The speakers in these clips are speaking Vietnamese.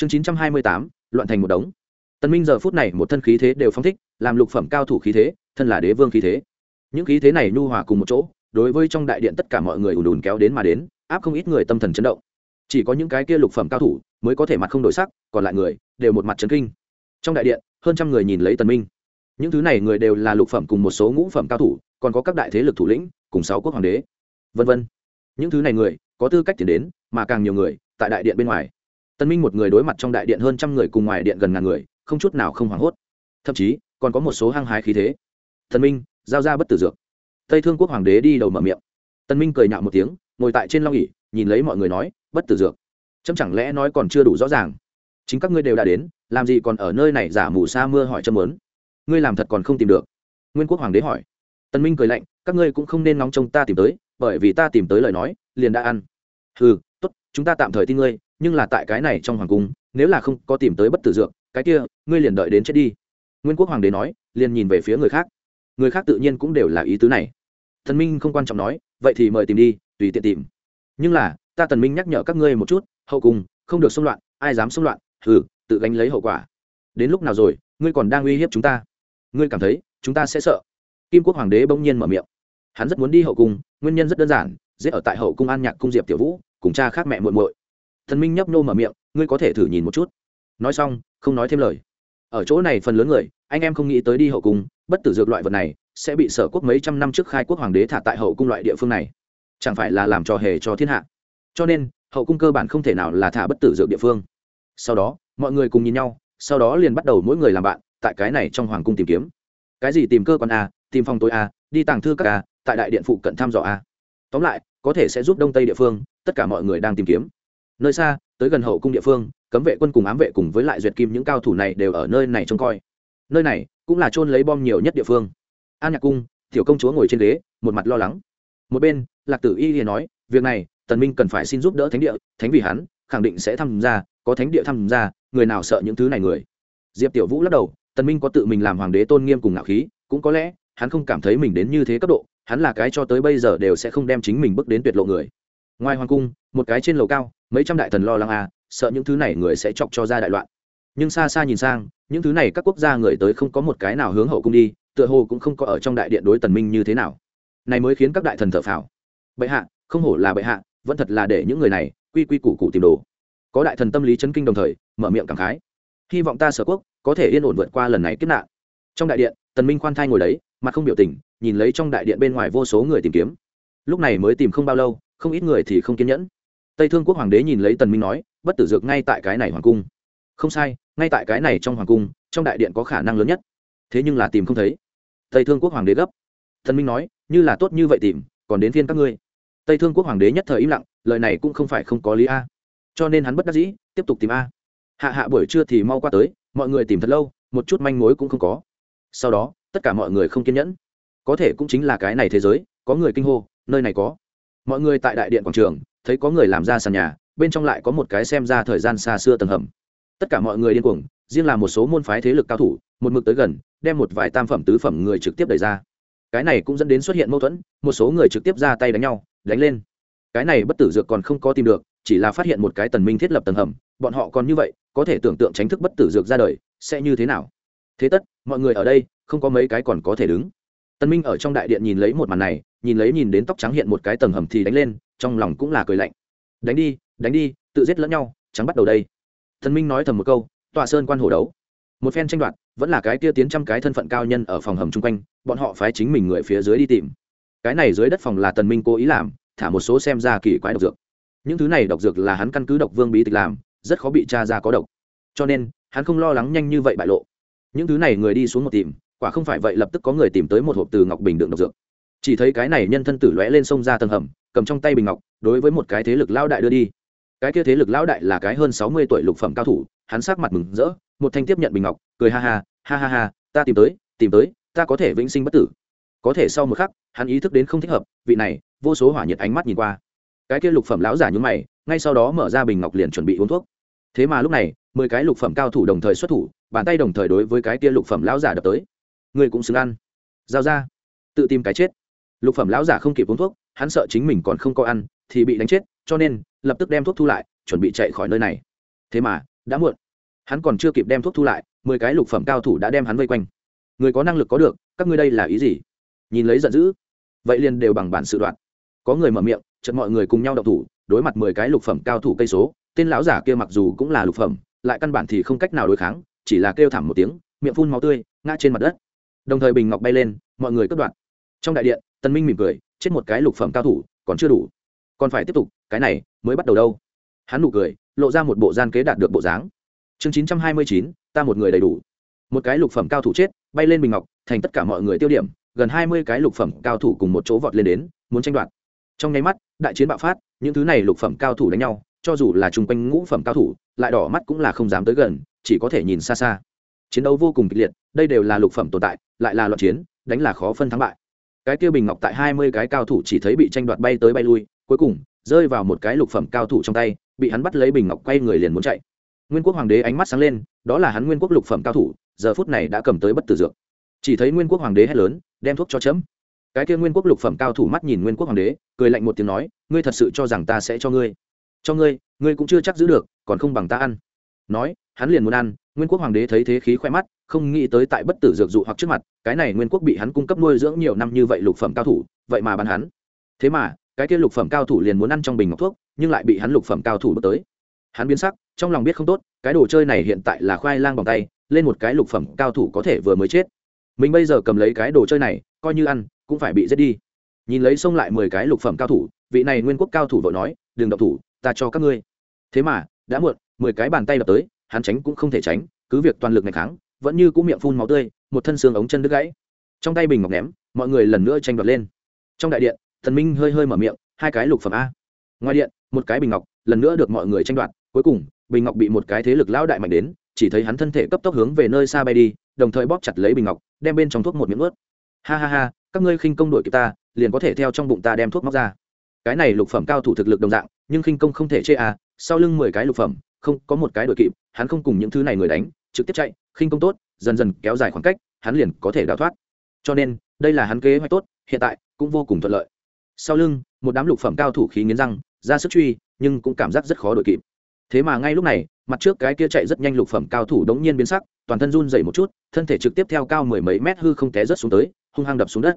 chương chín trăm hai mươi tám, loạn thành một đống. Tân minh giờ phút này một thân khí thế đều phong thích, làm lục phẩm cao thủ khí thế, thân là đế vương khí thế. Những khí thế này nhu hòa cùng một chỗ, đối với trong đại điện tất cả mọi người ùn ùn kéo đến mà đến, áp không ít người tâm thần chấn động. Chỉ có những cái kia lục phẩm cao thủ mới có thể mặt không đổi sắc, còn lại người đều một mặt chấn kinh. Trong đại điện, hơn trăm người nhìn lấy tần minh. Những thứ này người đều là lục phẩm cùng một số ngũ phẩm cao thủ, còn có các đại thế lực thủ lĩnh, cùng sáu quốc hoàng đế. Vân vân. Những thứ này người có tư cách tiến đến, mà càng nhiều người tại đại điện bên ngoài tân minh một người đối mặt trong đại điện hơn trăm người cùng ngoài điện gần ngàn người, không chút nào không hoảng hốt. Thậm chí, còn có một số hăng hái khí thế. Thần minh, giao ra bất tử dược. Tây thương quốc hoàng đế đi đầu mở miệng. Tân minh cười nhạo một tiếng, ngồi tại trên long ỉ nhìn lấy mọi người nói, bất tử dược. Chấm chẳng lẽ nói còn chưa đủ rõ ràng? Chính các ngươi đều đã đến, làm gì còn ở nơi này giả mù sa mưa hỏi châm muốn? Ngươi làm thật còn không tìm được. Nguyên quốc hoàng đế hỏi. Tân minh cười lạnh, các ngươi cũng không nên nóng trông ta tìm tới, bởi vì ta tìm tới lời nói, liền đã ăn. Ừ tốt, chúng ta tạm thời tin ngươi nhưng là tại cái này trong hoàng cung, nếu là không có tìm tới bất tử dược, cái kia, ngươi liền đợi đến chết đi. Nguyên quốc hoàng đế nói, liền nhìn về phía người khác. Người khác tự nhiên cũng đều là ý tứ này. Thần minh không quan trọng nói, vậy thì mời tìm đi, tùy tiện tìm. Nhưng là, ta tần minh nhắc nhở các ngươi một chút, hậu cùng không được xung loạn, ai dám xung loạn thử tự gánh lấy hậu quả. Đến lúc nào rồi, ngươi còn đang uy hiếp chúng ta? Ngươi cảm thấy, chúng ta sẽ sợ? Kim quốc hoàng đế bỗng nhiên mở miệng. Hắn rất muốn đi hậu cung, nguyên nhân rất đơn giản, giết ở tại hậu cung an nhạc cung diệp tiểu vũ, cùng cha khác mẹ muội muội thần minh nhấp nô mở miệng, ngươi có thể thử nhìn một chút. Nói xong, không nói thêm lời. Ở chỗ này phần lớn người, anh em không nghĩ tới đi hậu cung, bất tử dược loại vật này sẽ bị sở quốc mấy trăm năm trước khai quốc hoàng đế thả tại hậu cung loại địa phương này. Chẳng phải là làm trò hề cho thiên hạ. Cho nên, hậu cung cơ bản không thể nào là thả bất tử dược địa phương. Sau đó, mọi người cùng nhìn nhau, sau đó liền bắt đầu mỗi người làm bạn, tại cái này trong hoàng cung tìm kiếm. Cái gì tìm cơ quan a, tìm phòng tối a, đi tàng thư các a, tại đại điện phụ cận thăm dò a. Tóm lại, có thể sẽ giúp đông tây địa phương, tất cả mọi người đang tìm kiếm nơi xa, tới gần hậu cung địa phương, cấm vệ quân cùng ám vệ cùng với lại duyệt kim những cao thủ này đều ở nơi này trông coi. Nơi này cũng là trôn lấy bom nhiều nhất địa phương. An nhạc cung, tiểu công chúa ngồi trên ghế, một mặt lo lắng. Một bên, lạc tử y liền nói, việc này, tần minh cần phải xin giúp đỡ thánh địa, thánh vì hắn, khẳng định sẽ tham gia, có thánh địa tham gia, người nào sợ những thứ này người? Diệp tiểu vũ lắc đầu, tần minh có tự mình làm hoàng đế tôn nghiêm cùng ngạo khí, cũng có lẽ, hắn không cảm thấy mình đến như thế cấp độ, hắn là cái cho tới bây giờ đều sẽ không đem chính mình bước đến tuyệt lộ người ngoài hoàng cung, một cái trên lầu cao, mấy trăm đại thần lo lắng à sợ những thứ này người sẽ chọc cho ra đại loạn. Nhưng xa xa nhìn sang, những thứ này các quốc gia người tới không có một cái nào hướng hậu cung đi, tựa hồ cũng không có ở trong đại điện đối tần minh như thế nào. Này mới khiến các đại thần thở phào. Bệ hạ, không hổ là bệ hạ, vẫn thật là để những người này quy quy củ cụ tìm đồ. Có đại thần tâm lý chấn kinh đồng thời, mở miệng cảm khái. Hy vọng ta sở quốc có thể yên ổn vượt qua lần này kiếp nạn. Trong đại điện, tần minh khoan thai ngồi đấy, mặt không biểu tình, nhìn lấy trong đại điện bên ngoài vô số người tìm kiếm. Lúc này mới tìm không bao lâu không ít người thì không kiên nhẫn. Tây thương quốc hoàng đế nhìn lấy tần minh nói, bất tử dược ngay tại cái này hoàng cung. Không sai, ngay tại cái này trong hoàng cung, trong đại điện có khả năng lớn nhất. Thế nhưng là tìm không thấy. Tây thương quốc hoàng đế gấp. Tần minh nói, như là tốt như vậy tìm, còn đến phiên các ngươi. Tây thương quốc hoàng đế nhất thời im lặng, lời này cũng không phải không có lý a. Cho nên hắn bất đắc dĩ, tiếp tục tìm a. Hạ hạ buổi trưa thì mau qua tới, mọi người tìm thật lâu, một chút manh mối cũng không có. Sau đó, tất cả mọi người không kiên nhẫn. Có thể cũng chính là cái này thế giới, có người kinh hô, nơi này có mọi người tại đại điện quảng trường, thấy có người làm ra sàn nhà, bên trong lại có một cái xem ra thời gian xa xưa tầng hầm. Tất cả mọi người điên cuồng, riêng là một số môn phái thế lực cao thủ, một mực tới gần, đem một vài tam phẩm tứ phẩm người trực tiếp đẩy ra. Cái này cũng dẫn đến xuất hiện mâu thuẫn, một số người trực tiếp ra tay đánh nhau, đánh lên. Cái này bất tử dược còn không có tìm được, chỉ là phát hiện một cái tần minh thiết lập tầng hầm, bọn họ còn như vậy, có thể tưởng tượng tránh thức bất tử dược ra đời, sẽ như thế nào? Thế tất, mọi người ở đây, không có mấy cái còn có thể đứng. Tần minh ở trong đại điện nhìn lấy một màn này nhìn lấy nhìn đến tóc trắng hiện một cái tầng hầm thì đánh lên, trong lòng cũng là cười lạnh. Đánh đi đánh đi, tự giết lẫn nhau, trắng bắt đầu đây. Thần minh nói thầm một câu, tọa sơn quan hổ đấu. Một phen tranh đoạt, vẫn là cái kia tiến trăm cái thân phận cao nhân ở phòng hầm chung quanh, bọn họ phái chính mình người phía dưới đi tìm. Cái này dưới đất phòng là tần minh cố ý làm, thả một số xem ra kỳ quái độc dược. Những thứ này độc dược là hắn căn cứ độc vương bí tịch làm, rất khó bị tra ra có độc. Cho nên, hắn không lo lắng nhanh như vậy bại lộ. Những thứ này người đi xuống một tìm, quả không phải vậy lập tức có người tìm tới một hộp từ ngọc bình đựng độc dược chỉ thấy cái này nhân thân tử lóe lên sông ra tầng hầm, cầm trong tay bình ngọc, đối với một cái thế lực lão đại đưa đi. Cái kia thế lực lão đại là cái hơn sáu mươi tuổi lục phẩm cao thủ, hắn sắc mặt mừng rỡ, một thanh tiếp nhận bình ngọc, cười ha ha ha ha ha, ta tìm tới tìm tới, ta có thể vĩnh sinh bất tử. Có thể sau một khắc, hắn ý thức đến không thích hợp, vị này, vô số hỏa nhiệt ánh mắt nhìn qua. Cái kia lục phẩm lão giả nhún mày, ngay sau đó mở ra bình ngọc liền chuẩn bị uống thuốc. Thế mà lúc này, mười cái lục phẩm cao thủ đồng thời xuất thủ, bàn tay đồng thời đối với cái kia lục phẩm lão giả đập tới. Người cũng xứng ăn. Giao ra. Tự tìm cái chết lục phẩm lão giả không kịp uống thuốc, hắn sợ chính mình còn không có ăn, thì bị đánh chết, cho nên lập tức đem thuốc thu lại, chuẩn bị chạy khỏi nơi này. Thế mà, đã muộn. Hắn còn chưa kịp đem thuốc thu lại, mười cái lục phẩm cao thủ đã đem hắn vây quanh. Người có năng lực có được, các ngươi đây là ý gì? Nhìn lấy giận dữ. Vậy liền đều bằng bản sự đoạn có người mở miệng, chợt mọi người cùng nhau đậu thủ, đối mặt mười cái lục phẩm cao thủ cây số, tên lão giả kia mặc dù cũng là lục phẩm, lại căn bản thì không cách nào đối kháng, chỉ là kêu thảm một tiếng, miệng phun máu tươi, ngã trên mặt đất. Đồng thời bình ngọc bay lên, mọi người cất đoạn. Trong đại điện tân minh mỉm cười, chết một cái lục phẩm cao thủ, còn chưa đủ. Còn phải tiếp tục, cái này mới bắt đầu đâu. Hắn nụ cười, lộ ra một bộ gian kế đạt được bộ dáng. Chương chín trăm hai mươi chín, ta một người đầy đủ. Một cái lục phẩm cao thủ chết, bay lên bình ngọc, thành tất cả mọi người tiêu điểm, gần hai mươi cái lục phẩm cao thủ cùng một chỗ vọt lên đến, muốn tranh đoạt. Trong nháy mắt, đại chiến bạo phát, những thứ này lục phẩm cao thủ đánh nhau, cho dù là chung quanh ngũ phẩm cao thủ, lại đỏ mắt cũng là không dám tới gần, chỉ có thể nhìn xa xa. Chiến đấu vô cùng kịch liệt, đây đều là lục phẩm tồn tại, lại là loạn chiến, đánh là khó phân thắng bại cái kia bình ngọc tại hai mươi cái cao thủ chỉ thấy bị tranh đoạt bay tới bay lui, cuối cùng, rơi vào một cái lục phẩm cao thủ trong tay, bị hắn bắt lấy bình ngọc quay người liền muốn chạy. Nguyên quốc hoàng đế ánh mắt sáng lên, đó là hắn nguyên quốc lục phẩm cao thủ, giờ phút này đã cầm tới bất tử dược. Chỉ thấy nguyên quốc hoàng đế hét lớn, đem thuốc cho chấm. Cái kia nguyên quốc lục phẩm cao thủ mắt nhìn nguyên quốc hoàng đế, cười lạnh một tiếng nói, ngươi thật sự cho rằng ta sẽ cho ngươi? Cho ngươi ngươi cũng chưa chắc giữ được, còn không bằng ta ăn. Nói hắn liền muốn ăn, nguyên quốc hoàng đế thấy thế khí khoe mắt, không nghĩ tới tại bất tử dược dụ hoặc trước mặt, cái này nguyên quốc bị hắn cung cấp nuôi dưỡng nhiều năm như vậy lục phẩm cao thủ, vậy mà bắn hắn. Thế mà, cái kia lục phẩm cao thủ liền muốn ăn trong bình ngọc thuốc, nhưng lại bị hắn lục phẩm cao thủ bước tới. Hắn biến sắc, trong lòng biết không tốt, cái đồ chơi này hiện tại là khoai lang bằng tay, lên một cái lục phẩm cao thủ có thể vừa mới chết. Mình bây giờ cầm lấy cái đồ chơi này, coi như ăn, cũng phải bị giết đi. Nhìn lấy xông lại mười cái lục phẩm cao thủ, vị này nguyên quốc cao thủ vội nói, đừng độc thủ, ta cho các ngươi. Thế mà, đã muộn, mười cái bàn tay đập tới hắn tránh cũng không thể tránh, cứ việc toàn lực ngày kháng, vẫn như cũng miệng phun máu tươi, một thân xương ống chân đứt gãy. Trong tay bình ngọc ném, mọi người lần nữa tranh đoạt lên. Trong đại điện, thần minh hơi hơi mở miệng, hai cái lục phẩm a. Ngoài điện, một cái bình ngọc, lần nữa được mọi người tranh đoạt, cuối cùng, bình ngọc bị một cái thế lực lão đại mạnh đến, chỉ thấy hắn thân thể cấp tốc hướng về nơi xa bay đi, đồng thời bóp chặt lấy bình ngọc, đem bên trong thuốc một miếng ướt. Ha ha ha, các ngươi khinh công đội kịp ta, liền có thể theo trong bụng ta đem thuốc móc ra. Cái này lục phẩm cao thủ thực lực đồng dạng, nhưng khinh công không thể chê à sau lưng mười cái lục phẩm không có một cái đội kịp, hắn không cùng những thứ này người đánh, trực tiếp chạy, khinh công tốt, dần dần kéo dài khoảng cách, hắn liền có thể đào thoát. Cho nên, đây là hắn kế hoạch tốt, hiện tại cũng vô cùng thuận lợi. Sau lưng, một đám lục phẩm cao thủ khí nghiến răng, ra sức truy, nhưng cũng cảm giác rất khó đội kịp. Thế mà ngay lúc này, mặt trước cái kia chạy rất nhanh lục phẩm cao thủ đống nhiên biến sắc, toàn thân run dậy một chút, thân thể trực tiếp theo cao mười mấy mét hư không té rớt xuống tới, hung hăng đập xuống đất.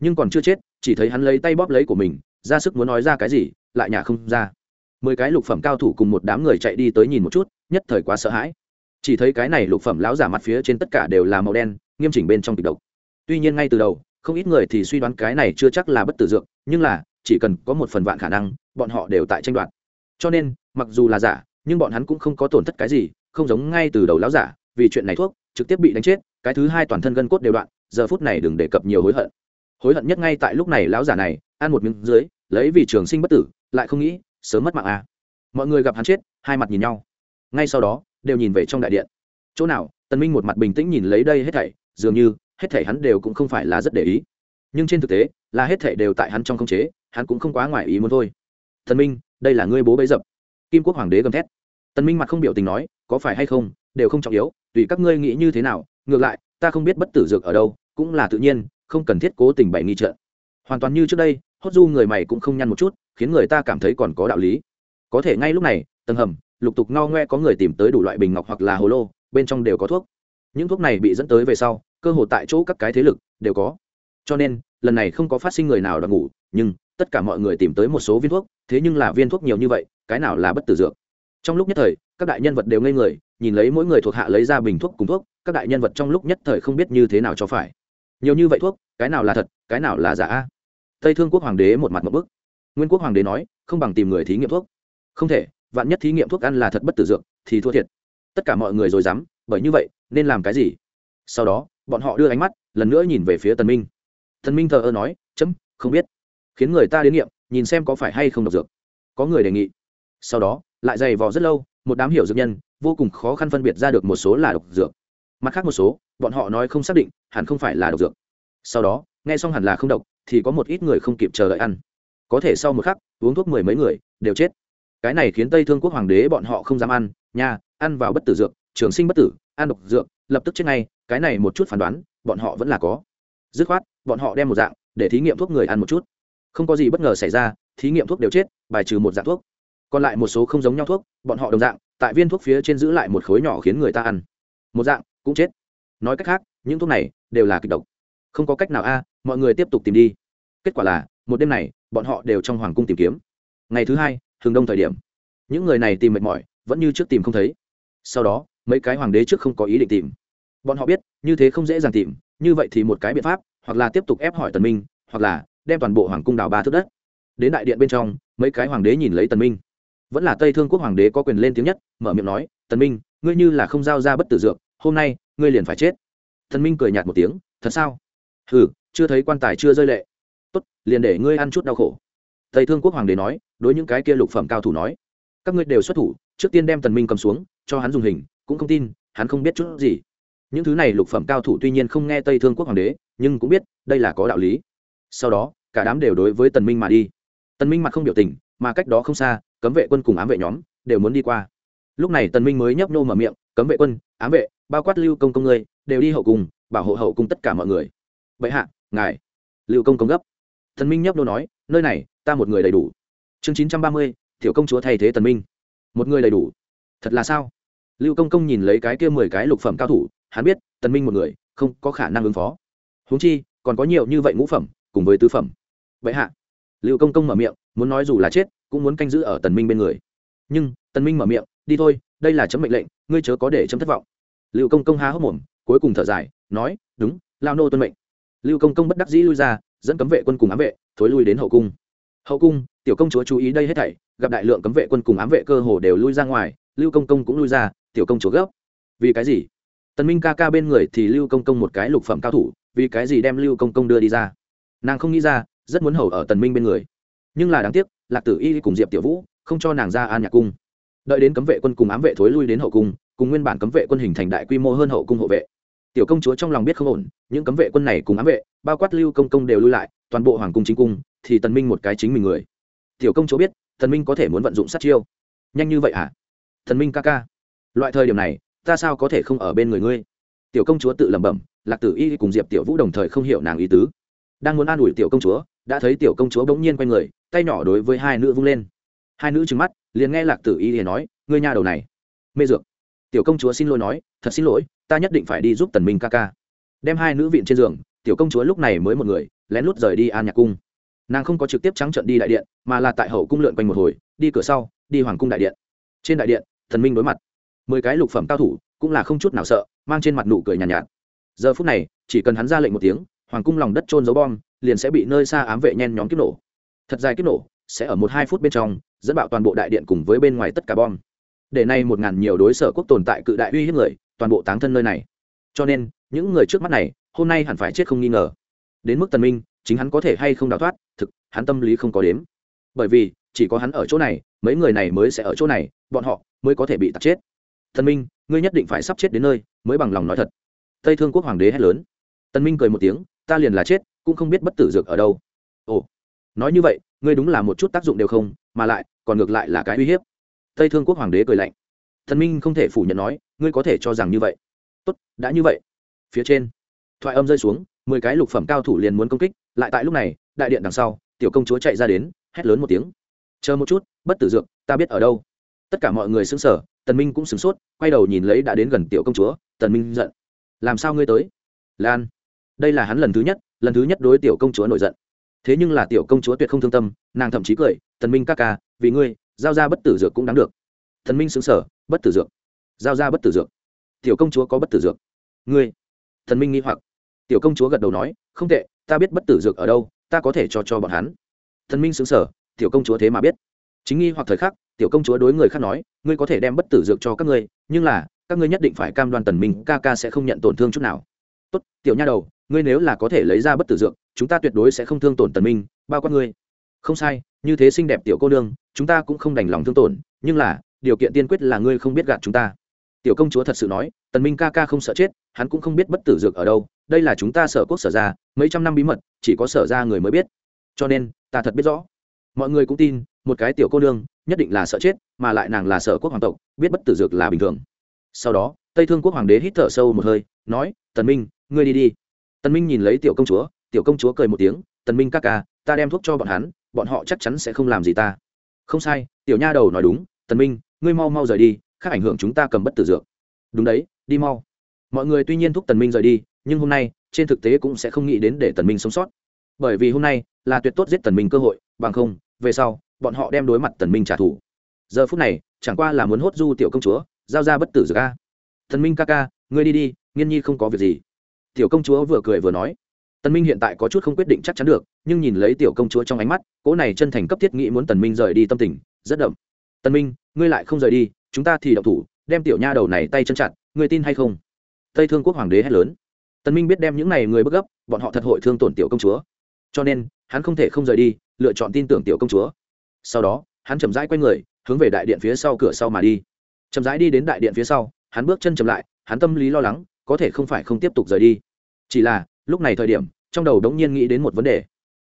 Nhưng còn chưa chết, chỉ thấy hắn lấy tay bóp lấy của mình, ra sức muốn nói ra cái gì, lại nhả không ra mười cái lục phẩm cao thủ cùng một đám người chạy đi tới nhìn một chút, nhất thời quá sợ hãi. Chỉ thấy cái này lục phẩm lão giả mặt phía trên tất cả đều là màu đen, nghiêm chỉnh bên trong kịch độc. Tuy nhiên ngay từ đầu, không ít người thì suy đoán cái này chưa chắc là bất tử dược, nhưng là, chỉ cần có một phần vạn khả năng, bọn họ đều tại tranh đoạt. Cho nên, mặc dù là giả, nhưng bọn hắn cũng không có tổn thất cái gì, không giống ngay từ đầu lão giả, vì chuyện này thuốc, trực tiếp bị đánh chết, cái thứ hai toàn thân gân cốt đều đoạn, giờ phút này đừng đề cập nhiều hối hận. Hối hận nhất ngay tại lúc này lão giả này, ăn một miếng dưới, lấy vì trường sinh bất tử, lại không nghĩ sớm mất mạng à. mọi người gặp hắn chết, hai mặt nhìn nhau. Ngay sau đó, đều nhìn về trong đại điện. Chỗ nào, tần minh một mặt bình tĩnh nhìn lấy đây hết thảy, dường như, hết thảy hắn đều cũng không phải là rất để ý. Nhưng trên thực tế, là hết thảy đều tại hắn trong không chế, hắn cũng không quá ngoài ý muốn thôi. Tần minh, đây là ngươi bố bấy dập. Kim quốc hoàng đế gầm thét. Tần minh mặt không biểu tình nói, có phải hay không, đều không trọng yếu, tùy các ngươi nghĩ như thế nào, ngược lại, ta không biết bất tử dược ở đâu, cũng là tự nhiên, không cần thiết cố tình bày nghi trợ hoàn toàn như trước đây, hốt du người mày cũng không nhăn một chút khiến người ta cảm thấy còn có đạo lý. Có thể ngay lúc này, tầng hầm, lục tục no ngoe có người tìm tới đủ loại bình ngọc hoặc là hồ lô, bên trong đều có thuốc. Những thuốc này bị dẫn tới về sau, cơ hội tại chỗ các cái thế lực đều có. Cho nên, lần này không có phát sinh người nào đoạt ngủ, nhưng tất cả mọi người tìm tới một số viên thuốc, thế nhưng là viên thuốc nhiều như vậy, cái nào là bất tử dược? Trong lúc nhất thời, các đại nhân vật đều ngây người, nhìn lấy mỗi người thuộc hạ lấy ra bình thuốc cùng thuốc, các đại nhân vật trong lúc nhất thời không biết như thế nào cho phải. Nhiều như vậy thuốc, cái nào là thật, cái nào là giả? Tây thương quốc hoàng đế một mặt một bức nguyên quốc hoàng đế nói, không bằng tìm người thí nghiệm thuốc. Không thể, vạn nhất thí nghiệm thuốc ăn là thật bất tử dược, thì thua thiệt. Tất cả mọi người rồi dám, bởi như vậy, nên làm cái gì? Sau đó, bọn họ đưa ánh mắt, lần nữa nhìn về phía tần minh. Tần minh thờ ơ nói, chấm, không biết. Khiến người ta đến nghiệm, nhìn xem có phải hay không độc dược. Có người đề nghị. Sau đó, lại dày vò rất lâu, một đám hiểu dược nhân, vô cùng khó khăn phân biệt ra được một số là độc dược. Mặt khác một số, bọn họ nói không xác định, hẳn không phải là độc dược. Sau đó, nghe xong hẳn là không độc, thì có một ít người không kịp chờ đợi ăn có thể sau một khắc, uống thuốc mười mấy người, đều chết. Cái này khiến tây thương quốc hoàng đế bọn họ không dám ăn, nha, ăn vào bất tử dược, trường sinh bất tử, ăn độc dược, lập tức chết ngay, cái này một chút phán đoán, bọn họ vẫn là có. Dứt khoát, bọn họ đem một dạng, để thí nghiệm thuốc người ăn một chút. Không có gì bất ngờ xảy ra, thí nghiệm thuốc đều chết, bài trừ một dạng thuốc. Còn lại một số không giống nhau thuốc, bọn họ đồng dạng, tại viên thuốc phía trên giữ lại một khối nhỏ khiến người ta ăn. Một dạng, cũng chết. Nói cách khác, những thuốc này đều là kịch độc. Không có cách nào a, mọi người tiếp tục tìm đi. Kết quả là một đêm này, bọn họ đều trong hoàng cung tìm kiếm. Ngày thứ hai thường đông thời điểm. Những người này tìm mệt mỏi, vẫn như trước tìm không thấy. Sau đó, mấy cái hoàng đế trước không có ý định tìm. Bọn họ biết, như thế không dễ dàng tìm, như vậy thì một cái biện pháp, hoặc là tiếp tục ép hỏi tần minh, hoặc là đem toàn bộ hoàng cung đào ba thước đất. Đến đại điện bên trong, mấy cái hoàng đế nhìn lấy tần minh. Vẫn là tây thương quốc hoàng đế có quyền lên tiếng nhất, mở miệng nói, tần minh, ngươi như là không giao ra bất tử dược, hôm nay, ngươi liền phải chết. Tần minh cười nhạt một tiếng, thật sao? Hừ, chưa thấy quan tài chưa rơi lệ tốt, liền để ngươi ăn chút đau khổ. Tây thương quốc hoàng đế nói, đối những cái kia lục phẩm cao thủ nói, các ngươi đều xuất thủ, trước tiên đem tần minh cầm xuống, cho hắn dùng hình, cũng không tin, hắn không biết chút gì. Những thứ này lục phẩm cao thủ tuy nhiên không nghe tây thương quốc hoàng đế, nhưng cũng biết, đây là có đạo lý. Sau đó, cả đám đều đối với tần minh mà đi. Tần minh mặt không biểu tình, mà cách đó không xa, cấm vệ quân cùng ám vệ nhóm đều muốn đi qua. Lúc này tần minh mới nhấp nô mở miệng, cấm vệ quân, ám vệ, bao quát lưu công công ngươi, đều đi hậu cung bảo hộ hậu cung tất cả mọi người. Bệ hạ, ngài. Lưu công công gấp tần minh nhấp đô nói, nơi này, ta một người đầy đủ. Chương chín trăm ba mươi, tiểu công chúa thay thế tần minh. Một người đầy đủ? Thật là sao? Lưu công công nhìn lấy cái kia mười cái lục phẩm cao thủ, hắn biết, tần minh một người, không có khả năng ứng phó. Huống chi, còn có nhiều như vậy ngũ phẩm, cùng với tứ phẩm. Vậy hạ. Lưu công công mở miệng, muốn nói dù là chết, cũng muốn canh giữ ở tần minh bên người. Nhưng, tần minh mở miệng, đi thôi, đây là chấm mệnh lệnh, ngươi chớ có để chấm thất vọng. Lưu công công há hốc mồm, cuối cùng thở dài, nói, đúng, lao nô tuân mệnh. Lưu công công bất đắc dĩ lui ra dẫn cấm vệ quân cùng ám vệ thối lui đến hậu cung. Hậu cung, tiểu công chúa chú ý đây hết thảy, gặp đại lượng cấm vệ quân cùng ám vệ cơ hồ đều lui ra ngoài, lưu công công cũng lui ra, tiểu công chúa gấp. Vì cái gì? Tần minh ca ca bên người thì lưu công công một cái lục phẩm cao thủ, vì cái gì đem lưu công công đưa đi ra? Nàng không nghĩ ra, rất muốn hầu ở tần minh bên người. Nhưng là đáng tiếc, lạc tử y cùng diệp tiểu vũ không cho nàng ra an nhạc cung. Đợi đến cấm vệ quân cùng ám vệ thối lui đến hậu cung, cùng nguyên bản cấm vệ quân hình thành đại quy mô hơn hậu cung hộ vệ tiểu công chúa trong lòng biết không ổn, những cấm vệ quân này cùng ám vệ, bao quát lưu công công đều lui lại, toàn bộ hoàng cung chính cung, thì tần minh một cái chính mình người. Tiểu công chúa biết, tần minh có thể muốn vận dụng sát chiêu. Nhanh như vậy à? Tần minh ca ca. Loại thời điểm này, ta sao có thể không ở bên người ngươi? Tiểu công chúa tự lẩm bẩm, lạc tử y cùng diệp tiểu vũ đồng thời không hiểu nàng ý tứ. Đang muốn an ủi tiểu công chúa, đã thấy tiểu công chúa bỗng nhiên quay người, tay nhỏ đối với hai nữ vung lên. Hai nữ trừng mắt, liền nghe lạc tử y thì nói, ngươi nhà đầu này, mê dược tiểu công chúa xin lỗi nói thật xin lỗi ta nhất định phải đi giúp tần minh ca ca. Đem hai nữ viện trên giường tiểu công chúa lúc này mới một người lén lút rời đi an nhạc cung. Nàng không có trực tiếp trắng trận đi đại điện mà là tại hậu cung lượn quanh một hồi đi cửa sau đi hoàng cung đại điện. Trên đại điện thần minh đối mặt. Mười cái lục phẩm cao thủ cũng là không chút nào sợ mang trên mặt nụ cười nhàn nhạt, nhạt. Giờ phút này chỉ cần hắn ra lệnh một tiếng hoàng cung lòng đất trôn dấu bom liền sẽ bị nơi xa ám vệ nhen nhóm kiếp nổ. Thật dài kiếp nổ sẽ ở một hai phút bên trong dẫn bạo toàn bộ đại điện cùng với bên ngoài tất cả bom để nay một ngàn nhiều đối sở quốc tồn tại cự đại uy hiếp người, toàn bộ táng thân nơi này. Cho nên, những người trước mắt này, hôm nay hẳn phải chết không nghi ngờ. Đến mức tần minh, chính hắn có thể hay không đào thoát, thực, hắn tâm lý không có đếm. Bởi vì, chỉ có hắn ở chỗ này, mấy người này mới sẽ ở chỗ này, bọn họ mới có thể bị tạt chết. Tần minh, ngươi nhất định phải sắp chết đến nơi, mới bằng lòng nói thật. Tây thương quốc hoàng đế hét lớn. Tân minh cười một tiếng, ta liền là chết, cũng không biết bất tử dược ở đâu. Ồ, nói như vậy, ngươi đúng là một chút tác dụng đều không, mà lại, còn ngược lại là cái uy hiếp tây thương quốc hoàng đế cười lạnh. Thần minh không thể phủ nhận nói, ngươi có thể cho rằng như vậy. Tốt, đã như vậy. Phía trên, thoại âm rơi xuống, mười cái lục phẩm cao thủ liền muốn công kích, lại tại lúc này, đại điện đằng sau, tiểu công chúa chạy ra đến, hét lớn một tiếng. Chờ một chút, bất tử dược, ta biết ở đâu. Tất cả mọi người xứng sở tần minh cũng sửng sốt, quay đầu nhìn lấy đã đến gần tiểu công chúa, tần minh giận. Làm sao ngươi tới? Lan. Đây là hắn lần thứ nhất, lần thứ nhất đối tiểu công chúa nổi giận. Thế nhưng là tiểu công chúa tuyệt không thương tâm, nàng thậm chí cười, tần minh ca ca, vì ngươi giao ra bất tử dược cũng đáng được. Thần minh xứng sở bất tử dược. Giao ra bất tử dược. Tiểu công chúa có bất tử dược. Ngươi. Thần minh nghi hoặc. Tiểu công chúa gật đầu nói, không tệ, ta biết bất tử dược ở đâu, ta có thể cho cho bọn hắn. Thần minh xứng sở tiểu công chúa thế mà biết. Chính nghi hoặc thời khắc, tiểu công chúa đối người khác nói, ngươi có thể đem bất tử dược cho các ngươi, nhưng là, các ngươi nhất định phải cam đoan tần minh ca ca sẽ không nhận tổn thương chút nào. Tốt, tiểu nha đầu, ngươi nếu là có thể lấy ra bất tử dược, chúng ta tuyệt đối sẽ không thương tổn tần minh, bao quát ngươi. Không sai như thế xinh đẹp tiểu cô nương, chúng ta cũng không đành lòng thương tổn, nhưng là, điều kiện tiên quyết là ngươi không biết gạt chúng ta. Tiểu công chúa thật sự nói, tần minh ca ca không sợ chết, hắn cũng không biết bất tử dược ở đâu, đây là chúng ta sở quốc sở ra mấy trăm năm bí mật, chỉ có sở ra người mới biết. Cho nên, ta thật biết rõ. Mọi người cũng tin, một cái tiểu cô nương, nhất định là sợ chết, mà lại nàng là sở quốc hoàng tộc, biết bất tử dược là bình thường. Sau đó, tây thương quốc hoàng đế hít thở sâu một hơi, nói, tần minh, ngươi đi đi. Tần minh nhìn lấy tiểu công chúa, tiểu công chúa cười một tiếng, tần minh ca ca, ta đem thuốc cho bọn hắn bọn họ chắc chắn sẽ không làm gì ta. Không sai, tiểu nha đầu nói đúng, tần minh, ngươi mau mau rời đi, khác ảnh hưởng chúng ta cầm bất tử dược. Đúng đấy, đi mau. Mọi người tuy nhiên thúc tần minh rời đi, nhưng hôm nay, trên thực tế cũng sẽ không nghĩ đến để tần minh sống sót. Bởi vì hôm nay là tuyệt tốt giết tần minh cơ hội, bằng không, về sau, bọn họ đem đối mặt tần minh trả thù. Giờ phút này, chẳng qua là muốn hốt du tiểu công chúa, giao ra bất tử dược a. Tần minh ca ca, ngươi đi đi, nghiên nhi không có việc gì. Tiểu công chúa vừa cười vừa nói tần minh hiện tại có chút không quyết định chắc chắn được, nhưng nhìn lấy tiểu công chúa trong ánh mắt, cỗ này chân thành cấp thiết nghĩ muốn tần minh rời đi tâm tình, rất đậm. Tần minh, ngươi lại không rời đi, chúng ta thì động thủ, đem tiểu nha đầu này tay chân chặt, ngươi tin hay không? Tây thương quốc hoàng đế hét lớn. Tần minh biết đem những này người bức gấp, bọn họ thật hội thương tổn tiểu công chúa. Cho nên, hắn không thể không rời đi, lựa chọn tin tưởng tiểu công chúa. Sau đó, hắn chậm rãi quay người, hướng về đại điện phía sau cửa sau mà đi. Chậm rãi đi đến đại điện phía sau, hắn bước chân chậm lại, hắn tâm lý lo lắng, có thể không phải không tiếp tục rời đi. Chỉ là lúc này thời điểm, trong đầu đống nhiên nghĩ đến một vấn đề.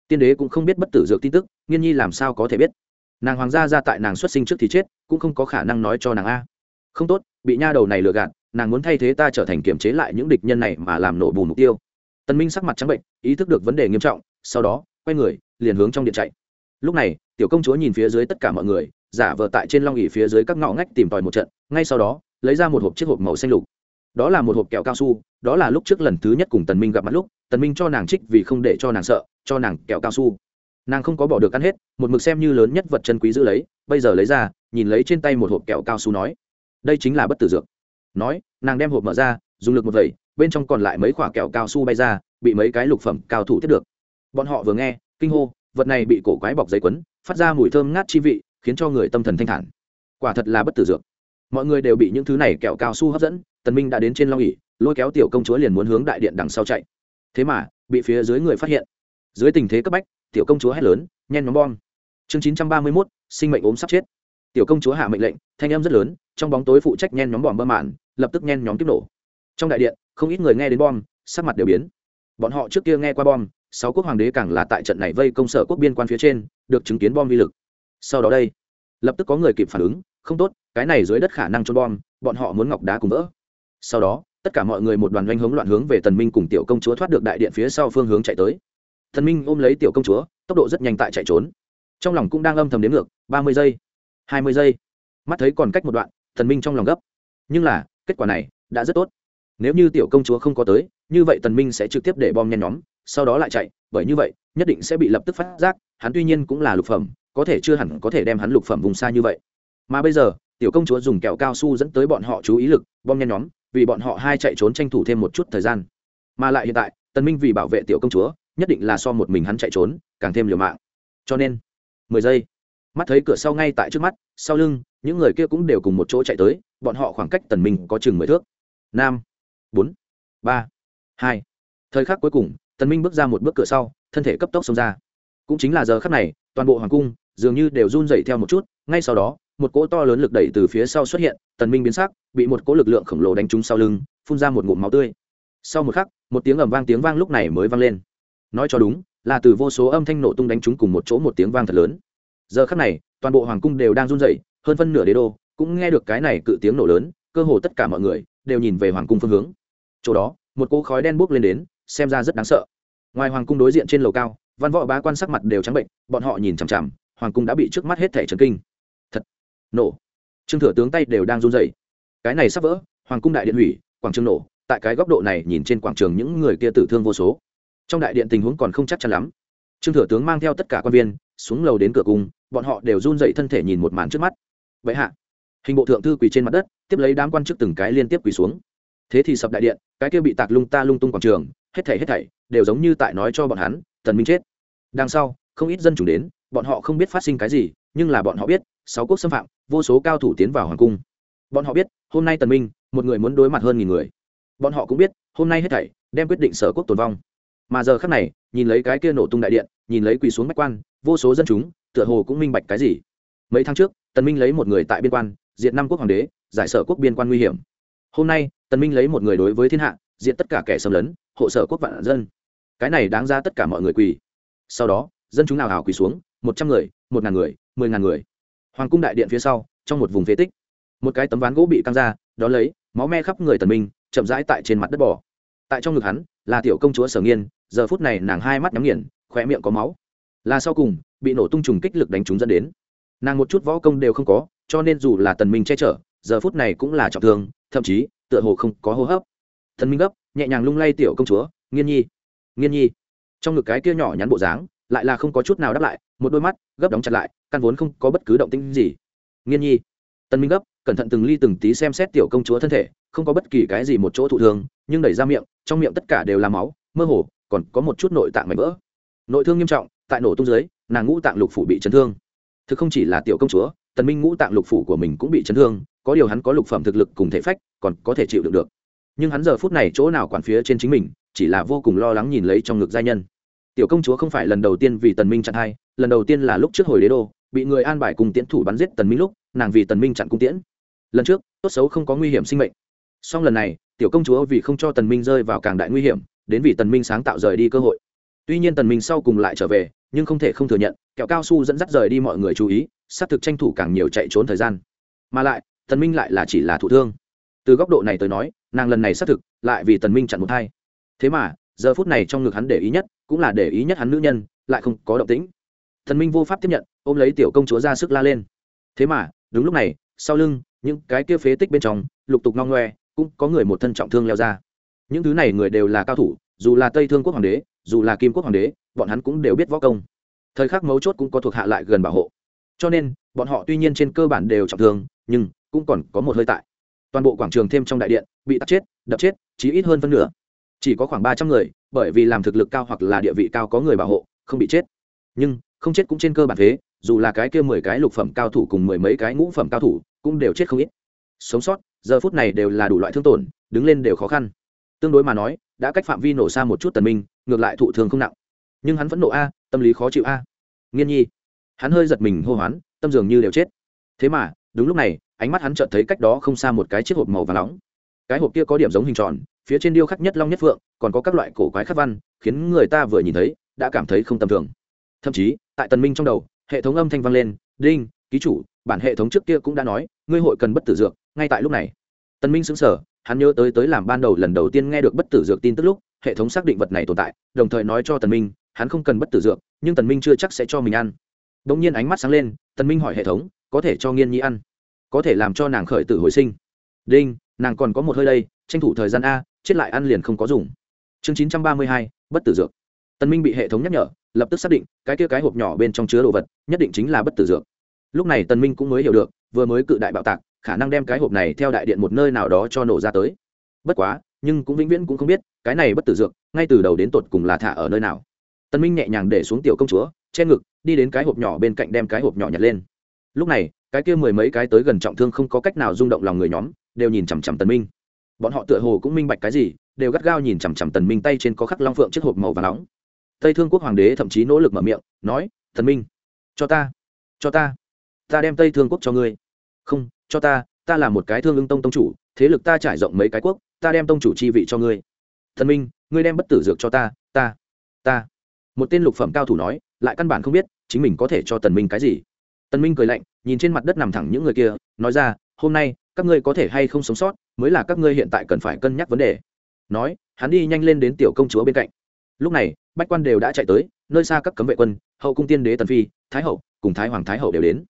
Tiên đế cũng không biết bất tử dược tin tức, nghiên nhi làm sao có thể biết? Nàng hoàng gia ra tại nàng xuất sinh trước thì chết, cũng không có khả năng nói cho nàng a. Không tốt, bị nha đầu này lừa gạt, nàng muốn thay thế ta trở thành kiểm chế lại những địch nhân này mà làm nổ bù mục tiêu. Tân minh sắc mặt trắng bệnh, ý thức được vấn đề nghiêm trọng, sau đó, quay người, liền hướng trong điện chạy. Lúc này, tiểu công chúa nhìn phía dưới tất cả mọi người, giả vờ tại trên long ỉ phía dưới các ngõ ngách tìm tòi một trận, ngay sau đó, lấy ra một hộp chiếc hộp màu xanh lục. Đó là một hộp kẹo cao su đó là lúc trước lần thứ nhất cùng tần minh gặp mặt lúc, tần minh cho nàng trích vì không để cho nàng sợ, cho nàng kẹo cao su. Nàng không có bỏ được ăn hết, một mực xem như lớn nhất vật chân quý giữ lấy, bây giờ lấy ra, nhìn lấy trên tay một hộp kẹo cao su nói, đây chính là bất tử dược. Nói, nàng đem hộp mở ra, dùng lực một vẩy, bên trong còn lại mấy quả kẹo cao su bay ra, bị mấy cái lục phẩm cao thủ tiếp được. Bọn họ vừa nghe, kinh hô, vật này bị cổ quái bọc giấy quấn, phát ra mùi thơm ngát chi vị, khiến cho người tâm thần thanh thản. Quả thật là bất tử dược. Mọi người đều bị những thứ này kẹo cao su hấp dẫn, tần minh đã đến trên long ỉ lôi kéo tiểu công chúa liền muốn hướng đại điện đằng sau chạy. Thế mà bị phía dưới người phát hiện. Dưới tình thế cấp bách tiểu công chúa hét lớn nhen nhóm bom. Chương 931, sinh mệnh ốm sắp chết. Tiểu công chúa hạ mệnh lệnh thanh âm rất lớn trong bóng tối phụ trách nhen nhóm bom bơm mạn lập tức nhen nhóm tiếp nổ. Trong đại điện không ít người nghe đến bom sắc mặt đều biến. Bọn họ trước kia nghe qua bom sáu quốc hoàng đế càng là tại trận này vây công sở quốc biên quan phía trên được chứng kiến bom vi lực. Sau đó đây lập tức có người kịp phản ứng không tốt cái này dưới đất khả năng trôn bom bọn họ muốn ngọc đá cùng vỡ. Sau đó tất cả mọi người một đoàn doanh hướng loạn hướng về tần minh cùng tiểu công chúa thoát được đại điện phía sau phương hướng chạy tới. Thần minh ôm lấy tiểu công chúa, tốc độ rất nhanh tại chạy trốn. Trong lòng cũng đang âm thầm đến ngược, ba mươi giây, hai mươi giây. Mắt thấy còn cách một đoạn thần minh trong lòng gấp. Nhưng là, kết quả này đã rất tốt. Nếu như tiểu công chúa không có tới, như vậy tần minh sẽ trực tiếp để bom nhen nhóm, sau đó lại chạy. Bởi như vậy, nhất định sẽ bị lập tức phát giác, hắn tuy nhiên cũng là lục phẩm, có thể chưa hẳn có thể đem hắn lục phẩm vùng xa như vậy. Mà bây giờ, tiểu công chúa dùng kẹo cao su dẫn tới bọn họ chú ý lực, bom nhen nhóm vì bọn họ hai chạy trốn tranh thủ thêm một chút thời gian. Mà lại hiện tại, tần minh vì bảo vệ tiểu công chúa, nhất định là so một mình hắn chạy trốn, càng thêm liều mạng. Cho nên, mười giây, mắt thấy cửa sau ngay tại trước mắt, sau lưng, những người kia cũng đều cùng một chỗ chạy tới, bọn họ khoảng cách tần minh có chừng mười thước. Năm bốn, ba, hai. Thời khắc cuối cùng, tần minh bước ra một bước cửa sau, thân thể cấp tốc xông ra. Cũng chính là giờ khắc này, toàn bộ hoàng cung dường như đều run rẩy theo một chút, ngay sau đó một cỗ to lớn lực đẩy từ phía sau xuất hiện, tần minh biến sắc, bị một cỗ lực lượng khổng lồ đánh trúng sau lưng, phun ra một ngụm máu tươi. Sau một khắc, một tiếng ầm vang tiếng vang lúc này mới vang lên. Nói cho đúng, là từ vô số âm thanh nổ tung đánh trúng cùng một chỗ một tiếng vang thật lớn. Giờ khắc này, toàn bộ hoàng cung đều đang run rẩy, hơn phân nửa đế đô cũng nghe được cái này cự tiếng nổ lớn, cơ hồ tất cả mọi người đều nhìn về hoàng cung phương hướng. Chỗ đó, một cỗ khói đen bốc lên đến, xem ra rất đáng sợ. Ngoài hoàng cung đối diện trên lầu cao, văn võ bá quan sắc mặt đều trắng bệnh, bọn họ nhìn chằm chằm, hoàng cung đã bị trước mắt hết thẻ trần kinh nổ. Trương thừa tướng tay đều đang run rẩy. Cái này sắp vỡ, hoàng cung đại điện hủy, quảng trường nổ, tại cái góc độ này nhìn trên quảng trường những người kia tử thương vô số. Trong đại điện tình huống còn không chắc chắn lắm. Trương thừa tướng mang theo tất cả quan viên, xuống lầu đến cửa cung, bọn họ đều run dậy thân thể nhìn một màn trước mắt. Vậy hạ, hình bộ thượng thư quỳ trên mặt đất, tiếp lấy đám quan chức từng cái liên tiếp quỳ xuống. Thế thì sập đại điện, cái kia bị tạc lung ta lung tung quảng trường, hết thảy hết thảy đều giống như tại nói cho bọn hắn tần minh chết. Đằng sau, không ít dân chúng đến, bọn họ không biết phát sinh cái gì, nhưng là bọn họ biết sáu quốc xâm phạm, vô số cao thủ tiến vào hoàng cung. Bọn họ biết, hôm nay tần minh, một người muốn đối mặt hơn nghìn người. Bọn họ cũng biết, hôm nay hết thảy đem quyết định sở quốc tồn vong. Mà giờ khắc này, nhìn lấy cái kia nổ tung đại điện, nhìn lấy quỳ xuống bách quan, vô số dân chúng, tựa hồ cũng minh bạch cái gì. Mấy tháng trước, tần minh lấy một người tại biên quan, diệt năm quốc hoàng đế, giải sở quốc biên quan nguy hiểm. Hôm nay, tần minh lấy một người đối với thiên hạ, diệt tất cả kẻ xâm lấn, hộ sở quốc vạn dân. Cái này đáng ra tất cả mọi người quỳ. Sau đó, dân chúng nào hào quỳ xuống, một trăm người, một ngàn người, mười ngàn người hoàng cung đại điện phía sau, trong một vùng phế tích, một cái tấm ván gỗ bị căng ra, đó lấy, máu me khắp người tần minh, chậm rãi tại trên mặt đất bò. Tại trong ngực hắn, là tiểu công chúa sở nghiên, giờ phút này nàng hai mắt nhắm nghiền khỏe miệng có máu. Là sau cùng, bị nổ tung trùng kích lực đánh trúng dẫn đến. Nàng một chút võ công đều không có, cho nên dù là tần minh che chở, giờ phút này cũng là trọng thương, thậm chí, tựa hồ không có hô hấp. Thần minh gấp, nhẹ nhàng lung lay tiểu công chúa, nghiên nhi nghiên nhi. Trong ngực cái kia nhỏ nhắn bộ dáng lại là không có chút nào đáp lại, một đôi mắt gấp đóng chặt lại, căn vốn không có bất cứ động tĩnh gì. Nghiên nhi tân minh gấp, cẩn thận từng ly từng tí xem xét tiểu công chúa thân thể, không có bất kỳ cái gì một chỗ thụ thương, nhưng đẩy ra miệng, trong miệng tất cả đều là máu, mơ hồ, còn có một chút nội tạng mảnh vỡ. Nội thương nghiêm trọng, tại nổ tung dưới, nàng ngũ tạng lục phủ bị chấn thương. Thực không chỉ là tiểu công chúa, tần minh ngũ tạng lục phủ của mình cũng bị chấn thương, có điều hắn có lục phẩm thực lực cùng thể phách, còn có thể chịu đựng được. Nhưng hắn giờ phút này chỗ nào quản phía trên chính mình, chỉ là vô cùng lo lắng nhìn lấy trong ngực giai nhân tiểu công chúa không phải lần đầu tiên vì tần minh chặn hai, lần đầu tiên là lúc trước hồi đế đô, bị người an bài cùng tiễn thủ bắn giết tần minh lúc, nàng vì tần minh chặn cung tiễn. Lần trước, tốt xấu không có nguy hiểm sinh mệnh. Song lần này, tiểu công chúa vì không cho tần minh rơi vào càng đại nguy hiểm, đến vì tần minh sáng tạo rời đi cơ hội. Tuy nhiên tần minh sau cùng lại trở về, nhưng không thể không thừa nhận, kẹo cao su dẫn dắt rời đi mọi người chú ý, xác thực tranh thủ càng nhiều chạy trốn thời gian. Mà lại, tần minh lại là chỉ là thụ thương. Từ góc độ này tới nói, nàng lần này xác thực, lại vì tần minh chặn một hai. thế mà, giờ phút này trong ngực hắn để ý nhất cũng là để ý nhất hắn nữ nhân, lại không có động tĩnh. Thần minh vô pháp tiếp nhận, ôm lấy tiểu công chúa ra sức la lên. Thế mà, đúng lúc này, sau lưng, những cái kia phế tích bên trong, lục tục ngong ngoe, cũng có người một thân trọng thương leo ra. Những thứ này người đều là cao thủ, dù là tây thương quốc hoàng đế, dù là kim quốc hoàng đế, bọn hắn cũng đều biết võ công. Thời khắc mấu chốt cũng có thuộc hạ lại gần bảo hộ. Cho nên, bọn họ tuy nhiên trên cơ bản đều trọng thương, nhưng cũng còn có một hơi tại. Toàn bộ quảng trường thêm trong đại điện, bị tắt chết, đập chết chỉ ít hơn phân nửa chỉ có khoảng ba trăm người, bởi vì làm thực lực cao hoặc là địa vị cao có người bảo hộ, không bị chết. Nhưng, không chết cũng trên cơ bản thế, dù là cái kia mười cái lục phẩm cao thủ cùng mười mấy cái ngũ phẩm cao thủ, cũng đều chết không ít. Sống sót, giờ phút này đều là đủ loại thương tổn, đứng lên đều khó khăn. Tương đối mà nói, đã cách phạm vi nổ xa một chút tần minh, ngược lại thụ thường không nặng. Nhưng hắn vẫn nộ a, tâm lý khó chịu a. Nghiên nhi. Hắn hơi giật mình, hô hoán, tâm dường như đều chết. Thế mà, đúng lúc này, ánh mắt hắn chợt thấy cách đó không xa một cái chiếc hộp màu vàng nóng cái hộp kia có điểm giống hình tròn, phía trên điêu khắc nhất long nhất phượng, còn có các loại cổ quái khắc văn, khiến người ta vừa nhìn thấy, đã cảm thấy không tầm thường. Thậm chí, tại tần minh trong đầu, hệ thống âm thanh vang lên, đinh, ký chủ, bản hệ thống trước kia cũng đã nói, ngươi hội cần bất tử dược, ngay tại lúc này. Tần minh sững sờ, hắn nhớ tới tới làm ban đầu lần đầu tiên nghe được bất tử dược tin tức lúc, hệ thống xác định vật này tồn tại, đồng thời nói cho tần minh, hắn không cần bất tử dược, nhưng tần minh chưa chắc sẽ cho mình ăn. Đống nhiên ánh mắt sáng lên, tần minh hỏi hệ thống, có thể cho nghiên nhi ăn, có thể làm cho nàng khởi tử hồi sinh. Đinh nàng còn có một hơi đây, tranh thủ thời gian a, chết lại ăn liền không có dùng. Chương chín trăm ba mươi hai, bất tử dược. Tần minh bị hệ thống nhắc nhở, lập tức xác định, cái kia cái hộp nhỏ bên trong chứa đồ vật, nhất định chính là bất tử dược. Lúc này tần minh cũng mới hiểu được, vừa mới cự đại bạo tạc, khả năng đem cái hộp này theo đại điện một nơi nào đó cho nổ ra tới. Bất quá, nhưng cũng vĩnh viễn cũng không biết, cái này bất tử dược, ngay từ đầu đến tột cùng là thả ở nơi nào. Tần minh nhẹ nhàng để xuống tiểu công chúa, che ngực, đi đến cái hộp nhỏ bên cạnh đem cái hộp nhỏ nhặt lên. Lúc này, cái kia mười mấy cái tới gần trọng thương không có cách nào rung động lòng người nhóm đều nhìn chằm chằm tần minh. Bọn họ tựa hồ cũng minh bạch cái gì, đều gắt gao nhìn chằm chằm tần minh tay trên có khắc long phượng chiếc hộp màu và nóng. Tây thương quốc hoàng đế thậm chí nỗ lực mở miệng, nói, tần minh, cho ta cho ta ta đem tây thương quốc cho ngươi. Không, cho ta ta là một cái thương ưng tông tông chủ, thế lực ta trải rộng mấy cái quốc, ta đem tông chủ chi vị cho ngươi. Thần minh, ngươi đem bất tử dược cho ta ta ta. Một tên lục phẩm cao thủ nói, lại căn bản không biết chính mình có thể cho tần minh cái gì. Tần minh cười lạnh, nhìn trên mặt đất nằm thẳng những người kia, nói ra hôm nay, các ngươi có thể hay không sống sót, mới là các ngươi hiện tại cần phải cân nhắc vấn đề. Nói, hắn đi nhanh lên đến tiểu công chúa bên cạnh. Lúc này, bách quan đều đã chạy tới, nơi xa các cấm vệ quân, hậu cung tiên đế tần phi, thái hậu, cùng thái hoàng thái hậu đều đến.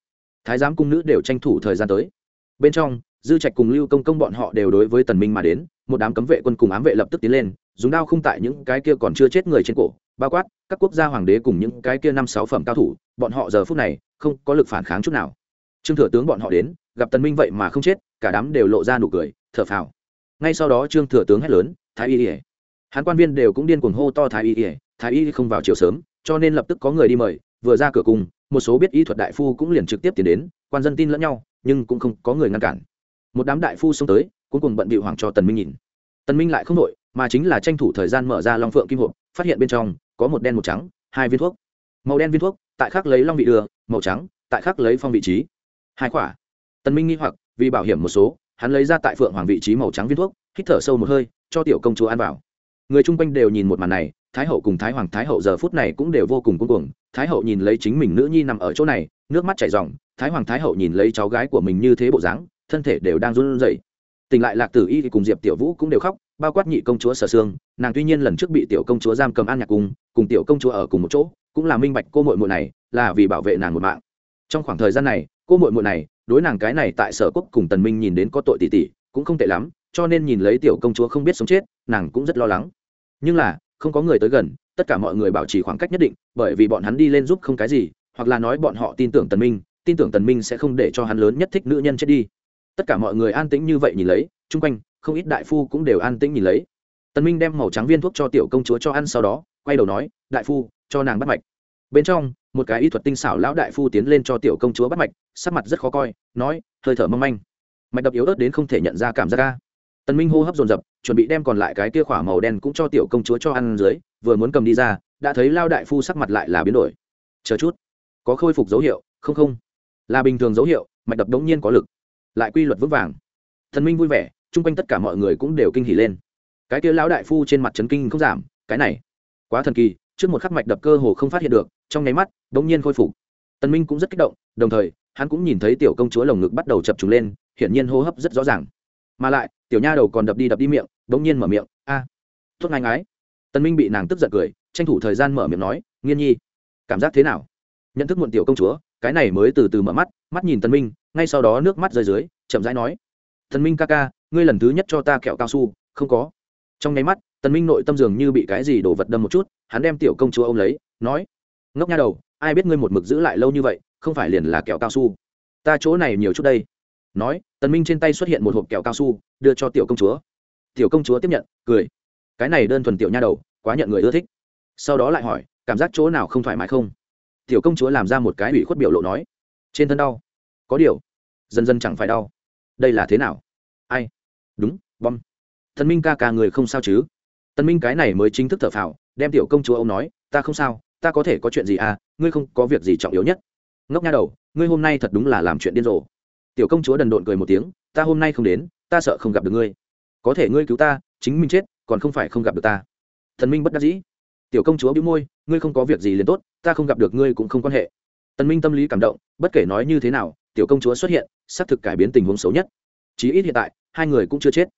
Thái giám cung nữ đều tranh thủ thời gian tới. Bên trong, dư trạch cùng lưu công công bọn họ đều đối với tần minh mà đến, một đám cấm vệ quân cùng ám vệ lập tức tiến lên, dùng đao khung tại những cái kia còn chưa chết người trên cổ, bao quát các quốc gia hoàng đế cùng những cái kia năm sáu phẩm cao thủ, bọn họ giờ phút này không có lực phản kháng chút nào trương thừa tướng bọn họ đến gặp tần minh vậy mà không chết cả đám đều lộ ra nụ cười thở phào. Ngay sau đó trương thừa tướng hét lớn thái y ỉa hắn quan viên đều cũng điên cuồng hô to thái y ỉa thái y không vào chiều sớm cho nên lập tức có người đi mời vừa ra cửa cùng một số biết y thuật đại phu cũng liền trực tiếp tiến đến quan dân tin lẫn nhau nhưng cũng không có người ngăn cản. Một đám đại phu xông tới cuối cùng bận bịu hoàng cho tần minh nhìn. Tần minh lại không nổi, mà chính là tranh thủ thời gian mở ra long phượng kim hộp phát hiện bên trong có một đen một trắng hai viên thuốc. Màu đen viên thuốc tại khắc lấy long vị đường màu trắng tại khắc lấy phong vị trí hai quả tần minh nghi hoặc, vì bảo hiểm một số, hắn lấy ra tại phượng hoàng vị trí màu trắng viên thuốc, hít thở sâu một hơi, cho tiểu công chúa ăn vào. Người chung quanh đều nhìn một màn này, thái hậu cùng thái hoàng, thái hậu giờ phút này cũng đều vô cùng cuống cuồng. Thái hậu nhìn lấy chính mình nữ nhi nằm ở chỗ này, nước mắt chảy ròng. Thái hoàng, thái hậu nhìn lấy cháu gái của mình như thế bộ dáng, thân thể đều đang run rẩy. Tỉnh lại, lạc tử y thì cùng diệp tiểu vũ cũng đều khóc, bao quát nhị công chúa sở sương. Nàng tuy nhiên lần trước bị tiểu công chúa giam cầm an nhạc cung, cùng tiểu công chúa ở cùng một chỗ, cũng là minh bạch cô muội muội này là vì bảo vệ nàng một mạng. Trong khoảng thời gian này cô muội muội này, đối nàng cái này tại sở quốc cùng tần minh nhìn đến có tội tỷ tỷ cũng không tệ lắm, cho nên nhìn lấy tiểu công chúa không biết sống chết, nàng cũng rất lo lắng. Nhưng là, không có người tới gần, tất cả mọi người bảo trì khoảng cách nhất định, bởi vì bọn hắn đi lên giúp không cái gì, hoặc là nói bọn họ tin tưởng tần minh, tin tưởng tần minh sẽ không để cho hắn lớn nhất thích nữ nhân chết đi. Tất cả mọi người an tĩnh như vậy nhìn lấy, chung quanh, không ít đại phu cũng đều an tĩnh nhìn lấy. Tần minh đem màu trắng viên thuốc cho tiểu công chúa cho ăn sau đó, quay đầu nói, đại phu, cho nàng bắt mạch. Bên trong, một cái y thuật tinh xảo lão đại phu tiến lên cho tiểu công chúa bắt mạch sắc mặt rất khó coi, nói, hơi thở mong manh. Mạch đập yếu ớt đến không thể nhận ra cảm giác ca tần minh hô hấp dồn dập, chuẩn bị đem còn lại cái kia khỏa màu đen cũng cho tiểu công chúa cho ăn dưới, vừa muốn cầm đi ra, đã thấy lao đại phu sắc mặt lại là biến đổi. Chờ chút, có khôi phục dấu hiệu, không không. Là bình thường dấu hiệu, mạch đập đống nhiên có lực. Lại quy luật vững vàng. Thần minh vui vẻ, chung quanh tất cả mọi người cũng đều kinh hỉ lên. Cái kia lão đại phu trên mặt trấn kinh không giảm, cái này, quá thần kỳ, trước một khắc mạch đập cơ hồ không phát hiện được, trong nháy mắt, đống nhiên khôi phục. Tần minh cũng rất kích động, đồng thời hắn cũng nhìn thấy tiểu công chúa lồng ngực bắt đầu chập trùng lên, hiển nhiên hô hấp rất rõ ràng. Mà lại, tiểu nha đầu còn đập đi đập đi miệng đống nhiên mở miệng, a, tốt ngang ái Tân minh bị nàng tức giận cười, tranh thủ thời gian mở miệng nói, nghiên nhi, cảm giác thế nào? Nhận thức muộn tiểu công chúa, cái này mới từ từ mở mắt mắt nhìn Tân minh, ngay sau đó nước mắt rơi dưới, chậm rãi nói Tân minh ca ca, ngươi lần thứ nhất cho ta kẹo cao su, không có. Trong nháy mắt Tân minh nội tâm dường như bị cái gì đổ vật đâm một chút, hắn đem tiểu công chúa ôm lấy, nói, ngốc nha đầu, ai biết ngươi một mực giữ lại lâu như vậy không phải liền là kẹo cao su. Ta chỗ này nhiều chút đây. Nói, tần minh trên tay xuất hiện một hộp kẹo cao su, đưa cho tiểu công chúa. Tiểu công chúa tiếp nhận, cười. Cái này đơn thuần tiểu nha đầu, quá nhận người ưa thích. Sau đó lại hỏi, cảm giác chỗ nào không thoải mái không? Tiểu công chúa làm ra một cái ủy khuất biểu lộ nói. Trên thân đau. Có điều, dần dần chẳng phải đau. Đây là thế nào? Ai? Đúng, bom. Thần minh ca ca người không sao chứ? Tần minh cái này mới chính thức thở phào, đem tiểu công chúa ông nói, ta không sao, ta có thể có chuyện gì à? Ngươi không có việc gì trọng yếu nhất ngốc nha đầu, ngươi hôm nay thật đúng là làm chuyện điên rồ. Tiểu công chúa đần độn cười một tiếng, ta hôm nay không đến, ta sợ không gặp được ngươi. Có thể ngươi cứu ta, chính mình chết, còn không phải không gặp được ta. Thần minh bất đắc dĩ. Tiểu công chúa bĩu môi, ngươi không có việc gì liền tốt, ta không gặp được ngươi cũng không quan hệ. Tần minh tâm lý cảm động, bất kể nói như thế nào, tiểu công chúa xuất hiện, xác thực cải biến tình huống xấu nhất. Chí ít hiện tại, hai người cũng chưa chết.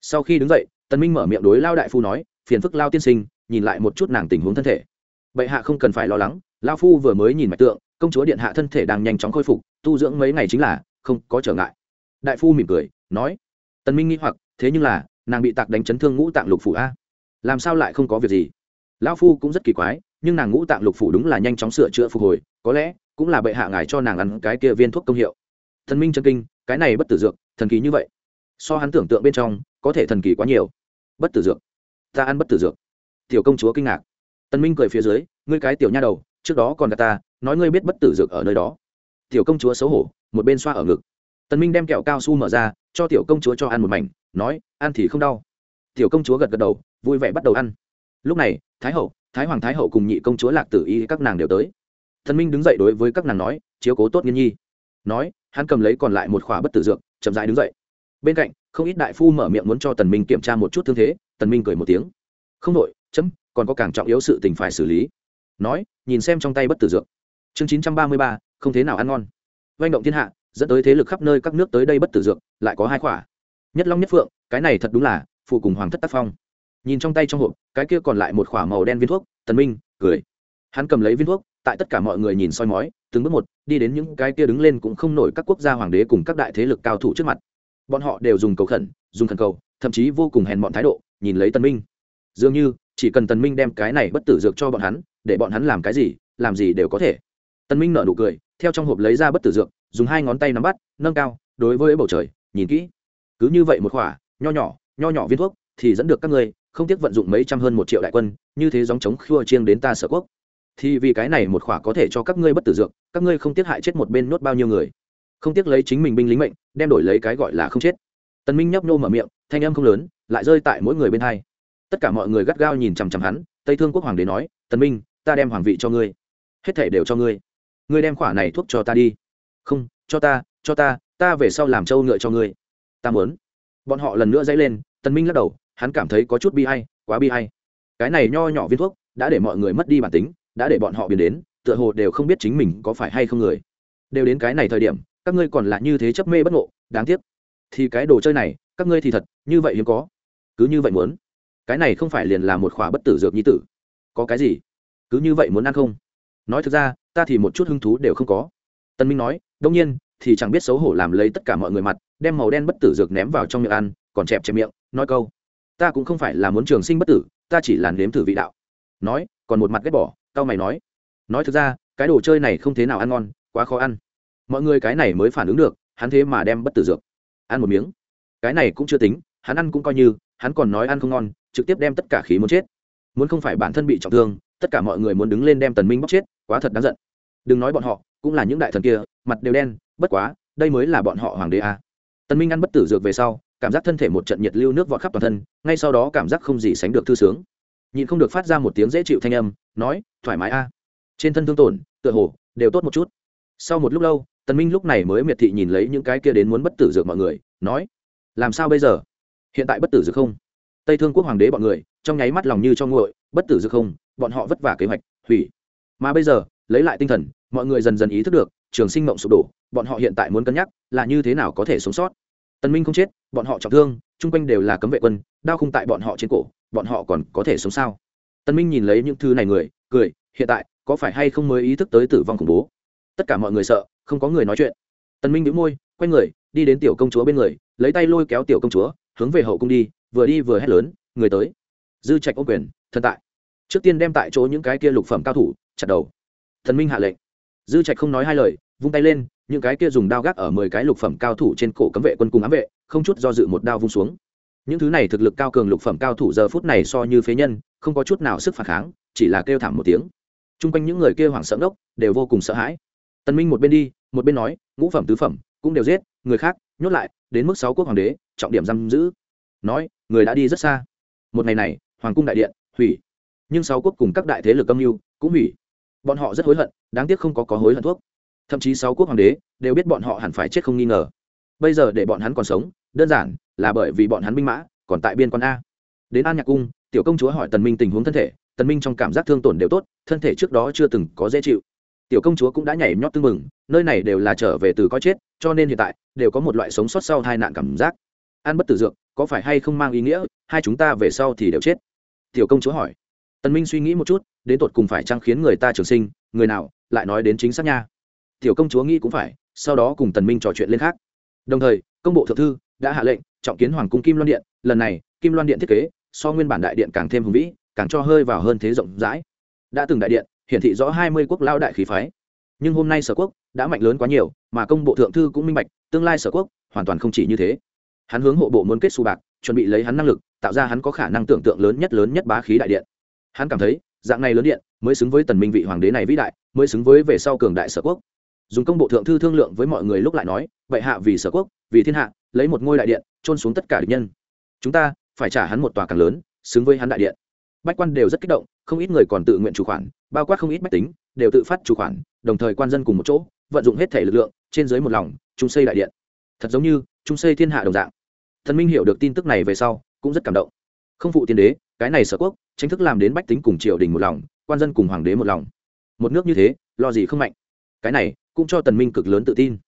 Sau khi đứng dậy, tần minh mở miệng đối lao đại phu nói, phiền phức lao tiên sinh, nhìn lại một chút nàng tình huống thân thể. Bệ hạ không cần phải lo lắng, lao phu vừa mới nhìn mạch tượng công chúa điện hạ thân thể đang nhanh chóng khôi phục, tu dưỡng mấy ngày chính là không có trở ngại. Đại phu mỉm cười, nói, tần minh nghĩ hoặc, thế nhưng là, nàng bị tạc đánh chấn thương ngũ tạng lục phủ a. Làm sao lại không có việc gì? Lão phu cũng rất kỳ quái, nhưng nàng ngũ tạng lục phủ đúng là nhanh chóng sửa chữa phục hồi, có lẽ cũng là bệ hạ ngài cho nàng ăn cái kia viên thuốc công hiệu. Thần minh chân kinh, cái này bất tử dược, thần kỳ như vậy. So hắn tưởng tượng bên trong, có thể thần kỳ quá nhiều. Bất tử dược. Ta ăn bất tử dược. Tiểu công chúa kinh ngạc. Tân minh cười phía dưới, ngươi cái tiểu nha đầu, trước đó còn gà ta nói ngươi biết bất tử dược ở nơi đó. Tiểu công chúa xấu hổ, một bên xoa ở ngực. Tần minh đem kẹo cao su mở ra, cho tiểu công chúa cho ăn một mảnh, nói, ăn thì không đau. Tiểu công chúa gật gật đầu, vui vẻ bắt đầu ăn. Lúc này, thái hậu, thái hoàng thái hậu cùng nhị công chúa lạc tử y, các nàng đều tới. Thần minh đứng dậy đối với các nàng nói, chiếu cố tốt nghiên nhi. Nói, hắn cầm lấy còn lại một khỏa bất tử dược, chậm rãi đứng dậy. Bên cạnh, không ít đại phu mở miệng muốn cho tần minh kiểm tra một chút thương thế, tần minh cười một tiếng. Không đội, chấm, còn có càng trọng yếu sự tình phải xử lý. Nói, nhìn xem trong tay bất tử dược chương chín trăm ba mươi ba, không thế nào ăn ngon. Doanh động thiên hạ, dẫn tới thế lực khắp nơi các nước tới đây bất tử dược, lại có hai khỏa. Nhất long nhất phượng, cái này thật đúng là phụ cùng hoàng thất tác phong. Nhìn trong tay trong hộp, cái kia còn lại một khỏa màu đen viên thuốc, tần minh, cười. Hắn cầm lấy viên thuốc, tại tất cả mọi người nhìn soi mói, từng bước một, đi đến những cái kia đứng lên cũng không nổi các quốc gia hoàng đế cùng các đại thế lực cao thủ trước mặt. Bọn họ đều dùng cầu khẩn, dùng khẩn cầu, thậm chí vô cùng hèn mọn thái độ, nhìn lấy tần minh. Dường như, chỉ cần tần minh đem cái này bất tử dược cho bọn hắn, để bọn hắn làm cái gì, làm gì đều có thể tần minh nở nụ cười, theo trong hộp lấy ra bất tử dược, dùng hai ngón tay nắm bắt, nâng cao, đối với bầu trời, nhìn kỹ. Cứ như vậy một khỏa, nho nhỏ nho nhỏ viên thuốc, thì dẫn được các ngươi, không tiếc vận dụng mấy trăm hơn một triệu đại quân, như thế dòng chống khua chiêng đến ta sở quốc. Thì vì cái này một khỏa có thể cho các ngươi bất tử dược, các ngươi không tiếc hại chết một bên nốt bao nhiêu người. Không tiếc lấy chính mình binh lính mệnh, đem đổi lấy cái gọi là không chết. Tần minh nhấp nhô mở miệng, thanh âm không lớn, lại rơi tại mỗi người bên hai. Tất cả mọi người gắt gao nhìn chằm chằm hắn, tây thương quốc hoàng đế nói tần minh, ta đem hoàng vị cho ngươi. Hết thể đều cho ngươi ngươi đem khỏa này thuốc cho ta đi. Không, cho ta cho ta ta về sau làm trâu ngựa cho ngươi. Ta muốn. Bọn họ lần nữa dãy lên, tần minh lắc đầu, hắn cảm thấy có chút bi hay quá bi hay cái này nho nhỏ viên thuốc, đã để mọi người mất đi bản tính, đã để bọn họ biến đến, tựa hồ đều không biết chính mình có phải hay không người. Đều đến cái này thời điểm, các ngươi còn là như thế chấp mê bất ngộ, đáng tiếc. Thì cái đồ chơi này, các ngươi thì thật, như vậy hiếm có. Cứ như vậy muốn. Cái này không phải liền là một khỏa bất tử dược nhi tử. Có cái gì? Cứ như vậy muốn ăn không? Nói thực ra, ta thì một chút hứng thú đều không có. Tân minh nói đông nhiên, thì chẳng biết xấu hổ làm lấy tất cả mọi người mặt, đem màu đen bất tử dược ném vào trong miệng ăn, còn chẹp chẹp miệng, nói câu, ta cũng không phải là muốn trường sinh bất tử, ta chỉ là nếm thử vị đạo. Nói, còn một mặt ghét bỏ tao mày nói nói thực ra, cái đồ chơi này không thế nào ăn ngon, quá khó ăn. Mọi người cái này mới phản ứng được, hắn thế mà đem bất tử dược ăn một miếng. Cái này cũng chưa tính, hắn ăn cũng coi như, hắn còn nói ăn không ngon, trực tiếp đem tất cả khí muốn chết. Muốn không phải bản thân bị trọng thương tất cả mọi người muốn đứng lên đem tần minh bóc chết, quá thật đáng giận. Đừng nói bọn họ, cũng là những đại thần kia, mặt đều đen, bất quá, đây mới là bọn họ hoàng đế a. Tần minh ăn bất tử dược về sau, cảm giác thân thể một trận nhiệt lưu nước vọt khắp toàn thân, ngay sau đó cảm giác không gì sánh được thư sướng. Nhịn không được phát ra một tiếng dễ chịu thanh âm, nói, thoải mái a. Trên thân thương tổn, tựa hồ, đều tốt một chút. Sau một lúc lâu, tần minh lúc này mới miệt thị nhìn lấy những cái kia đến muốn bất tử dược mọi người, nói, làm sao bây giờ? Hiện tại bất tử dược không? Tây thương quốc hoàng đế bọn người, trong nháy mắt lòng như cho nguội, bất tử dược không bọn họ vất vả kế hoạch, hủy. Mà bây giờ, lấy lại tinh thần, mọi người dần dần ý thức được, trường sinh mộng sụp đổ, bọn họ hiện tại muốn cân nhắc là như thế nào có thể sống sót. Tần minh không chết, bọn họ trọng thương, chung quanh đều là cấm vệ quân, đao không tại bọn họ trên cổ, bọn họ còn có thể sống sao? Tần minh nhìn lấy những thứ này người, cười, hiện tại, có phải hay không mới ý thức tới tử vong khủng bố? Tất cả mọi người sợ, không có người nói chuyện. Tần minh nhíu môi, quay người, đi đến tiểu công chúa bên người, lấy tay lôi kéo tiểu công chúa, hướng về hậu cung đi, vừa đi vừa hét lớn, người tới. Dư trạch ô quyền, thần tại trước tiên đem tại chỗ những cái kia lục phẩm cao thủ, chặt đầu. Thần minh hạ lệnh. Dư trạch không nói hai lời, vung tay lên, những cái kia dùng đao gác ở mười cái lục phẩm cao thủ trên cổ cấm vệ quân cùng ám vệ, không chút do dự một đao vung xuống. Những thứ này thực lực cao cường lục phẩm cao thủ giờ phút này so như phế nhân, không có chút nào sức phản kháng, chỉ là kêu thảm một tiếng. T r u n g quanh những người kia hoảng sợ ngốc, đều vô cùng sợ hãi. Tần minh một bên đi, một bên nói, ngũ phẩm, tứ phẩm, cũng đều giết, người khác, nhốt lại, đến mức sáu quốc hoàng đế, trọng điểm giam giữ. Nói, người đã đi rất xa. Một ngày này, hoàng cung đại điện, hủy nhưng sáu quốc cùng các đại thế lực âm mưu cũng hủy. Bọn họ rất hối hận, đáng tiếc không có có hối hận thuốc. Thậm chí sáu quốc hoàng đế đều biết bọn họ hẳn phải chết không nghi ngờ. Bây giờ để bọn hắn còn sống, đơn giản là bởi vì bọn hắn binh mã còn tại biên quan a. Đến an nhạc cung, tiểu công chúa hỏi tần minh tình huống thân thể. Tần minh trong cảm giác thương tổn đều tốt, thân thể trước đó chưa từng có dễ chịu. Tiểu công chúa cũng đã nhảy nhót tưng mừng nơi này đều là trở về từ có chết, cho nên hiện tại đều có một loại sống sót sau tai nạn cảm giác. An bất tử dược, có phải hay không mang ý nghĩa? Hai chúng ta về sau thì đều chết. Tiểu công chúa hỏi tần minh suy nghĩ một chút, đến tột cùng phải chăng khiến người ta trường sinh, người nào, lại nói đến chính xác nha. Tiểu công chúa nghĩ cũng phải, sau đó cùng tần minh trò chuyện lên khác. Đồng thời, công bộ thượng thư đã hạ lệnh, trọng kiến hoàng cung kim loan điện, lần này, kim loan điện thiết kế, so nguyên bản đại điện càng thêm hùng vĩ, càng cho hơi vào hơn thế rộng rãi. Đã từng đại điện, hiển thị rõ hai mươi quốc lao đại khí phái. Nhưng hôm nay sở quốc đã mạnh lớn quá nhiều, mà công bộ thượng thư cũng minh bạch, tương lai sở quốc hoàn toàn không chỉ như thế. Hắn hướng hộ bộ muốn kết xu bạc, chuẩn bị lấy hắn năng lực, tạo ra hắn có khả năng tưởng tượng lớn nhất lớn nhất bá khí đại điện hắn cảm thấy, dạng này lớn điện, mới xứng với tần minh vị hoàng đế này vĩ đại, mới xứng với về sau cường đại sở quốc. Dùng công bộ thượng thư thương lượng với mọi người lúc lại nói, vậy hạ vì sở quốc, vì thiên hạ, lấy một ngôi đại điện trôn xuống tất cả địch nhân. Chúng ta phải trả hắn một tòa càng lớn, xứng với hắn đại điện. Bách quan đều rất kích động, không ít người còn tự nguyện chủ khoản, bao quát không ít bách tính, đều tự phát chủ khoản, đồng thời quan dân cùng một chỗ, vận dụng hết thể lực lượng, trên dưới một lòng chúng xây đại điện. Thật giống như chúng xây thiên hạ đồng dạng. Thần minh hiểu được tin tức này về sau, cũng rất cảm động. Không phụ tiên đế cái này sở quốc, chính thức làm đến bách tính cùng triều đình một lòng, quan dân cùng hoàng đế một lòng. Một nước như thế, lo gì không mạnh. Cái này, cũng cho tần minh cực lớn tự tin.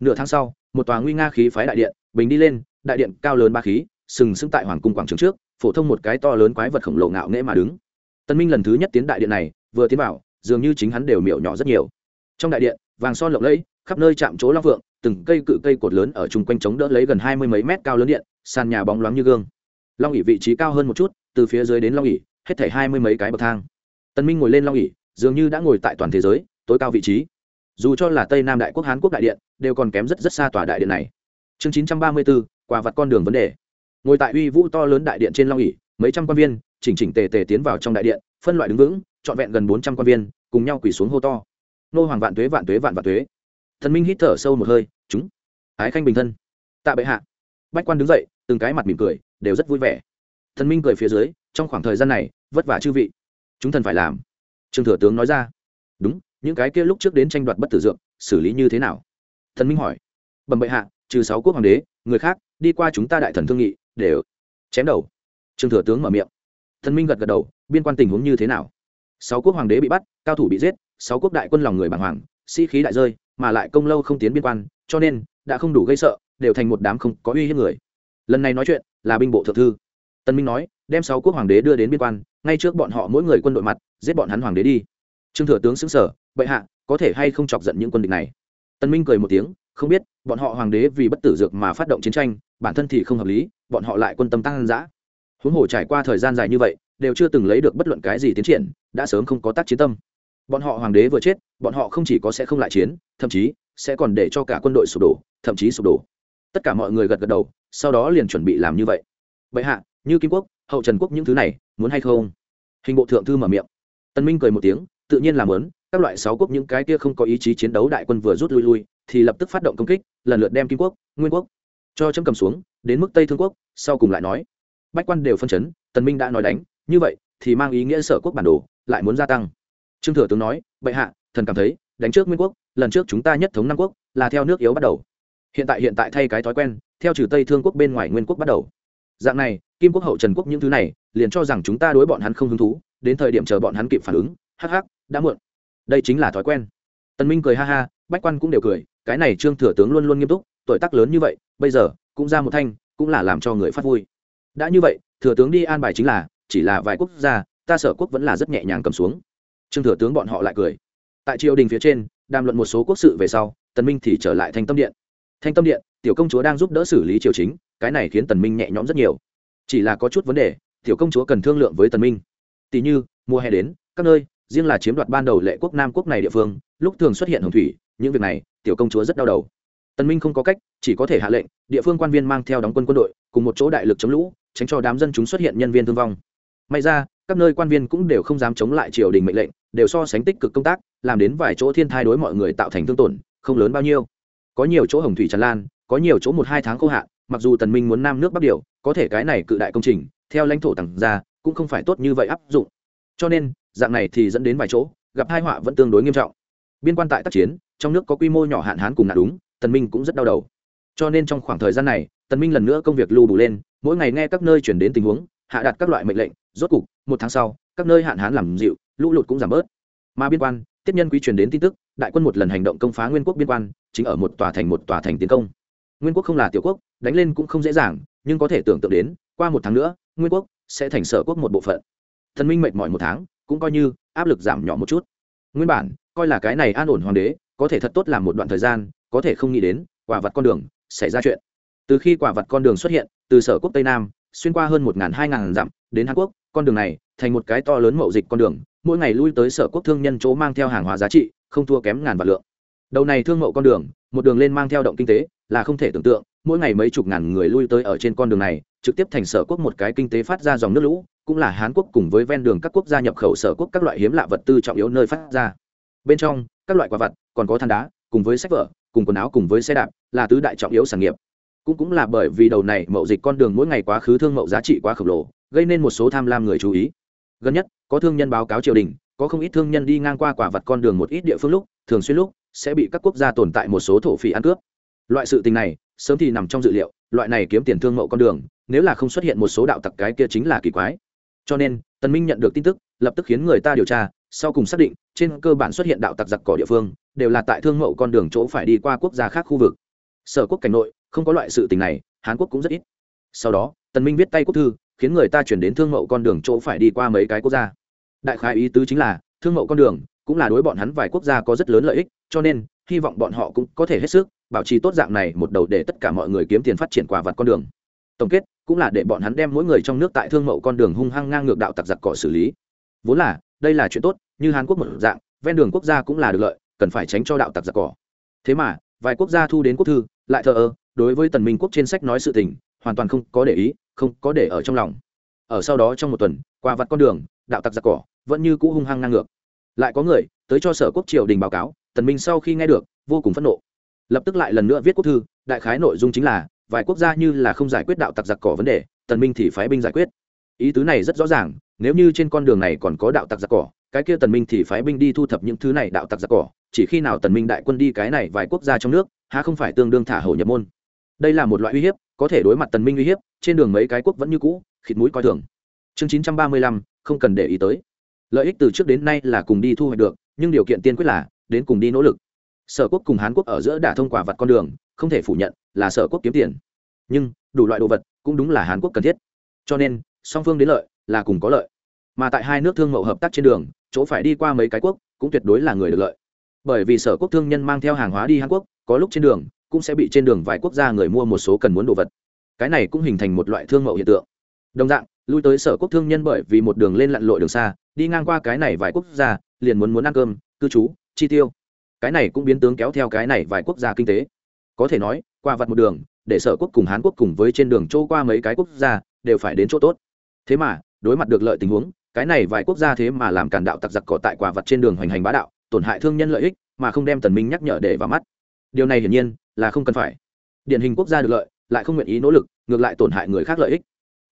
Nửa tháng sau, một tòa nguy nga khí phái đại điện, bình đi lên, đại điện cao lớn ba khí, sừng sững tại hoàng cung quảng trường trước, phổ thông một cái to lớn quái vật khổng lồ ngạo nghễ mà đứng. Tần minh lần thứ nhất tiến đại điện này, vừa tiến vào, dường như chính hắn đều miểu nhỏ rất nhiều. Trong đại điện, vàng son lộng lẫy, khắp nơi chạm chỗ long vượng, từng cây cự cây cột lớn ở chung quanh chống đỡ lấy gần hai mươi mấy mét cao lớn điện, sàn nhà bóng loáng như gương. Long ỉ vị trí cao hơn một chút từ phía dưới đến long ỉ hết thảy hai mươi mấy cái bậc thang. Tân minh ngồi lên long ỉ dường như đã ngồi tại toàn thế giới, tối cao vị trí. Dù cho là tây nam đại quốc, hán quốc đại điện, đều còn kém rất rất xa tòa đại điện này. Chương chín trăm ba mươi bốn quả vặt con đường vấn đề. Ngồi tại uy vũ to lớn đại điện trên long ỉ mấy trăm quan viên, chỉnh chỉnh tề tề tiến vào trong đại điện, phân loại đứng vững, trọn vẹn gần bốn trăm quan viên, cùng nhau quỳ xuống hô to. Nô hoàng vạn tuế vạn tuế, vạn vạn tuế. Thần minh hít thở sâu một hơi, chúng, ái khanh bình thân. Tạ bệ hạ. Bách quan đứng dậy, từng cái mặt mỉm cười, đều rất vui vẻ thần minh cười phía dưới, trong khoảng thời gian này, vất vả chư vị. Chúng thần phải làm. Trương thừa tướng nói ra. Đúng, những cái kia lúc trước đến tranh đoạt bất tử dược, xử lý như thế nào? Thần minh hỏi. Bẩm bệ hạ, trừ sáu quốc hoàng đế, người khác, đi qua chúng ta đại thần thương nghị để chém đầu. Trương thừa tướng mở miệng. Thần minh gật gật đầu, biên quan tình huống như thế nào? Sáu quốc hoàng đế bị bắt, cao thủ bị giết, sáu quốc đại quân lòng người bàng hoàng, sĩ、si、khí đại rơi, mà lại công lâu không tiến biên quan, cho nên, đã không đủ gây sợ, đều thành một đám không có uy hiếp người. Lần này nói chuyện, là binh bộ thượng thư tân minh nói, đem sáu quốc hoàng đế đưa đến biên quan, ngay trước bọn họ mỗi người quân đội mặt, giết bọn hắn hoàng đế đi. Trương thừa tướng xứng sở bệ hạ, có thể hay không chọc giận những quân địch này? Tân minh cười một tiếng, không biết, bọn họ hoàng đế vì bất tử dược mà phát động chiến tranh, bản thân thì không hợp lý, bọn họ lại quân tâm tăng dã. Huống hồ trải qua thời gian dài như vậy, đều chưa từng lấy được bất luận cái gì tiến triển, đã sớm không có tác chiến tâm. Bọn họ hoàng đế vừa chết, bọn họ không chỉ có sẽ không lại chiến, thậm chí sẽ còn để cho cả quân đội sụp đổ, thậm chí sụp đổ. Tất cả mọi người gật gật đầu, sau đó liền chuẩn bị làm như vậy. Bệ hạ như kim quốc, hậu trần quốc những thứ này, muốn hay không? Hình bộ thượng thư mở miệng. Tân minh cười một tiếng, tự nhiên làm lớn các loại sáu quốc những cái kia không có ý chí chiến đấu đại quân vừa rút lui lui, thì lập tức phát động công kích, lần lượt đem kim quốc, nguyên quốc cho chấm cầm xuống, đến mức tây thương quốc, sau cùng lại nói. Bách quan đều phân chấn tần minh đã nói đánh, như vậy thì mang ý nghĩa sở quốc bản đồ lại muốn gia tăng. Trương thừa tướng nói, bệ hạ, thần cảm thấy, đánh trước nguyên quốc, lần trước chúng ta nhất thống năm quốc là theo nước yếu bắt đầu. Hiện tại hiện tại thay cái thói quen, theo trừ tây thương quốc bên ngoài nguyên quốc bắt đầu dạng này, kim quốc hậu trần quốc những thứ này, liền cho rằng chúng ta đối bọn hắn không hứng thú, đến thời điểm chờ bọn hắn kịp phản ứng, hắc hắc, đã muộn. Đây chính là thói quen. Tần minh cười ha ha, bách quan cũng đều cười, cái này trương thừa tướng luôn luôn nghiêm túc, tuổi tác lớn như vậy, bây giờ, cũng ra một thanh, cũng là làm cho người phát vui. Đã như vậy, thừa tướng đi an bài chính là, chỉ là vài quốc gia, ta sở quốc vẫn là rất nhẹ nhàng cầm xuống. Trương thừa tướng bọn họ lại cười. Tại triều đình phía trên, đàm luận một số quốc sự về sau, tần minh thì trở lại thanh tâm điện. Thanh tâm điện, tiểu công chúa đang giúp đỡ xử lý triều chính cái này khiến tần minh nhẹ nhõm rất nhiều. Chỉ là có chút vấn đề, tiểu công chúa cần thương lượng với tần minh. Tỷ như, mùa hè đến, các nơi, riêng là chiếm đoạt ban đầu lệ quốc nam quốc này địa phương, lúc thường xuất hiện hồng thủy, những việc này, tiểu công chúa rất đau đầu. Tần minh không có cách, chỉ có thể hạ lệnh, địa phương quan viên mang theo đóng quân quân đội, cùng một chỗ đại lực chống lũ, tránh cho đám dân chúng xuất hiện nhân viên thương vong. May ra, các nơi quan viên cũng đều không dám chống lại triều đình mệnh lệnh, đều so sánh tích cực công tác, làm đến vài chỗ thiên thai đối mọi người tạo thành thương tổn, không lớn bao nhiêu. Có nhiều chỗ hồng thủy tràn lan, có nhiều chỗ một hai tháng khô hạn mặc dù tần minh muốn nam nước bắc điều, có thể cái này cự đại công trình, theo lãnh thổ tăng ra, cũng không phải tốt như vậy áp dụng. Cho nên, dạng này thì dẫn đến vài chỗ, gặp hai họa vẫn tương đối nghiêm trọng. Biên quan tại tác chiến, trong nước có quy mô nhỏ hạn hán cùng nạn đúng, tần minh cũng rất đau đầu. Cho nên trong khoảng thời gian này, tần minh lần nữa công việc lưu đủ lên, mỗi ngày nghe các nơi chuyển đến tình huống, hạ đặt các loại mệnh lệnh, rốt cục, một tháng sau, các nơi hạn hán làm dịu, lũ lụt cũng giảm bớt. Mà biên quan tiếp nhân quý truyền đến tin tức, đại quân một lần hành động công phá nguyên quốc biên quan, chính ở một tòa thành một tòa thành tiến công. Nguyên quốc không là tiểu quốc đánh lên cũng không dễ dàng, nhưng có thể tưởng tượng đến, qua một tháng nữa, nguyên quốc sẽ thành sở quốc một bộ phận. Thần minh mệt mỏi một tháng, cũng coi như áp lực giảm nhỏ một chút. Nguyên bản, coi là cái này an ổn hoàng đế, có thể thật tốt làm một đoạn thời gian, có thể không nghĩ đến, quả vật con đường xảy ra chuyện. Từ khi quả vật con đường xuất hiện, từ sở quốc tây nam, xuyên qua hơn một hai ngàn dặm, đến hàn quốc, con đường này thành một cái to lớn mậu dịch con đường, mỗi ngày lui tới sở quốc thương nhân chỗ mang theo hàng hóa giá trị, không thua kém ngàn vạn lượng. Đầu này thương mậu con đường một đường lên mang theo động kinh tế, là không thể tưởng tượng, mỗi ngày mấy chục ngàn người lui tới ở trên con đường này, trực tiếp thành sở quốc một cái kinh tế phát ra dòng nước lũ, cũng là hán quốc cùng với ven đường các quốc gia nhập khẩu sở quốc các loại hiếm lạ vật tư trọng yếu nơi phát ra. Bên trong, các loại quả vật còn có than đá, cùng với sách vở, cùng quần áo cùng với xe đạp, là tứ đại trọng yếu sản nghiệp. Cũng cũng là bởi vì đầu này mậu dịch con đường mỗi ngày quá khứ thương mậu giá trị quá khổng lồ, gây nên một số tham lam người chú ý. Gần nhất, có thương nhân báo cáo triều đình, có không ít thương nhân đi ngang qua quả vật con đường một ít địa phương lúc, thường xuyên lúc sẽ bị các quốc gia tồn tại một số thổ phỉ ăn cướp. Loại sự tình này, sớm thì nằm trong dự liệu, loại này kiếm tiền thương mậu con đường, nếu là không xuất hiện một số đạo tặc cái kia chính là kỳ quái. Cho nên, tần minh nhận được tin tức, lập tức khiến người ta điều tra, sau cùng xác định, trên cơ bản xuất hiện đạo tặc giặc cỏ địa phương, đều là tại thương mậu con đường chỗ phải đi qua quốc gia khác khu vực. Sở quốc cảnh nội, không có loại sự tình này, hán quốc cũng rất ít. Sau đó, tần minh viết tay quốc thư, khiến người ta chuyển đến thương mậu con đường chỗ phải đi qua mấy cái quốc gia. Đại khái ý tứ chính là, thương mậu con đường cũng là đối bọn hắn vài quốc gia có rất lớn lợi ích cho nên, hy vọng bọn họ cũng có thể hết sức bảo trì tốt dạng này một đầu để tất cả mọi người kiếm tiền phát triển quả vặt con đường. Tổng kết, cũng là để bọn hắn đem mỗi người trong nước tại thương mậu con đường hung hăng ngang ngược đạo tặc giặc cỏ xử lý. Vốn là, đây là chuyện tốt, như hàn quốc một dạng, ven đường quốc gia cũng là được lợi, cần phải tránh cho đạo tặc giặc cỏ. Thế mà, vài quốc gia thu đến quốc thư, lại thờ ơ, đối với tần minh quốc trên sách nói sự tình, hoàn toàn không có để ý, không có để ở trong lòng. Ở sau đó trong một tuần qua vặt con đường, đạo tặc giặc cỏ vẫn như cũ hung hăng ngang ngược. Lại có người tới cho sở quốc triều đình báo cáo tần minh sau khi nghe được vô cùng phẫn nộ. Lập tức lại lần nữa viết quốc thư đại khái nội dung chính là vài quốc gia như là không giải quyết đạo tặc giặc cỏ vấn đề tần minh thì phái binh giải quyết. Ý tứ này rất rõ ràng nếu như trên con đường này còn có đạo tặc giặc cỏ cái kia tần minh thì phái binh đi thu thập những thứ này đạo tặc giặc cỏ chỉ khi nào tần minh đại quân đi cái này vài quốc gia trong nước há không phải tương đương thả hổ nhập môn. Đây là một loại uy hiếp có thể đối mặt tần minh uy hiếp trên đường mấy cái quốc vẫn như cũ khịt mũi coi thường. Chương 935, không cần để ý tới. Lợi ích từ trước đến nay là cùng đi thu hoạch được nhưng điều kiện tiên quyết là đến cùng đi nỗ lực. Sở quốc cùng hán quốc ở giữa đã thông quả vật con đường, không thể phủ nhận là sở quốc kiếm tiền. Nhưng, đủ loại đồ vật cũng đúng là hàn quốc cần thiết. Cho nên, song phương đến lợi là cùng có lợi. Mà tại hai nước thương mậu hợp tác trên đường, chỗ phải đi qua mấy cái quốc cũng tuyệt đối là người được lợi. Bởi vì sở quốc thương nhân mang theo hàng hóa đi hàn quốc, có lúc trên đường cũng sẽ bị trên đường vài quốc gia người mua một số cần muốn đồ vật. Cái này cũng hình thành một loại thương mậu hiện tượng. Đồng dạng, lui tới sở quốc thương nhân bởi vì một đường lên lặn lội đường xa, đi ngang qua cái này vài quốc gia, liền muốn muốn ăn cơm, cư trú chi tiêu. Cái này cũng biến tướng kéo theo cái này vài quốc gia kinh tế. Có thể nói, qua vặt một đường, để sở quốc cùng hán quốc cùng với trên đường chỗ qua mấy cái quốc gia, đều phải đến chỗ tốt. Thế mà, đối mặt được lợi tình huống, cái này vài quốc gia thế mà làm cản đạo tặc giặc cỏ tại quả vật trên đường hoành hành bá đạo, tổn hại thương nhân lợi ích, mà không đem tần minh nhắc nhở để vào mắt. Điều này hiển nhiên là không cần phải. Điển hình quốc gia được lợi, lại không nguyện ý nỗ lực, ngược lại tổn hại người khác lợi ích.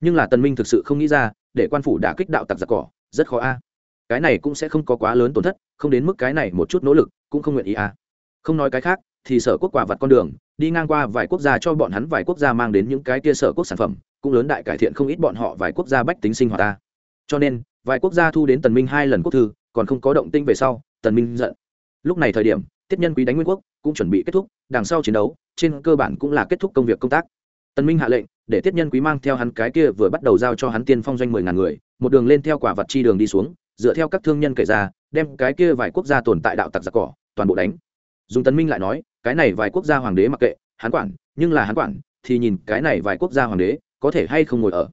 Nhưng là tần minh thực sự không nghĩ ra, để quan phủ đả kích đạo tặc giặc cỏ, rất khó a cái này cũng sẽ không có quá lớn tổn thất, không đến mức cái này một chút nỗ lực cũng không nguyện ý à? không nói cái khác, thì sở quốc quả vật con đường, đi ngang qua vài quốc gia cho bọn hắn vài quốc gia mang đến những cái kia sở quốc sản phẩm, cũng lớn đại cải thiện không ít bọn họ vài quốc gia bách tính sinh hoạt ta. Cho nên, vài quốc gia thu đến tần minh hai lần quốc thư, còn không có động tinh về sau, tần minh giận. Lúc này thời điểm, tiết nhân quý đánh nguyên quốc, cũng chuẩn bị kết thúc, đằng sau chiến đấu, trên cơ bản cũng là kết thúc công việc công tác. Tần minh hạ lệnh, để tiết nhân quý mang theo hắn cái kia vừa bắt đầu giao cho hắn tiên phong doanh mười ngàn người, một đường lên theo quả vật chi đường đi xuống dựa theo các thương nhân kể ra, đem cái kia vài quốc gia tồn tại đạo tặc giặc cỏ, toàn bộ đánh. Dùng Tấn minh lại nói, cái này vài quốc gia hoàng đế mặc kệ, hắn quản, nhưng là hắn quản, thì nhìn cái này vài quốc gia hoàng đế có thể hay không ngồi ở.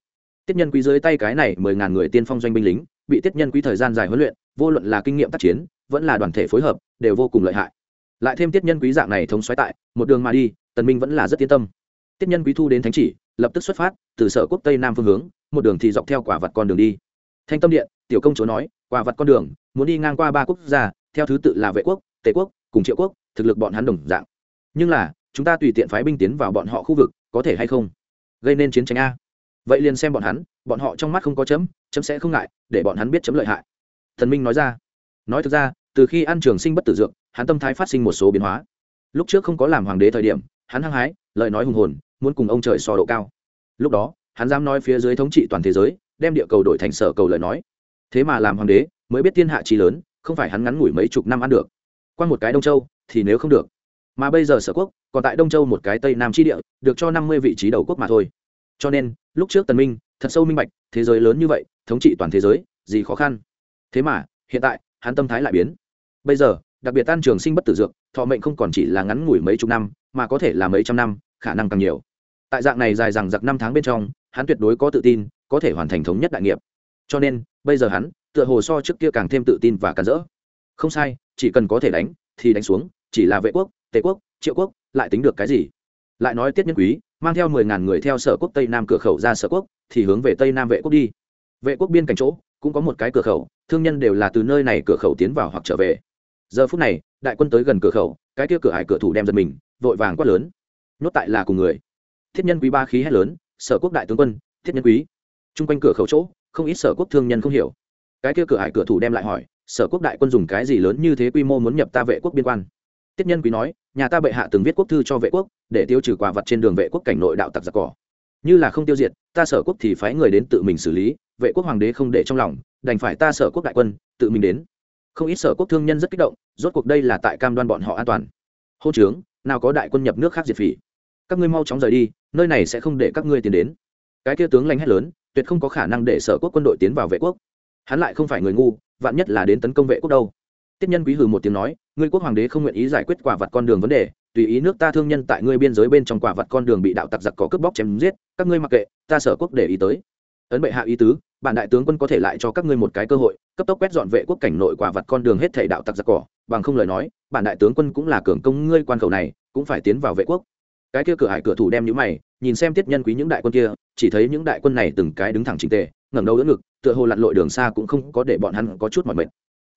Tiết nhân quý dưới tay cái này mười ngàn người tiên phong doanh binh lính, bị tiết nhân quý thời gian dài huấn luyện, vô luận là kinh nghiệm tác chiến, vẫn là đoàn thể phối hợp, đều vô cùng lợi hại. Lại thêm tiết nhân quý dạng này thống xoáy tại, một đường mà đi, tần minh vẫn là rất yên tâm. Tiết nhân quý thu đến thánh chỉ, lập tức xuất phát, từ sở quốc tây nam phương hướng, một đường thì dọc theo quả vật con đường đi. Thanh tâm điện tiểu công chúa nói quả vật con đường, muốn đi ngang qua ba quốc gia, theo thứ tự là vệ quốc, tề quốc, cùng triệu quốc, thực lực bọn hắn đồng dạng. Nhưng là, chúng ta tùy tiện phái binh tiến vào bọn họ khu vực, có thể hay không? Gây nên chiến tranh a. Vậy liền xem bọn hắn, bọn họ trong mắt không có chấm chấm sẽ không ngại, để bọn hắn biết chấm lợi hại. Thần minh nói ra. Nói thực ra, từ khi ăn trường sinh bất tử dược, hắn tâm thái phát sinh một số biến hóa. Lúc trước không có làm hoàng đế thời điểm, hắn hăng hái, lời nói hùng hồn, muốn cùng ông trời so độ cao. Lúc đó, hắn dám nói phía dưới thống trị toàn thế giới, đem địa cầu đổi thành sở cầu lời nói thế mà làm hoàng đế, mới biết thiên hạ trí lớn, không phải hắn ngắn ngủi mấy chục năm ăn được. Qua một cái đông châu, thì nếu không được. Mà bây giờ sở quốc, còn tại đông châu một cái tây nam tri địa, được cho năm mươi vị trí đầu quốc mà thôi. Cho nên, lúc trước tần minh, thật sâu minh bạch, thế giới lớn như vậy, thống trị toàn thế giới, gì khó khăn. Thế mà, hiện tại, hắn tâm thái lại biến. Bây giờ, đặc biệt tan trường sinh bất tử dược, thọ mệnh không còn chỉ là ngắn ngủi mấy chục năm, mà có thể là mấy trăm năm, khả năng càng nhiều. Tại dạng này dài dằng dặc năm tháng bên trong, hắn tuyệt đối có tự tin, có thể hoàn thành thống nhất đại nghiệp. Cho nên bây giờ hắn, tựa hồ so trước kia càng thêm tự tin và cản rỡ. Không sai, chỉ cần có thể đánh, thì đánh xuống, chỉ là vệ quốc, tề quốc, triệu quốc, lại tính được cái gì? Lại nói tiết nhân quý, mang theo mười ngàn người theo sở quốc tây nam cửa khẩu ra sở quốc, thì hướng về tây nam vệ quốc đi. Vệ quốc biên cảnh chỗ, cũng có một cái cửa khẩu, thương nhân đều là từ nơi này cửa khẩu tiến vào hoặc trở về. Giờ phút này, đại quân tới gần cửa khẩu, cái kia cửa hải cửa thủ đem giật mình, vội vàng quát lớn. Nhốt tại là cùng người. Thiết nhân quý ba khí hét lớn, sở quốc đại tướng quân, thiết nhân quý. Chung quanh cửa khẩu chỗ không ít sở quốc thương nhân không hiểu. Cái kia cửa hải cửa thủ đem lại hỏi, sở quốc đại quân dùng cái gì lớn như thế quy mô muốn nhập ta vệ quốc biên quan? Tiết nhân quý nói, nhà ta bệ hạ từng viết quốc thư cho vệ quốc, để tiêu trừ quả vật trên đường vệ quốc cảnh nội đạo tặc giặc cỏ. Như là không tiêu diệt, ta sở quốc thì phái người đến tự mình xử lý, vệ quốc hoàng đế không để trong lòng, đành phải ta sở quốc đại quân, tự mình đến. Không ít sở quốc thương nhân rất kích động, rốt cuộc đây là tại cam đoan bọn họ an toàn. Hô trướng nào có đại quân nhập nước khác diệt phỉ. Các ngươi mau chóng rời đi, nơi này sẽ không để các ngươi tiến đến. Cái kia tướng lãnh hét lớn tuyệt không có khả năng để sở quốc quân đội tiến vào vệ quốc. Hắn lại không phải người ngu, vạn nhất là đến tấn công vệ quốc đâu. Tiết nhân quý hừ một tiếng nói, ngươi quốc hoàng đế không nguyện ý giải quyết quả vật con đường vấn đề, tùy ý nước ta thương nhân tại ngươi biên giới bên trong quả vật con đường bị đạo tặc giặc có cướp bóc chém giết, các ngươi mặc kệ, ta sở quốc để ý tới. Ấn bệ hạ ý tứ, bản đại tướng quân có thể lại cho các ngươi một cái cơ hội, cấp tốc quét dọn vệ quốc cảnh nội quả vật con đường hết thảy đạo tặc giặc cỏ, bằng không lời nói, bản đại tướng quân cũng là cường công ngươi quan khẩu này, cũng phải tiến vào vệ quốc cái kia cửa hải cửa thủ đem nhíu mày, nhìn xem tiết nhân quý những đại quân kia, chỉ thấy những đại quân này từng cái đứng thẳng chỉnh tề, ngẩng đầu đỡ ngực, tựa hồ lặn lội đường xa cũng không có để bọn hắn có chút mỏi mệt.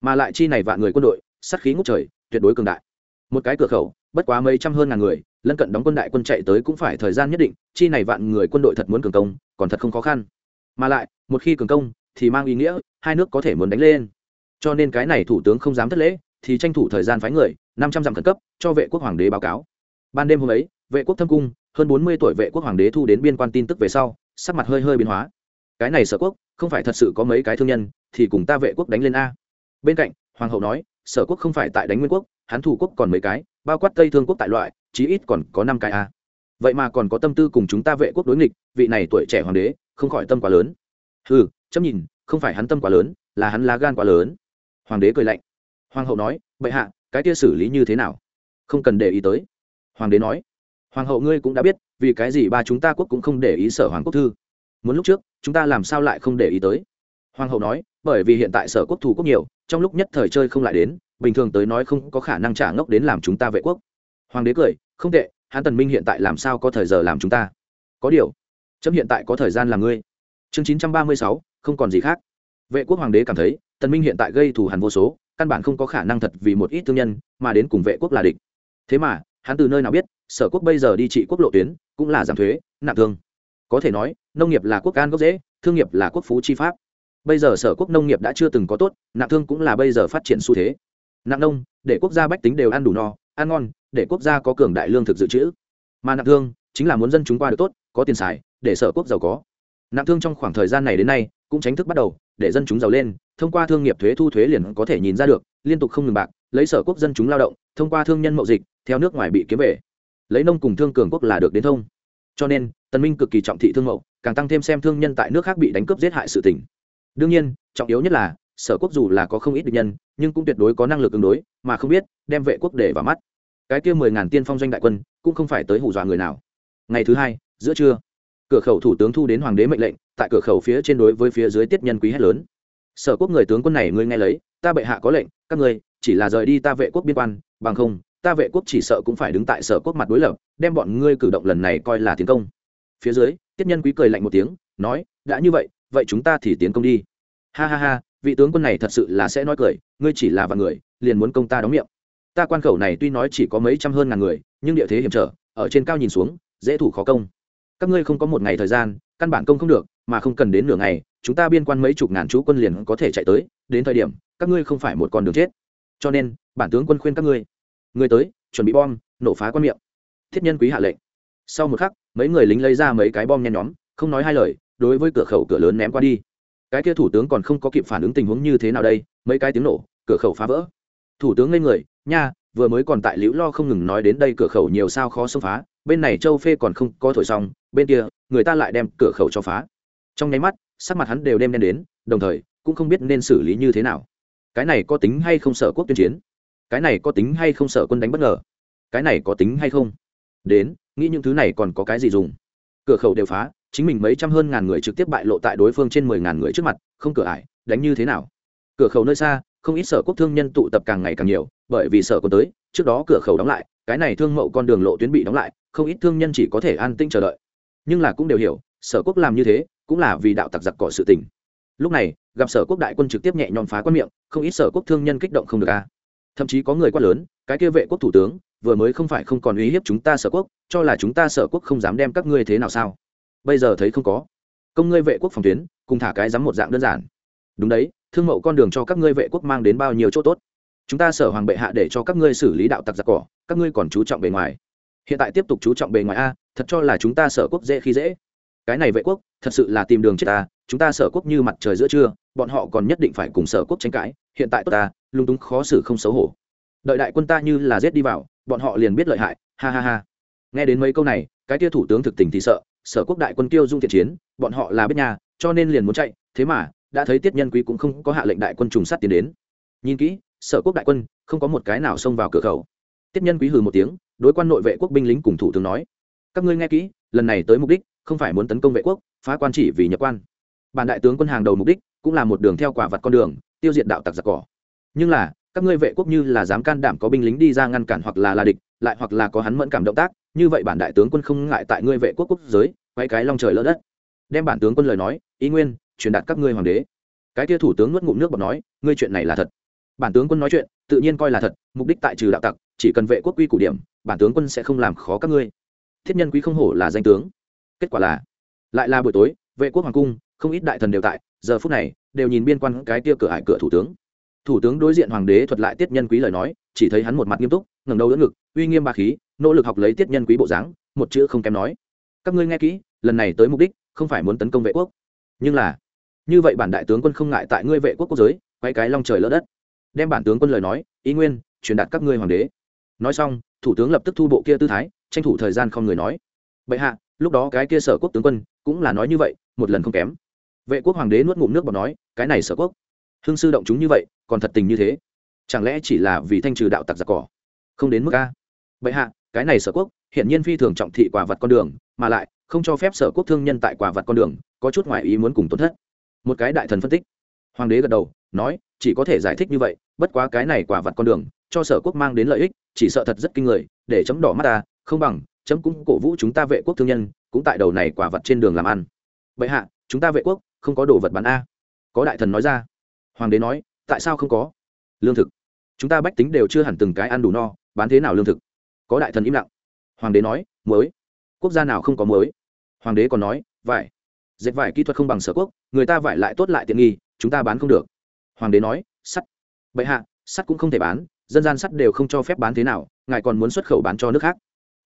Mà lại chi này vạn người quân đội, sát khí ngút trời, tuyệt đối cường đại. Một cái cửa khẩu, bất quá mấy trăm hơn ngàn người, lân cận đóng quân đại quân chạy tới cũng phải thời gian nhất định, chi này vạn người quân đội thật muốn cường công, còn thật không khó khăn. Mà lại, một khi cường công, thì mang ý nghĩa, hai nước có thể muốn đánh lên. Cho nên cái này thủ tướng không dám thất lễ, thì tranh thủ thời gian phái người, năm trăm dặm khẩn cấp, cho vệ quốc hoàng đế báo cáo. Ban đêm hôm ấy vệ quốc thâm cung, hơn bốn mươi tuổi vệ quốc hoàng đế thu đến biên quan tin tức về sau, sắc mặt hơi hơi biến hóa. Cái này sở quốc, không phải thật sự có mấy cái thương nhân, thì cùng ta vệ quốc đánh lên a. Bên cạnh, hoàng hậu nói, sở quốc không phải tại đánh nguyên quốc hắn thủ quốc còn mấy cái, bao quát tây thương quốc tại loại, chí ít còn có năm cái a. Vậy mà còn có tâm tư cùng chúng ta vệ quốc đối nghịch, vị này tuổi trẻ hoàng đế, không khỏi tâm quá lớn. Ừ chấm nhìn, không phải hắn tâm quá lớn, là hắn lá gan quá lớn. Hoàng đế cười lạnh. Hoàng hậu nói, bệ hạ, cái kia xử lý như thế nào? Không cần để ý tới. Hoàng đế nói hoàng hậu ngươi cũng đã biết, vì cái gì ba chúng ta quốc cũng không để ý sở hoàng quốc thư? Muốn lúc trước, chúng ta làm sao lại không để ý tới? Hoàng hậu nói, bởi vì hiện tại sở quốc thủ quốc nhiều, trong lúc nhất thời chơi không lại đến, bình thường tới nói không có khả năng trả ngốc đến làm chúng ta vệ quốc. Hoàng đế cười, không tệ, hán tần minh hiện tại làm sao có thời giờ làm chúng ta? Có điều, chấm hiện tại có thời gian làm ngươi. Chương chín trăm ba mươi sáu, không còn gì khác. Vệ quốc hoàng đế cảm thấy, tần minh hiện tại gây thù hằn vô số, căn bản không có khả năng thật vì một ít thương nhân mà đến cùng vệ quốc là địch. Thế mà, hắn từ nơi nào biết sở quốc bây giờ đi trị quốc lộ tuyến, cũng là giảm thuế, nặng thương. Có thể nói, nông nghiệp là quốc can gốc dễ thương nghiệp là quốc phú chi pháp. Bây giờ sở quốc nông nghiệp đã chưa từng có tốt, nặng thương cũng là bây giờ phát triển xu thế. Nặng nông, để quốc gia bách tính đều ăn đủ no, ăn ngon, để quốc gia có cường đại lương thực dự trữ. Mà nặng thương, chính là muốn dân chúng qua được tốt, có tiền xài, để sở quốc giàu có. Nặng thương trong khoảng thời gian này đến nay, cũng tránh thức bắt đầu, để dân chúng giàu lên, thông qua thương nghiệp thuế thu thuế liền có thể nhìn ra được, liên tục không ngừng bạc, lấy sở quốc dân chúng lao động, thông qua thương nhân mậu dịch, theo nước ngoài bị kiếm về lấy nông cùng thương cường quốc là được đến thông. Cho nên, tần minh cực kỳ trọng thị thương mậu, càng tăng thêm xem thương nhân tại nước khác bị đánh cướp giết hại sự tình. Đương nhiên, trọng yếu nhất là, sở quốc dù là có không ít địch nhân, nhưng cũng tuyệt đối có năng lực ứng đối, mà không biết, đem vệ quốc để vào mắt. Cái kia mười ngàn tiên phong doanh đại quân, cũng không phải tới hù dọa người nào. Ngày thứ hai, giữa trưa, cửa khẩu thủ tướng thu đến hoàng đế mệnh lệnh, tại cửa khẩu phía trên đối với phía dưới tiết nhân quý hét lớn. Sở quốc người tướng quân này, ngươi nghe lấy, ta bệ hạ có lệnh, các ngươi, chỉ là rời đi ta vệ quốc biên quan, bằng không ta vệ quốc chỉ sợ cũng phải đứng tại sở quốc mặt đối lập, đem bọn ngươi cử động lần này coi là tiến công. Phía dưới, tiết nhân quý cười lạnh một tiếng, nói, đã như vậy vậy chúng ta thì tiến công đi. Ha ha ha, vị tướng quân này thật sự là sẽ nói cười, ngươi chỉ là vạn người, liền muốn công ta đóng miệng. Ta quan khẩu này tuy nói chỉ có mấy trăm hơn ngàn người, nhưng địa thế hiểm trở, ở trên cao nhìn xuống, dễ thủ khó công. Các ngươi không có một ngày thời gian, căn bản công không được, mà không cần đến nửa ngày, chúng ta biên quan mấy chục ngàn chú quân liền có thể chạy tới, đến thời điểm, các ngươi không phải một con đường chết. Cho nên, bản tướng quân khuyên các ngươi người tới, chuẩn bị bom, nổ phá quan miệng. Thiết nhân quý hạ lệnh. Sau một khắc, mấy người lính lấy ra mấy cái bom nhen nhóm, không nói hai lời, đối với cửa khẩu cửa lớn ném qua đi. Cái kia thủ tướng còn không có kịp phản ứng tình huống như thế nào đây, mấy cái tiếng nổ, cửa khẩu phá vỡ. Thủ tướng lên người, nha, vừa mới còn tại liễu lo không ngừng nói đến đây cửa khẩu nhiều sao khó xông phá, bên này châu phê còn không có thổi xong, bên kia, người ta lại đem cửa khẩu cho phá. Trong nháy mắt, sắc mặt hắn đều đem đen đến, đồng thời, cũng không biết nên xử lý như thế nào. Cái này có tính hay không sợ quốc tuyên chiến? Cái này có tính hay không sợ quân đánh bất ngờ? Cái này có tính hay không? Đến, nghĩ những thứ này còn có cái gì dùng? Cửa khẩu đều phá, chính mình mấy trăm hơn ngàn người trực tiếp bại lộ tại đối phương trên mười ngàn người trước mặt, không cửa ải, đánh như thế nào? Cửa khẩu nơi xa, không ít sở quốc thương nhân tụ tập càng ngày càng nhiều, bởi vì sở còn tới, trước đó cửa khẩu đóng lại, cái này thương mậu con đường lộ tuyến bị đóng lại, không ít thương nhân chỉ có thể an tinh chờ đợi. Nhưng là cũng đều hiểu, sở quốc làm như thế, cũng là vì đạo tặc giặc cỏ sự tình. Lúc này, gặp sở quốc đại quân trực tiếp nhẹ nhõm phá quan miệng, không ít sở quốc thương nhân kích động không được a thậm chí có người quát lớn, cái kia vệ quốc thủ tướng, vừa mới không phải không còn uy hiếp chúng ta sở quốc, cho là chúng ta sở quốc không dám đem các ngươi thế nào sao? Bây giờ thấy không có. Công ngươi vệ quốc phòng tuyến, cùng thả cái dám một dạng đơn giản. Đúng đấy, thương mậu con đường cho các ngươi vệ quốc mang đến bao nhiêu chỗ tốt? Chúng ta sở hoàng bệ hạ để cho các ngươi xử lý đạo tặc giặc cỏ, các ngươi còn chú trọng bề ngoài. Hiện tại tiếp tục chú trọng bề ngoài a, thật cho là chúng ta sở quốc dễ khi dễ. Cái này vệ quốc, thật sự là tìm đường chết ta, chúng ta sở quốc như mặt trời giữa trưa bọn họ còn nhất định phải cùng sở quốc tranh cãi, hiện tại tốt ta, lung túng khó xử không xấu hổ. Đợi đại quân ta như là giết đi vào, bọn họ liền biết lợi hại, ha ha ha. Nghe đến mấy câu này, cái tia thủ tướng thực tình thì sợ, sở quốc đại quân tiêu dung thiện chiến, bọn họ là biết nhà, cho nên liền muốn chạy, thế mà, đã thấy tiết nhân quý cũng không có hạ lệnh đại quân trùng sát tiến đến. Nhìn kỹ, sở quốc đại quân, không có một cái nào xông vào cửa khẩu. Tiết nhân quý hừ một tiếng, đối quan nội vệ quốc binh lính cùng thủ tướng nói, các ngươi nghe kỹ, lần này tới mục đích, không phải muốn tấn công vệ quốc, phá quan chỉ vì nhập quan bản đại tướng quân hàng đầu mục đích cũng là một đường theo quả vặt con đường, tiêu diệt đạo tặc giặc cỏ. Nhưng là, các ngươi vệ quốc như là dám can đảm có binh lính đi ra ngăn cản hoặc là là địch, lại hoặc là có hắn mẫn cảm động tác, như vậy bản đại tướng quân không ngại tại ngươi vệ quốc quốc giới quay cái long trời lỡ đất. Đem bản tướng quân lời nói, ý nguyên, truyền đạt các ngươi hoàng đế. Cái kia thủ tướng nuốt ngụm nước bọt nói, ngươi chuyện này là thật. Bản tướng quân nói chuyện, tự nhiên coi là thật, mục đích tại trừ đạo tặc, chỉ cần vệ quốc quy củ điểm, bản tướng quân sẽ không làm khó các ngươi. Thiết nhân quý không hổ là danh tướng. Kết quả là, lại là buổi tối vệ quốc hoàng cung, không ít đại thần đều tại, giờ phút này, đều nhìn biên quan cái tia cửa hải cửa thủ tướng. Thủ tướng đối diện hoàng đế thuật lại tiết nhân quý lời nói, chỉ thấy hắn một mặt nghiêm túc, ngẩng đầu đỡ ngực, uy nghiêm ba khí, nỗ lực học lấy tiết nhân quý bộ dáng, một chữ không kém nói. Các ngươi nghe kỹ, lần này tới mục đích, không phải muốn tấn công vệ quốc. Nhưng là, như vậy bản đại tướng quân không ngại tại ngươi vệ quốc quốc giới quay cái long trời lỡ đất. Đem bản tướng quân lời nói, ý nguyên, truyền đạt các ngươi hoàng đế. Nói xong, thủ tướng lập tức thu bộ kia tư thái, tranh thủ thời gian không người nói. Bệ hạ, lúc đó cái kia sở quốc tướng quân, cũng là nói như vậy một lần không kém. Vệ quốc hoàng đế nuốt ngụm nước bọt nói, cái này sở quốc, hương sư động chúng như vậy, còn thật tình như thế? Chẳng lẽ chỉ là vì thanh trừ đạo tặc giặc cỏ? Không đến mức a? Bệ hạ, cái này sở quốc hiện nhiên phi thường trọng thị quả vật con đường, mà lại, không cho phép sở quốc thương nhân tại quả vật con đường, có chút ngoại ý muốn cùng tổn thất. Một cái đại thần phân tích. Hoàng đế gật đầu, nói, chỉ có thể giải thích như vậy, bất quá cái này quả vật con đường, cho sở quốc mang đến lợi ích, chỉ sợ thật rất kinh người, để chấm đỏ mắt ta, không bằng, chấm cũng cổ vũ chúng ta vệ quốc thương nhân, cũng tại đầu này quả vật trên đường làm ăn vậy hạ, chúng ta vệ quốc, không có đồ vật bán a. Có đại thần nói ra. Hoàng đế nói, tại sao không có? Lương thực. Chúng ta bách tính đều chưa hẳn từng cái ăn đủ no, bán thế nào lương thực? Có đại thần im lặng. Hoàng đế nói mới quốc gia nào không có mới hoàng đế còn nói, vải. Dệt vải kỹ thuật không bằng sở quốc, người ta vải lại tốt lại tiện nghi, chúng ta bán không được. Hoàng đế nói, sắt. Bệ hạ, sắt cũng không thể bán, dân gian sắt đều không cho phép bán thế nào, ngài còn muốn xuất khẩu bán cho nước khác.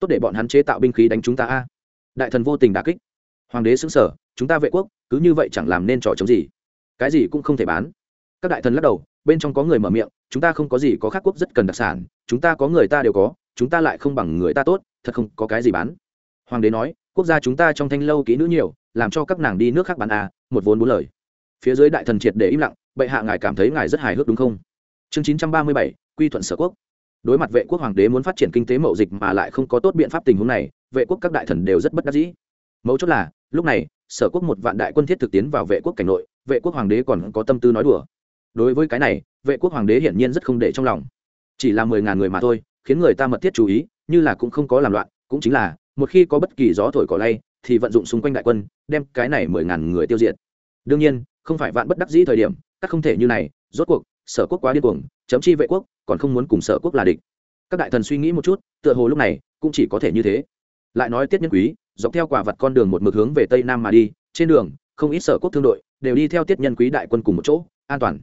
Tốt để bọn hắn chế tạo binh khí đánh chúng ta a. Đại thần vô tình đà kích hoàng đế xứng sở chúng ta vệ quốc, cứ như vậy chẳng làm nên trò chống gì. Cái gì cũng không thể bán. Các đại thần lắc đầu, bên trong có người mở miệng, chúng ta không có gì có khác quốc rất cần đặc sản, chúng ta có người ta đều có, chúng ta lại không bằng người ta tốt, thật không có cái gì bán. Hoàng đế nói, quốc gia chúng ta trong thanh lâu kỹ nữ nhiều, làm cho các nàng đi nước khác bán à một vốn bốn lời. Phía dưới đại thần triệt để im lặng, bệ hạ ngài cảm thấy ngài rất hài hước đúng không? Chương chín trăm ba mươi bảy, quy thuận sở quốc. Đối mặt vệ quốc, hoàng đế muốn phát triển kinh tế mậu dịch mà lại không có tốt biện pháp tình huống này, vệ quốc các đại thần đều rất bất đắc dĩ. Mấu chốt là lúc này, sở quốc một vạn đại quân thiết thực tiến vào vệ quốc cảnh nội, vệ quốc hoàng đế còn có tâm tư nói đùa. Đối với cái này, vệ quốc hoàng đế hiển nhiên rất không để trong lòng. Chỉ là mười ngàn người mà thôi, khiến người ta mật thiết chú ý, như là cũng không có làm loạn, cũng chính là, một khi có bất kỳ gió thổi cỏ lay, thì vận dụng xung quanh đại quân, đem cái này mười ngàn người tiêu diệt. Đương nhiên, không phải vạn bất đắc dĩ thời điểm, các không thể như này, rốt cuộc, sở quốc quá điên cuồng, chấm chi vệ quốc, còn không muốn cùng sở quốc là địch. Các đại thần suy nghĩ một chút, tựa hồ lúc này, cũng chỉ có thể như thế. Lại nói tiết nhân quý dọc theo quả vật con đường một mực hướng về tây nam mà đi, trên đường, không ít sở quốc thương đội đều đi theo tiết nhân quý đại quân cùng một chỗ, an toàn.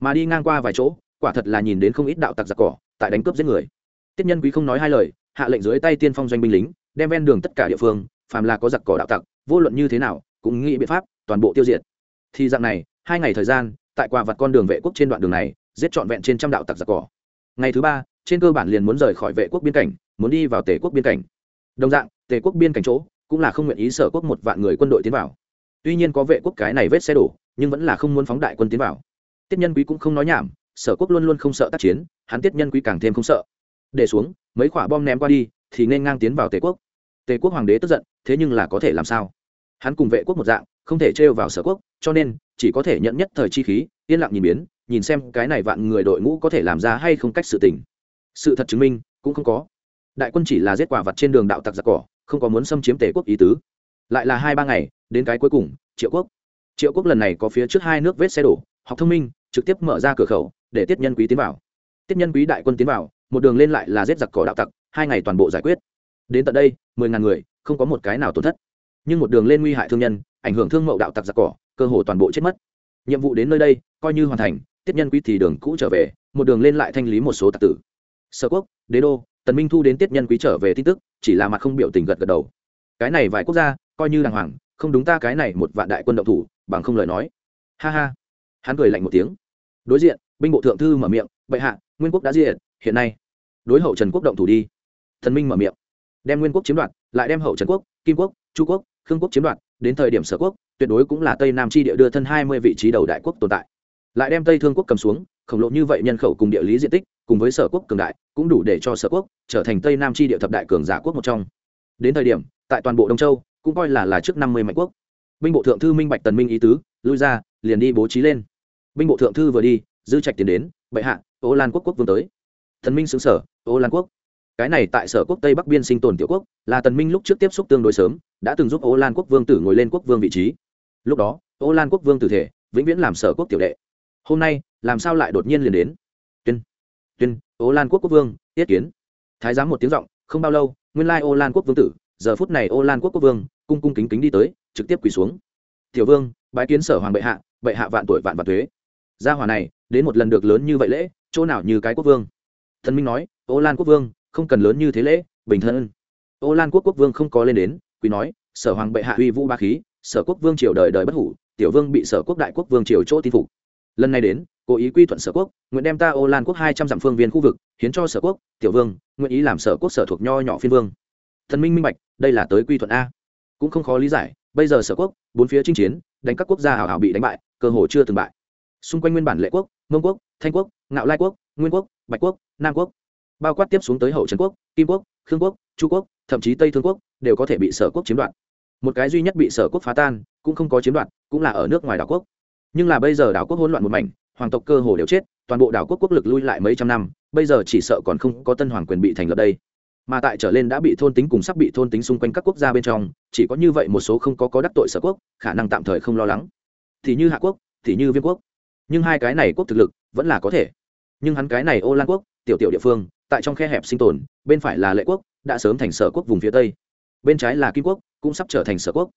Mà đi ngang qua vài chỗ, quả thật là nhìn đến không ít đạo tặc giặc cỏ, tại đánh cướp giết người. Tiết nhân quý không nói hai lời, hạ lệnh dưới tay tiên phong doanh binh lính, đem ven đường tất cả địa phương, phàm là có giặc cỏ đạo tặc, vô luận như thế nào, cũng nghĩ biện pháp, toàn bộ tiêu diệt. Thì dạng này, hai ngày thời gian, tại quả vật con đường vệ quốc trên đoạn đường này, giết trọn vẹn trên trăm đạo tặc giặc cỏ. Ngày thứ ba, trên cơ bản liền muốn rời khỏi vệ quốc biên cảnh, muốn đi vào tể quốc biên cảnh. Đồng dạng tể quốc biên cảnh chỗ cũng là không nguyện ý sở quốc một vạn người quân đội tiến vào. Tuy nhiên có vệ quốc cái này vết xe đổ, nhưng vẫn là không muốn phóng đại quân tiến vào. Tiết nhân quý cũng không nói nhảm, sở quốc luôn luôn không sợ tác chiến, hắn tiết nhân quý càng thêm không sợ. Để xuống, mấy quả bom ném qua đi, thì nên ngang tiến vào tề quốc. Tề quốc hoàng đế tức giận, thế nhưng là có thể làm sao? Hắn cùng vệ quốc một dạng, không thể trêu vào sở quốc, cho nên, chỉ có thể nhận nhất thời chi khí, yên lặng nhìn biến, nhìn xem cái này vạn người đội ngũ có thể làm ra hay không cách sự tình. Sự thật chứng minh, cũng không có. Đại quân chỉ là giết quả vặt trên đường đạo tặc giặc cỏ không có muốn xâm chiếm tề quốc ý tứ. Lại là hai ba ngày, đến cái cuối cùng, triệu quốc. Triệu quốc lần này có phía trước hai nước vết xe đổ, học thông minh, trực tiếp mở ra cửa khẩu, để tiết nhân quý tiến vào. Tiết nhân quý đại quân tiến vào, một đường lên lại là giết giặc cỏ đạo tặc, hai ngày toàn bộ giải quyết. Đến tận đây, mười ngàn người, không có một cái nào tổn thất. Nhưng một đường lên nguy hại thương nhân, ảnh hưởng thương mậu đạo tặc giặc cỏ, cơ hồ toàn bộ chết mất. Nhiệm vụ đến nơi đây, coi như hoàn thành, tiết nhân quý thì đường cũ trở về, một đường lên lại thanh lý một số tặc tử. Sở quốc đế đô, tần minh thu đến tiết nhân quý trở về tin tức, chỉ là mặt không biểu tình gật gật đầu. Cái này vài quốc gia, coi như đàng hoàng, không đúng ta cái này một vạn đại quân động thủ, bằng không lời nói. Ha ha. Hắn cười lạnh một tiếng. Đối diện, binh bộ thượng thư mở miệng, bệ hạ, nguyên quốc đã diệt, hiện nay. Đối hậu trần quốc động thủ đi. Thần minh mở miệng, đem nguyên quốc chiếm đoạt, lại đem hậu trần quốc, kim quốc, chu quốc, khương quốc chiếm đoạt, đến thời điểm sở quốc, tuyệt đối cũng là tây nam chi địa đưa thân hai mươi vị trí đầu đại quốc tồn tại. Lại đem tây thương quốc cầm xuống, khổng lồ như vậy nhân khẩu cùng địa lý diện tích cùng với sở quốc cường đại, cũng đủ để cho sở quốc trở thành tây nam chi địa thập đại cường giả quốc một trong. Đến thời điểm, tại toàn bộ đông châu, cũng coi là là trước năm mươi mạnh quốc. Binh bộ thượng thư minh bạch tần minh ý tứ, lui ra, liền đi bố trí lên. Binh bộ thượng thư vừa đi, dư trạch tiến đến, bệ hạ, ô lan quốc quốc vương tới. Thần minh xứng sở ô lan quốc, cái này tại sở quốc tây bắc biên sinh tồn tiểu quốc, là tần minh lúc trước tiếp xúc tương đối sớm, đã từng giúp ô lan quốc vương tử ngồi lên quốc vương vị trí. Lúc đó, ô lan quốc vương tử thể, vĩnh viễn làm sở quốc tiểu đệ. Hôm nay, làm sao lại đột nhiên liền đến? Tuyên, ô lan quốc quốc vương, tiết kiến. Thái giám một tiếng giọng, không bao lâu, nguyên lai ô lan quốc vương tử, giờ phút này ô lan quốc quốc vương, cung cung kính kính đi tới, trực tiếp quỳ xuống. Tiểu vương, bái kiến sở hoàng bệ hạ bệ hạ vạn tuổi vạn vạn thuế. Gia hòa này, đến một lần được lớn như vậy lễ, chỗ nào như cái quốc vương? Thần minh nói, ô lan quốc vương, không cần lớn như thế lễ, bình thân. Ô lan quốc quốc vương không có lên đến quý nói, sở hoàng bệ hạ uy vũ ba khí, sở quốc vương triều đời đời bất hủ, tiểu vương bị sở quốc đại quốc vương triều chỗ tin phục lần này đến, cố ý quy thuận sở quốc, nguyện đem ta ô lan quốc hai trăm dặm phương viên khu vực, hiến cho sở quốc, tiểu vương, nguyện ý làm sở quốc sở thuộc nho nhỏ phiên vương. Thần minh minh bạch, đây là tới quy thuận a. Cũng không khó lý giải, bây giờ sở quốc, bốn phía chinh chiến, đánh các quốc gia hào hào bị đánh bại, cơ hồ chưa từng bại. Xung quanh nguyên bản lệ quốc, mông quốc, thanh quốc, ngạo lai quốc, nguyên quốc, bạch quốc, nam quốc, bao quát tiếp xuống tới hậu trần quốc, kim quốc, khương quốc, chu quốc, thậm chí tây thương quốc, đều có thể bị sở quốc chiếm đoạt. Một cái duy nhất bị sở quốc phá tan, cũng không có chiếm đoạt, cũng là ở nước ngoài đảo quốc nhưng là bây giờ đảo quốc hỗn loạn một mảnh, hoàng tộc cơ hồ đều chết, toàn bộ đảo quốc quốc lực lui lại mấy trăm năm, bây giờ chỉ sợ còn không có tân hoàng quyền bị thành lập đây. Mà tại trở lên đã bị thôn tính cùng sắp bị thôn tính xung quanh các quốc gia bên trong, chỉ có như vậy một số không có có đắc tội sở quốc, khả năng tạm thời không lo lắng. Thì như hạ quốc, thì như viên quốc. Nhưng hai cái này quốc thực lực vẫn là có thể. Nhưng hắn cái này ô lan quốc, tiểu tiểu địa phương, tại trong khe hẹp sinh tồn, bên phải là lệ quốc, đã sớm thành sở quốc vùng phía tây. Bên trái là kim quốc, cũng sắp trở thành sở quốc.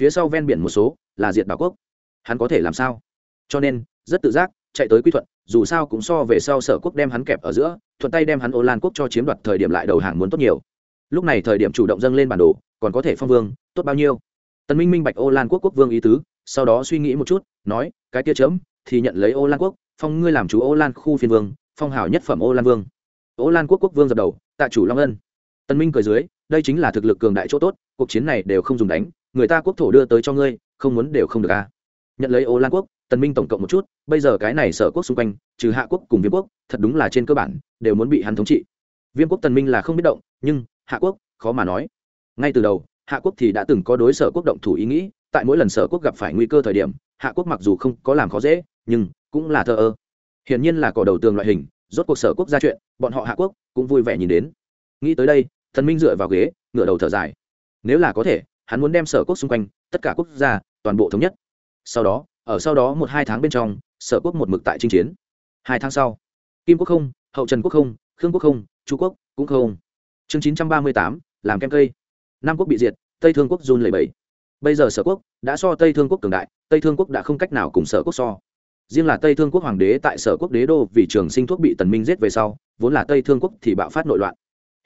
Phía sau ven biển một số là diệt đảo quốc hắn có thể làm sao? Cho nên, rất tự giác, chạy tới quy thuận, dù sao cũng so về sau sở quốc đem hắn kẹp ở giữa, thuận tay đem hắn ô lan quốc cho chiếm đoạt thời điểm lại đầu hàng muốn tốt nhiều. Lúc này thời điểm chủ động dâng lên bản đồ, còn có thể phong vương, tốt bao nhiêu? Tần minh minh bạch ô lan quốc quốc vương ý tứ, sau đó suy nghĩ một chút, nói, cái kia chớm thì nhận lấy ô lan quốc, phong ngươi làm chủ ô lan khu phiên vương, phong hảo nhất phẩm ô lan vương. Ô lan quốc quốc vương dập đầu, tạ chủ long ân. Tần minh cười dưới, đây chính là thực lực cường đại chỗ tốt, cuộc chiến này đều không dùng đánh, người ta quốc thổ đưa tới cho ngươi, không muốn đều không được a nhận lấy ô lan quốc, tần minh tổng cộng một chút, bây giờ cái này sở quốc xung quanh, trừ hạ quốc cùng viêm quốc, thật đúng là trên cơ bản, đều muốn bị hắn thống trị. Viêm quốc tần minh là không biết động, nhưng, hạ quốc, khó mà nói. Ngay từ đầu, hạ quốc thì đã từng có đối sở quốc động thủ ý nghĩ, tại mỗi lần sở quốc gặp phải nguy cơ thời điểm, hạ quốc mặc dù không có làm khó dễ, nhưng, cũng là thờ ơ. Hiển nhiên là cỏ đầu tường loại hình, rốt cuộc sở quốc ra chuyện, bọn họ hạ quốc, cũng vui vẻ nhìn đến. Nghĩ tới đây thần minh dựa vào ghế, ngửa đầu thở dài. Nếu là có thể, hắn muốn đem sở quốc xung quanh, tất cả quốc gia, toàn bộ thống nhất sau đó, ở sau đó một hai tháng bên trong, sở quốc một mực tại chinh chiến. Hai tháng sau, kim quốc không, hậu trần quốc không, khương quốc không, chu quốc cũng không. Chương chín trăm ba mươi tám, làm kem cây. Nam quốc bị diệt, tây thương quốc run lầy bẫy bây giờ sở quốc đã so tây thương quốc cường đại, tây thương quốc đã không cách nào cùng sở quốc so. Riêng là tây thương quốc hoàng đế tại sở quốc đế đô vì trường sinh thuốc bị tần minh giết về sau, vốn là tây thương quốc thì bạo phát nội loạn.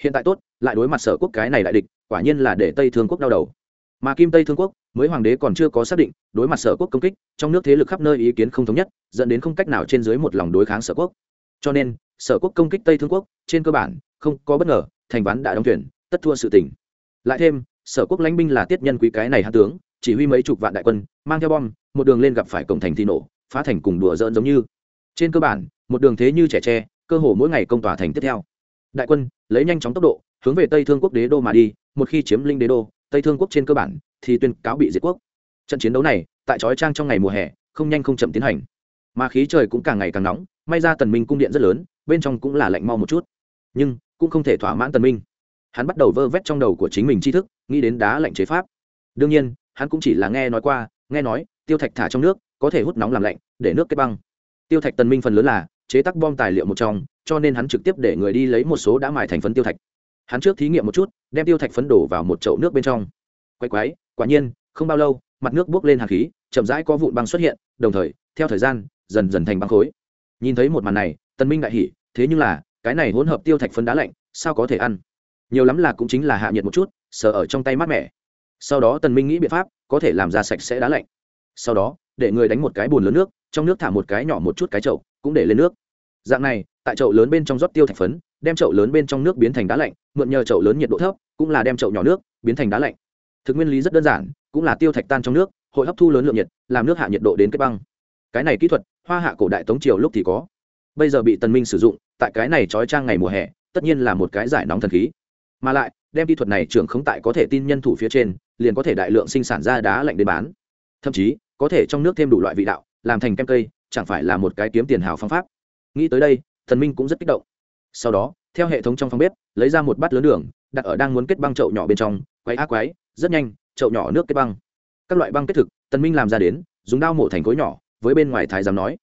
Hiện tại tốt, lại đối mặt sở quốc cái này đại địch, quả nhiên là để tây thương quốc đau đầu. Mà kim tây thương quốc mới hoàng đế còn chưa có xác định đối mặt sở quốc công kích trong nước thế lực khắp nơi ý kiến không thống nhất dẫn đến không cách nào trên dưới một lòng đối kháng sở quốc. Cho nên sở quốc công kích tây thương quốc trên cơ bản không có bất ngờ thành ván đã đóng thuyền, tất thua sự tỉnh lại thêm sở quốc lãnh binh là tiết nhân quý cái này hạ tướng chỉ huy mấy chục vạn đại quân mang theo bom một đường lên gặp phải cổng thành thì nổ phá thành cùng đùa dỡn giống như. Trên cơ bản một đường thế như trẻ tre cơ hồ mỗi ngày công tòa thành tiếp theo. Đại quân lấy nhanh chóng tốc độ hướng về tây thương quốc đế đô mà đi một khi chiếm linh đế đô tây thương quốc trên cơ bản thì tuyên cáo bị diệt quốc. Trận chiến đấu này, tại trói trang trong ngày mùa hè, không nhanh không chậm tiến hành. Mà khí trời cũng càng ngày càng nóng, may ra tần minh cung điện rất lớn, bên trong cũng là lạnh mau một chút. Nhưng, cũng không thể thỏa mãn tần minh. Hắn bắt đầu vơ vét trong đầu của chính mình tri thức, nghĩ đến đá lạnh chế pháp. Đương nhiên, hắn cũng chỉ là nghe nói qua, nghe nói, tiêu thạch thả trong nước, có thể hút nóng làm lạnh, để nước kết băng. Tiêu thạch tần minh phần lớn là, chế tác bom tài liệu một trong, cho nên hắn trực tiếp để người đi lấy một số đã mài thành phấn tiêu thạch hắn trước thí nghiệm một chút, đem tiêu thạch phấn đổ vào một chậu nước bên trong. Quay quái, quả nhiên, không bao lâu, mặt nước bốc lên hạt khí, chậm rãi có vụn băng xuất hiện, đồng thời, theo thời gian, dần dần thành băng khối. Nhìn thấy một màn này, tân minh đại hỉ, thế nhưng là, cái này hỗn hợp tiêu thạch phấn đá lạnh, sao có thể ăn? Nhiều lắm là cũng chính là hạ nhiệt một chút, sờ ở trong tay mát mẻ. Sau đó tần minh nghĩ biện pháp, có thể làm ra sạch sẽ đá lạnh. Sau đó, để người đánh một cái bùn lớn nước, trong nước thả một cái nhỏ một chút cái chậu, cũng để lên nước. Dạng này, tại chậu lớn bên trong rót tiêu thạch phấn đem chậu lớn bên trong nước biến thành đá lạnh, mượn nhờ chậu lớn nhiệt độ thấp, cũng là đem chậu nhỏ nước biến thành đá lạnh. Thực nguyên lý rất đơn giản, cũng là tiêu thạch tan trong nước, hội hấp thu lớn lượng nhiệt, làm nước hạ nhiệt độ đến kết băng. Cái này kỹ thuật, hoa hạ cổ đại tống triều lúc thì có. Bây giờ bị tần minh sử dụng, tại cái này trói trang ngày mùa hè, tất nhiên là một cái giải nóng thần khí. Mà lại, đem kỹ thuật này trưởng không tại có thể tin nhân thủ phía trên, liền có thể đại lượng sinh sản ra đá lạnh đến bán. Thậm chí, có thể trong nước thêm đủ loại vị đạo, làm thành kem cây, chẳng phải là một cái kiếm tiền hào phong pháp. Nghĩ tới đây thần minh cũng rất kích động sau đó, theo hệ thống trong phòng bếp, lấy ra một bát lớn đường, đặt ở đang muốn kết băng chậu nhỏ bên trong quay ác quái rất nhanh, chậu nhỏ nước kết băng. Các loại băng kết thực, tần minh làm ra đến, dùng dao mổ thành khối nhỏ, với bên ngoài thái giám nói.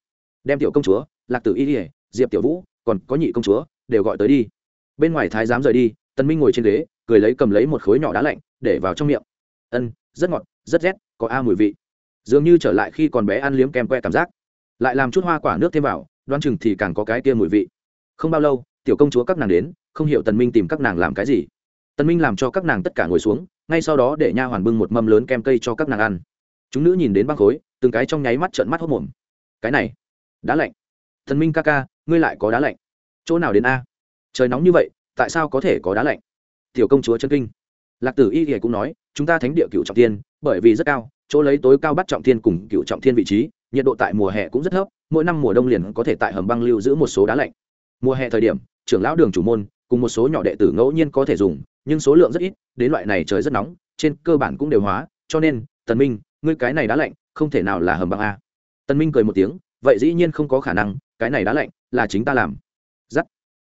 Đem tiểu công chúa, lạc tử y lìa diệp tiểu vũ, còn có nhị công chúa, đều gọi tới đi. Bên ngoài thái giám rời đi, tần minh ngồi trên ghế, cười lấy cầm lấy một khối nhỏ đá lạnh, để vào trong miệng. Ân, rất ngọt, rất rét, có a mùi vị. Dường như trở lại khi còn bé ăn liếm kem que cảm giác. Lại làm chút hoa quả nước thêm vào đoan chừng thì càng có cái kia mùi vị. Không bao lâu tiểu công chúa các nàng đến, không hiểu tần minh tìm các nàng làm cái gì. Tần minh làm cho các nàng tất cả ngồi xuống, ngay sau đó để nha hoàn bưng một mâm lớn kem cây cho các nàng ăn. Chúng nữ nhìn đến băng khối, từng cái trong nháy mắt trợn mắt hốt mồm. Cái này, đá lạnh. Thần minh ca ca, ngươi lại có đá lạnh. Chỗ nào đến a? Trời nóng như vậy, tại sao có thể có đá lạnh? Tiểu công chúa chân kinh. Lạc tử y thì cũng nói, chúng ta thánh địa cựu trọng thiên, bởi vì rất cao, chỗ lấy tối cao bắt trọng thiên cùng cựu trọng thiên vị trí, nhiệt độ tại mùa hè cũng rất thấp, mỗi năm mùa đông liền có thể tại hầm băng lưu giữ một số đá lạnh. Mùa hè thời điểm trưởng lão đường chủ môn, cùng một số nhỏ đệ tử ngẫu nhiên có thể dùng, nhưng số lượng rất ít, đến loại này trời rất nóng, trên cơ bản cũng đều hóa, cho nên, tần minh, ngươi cái này đá lạnh, không thể nào là hầm băng a. Tần minh cười một tiếng, vậy dĩ nhiên không có khả năng, cái này đá lạnh, là chính ta làm. Giắt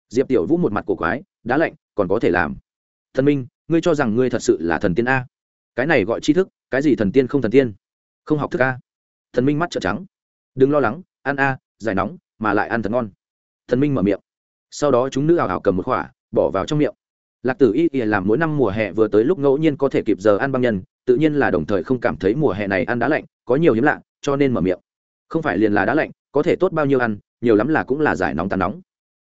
diệp tiểu vũ một mặt cổ quái đá lạnh, còn có thể làm. Thần minh, ngươi cho rằng ngươi thật sự là thần tiên a? Cái này gọi tri thức, cái gì thần tiên không thần tiên? Không học thức a? Thần minh mắt trợn trắng. Đừng lo lắng, ăn a, giải nóng, mà lại ăn thật ngon. Thần minh mở miệng sau đó chúng nữ ảo ảo cầm một khỏa, bỏ vào trong miệng. Lạc tử y y làm mỗi năm mùa hè vừa tới lúc ngẫu nhiên có thể kịp giờ ăn băng nhân, tự nhiên là đồng thời không cảm thấy mùa hè này ăn đá lạnh, có nhiều hiếm lạ, cho nên mở miệng. Không phải liền là đá lạnh, có thể tốt bao nhiêu ăn, nhiều lắm là cũng là giải nóng tàn nóng.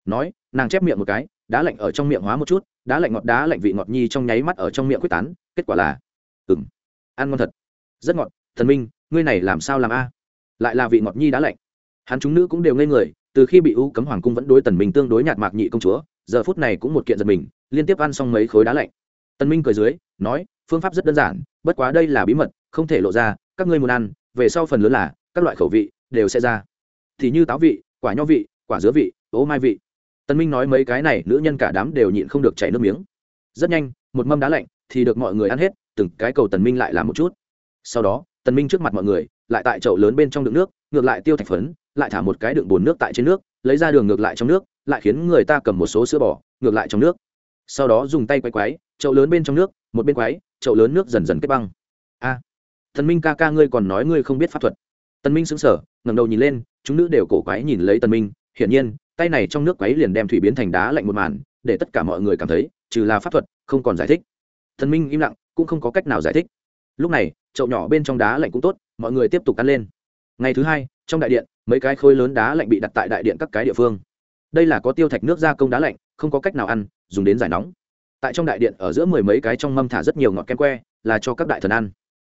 Nói, nàng chép miệng một cái đá lạnh ở trong miệng hóa một chút đá lạnh ngọt đá lạnh vị ngọt nhi trong nháy mắt ở trong miệng quyết tán, kết quả là ừng ăn ngon thật. Rất ngọt, thần minh, ngươi này làm sao làm a? Lại là vị ngọt nhi đá lạnh. Hắn chúng nữ cũng đều ngây người từ khi bị u cấm hoàng cung vẫn đối tần minh tương đối nhạt mạc nhị công chúa, giờ phút này cũng một kiện giật mình, liên tiếp ăn xong mấy khối đá lạnh. Tần minh cười dưới, nói, phương pháp rất đơn giản, bất quá đây là bí mật, không thể lộ ra, các ngươi muốn ăn, về sau phần lớn là, các loại khẩu vị, đều sẽ ra. Thì như táo vị, quả nho vị, quả dứa vị, ố mai vị. Tần minh nói mấy cái này, nữ nhân cả đám đều nhịn không được chảy nước miếng. Rất nhanh, một mâm đá lạnh, thì được mọi người ăn hết, từng cái cầu tần minh lại làm một chút. Sau đó, tần minh trước mặt mọi người, lại tại chậu lớn bên trong đựng nước, ngược lại tiêu thạch phấn lại thả một cái đựng bồn nước tại trên nước, lấy ra đường ngược lại trong nước, lại khiến người ta cầm một số sữa bò, ngược lại trong nước. Sau đó dùng tay quay quái, chậu lớn bên trong nước, một bên quái, chậu lớn nước dần dần kết băng. A, thần minh ca ca ngươi còn nói ngươi không biết pháp thuật. Tần minh sững sờ, ngẩng đầu nhìn lên, chúng nữ đều cổ quái nhìn lấy tần minh, hiển nhiên, tay này trong nước quấy liền đem thủy biến thành đá lạnh một màn, để tất cả mọi người cảm thấy, trừ là pháp thuật, không còn giải thích. Thần minh im lặng, cũng không có cách nào giải thích. Lúc này, chậu nhỏ bên trong đá lạnh cũng tốt, mọi người tiếp tục ăn lên ngày thứ hai, trong đại điện, mấy cái khối lớn đá lạnh bị đặt tại đại điện các cái địa phương. Đây là có tiêu thạch nước gia công đá lạnh, không có cách nào ăn, dùng đến giải nóng. Tại trong đại điện, ở giữa mười mấy cái trong mâm thả rất nhiều ngọt kem que, là cho các đại thần ăn.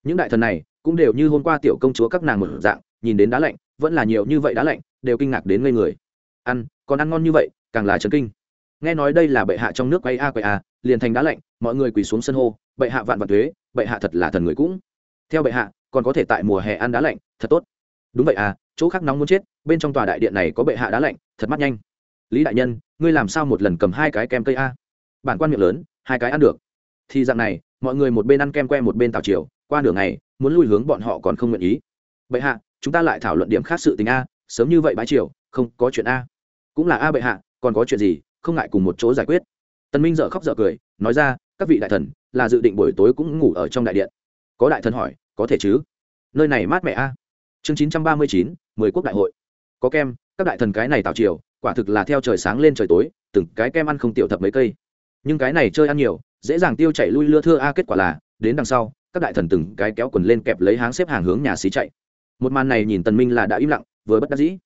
Những đại thần này cũng đều như hôm qua tiểu công chúa các nàng một dạng, nhìn đến đá lạnh, vẫn là nhiều như vậy đá lạnh, đều kinh ngạc đến ngây người. Ăn, còn ăn ngon như vậy, càng là chấn kinh. Nghe nói đây là bệ hạ trong nước quay a quay a, liền thành đá lạnh, mọi người quỳ xuống sân hô, bệ hạ vạn vạn thuế, bệ hạ thật là thần người cũng. Theo bệ hạ, còn có thể tại mùa hè ăn đá lạnh, thật tốt đúng vậy à chỗ khác nóng muốn chết, bên trong tòa đại điện này có bệ hạ đá lạnh, thật mắt nhanh. Lý đại nhân, ngươi làm sao một lần cầm hai cái kem cây a? Bản quan miệng lớn, hai cái ăn được. Thì dạng này, mọi người một bên ăn kem que một bên tào chiều qua nửa ngày, muốn lui hướng bọn họ còn không nguyện ý. Bệ hạ, chúng ta lại thảo luận điểm khác sự tình a, sớm như vậy bãi chiều không có chuyện a. Cũng là a bệ hạ, còn có chuyện gì, không ngại cùng một chỗ giải quyết. Tân minh dở khóc dở cười, nói ra, các vị đại thần, là dự định buổi tối cũng ngủ ở trong đại điện. Có đại thần hỏi, có thể chứ? Nơi này mát mẻ a chương chín trăm ba mươi chín, mười quốc đại hội. Có kem, các đại thần cái này tạo chiều quả thực là theo trời sáng lên trời tối, từng cái kem ăn không tiểu thập mấy cây. Nhưng cái này chơi ăn nhiều, dễ dàng tiêu chảy lui lưa thưa, a, kết quả là, đến đằng sau, các đại thần từng cái kéo quần lên kẹp lấy háng xếp hàng hướng nhà xí chạy. Một màn này nhìn tần minh là đã im lặng, vừa bất đắc dĩ.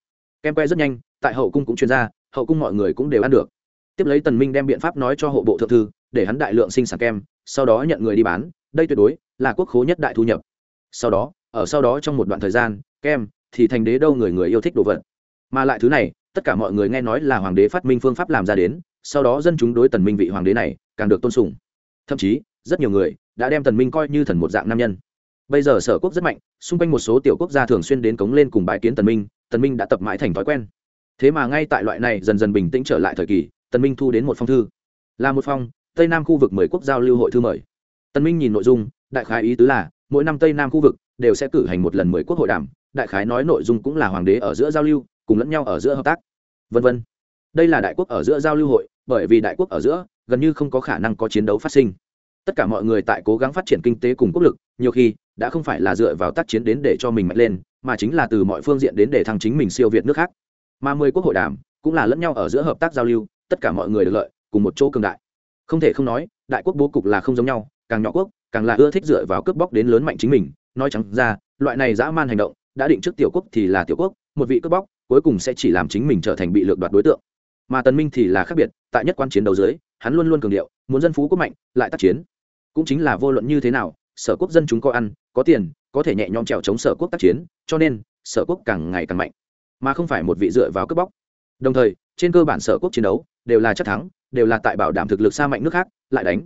Kem que rất nhanh, tại hậu cung cũng chuyên gia, hậu cung mọi người cũng đều ăn được. Tiếp lấy tần minh đem biện pháp nói cho hộ bộ thượng thư, để hắn đại lượng sinh sản kem, sau đó nhận người đi bán, đây tuyệt đối là quốc khố nhất đại thu nhập. Sau đó ở sau đó trong một đoạn thời gian, kem, thì thành đế đâu người người yêu thích đồ vật. Mà lại thứ này, tất cả mọi người nghe nói là hoàng đế phát minh phương pháp làm ra đến, sau đó dân chúng đối tần minh vị hoàng đế này càng được tôn sùng. Thậm chí, rất nhiều người đã đem tần minh coi như thần một dạng nam nhân. Bây giờ sở quốc rất mạnh, xung quanh một số tiểu quốc gia thường xuyên đến cống lên cùng bái kiến tần minh tần minh đã tập mãi thành thói quen. Thế mà ngay tại loại này dần dần bình tĩnh trở lại thời kỳ, tần minh thu đến một phong thư. Là một phong, tây nam khu vực mười quốc giao lưu hội thư mời. Tần minh nhìn nội dung, đại khái ý tứ là, mỗi năm tây nam khu vực đều sẽ cử hành một lần mười quốc hội đàm, đại khái nói nội dung cũng là hoàng đế ở giữa giao lưu, cùng lẫn nhau ở giữa hợp tác. Vân vân. Đây là đại quốc ở giữa giao lưu hội, bởi vì đại quốc ở giữa, gần như không có khả năng có chiến đấu phát sinh. Tất cả mọi người tại cố gắng phát triển kinh tế cùng quốc lực, nhiều khi, đã không phải là dựa vào tác chiến đến để cho mình mạnh lên, mà chính là từ mọi phương diện đến để thăng chính mình siêu việt nước khác. Mà mười quốc hội đàm, cũng là lẫn nhau ở giữa hợp tác giao lưu, tất cả mọi người được lợi, cùng một chỗ cường đại. Không thể không nói, đại quốc bố cục là không giống nhau, càng nhỏ quốc, càng là ưa thích dựa vào cướp bóc đến lớn mạnh chính mình nói chẳng ra, loại này dã man hành động, đã định trước tiểu quốc thì là tiểu quốc, một vị cướp bóc, cuối cùng sẽ chỉ làm chính mình trở thành bị lược đoạt đối tượng. Mà tần minh thì là khác biệt, tại nhất quan chiến đấu dưới, hắn luôn luôn cường điệu, muốn dân phú quốc mạnh, lại tác chiến. Cũng chính là vô luận như thế nào, sở quốc dân chúng có ăn, có tiền, có thể nhẹ nhõm trèo chống sở quốc tác chiến, cho nên, sở quốc càng ngày càng mạnh. Mà không phải một vị dựa vào cướp bóc. Đồng thời, trên cơ bản sở quốc chiến đấu, đều là chắc thắng, đều là tại bảo đảm thực lực xa mạnh nước khác, lại đánh.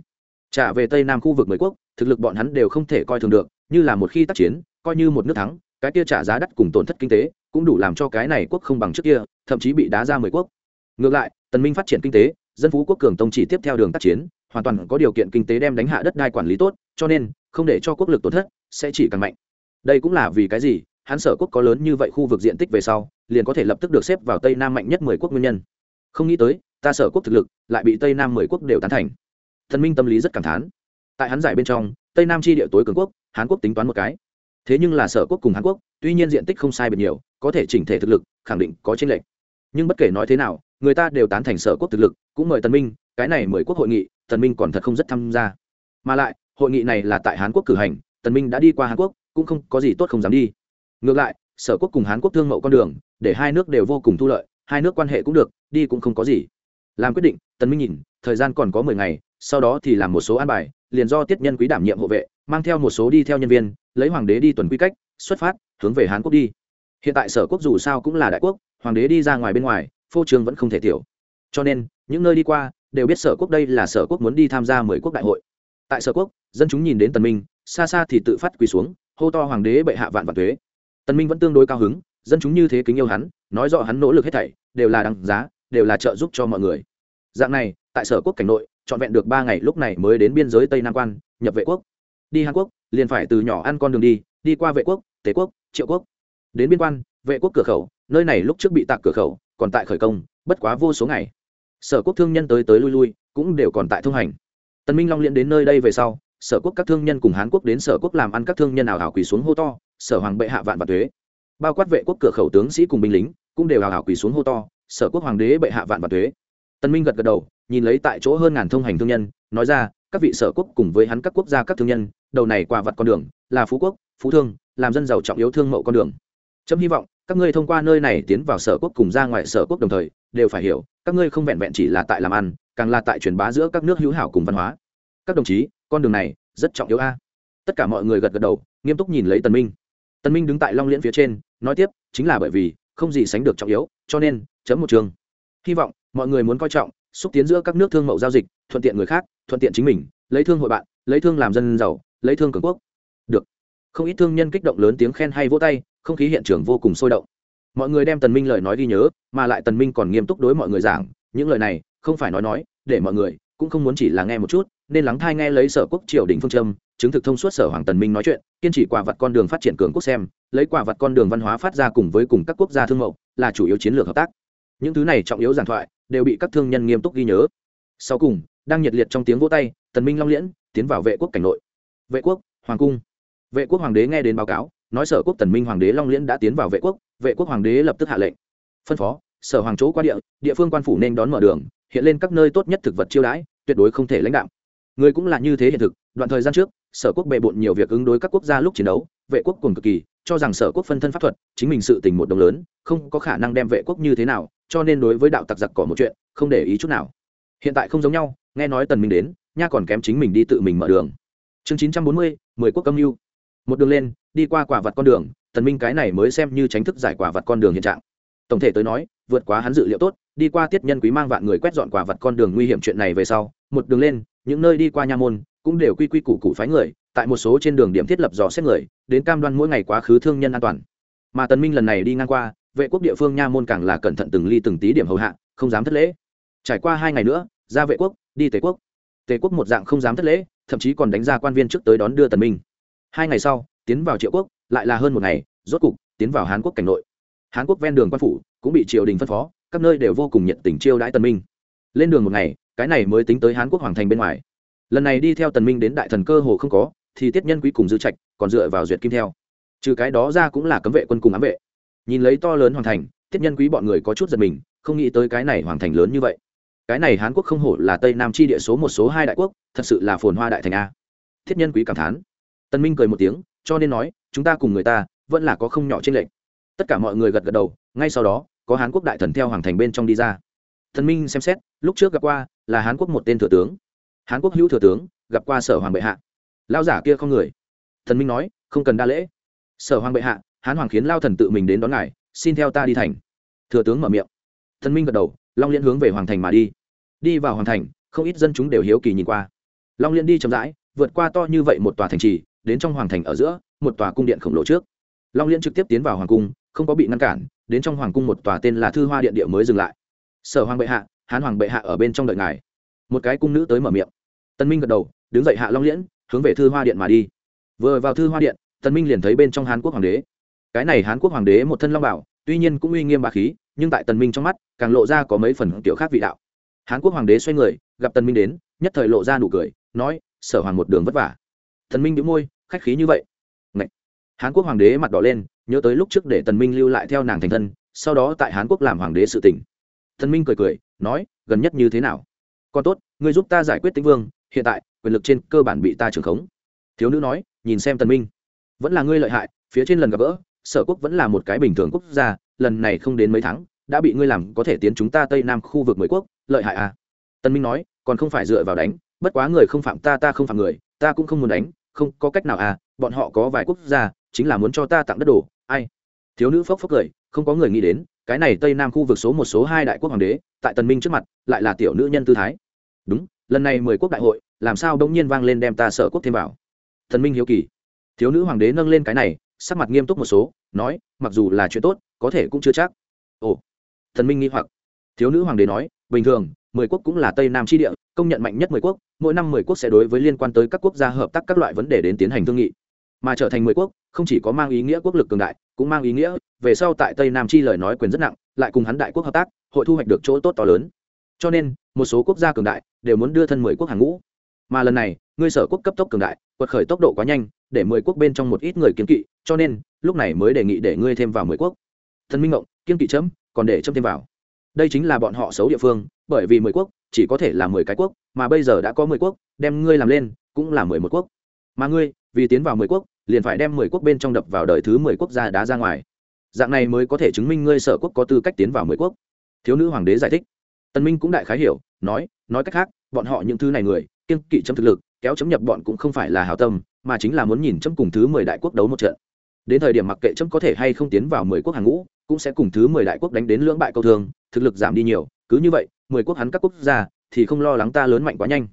Trả về tây nam khu vực mười quốc, thực lực bọn hắn đều không thể coi thường được như là một khi tác chiến, coi như một nước thắng, cái kia trả giá đắt cùng tổn thất kinh tế, cũng đủ làm cho cái này quốc không bằng trước kia, thậm chí bị đá ra mười quốc. Ngược lại, tần minh phát triển kinh tế, dân phú quốc cường tông chỉ tiếp theo đường tác chiến, hoàn toàn có điều kiện kinh tế đem đánh hạ đất đai quản lý tốt, cho nên, không để cho quốc lực tổn thất, sẽ chỉ càng mạnh. Đây cũng là vì cái gì, hắn sở quốc có lớn như vậy khu vực diện tích về sau, liền có thể lập tức được xếp vào tây nam mạnh nhất mười quốc nguyên nhân. Không nghĩ tới, ta sở quốc thực lực, lại bị tây nam mười quốc đều tán thành. Thần minh tâm lý rất cảm thán. Tại hắn giải bên trong tây nam chi địa tối cường quốc, hán quốc tính toán một cái. Thế nhưng là sở quốc cùng hán quốc, tuy nhiên diện tích không sai biệt nhiều, có thể chỉnh thể thực lực, khẳng định có tranh lệch. Nhưng bất kể nói thế nào, người ta đều tán thành sở quốc thực lực, cũng mời tần minh, cái này mười quốc hội nghị, tần minh còn thật không rất tham gia. Mà lại, hội nghị này là tại hán quốc cử hành, tần minh đã đi qua hán quốc, cũng không có gì tốt không dám đi. Ngược lại, sở quốc cùng hán quốc thương mậu con đường, để hai nước đều vô cùng thu lợi, hai nước quan hệ cũng được, đi cũng không có gì. Làm quyết định, tần minh nhìn, thời gian còn có mười ngày, sau đó thì làm một số an bài liền do tiết nhân quý đảm nhiệm hộ vệ, mang theo một số đi theo nhân viên, lấy hoàng đế đi tuần quy cách, xuất phát, hướng về hán quốc đi. Hiện tại sở quốc dù sao cũng là đại quốc, hoàng đế đi ra ngoài bên ngoài, phô trương vẫn không thể tiểu. Cho nên, những nơi đi qua, đều biết sở quốc đây là sở quốc muốn đi tham gia mười quốc đại hội. Tại sở quốc, dân chúng nhìn đến tần minh, xa xa thì tự phát quỳ xuống, hô to hoàng đế bệ hạ vạn vạn thuế tần minh vẫn tương đối cao hứng, dân chúng như thế kính yêu hắn, nói rõ hắn nỗ lực hết thảy, đều là đăng giá, đều là trợ giúp cho mọi người. Dạng này, tại sở quốc cảnh nội trọn vẹn được ba ngày, lúc này mới đến biên giới tây nam quan, nhập vệ quốc. Đi hàn quốc, liền phải từ nhỏ ăn con đường đi đi qua vệ quốc tế quốc, triệu quốc. Đến biên quan, vệ quốc cửa khẩu, nơi này lúc trước bị tạc cửa khẩu, còn tại khởi công, bất quá vô số ngày. Sở quốc thương nhân tới tới lui lui, cũng đều còn tại thông hành. Tần minh long liên đến nơi đây về sau, sở quốc các thương nhân cùng hán quốc đến sở quốc làm ăn các thương nhân nào hảo quỳ xuống hô to, sở hoàng bệ hạ vạn vạn thuế bao quát vệ quốc cửa khẩu tướng sĩ cùng binh lính, cũng đều hào ảo quỳ xuống hô to, sở quốc hoàng đế bệ hạ vạn vạn thuế tần minh gật gật đầu nhìn lấy tại chỗ hơn ngàn thông hành thương nhân, nói ra, các vị sở quốc cùng với hắn các quốc gia các thương nhân, đầu này qua vật con đường, là phú quốc, phú thương, làm dân giàu trọng yếu thương mậu con đường. Chấm hy vọng, các ngươi thông qua nơi này tiến vào sở quốc cùng ra ngoài sở quốc đồng thời, đều phải hiểu, các ngươi không vẹn vẹn chỉ là tại làm ăn, càng là tại truyền bá giữa các nước hữu hảo cùng văn hóa. Các đồng chí, con đường này, rất trọng yếu a. Tất cả mọi người gật gật đầu, nghiêm túc nhìn lấy tần minh. Tần minh đứng tại long liễn phía trên, nói tiếp, chính là bởi vì, không gì sánh được trọng yếu, cho nên, chấm một trường. Hy vọng, mọi người muốn coi trọng xúc tiến giữa các nước thương mậu giao dịch, thuận tiện người khác, thuận tiện chính mình, lấy thương hội bạn, lấy thương làm dân giàu, lấy thương cường quốc. Được. Không ít thương nhân kích động lớn tiếng khen hay vỗ tay, không khí hiện trường vô cùng sôi động. Mọi người đem tần minh lời nói ghi nhớ, mà lại tần minh còn nghiêm túc đối mọi người giảng, những lời này, không phải nói nói, để mọi người cũng không muốn chỉ là nghe một chút, nên lắng thai nghe lấy sở quốc triều đình phương châm, chứng thực thông suốt sở hoàng tần minh nói chuyện, kiên trì quả vật con đường phát triển cường quốc xem, lấy quả vật con đường văn hóa phát ra cùng với cùng các quốc gia thương mậu, là chủ yếu chiến lược hợp tác. Những thứ này trọng yếu giảng thoại đều bị các thương nhân nghiêm túc ghi nhớ. Sau cùng, đang nhiệt liệt trong tiếng vỗ tay, tần minh long liễn tiến vào vệ quốc cảnh nội. Vệ quốc, hoàng cung. Vệ quốc hoàng đế nghe đến báo cáo, nói sở quốc tần minh hoàng đế long liễn đã tiến vào vệ quốc vệ quốc hoàng đế lập tức hạ lệnh. Phân phó, sở hoàng chỗ qua địa địa phương quan phủ nên đón mở đường, hiện lên các nơi tốt nhất thực vật chiêu đãi, tuyệt đối không thể lãnh đạo người cũng là như thế hiện thực, đoạn thời gian trước, sở quốc bề bộn nhiều việc ứng đối các quốc gia lúc chiến đấu, vệ quốc cùng cực kỳ, cho rằng sở quốc phân thân pháp thuật, chính mình sự tình một đồng lớn, không có khả năng đem vệ quốc như thế nào cho nên đối với đạo tặc giặc cỏ một chuyện, không để ý chút nào. Hiện tại không giống nhau, nghe nói tần minh đến, nha còn kém chính mình đi tự mình mở đường. Chương chín trăm bốn mươi, mười quốc âm mưu. Một đường lên, đi qua quả vật con đường, tần minh cái này mới xem như tránh thức giải quả vật con đường hiện trạng. Tổng thể tới nói, vượt quá hắn dự liệu tốt, đi qua tiết nhân quý mang vạn người quét dọn quả vật con đường nguy hiểm chuyện này về sau, một đường lên, những nơi đi qua nha môn, cũng đều quy quy củ củ phái người, tại một số trên đường điểm thiết lập dò xét người, đến cam đoan mỗi ngày quá khứ thương nhân an toàn. Mà tần minh lần này đi ngang qua vệ quốc địa phương nha môn càng là cẩn thận từng ly từng tí điểm hầu hạ, không dám thất lễ. Trải qua hai ngày nữa, ra vệ quốc, đi tề quốc. Tề quốc một dạng không dám thất lễ, thậm chí còn đánh ra quan viên trước tới đón đưa tần minh. Hai ngày sau, tiến vào triệu quốc, lại là hơn một ngày, rốt cục tiến vào hán quốc cảnh nội. Hán quốc ven đường quan phủ cũng bị triều đình phân phó, các nơi đều vô cùng nhiệt tình chiêu đãi tần minh. Lên đường một ngày, cái này mới tính tới hán quốc hoàng thành bên ngoài. Lần này đi theo tần minh đến đại thần cơ hồ không có, thì tiết nhân quý cùng dư trạch còn dựa vào duyệt kim theo. Trừ cái đó ra cũng là cấm vệ quân cùng ám vệ nhìn lấy to lớn hoàng thành tiết nhân quý bọn người có chút giật mình, không nghĩ tới cái này hoàng thành lớn như vậy. Cái này hán quốc không hổ là tây nam chi địa số một số hai đại quốc, thật sự là phồn hoa đại thành a. Thiết nhân quý cảm thán. Tân minh cười một tiếng, cho nên nói, chúng ta cùng người ta, vẫn là có không nhỏ trên lệnh tất cả mọi người gật gật đầu, ngay sau đó, có hán quốc đại thần theo hoàng thành bên trong đi ra. Thần minh xem xét, lúc trước gặp qua là hán quốc một tên thừa tướng. Hán quốc hữu thừa tướng, gặp qua sở hoàng bệ hạ. Lao giả kia không người. Thần minh nói, không cần đa lễ. Sở hoàng bệ hạ hán hoàng khiến lao thần tự mình đến đón ngài, xin theo ta đi thành. Thừa tướng mở miệng. Thần minh gật đầu, long liên hướng về hoàng thành mà đi. Đi vào hoàng thành, không ít dân chúng đều hiếu kỳ nhìn qua. Long liên đi chậm rãi, vượt qua to như vậy một tòa thành trì, đến trong hoàng thành ở giữa, một tòa cung điện khổng lồ trước. Long liên trực tiếp tiến vào hoàng cung, không có bị ngăn cản, đến trong hoàng cung một tòa tên là thư hoa điện địa mới dừng lại. Sở hoàng bệ hạ, hán hoàng bệ hạ ở bên trong đợi ngài. Một cái cung nữ tới mở miệng. Tân minh gật đầu, đứng dậy hạ long liễn hướng về thư hoa điện mà đi. Vừa vào thư hoa điện, tân minh liền thấy bên trong hán quốc hoàng đế cái này hán quốc hoàng đế một thân long bảo tuy nhiên cũng uy nghiêm bà khí, nhưng tại tần minh trong mắt, càng lộ ra có mấy phần kiểu khác vị đạo. Hán quốc hoàng đế xoay người, gặp tần minh đến, nhất thời lộ ra nụ cười, nói, sở hoàng một đường vất vả. Tần minh đĩu môi, khách khí như vậy. Ngậy. hán quốc hoàng đế mặt đỏ lên, nhớ tới lúc trước để tần minh lưu lại theo nàng thành thân, sau đó tại hán quốc làm hoàng đế sự tỉnh tần minh cười cười, nói, gần nhất như thế nào? Còn tốt, ngươi giúp ta giải quyết tĩnh vương, hiện tại, quyền lực trên cơ bản bị ta trưởng khống. Thiếu nữ nói, nhìn xem tần minh. Vẫn là ngươi lợi hại, phía trên lần gặp gỡ sở quốc vẫn là một cái bình thường quốc gia, lần này không đến mấy tháng, đã bị ngươi làm có thể tiến chúng ta tây nam khu vực mười quốc, lợi hại à? Tân minh nói, còn không phải dựa vào đánh, bất quá người không phạm ta ta không phạm người, ta cũng không muốn đánh, không có cách nào à bọn họ có vài quốc gia, chính là muốn cho ta tặng đất đồ, ai? Thiếu nữ phốc phốc cười, không có người nghĩ đến, cái này tây nam khu vực số một số hai đại quốc hoàng đế, tại tần minh trước mặt, lại là tiểu nữ nhân tư thái. Đúng, lần này mười quốc đại hội, làm sao đông nhiên vang lên đem ta Sở quốc thêm vào? Thần minh hiếu kỳ. Thiếu nữ hoàng đế nâng lên cái này sắc mặt nghiêm túc một số, nói, mặc dù là chuyện tốt, có thể cũng chưa chắc. Ồ. Thần minh nghi hoặc. Thiếu nữ hoàng đế nói, bình thường, mười quốc cũng là tây nam tri địa, công nhận mạnh nhất mười quốc, mỗi năm mười quốc sẽ đối với liên quan tới các quốc gia hợp tác các loại vấn đề đến tiến hành thương nghị. Mà trở thành mười quốc, không chỉ có mang ý nghĩa quốc lực cường đại, cũng mang ý nghĩa, về sau tại tây nam chi lời nói quyền rất nặng, lại cùng hắn đại quốc hợp tác, hội thu hoạch được chỗ tốt to lớn. Cho nên, một số quốc gia cường đại đều muốn đưa thân mười quốc hàng ngũ mà lần này, ngươi sở quốc cấp tốc cường đại, quật khởi tốc độ quá nhanh, để mười quốc bên trong một ít người kiến kỵ, cho nên, lúc này mới đề nghị để ngươi thêm vào mười quốc. Thần minh ngộng kiên kỵ chấm, còn để chấm thêm vào. Đây chính là bọn họ xấu địa phương, bởi vì mười quốc, chỉ có thể là mười cái quốc, mà bây giờ đã có mười quốc, đem ngươi làm lên, cũng là mười một quốc. Mà ngươi, vì tiến vào mười quốc, liền phải đem mười quốc bên trong đập vào đời thứ mười quốc gia đá ra ngoài. Dạng này mới có thể chứng minh ngươi sở quốc có tư cách tiến vào mười quốc. Thiếu nữ hoàng đế giải thích. Tân minh cũng đại khái hiểu, nói nói cách khác, bọn họ những thứ này người kiên kỵ chấm thực lực, kéo chấm nhập bọn cũng không phải là hào tâm, mà chính là muốn nhìn chấm cùng thứ mười đại quốc đấu một trận. Đến thời điểm mặc kệ chấm có thể hay không tiến vào mười quốc hàng ngũ, cũng sẽ cùng thứ mười đại quốc đánh đến lưỡng bại câu thương, thực lực giảm đi nhiều, cứ như vậy, mười quốc hắn các quốc gia thì không lo lắng ta lớn mạnh quá nhanh.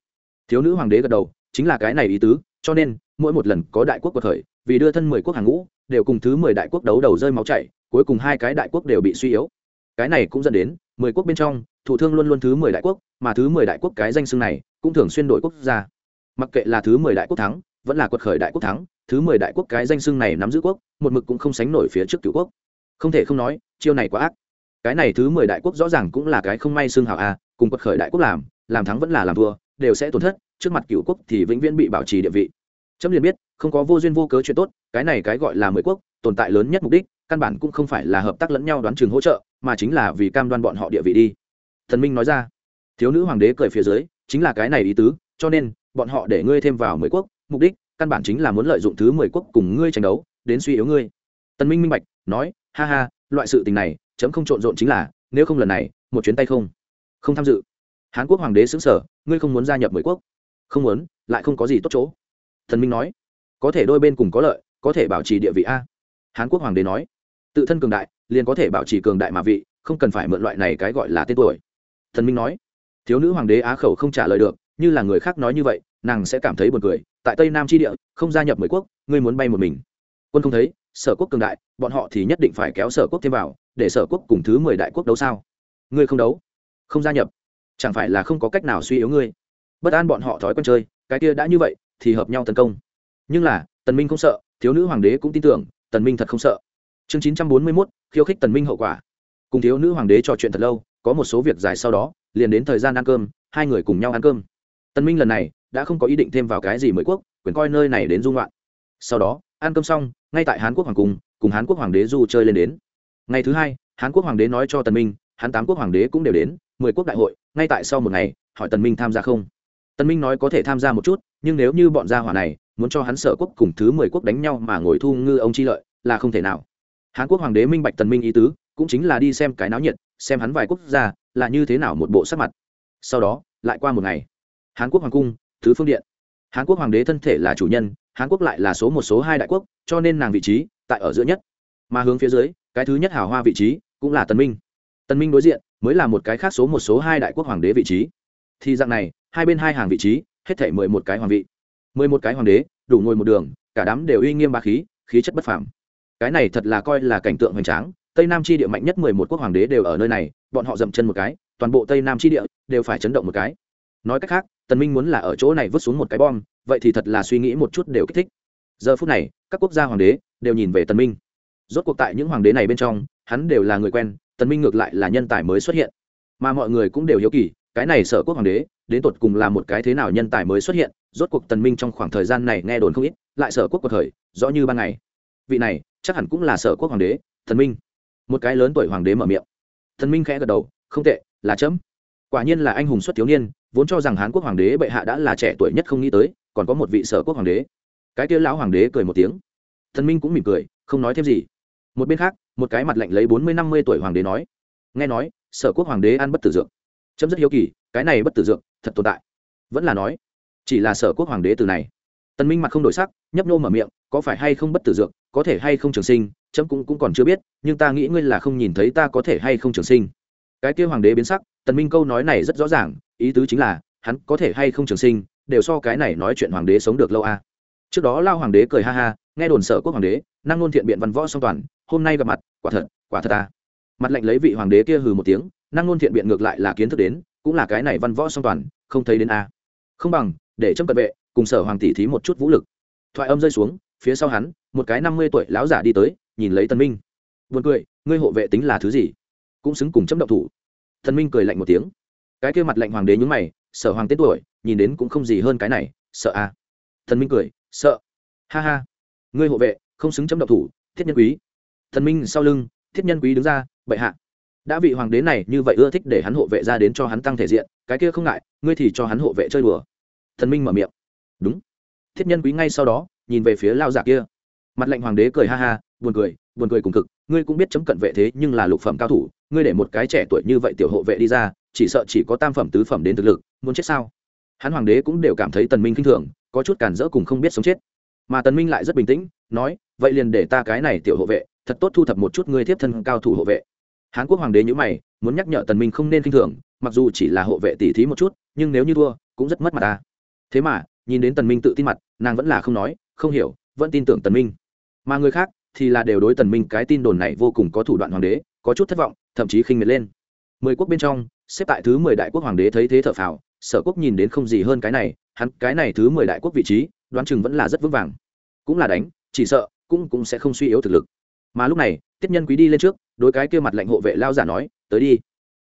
Thiếu nữ hoàng đế gật đầu, chính là cái này ý tứ, cho nên, mỗi một lần có đại quốc cuộc khởi, vì đưa thân mười quốc hàng ngũ, đều cùng thứ mười đại quốc đấu đầu rơi máu chảy, cuối cùng hai cái đại quốc đều bị suy yếu. Cái này cũng dẫn đến mười quốc bên trong, thủ thương luôn luôn thứ mười đại quốc, mà thứ mười đại quốc cái danh xưng này cũng thường xuyên đổi quốc gia. Mặc kệ là thứ mười đại quốc thắng, vẫn là quật khởi đại quốc thắng, thứ mười đại quốc cái danh xưng này nắm giữ quốc, một mực cũng không sánh nổi phía trước cựu quốc. Không thể không nói, chiêu này quá ác. Cái này thứ mười đại quốc rõ ràng cũng là cái không may xưng hào a, cùng quật khởi đại quốc làm làm thắng vẫn là làm thua, đều sẽ tổn thất, trước mặt cựu quốc thì vĩnh viễn bị bảo trì địa vị. Chấm liền biết, không có vô duyên vô cớ chuyện tốt, cái này cái gọi là mười quốc, tồn tại lớn nhất mục đích, căn bản cũng không phải là hợp tác lẫn nhau đoán chừng hỗ trợ mà chính là vì cam đoan bọn họ địa vị đi. Thần minh nói ra, thiếu nữ hoàng đế cười phía dưới, chính là cái này ý tứ, cho nên, bọn họ để ngươi thêm vào mười quốc, mục đích, căn bản chính là muốn lợi dụng thứ mười quốc cùng ngươi tranh đấu, đến suy yếu ngươi. Tần minh minh bạch, nói, ha ha, loại sự tình này, chấm không trộn rộn chính là, nếu không lần này, một chuyến tay không không tham dự. Hán quốc hoàng đế xứng sở ngươi không muốn gia nhập mười quốc? Không muốn, lại không có gì tốt chỗ. Thần minh nói, có thể đôi bên cùng có lợi, có thể bảo trì địa vị a. Hán quốc hoàng đế nói, tự thân cường đại liền có thể bảo trì cường đại mà vị, không cần phải mượn loại này cái gọi là tên tuổi. Thần minh nói, thiếu nữ hoàng đế á khẩu không trả lời được, như là người khác nói như vậy, nàng sẽ cảm thấy buồn cười. Tại tây nam tri địa, không gia nhập mười quốc, ngươi muốn bay một mình. Quân không thấy, sở quốc cường đại, bọn họ thì nhất định phải kéo sở quốc thêm vào, để sở quốc cùng thứ mười đại quốc đấu sao? Ngươi không đấu, không gia nhập, chẳng phải là không có cách nào suy yếu ngươi? Bất an bọn họ thói quen chơi, cái kia đã như vậy, thì hợp nhau tấn công. Nhưng là, tần minh không sợ, thiếu nữ hoàng đế cũng tin tưởng, tần minh thật không sợ chương chín trăm bốn mươi 941, khiêu khích tần minh hậu quả. Cùng thiếu nữ hoàng đế trò chuyện thật lâu có một số việc dài sau đó liền đến thời gian ăn cơm hai người cùng nhau ăn cơm. Tần minh lần này đã không có ý định thêm vào cái gì mới quốc quyền coi nơi này đến dung loạn. Sau đó ăn cơm xong ngay tại hán quốc hoàng cung cùng hán quốc hoàng đế du chơi lên đến. Ngày thứ hai hán quốc hoàng đế nói cho tần minh hán tám quốc hoàng đế cũng đều đến mười quốc đại hội ngay tại sau một ngày hỏi tần minh tham gia không? Tần minh nói có thể tham gia một chút nhưng nếu như bọn gia hỏa này muốn cho hắn sở quốc cùng thứ mười quốc đánh nhau mà ngồi thu ngư ông chi lợi là không thể nào hán quốc hoàng đế minh bạch tần minh ý tứ, cũng chính là đi xem cái náo nhiệt, xem hắn vài quốc gia là như thế nào một bộ sắc mặt. Sau đó, lại qua một ngày. Hán quốc hoàng cung, thứ phương điện. Hán quốc hoàng đế thân thể là chủ nhân, hán quốc lại là số một, số hai đại quốc, cho nên nàng vị trí tại ở giữa nhất. Mà hướng phía dưới, cái thứ nhất hào hoa vị trí cũng là tần minh. Tần minh đối diện mới là một cái khác số một, số hai đại quốc hoàng đế vị trí. Thì dạng này, hai bên hai hàng vị trí, hết thể mười một cái hoàng vị. Mười một cái hoàng đế, đủ ngồi một đường, cả đám đều uy nghiêm ba khí khí chất bất phàm cái này thật là coi là cảnh tượng hoành tráng, tây nam chi địa mạnh nhất mười một quốc hoàng đế đều ở nơi này, bọn họ dậm chân một cái, toàn bộ tây nam Chi địa đều phải chấn động một cái. Nói cách khác, tần minh muốn là ở chỗ này vứt xuống một cái bom, vậy thì thật là suy nghĩ một chút đều kích thích. Giờ phút này, các quốc gia hoàng đế đều nhìn về tần minh. Rốt cuộc tại những hoàng đế này bên trong, hắn đều là người quen, tần minh ngược lại là nhân tài mới xuất hiện. Mà mọi người cũng đều hiếu kỳ, cái này sở quốc hoàng đế, đến tột cùng là một cái thế nào nhân tài mới xuất hiện, rốt cuộc tần minh trong khoảng thời gian này nghe đồn không ít, lại sở quốc cuộc thời rõ như ban ngày. Vị này chắc hẳn cũng là sở quốc hoàng đế, thần minh. Một cái lớn tuổi hoàng đế mở miệng. Thần minh khẽ gật đầu, không tệ, là chấm. Quả nhiên là anh hùng xuất thiếu niên, vốn cho rằng hán quốc hoàng đế bệ hạ đã là trẻ tuổi nhất không nghĩ tới, còn có một vị sở quốc hoàng đế. Cái kia lão hoàng đế cười một tiếng. Thần minh cũng mỉm cười, không nói thêm gì. Một bên khác, một cái mặt lạnh lấy bốn mươi năm mươi tuổi hoàng đế nói. Nghe nói, sở quốc hoàng đế ăn bất tử dược. Chấm rất hiếu kỳ, cái này bất tử dược, thật tồn tại. Vẫn là nói, chỉ là sở quốc hoàng đế từ này. Tần minh mặt không đổi sắc, nhấp nô mở miệng, có phải hay không bất tử dược có thể hay không trường sinh, chấm cũng cũng còn chưa biết, nhưng ta nghĩ ngươi là không nhìn thấy ta có thể hay không trường sinh. Cái kia hoàng đế biến sắc, tần minh câu nói này rất rõ ràng, ý tứ chính là, hắn có thể hay không trường sinh, đều so cái này nói chuyện hoàng đế sống được lâu a. À. trước đó lao hoàng đế cười ha ha, nghe đồn sở quốc hoàng đế, năng ngôn thiện biện văn võ song toàn, hôm nay gặp mặt, quả thật quả thật ta mặt lệnh lấy vị hoàng đế kia hừ một tiếng, năng ngôn thiện biện ngược lại là kiến thức đến, cũng là cái này văn võ song toàn, không thấy đến a. Không bằng, để chấm cận vệ, cùng sở hoàng tỷ thí một chút vũ lực. Thoại âm rơi xuống phía sau hắn, một cái năm mươi tuổi lão giả đi tới, nhìn lấy tân minh. Buồn cười, ngươi hộ vệ tính là thứ gì? Cũng xứng cùng chấm động thủ. Thần minh cười lạnh một tiếng. Cái kia mặt lạnh hoàng đế nhúng mày sở hoàng tên tuổi, nhìn đến cũng không gì hơn cái này, sợ à? Thần minh cười, sợ. Ha ha. Ngươi hộ vệ, không xứng chấm động thủ, thiết nhân quý. Thần minh sau lưng, thiết nhân quý đứng ra, bệ hạ. Đã vị hoàng đế này như vậy ưa thích để hắn hộ vệ ra đến cho hắn tăng thể diện, cái kia không ngại, ngươi thì cho hắn hộ vệ chơi đùa. Thần minh mở miệng. Đúng. Thiết nhân quý ngay sau đó nhìn về phía lao giả kia. Mặt lệnh hoàng đế cười ha ha, buồn cười buồn cười cùng cực, ngươi cũng biết chấm cận vệ thế nhưng là lục phẩm cao thủ, ngươi để một cái trẻ tuổi như vậy tiểu hộ vệ đi ra, chỉ sợ chỉ có tam phẩm tứ phẩm đến thực lực, muốn chết sao? Hắn hoàng đế cũng đều cảm thấy tần minh kinh thường, có chút cản rỡ cùng không biết sống chết. Mà tần minh lại rất bình tĩnh, nói, vậy liền để ta cái này tiểu hộ vệ, thật tốt thu thập một chút ngươi tiếp thân cao thủ hộ vệ. Hán quốc hoàng đế như mày, muốn nhắc nhở tần minh không nên kinh thường, mặc dù chỉ là hộ vệ tỷ thí một chút, nhưng nếu như thua, cũng rất mất mặt ta. Thế mà nhìn đến tần minh tự tin mặt, nàng vẫn là không nói, không hiểu, vẫn tin tưởng tần minh. Mà người khác thì là đều đối tần minh cái tin đồn này vô cùng có thủ đoạn hoàng đế, có chút thất vọng, thậm chí khinh miệt lên. Mười quốc bên trong, xếp tại thứ mười đại quốc hoàng đế thấy thế thở phào, sở quốc nhìn đến không gì hơn cái này, hắn cái này thứ mười đại quốc vị trí, đoán chừng vẫn là rất vững vàng. Cũng là đánh, chỉ sợ, cũng cũng sẽ không suy yếu thực lực. Mà lúc này, tiết nhân quý đi lên trước, đối cái kia mặt lệnh hộ vệ lao giả nói, tới đi.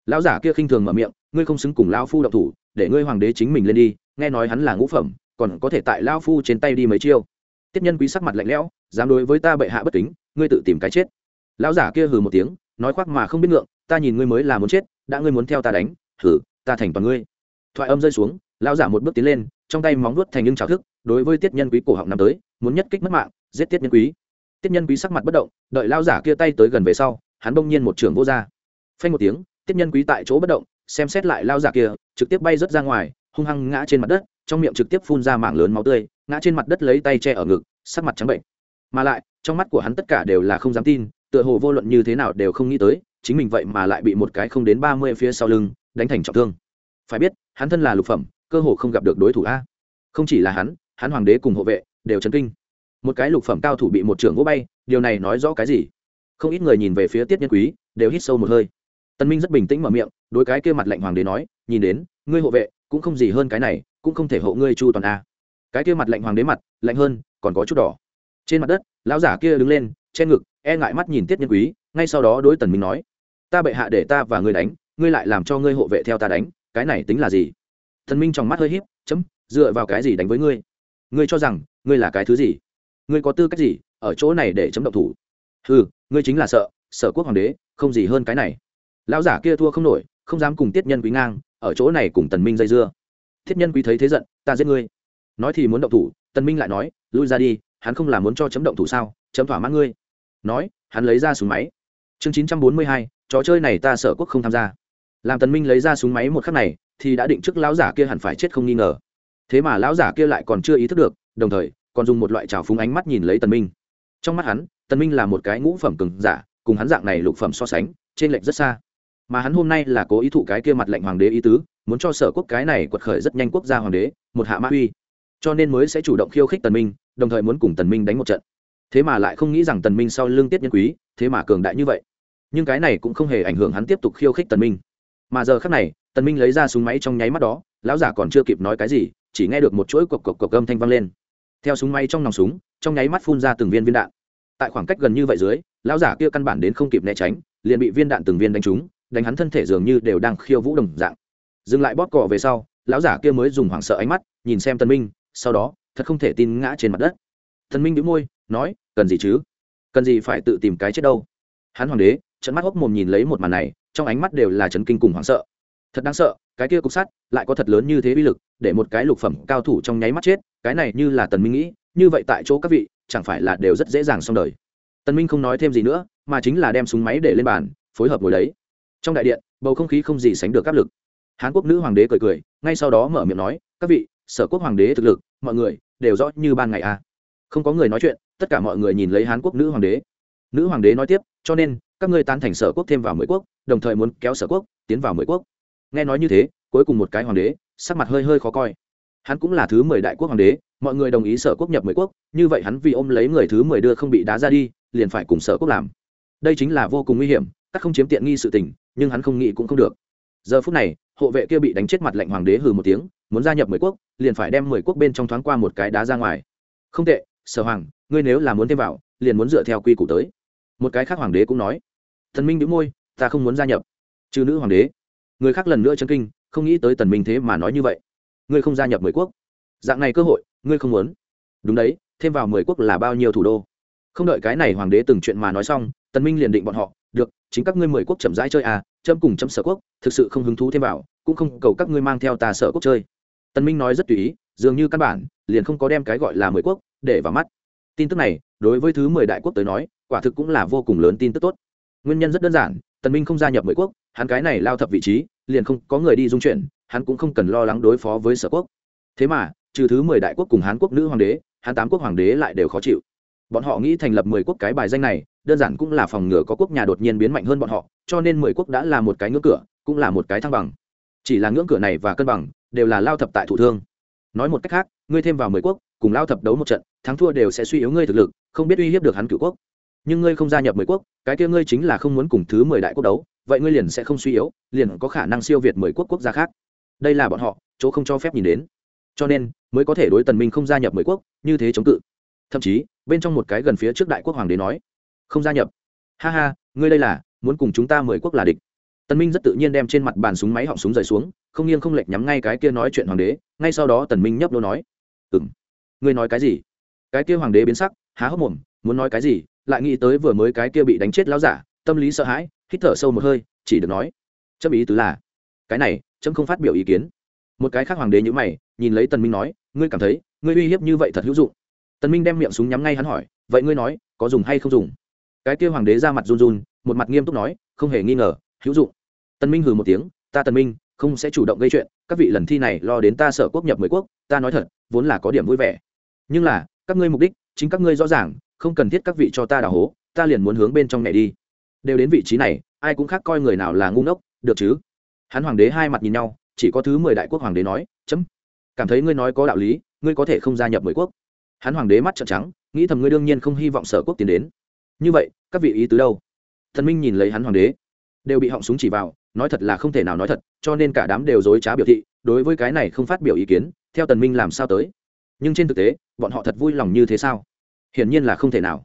Lao giả kia khinh thường mở miệng, ngươi không xứng cùng lao phu độc thủ, để ngươi hoàng đế chính mình lên đi, nghe nói hắn là ngũ phẩm còn có thể tại lao phu trên tay đi mấy chiêu. Tiết nhân quý sắc mặt lạnh lẽo, dám đối với ta bệ hạ bất kính, ngươi tự tìm cái chết. Lão giả kia hừ một tiếng, nói khoác mà không biết ngượng, ta nhìn ngươi mới là muốn chết, đã ngươi muốn theo ta đánh thử ta thành toàn ngươi. Thoại âm rơi xuống, lão giả một bước tiến lên, trong tay móng vuốt thành nhưng trào thức, đối với tiết nhân quý cổ họng năm tới, muốn nhất kích mất mạng, giết tiết nhân quý. Tiết nhân quý sắc mặt bất động, đợi lão giả kia tay tới gần về sau, hắn bỗng nhiên một trường vô ra. Phanh một tiếng, tiết nhân quý tại chỗ bất động, xem xét lại lão giả kia, trực tiếp bay rớt ra ngoài hung hăng ngã trên mặt đất, trong miệng trực tiếp phun ra mảng lớn máu tươi, ngã trên mặt đất lấy tay che ở ngực, sắc mặt trắng bệnh. Mà lại, trong mắt của hắn tất cả đều là không dám tin, tựa hồ vô luận như thế nào đều không nghĩ tới, chính mình vậy mà lại bị một cái không đến ba mươi phía sau lưng đánh thành trọng thương. Phải biết, hắn thân là lục phẩm, cơ hồ không gặp được đối thủ a. Không chỉ là hắn hắn hoàng đế cùng hộ vệ đều chấn kinh. Một cái lục phẩm cao thủ bị một trưởng vỗ bay, điều này nói rõ cái gì? Không ít người nhìn về phía tiết nhân quý, đều hít sâu một hơi. Tân minh rất bình tĩnh mở miệng, đối cái kia mặt lạnh hoàng đế nói, nhìn đến, ngươi hộ vệ cũng không gì hơn cái này, cũng không thể hộ ngươi chu toàn a. Cái kia mặt lạnh hoàng đế mặt, lạnh hơn, còn có chút đỏ. Trên mặt đất, lão giả kia đứng lên, che ngực e ngại mắt nhìn tiết nhân quý, ngay sau đó đối tần minh nói, ta bệ hạ để ta và ngươi đánh, ngươi lại làm cho ngươi hộ vệ theo ta đánh, cái này tính là gì? Thần minh trong mắt hơi híp, chấm, dựa vào cái gì đánh với ngươi? Ngươi cho rằng, ngươi là cái thứ gì? Ngươi có tư cách gì ở chỗ này để chấm động thủ? Ừ ngươi chính là sợ sợ quốc hoàng đế, không gì hơn cái này. Lão giả kia thua không nổi, không dám cùng tiết nhân quý ngang ở chỗ này cùng tần minh dây dưa. Thiết nhân quý thấy thế giận, ta giết ngươi. Nói thì muốn động thủ, tần minh lại nói, lui ra đi, hắn không làm muốn cho chấm động thủ sao, chấm thỏa mãn ngươi. Nói, hắn lấy ra súng máy. Chương chín trăm bốn mươi hai, trò chơi này ta sợ quốc không tham gia. Làm tần minh lấy ra súng máy một khắc này, thì đã định trước lão giả kia hẳn phải chết không nghi ngờ. Thế mà lão giả kia lại còn chưa ý thức được, đồng thời, còn dùng một loại trào phúng ánh mắt nhìn lấy tần minh. Trong mắt hắn, tần minh là một cái ngũ phẩm cường giả, cùng hắn dạng này lục phẩm so sánh trên lệch rất xa mà hắn hôm nay là cố ý thụ cái kia mặt lệnh hoàng đế ý tứ, muốn cho sở quốc cái này quật khởi rất nhanh quốc gia hoàng đế, một hạ mã uy. Cho nên mới sẽ chủ động khiêu khích tần minh, đồng thời muốn cùng tần minh đánh một trận. Thế mà lại không nghĩ rằng tần minh sau lưng tiết nhân quý, thế mà cường đại như vậy. Nhưng cái này cũng không hề ảnh hưởng hắn tiếp tục khiêu khích tần minh. Mà giờ khắc này, tần minh lấy ra súng máy trong nháy mắt đó, lão giả còn chưa kịp nói cái gì, chỉ nghe được một chuỗi cộc cộc cộc âm thanh vang lên. Theo súng máy trong nòng súng, trong nháy mắt phun ra từng viên viên đạn. Tại khoảng cách gần như vậy dưới, lão giả kia căn bản đến không kịp né tránh, liền bị viên đạn từng viên đánh trúng đánh hắn thân thể dường như đều đang khiêu vũ đồng dạng. Dừng lại bóp cò về sau, lão giả kia mới dùng hoảng sợ ánh mắt, nhìn xem tân minh, sau đó, thật không thể tin ngã trên mặt đất. Tân minh đĩu môi, nói, cần gì chứ? Cần gì phải tự tìm cái chết đâu? Hắn hoàng đế trận mắt hốc mồm nhìn lấy một màn này, trong ánh mắt đều là chấn kinh cùng hoảng sợ. Thật đáng sợ, cái kia cục sắt lại có thật lớn như thế uy lực, để một cái lục phẩm cao thủ trong nháy mắt chết, cái này như là tần minh nghĩ, như vậy tại chỗ các vị, chẳng phải là đều rất dễ dàng xong đời. Tần minh không nói thêm gì nữa, mà chính là đem súng máy để lên bàn, phối hợp ngồi đấy trong đại điện, bầu không khí không gì sánh được áp lực. Hán quốc nữ hoàng đế cười cười, ngay sau đó mở miệng nói, các vị, sở quốc hoàng đế thực lực, mọi người đều rõ như ban ngày a à. không có người nói chuyện, tất cả mọi người nhìn lấy hán quốc nữ hoàng đế. Nữ hoàng đế nói tiếp, cho nên, các ngươi tán thành sở quốc thêm vào mười quốc, đồng thời muốn kéo sở quốc, tiến vào mười quốc. Nghe nói như thế, cuối cùng một cái hoàng đế, sắc mặt hơi hơi khó coi. Hắn cũng là thứ mười đại quốc hoàng đế, mọi người đồng ý sở quốc nhập mười quốc, như vậy hắn vì ôm lấy người thứ mười đưa không bị đá ra đi, liền phải cùng sở quốc làm. Đây chính là vô cùng nguy hiểm, các không chiếm tiện nghi sự tình nhưng hắn không nghĩ cũng không được. Giờ phút này, hộ vệ kia bị đánh chết mặt lệnh hoàng đế hừ một tiếng, muốn gia nhập mười quốc, liền phải đem mười quốc bên trong thoáng qua một cái đá ra ngoài. Không tệ, sở hoàng, ngươi nếu là muốn thêm vào, liền muốn dựa theo quy củ tới. Một cái khác hoàng đế cũng nói. Thần minh đĩu môi, ta không muốn gia nhập. Trừ nữ hoàng đế. Người khác lần nữa chân kinh, không nghĩ tới tần minh thế mà nói như vậy. Ngươi không gia nhập mười quốc. Dạng này cơ hội, ngươi không muốn. Đúng đấy, thêm vào mười quốc là bao nhiêu thủ đô? Không đợi cái này hoàng đế từng chuyện mà nói xong, tần minh liền định bọn họ chính các ngươi mười quốc chậm rãi chơi à chấm cùng chấm sở quốc, thực sự không hứng thú thêm vào, cũng không cầu các ngươi mang theo tà sở quốc chơi. Tần minh nói rất tùy ý, dường như căn bản, liền không có đem cái gọi là mười quốc để vào mắt. Tin tức này, đối với thứ mười đại quốc tới nói, quả thực cũng là vô cùng lớn tin tức tốt. Nguyên nhân rất đơn giản tần minh không gia nhập mười quốc, hắn cái này lao thập vị trí, liền không có người đi dung chuyển hắn cũng không cần lo lắng đối phó với sở quốc. Thế mà, trừ thứ mười đại quốc cùng hán quốc nữ hoàng đế, hán tám quốc hoàng đế lại đều khó chịu bọn họ nghĩ thành lập mười quốc cái bài danh này, đơn giản cũng là phòng ngừa có quốc nhà đột nhiên biến mạnh hơn bọn họ, cho nên mười quốc đã là một cái ngưỡng cửa, cũng là một cái thăng bằng. Chỉ là ngưỡng cửa này và cân bằng, đều là lao thập tại thủ thương. Nói một cách khác, ngươi thêm vào mười quốc, cùng lao thập đấu một trận, thắng thua đều sẽ suy yếu ngươi thực lực, không biết uy hiếp được hắn cửu quốc. Nhưng ngươi không gia nhập mười quốc, cái kia ngươi chính là không muốn cùng thứ mười đại quốc đấu, vậy ngươi liền sẽ không suy yếu, liền có khả năng siêu việt mười quốc quốc gia khác. Đây là bọn họ, chỗ không cho phép nhìn đến. Cho nên, mới có thể đối tần minh không gia nhập mười quốc, như thế chống cự thậm chí, bên trong một cái gần phía trước đại quốc hoàng đế nói, không gia nhập. Ha ha, ngươi đây là, muốn cùng chúng ta mười quốc là địch. Tần minh rất tự nhiên đem trên mặt bàn súng máy họng súng rời xuống, không nghiêng không lệch nhắm ngay cái kia nói chuyện hoàng đế, ngay sau đó tần minh nhấp đô nói, ừm, ngươi nói cái gì? Cái kia hoàng đế biến sắc, há hốc mồm, muốn nói cái gì? Lại nghĩ tới vừa mới cái kia bị đánh chết lão giả, tâm lý sợ hãi, hít thở sâu một hơi, chỉ được nói, chấm ý tứ là, cái này, chấm không phát biểu ý kiến. Một cái khác hoàng đế như mày, nhìn lấy tần minh nói, ngươi cảm thấy, ngươi uy hiếp như vậy thật hữu dụng tần minh đem miệng súng nhắm ngay hắn hỏi, vậy ngươi nói, có dùng hay không dùng? Cái kia hoàng đế ra mặt run run, một mặt nghiêm túc nói, không hề nghi ngờ, hữu dụng. Tần minh hừ một tiếng, ta tần minh, không sẽ chủ động gây chuyện, các vị lần thi này lo đến ta sợ quốc nhập mười quốc, ta nói thật, vốn là có điểm vui vẻ. Nhưng là, các ngươi mục đích, chính các ngươi rõ ràng, không cần thiết các vị cho ta đào hố, ta liền muốn hướng bên trong này đi. Đều đến vị trí này, ai cũng khác coi người nào là ngu ngốc, được chứ? Hắn hoàng đế hai mặt nhìn nhau, chỉ có thứ mười đại quốc hoàng đế nói, chấm, cảm thấy ngươi nói có đạo lý, ngươi có thể không gia nhập mười quốc hắn hoàng đế mắt trợn trắng, nghĩ thầm ngươi đương nhiên không hy vọng sở quốc tiến đến. Như vậy, các vị ý tứ đâu? Thần minh nhìn lấy hắn hoàng đế, đều bị họng súng chỉ vào, nói thật là không thể nào nói thật, cho nên cả đám đều dối trá biểu thị, đối với cái này không phát biểu ý kiến, theo tần minh làm sao tới? Nhưng trên thực tế, bọn họ thật vui lòng như thế sao? Hiển nhiên là không thể nào.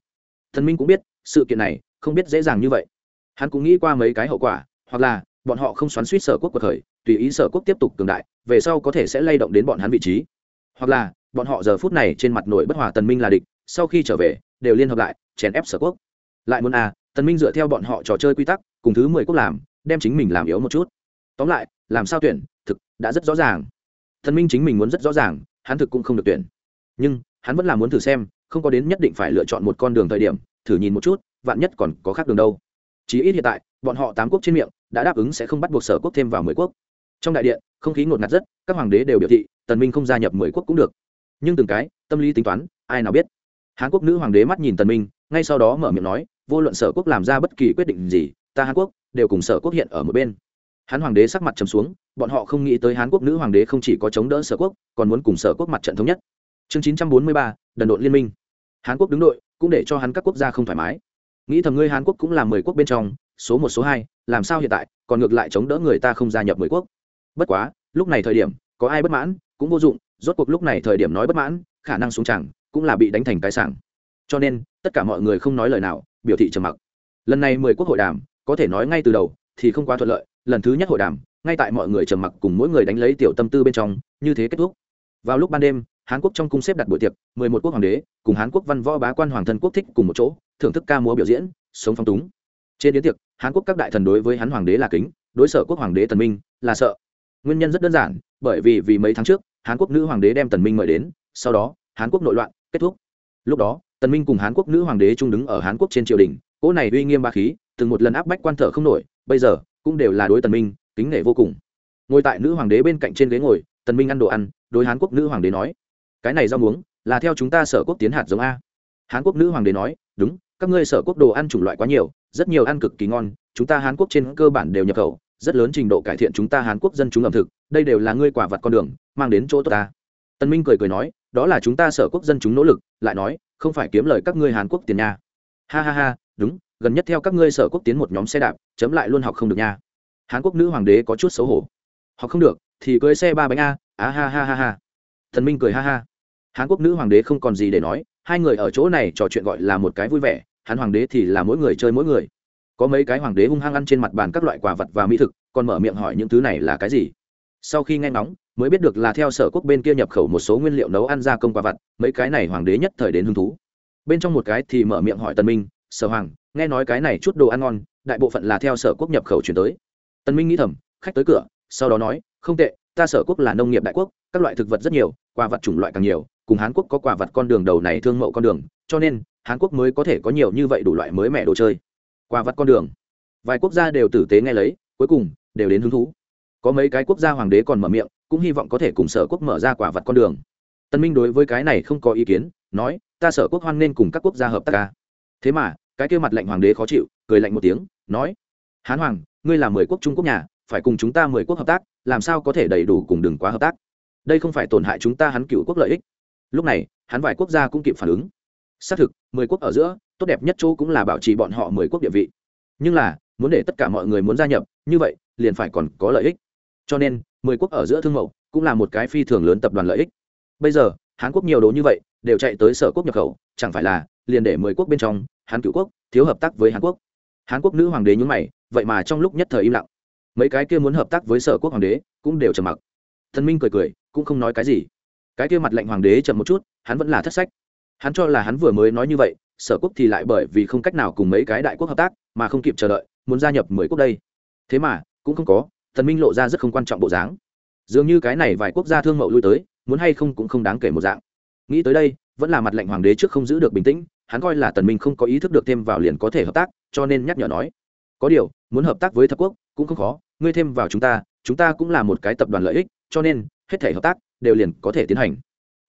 Thần minh cũng biết, sự kiện này, không biết dễ dàng như vậy. Hắn cũng nghĩ qua mấy cái hậu quả, hoặc là, bọn họ không xoắn suýt sở quốc cuộc khởi tùy ý sở quốc tiếp tục cường đại, về sau có thể sẽ lay động đến bọn hắn vị trí. Hoặc là bọn họ giờ phút này trên mặt nổi bất hòa tần minh là địch, sau khi trở về, đều liên hợp lại, chèn ép sở quốc. Lại muốn à tần minh dựa theo bọn họ trò chơi quy tắc, cùng thứ mười quốc làm, đem chính mình làm yếu một chút. Tóm lại, làm sao tuyển, thực đã rất rõ ràng. Tần minh chính mình muốn rất rõ ràng, hắn thực cũng không được tuyển. Nhưng, hắn vẫn là muốn thử xem, không có đến nhất định phải lựa chọn một con đường thời điểm, thử nhìn một chút, vạn nhất còn có khác đường đâu. Chí ít hiện tại, bọn họ tám quốc trên miệng, đã đáp ứng sẽ không bắt buộc sở quốc thêm vào mười quốc. Trong đại điện, không khí ngột ngạt rất, các hoàng đế đều biểu thị, tần minh không gia nhập mười quốc cũng được nhưng từng cái tâm lý tính toán ai nào biết. Hán quốc nữ hoàng đế mắt nhìn tần minh ngay sau đó mở miệng nói vô luận sở quốc làm ra bất kỳ quyết định gì ta hán quốc đều cùng sở quốc hiện ở một bên. Hán hoàng đế sắc mặt trầm xuống bọn họ không nghĩ tới hán quốc nữ hoàng đế không chỉ có chống đỡ sở quốc còn muốn cùng sở quốc mặt trận thống nhất. Chương 943, đần độn liên minh. Hán quốc đứng đội cũng để cho hắn các quốc gia không thoải mái. Nghĩ thầm ngươi hán quốc cũng là mười quốc bên trong số một số hai làm sao hiện tại còn ngược lại chống đỡ người ta không gia nhập mười quốc. Bất quá lúc này thời điểm có ai bất mãn cũng vô dụng rốt cuộc lúc này thời điểm nói bất mãn, khả năng xuống chẳng, cũng là bị đánh thành cái sảng. Cho nên, tất cả mọi người không nói lời nào, biểu thị trầm mặc. Lần này mười quốc hội đàm, có thể nói ngay từ đầu, thì không quá thuận lợi, lần thứ nhất hội đàm, ngay tại mọi người trầm mặc cùng mỗi người đánh lấy tiểu tâm tư bên trong, như thế kết thúc. Vào lúc ban đêm, hán quốc trong cung xếp đặt buổi tiệc, mười một quốc hoàng đế cùng hán quốc văn võ bá quan hoàng thân quốc thích cùng một chỗ, thưởng thức ca múa biểu diễn, sống phong túng. Trên yến tiệc, hán quốc các đại thần đối với hắn hoàng đế là kính, đối sở quốc hoàng đế tần minh là sợ. Nguyên nhân rất đơn giản, bởi vì vì mấy tháng trước hán quốc nữ hoàng đế đem tần minh mời đến, sau đó, hán quốc nội loạn, kết thúc. Lúc đó, tần minh cùng hán quốc nữ hoàng đế chung đứng ở hán quốc trên triều đình, cỗ này uy nghiêm ba khí, từng một lần áp bách quan thở không nổi, bây giờ, cũng đều là đối tần minh, kính nể vô cùng. Ngồi tại nữ hoàng đế bên cạnh trên ghế ngồi, tần minh ăn đồ ăn, đối hán quốc nữ hoàng đế nói, cái này rau muống, là theo chúng ta sở quốc tiến hạt giống a. Hán quốc nữ hoàng đế nói, đúng, các ngươi sở quốc đồ ăn chủng loại quá nhiều, rất nhiều ăn cực kỳ ngon, chúng ta hán quốc trên cơ bản đều nhập khẩu rất lớn trình độ cải thiện chúng ta hán quốc dân chúng ẩm thực, đây đều là ngươi quả vật con đường, mang đến chỗ tốt ta. Tân minh cười cười nói, đó là chúng ta sở quốc dân chúng nỗ lực, lại nói, không phải kiếm lời các ngươi hàn quốc tiền nha. Ha ha ha, đúng, gần nhất theo các ngươi sở quốc tiến một nhóm xe đạp, chấm lại luôn học không được nha. Hàn quốc nữ hoàng đế có chút xấu hổ. Học không được, thì cưới xe ba bánh a, á ha ha ha ha. Thần minh cười ha ha. Hàn quốc nữ hoàng đế không còn gì để nói, hai người ở chỗ này trò chuyện gọi là một cái vui vẻ hắn hoàng đế thì là mỗi người chơi mỗi người có mấy cái hoàng đế hung hăng ăn trên mặt bàn các loại quả vật và mỹ thực, còn mở miệng hỏi những thứ này là cái gì. Sau khi nghe ngóng, mới biết được là theo sở quốc bên kia nhập khẩu một số nguyên liệu nấu ăn gia công quả vật, mấy cái này hoàng đế nhất thời đến hứng thú. Bên trong một cái thì mở miệng hỏi tần minh, sở hoàng, nghe nói cái này chút đồ ăn ngon, đại bộ phận là theo sở quốc nhập khẩu chuyển tới. Tần minh nghĩ thầm, khách tới cửa, sau đó nói, không tệ, ta sở quốc là nông nghiệp đại quốc, các loại thực vật rất nhiều quả vật chủng loại càng nhiều, cùng hán quốc có quả vật con đường đầu này thương mậu con đường, cho nên hán quốc mới có thể có nhiều như vậy đủ loại mới mẻ đồ chơi quả vật con đường. Vài quốc gia đều tử tế nghe lấy, cuối cùng, đều đến hứng thú. Có mấy cái quốc gia hoàng đế còn mở miệng, cũng hy vọng có thể cùng sở quốc mở ra quả vật con đường. Tân minh đối với cái này không có ý kiến, nói, ta sở quốc hoan nên cùng các quốc gia hợp tác ca. Thế mà, cái kia mặt lệnh hoàng đế khó chịu, cười lạnh một tiếng, nói, hán hoàng, ngươi là mười quốc trung quốc nhà, phải cùng chúng ta mười quốc hợp tác, làm sao có thể đầy đủ cùng đừng quá hợp tác? Đây không phải tổn hại chúng ta hắn cựu quốc lợi ích. Lúc này, hắn vài quốc gia cũng kịp phản ứng. Xác thực, mười quốc ở giữa tốt đẹp nhất chỗ cũng là bảo trì bọn họ mười quốc địa vị. Nhưng là, muốn để tất cả mọi người muốn gia nhập, như vậy, liền phải còn có lợi ích. Cho nên, mười quốc ở giữa thương mẫu cũng là một cái phi thường lớn tập đoàn lợi ích. Bây giờ, hán quốc nhiều đồ như vậy, đều chạy tới sở quốc nhập khẩu, chẳng phải là liền để mười quốc bên trong, hán cựu quốc thiếu hợp tác với hán quốc. Hán quốc nữ hoàng đế nhúng mày, vậy mà trong lúc nhất thời im lặng. Mấy cái kia muốn hợp tác với sở quốc hoàng đế cũng đều trầm mặc. Thần minh cười cười, cũng không nói cái gì. Cái kia mặt lệnh hoàng đế chậm một chút, hắn vẫn là thất sách. Hắn cho là hắn vừa mới nói như vậy sở quốc thì lại bởi vì không cách nào cùng mấy cái đại quốc hợp tác, mà không kịp chờ đợi, muốn gia nhập mười quốc đây. Thế mà, cũng không có, thần minh lộ ra rất không quan trọng bộ dáng. Dường như cái này vài quốc gia thương mậu lui tới, muốn hay không cũng không đáng kể một dạng. Nghĩ tới đây, vẫn là mặt lệnh hoàng đế trước không giữ được bình tĩnh, hắn coi là tần minh không có ý thức được thêm vào liền có thể hợp tác, cho nên nhắc nhở nói. Có điều, muốn hợp tác với thập quốc, cũng không khó, ngươi thêm vào chúng ta chúng ta cũng là một cái tập đoàn lợi ích, cho nên, hết thể hợp tác, đều liền có thể tiến hành.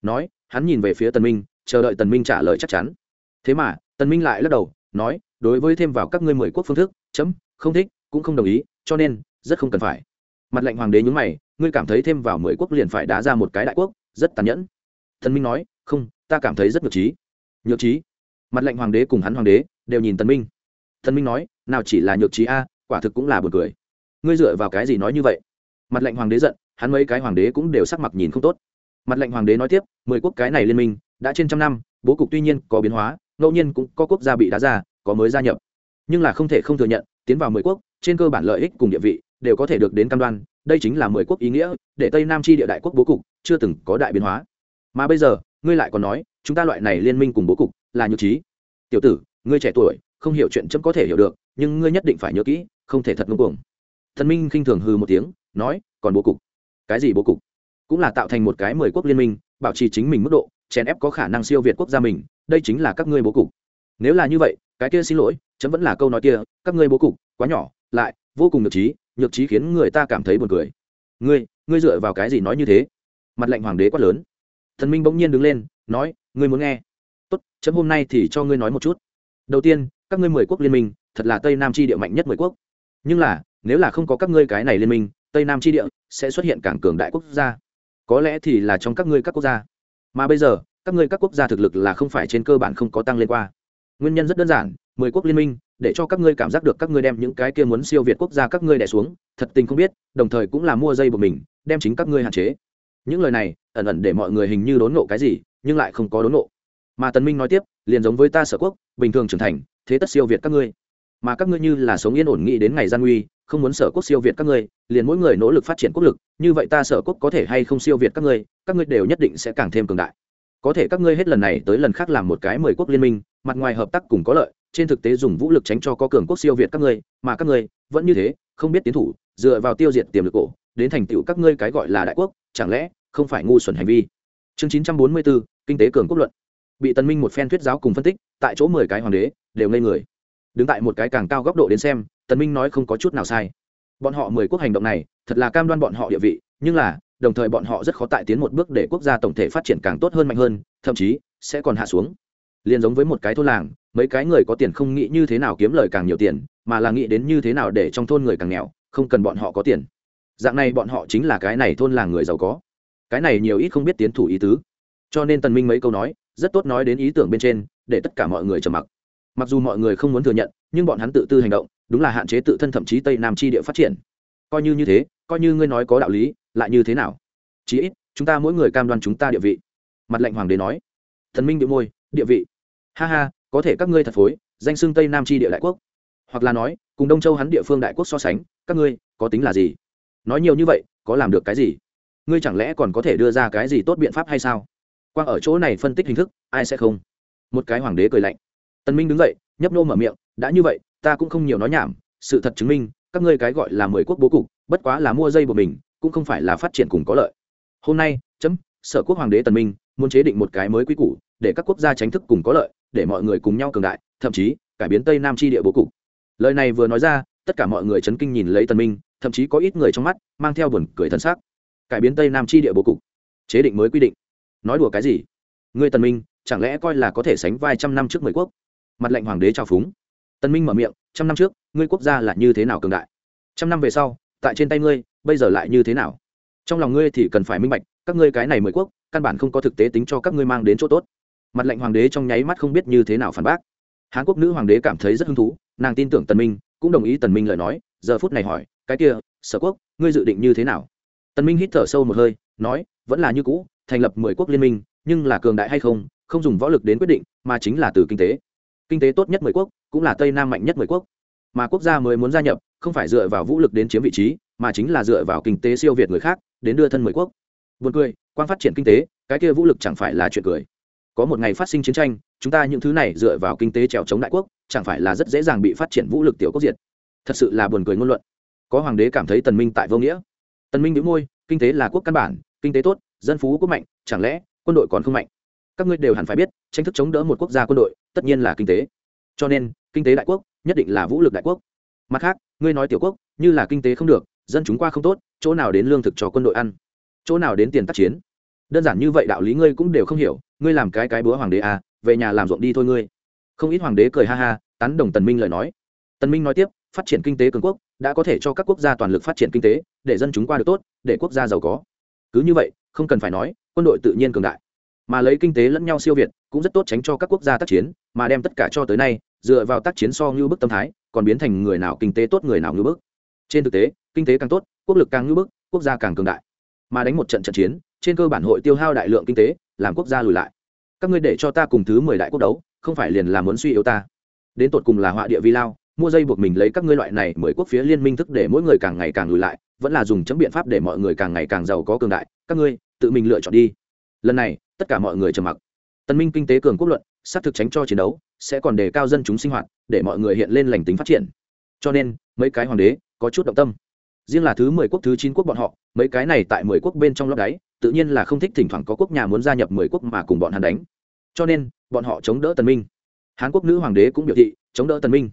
Nói, hắn nhìn về phía tần minh, chờ đợi tần minh trả lời chắc chắn thế mà, tần minh lại lắc đầu, nói, đối với thêm vào các ngươi mười quốc phương thức, chấm, không thích, cũng không đồng ý, cho nên, rất không cần phải. Mặt lệnh hoàng đế nhúng mày, ngươi cảm thấy thêm vào mười quốc liền phải đá ra một cái đại quốc, rất tàn nhẫn. Tần minh nói, không, ta cảm thấy rất nhược trí. Nhược trí? Mặt lệnh hoàng đế cùng hắn hoàng đế đều nhìn tần minh. Tần minh nói, nào chỉ là nhược trí a, quả thực cũng là buồn cười. Ngươi dựa vào cái gì nói như vậy? Mặt lệnh hoàng đế giận, hắn mấy cái hoàng đế cũng đều sắc mặt nhìn không tốt. Mặt lệnh hoàng đế nói tiếp, mười quốc cái này liên minh, đã trên trăm năm, bố cục tuy nhiên có biến hóa ngẫu nhiên cũng có quốc gia bị đá ra, có mới gia nhập. Nhưng là không thể không thừa nhận, tiến vào mười quốc, trên cơ bản lợi ích cùng địa vị đều có thể được đến cam đoan, đây chính là mười quốc ý nghĩa, để tây nam chi địa đại quốc bố cục chưa từng có đại biến hóa. Mà bây giờ, ngươi lại còn nói, chúng ta loại này liên minh cùng bố cục là nhược trí. Tiểu tử, ngươi trẻ tuổi, không hiểu chuyện chấm có thể hiểu được, nhưng ngươi nhất định phải nhớ kỹ, không thể thật ngưng cuồng. Thần minh khinh thường hư một tiếng, nói, còn bố cục? Cái gì bố cục? Cũng là tạo thành một cái mười quốc liên minh, bảo trì chính mình mức độ, chèn ép có khả năng siêu việt quốc gia mình đây chính là các ngươi bố cục. Nếu là như vậy, cái kia xin lỗi, chấm vẫn là câu nói kia, các ngươi bố cục, quá nhỏ, lại, vô cùng nhược trí nhược trí khiến người ta cảm thấy buồn cười. Ngươi ngươi dựa vào cái gì nói như thế? Mặt lệnh hoàng đế quát lớn. Thần minh bỗng nhiên đứng lên, nói, ngươi muốn nghe. Tốt, chấm hôm nay thì cho ngươi nói một chút. Đầu tiên, các ngươi mười quốc liên minh, thật là tây nam tri địa mạnh nhất mười quốc. Nhưng là, nếu là không có các ngươi cái này liên minh, tây nam tri địa sẽ xuất hiện cảng cường đại quốc gia. Có lẽ thì là trong các ngươi các quốc gia. Mà bây giờ các ngươi các quốc gia thực lực là không phải trên cơ bản không có tăng lên qua. Nguyên nhân rất đơn giản, mười quốc liên minh, để cho các ngươi cảm giác được các ngươi đem những cái kia muốn siêu việt quốc gia các ngươi đẻ xuống, thật tình không biết, đồng thời cũng là mua dây của mình, đem chính các ngươi hạn chế. Những lời này, ẩn ẩn để mọi người hình như đốn nộ cái gì, nhưng lại không có đốn nộ mà tần minh nói tiếp, liền giống với ta sở quốc, bình thường trưởng thành, thế tất siêu việt các ngươi. Mà các ngươi như là sống yên ổn nghĩ đến ngày gian nguy, không muốn sở quốc siêu việt các ngươi, liền mỗi người nỗ lực phát triển quốc lực, như vậy ta sở quốc có thể hay không siêu việt các ngươi các ngươi đều nhất định sẽ càng thêm cường đại có thể các ngươi hết lần này tới lần khác làm một cái mười quốc liên minh, mặt ngoài hợp tác cùng có lợi, trên thực tế dùng vũ lực tránh cho có cường quốc siêu việt các ngươi, mà các ngươi vẫn như thế, không biết tiến thủ, dựa vào tiêu diệt tiềm lực cổ, đến thành tựu các ngươi cái gọi là đại quốc, chẳng lẽ không phải ngu xuẩn hành vi? Chương chín trăm bốn mươi bốn kinh tế cường quốc luận. Bị tân minh một phen thuyết giáo cùng phân tích, tại chỗ mười cái hoàng đế đều ngây người. Đứng tại một cái càng cao góc độ đến xem tân minh nói không có chút nào sai. Bọn họ mười quốc hành động này, thật là cam đoan bọn họ địa vị, nhưng là đồng thời bọn họ rất khó tại tiến một bước để quốc gia tổng thể phát triển càng tốt hơn mạnh hơn, thậm chí sẽ còn hạ xuống. Liền giống với một cái thôn làng, mấy cái người có tiền không nghĩ như thế nào kiếm lời càng nhiều tiền, mà là nghĩ đến như thế nào để trong thôn người càng nghèo, không cần bọn họ có tiền. Dạng này bọn họ chính là cái này thôn làng người giàu có. Cái này nhiều ít không biết tiến thủ ý tứ. Cho nên tần minh mấy câu nói, rất tốt nói đến ý tưởng bên trên, để tất cả mọi người trầm mặc. Mặc dù mọi người không muốn thừa nhận, nhưng bọn hắn tự tư hành động, đúng là hạn chế tự thân thậm chí tây nam chi địa phát triển. Coi như như thế, coi như ngươi nói có đạo lý lại như thế nào? Chí ít, chúng ta mỗi người cam đoan chúng ta địa vị. Mặt lệnh hoàng đế nói. Thần minh địa môi, địa vị. Ha ha, có thể các ngươi thật phối, danh xưng tây nam chi địa đại quốc. Hoặc là nói, cùng đông châu hắn địa phương đại quốc so sánh, các ngươi, có tính là gì? Nói nhiều như vậy, có làm được cái gì? Ngươi chẳng lẽ còn có thể đưa ra cái gì tốt biện pháp hay sao? Quang ở chỗ này phân tích hình thức, ai sẽ không? Một cái hoàng đế cười lạnh. Tần minh đứng dậy, nhấp nô mở miệng, đã như vậy, ta cũng không nhiều nói nhảm, sự thật chứng minh, các ngươi cái gọi là mười quốc bố cục, bất quá là mua dây của mình cũng không phải là phát triển cùng có lợi. Hôm nay, chấm, sở quốc hoàng đế tần minh, muốn chế định một cái mới quy củ, để các quốc gia tránh thức cùng có lợi, để mọi người cùng nhau cường đại, thậm chí, cải biến tây nam chi địa bố cục. Lời này vừa nói ra, tất cả mọi người chấn kinh nhìn lấy tần minh, thậm chí có ít người trong mắt, mang theo buồn cười thân sắc. cải biến tây nam chi địa bố cục. Chế định mới quy định. Nói đùa cái gì? Ngươi tần minh, chẳng lẽ coi là có thể sánh vai trăm năm trước mười quốc? Mặt lệnh hoàng đế trao phúng. Tần minh mở miệng, trăm năm trước, ngươi quốc gia là như thế nào cường đại? Trăm năm về sau, tại trên tay ngươi bây giờ lại như thế nào? Trong lòng ngươi thì cần phải minh bạch, các ngươi cái này mười quốc, căn bản không có thực tế tính cho các ngươi mang đến chỗ tốt. Mặt lệnh hoàng đế trong nháy mắt không biết như thế nào phản bác. Hán quốc nữ hoàng đế cảm thấy rất hứng thú, nàng tin tưởng tần minh, cũng đồng ý tần minh lời nói, giờ phút này hỏi, cái kia, sở quốc, ngươi dự định như thế nào? Tần minh hít thở sâu một hơi, nói, vẫn là như cũ, thành lập mười quốc liên minh, nhưng là cường đại hay không không dùng võ lực đến quyết định, mà chính là từ kinh tế. Kinh tế tốt nhất mười quốc, cũng là tây nam mạnh nhất mười quốc. Mà quốc gia mới muốn gia nhập, không phải dựa vào vũ lực đến chiếm vị trí mà chính là dựa vào kinh tế siêu việt người khác đến đưa thân mười quốc Buồn cười, quan phát triển kinh tế, cái kia vũ lực chẳng phải là chuyện cười. Có một ngày phát sinh chiến tranh, chúng ta những thứ này dựa vào kinh tế trèo chống đại quốc, chẳng phải là rất dễ dàng bị phát triển vũ lực tiểu quốc diệt. Thật sự là buồn cười ngôn luận. Có hoàng đế cảm thấy Tần Minh tại vô nghĩa. Tần Minh nhíu môi, kinh tế là quốc căn bản, kinh tế tốt, dân phú quốc mạnh, chẳng lẽ quân đội còn không mạnh? Các ngươi đều hẳn phải biết, tranh thức chống đỡ một quốc gia quân đội, tất nhiên là kinh tế. Cho nên, kinh tế đại quốc, nhất định là vũ lực đại quốc. Mặt khác, ngươi nói tiểu quốc, như là kinh tế không được, dân chúng qua không tốt, chỗ nào đến lương thực cho quân đội ăn? chỗ nào đến tiền tác chiến. Đơn giản như vậy đạo lý ngươi cũng đều không hiểu ngươi làm cái cái búa hoàng đế à về nhà làm ruộng đi thôi ngươi. Không ít hoàng đế cười ha ha tán đồng tần minh lời nói. Tần minh nói tiếp phát triển kinh tế cường quốc đã có thể cho các quốc gia toàn lực phát triển kinh tế để dân chúng qua được tốt để quốc gia giàu có. Cứ như vậy không cần phải nói quân đội tự nhiên cường đại. Mà lấy kinh tế lẫn nhau siêu việt cũng rất tốt tránh cho các quốc gia tác chiến mà đem tất cả cho tới nay dựa vào tác chiến so như bức tâm thái còn biến thành người nào kinh tế tốt người nào như bức. Trên thực tế kinh tế càng tốt, quốc lực càng ngưỡng bức, quốc gia càng cường đại. Mà đánh một trận trận chiến, trên cơ bản hội tiêu hao đại lượng kinh tế, làm quốc gia lùi lại. Các ngươi để cho ta cùng thứ mười đại quốc đấu, không phải liền là muốn suy yếu ta? Đến tột cùng là họa địa vi lao, mua dây buộc mình lấy các ngươi loại này mười quốc phía liên minh thức để mỗi người càng ngày càng lùi lại, vẫn là dùng chấm biện pháp để mọi người càng ngày càng giàu có cường đại, các ngươi, tự mình lựa chọn đi. Lần này, tất cả mọi người trầm mặc. Tân minh kinh tế cường quốc luận, xác thực tránh cho chiến đấu, sẽ còn đề cao dân chúng sinh hoạt, để mọi người hiện lên lành tính phát triển. Cho nên, mấy cái hoàng đế có chút động tâm riêng là thứ mười quốc, thứ chín quốc bọn họ, mấy cái này tại mười quốc bên trong lót đáy, tự nhiên là không thích thỉnh thoảng có quốc nhà muốn gia nhập mười quốc mà cùng bọn hắn đánh. Cho nên, bọn họ chống đỡ tần minh. Hán quốc nữ hoàng đế cũng biểu thị, chống đỡ tần minh.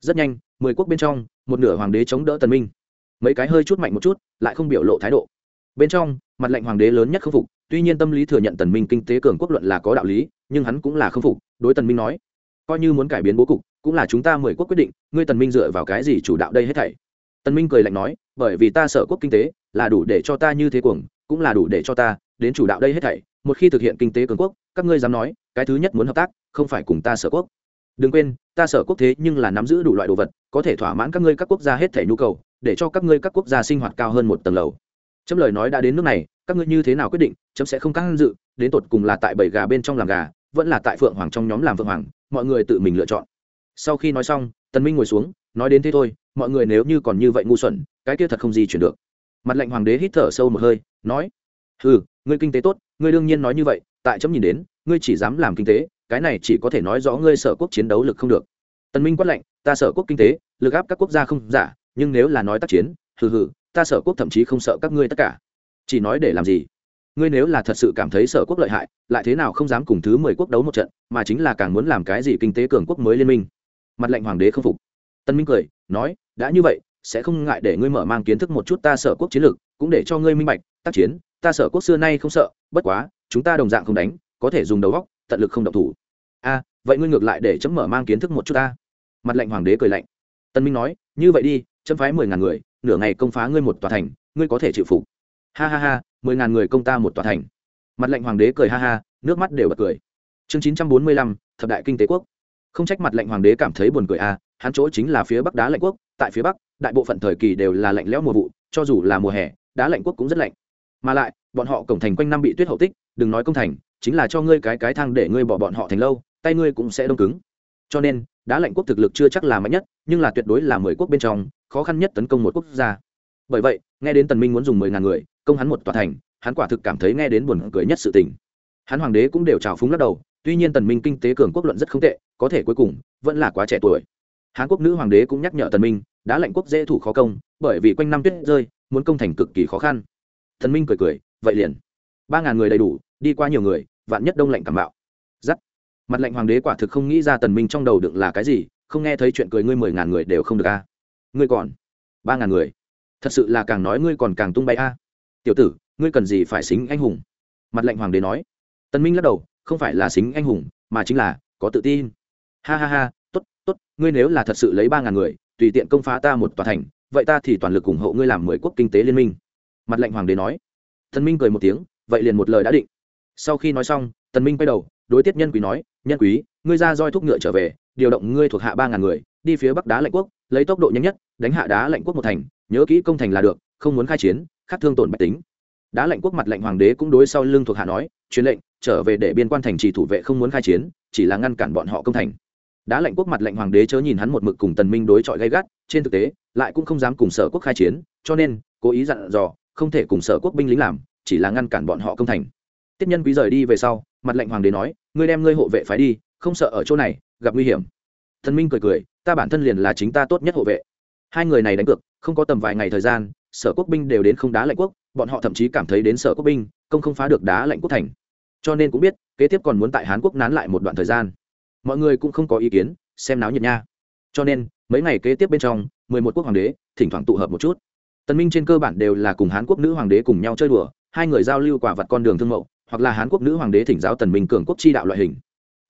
Rất nhanh, mười quốc bên trong, một nửa hoàng đế chống đỡ tần minh. Mấy cái hơi chút mạnh một chút, lại không biểu lộ thái độ. Bên trong, mặt lệnh hoàng đế lớn nhất không phục, tuy nhiên tâm lý thừa nhận tần minh kinh tế cường quốc luận là có đạo lý, nhưng hắn cũng là không phục, đối tần minh nói. Coi như muốn cải biến bố cục, cũng là chúng ta mười quốc quyết định, ngươi tần minh dựa vào cái gì chủ đạo đây hết thảy? Tần minh cười lạnh nói, bởi vì ta sở quốc kinh tế là đủ để cho ta như thế cuồng, cũng là đủ để cho ta đến chủ đạo đây hết thảy. Một khi thực hiện kinh tế cường quốc, các ngươi dám nói, cái thứ nhất muốn hợp tác, không phải cùng ta sở quốc. Đừng quên, ta sở quốc thế nhưng là nắm giữ đủ loại đồ vật, có thể thỏa mãn các ngươi các quốc gia hết thảy nhu cầu, để cho các ngươi các quốc gia sinh hoạt cao hơn một tầng lầu. Chấm lời nói đã đến nước này, các ngươi như thế nào quyết định, chấm sẽ không căng dự, đến tột cùng là tại bảy gà bên trong làm gà, vẫn là tại phượng hoàng trong nhóm làm phượng hoàng, mọi người tự mình lựa chọn. Sau khi nói xong, tần minh ngồi xuống, nói đến thế thôi mọi người nếu như còn như vậy ngu xuẩn, cái kia thật không gì chuyển được. Mặt lệnh hoàng đế hít thở sâu một hơi, nói ừ ngươi kinh tế tốt, ngươi đương nhiên nói như vậy, tại chấm nhìn đến, ngươi chỉ dám làm kinh tế, cái này chỉ có thể nói rõ ngươi sở quốc chiến đấu lực không được. Tần minh quát lệnh ta sở quốc kinh tế, lực áp các quốc gia không giả, nhưng nếu là nói tác chiến, hừ hừ, ta sở quốc thậm chí không sợ các ngươi tất cả. Chỉ nói để làm gì? Ngươi nếu là thật sự cảm thấy sở quốc lợi hại, lại thế nào không dám cùng thứ mười quốc đấu một trận, mà chính là càng muốn làm cái gì kinh tế cường quốc mới liên minh? Mặt lệnh hoàng đế không phục. Tân minh cười, nói đã như vậy, sẽ không ngại để ngươi mở mang kiến thức một chút ta sở quốc chiến lược, cũng để cho ngươi minh bạch, tác chiến, ta sở quốc xưa nay không sợ, bất quá, chúng ta đồng dạng không đánh, có thể dùng đầu góc, tận lực không động thủ. A vậy ngươi ngược lại để chấm mở mang kiến thức một chút ta. Mặt lệnh hoàng đế cười lạnh. Tân minh nói, như vậy đi, chấm phái mười ngàn người, nửa ngày công phá ngươi một tòa thành, ngươi có thể chịu phục. Ha ha ha, mười ngàn người công ta một tòa thành. Mặt lệnh hoàng đế cười ha ha, nước mắt đều bật cười. Chương chín trăm bốn mươi lăm, thập đại kinh tế quốc. Không trách mặt lệnh hoàng đế cảm thấy buồn cười a hắn chỗ chính là phía bắc đá lệnh quốc tại phía bắc, đại bộ phận thời kỳ đều là lạnh lẽo mùa vụ, cho dù là mùa hè, đá lạnh quốc cũng rất lạnh. Mà lại, bọn họ cổng thành quanh năm bị tuyết hậu tích, đừng nói công thành, chính là cho ngươi cái cái thang để ngươi bỏ bọn họ thành lâu, tay ngươi cũng sẽ đông cứng. Cho nên, đá lạnh quốc thực lực chưa chắc là mạnh nhất, nhưng là tuyệt đối là mười quốc bên trong, khó khăn nhất tấn công một quốc gia. Bởi vậy, nghe đến tần minh muốn dùng mười ngàn người, công hắn một tòa thành, hắn quả thực cảm thấy nghe đến buồn cười nhất sự tình. Hắn hoàng đế cũng đều trào phúng lắc đầu, tuy nhiên tần minh kinh tế cường quốc luận rất không tệ, có thể cuối cùng vẫn là quá trẻ tuổi. Hán quốc nữ hoàng đế cũng nhắc nhở tần minh đã lệnh quốc dễ thủ khó công, bởi vì quanh năm tuyết rơi, muốn công thành cực kỳ khó khăn. Thần minh cười cười, vậy liền. Ba ngàn người đầy đủ, đi qua nhiều người, vạn nhất đông lạnh cảm bạo. Giắt. Mặt lệnh hoàng đế quả thực không nghĩ ra tần minh trong đầu đựng là cái gì, không nghe thấy chuyện cười ngươi mười ngàn người đều không được a. Ngươi còn. Ba ngàn người. Thật sự là càng nói ngươi còn càng tung bay a. Tiểu tử, ngươi cần gì phải xính anh hùng? Mặt lệnh hoàng đế nói. Tần minh lắc đầu, không phải là xính anh hùng, mà chính là có tự tin. Ha ha ha, tốt tốt, ngươi nếu là thật sự lấy ba ngàn người tùy tiện công phá ta một tòa thành, vậy ta thì toàn lực ủng hộ ngươi làm mười quốc kinh tế liên minh. Mặt lệnh hoàng đế nói. Thần minh cười một tiếng, vậy liền một lời đã định. Sau khi nói xong tần minh quay đầu, đối tiết nhân quý nói, nhân quý, ngươi ra roi thúc ngựa trở về, điều động ngươi thuộc hạ ba ngàn người, đi phía bắc đá lệnh quốc, lấy tốc độ nhanh nhất, đánh hạ đá lệnh quốc một thành, nhớ kỹ công thành là được, không muốn khai chiến, khắc thương tổn bách tính. Đá lệnh quốc mặt lệnh hoàng đế cũng đối sau lưng thuộc hạ nói, truyền lệnh, trở về để biên quan thành trì thủ vệ không muốn khai chiến, chỉ là ngăn cản bọn họ công thành đá lệnh quốc mặt lệnh hoàng đế chớ nhìn hắn một mực cùng tần minh đối chọi gay gắt, trên thực tế, lại cũng không dám cùng sở quốc khai chiến, cho nên, cố ý dặn dò, không thể cùng sở quốc binh lính làm, chỉ là ngăn cản bọn họ công thành. Tiết nhân quý rời đi về sau, mặt lệnh hoàng đế nói, ngươi đem ngươi hộ vệ phái đi, không sợ ở chỗ này, gặp nguy hiểm. Thần minh cười cười, ta bản thân liền là chính ta tốt nhất hộ vệ. Hai người này đánh cược, không có tầm vài ngày thời gian, sở quốc binh đều đến không đá lệnh quốc, bọn họ thậm chí cảm thấy đến sở quốc binh, công không phá được đá lệnh quốc thành. Cho nên cũng biết, kế tiếp còn muốn tại hán quốc nán lại một đoạn thời gian mọi người cũng không có ý kiến, xem náo nhiệt nha. Cho nên, mấy ngày kế tiếp bên trong, mười một quốc hoàng đế thỉnh thoảng tụ hợp một chút. Tần minh trên cơ bản đều là cùng hán quốc nữ hoàng đế cùng nhau chơi đùa, hai người giao lưu quả vật con đường thương mẫu hoặc là hán quốc nữ hoàng đế thỉnh giáo tần minh cường quốc chi đạo loại hình.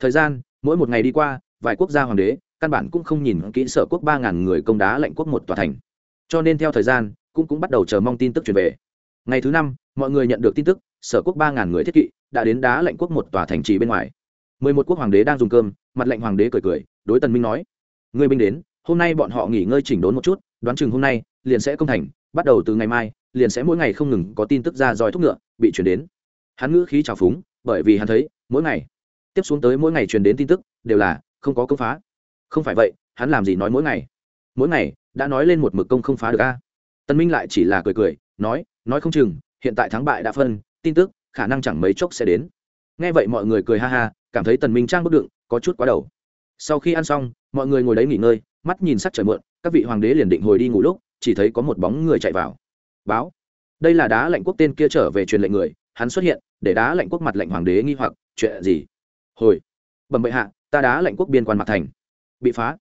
Thời gian, mỗi một ngày đi qua, vài quốc gia hoàng đế căn bản cũng không nhìn kỹ sở quốc ba ngàn người công đá lệnh quốc một tòa thành. Cho nên theo thời gian, cũng cũng bắt đầu chờ mong tin tức truyền về. Ngày thứ năm, mọi người nhận được tin tức, sở quốc ba ngàn người thiết kỵ đã đến đá lệnh quốc một tòa thành trì bên ngoài mười một quốc hoàng đế đang dùng cơm, mặt lệnh hoàng đế cười cười, đối tần minh nói người binh đến, hôm nay bọn họ nghỉ ngơi chỉnh đốn một chút, đoán chừng hôm nay liền sẽ công thành, bắt đầu từ ngày mai liền sẽ mỗi ngày không ngừng có tin tức ra roi thúc ngựa bị chuyển đến. Hắn ngữ khí trào phúng, bởi vì hắn thấy, mỗi ngày tiếp xuống tới mỗi ngày truyền đến tin tức đều là không có công phá. Không phải vậy, hắn làm gì nói mỗi ngày? Mỗi ngày đã nói lên một mực công không phá được a. Tân minh lại chỉ là cười cười, nói nói không chừng, hiện tại thắng bại đã phân, tin tức khả năng chẳng mấy chốc sẽ đến. Nghe vậy mọi người cười ha ha cảm thấy tần minh trang bất đựng, có chút quá đầu. Sau khi ăn xong, mọi người ngồi đấy nghỉ ngơi, mắt nhìn sắc trời muộn các vị hoàng đế liền định hồi đi ngủ lúc, chỉ thấy có một bóng người chạy vào. Báo. Đây là đá lệnh quốc tên kia trở về truyền lệnh người, hắn xuất hiện, để đá lệnh quốc mặt lệnh hoàng đế nghi hoặc, chuyện gì? Hồi. Bẩm bệ hạ, ta đá lệnh quốc biên quan mặt thành. Bị phá.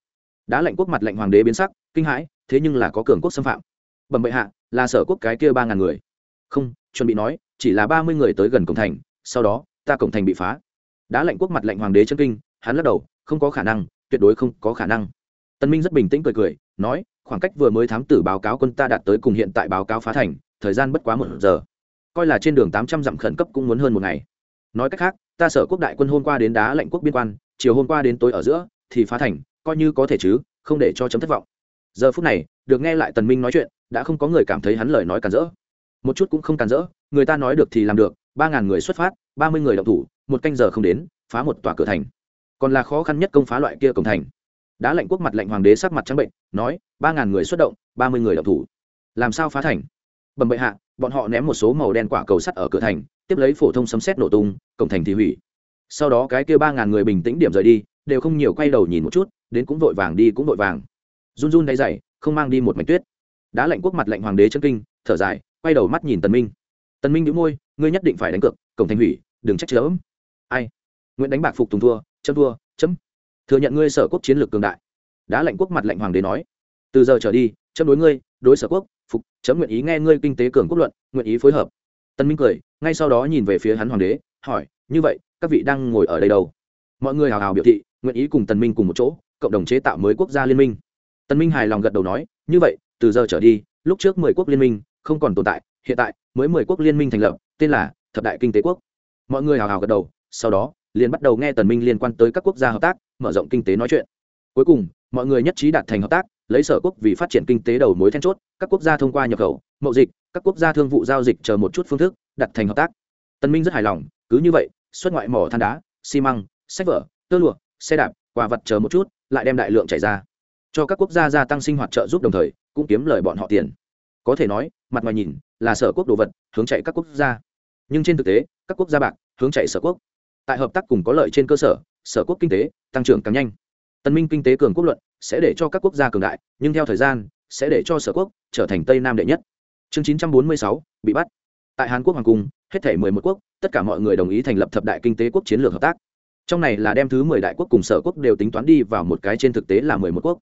Đá lệnh quốc mặt lệnh hoàng đế biến sắc, kinh hãi, thế nhưng là có cường quốc xâm phạm. Bẩm bệ hạ, là sở quốc cái kia ba ngàn người. Không, chuẩn bị nói, chỉ là ba mươi người tới gần cổng thành, sau đó, ta cổng thành bị phá đã lệnh quốc mặt lệnh hoàng đế chân kinh, hắn lắc đầu, không có khả năng, tuyệt đối không có khả năng. Tân minh rất bình tĩnh cười cười, nói, khoảng cách vừa mới thám tử báo cáo quân ta đạt tới cùng hiện tại báo cáo phá thành, thời gian bất quá một giờ. Coi là trên đường tám trăm dặm khẩn cấp cũng muốn hơn một ngày. Nói cách khác, ta sở quốc đại quân hôm qua đến đá lệnh quốc biên quan, chiều hôm qua đến tối ở giữa, thì phá thành, coi như có thể chứ, không để cho chấm thất vọng. Giờ phút này, được nghe lại tần minh nói chuyện, đã không có người cảm thấy hắn lời nói cản rỡ. Một chút cũng không cản rỡ, người ta nói được thì làm được, ba ngàn người xuất phát ba mươi người động thủ, một canh giờ không đến, phá một tòa cửa thành. Còn là khó khăn nhất công phá loại kia cổng thành. Đã lệnh quốc mặt lệnh hoàng đế sắc mặt trắng bệnh, nói, ba ngàn người xuất động, ba mươi người động thủ. Làm sao phá thành? Bẩm bệ hạ, bọn họ ném một số màu đen quả cầu sắt ở cửa thành, tiếp lấy phổ thông sấm xét nổ tung, cổng thành thì hủy. Sau đó cái kia ba ngàn người bình tĩnh điểm rời đi, đều không nhiều quay đầu nhìn một chút, đến cũng vội vàng đi cũng vội vàng. Run run đáy dày, không mang đi một mảnh tuyết. Đã lệnh quốc mặt lệnh hoàng đế chân kinh, thở dài, quay đầu mắt nhìn tần minh. Tần minh đĩu môi, ngươi nhất định phải đánh cược, cổng thành hủy đừng trách chớm ai? Nguyễn đánh bạc phục tùng thua, chấm thua, chấm. Thừa nhận ngươi sở quốc chiến lược cường đại. Đã lệnh quốc mặt lệnh hoàng đế nói. Từ giờ trở đi, chấm đối ngươi, đối sở quốc, phục, chấm nguyện ý nghe ngươi kinh tế cường quốc luận, nguyện ý phối hợp. Tân minh cười, ngay sau đó nhìn về phía hắn hoàng đế, hỏi, như vậy, các vị đang ngồi ở đây đâu? Mọi người hào hào biểu thị, nguyện ý cùng tần minh cùng một chỗ, cộng đồng chế tạo mới quốc gia liên minh. Tần minh hài lòng gật đầu nói, như vậy, từ giờ trở đi, lúc trước mười quốc liên minh không còn tồn tại, hiện tại mới mười quốc liên minh thành lập, tên là thập đại kinh tế quốc mọi người hào hào gật đầu, sau đó, liền bắt đầu nghe tần minh liên quan tới các quốc gia hợp tác, mở rộng kinh tế nói chuyện. Cuối cùng, mọi người nhất trí đạt thành hợp tác, lấy sở quốc vì phát triển kinh tế đầu mối then chốt, các quốc gia thông qua nhập khẩu, mậu dịch, các quốc gia thương vụ giao dịch chờ một chút phương thức đặt thành hợp tác. Tân minh rất hài lòng, cứ như vậy, xuất ngoại mỏ than đá, xi măng, sách vở, tơ lụa, xe đạp, quà vật chờ một chút, lại đem đại lượng chảy ra. Cho các quốc gia gia tăng sinh hoạt trợ giúp đồng thời, cũng kiếm lời bọn họ tiền. Có thể nói, mặt ngoài nhìn, là sở quốc đồ vật, hướng chạy các quốc gia nhưng trên thực tế các quốc gia bạc hướng chạy sở quốc. Tại hợp tác cùng có lợi trên cơ sở sở quốc kinh tế tăng trưởng càng nhanh. Tân minh kinh tế cường quốc luận sẽ để cho các quốc gia cường đại nhưng theo thời gian sẽ để cho sở quốc trở thành tây nam đệ nhất. Chương 946, bị bắt. Tại hàn quốc hoàng cung hết thể 11 quốc tất cả mọi người đồng ý thành lập thập đại kinh tế quốc chiến lược hợp tác. Trong này là đem thứ 10 đại quốc cùng sở quốc đều tính toán đi vào một cái trên thực tế là 11 quốc.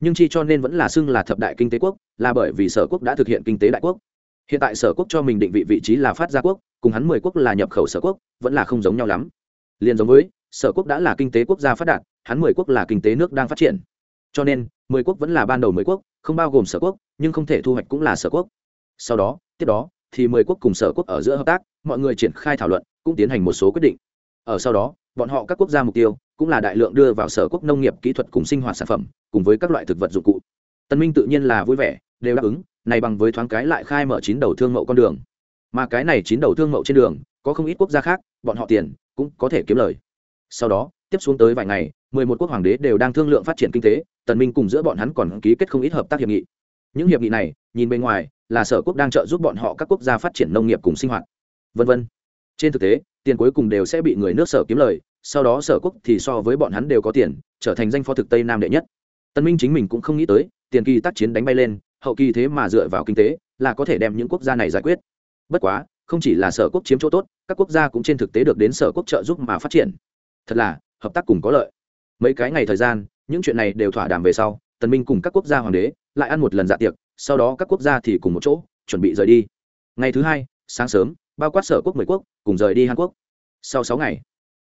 Nhưng chi cho nên vẫn là xưng là thập đại kinh tế quốc là bởi vì sở quốc đã thực hiện kinh tế đại quốc. Hiện tại sở quốc cho mình định vị vị trí là phát gia quốc cùng hắn mười quốc là nhập khẩu sở quốc, vẫn là không giống nhau lắm. Liền giống với, sở quốc đã là kinh tế quốc gia phát đạt, hắn mười quốc là kinh tế nước đang phát triển. Cho nên, mười quốc vẫn là ban đầu mười quốc, không bao gồm sở quốc, nhưng không thể thu hoạch cũng là sở quốc. Sau đó, tiếp đó, thì mười quốc cùng sở quốc ở giữa hợp tác, mọi người triển khai thảo luận, cũng tiến hành một số quyết định. Ở sau đó, bọn họ các quốc gia mục tiêu, cũng là đại lượng đưa vào sở quốc nông nghiệp, kỹ thuật cùng sinh hoạt sản phẩm, cùng với các loại thực vật dụng cụ. Tân minh tự nhiên là vui vẻ, đều đáp ứng, này bằng với thoáng cái lại khai mở chín đầu thương mậu con đường mà cái này chín đầu thương mậu trên đường, có không ít quốc gia khác, bọn họ tiền cũng có thể kiếm lời. Sau đó, tiếp xuống tới vài ngày, mười một quốc hoàng đế đều đang thương lượng phát triển kinh tế, tần minh cùng giữa bọn hắn còn ký kết không ít hợp tác hiệp nghị. Những hiệp nghị này, nhìn bên ngoài, là sở quốc đang trợ giúp bọn họ các quốc gia phát triển nông nghiệp cùng sinh hoạt. Vân vân. Trên thực tế, tiền cuối cùng đều sẽ bị người nước sở kiếm lời, sau đó sở quốc thì so với bọn hắn đều có tiền, trở thành danh phó thực tây nam đệ nhất. Tân minh chính mình cũng không nghĩ tới, tiền kỳ tác chiến đánh bay lên, hậu kỳ thế mà dựa vào kinh tế, là có thể đem những quốc gia này giải quyết bất quá, không chỉ là sở quốc chiếm chỗ tốt, các quốc gia cũng trên thực tế được đến sở quốc trợ giúp mà phát triển. Thật là, hợp tác cùng có lợi. Mấy cái ngày thời gian, những chuyện này đều thỏa đàm về sau, tần minh cùng các quốc gia hoàng đế lại ăn một lần dạ tiệc, sau đó các quốc gia thì cùng một chỗ, chuẩn bị rời đi. Ngày thứ hai, sáng sớm, bao quát sở quốc mười quốc, cùng rời đi hàn quốc. Sau sáu ngày,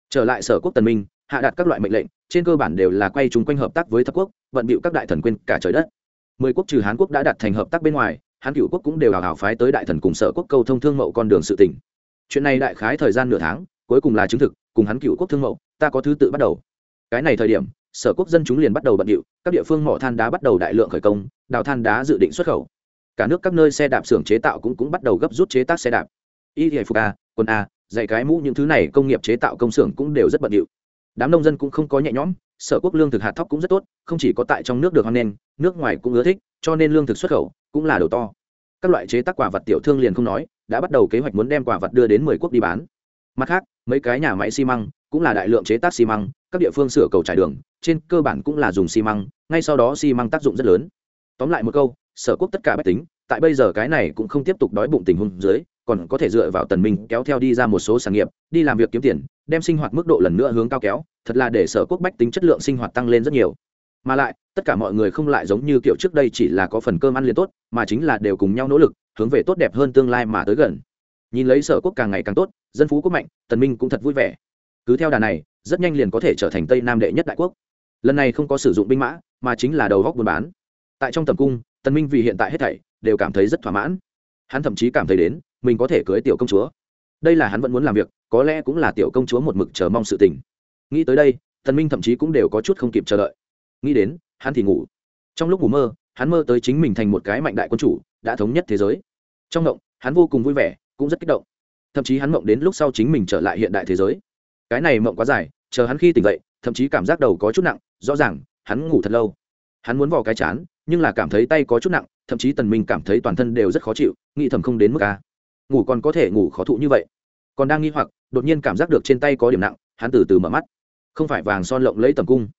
trở lại sở quốc tần minh, hạ đặt các loại mệnh lệnh, trên cơ bản đều là quay chung quanh hợp tác với thập quốc, vận bịu các đại thần quên cả trời đất. Mười quốc trừ hàn quốc đã đạt thành hợp tác bên ngoài hán cựu quốc cũng đều hào hào phái tới đại thần cùng sở quốc câu thông thương mậu con đường sự tỉnh chuyện này đại khái thời gian nửa tháng, cuối cùng là chứng thực, cùng hắn cựu quốc thương mậu, ta có thứ tự bắt đầu. Cái này thời điểm, sở quốc dân chúng liền bắt đầu bận điệu, các địa phương mỏ than đá bắt đầu đại lượng khởi công, đào than đá dự định xuất khẩu. Cả nước các nơi xe đạp xưởng chế tạo cũng cũng bắt đầu gấp rút chế tác xe đạp. Y phục a quân a, dạy cái mũ những thứ này công nghiệp chế tạo công xưởng cũng đều rất bận điệu. Đám nông dân cũng không có nhẹ nhõm, sở quốc lương thực hạt thóc cũng rất tốt, không chỉ có tại trong nước được hoan nghênh, nước ngoài cũng ưa thích, cho nên lương thực xuất khẩu cũng là đầu to. Các loại chế tác quả vật tiểu thương liền không nói, đã bắt đầu kế hoạch muốn đem quả vật đưa đến mười quốc đi bán. Mặt khác, mấy cái nhà máy xi măng cũng là đại lượng chế tác xi măng, các địa phương sửa cầu trải đường, trên cơ bản cũng là dùng xi măng, ngay sau đó xi măng tác dụng rất lớn. Tóm lại một câu, sở quốc tất cả bách tính, tại bây giờ cái này cũng không tiếp tục đói bụng tình huống dưới, còn có thể dựa vào tần minh kéo theo đi ra một số sản nghiệp, đi làm việc kiếm tiền, đem sinh hoạt mức độ lần nữa hướng cao kéo, thật là để sở quốc bách tính chất lượng sinh hoạt tăng lên rất nhiều mà lại, tất cả mọi người không lại giống như kiểu trước đây chỉ là có phần cơm ăn liền tốt, mà chính là đều cùng nhau nỗ lực, hướng về tốt đẹp hơn tương lai mà tới gần. Nhìn lấy sở quốc càng ngày càng tốt, dân phú quốc mạnh, tần minh cũng thật vui vẻ. Cứ theo đà này, rất nhanh liền có thể trở thành tây nam đệ nhất đại quốc. Lần này không có sử dụng binh mã, mà chính là đầu góc buôn bán. Tại trong tầm cung, tần minh vì hiện tại hết thảy, đều cảm thấy rất thỏa mãn. Hắn thậm chí cảm thấy đến, mình có thể cưới tiểu công chúa. Đây là hắn vẫn muốn làm việc, có lẽ cũng là tiểu công chúa một mực chờ mong sự tình. Nghĩ tới đây, tần minh thậm chí cũng đều có chút không kịp chờ đợi nghĩ đến, hắn thì ngủ. Trong lúc ngủ mơ, hắn mơ tới chính mình thành một cái mạnh đại quân chủ, đã thống nhất thế giới. Trong động hắn vô cùng vui vẻ, cũng rất kích động. Thậm chí hắn mộng đến lúc sau chính mình trở lại hiện đại thế giới. Cái này mộng quá dài, chờ hắn khi tỉnh dậy, thậm chí cảm giác đầu có chút nặng, rõ ràng, hắn ngủ thật lâu. Hắn muốn vò cái chán, nhưng là cảm thấy tay có chút nặng, thậm chí tần minh cảm thấy toàn thân đều rất khó chịu, nghĩ thầm không đến mức a. Ngủ còn có thể ngủ khó thụ như vậy. Còn đang nghi hoặc, đột nhiên cảm giác được trên tay có điểm nặng, hắn từ từ mở mắt. Không phải vàng son lộng lấy tầm cung.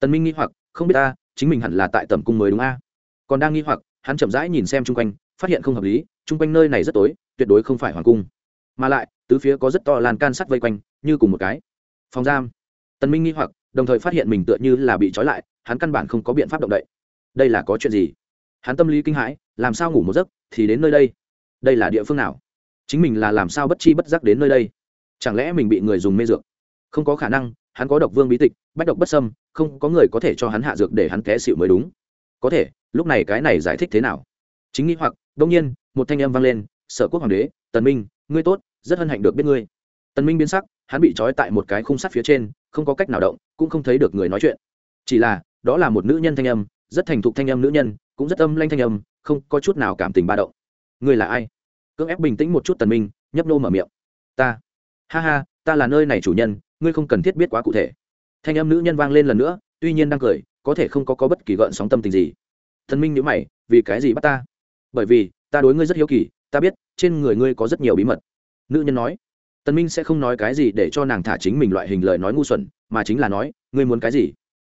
Tần minh nghi hoặc không biết ta, chính mình hẳn là tại tầm cung mới đúng a. Còn đang nghi hoặc, hắn chậm rãi nhìn xem chung quanh, phát hiện không hợp lý, chung quanh nơi này rất tối, tuyệt đối không phải hoàng cung. Mà lại, tứ phía có rất to lan can sắt vây quanh, như cùng một cái. Phòng giam. Tần minh nghi hoặc, đồng thời phát hiện mình tựa như là bị trói lại, hắn căn bản không có biện pháp động đậy. Đây là có chuyện gì? Hắn tâm lý kinh hãi, làm sao ngủ một giấc, thì đến nơi đây? Đây là địa phương nào? Chính mình là làm sao bất chi bất giác đến nơi đây? Chẳng lẽ mình bị người dùng mê dược? Không có khả năng hắn có độc vương bí tịch, bách độc bất sâm không có người có thể cho hắn hạ dược để hắn té xịu mới đúng. Có thể, lúc này cái này giải thích thế nào? Chính nghĩ hoặc đông nhiên, một thanh âm vang lên, sở quốc hoàng đế, tần minh, ngươi tốt, rất hân hạnh được biết ngươi. Tần minh biến sắc, hắn bị trói tại một cái khung sắt phía trên, không có cách nào động, cũng không thấy được người nói chuyện. Chỉ là, đó là một nữ nhân thanh âm, rất thành thục thanh âm nữ nhân, cũng rất âm lanh thanh âm, không có chút nào cảm tình ba động. Ngươi là ai? Cưỡng ép bình tĩnh một chút tần minh, nhấp nô mở miệng. Ta. Ha ha, ta là nơi này chủ nhân ngươi không cần thiết biết quá cụ thể. Thanh âm nữ nhân vang lên lần nữa, tuy nhiên đang cười, có thể không có có bất kỳ gợn sóng tâm tình gì. Thần minh nhữ mày, vì cái gì bắt ta? Bởi vì, ta đối ngươi rất hiếu kỳ, ta biết, trên người ngươi có rất nhiều bí mật. Nữ nhân nói, tần minh sẽ không nói cái gì để cho nàng thả chính mình loại hình lời nói ngu xuẩn, mà chính là nói, ngươi muốn cái gì?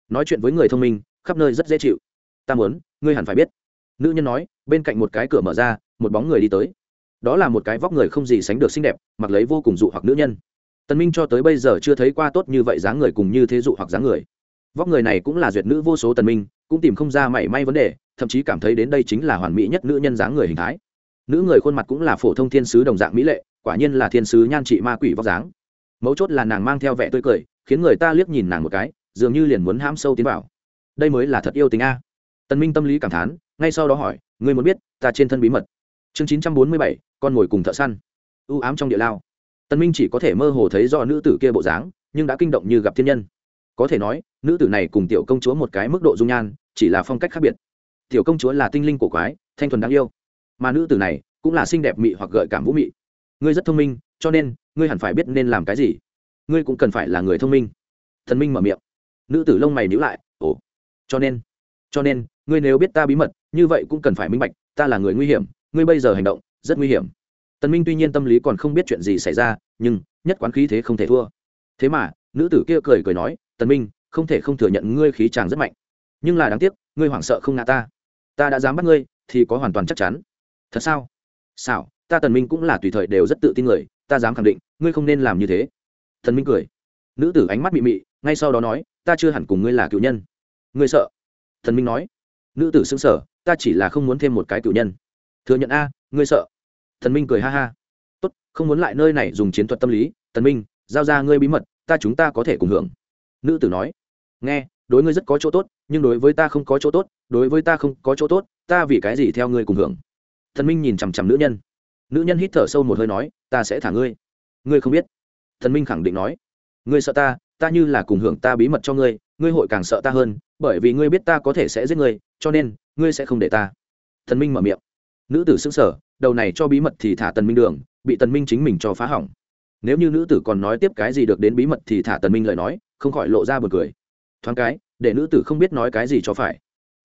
Nói chuyện với người thông minh, khắp nơi rất dễ chịu. Ta muốn, ngươi hẳn phải biết. Nữ nhân nói, bên cạnh một cái cửa mở ra, một bóng người đi tới. Đó là một cái vóc người không gì sánh được xinh đẹp, mặc lấy vô cùng dụ hoặc nữ nhân tần minh cho tới bây giờ chưa thấy qua tốt như vậy dáng người cùng như thế dụ hoặc dáng người. Vóc người này cũng là duyệt nữ vô số tần minh, cũng tìm không ra mảy may vấn đề, thậm chí cảm thấy đến đây chính là hoàn mỹ nhất nữ nhân dáng người hình thái. Nữ người khuôn mặt cũng là phổ thông thiên sứ đồng dạng mỹ lệ, quả nhiên là thiên sứ nhan trị ma quỷ vóc dáng. Mấu chốt là nàng mang theo vẻ tươi cười, khiến người ta liếc nhìn nàng một cái, dường như liền muốn hãm sâu tiến vào. Đây mới là thật yêu tình a. Tần minh tâm lý cảm thán, ngay sau đó hỏi, ngươi muốn biết, ta trên thân bí mật. Chương chín trăm bốn mươi bảy, con ngồi cùng thợ săn. U ám trong địa lao tần minh chỉ có thể mơ hồ thấy do nữ tử kia bộ dáng, nhưng đã kinh động như gặp thiên nhân. Có thể nói, nữ tử này cùng tiểu công chúa một cái mức độ dung nhan, chỉ là phong cách khác biệt. Tiểu công chúa là tinh linh cổ quái, thanh thuần đáng yêu. Mà nữ tử này cũng là xinh đẹp mị hoặc gợi cảm vũ mị. Ngươi rất thông minh, cho nên, ngươi hẳn phải biết nên làm cái gì. Ngươi cũng cần phải là người thông minh. Thần minh mở miệng. Nữ tử lông mày nhíu lại, ồ, cho nên cho nên, ngươi nếu biết ta bí mật, như vậy cũng cần phải minh bạch, ta là người nguy hiểm, ngươi bây giờ hành động rất nguy hiểm tần minh tuy nhiên tâm lý còn không biết chuyện gì xảy ra nhưng nhất quán khí thế không thể thua. Thế mà nữ tử kia cười cười nói tần minh không thể không thừa nhận ngươi khí chàng rất mạnh. Nhưng là đáng tiếc ngươi hoảng sợ không ngã ta. Ta đã dám bắt ngươi thì có hoàn toàn chắc chắn. Thật sao? Sao ta tần minh cũng là tùy thời đều rất tự tin người ta dám khẳng định ngươi không nên làm như thế. Tần minh cười. Nữ tử ánh mắt mị mị ngay sau đó nói ta chưa hẳn cùng ngươi là cựu nhân. Ngươi sợ? Tần minh nói. Nữ tử sững sờ, ta chỉ là không muốn thêm một cái cựu nhân. Thừa nhận a ngươi sợ thần minh cười ha ha. Tốt, không muốn lại nơi này dùng chiến thuật tâm lý. Thần minh, giao ra ngươi bí mật, ta chúng ta có thể cùng hưởng. Nữ tử nói. Nghe, đối ngươi rất có chỗ tốt, nhưng đối với ta không có chỗ tốt, đối với ta không có chỗ tốt, ta vì cái gì theo ngươi cùng hưởng? Thần minh nhìn chằm chằm nữ nhân. Nữ nhân hít thở sâu một hơi nói, ta sẽ thả ngươi. Ngươi không biết. Thần minh khẳng định nói. Ngươi sợ ta ta như là cùng hưởng ta bí mật cho ngươi ngươi hội càng sợ ta hơn, bởi vì ngươi biết ta có thể sẽ giết ngươi, cho nên, ngươi sẽ không để ta. Thần minh mở miệng. Nữ tử xứng sở đầu này cho bí mật thì thả tần minh đường, bị tần minh chính mình cho phá hỏng. Nếu như nữ tử còn nói tiếp cái gì được đến bí mật thì thả tần minh lời nói, không khỏi lộ ra buồn cười. Thoáng cái, để nữ tử không biết nói cái gì cho phải.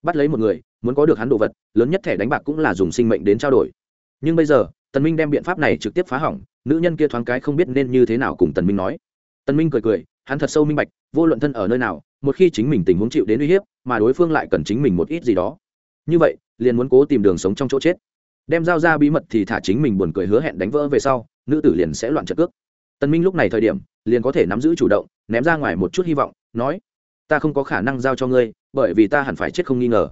Bắt lấy một người, muốn có được hắn đồ vật, lớn nhất thẻ đánh bạc cũng là dùng sinh mệnh đến trao đổi. Nhưng bây giờ, tần minh đem biện pháp này trực tiếp phá hỏng, nữ nhân kia thoáng cái không biết nên như thế nào cùng tần minh nói. Tần minh cười cười, hắn thật sâu minh bạch, vô luận thân ở nơi nào, một khi chính mình tình huống chịu đến uy hiếp, mà đối phương lại cần chính mình một ít gì đó. Như vậy, liền muốn cố tìm đường sống trong chỗ chết đem giao ra bí mật thì thả chính mình buồn cười hứa hẹn đánh vỡ về sau, nữ tử liền sẽ loạn trận cước. Tân minh lúc này thời điểm, liền có thể nắm giữ chủ động, ném ra ngoài một chút hy vọng, nói, ta không có khả năng giao cho ngươi, bởi vì ta hẳn phải chết không nghi ngờ.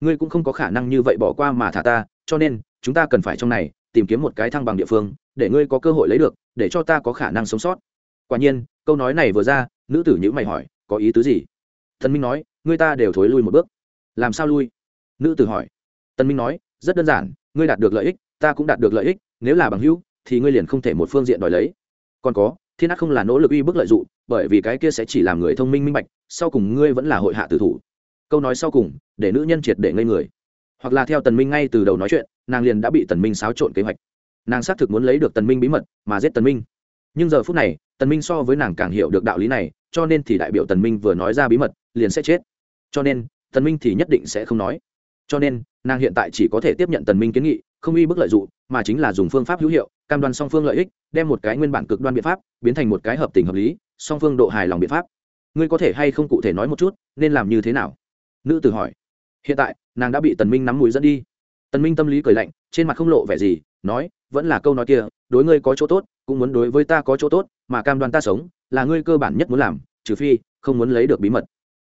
Ngươi cũng không có khả năng như vậy bỏ qua mà thả ta, cho nên, chúng ta cần phải trong này tìm kiếm một cái thăng bằng địa phương, để ngươi có cơ hội lấy được, để cho ta có khả năng sống sót. Quả nhiên, câu nói này vừa ra, nữ tử nhữ mày hỏi, có ý tứ gì? Tân minh nói, ngươi ta đều thối lui một bước. Làm sao lui? Nữ tử hỏi. Tân minh nói, rất đơn giản ngươi đạt được lợi ích, ta cũng đạt được lợi ích, nếu là bằng hữu, thì ngươi liền không thể một phương diện đòi lấy. Còn có, thiên ác không là nỗ lực uy bức lợi dụng, bởi vì cái kia sẽ chỉ làm người thông minh minh bạch, sau cùng ngươi vẫn là hội hạ tử thủ. Câu nói sau cùng, để nữ nhân triệt để ngây người. Hoặc là theo tần minh ngay từ đầu nói chuyện, nàng liền đã bị tần minh xáo trộn kế hoạch. Nàng xác thực muốn lấy được tần minh bí mật, mà giết tần minh. Nhưng giờ phút này, tần minh so với nàng càng hiểu được đạo lý này, cho nên thì đại biểu tần minh vừa nói ra bí mật, liền sẽ chết. Cho nên, tần minh thì nhất định sẽ không nói. Cho nên nàng hiện tại chỉ có thể tiếp nhận tần minh kiến nghị, không uy bức lợi dụng, mà chính là dùng phương pháp hữu hiệu, cam đoan song phương lợi ích, đem một cái nguyên bản cực đoan biện pháp, biến thành một cái hợp tình hợp lý, song phương độ hài lòng biện pháp. Ngươi có thể hay không cụ thể nói một chút, nên làm như thế nào? Nữ tử hỏi. Hiện tại, nàng đã bị tần minh nắm mũi dẫn đi. Tần minh tâm lý cười lạnh, trên mặt không lộ vẻ gì, nói, vẫn là câu nói kia, đối ngươi có chỗ tốt, cũng muốn đối với ta có chỗ tốt, mà cam đoan ta sống, là ngươi cơ bản nhất muốn làm, trừ phi, không muốn lấy được bí mật.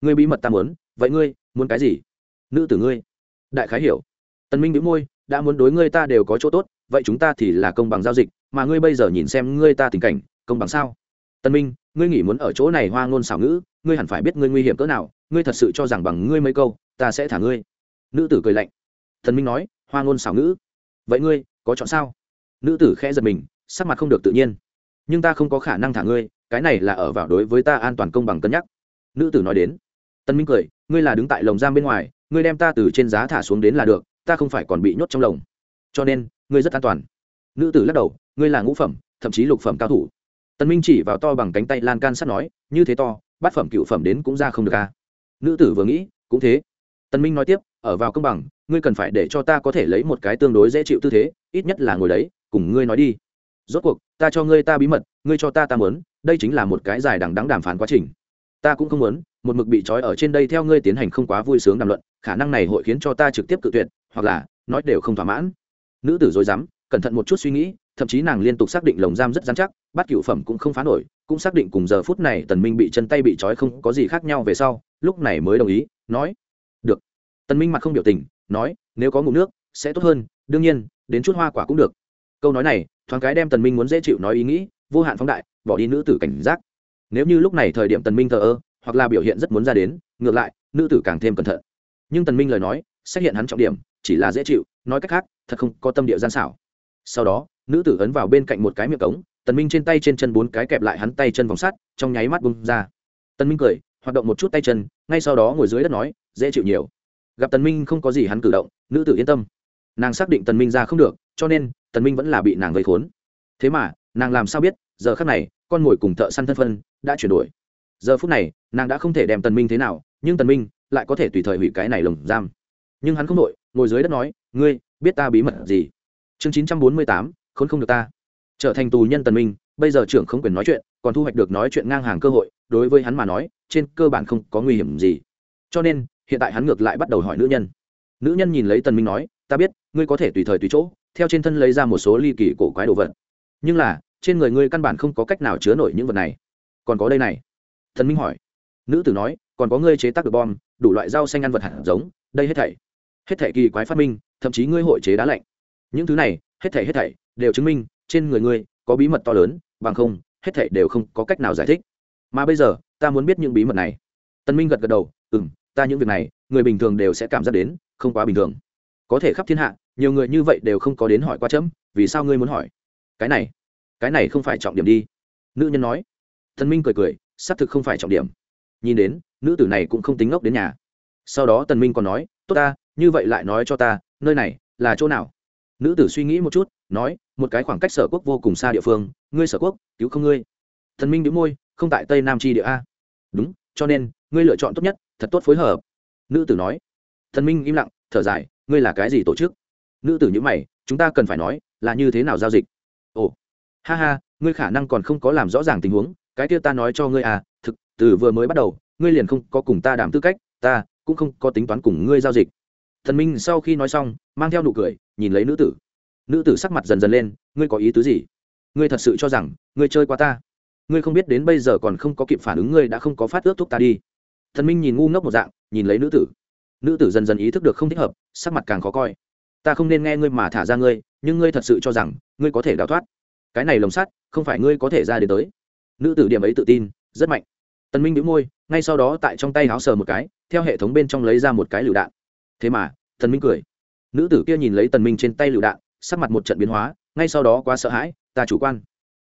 Ngươi bí mật ta muốn, vậy ngươi, muốn cái gì? Nữ tử ngươi đại khái hiểu. Tần minh bĩu môi, đã muốn đối ngươi ta đều có chỗ tốt, vậy chúng ta thì là công bằng giao dịch, mà ngươi bây giờ nhìn xem ngươi ta tình cảnh, công bằng sao? Tần minh, ngươi nghĩ muốn ở chỗ này hoa ngôn xảo ngữ, ngươi hẳn phải biết ngươi nguy hiểm cỡ nào, ngươi thật sự cho rằng bằng ngươi mấy câu, ta sẽ thả ngươi. Nữ tử cười lạnh. Tần minh nói, hoa ngôn xảo ngữ. Vậy ngươi, có chọn sao? Nữ tử khẽ giật mình, sắc mặt không được tự nhiên. Nhưng ta không có khả năng thả ngươi, cái này là ở vào đối với ta an toàn công bằng cân nhắc. Nữ tử nói đến. Tân minh cười, ngươi là đứng tại lồng giam bên ngoài ngươi đem ta từ trên giá thả xuống đến là được, ta không phải còn bị nhốt trong lồng. Cho nên, ngươi rất an toàn. Nữ tử lắc đầu, ngươi là ngũ phẩm, thậm chí lục phẩm cao thủ. Tần minh chỉ vào to bằng cánh tay lan can sắt nói, như thế to, bát phẩm cựu phẩm đến cũng ra không được ca nữ tử vừa nghĩ, cũng thế. Tần minh nói tiếp, ở vào công bằng, ngươi cần phải để cho ta có thể lấy một cái tương đối dễ chịu tư thế, ít nhất là ngồi đấy, cùng ngươi nói đi. Rốt cuộc, ta cho ngươi ta bí mật, ngươi cho ta ta muốn, đây chính là một cái dài đằng đắng đàm phán quá trình ta cũng không muốn, một mực bị trói ở trên đây theo ngươi tiến hành không quá vui sướng đàm luận, khả năng này hội khiến cho ta trực tiếp cự tuyệt, hoặc là, nói đều không thỏa mãn. Nữ tử dối dám cẩn thận một chút suy nghĩ, thậm chí nàng liên tục xác định lồng giam rất dán chắc, bắt cựu phẩm cũng không phá nổi, cũng xác định cùng giờ phút này tần minh bị chân tay bị trói không có gì khác nhau về sau, lúc này mới đồng ý, nói, được. Tần minh mặt không biểu tình, nói, nếu có ngủ nước, sẽ tốt hơn, đương nhiên, đến chút hoa quả cũng được. Câu nói này, thoáng cái đem tần minh muốn dễ chịu nói ý nghĩ, vô hạn phóng đại, bỏ đi nữ tử cảnh giác nếu như lúc này thời điểm tần minh thờ ơ, hoặc là biểu hiện rất muốn ra đến, ngược lại, nữ tử càng thêm cẩn thận. Nhưng tần minh lời nói xác hiện hắn trọng điểm, chỉ là dễ chịu, nói cách khác, thật không có tâm địa gian xảo. Sau đó, nữ tử ấn vào bên cạnh một cái miệng cống, tần minh trên tay trên chân bốn cái kẹp lại hắn tay chân vòng sắt, trong nháy mắt bung ra. Tần minh cười, hoạt động một chút tay chân, ngay sau đó ngồi dưới đất nói, dễ chịu nhiều. Gặp tần minh không có gì hắn cử động, nữ tử yên tâm. Nàng xác định tần minh ra không được, cho nên, tần minh vẫn là bị nàng vây khốn. Thế mà, nàng làm sao biết, giờ khắc này, con ngồi cùng thợ săn thân phân đã chuyển đổi. Giờ phút này nàng đã không thể đem tần minh thế nào nhưng tần minh lại có thể tùy thời hủy cái này lồng giam. Nhưng hắn không đội ngồi dưới đất nói ngươi biết ta bí mật gì? Chương 948, khốn không được ta. Trở thành tù nhân tần minh bây giờ trưởng không quyền nói chuyện còn thu hoạch được nói chuyện ngang hàng cơ hội đối với hắn mà nói trên cơ bản không có nguy hiểm gì. Cho nên hiện tại hắn ngược lại bắt đầu hỏi nữ nhân. Nữ nhân nhìn lấy tần minh nói ta biết ngươi có thể tùy thời tùy chỗ theo trên thân lấy ra một số ly kỳ cổ quái đồ vật. Nhưng là trên người ngươi căn bản không có cách nào chứa nổi những vật này còn có đây này. Thần minh hỏi. Nữ tử nói, còn có ngươi chế tác được bom, đủ loại rau xanh ăn vật hạt giống, đây hết thảy. Hết thảy kỳ quái phát minh, thậm chí ngươi hội chế đá lạnh. Những thứ này, hết thảy hết thảy, đều chứng minh, trên người ngươi, có bí mật to lớn, bằng không, hết thảy đều không có cách nào giải thích. Mà bây giờ, ta muốn biết những bí mật này. Tân minh gật gật đầu ừ m ta những việc này, người bình thường đều sẽ cảm giác đến, không quá bình thường. Có thể khắp thiên hạ, nhiều người như vậy đều không có đến hỏi qua chấm, vì sao ngươi muốn hỏi? Cái này cái này không phải trọng điểm đi. Nữ nhân nói thần minh cười cười, xác thực không phải trọng điểm. Nhìn đến, nữ tử này cũng không tính ngốc đến nhà. Sau đó tần minh còn nói, tốt ta, như vậy lại nói cho ta, nơi này là chỗ nào? Nữ tử suy nghĩ một chút, nói, một cái khoảng cách sở quốc vô cùng xa địa phương, ngươi sở quốc, cứu không ngươi. Thần minh đĩu môi, không tại tây nam tri địa a. Đúng, cho nên, ngươi lựa chọn tốt nhất, thật tốt phối hợp. Nữ tử nói. Thần minh im lặng, thở dài, ngươi là cái gì tổ chức? Nữ tử nhữ mày, chúng ta cần phải nói, là như thế nào giao dịch? Ồ, ha ha, ngươi khả năng còn không có làm rõ ràng tình huống cái kia ta nói cho ngươi à thực, từ vừa mới bắt đầu, ngươi liền không có cùng ta đảm tư cách, ta cũng không có tính toán cùng ngươi giao dịch. Thần minh sau khi nói xong, mang theo nụ cười, nhìn lấy nữ tử. Nữ tử sắc mặt dần dần lên, ngươi có ý tứ gì? Ngươi thật sự cho rằng, ngươi chơi qua ta? Ngươi không biết đến bây giờ còn không có kịp phản ứng, ngươi đã không có phát ước thúc ta đi. Thần minh nhìn ngu ngốc một dạng, nhìn lấy nữ tử. Nữ tử dần dần ý thức được không thích hợp, sắc mặt càng khó coi. Ta không nên nghe ngươi mà thả ra ngươi, nhưng ngươi thật sự cho rằng, ngươi có thể đào thoát. Cái này lồng sắt, không phải ngươi có thể ra đến tới nữ tử điểm ấy tự tin, rất mạnh. Tần minh đĩu môi, ngay sau đó tại trong tay háo sờ một cái, theo hệ thống bên trong lấy ra một cái lựu đạn. Thế mà, tần minh cười. Nữ tử kia nhìn lấy tần minh trên tay lựu đạn, sắc mặt một trận biến hóa, ngay sau đó quá sợ hãi, ta chủ quan.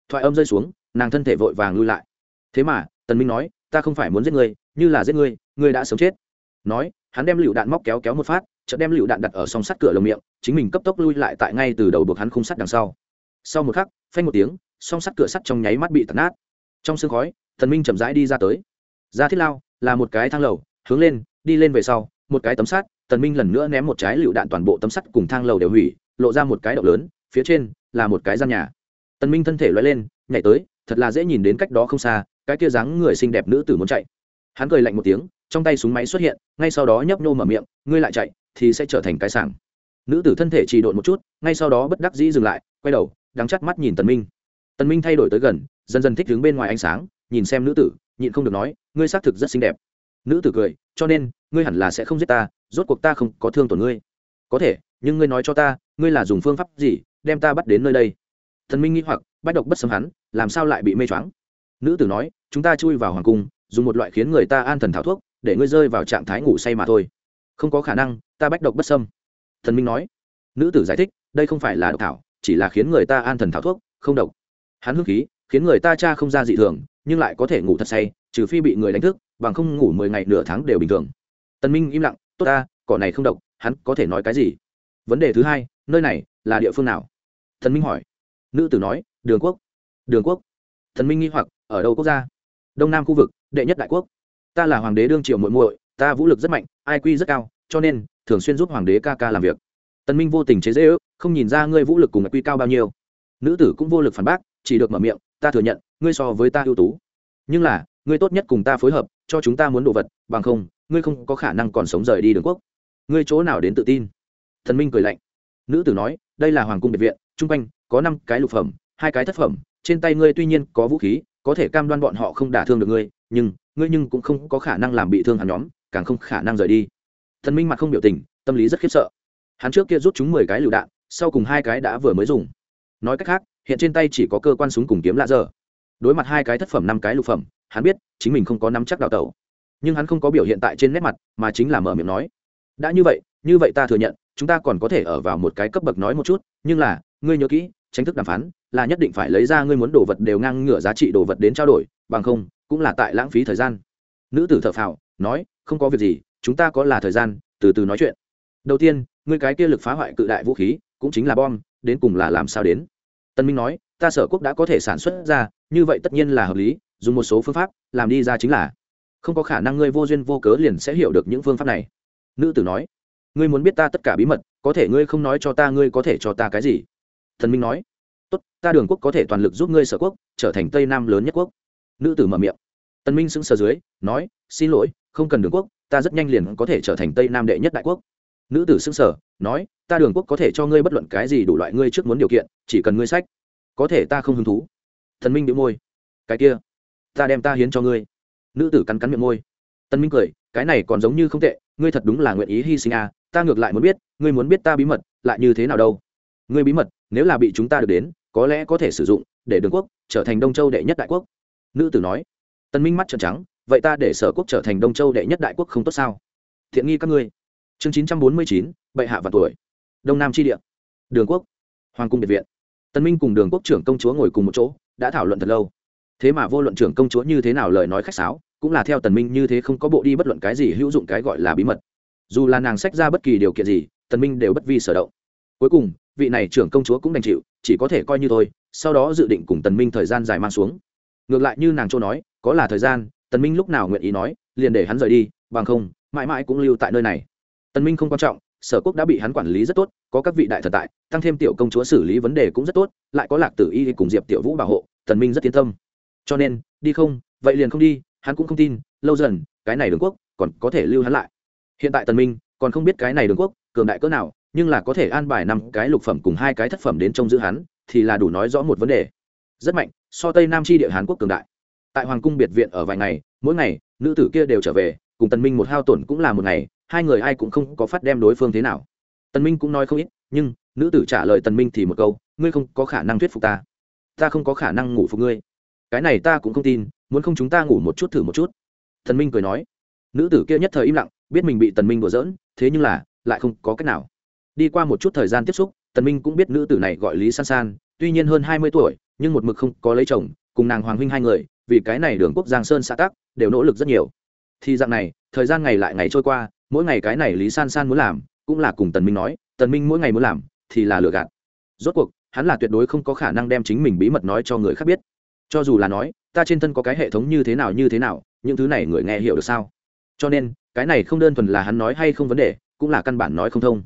Thoại âm rơi xuống, nàng thân thể vội vàng lui lại. Thế mà, tần minh nói, ta không phải muốn giết ngươi, như là giết ngươi ngươi đã sớm chết. Nói, hắn đem lựu đạn móc kéo kéo một phát, chợt đem lựu đạn đặt ở song sắt cửa lồng miệng, chính mình cấp tốc lui lại tại ngay từ đầu buộc hắn khung sắt đằng sau. Sau một khắc, phanh một tiếng, song sắt cửa sắt trong nháy mắt bị tạt nát trong sương khói, thần minh chậm rãi đi ra tới. Ra thiết lao là một cái thang lầu, hướng lên, đi lên về sau, một cái tấm sắt tần minh lần nữa ném một trái lựu đạn toàn bộ tấm sắt cùng thang lầu đều hủy, lộ ra một cái động lớn, phía trên là một cái gian nhà. Tần minh thân thể loay lên, nhảy tới, thật là dễ nhìn đến cách đó không xa, cái kia dáng người xinh đẹp nữ tử muốn chạy. Hắn cười lạnh một tiếng, trong tay súng máy xuất hiện, ngay sau đó nhấp nô mở miệng, ngươi lại chạy, thì sẽ trở thành cái sảng. Nữ tử thân thể trì độn một chút, ngay sau đó bất đắc dĩ dừng lại, quay đầu, đắng chắt mắt nhìn tần minh. Tần minh thay đổi tới gần dần dần thích đứng bên ngoài ánh sáng, nhìn xem nữ tử, nhịn không được nói, ngươi xác thực rất xinh đẹp. Nữ tử cười, cho nên, ngươi hẳn là sẽ không giết ta, rốt cuộc ta không có thương tổn ngươi. Có thể, nhưng ngươi nói cho ta, ngươi là dùng phương pháp gì đem ta bắt đến nơi đây? Thần minh nghĩ hoặc, bách độc bất xâm hắn, làm sao lại bị mê choáng? Nữ tử nói, chúng ta chui vào hoàng cung, dùng một loại khiến người ta an thần thảo thuốc, để ngươi rơi vào trạng thái ngủ say mà thôi. Không có khả năng, ta bách độc bất xâm. Thần minh nói. Nữ tử giải thích, đây không phải là độc thảo, chỉ là khiến người ta an thần thảo thuốc, không độc. Hắn hương khí khiến người ta cha không ra dị thường, nhưng lại có thể ngủ thật say, trừ phi bị người đánh thức, bằng không ngủ mười ngày nửa tháng đều bình thường. Tần minh im lặng, tốt ta, cỏ này không độc, hắn có thể nói cái gì? Vấn đề thứ hai, nơi này là địa phương nào? Thần minh hỏi. Nữ tử nói, đường quốc. Đường quốc? Thần minh nghi hoặc, ở đâu quốc gia? Đông nam khu vực, đệ nhất đại quốc. Ta là hoàng đế đương triều muội muội, ta vũ lực rất mạnh, ai quy rất cao, cho nên thường xuyên giúp hoàng đế ca ca làm việc. Tần minh vô tình chế dễ ước không nhìn ra ngươi vũ lực cùng quy cao bao nhiêu. Nữ tử cũng vô lực phản bác chỉ được mở miệng, ta thừa nhận, ngươi so với ta ưu tú. Nhưng là, ngươi tốt nhất cùng ta phối hợp, cho chúng ta muốn đồ vật, bằng không, ngươi không có khả năng còn sống rời đi đường quốc. Ngươi chỗ nào đến tự tin? Thần minh cười lạnh. Nữ tử nói, đây là hoàng cung biệt viện, chung quanh có năm cái lục phẩm, hai cái thất phẩm, trên tay ngươi tuy nhiên có vũ khí, có thể cam đoan bọn họ không đả thương được ngươi, nhưng ngươi nhưng cũng không có khả năng làm bị thương hắn nhóm, càng không khả năng rời đi. Thần minh mặt không biểu tình, tâm lý rất khiếp sợ. Hắn trước kia rút chúng mười cái lựu đạn, sau cùng hai cái đã vừa mới dùng. Nói cách khác hiện trên tay chỉ có cơ quan súng cùng kiếm lạ dở đối mặt hai cái thất phẩm, năm cái lục phẩm, hắn biết chính mình không có nắm chắc đào tẩu. Nhưng hắn không có biểu hiện tại trên nét mặt, mà chính là mở miệng nói, đã như vậy như vậy ta thừa nhận, chúng ta còn có thể ở vào một cái cấp bậc nói một chút, nhưng là, ngươi nhớ kỹ tranh thức đàm phán là nhất định phải lấy ra ngươi muốn đồ vật đều ngang ngửa giá trị đồ vật đến trao đổi, bằng không, cũng là tại lãng phí thời gian. Nữ tử thợ phào, nói, không có việc gì, chúng ta có là thời gian, từ từ nói chuyện. Đầu tiên, ngươi cái kia lực phá hoại cự đại vũ khí, cũng chính là bom, đến cùng là làm sao đến? Tân minh nói, ta sở quốc đã có thể sản xuất ra, như vậy tất nhiên là hợp lý, dùng một số phương pháp, làm đi ra chính là. Không có khả năng ngươi vô duyên vô cớ liền sẽ hiểu được những phương pháp này. Nữ tử nói, ngươi muốn biết ta tất cả bí mật, có thể ngươi không nói cho ta ngươi có thể cho ta cái gì? Thần minh nói, tốt, ta đường quốc có thể toàn lực giúp ngươi sở quốc, trở thành tây nam lớn nhất quốc. Nữ tử mở miệng. Tân minh sững sờ dưới, nói, xin lỗi, không cần đường quốc, ta rất nhanh liền có thể trở thành tây nam đệ nhất đại quốc nữ tử xưng sờ, nói, ta đường quốc có thể cho ngươi bất luận cái gì đủ loại ngươi trước muốn điều kiện, chỉ cần ngươi sách, có thể ta không hứng thú. Thần minh bị môi, cái kia, ta đem ta hiến cho ngươi. Nữ tử cắn cắn miệng môi tân minh cười, cái này còn giống như không tệ, ngươi thật đúng là nguyện ý hy sinh à ta ngược lại muốn biết, ngươi muốn biết ta bí mật, lại như thế nào đâu? Ngươi bí mật, nếu là bị chúng ta được đến, có lẽ có thể sử dụng để đường quốc trở thành đông châu đệ nhất đại quốc. Nữ tử nói tân minh mắt trợn trắng, vậy ta để sở quốc trở thành đông châu đệ nhất đại quốc không tốt sao? Thiện nghi các ngươi chương chín trăm bốn mươi chín, bệ hạ và tuổi. Đông nam tri địa. Đường quốc. Hoàng cung biệt viện. Tân minh cùng đường quốc trưởng công chúa ngồi cùng một chỗ, đã thảo luận thật lâu. Thế mà vô luận trưởng công chúa như thế nào lời nói khách sáo, cũng là theo tần minh như thế không có bộ đi bất luận cái gì hữu dụng cái gọi là bí mật. Dù là nàng sách ra bất kỳ điều kiện gì, tần minh đều bất vi sở động. Cuối cùng, vị này trưởng công chúa cũng đành chịu, chỉ có thể coi như thôi, sau đó dự định cùng tần minh thời gian dài mang xuống. Ngược lại như nàng châu nói, có là thời gian, tần minh lúc nào nguyện ý nói, liền để hắn rời đi, bằng không, mãi mãi cũng lưu tại nơi này tần minh không quan trọng, sở quốc đã bị hắn quản lý rất tốt, có các vị đại thần tại, tăng thêm tiểu công chúa xử lý vấn đề cũng rất tốt, lại có lạc tử y cùng diệp tiểu vũ bảo hộ, tần minh rất yên tâm. Cho nên, đi không, vậy liền không đi, hắn cũng không tin, lâu dần, cái này đường quốc còn có thể lưu hắn lại. Hiện tại tần minh còn không biết cái này đường quốc cường đại cỡ nào, nhưng là có thể an bài năm cái lục phẩm cùng hai cái thất phẩm đến trông giữ hắn, thì là đủ nói rõ một vấn đề. Rất mạnh, so tây nam chi địa hàn quốc cường đại. Tại hoàng cung biệt viện ở vài ngày, mỗi ngày, nữ tử kia đều trở về, cùng tần minh một hao tổn cũng là một ngày hai người ai cũng không có phát đem đối phương thế nào. Tần minh cũng nói không ít, nhưng nữ tử trả lời tần minh thì một câu, ngươi không có khả năng thuyết phục ta. Ta không có khả năng ngủ phục ngươi. Cái này ta cũng không tin, muốn không chúng ta ngủ một chút thử một chút. Tần minh cười nói. Nữ tử kia nhất thời im lặng, biết mình bị tần minh đùa giỡn, thế nhưng là lại không có cách nào. Đi qua một chút thời gian tiếp xúc, tần minh cũng biết nữ tử này gọi lý san san, tuy nhiên hơn hai mươi tuổi, nhưng một mực không có lấy chồng, cùng nàng hoàng huynh hai người, vì cái này đường quốc giang sơn xã tắc, đều nỗ lực rất nhiều. Thì dạng này, thời gian ngày lại ngày trôi qua mỗi ngày cái này lý san san muốn làm, cũng là cùng tần minh nói, tần minh mỗi ngày muốn làm, thì là lừa gạt. Rốt cuộc, hắn là tuyệt đối không có khả năng đem chính mình bí mật nói cho người khác biết. Cho dù là nói, ta trên thân có cái hệ thống như thế nào như thế nào, những thứ này người nghe hiểu được sao? Cho nên, cái này không đơn thuần là hắn nói hay không vấn đề, cũng là căn bản nói không thông.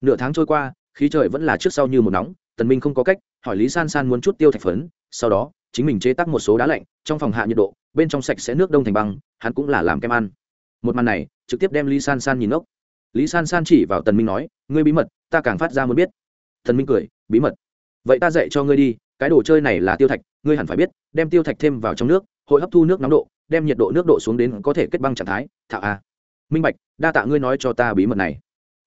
Nửa tháng trôi qua, khí trời vẫn là trước sau như một nóng, tần minh không có cách, hỏi lý san san muốn chút tiêu thạch phấn, sau đó, chính mình chế tác một số đá lạnh, trong phòng hạ nhiệt độ, bên trong sạch sẽ nước đông thành băng, hắn cũng là làm kem ăn. Một màn này trực tiếp đem lý san san nhìn ngốc. Lý san san chỉ vào tần minh nói, ngươi bí mật, ta càng phát ra muốn biết. Tần minh cười, bí mật? Vậy ta dạy cho ngươi đi, cái đồ chơi này là tiêu thạch, ngươi hẳn phải biết, đem tiêu thạch thêm vào trong nước, hội hấp thu nước nóng độ, đem nhiệt độ nước độ xuống đến có thể kết băng trạng thái thạo a. Minh bạch, đa tạ ngươi nói cho ta bí mật này.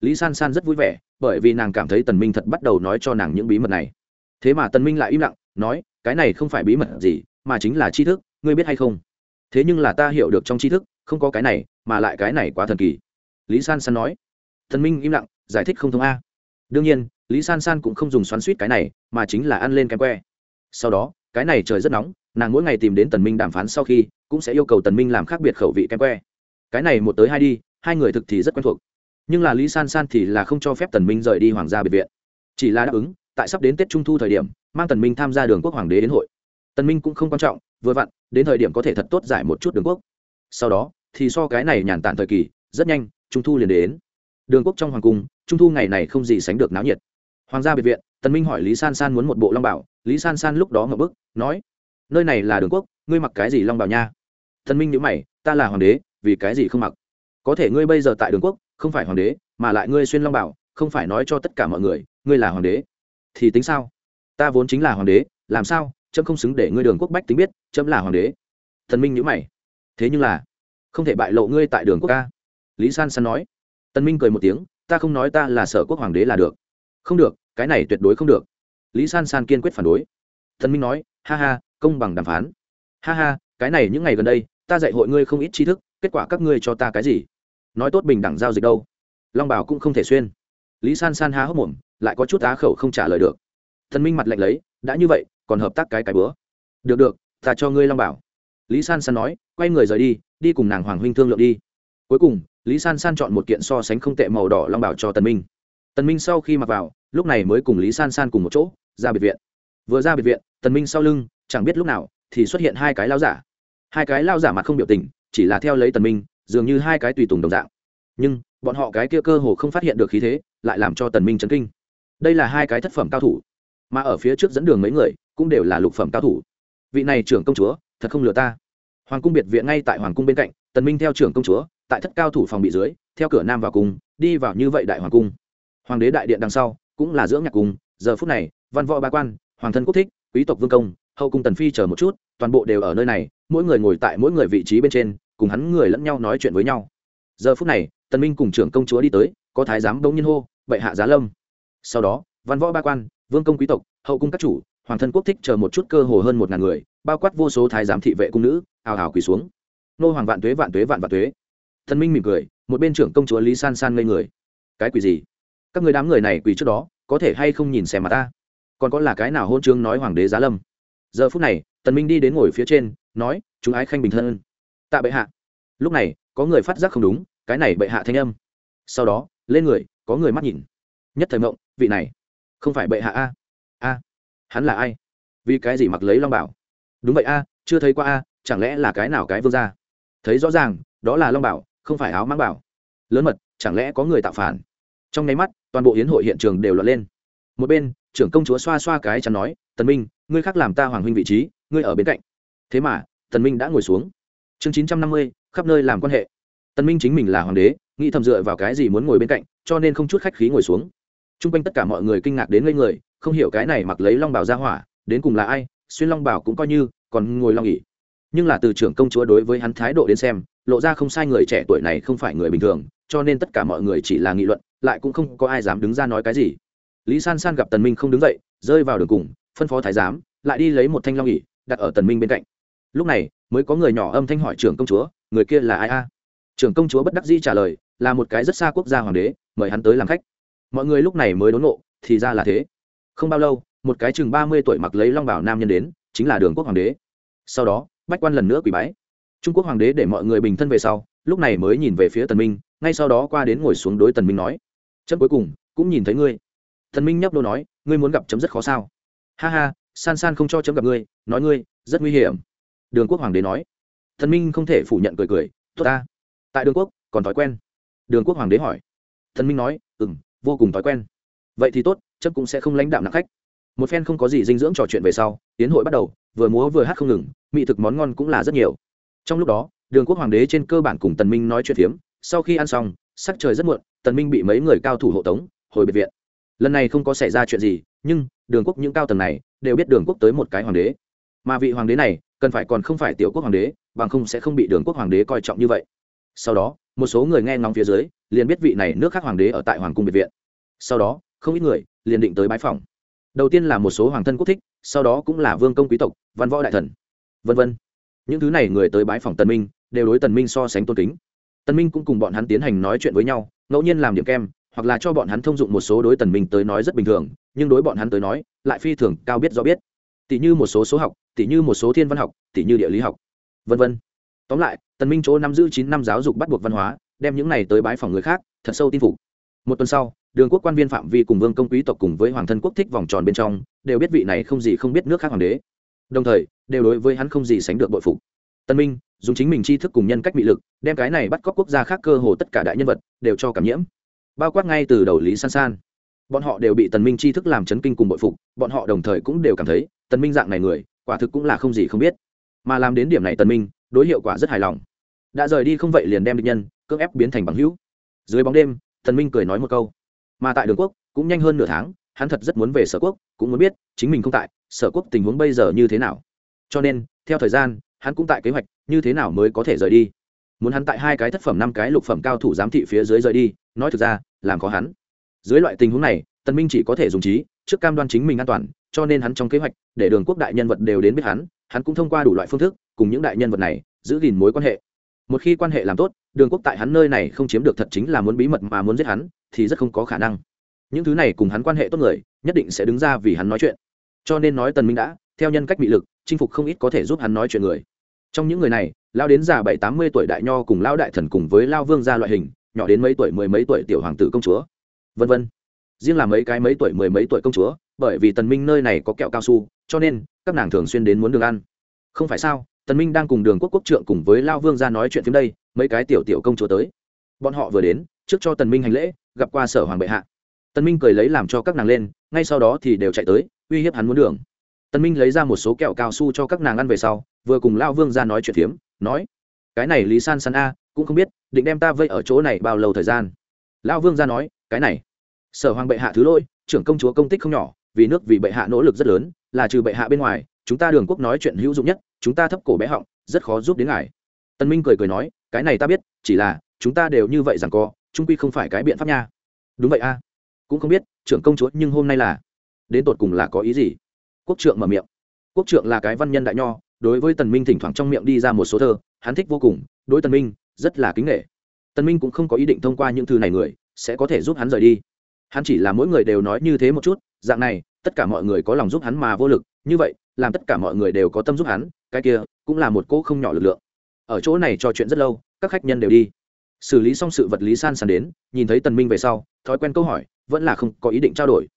Lý san san rất vui vẻ, bởi vì nàng cảm thấy tần minh thật bắt đầu nói cho nàng những bí mật này. Thế mà tần minh lại im lặng, nói, cái này không phải bí mật gì, mà chính là tri thức, ngươi biết hay không? Thế nhưng là ta hiểu được trong tri thức không có cái này, mà lại cái này quá thần kỳ. Lý san san nói. Tần minh im lặng, giải thích không thông a. Đương nhiên, lý san san cũng không dùng xoắn suýt cái này, mà chính là ăn lên kem que. Sau đó, cái này trời rất nóng, nàng mỗi ngày tìm đến tần minh đàm phán sau khi, cũng sẽ yêu cầu tần minh làm khác biệt khẩu vị kem que. Cái này một tới hai đi, hai người thực thì rất quen thuộc. Nhưng là lý san san thì là không cho phép tần minh rời đi hoàng gia biệt viện. Chỉ là đáp ứng, tại sắp đến tết trung thu thời điểm, mang tần minh tham gia đường quốc hoàng đế đến hội. Tần minh cũng không quan trọng, vừa vặn, đến thời điểm có thể thật tốt giải một chút đường quốc sau đó, thì so cái này nhàn tản thời kỳ, rất nhanh, trung thu liền đến. Đường quốc trong hoàng cung, trung thu ngày này không gì sánh được náo nhiệt. Hoàng gia biệt viện, tần minh hỏi lý san san muốn một bộ long bảo. Lý san san lúc đó ngậm bức, nói, nơi này là đường quốc, ngươi mặc cái gì long bảo nha? Tần minh nhíu mày, ta là hoàng đế, vì cái gì không mặc? Có thể ngươi bây giờ tại đường quốc, không phải hoàng đế, mà lại ngươi xuyên long bảo, không phải nói cho tất cả mọi người, ngươi là hoàng đế. Thì tính sao? Ta vốn chính là hoàng đế, làm sao trẫm không xứng để ngươi đường quốc bách tính biết trẫm là hoàng đế. Thần minh nhữ mày thế nhưng là, không thể bại lộ ngươi tại đường quốc ca. Lý san san nói. Tân minh cười một tiếng, ta không nói ta là sở quốc hoàng đế là được. Không được, cái này tuyệt đối không được. Lý san san kiên quyết phản đối. Tân minh nói, ha ha, công bằng đàm phán. Ha ha, cái này những ngày gần đây, ta dạy hội ngươi không ít tri thức, kết quả các ngươi cho ta cái gì? Nói tốt bình đẳng giao dịch đâu? Long bảo cũng không thể xuyên. Lý san san há hốc mồm, lại có chút á khẩu không trả lời được. Thần minh mặt lạnh lấy, đã như vậy, còn hợp tác cái cái bữa. Được được, ta cho ngươi long bảo. Lý san san nói quay người rời đi đi cùng nàng hoàng huynh thương lượng đi. Cuối cùng, lý san san chọn một kiện so sánh không tệ màu đỏ long bảo cho tần minh. Tần minh sau khi mặc vào, lúc này mới cùng lý san san cùng một chỗ, ra biệt viện. Vừa ra biệt viện, tần minh sau lưng, chẳng biết lúc nào thì xuất hiện hai cái lao giả. Hai cái lao giả mặt không biểu tình, chỉ là theo lấy tần minh, dường như hai cái tùy tùng đồng dạng. Nhưng, bọn họ cái kia cơ hồ không phát hiện được khí thế, lại làm cho tần minh chấn kinh. Đây là hai cái thất phẩm cao thủ, mà ở phía trước dẫn đường mấy người cũng đều là lục phẩm cao thủ. Vị này trưởng công chúa, thật không lừa ta hoàng cung biệt viện ngay tại hoàng cung bên cạnh, tần minh theo trưởng công chúa, tại thất cao thủ phòng bị dưới, theo cửa nam vào cung, đi vào như vậy đại hoàng cung. Hoàng đế đại điện đằng sau, cũng là dưỡng nhạc cung. Giờ phút này, văn võ ba quan, hoàng thân quốc thích, quý tộc vương công, hậu cung tần phi chờ một chút, toàn bộ đều ở nơi này, mỗi người ngồi tại mỗi người vị trí bên trên, cùng hắn người lẫn nhau nói chuyện với nhau. Giờ phút này, tần minh cùng trưởng công chúa đi tới, có thái giám đông nhiên hô, bệ hạ giá lâm. Sau đó, văn võ ba quan, vương công quý tộc, hậu cung các chủ, hoàng thân quốc thích chờ một chút cơ hồ hơn một ngàn người, bao quát vô số thái giám thị vệ cung nữ ào ào quỳ xuống. Nô hoàng vạn tuế vạn tuế, vạn vạn tuế. Thần minh mỉm cười, một bên trưởng công chúa lý san san ngây người. Cái quỳ gì? Các người đám người này quỳ trước đó, có thể hay không nhìn xem mà ta? Còn có là cái nào hôn chương nói hoàng đế giá lâm? Giờ phút này, tần minh đi đến ngồi phía trên, nói, chúng ái khanh bình thân. Tạ bệ hạ. Lúc này, có người phát giác không đúng, cái này bệ hạ thanh âm. Sau đó, lên người, có người mắt nhìn. Nhất thời mộng, vị này, không phải bệ hạ a? A, hắn là ai? Vì cái gì mặc lấy long bảo? Đúng vậy a, chưa thấy qua a chẳng lẽ là cái nào cái vương gia? Thấy rõ ràng, đó là long bảo, không phải áo mang bảo. Lớn mật, chẳng lẽ có người tạo phản? Trong nháy mắt, toàn bộ hiến hội hiện trường đều lọt lên. Một bên, trưởng công chúa xoa xoa cái chắn nói, tần minh, ngươi khác làm ta hoàng huynh vị trí, ngươi ở bên cạnh. Thế mà, tần minh đã ngồi xuống. Chương chín trăm năm mươi, khắp nơi làm quan hệ. Tần minh chính mình là hoàng đế, nghĩ thầm dựa vào cái gì muốn ngồi bên cạnh, cho nên không chút khách khí ngồi xuống. Trung quanh tất cả mọi người kinh ngạc đến ngây người, không hiểu cái này mặc lấy long Bảo ra hỏa, đến cùng là ai, xuyên long Bảo cũng coi như, còn ngồi long nghỉ nhưng là từ trưởng công chúa đối với hắn thái độ đến xem, lộ ra không sai người trẻ tuổi này không phải người bình thường, cho nên tất cả mọi người chỉ là nghị luận, lại cũng không có ai dám đứng ra nói cái gì. Lý san san gặp tần minh không đứng dậy, rơi vào đường cùng, phân phó thái giám, lại đi lấy một thanh long ỉ đặt ở tần minh bên cạnh. Lúc này, mới có người nhỏ âm thanh hỏi trưởng công chúa, người kia là ai a? Trưởng công chúa bất đắc dĩ trả lời, là một cái rất xa quốc gia hoàng đế, mời hắn tới làm khách. Mọi người lúc này mới đốn ngộ, thì ra là thế. Không bao lâu, một cái chừng ba mươi tuổi mặc lấy long bảo nam nhân đến, chính là đường quốc hoàng đế. Sau đó bách quan lần nữa quỳ bái. Trung quốc hoàng đế để mọi người bình thân về sau, lúc này mới nhìn về phía tần minh, ngay sau đó qua đến ngồi xuống đối tần minh nói, chấm cuối cùng cũng nhìn thấy ngươi. Tần minh nhấp đôi nói, ngươi muốn gặp chấm rất khó sao? Ha ha, san san không cho chấm gặp ngươi, nói ngươi, rất nguy hiểm. Đường quốc hoàng đế nói. Tần minh không thể phủ nhận cười cười, tốt ta, tại đường quốc, còn thói quen. Đường quốc hoàng đế hỏi. Tần minh nói, ừm, vô cùng thói quen. Vậy thì tốt, chấm cũng sẽ không lãnh đạm nặng khách. Một phen không có gì dinh dưỡng trò chuyện về sau, tiến hội bắt đầu vừa múa vừa hát không ngừng, mỹ thực món ngon cũng là rất nhiều. Trong lúc đó, đường quốc hoàng đế trên cơ bản cùng tần minh nói chuyện phiếm, sau khi ăn xong, sắc trời rất muộn, tần minh bị mấy người cao thủ hộ tống, hồi biệt viện. Lần này không có xảy ra chuyện gì, nhưng đường quốc những cao tầng này đều biết đường quốc tới một cái hoàng đế. Mà vị hoàng đế này cần phải còn không phải tiểu quốc hoàng đế, bằng không sẽ không bị đường quốc hoàng đế coi trọng như vậy. Sau đó, một số người nghe ngóng phía dưới, liền biết vị này nước khác hoàng đế ở tại hoàng cung biệt viện. Sau đó, không ít người liền định tới bái phòng đầu tiên là một số hoàng thân quốc thích, sau đó cũng là vương công quý tộc, văn võ đại thần, vân vân. Những thứ này người tới bái phòng tần minh, đều đối tần minh so sánh tôn kính. Tần minh cũng cùng bọn hắn tiến hành nói chuyện với nhau, ngẫu nhiên làm điểm kem, hoặc là cho bọn hắn thông dụng một số đối tần minh tới nói rất bình thường, nhưng đối bọn hắn tới nói, lại phi thường cao biết rõ biết. Tỷ như một số số học tỷ như một số thiên văn học tỷ như địa lý học, vân vân. Tóm lại, tần minh chỗ nắm giữ chín năm giáo dục bắt buộc văn hóa, đem những này tới bái phòng người khác, thật sâu tin phục. Một tuần sau đường quốc quan viên phạm vi cùng vương công quý tộc cùng với hoàng thân quốc thích vòng tròn bên trong, đều biết vị này không gì không biết nước khác hoàng đế. Đồng thời, đều đối với hắn không gì sánh được bội phục. Tân minh, dùng chính mình tri thức cùng nhân cách bị lực, đem cái này bắt cóc quốc gia khác cơ hồ tất cả đại nhân vật, đều cho cảm nhiễm. Bao quát ngay từ đầu lý san san. Bọn họ đều bị tần minh tri thức làm chấn kinh cùng bội phục, bọn họ đồng thời cũng đều cảm thấy tần minh dạng này người, quả thực cũng là không gì không biết. Mà làm đến điểm này tần minh, đối hiệu quả rất hài lòng. Đã rời đi không vậy liền đem địch nhân, cưỡng ép biến thành bằng hữu. Dưới bóng đêm tần minh cười nói một câu mà tại đường quốc, cũng nhanh hơn nửa tháng, hắn thật rất muốn về sở quốc, cũng muốn biết chính mình không tại, sở quốc tình huống bây giờ như thế nào. Cho nên, theo thời gian, hắn cũng tại kế hoạch như thế nào mới có thể rời đi. Muốn hắn tại hai cái thất phẩm, năm cái lục phẩm cao thủ giám thị phía dưới rời đi, nói thực ra, làm khó hắn. Dưới loại tình huống này, tần minh chỉ có thể dùng trí, trước cam đoan chính mình an toàn, cho nên hắn trong kế hoạch để đường quốc đại nhân vật đều đến biết hắn hắn cũng thông qua đủ loại phương thức cùng những đại nhân vật này giữ gìn mối quan hệ. Một khi quan hệ làm tốt đường quốc tại hắn nơi này không chiếm được thật chính là muốn bí mật mà muốn giết hắn, thì rất không có khả năng. Những thứ này cùng hắn quan hệ tốt người, nhất định sẽ đứng ra vì hắn nói chuyện. Cho nên nói tần minh đã, theo nhân cách bị lực, chinh phục không ít có thể giúp hắn nói chuyện người. Trong những người này lao đến già bảy tám mươi tuổi đại nho cùng lao đại thần cùng với lao vương gia loại hình, nhỏ đến mấy tuổi mười mấy tuổi tiểu hoàng tử công chúa. Vân vân. Riêng là mấy cái mấy tuổi mười mấy tuổi công chúa, bởi vì tần minh nơi này có kẹo cao su, cho nên, các nàng thường xuyên đến muốn đường ăn. Không phải sao, tần minh đang cùng đường quốc quốc trượng cùng với lao vương gia nói chuyện phim đây mấy cái tiểu tiểu công chúa tới. Bọn họ vừa đến, trước cho tần minh hành lễ, gặp qua sở hoàng bệ hạ. Tần minh cười lấy làm cho các nàng lên, ngay sau đó thì đều chạy tới, uy hiếp hắn muốn đường. Tần minh lấy ra một số kẹo cao su cho các nàng ăn về sau, vừa cùng lao vương ra nói chuyện phiếm, nói, cái này lý san san a, cũng không biết, định đem ta vây ở chỗ này bao lâu thời gian? Lao vương ra nói, cái này, sở hoàng bệ hạ thứ lỗi, trưởng công chúa công tích không nhỏ, vì nước vì bệ hạ nỗ lực rất lớn, là trừ bệ hạ bên ngoài, chúng ta đường quốc nói chuyện hữu dụng nhất, chúng ta thấp cổ bé họng, rất khó giúp đến ngài tân minh cười cười nói, cái này ta biết, chỉ là, chúng ta đều như vậy rằng co, trung quy không phải cái biện pháp nha. Đúng vậy a. Cũng không biết, trưởng công chúa, nhưng hôm nay là, đến tột cùng là có ý gì? Quốc trượng mở miệng. Quốc trượng là cái văn nhân đại nho, đối với tần minh thỉnh thoảng trong miệng đi ra một số thơ, hắn thích vô cùng, đối tần minh, rất là kính nghệ tần minh cũng không có ý định thông qua những thư này người, sẽ có thể giúp hắn rời đi. Hắn chỉ là mỗi người đều nói như thế một chút, dạng này, tất cả mọi người có lòng giúp hắn mà vô lực, như vậy, làm tất cả mọi người đều có tâm giúp hắn, cái kia, cũng là một cỗ không nhỏ lực lượng ở chỗ này trò chuyện rất lâu, các khách nhân đều đi. Xử lý xong sự vật lý san sàn đến, nhìn thấy tần minh về sau, thói quen câu hỏi, vẫn là không có ý định trao đổi.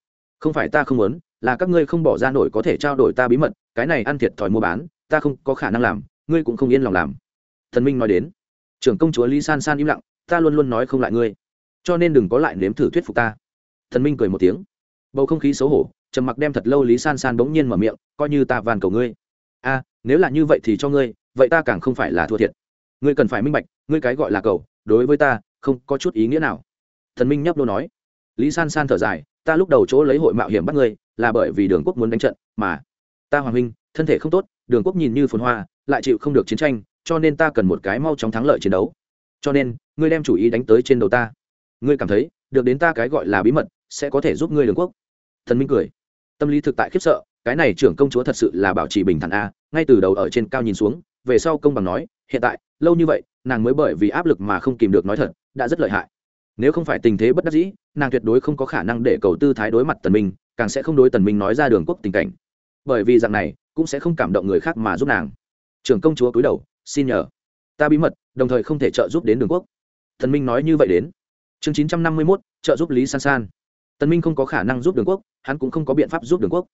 Không phải ta không muốn, là các ngươi không bỏ ra nổi có thể trao đổi ta bí mật, cái này ăn thiệt thòi mua bán, ta không có khả năng làm, ngươi cũng không yên lòng làm. Thần minh nói đến, trưởng công chúa lý san san im lặng, ta luôn luôn nói không lại ngươi, cho nên đừng có lại nếm thử thuyết phục ta. Thần minh cười một tiếng, bầu không khí xấu hổ, trầm mặc đem thật lâu lý san san bỗng nhiên mở miệng, coi như ta van cầu ngươi a nếu là như vậy thì cho ngươi, vậy ta càng không phải là thua thiệt. Ngươi cần phải minh bạch, ngươi cái gọi là cầu, đối với ta, không có chút ý nghĩa nào. Thần minh nhấp đô nói. Lý san san thở dài, ta lúc đầu chỗ lấy hội mạo hiểm bắt ngươi, là bởi vì đường quốc muốn đánh trận, mà ta hoàng huynh thân thể không tốt, đường quốc nhìn như phồn hoa, lại chịu không được chiến tranh, cho nên ta cần một cái mau chóng thắng lợi chiến đấu. Cho nên, ngươi đem chủ ý đánh tới trên đầu ta. Ngươi cảm thấy, được đến ta cái gọi là bí mật, sẽ có thể giúp ngươi đường quốc. Thần minh cười. Tâm lý thực tại khiếp sợ cái này trưởng công chúa thật sự là bảo trì bình thản a ngay từ đầu ở trên cao nhìn xuống về sau công bằng nói hiện tại lâu như vậy nàng mới bởi vì áp lực mà không kìm được nói thật đã rất lợi hại. Nếu không phải tình thế bất đắc dĩ nàng tuyệt đối không có khả năng để cầu tư thái đối mặt tần minh càng sẽ không đối tần minh nói ra đường quốc tình cảnh. Bởi vì dạng này cũng sẽ không cảm động người khác mà giúp nàng. Trưởng công chúa cúi đầu xin nhờ ta bí mật đồng thời không thể trợ giúp đến đường quốc. Tần minh nói như vậy đến. Chương chín trăm năm mươi 951, trợ giúp lý san san. Tần minh không có khả năng giúp đường quốc hắn cũng không có biện pháp giúp đường quốc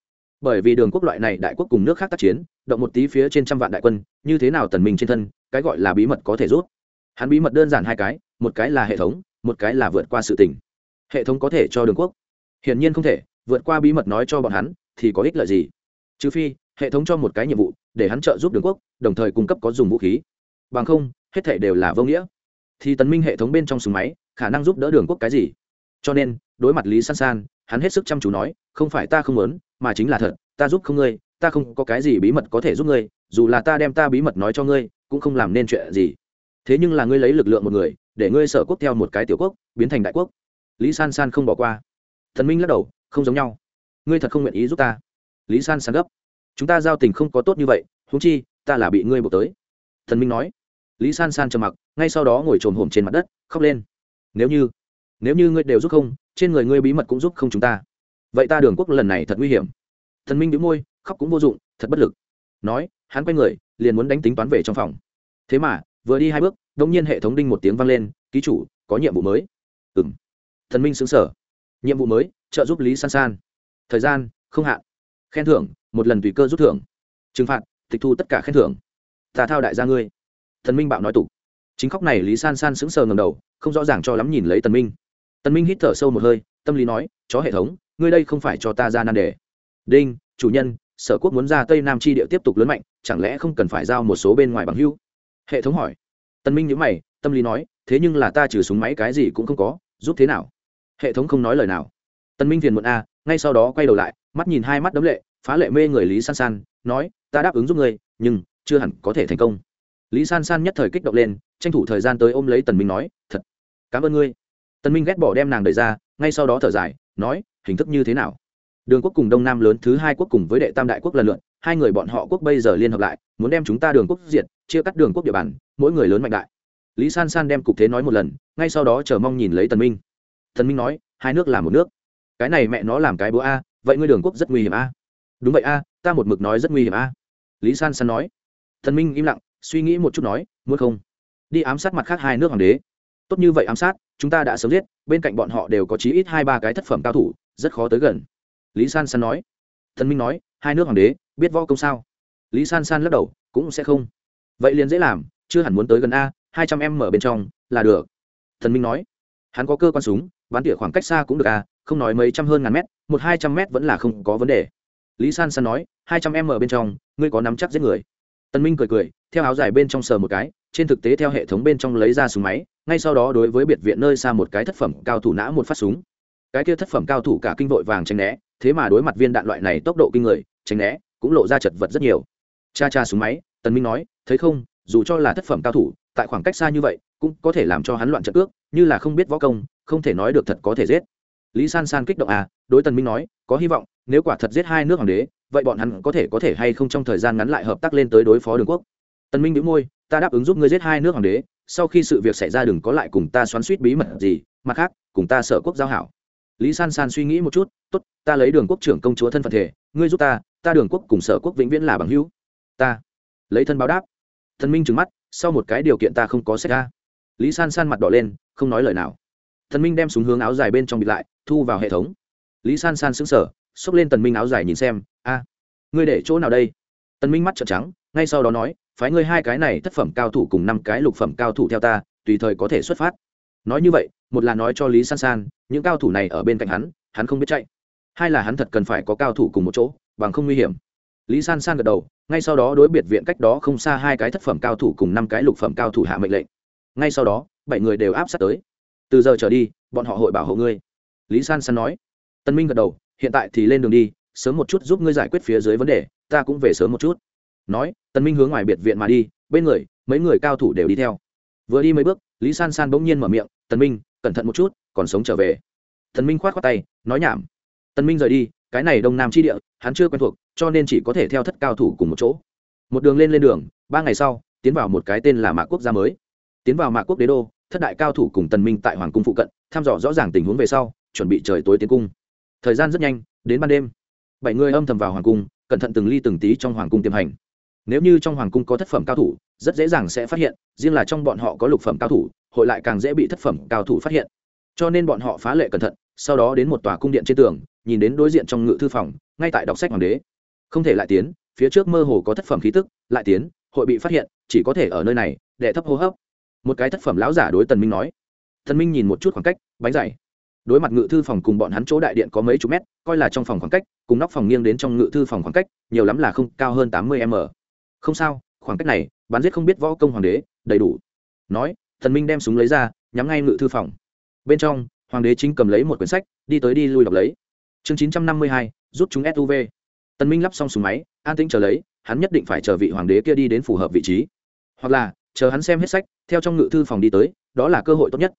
bởi vì đường quốc loại này đại quốc cùng nước khác tác chiến, động một tí phía trên trăm vạn đại quân, như thế nào tần minh trên thân, cái gọi là bí mật có thể rút. Hắn bí mật đơn giản hai cái, một cái là hệ thống, một cái là vượt qua sự tình. Hệ thống có thể cho đường quốc. Hiển nhiên không thể, vượt qua bí mật nói cho bọn hắn, thì có ích lợi gì? Trừ phi, hệ thống cho một cái nhiệm vụ, để hắn trợ giúp đường quốc, đồng thời cung cấp có dùng vũ khí. Bằng không, hết thể đều là vô nghĩa. Thì tần minh hệ thống bên trong súng máy, khả năng giúp đỡ đường quốc cái gì? Cho nên, đối mặt lý san san, hắn hết sức chăm chú nói, không phải ta không muốn mà chính là thật, ta giúp không ngươi, ta không có cái gì bí mật có thể giúp ngươi, dù là ta đem ta bí mật nói cho ngươi, cũng không làm nên chuyện gì. Thế nhưng là ngươi lấy lực lượng một người, để ngươi sở quốc theo một cái tiểu quốc, biến thành đại quốc. Lý san san không bỏ qua. Thần minh lắc đầu, không giống nhau. Ngươi thật không nguyện ý giúp ta. Lý san san gấp. Chúng ta giao tình không có tốt như vậy húng chi, ta là bị ngươi buộc tới. Thần minh nói. Lý san san trầm mặc, ngay sau đó ngồi trồm hổm trên mặt đất, khóc lên. Nếu như nếu như ngươi đều giúp không, trên người ngươi bí mật cũng giúp không chúng ta vậy ta đường quốc lần này thật nguy hiểm. Thần minh đĩu môi, khóc cũng vô dụng, thật bất lực. Nói, hắn quay người, liền muốn đánh tính toán về trong phòng. Thế mà, vừa đi hai bước đông nhiên hệ thống đinh một tiếng vang lên, ký chủ, có nhiệm vụ mới. Ừ m thần minh xứng sở nhiệm vụ mới, trợ giúp lý san san. Thời gian, không hạn. Khen thưởng, một lần tùy cơ rút thưởng. Trừng phạt, tịch thu tất cả khen thưởng. Tà thao đại gia ngươi. Thần minh bạo nói tục. Chính khóc này lý san san sững sờ ngầm đầu, không rõ ràng cho lắm nhìn lấy tần minh. Tần minh hít thở sâu một hơi, tâm lý nói, chó hệ thống ngươi đây không phải cho ta ra nan đề. Đinh, chủ nhân, sở quốc muốn ra tây nam chi địa tiếp tục lớn mạnh, chẳng lẽ không cần phải giao một số bên ngoài bằng hữu? Hệ thống hỏi. Tần minh nhíu mày, tâm lý nói, thế nhưng là ta trừ súng máy cái gì cũng không có, giúp thế nào? Hệ thống không nói lời nào. Tần minh phiền muộn a, ngay sau đó quay đầu lại, mắt nhìn hai mắt đấm lệ, phá lệ mê người lý san san, nói, ta đáp ứng giúp ngươi, nhưng chưa hẳn có thể thành công. Lý san san nhất thời kích động lên, tranh thủ thời gian tới ôm lấy tần minh nói, thật, cảm ơn ngươi. Tần minh ghét bỏ đem nàng đẩy ra, ngay sau đó thở dài, nói hình thức như thế nào? Đường quốc cùng đông nam lớn thứ hai quốc cùng với đệ tam đại quốc lần lượt, hai người bọn họ quốc bây giờ liên hợp lại, muốn đem chúng ta đường quốc diệt, chia cắt đường quốc địa bàn, mỗi người lớn mạnh đại. Lý san san đem cục thế nói một lần, ngay sau đó chờ mong nhìn lấy tần minh. Tần minh nói, hai nước là một nước. Cái này mẹ nó làm cái búa a, vậy ngươi đường quốc rất nguy hiểm a. Đúng vậy a, ta một mực nói rất nguy hiểm a. Lý san san nói. Thần minh im lặng, suy nghĩ một chút nói, muốn không? Đi ám sát mặt khác hai nước hoàng đế tốt như vậy ám sát, chúng ta đã sớm giết, bên cạnh bọn họ đều có chí ít hai ba cái thất phẩm cao thủ, rất khó tới gần. Lý san san nói. Thần minh nói, hai nước hoàng đế, biết võ công sao? Lý san san lắc đầu, cũng sẽ không. Vậy liền dễ làm, chưa hẳn muốn tới gần a, hai trăm em mở bên trong, là được. Thần minh nói. Hắn có cơ quan súng bắn tỉa khoảng cách xa cũng được a, không nói mấy trăm hơn ngàn mét, một hai trăm mét vẫn là không có vấn đề. Lý san san nói, hai trăm em mở bên trong, ngươi có nắm chắc giết người? Tân minh cười cười, theo áo dài bên trong sờ một cái trên thực tế theo hệ thống bên trong lấy ra súng máy, ngay sau đó đối với biệt viện nơi xa một cái thất phẩm cao thủ nã một phát súng. Cái kia thất phẩm cao thủ cả kinh vội vàng tránh né, thế mà đối mặt viên đạn loại này tốc độ kinh người, tránh né, cũng lộ ra chật vật rất nhiều. Cha cha súng máy, tần minh nói, thấy không, dù cho là thất phẩm cao thủ, tại khoảng cách xa như vậy, cũng có thể làm cho hắn loạn trận cước, như là không biết võ công, không thể nói được thật có thể giết. Lý san san kích động à đối tần minh nói, có hy vọng, nếu quả thật giết hai nước hoàng đế, vậy bọn hắn có thể có thể hay không trong thời gian ngắn lại hợp tác lên tới đối phó đường quốc? Tần minh nhíu môi ta đáp ứng giúp ngươi giết hai nước hoàng đế, sau khi sự việc xảy ra đừng có lại cùng ta xoắn suýt bí mật gì, mặt khác, cùng ta sở quốc giao hảo. Lý san san suy nghĩ một chút, tốt, ta lấy đường quốc trưởng công chúa thân phận thể, ngươi giúp ta ta đường quốc cùng sở quốc vĩnh viễn là bằng hữu. Ta. Lấy thân báo đáp. Thần minh trừng mắt, sau một cái điều kiện ta không có xét ra. Lý san san mặt đỏ lên, không nói lời nào. Thần minh đem súng hướng áo dài bên trong bịt lại, thu vào hệ thống. Lý san san sững sờ, xốc lên tần minh áo dài nhìn xem, a, ngươi để chỗ nào đây? Tần minh mắt trợn trắng, ngay sau đó nói phái ngươi hai cái này thất phẩm cao thủ cùng năm cái lục phẩm cao thủ theo ta, tùy thời có thể xuất phát. Nói như vậy, một là nói cho lý san san, những cao thủ này ở bên cạnh hắn hắn không biết chạy. Hai là hắn thật cần phải có cao thủ cùng một chỗ, bằng không nguy hiểm. Lý san san gật đầu, ngay sau đó đối biệt viện cách đó không xa hai cái thất phẩm cao thủ cùng năm cái lục phẩm cao thủ hạ mệnh lệnh. Ngay sau đó, bảy người đều áp sát tới. Từ giờ trở đi, bọn họ hội bảo hộ ngươi. Lý san san nói. Tân minh gật đầu, hiện tại thì lên đường đi, sớm một chút giúp ngươi giải quyết phía dưới vấn đề, ta cũng về sớm một chút nói, Tần minh hướng ngoài biệt viện mà đi, bên người, mấy người cao thủ đều đi theo. Vừa đi mấy bước, lý san san bỗng nhiên mở miệng, Tần minh, cẩn thận một chút, còn sống trở về. Tần minh khoát khoát tay, nói nhảm. Tần minh rời đi, cái này đông nam chi địa, hắn chưa quen thuộc, cho nên chỉ có thể theo thất cao thủ cùng một chỗ. Một đường lên lên đường, ba ngày sau, tiến vào một cái tên là mạc quốc gia mới. Tiến vào mạc quốc đế đô, thất đại cao thủ cùng tần minh tại hoàng cung phụ cận, thăm dò rõ ràng tình huống về sau, chuẩn bị trời tối tiến cung. Thời gian rất nhanh, đến ban đêm. Bảy người âm thầm vào hoàng cung, cẩn thận từng ly từng tí trong hoàng cung tiềm hành nếu như trong hoàng cung có thất phẩm cao thủ, rất dễ dàng sẽ phát hiện, riêng là trong bọn họ có lục phẩm cao thủ, hội lại càng dễ bị thất phẩm cao thủ phát hiện. Cho nên bọn họ phá lệ cẩn thận, sau đó đến một tòa cung điện trên tường, nhìn đến đối diện trong ngự thư phòng, ngay tại đọc sách hoàng đế. Không thể lại tiến, phía trước mơ hồ có thất phẩm khí tức, lại tiến, hội bị phát hiện, chỉ có thể ở nơi này để thấp hô hấp. Một cái thất phẩm lão giả đối tần minh nói. Tần minh nhìn một chút khoảng cách, bánh dày. Đối mặt ngự thư phòng cùng bọn hắn chỗ đại điện có mấy chục mét, coi là trong phòng khoảng cách, cùng nóc phòng nghiêng đến trong ngự thư phòng khoảng cách, nhiều lắm là không, cao hơn tám mươi m không sao, khoảng cách này bắn giết không biết võ công hoàng đế, đầy đủ. Nói, thần minh đem súng lấy ra, nhắm ngay ngự thư phòng. Bên trong, hoàng đế chính cầm lấy một quyển sách, đi tới đi lui đọc lấy. Chương chín trăm năm mươi hai, rút chúng suv tần minh lắp xong súng máy, an tĩnh chờ lấy, hắn nhất định phải chờ vị hoàng đế kia đi đến phù hợp vị trí. Hoặc là, chờ hắn xem hết sách, theo trong ngự thư phòng đi tới, đó là cơ hội tốt nhất.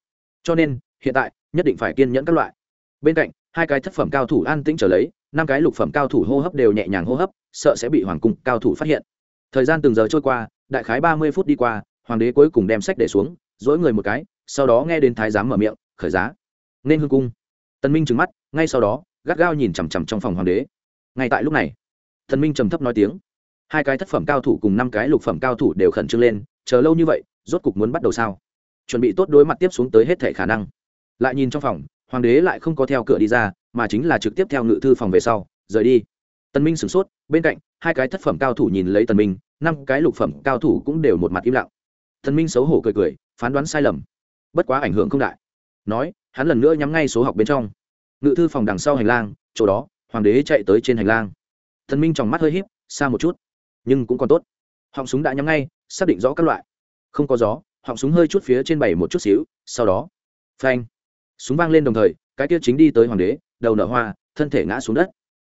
Cho nên, hiện tại, nhất định phải kiên nhẫn các loại. Bên cạnh, hai cái thất phẩm cao thủ an tĩnh trở lấy, năm cái lục phẩm cao thủ hô hấp đều nhẹ nhàng hô hấp, sợ sẽ bị hoàng cung cao thủ phát hiện thời gian từng giờ trôi qua, đại khái ba mươi phút đi qua, hoàng đế cuối cùng đem sách để xuống, dỗi người một cái, sau đó nghe đến thái giám mở miệng, khởi giá. Nên hương cung. Tân minh trừng mắt, ngay sau đó, gắt gao nhìn chằm chằm trong phòng hoàng đế. Ngay tại lúc này thần minh trầm thấp nói tiếng. Hai cái thất phẩm cao thủ cùng năm cái lục phẩm cao thủ đều khẩn trương lên, chờ lâu như vậy, rốt cục muốn bắt đầu sao? Chuẩn bị tốt đối mặt tiếp xuống tới hết thể khả năng. Lại nhìn trong phòng, hoàng đế lại không có theo cửa đi ra, mà chính là trực tiếp theo ngự thư phòng về sau, rời đi. Tân minh sửng sốt, bên cạnh hai cái thất phẩm cao thủ nhìn lấy tần minh, năm cái lục phẩm cao thủ cũng đều một mặt im lặng. Tần minh xấu hổ cười cười, phán đoán sai lầm. Bất quá ảnh hưởng không đại. Nói, hắn lần nữa nhắm ngay số học bên trong. Ngự thư phòng đằng sau hành lang, chỗ đó, hoàng đế chạy tới trên hành lang. Tần minh trong mắt hơi híp, xa một chút. Nhưng cũng còn tốt. Họng súng đã nhắm ngay, xác định rõ các loại. Không có gió, họng súng hơi chút phía trên bảy một chút xíu, sau đó, phanh. Súng vang lên đồng thời, cái kia chính đi tới hoàng đế, đầu nở hoa, thân thể ngã xuống đất.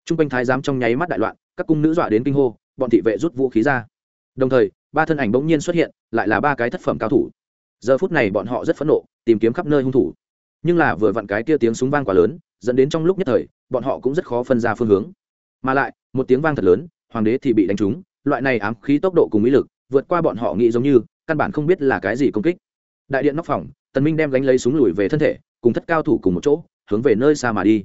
T r u n g quanh thái giám trong nháy mắt đại loạn các cung nữ dọa đến kinh hô, bọn thị vệ rút vũ khí ra. Đồng thời, ba thân ảnh bỗng nhiên xuất hiện, lại là ba cái thất phẩm cao thủ. Giờ phút này bọn họ rất phẫn nộ, tìm kiếm khắp nơi hung thủ. Nhưng là vừa vặn cái kia tiếng súng vang quá lớn, dẫn đến trong lúc nhất thời, bọn họ cũng rất khó phân ra phương hướng. Mà lại, một tiếng vang thật lớn, hoàng đế thì bị đánh trúng, loại này ám khí tốc độ cùng mỹ lực, vượt qua bọn họ nghĩ giống như, căn bản không biết là cái gì công kích. Đại điện nóc phòng, tần minh đem gánh lấy súng lùi về thân thể, cùng thất cao thủ cùng một chỗ, hướng về nơi xa mà đi.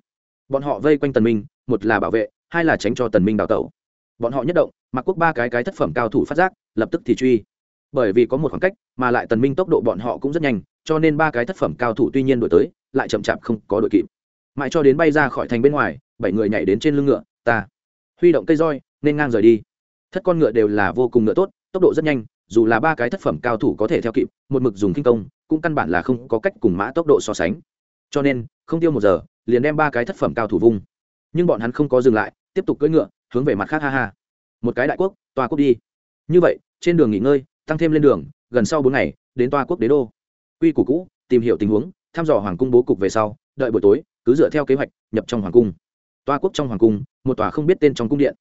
Bọn họ vây quanh tần minh, một là bảo vệ hai là tránh cho tần minh đào tẩu. Bọn họ nhất động mặc quốc ba cái cái thất phẩm cao thủ phát giác, lập tức thì truy. Bởi vì có một khoảng cách, mà lại tần minh tốc độ bọn họ cũng rất nhanh, cho nên ba cái thất phẩm cao thủ tuy nhiên đuổi tới, lại chậm chạp không có đội kịp. Mãi cho đến bay ra khỏi thành bên ngoài, bảy người nhảy đến trên lưng ngựa, ta. Huy động cây roi, nên ngang rời đi. Thất con ngựa đều là vô cùng ngựa tốt, tốc độ rất nhanh, dù là ba cái thất phẩm cao thủ có thể theo kịp, một mực dùng kinh công, cũng căn bản là không có cách cùng mã tốc độ so sánh. Cho nên, không tiêu một giờ, liền đem ba cái thất phẩm cao thủ vung. Nhưng bọn hắn không có dừng lại tiếp tục cưỡi ngựa, hướng về mặt khác ha ha. Một cái đại quốc, toa quốc đi. Như vậy, trên đường nghỉ ngơi, tăng thêm lên đường, gần sau bốn ngày, đến toa quốc đế đô. Quy củ cũ, tìm hiểu tình huống, thăm dò hoàng cung bố cục về sau, đợi buổi tối, cứ dựa theo kế hoạch, nhập trong hoàng cung. Toa quốc trong hoàng cung, một tòa không biết tên trong cung điện.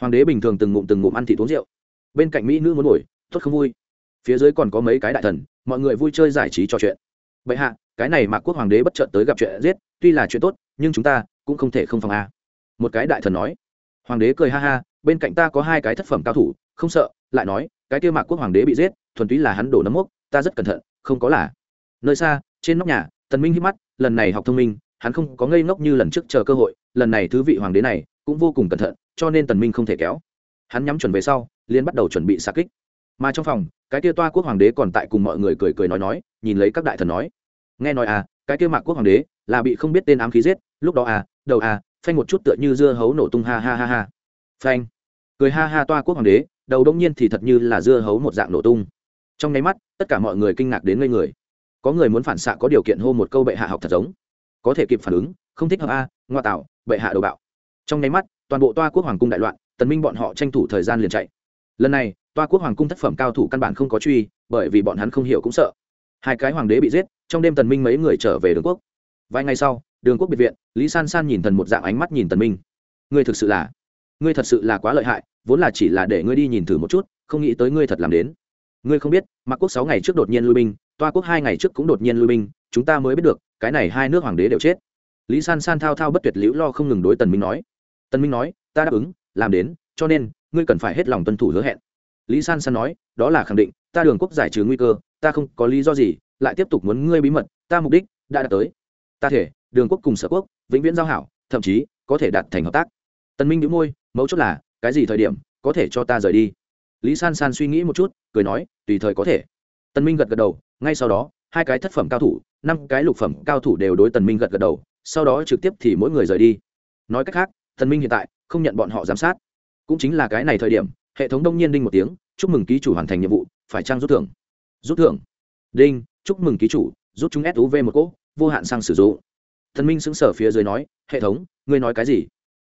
Hoàng đế bình thường từng ngụm từng ngụm ăn thịt uống rượu. Bên cạnh mỹ nữ muốn ngồi, tốt không vui. Phía dưới còn có mấy cái đại thần, mọi người vui chơi giải trí trò chuyện. Bệ hạ, cái này mà quốc hoàng đế bất chợt tới gặp chuyện giết, tuy là chuyện tốt, nhưng chúng ta cũng không thể không phòng a một cái đại thần nói. Hoàng đế cười ha ha, bên cạnh ta có hai cái thất phẩm cao thủ, không sợ, lại nói, cái kia mạc quốc hoàng đế bị giết, thuần túy là hắn đổ nấm mốc, ta rất cẩn thận, không có là. Nơi xa, trên nóc nhà, tần minh hít mắt, lần này học thông minh, hắn không có ngây ngốc như lần trước chờ cơ hội, lần này thứ vị hoàng đế này, cũng vô cùng cẩn thận, cho nên tần minh không thể kéo. Hắn nhắm chuẩn về sau, liền bắt đầu chuẩn bị xạ kích. Mà trong phòng, cái kia toa quốc hoàng đế còn tại cùng mọi người cười cười nói nói, nhìn lấy các đại thần nói. Nghe nói à cái kia mạc quốc hoàng đế là bị không biết tên ám khí giết, lúc đó à đầu à phanh một chút tựa như dưa hấu nổ tung ha ha ha ha. Phanh. Cười ha ha toa quốc hoàng đế, đầu đông nhiên thì thật như là dưa hấu một dạng nổ tung. Trong nháy mắt, tất cả mọi người kinh ngạc đến ngây người. Có người muốn phản xạ có điều kiện hô một câu bệ hạ học thật giống. Có thể kịp phản ứng, không thích hợp a, ngoa tạo, bệ hạ đầu bạo. Trong nháy mắt, toàn bộ toa quốc hoàng cung đại loạn, tần minh bọn họ tranh thủ thời gian liền chạy. Lần này, toa quốc hoàng cung thất phẩm cao thủ căn bản không có truy, bởi vì bọn hắn không hiểu cũng sợ. Hai cái hoàng đế bị giết, trong đêm tần minh mấy người trở về đường quốc vài ngày sau, đường quốc biệt viện, lý san san nhìn thần một dạng ánh mắt nhìn tần minh. Ngươi thực sự là, ngươi thật sự là quá lợi hại, vốn là chỉ là để ngươi đi nhìn thử một chút, không nghĩ tới ngươi thật làm đến. Ngươi không biết mặc quốc sáu ngày trước đột nhiên lui binh, toa quốc hai ngày trước cũng đột nhiên lui binh, chúng ta mới biết được, cái này hai nước hoàng đế đều chết. Lý san san thao thao bất tuyệt liễu lo không ngừng đối tần minh nói. Tần minh nói, ta đáp ứng, làm đến, cho nên, ngươi cần phải hết lòng tuân thủ hứa hẹn. Lý san san nói, đó là khẳng định, ta đường quốc giải trừ nguy cơ, ta không có lý do gì, lại tiếp tục muốn ngươi bí mật, ta mục đích đã đạt tới ta thể, đường quốc cùng sở quốc, vĩnh viễn giao hảo, thậm chí có thể đạt thành hợp tác. Tần minh nhíu môi, mấu chốt là, cái gì thời điểm có thể cho ta rời đi? Lý san san suy nghĩ một chút, cười nói, tùy thời có thể. Tần minh gật gật đầu, ngay sau đó, hai cái thất phẩm cao thủ, năm cái lục phẩm cao thủ đều đối tần minh gật gật đầu, sau đó trực tiếp thì mỗi người rời đi. Nói cách khác, tần minh hiện tại không nhận bọn họ giám sát. Cũng chính là cái này thời điểm, hệ thống đông nhiên đinh một tiếng, chúc mừng ký chủ hoàn thành nhiệm vụ, phải trang rút thưởng? Rút thưởng. Đinh, chúc mừng ký chủ, rút chúng suv một cỗ vô hạn sang sử dụng. Thần minh xứng sở phía dưới nói, hệ thống, ngươi nói cái gì?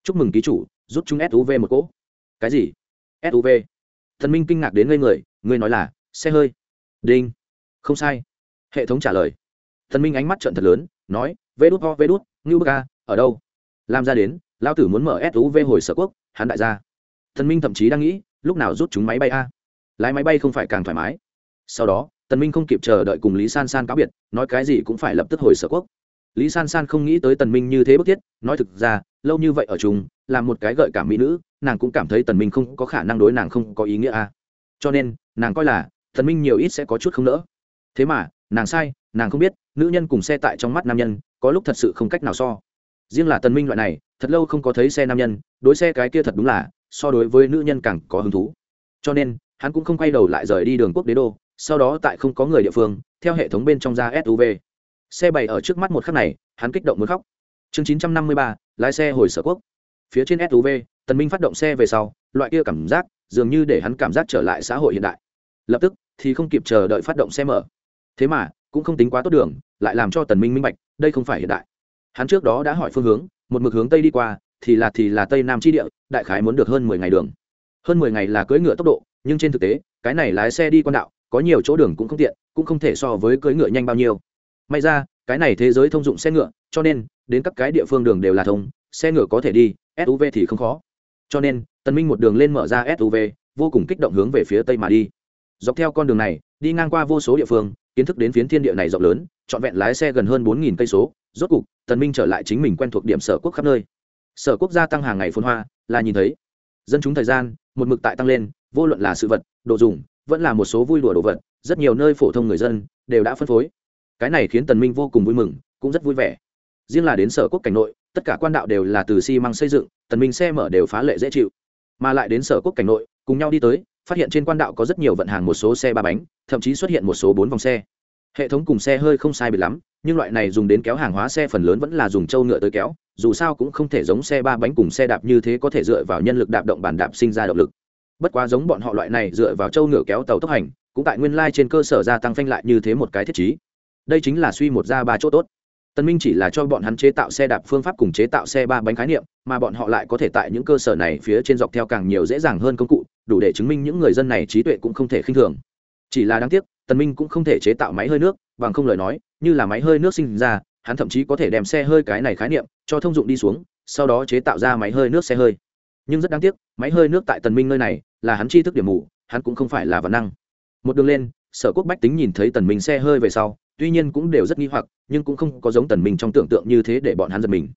Chúc mừng ký chủ, rút chúng suv một cỗ. Cái gì? Suv thần minh kinh ngạc đến ngây người, ngươi nói là xe hơi. Đinh. Không sai. Hệ thống trả lời. Thần minh ánh mắt trận thật lớn, nói, vê đút ho vê đút ngưu bơ ca ở đâu? Làm ra đến lao tử muốn mở suv hồi sở quốc, hắn đại gia. Thần minh thậm chí đang nghĩ, lúc nào rút chúng máy bay a? Lái máy bay không phải càng thoải mái. Sau đó tần minh không kịp chờ đợi cùng lý san san cáo biệt, nói cái gì cũng phải lập tức hồi sở quốc. Lý san san không nghĩ tới tần minh như thế bức thiết, nói thực ra, lâu như vậy ở chung, là một cái gợi cảm mỹ nữ, nàng cũng cảm thấy tần minh không có khả năng đối nàng không có ý nghĩa a cho nên, nàng coi là, tần minh nhiều ít sẽ có chút không nỡ. Thế mà, nàng sai, nàng không biết, nữ nhân cùng xe tại trong mắt nam nhân, có lúc thật sự không cách nào so. Riêng là tần minh loại này, thật lâu không có thấy xe nam nhân, đối xe cái kia thật đúng là, so đối với nữ nhân càng có hứng thú. Cho nên, hắn cũng không quay đầu lại rời đi đường quốc đế đô sau đó tại không có người địa phương, theo hệ thống bên trong ra suv xe bày ở trước mắt một khắc này, hắn kích động muốn khóc. Chương chín trăm năm mươi ba, lái xe hồi sở quốc. Phía trên suv tần minh phát động xe về sau, loại kia cảm giác, dường như để hắn cảm giác trở lại xã hội hiện đại. Lập tức, thì không kịp chờ đợi phát động xe mở. Thế mà, cũng không tính quá tốt đường, lại làm cho tần minh minh bạch, đây không phải hiện đại. Hắn trước đó đã hỏi phương hướng, một mực hướng tây đi qua, thì là thì là tây nam chi địa, đại khái muốn được hơn mười ngày đường. Hơn mười ngày là cưỡi ngựa tốc độ, nhưng trên thực tế, cái này lái xe đi quan đạo có nhiều chỗ đường cũng không tiện, cũng không thể so với cưỡi ngựa nhanh bao nhiêu. May ra, cái này thế giới thông dụng xe ngựa, cho nên, đến các cái địa phương đường đều là thông, xe ngựa có thể đi suv thì không khó. Cho nên tần minh một đường lên mở ra suv vô cùng kích động hướng về phía tây mà đi. Dọc theo con đường này, đi ngang qua vô số địa phương, kiến thức đến phiến thiên địa này rộng lớn, trọn vẹn lái xe gần hơn bốn nghìn cây số. Rốt cục tần minh trở lại chính mình quen thuộc điểm sở quốc khắp nơi. Sở quốc gia tăng hàng ngày phồn hoa, là nhìn thấy. Dân chúng thời gian, một mực tại tăng lên, vô luận là sự vật, đồ dùng vẫn là một số vui đùa đồ vật, rất nhiều nơi phổ thông người dân đều đã phân phối. Cái này khiến tần minh vô cùng vui mừng, cũng rất vui vẻ. Riêng là đến sở quốc cảnh nội, tất cả quan đạo đều là từ xi măng xây dựng, tần minh xe mở đều phá lệ dễ chịu. Mà lại đến sở quốc cảnh nội, cùng nhau đi tới, phát hiện trên quan đạo có rất nhiều vận hàng một số xe ba bánh, thậm chí xuất hiện một số bốn vòng xe. Hệ thống cùng xe hơi không sai biệt lắm, nhưng loại này dùng đến kéo hàng hóa xe phần lớn vẫn là dùng trâu ngựa tới kéo, dù sao cũng không thể giống xe ba bánh cùng xe đạp như thế có thể dựa vào nhân lực đạp động bàn đạp sinh ra động lực bất quá giống bọn họ loại này dựa vào châu ngựa kéo tàu tốc hành, cũng tại nguyên lai trên cơ sở gia tăng phanh lại như thế một cái thiết chí đây chính là suy một ra ba chỗ tốt. Tân minh chỉ là cho bọn hắn chế tạo xe đạp phương pháp cùng chế tạo xe ba bánh khái niệm, mà bọn họ lại có thể tại những cơ sở này phía trên dọc theo càng nhiều dễ dàng hơn công cụ, đủ để chứng minh những người dân này trí tuệ cũng không thể khinh thường. Chỉ là đáng tiếc tần minh cũng không thể chế tạo máy hơi nước, bằng không lời nói, như là máy hơi nước sinh ra, hắn thậm chí có thể đem xe hơi cái này khái niệm cho thông dụng đi xuống, sau đó chế tạo ra máy hơi nước xe hơi. Nhưng rất đáng tiếc, máy hơi nước tại tần minh nơi này là hắn tri thức điểm mù, hắn cũng không phải là văn năng. Một đường lên, sở quốc bách tính nhìn thấy tần minh xe hơi về sau, tuy nhiên cũng đều rất nghi hoặc, nhưng cũng không có giống tần minh trong tưởng tượng như thế để bọn hắn giật mình.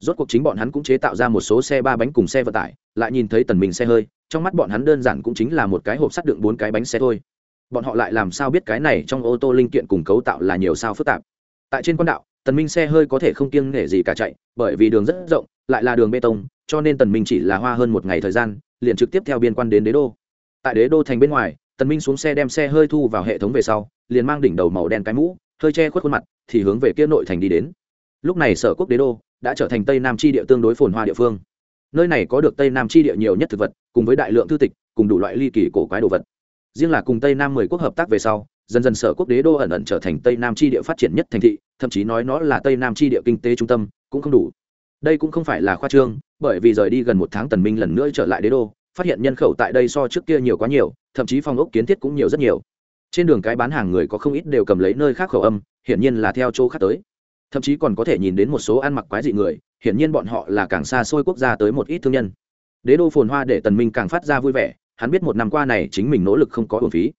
Rốt cuộc chính bọn hắn cũng chế tạo ra một số xe ba bánh cùng xe vận tải, lại nhìn thấy tần minh xe hơi, trong mắt bọn hắn đơn giản cũng chính là một cái hộp sắt đựng bốn cái bánh xe thôi. Bọn họ lại làm sao biết cái này trong ô tô linh kiện cùng cấu tạo là nhiều sao phức tạp. Tại trên quan đạo, tần minh xe hơi có thể không kiêng nể gì cả chạy, bởi vì đường rất rộng, lại là đường bê tông cho nên tần minh chỉ là hoa hơn một ngày thời gian, liền trực tiếp theo biên quan đến đế đô. Tại đế đô thành bên ngoài, tần minh xuống xe đem xe hơi thu vào hệ thống về sau, liền mang đỉnh đầu màu đen cái mũ, hơi che khuất khuôn mặt, thì hướng về kia nội thành đi đến. Lúc này sở quốc đế đô đã trở thành tây nam chi địa tương đối phồn hoa địa phương. Nơi này có được tây nam chi địa nhiều nhất thực vật, cùng với đại lượng thư tịch, cùng đủ loại ly kỳ cổ quái đồ vật. Riêng là cùng tây nam mười quốc hợp tác về sau, dần dần sở quốc đế đô ẩn ẩn trở thành tây nam chi địa phát triển nhất thành thị, thậm chí nói nó là tây nam chi địa kinh tế trung tâm, cũng không đủ. Đây cũng không phải là khoa trương bởi vì rời đi gần một tháng tần minh lần nữa trở lại đế đô, phát hiện nhân khẩu tại đây so trước kia nhiều quá nhiều, thậm chí phòng ốc kiến thiết cũng nhiều rất nhiều. Trên đường cái bán hàng người có không ít đều cầm lấy nơi khác khẩu âm, hiển nhiên là theo chỗ khác tới. Thậm chí còn có thể nhìn đến một số ăn mặc quái dị người, hiển nhiên bọn họ là càng xa xôi quốc gia tới một ít thương nhân. Đế đô phồn hoa để tần minh càng phát ra vui vẻ, hắn biết một năm qua này chính mình nỗ lực không có uổng phí.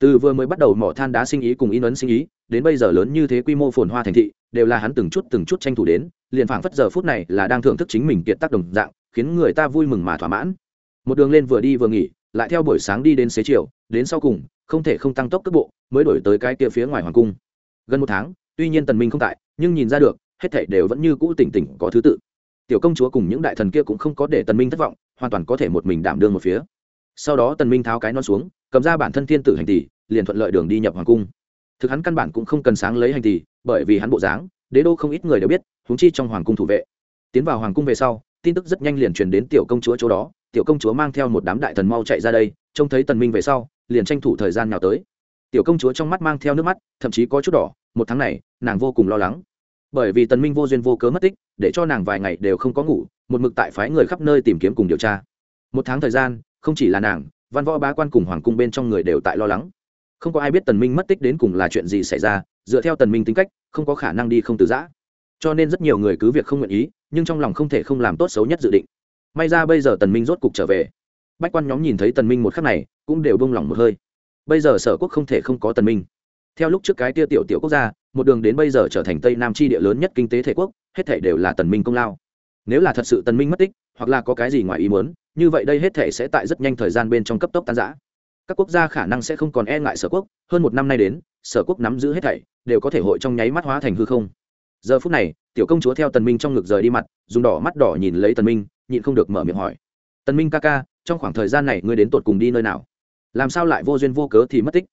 Từ vừa mới bắt đầu mỏ than đá sinh ý cùng in ấn sinh ý, đến bây giờ lớn như thế quy mô phồn hoa thành thị, đều là hắn từng chút từng chút tranh thủ đến liền phảng phất giờ phút này là đang thưởng thức chính mình kiệt tác đồng dạng, khiến người ta vui mừng mà thỏa mãn. Một đường lên vừa đi vừa nghỉ, lại theo buổi sáng đi đến xế chiều, đến sau cùng, không thể không tăng tốc cước bộ, mới đổi tới cái kia phía ngoài hoàng cung. Gần một tháng, tuy nhiên tần minh không tại, nhưng nhìn ra được, hết thảy đều vẫn như cũ tỉnh tỉnh có thứ tự. Tiểu công chúa cùng những đại thần kia cũng không có để tần minh thất vọng, hoàn toàn có thể một mình đảm đương một phía. Sau đó tần minh tháo cái non xuống, cầm ra bản thân thiên tử hành tỷ, liền thuận lợi đường đi nhập hoàng cung. Thực hắn căn bản cũng không cần sáng lấy hành tỷ, bởi vì hắn bộ dáng, đế đô không ít người đều biết huống chi trong hoàng cung thủ vệ. Tiến vào hoàng cung về sau, tin tức rất nhanh liền truyền đến tiểu công chúa chỗ đó, tiểu công chúa mang theo một đám đại thần mau chạy ra đây, trông thấy tần minh về sau, liền tranh thủ thời gian nào tới. Tiểu công chúa trong mắt mang theo nước mắt, thậm chí có chút đỏ, một tháng này, nàng vô cùng lo lắng. Bởi vì tần minh vô duyên vô cớ mất tích, để cho nàng vài ngày đều không có ngủ, một mực tại phái người khắp nơi tìm kiếm cùng điều tra. Một tháng thời gian, không chỉ là nàng, văn võ bá quan cùng hoàng cung bên trong người đều tại lo lắng. Không có ai biết tần minh mất tích đến cùng là chuyện gì xảy ra, dựa theo tần minh tính cách, không có khả năng đi không từ giã cho nên rất nhiều người cứ việc không nguyện ý, nhưng trong lòng không thể không làm tốt xấu nhất dự định. May ra bây giờ tần minh rốt cục trở về. Bách quan nhóm nhìn thấy tần minh một khắc này, cũng đều buông lỏng một hơi. Bây giờ sở quốc không thể không có tần minh. Theo lúc trước cái tia tiểu tiểu quốc gia, một đường đến bây giờ trở thành tây nam chi địa lớn nhất kinh tế thể quốc, hết thể đều là tần minh công lao. Nếu là thật sự tần minh mất tích, hoặc là có cái gì ngoài ý muốn, như vậy đây hết thể sẽ tại rất nhanh thời gian bên trong cấp tốc tan rã. Các quốc gia khả năng sẽ không còn e ngại sở quốc, hơn một năm nay đến, sở quốc nắm giữ hết thảy, đều có thể hội trong nháy mắt hóa thành hư không giờ phút này, tiểu công chúa theo tần minh trong ngực rời đi mặt, dùng đỏ mắt đỏ nhìn lấy tần minh, nhịn không được mở miệng hỏi. Tần minh ca ca, trong khoảng thời gian này ngươi đến tột cùng đi nơi nào? Làm sao lại vô duyên vô cớ thì mất tích?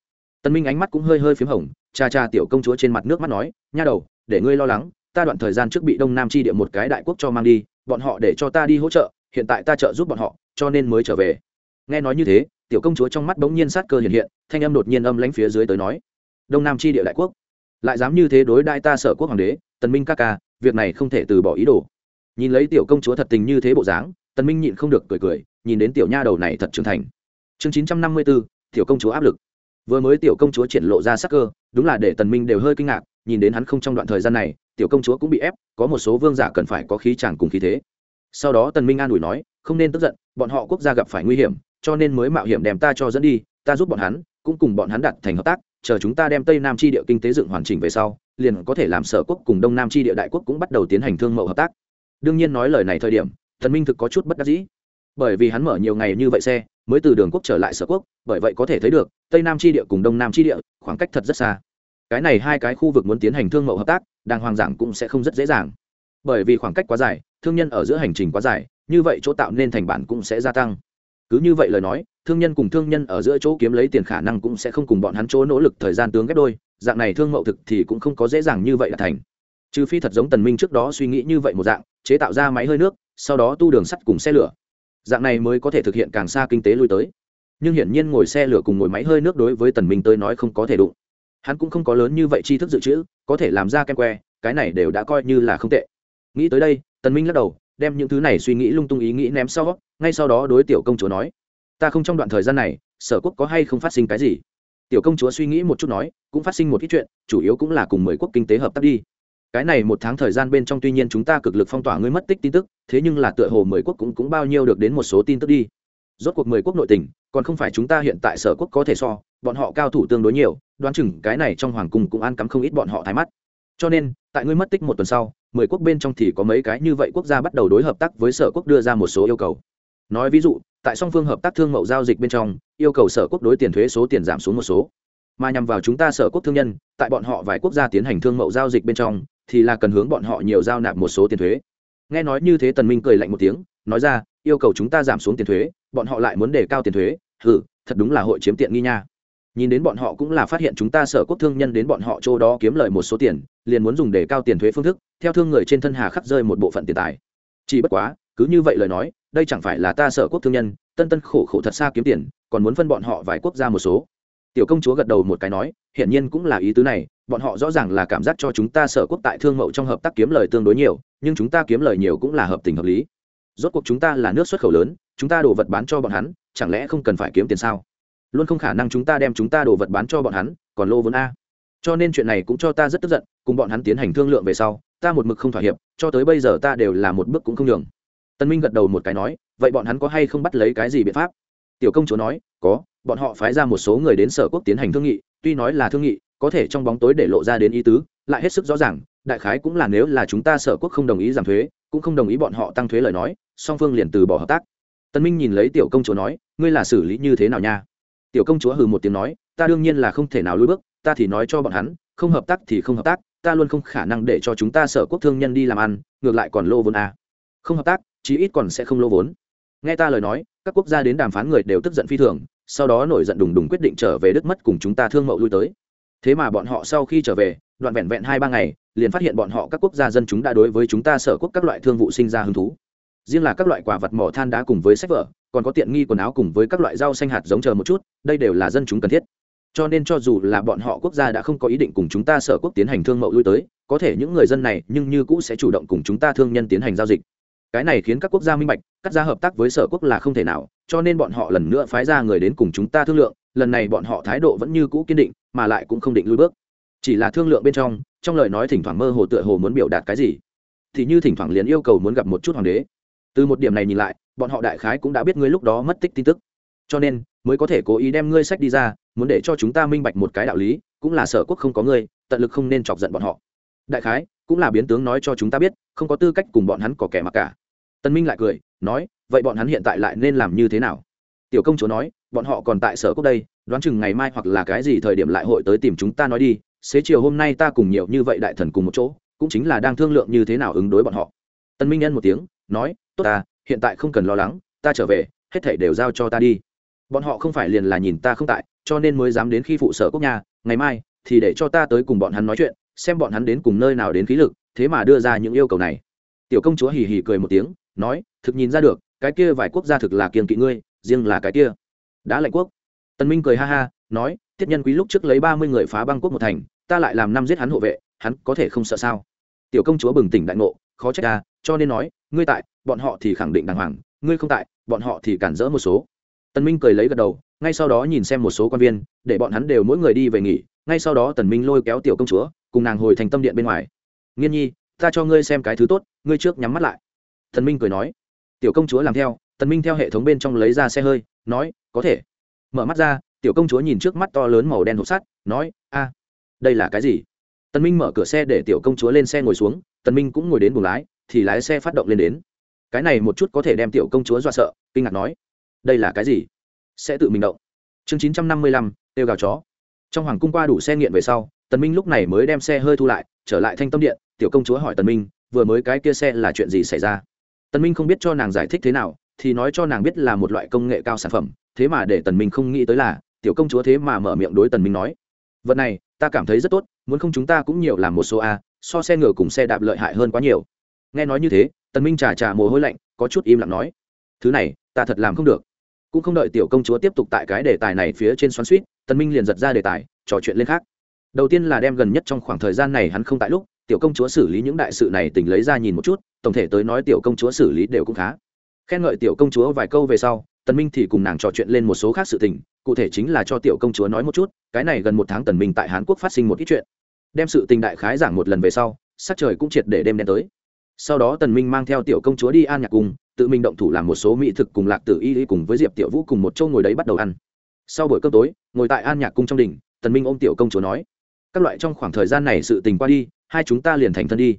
Tần minh ánh mắt cũng hơi hơi phím hồng, cha cha tiểu công chúa trên mặt nước mắt nói, nha đầu, để ngươi lo lắng, ta đoạn thời gian trước bị đông nam chi địa một cái đại quốc cho mang đi, bọn họ để cho ta đi hỗ trợ, hiện tại ta trợ giúp bọn họ, cho nên mới trở về. Nghe nói như thế, tiểu công chúa trong mắt bỗng nhiên sát cơ hiện hiện, thanh âm đột nhiên âm lãnh phía dưới tới nói, đông nam chi địa đại quốc, lại dám như thế đối đại ta sở quốc hoàng đế tần minh ca ca việc này không thể từ bỏ ý đồ. Nhìn lấy tiểu công chúa thật tình như thế bộ dáng tần minh nhịn không được cười cười nhìn đến tiểu nha đầu này thật trưởng thành. Chương 954, tiểu công chúa áp lực. Vừa mới tiểu công chúa triển lộ ra sắc cơ đúng là để tần minh đều hơi kinh ngạc nhìn đến hắn không trong đoạn thời gian này tiểu công chúa cũng bị ép có một số vương giả cần phải có khí chàng cùng khí thế. Sau đó tần minh an ủi nói không nên tức giận bọn họ quốc gia gặp phải nguy hiểm cho nên mới mạo hiểm đem ta cho dẫn đi ta giúp bọn hắn cũng cùng bọn hắn đặt thành hợp tác chờ chúng ta đem tây nam chi địa kinh tế dựng hoàn chỉnh về sau, liền có thể làm sở quốc cùng đông nam chi địa đại quốc cũng bắt đầu tiến hành thương mẫu hợp tác. Đương nhiên nói lời này thời điểm thần minh thực có chút bất đắc dĩ. Bởi vì hắn mở nhiều ngày như vậy xe, mới từ đường quốc trở lại sở quốc, bởi vậy có thể thấy được, tây nam chi địa cùng đông nam chi địa khoảng cách thật rất xa. Cái này hai cái khu vực muốn tiến hành thương mẫu hợp tác đang hoàng giảng cũng sẽ không rất dễ dàng. Bởi vì khoảng cách quá dài, thương nhân ở giữa hành trình quá dài, như vậy chỗ tạo nên thành bản cũng sẽ gia tăng. Cứ như vậy lời nói thương nhân cùng thương nhân ở giữa chỗ kiếm lấy tiền khả năng cũng sẽ không cùng bọn hắn chỗ nỗ lực thời gian tướng ghép đôi, dạng này thương mậu thực thì cũng không có dễ dàng như vậy là thành. Trừ phi thật giống tần minh trước đó suy nghĩ như vậy một dạng, chế tạo ra máy hơi nước, sau đó tu đường sắt cùng xe lửa. Dạng này mới có thể thực hiện càng xa kinh tế lui tới. Nhưng hiển nhiên ngồi xe lửa cùng ngồi máy hơi nước đối với tần minh tới nói không có thể đụng. Hắn cũng không có lớn như vậy tri thức dự trữ, có thể làm ra kem que, cái này đều đã coi như là không tệ. Nghĩ tới đây, tần minh lắc đầu, đem những thứ này suy nghĩ lung tung ý nghĩ ném sau, ngay sau đó đối tiểu công chúa nói ta không trong đoạn thời gian này, sở quốc có hay không phát sinh cái gì? Tiểu công chúa suy nghĩ một chút nói, cũng phát sinh một ít chuyện, chủ yếu cũng là cùng mười quốc kinh tế hợp tác đi. Cái này một tháng thời gian bên trong tuy nhiên chúng ta cực lực phong tỏa ngươi mất tích tin tức, thế nhưng là tựa hồ mười quốc cũng cũng bao nhiêu được đến một số tin tức đi. Rốt cuộc mười quốc nội tình, còn không phải chúng ta hiện tại sở quốc có thể so, bọn họ cao thủ tương đối nhiều, đoán chừng cái này trong hoàng cung cũng an cắm không ít bọn họ thái mắt. Cho nên, tại ngươi mất tích một tuần sau, mười quốc bên trong thì có mấy cái như vậy quốc gia bắt đầu đối hợp tác với sở quốc đưa ra một số yêu cầu. Nói ví dụ tại song phương hợp tác thương mậu giao dịch bên trong, yêu cầu sở quốc đối tiền thuế số tiền giảm xuống một số. Mà nhằm vào chúng ta sở quốc thương nhân, tại bọn họ vài quốc gia tiến hành thương mậu giao dịch bên trong, thì là cần hướng bọn họ nhiều giao nạp một số tiền thuế. Nghe nói như thế tần minh cười lạnh một tiếng, nói ra, yêu cầu chúng ta giảm xuống tiền thuế, bọn họ lại muốn đề cao tiền thuế. Hừ, thật đúng là hội chiếm tiện nghi nha. Nhìn đến bọn họ cũng là phát hiện chúng ta sở quốc thương nhân đến bọn họ chỗ đó kiếm lời một số tiền, liền muốn dùng để cao tiền thuế phương thức, theo thương người trên thân hà khắc rơi một bộ phận tiền tài. Chỉ bất quá, cứ như vậy lời nói đây chẳng phải là ta sở quốc thương nhân, tân tân khổ khổ thật xa kiếm tiền, còn muốn phân bọn họ vài quốc gia một số. Tiểu công chúa gật đầu một cái nói, hiển nhiên cũng là ý tứ này, bọn họ rõ ràng là cảm giác cho chúng ta sở quốc tại thương mậu trong hợp tác kiếm lời tương đối nhiều, nhưng chúng ta kiếm lời nhiều cũng là hợp tình hợp lý. Rốt cuộc chúng ta là nước xuất khẩu lớn, chúng ta đồ vật bán cho bọn hắn, chẳng lẽ không cần phải kiếm tiền sao? Luôn không khả năng chúng ta đem chúng ta đồ vật bán cho bọn hắn, còn lô vốn a. Cho nên chuyện này cũng cho ta rất tức giận, cùng bọn hắn tiến hành thương lượng về sau, ta một mực không thỏa hiệp, cho tới bây giờ ta đều là một bước cũng không nhường tân minh gật đầu một cái nói, vậy bọn hắn có hay không bắt lấy cái gì biện pháp? Tiểu công chúa nói, có, bọn họ phái ra một số người đến sở quốc tiến hành thương nghị, tuy nói là thương nghị, có thể trong bóng tối để lộ ra đến ý tứ, lại hết sức rõ ràng, đại khái cũng là nếu là chúng ta sở quốc không đồng ý giảm thuế, cũng không đồng ý bọn họ tăng thuế lời nói, song phương liền từ bỏ hợp tác. Tân minh nhìn lấy tiểu công chúa nói, ngươi là xử lý như thế nào nha? Tiểu công chúa hừ một tiếng nói, ta đương nhiên là không thể nào lùi bước, ta thì nói cho bọn hắn, không hợp tác thì không hợp tác, ta luôn không khả năng để cho chúng ta sở quốc thương nhân đi làm ăn, ngược lại còn lô vốn à? không hợp tác chí ít còn sẽ không lỗ vốn. Nghe ta lời nói, các quốc gia đến đàm phán người đều tức giận phi thường, sau đó nổi giận đùng đùng quyết định trở về đất mất cùng chúng ta thương mậu lui tới. Thế mà bọn họ sau khi trở về, đoạn vẹn vẹn hai ba ngày, liền phát hiện bọn họ các quốc gia dân chúng đã đối với chúng ta sở quốc các loại thương vụ sinh ra hứng thú. Riêng là các loại quả vật mỏ than đá cùng với sách vở, còn có tiện nghi quần áo cùng với các loại rau xanh hạt giống chờ một chút, đây đều là dân chúng cần thiết. Cho nên cho dù là bọn họ quốc gia đã không có ý định cùng chúng ta sở quốc tiến hành thương mậu lui tới, có thể những người dân này nhưng như cũ sẽ chủ động cùng chúng ta thương nhân tiến hành giao dịch cái này khiến các quốc gia minh bạch, cắt ra hợp tác với sở quốc là không thể nào, cho nên bọn họ lần nữa phái ra người đến cùng chúng ta thương lượng, lần này bọn họ thái độ vẫn như cũ kiên định, mà lại cũng không định lui bước. Chỉ là thương lượng bên trong trong lời nói thỉnh thoảng mơ hồ tựa hồ muốn biểu đạt cái gì. Thì như thỉnh thoảng liền yêu cầu muốn gặp một chút hoàng đế. Từ một điểm này nhìn lại, bọn họ đại khái cũng đã biết ngươi lúc đó mất tích tin tức. Cho nên, mới có thể cố ý đem ngươi sách đi ra, muốn để cho chúng ta minh bạch một cái đạo lý, cũng là sở quốc không có ngươi, tận lực không nên chọc giận bọn họ. Đại khái, cũng là biến tướng nói cho chúng ta biết, không có tư cách cùng bọn hắn có kẻ mặc cả tân minh lại cười, nói, vậy bọn hắn hiện tại lại nên làm như thế nào? Tiểu công chúa nói, bọn họ còn tại sở quốc đây, đoán chừng ngày mai hoặc là cái gì thời điểm lại hội tới tìm chúng ta nói đi, xế chiều hôm nay ta cùng nhiều như vậy đại thần cùng một chỗ, cũng chính là đang thương lượng như thế nào ứng đối bọn họ. Tân minh nhân một tiếng, nói, tốt ta, hiện tại không cần lo lắng, ta trở về, hết thảy đều giao cho ta đi. Bọn họ không phải liền là nhìn ta không tại, cho nên mới dám đến khi phụ sở quốc nhà, ngày mai thì để cho ta tới cùng bọn hắn nói chuyện, xem bọn hắn đến cùng nơi nào đến khí lực, thế mà đưa ra những yêu cầu này. Tiểu công chúa hì hì cười một tiếng nói, thực nhìn ra được, cái kia vài quốc gia thực là kiềng kỵ ngươi, riêng là cái kia. Đã lệnh quốc. Tần minh cười ha ha, nói, tiết nhân quý lúc trước lấy ba mươi người phá băng quốc một thành, ta lại làm năm giết hắn hộ vệ, hắn có thể không sợ sao? Tiểu công chúa bừng tỉnh đại ngộ, khó trách ta cho nên nói, ngươi tại, bọn họ thì khẳng định đàng hoàng, ngươi không tại, bọn họ thì cản rỡ một số. Tần minh cười lấy gật đầu, ngay sau đó nhìn xem một số quan viên, để bọn hắn đều mỗi người đi về nghỉ, ngay sau đó tần minh lôi kéo tiểu công chúa, cùng nàng hồi thành tâm điện bên ngoài. Nghiên nhi, ta cho ngươi xem cái thứ tốt, ngươi trước nhắm mắt lại thần minh cười nói, tiểu công chúa làm theo. Tần minh theo hệ thống bên trong lấy ra xe hơi, nói, có thể. Mở mắt ra, tiểu công chúa nhìn trước mắt to lớn màu đen hộp sắt, nói, a, đây là cái gì? Tần minh mở cửa xe để tiểu công chúa lên xe ngồi xuống, tần minh cũng ngồi đến buồng lái, thì lái xe phát động lên đến. Cái này một chút có thể đem tiểu công chúa dọa sợ, kinh ngạc nói, đây là cái gì? Sẽ tự mình động. Chương chín trăm năm mươi lăm tiêu gào chó. Trong hoàng cung qua đủ xe nghiện về sau, tần minh lúc này mới đem xe hơi thu lại, trở lại thanh tâm điện, tiểu công chúa hỏi tần minh, vừa mới cái kia xe là chuyện gì xảy ra? Tần minh không biết cho nàng giải thích thế nào, thì nói cho nàng biết là một loại công nghệ cao sản phẩm, thế mà để tần minh không nghĩ tới là, tiểu công chúa thế mà mở miệng đối tần minh nói, vật này, ta cảm thấy rất tốt, muốn không chúng ta cũng nhiều làm một số a, so xe ngựa cùng xe đạp lợi hại hơn quá nhiều. Nghe nói như thế, tần minh trà trà mồ hôi lạnh, có chút im lặng nói, thứ này, ta thật làm không được. Cũng không đợi tiểu công chúa tiếp tục tại cái đề tài này phía trên xoắn suýt, tần minh liền giật ra đề tài, trò chuyện lên khác. Đầu tiên là đem gần nhất trong khoảng thời gian này hắn không tại lúc tiểu công chúa xử lý những đại sự này tỉnh lấy ra nhìn một chút, tổng thể tới nói tiểu công chúa xử lý đều cũng khá. Khen ngợi tiểu công chúa vài câu về sau, tần minh thì cùng nàng trò chuyện lên một số khác sự tình, cụ thể chính là cho tiểu công chúa nói một chút, cái này gần một tháng tần minh tại hàn quốc phát sinh một ít chuyện. Đem sự tình đại khái giảng một lần về sau, sắc trời cũng triệt để đêm đen tới. Sau đó tần minh mang theo tiểu công chúa đi an nhạc cung, tự mình động thủ làm một số mỹ thực cùng lạc tử y cùng với diệp tiểu vũ cùng một châu ngồi đấy bắt đầu ăn. Sau buổi cơm tối, ngồi tại an nhạc cung trong đỉnh, tần minh ôm tiểu công chúa nói, các loại trong khoảng thời gian này sự tình qua đi hai chúng ta liền thành thân đi.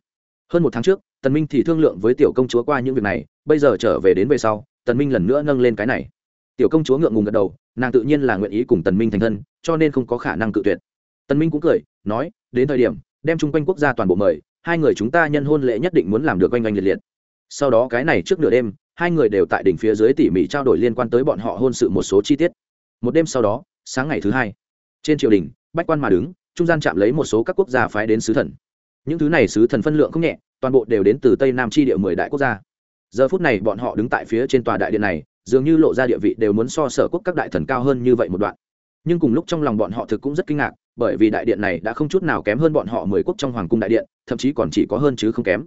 Hơn một tháng trước, tần minh thì thương lượng với tiểu công chúa qua những việc này, bây giờ trở về đến về sau, tần minh lần nữa nâng lên cái này. Tiểu công chúa ngượng ngùng gật đầu, nàng tự nhiên là nguyện ý cùng tần minh thành thân, cho nên không có khả năng cự tuyệt. Tần minh cũng cười, nói, đến thời điểm, đem chung quanh quốc gia toàn bộ mời, hai người chúng ta nhân hôn lễ nhất định muốn làm được oanh oanh liệt liệt. Sau đó cái này trước nửa đêm, hai người đều tại đỉnh phía dưới tỉ mỉ trao đổi liên quan tới bọn họ hôn sự một số chi tiết. Một đêm sau đó, sáng ngày thứ hai, trên triều đình, bách quan mà đứng, trung gian chạm lấy một số các quốc gia phái đến sứ thần những thứ này sứ thần phân lượng không nhẹ, toàn bộ đều đến từ tây nam tri địa mười đại quốc gia. Giờ phút này bọn họ đứng tại phía trên tòa đại điện này, dường như lộ ra địa vị đều muốn so sở quốc các đại thần cao hơn như vậy một đoạn. Nhưng cùng lúc trong lòng bọn họ thực cũng rất kinh ngạc, bởi vì đại điện này đã không chút nào kém hơn bọn họ mười quốc trong hoàng cung đại điện, thậm chí còn chỉ có hơn chứ không kém.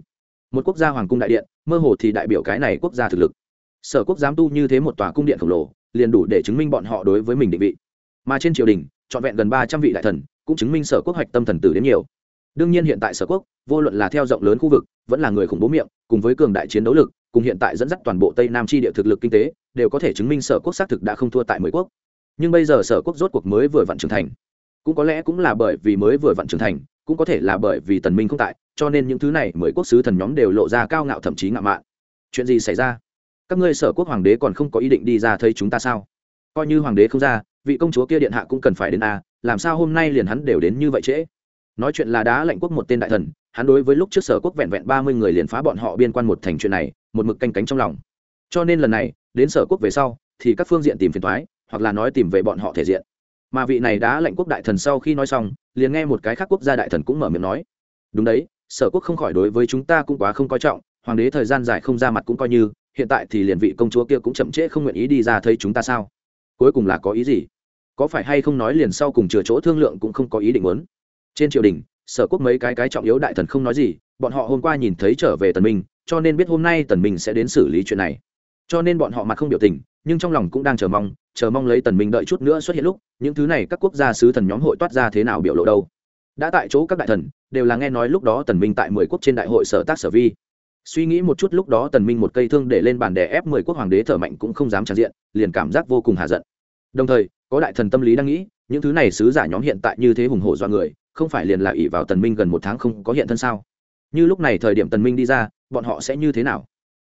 Một quốc gia hoàng cung đại điện, mơ hồ thì đại biểu cái này quốc gia thực lực. Sở quốc dám tu như thế một tòa cung điện khổng lồ, liền đủ để chứng minh bọn họ đối với mình định vị. Mà trên triều đình, trọn vẹn gần ba trăm vị đại thần, cũng chứng minh sở quốc hoạch tâm thần tử đến nhiều đương nhiên hiện tại sở quốc, vô luận là theo rộng lớn khu vực, vẫn là người khủng bố miệng, cùng với cường đại chiến đấu lực, cùng hiện tại dẫn dắt toàn bộ tây nam tri địa thực lực kinh tế, đều có thể chứng minh sở quốc xác thực đã không thua tại mười quốc. Nhưng bây giờ sở quốc rốt cuộc mới vừa vặn trưởng thành. Cũng có lẽ cũng là bởi vì mới vừa vặn trưởng thành, cũng có thể là bởi vì tần minh không tại, cho nên những thứ này mới quốc sứ thần nhóm đều lộ ra cao ngạo thậm chí ngạo mạn. Chuyện gì xảy ra? Các ngươi sở quốc hoàng đế còn không có ý định đi ra thấy chúng ta sao? Coi như hoàng đế không ra, vị công chúa kia điện hạ cũng cần phải đến a làm sao hôm nay liền hắn đều đến như vậy trễ? Nói chuyện là đá lệnh quốc một tên đại thần, hắn đối với lúc trước sở quốc vẹn vẹn ba mươi người liền phá bọn họ biên quan một thành chuyện này, một mực canh cánh trong lòng. Cho nên lần này, đến sở quốc về sau, thì các phương diện tìm phiền thoái hoặc là nói tìm về bọn họ thể diện. Mà vị này đã lệnh quốc đại thần sau khi nói xong, liền nghe một cái khác quốc gia đại thần cũng mở miệng nói, đúng đấy, sở quốc không khỏi đối với chúng ta cũng quá không coi trọng, hoàng đế thời gian dài không ra mặt cũng coi như, hiện tại thì liền vị công chúa kia cũng chậm trễ không nguyện ý đi ra thấy chúng ta sao? Cuối cùng là có ý gì? Có phải hay không nói liền sau cùng chừa chỗ thương lượng cũng không có ý định muốn? Trên triều đình, sở quốc mấy cái cái trọng yếu đại thần không nói gì, bọn họ hôm qua nhìn thấy trở về tần minh, cho nên biết hôm nay tần minh sẽ đến xử lý chuyện này. Cho nên bọn họ mặt không biểu tình, nhưng trong lòng cũng đang chờ mong chờ mong lấy tần minh đợi chút nữa xuất hiện lúc, những thứ này các quốc gia sứ thần nhóm hội toát ra thế nào biểu lộ đâu. Đã tại chỗ các đại thần, đều là nghe nói lúc đó tần minh tại mười quốc trên đại hội sở tác sở vi. Suy nghĩ một chút lúc đó tần minh một cây thương để lên bàn đè ép mười quốc hoàng đế thở mạnh cũng không dám tràn diện, liền cảm giác vô cùng hạ giận. Đồng thời, có đại thần tâm lý đang nghĩ, những thứ này sứ giả nhóm hiện tại như thế hùng hổ do người không phải liền là ỷ vào tần minh gần một tháng không có hiện thân sao? Như lúc này thời điểm tần minh đi ra, bọn họ sẽ như thế nào?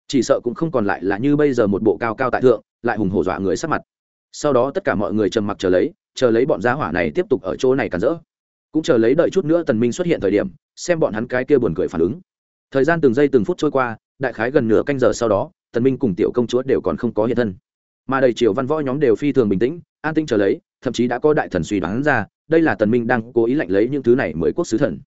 Chỉ sợ cũng không còn lại là như bây giờ một bộ cao cao tại thượng, lại hùng hổ dọa người sắc mặt. Sau đó tất cả mọi người trầm mặc chờ lấy chờ lấy bọn gia hỏa này tiếp tục ở chỗ này cản rỡ. Cũng chờ lấy đợi chút nữa tần minh xuất hiện thời điểm, xem bọn hắn cái kia buồn cười phản ứng. Thời gian từng giây từng phút trôi qua, đại khái gần nửa canh giờ sau đó, tần minh cùng tiểu công chúa đều còn không có hiện thân. Mà đầy triều văn võ nhóm đều phi thường bình tĩnh, an tĩnh chờ lấy, thậm chí đã có đại thần suy đoán ra đây là tần minh đang cố ý lạnh lấy những thứ này mới quốc sứ thần.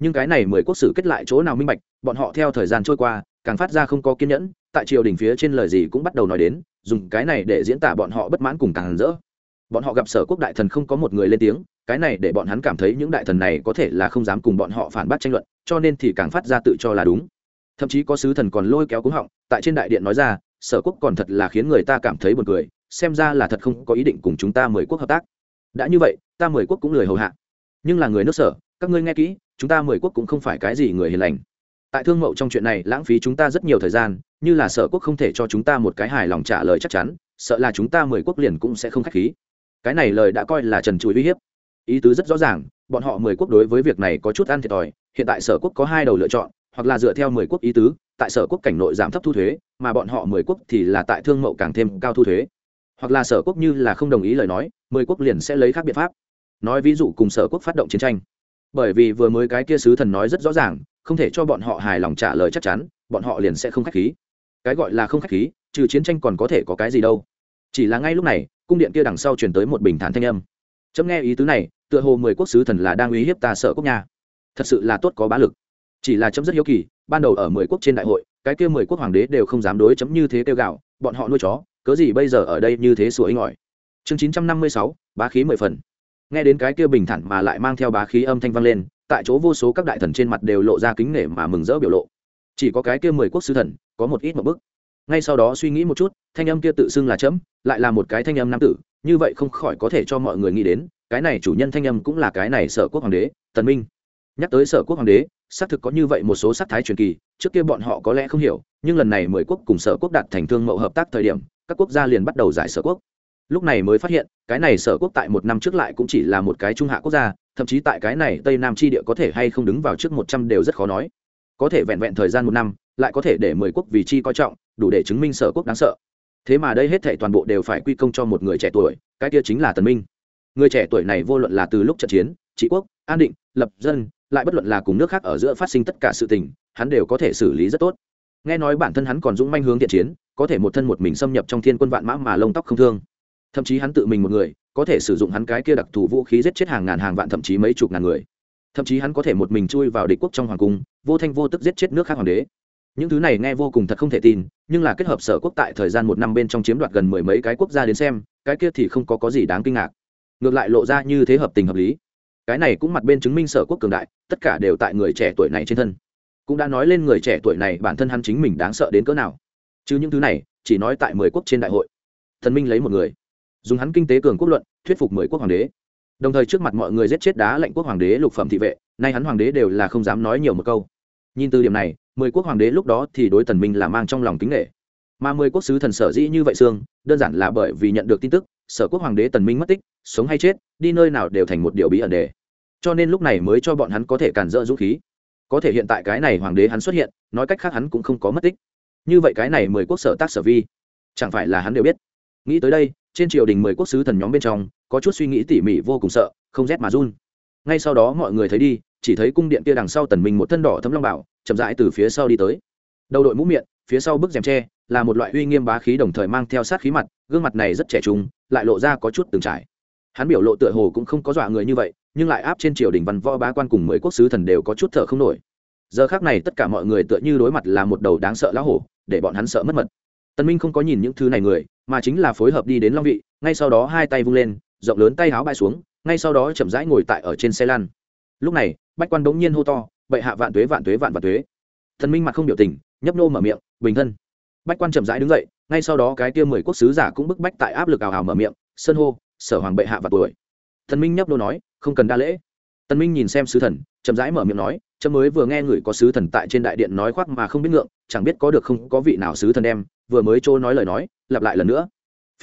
Nhưng cái này mười quốc sử kết lại chỗ nào minh bạch, bọn họ theo thời gian trôi qua, càng phát ra không có kiên nhẫn, tại triều đình phía trên lời gì cũng bắt đầu nói đến, dùng cái này để diễn tả bọn họ bất mãn cùng càng rỡ. Bọn họ gặp sở quốc đại thần không có một người lên tiếng, cái này để bọn hắn cảm thấy những đại thần này có thể là không dám cùng bọn họ phản bác tranh luận, cho nên thì càng phát ra tự cho là đúng. Thậm chí có sứ thần còn lôi kéo cúng họng, tại trên đại điện nói ra, sở quốc còn thật là khiến người ta cảm thấy buồn cười, xem ra là thật không có ý định cùng chúng ta mười quốc hợp tác đã như vậy, ta mười quốc cũng lười hầu hạ. Nhưng là người nước sở, các ngươi nghe kỹ, chúng ta mười quốc cũng không phải cái gì người hiền lành. Tại thương mậu trong chuyện này lãng phí chúng ta rất nhiều thời gian, như là sở quốc không thể cho chúng ta một cái hài lòng trả lời chắc chắn, sợ là chúng ta mười quốc liền cũng sẽ không k h á c h khí. Cái này lời đã coi là trần trụi uy hiếp. Ý tứ rất rõ ràng, bọn họ mười quốc đối với việc này có chút ăn thiệt thòi, hiện tại sở quốc có hai đầu lựa chọn, hoặc là dựa theo mười quốc ý tứ, tại sở quốc cảnh nội giảm thấp thu thuế, mà bọn họ mười quốc thì là tại thương mậu càng thêm cao thu thuế. Hoặc là sở quốc như là không đồng ý lời nói mười quốc liền sẽ lấy khác biện pháp. Nói ví dụ cùng sở quốc phát động chiến tranh. Bởi vì vừa mới cái kia sứ thần nói rất rõ ràng, không thể cho bọn họ hài lòng trả lời chắc chắn, bọn họ liền sẽ không khách khí. Cái gọi là không khách khí, trừ chiến tranh còn có thể có cái gì đâu. Chỉ là ngay lúc này, cung điện kia đằng sau truyền tới một bình thản thanh âm. Chấm nghe ý tứ này, tựa hồ mười quốc sứ thần là đang uy hiếp ta sở quốc nha. Thật sự là tốt có bá lực. Chỉ là chấm rất hiếu kỳ, ban đầu ở mười quốc trên đại hội, cái kia mười quốc hoàng đế đều không dám đối chấm như thế kêu gạo, bọn họ nuôi chó, cớ gì bây giờ ở đây như thế sủa inh ỏi chương chín trăm năm mươi sáu, bá khí mười phần. Nghe đến cái kia bình thản mà lại mang theo bá khí âm thanh vang lên, tại chỗ vô số các đại thần trên mặt đều lộ ra kính nể mà mừng rỡ biểu lộ. Chỉ có cái kia mười quốc sư thần, có một ít một bức. Ngay sau đó suy nghĩ một chút, thanh âm kia tự xưng là chấm, lại là một cái thanh âm nam tử, như vậy không khỏi có thể cho mọi người nghĩ đến, cái này chủ nhân thanh âm cũng là cái này sở quốc hoàng đế, tần minh. Nhắc tới sở quốc hoàng đế, xác thực có như vậy một số sắc thái truyền kỳ, trước kia bọn họ có lẽ không hiểu, nhưng lần này mười quốc cùng sở quốc đạt thành thương mậu hợp tác thời điểm, các quốc gia liền bắt đầu giải sở quốc lúc này mới phát hiện, cái này sở quốc tại một năm trước lại cũng chỉ là một cái trung hạ quốc gia, thậm chí tại cái này tây nam tri địa có thể hay không đứng vào trước một trăm đều rất khó nói. Có thể vẹn vẹn thời gian một năm, lại có thể để mười quốc vì chi coi trọng, đủ để chứng minh sở quốc đáng sợ. Thế mà đây hết thể toàn bộ đều phải quy công cho một người trẻ tuổi, cái kia chính là tần minh. Người trẻ tuổi này vô luận là từ lúc trận chiến, trị quốc, an định, lập dân, lại bất luận là cùng nước khác ở giữa phát sinh tất cả sự tình, hắn đều có thể xử lý rất tốt. Nghe nói bản thân hắn còn dũng manh hướng thiện chiến, có thể một thân một mình xâm nhập trong thiên quân vạn mã mà lông tóc không thương thậm chí hắn tự mình một người, có thể sử dụng hắn cái kia đặc thù vũ khí giết chết hàng ngàn hàng vạn thậm chí mấy chục ngàn người. Thậm chí hắn có thể một mình chui vào địch quốc trong hoàng cung, vô thanh vô tức giết chết nước khác hoàng đế. Những thứ này nghe vô cùng thật không thể tin, nhưng là kết hợp sở quốc tại thời gian một năm bên trong chiếm đoạt gần mười mấy cái quốc gia đến xem, cái kia thì không có có gì đáng kinh ngạc. Ngược lại lộ ra như thế hợp tình hợp lý. Cái này cũng mặt bên chứng minh sở quốc cường đại, tất cả đều tại người trẻ tuổi này trên thân. Cũng đã nói lên người trẻ tuổi này bản thân hắn chính mình đáng sợ đến cỡ nào. Chứ những thứ này, chỉ nói tại mười quốc trên đại hội. Thần minh lấy một người dùng hắn kinh tế cường quốc luận, thuyết phục mười quốc hoàng đế. Đồng thời trước mặt mọi người giết chết đá lệnh quốc hoàng đế lục phẩm thị vệ, nay hắn hoàng đế đều là không dám nói nhiều một câu. Nhìn từ điểm này, mười quốc hoàng đế lúc đó thì đối tần minh là mang trong lòng kính nghệ mà mười quốc sứ thần sở dĩ như vậy xương, đơn giản là bởi vì nhận được tin tức, sở quốc hoàng đế tần minh mất tích, sống hay chết, đi nơi nào đều thành một điều bí ẩn đề. Cho nên lúc này mới cho bọn hắn có thể cản dỡ dũng khí. Có thể hiện tại cái này hoàng đế hắn xuất hiện, nói cách khác hắn cũng không có mất tích. Như vậy cái này mười quốc sở tác sở vi, chẳng phải là hắn đều biết. Nghĩ tới đây trên triều đình mười quốc sứ thần nhóm bên trong, có chút suy nghĩ tỉ mỉ vô cùng sợ, không rét mà run. Ngay sau đó mọi người thấy đi, chỉ thấy cung điện kia đằng sau tần minh một thân đỏ thấm long bảo, chậm rãi từ phía sau đi tới. Đầu đội mũ miệng, phía sau bức rèm tre, là một loại uy nghiêm bá khí đồng thời mang theo sát khí mặt, gương mặt này rất trẻ trung, lại lộ ra có chút từng trải. Hắn biểu lộ tựa hồ cũng không có dọa người như vậy, nhưng lại áp trên triều đình văn võ bá quan cùng mười quốc sứ thần đều có chút thở không nổi. Giờ khác này tất cả mọi người tựa như đối mặt là một đầu đáng sợ lá hổ, để bọn hắn sợ mất mật. Tân minh không có nhìn những thứ này người mà chính là phối hợp đi đến long vị, ngay sau đó hai tay vung lên, rộng lớn tay áo bay xuống, ngay sau đó chậm rãi ngồi tại ở trên xe lăn. Lúc này, bách quan bỗng nhiên hô to, bệ hạ vạn tuế vạn tuế, vạn vạn tuế. Thần minh mặt không biểu tình, nhấp nô mở miệng, bình thân. Bách quan chậm rãi đứng dậy, ngay sau đó cái kia mười quốc sứ giả cũng bức bách tại áp lực ảo ảo mở miệng sân hô, sở hoàng bệ hạ và tuổi thần minh nhấp nô nói, không cần đa lễ. Tần minh nhìn xem sứ thần, chậm rãi mở miệng nói chấm mới vừa nghe người có sứ thần tại trên đại điện nói khoác mà không biết ngượng, chẳng biết có được không, có vị nào sứ thần đem, vừa mới trôi nói lời nói, lặp lại lần nữa.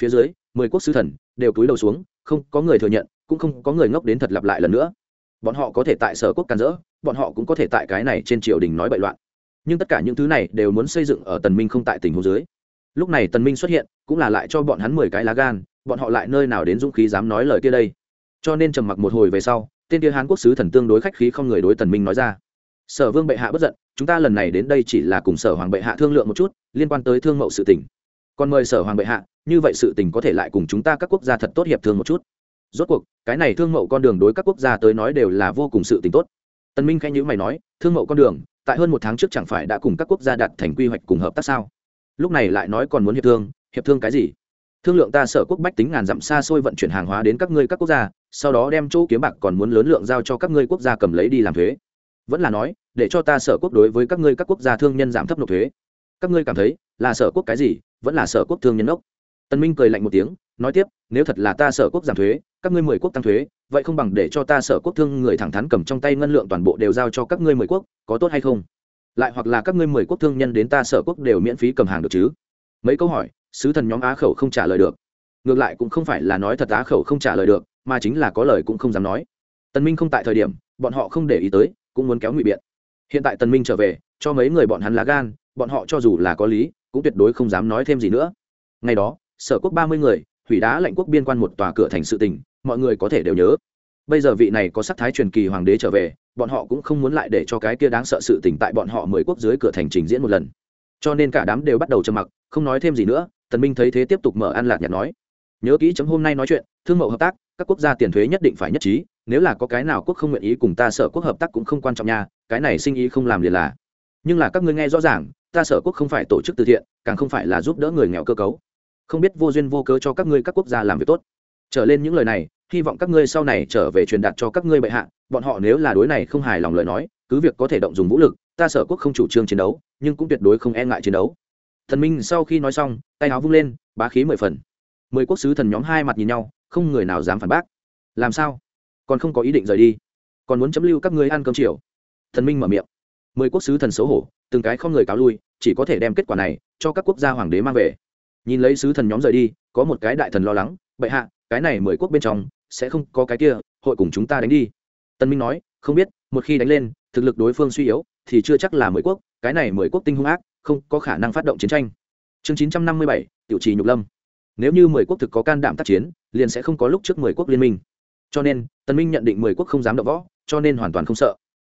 Phía dưới, mười quốc sứ thần đều cúi đầu xuống, không có người thừa nhận, cũng không có người ngốc đến thật lặp lại lần nữa. Bọn họ có thể tại sở quốc can dỡ, bọn họ cũng có thể tại cái này trên triều đình nói bậy loạn. Nhưng tất cả những thứ này đều muốn xây dựng ở tần minh không tại tình huống dưới. Lúc này tần minh xuất hiện, cũng là lại cho bọn hắn mười cái lá gan, bọn họ lại nơi nào đến dũng khí dám nói lời kia đây? Cho nên trầm mặc một hồi về sau, tên kia hán quốc sứ thần tương đối khách khí không người đối tần minh nói ra sở vương bệ hạ bất giận, chúng ta lần này đến đây chỉ là cùng sở hoàng bệ hạ thương lượng một chút, liên quan tới thương mậu sự tình. Còn mời sở hoàng bệ hạ, như vậy sự tình có thể lại cùng chúng ta các quốc gia thật tốt hiệp thương một chút. Rốt cuộc, cái này thương mậu con đường đối các quốc gia tới nói đều là vô cùng sự tình tốt. Tân minh khanh nhữ mày nói, thương mậu con đường, tại hơn một tháng trước chẳng phải đã cùng các quốc gia đặt thành quy hoạch cùng hợp tác sao? Lúc này lại nói còn muốn hiệp thương hiệp thương cái gì? Thương lượng ta sở quốc bách tính ngàn dặm xa xôi vận chuyển hàng hóa đến các ngươi các quốc gia, sau đó đem chỗ kiếm bạc còn muốn lớn lượng giao cho các ngươi quốc gia cầm lấy đi làm thuế vẫn là nói, để cho ta sở quốc đối với các ngươi các quốc gia thương nhân giảm thấp nộp thuế. Các ngươi cảm thấy, là sở quốc cái gì, vẫn là sở quốc thương nhân ốc? Tân minh cười lạnh một tiếng, nói tiếp, nếu thật là ta sở quốc giảm thuế, các ngươi mười quốc tăng thuế, vậy không bằng để cho ta sở quốc thương người thẳng thắn cầm trong tay ngân lượng toàn bộ đều giao cho các ngươi mười quốc, có tốt hay không? Lại hoặc là các ngươi mười quốc thương nhân đến ta sở quốc đều miễn phí cầm hàng được chứ? Mấy câu hỏi, sứ thần nhóm á khẩu không trả lời được. Ngược lại cũng không phải là nói thật á khẩu không trả lời được, mà chính là có lời cũng không dám nói. Tân minh không tại thời điểm, bọn họ không để ý tới cũng muốn kéo ngụy biện. Hiện tại tần minh trở về, cho mấy người bọn hắn lá gan, bọn họ cho dù là có lý, cũng tuyệt đối không dám nói thêm gì nữa. Ngày đó, sở quốc ba mươi người, hủy đá lệnh quốc biên quan một tòa cửa thành sự tình, mọi người có thể đều nhớ. Bây giờ vị này có sắc thái truyền kỳ hoàng đế trở về, bọn họ cũng không muốn lại để cho cái kia đáng sợ sự tình tại bọn họ mười quốc dưới cửa thành trình diễn một lần. Cho nên cả đám đều bắt đầu trầm mặc, không nói thêm gì nữa, tần minh thấy thế tiếp tục mở ăn lạc nhạt nói. Nhớ kỹ chấm hôm nay nói chuyện, thương mẫu hợp tác, các quốc gia tiền thuế nhất định phải nhất trí nếu là có cái nào quốc không nguyện ý cùng ta sở quốc hợp tác cũng không quan trọng nha, cái này sinh ý không làm liền là. Nhưng là các ngươi nghe rõ ràng, ta sở quốc không phải tổ chức từ thiện, càng không phải là giúp đỡ người nghèo cơ cấu. Không biết vô duyên vô cớ cho các ngươi các quốc gia làm việc tốt. Trở lên những lời này, hy vọng các ngươi sau này trở về truyền đạt cho các ngươi bệ hạ, bọn họ nếu là đối này không hài lòng lời nói, cứ việc có thể động dùng vũ lực, ta sở quốc không chủ trương chiến đấu, nhưng cũng tuyệt đối không e ngại chiến đấu. Thần minh sau khi nói xong, tay áo vung lên, bá khí mười phần. Mười quốc sứ thần nhóm hai mặt nhìn nhau, không người nào dám phản bác. Làm sao? Còn không có ý định rời đi. Còn muốn chấm lưu các ngươi ăn cơm chiều. Thần minh mở miệng. Mười quốc sứ thần xấu hổ, từng cái không người cáo lui, chỉ có thể đem kết quả này cho các quốc gia hoàng đế mang về. Nhìn lấy sứ thần nhóm rời đi, có một cái đại thần lo lắng, bệ hạ, cái này mười quốc bên trong sẽ không có cái kia, hội cùng chúng ta đánh đi. Tân minh nói, không biết, một khi đánh lên, thực lực đối phương suy yếu, thì chưa chắc là mười quốc, cái này mười quốc tinh hung ác, không có khả năng phát động chiến tranh. Chương chín trăm năm mươi bảy, tiểu trì nhục lâm. Nếu như mười quốc thực có can đảm tác chiến, liền sẽ không có lúc trước mười quốc liên minh cho nên, tần minh nhận định mười quốc không dám động võ, cho nên hoàn toàn không sợ.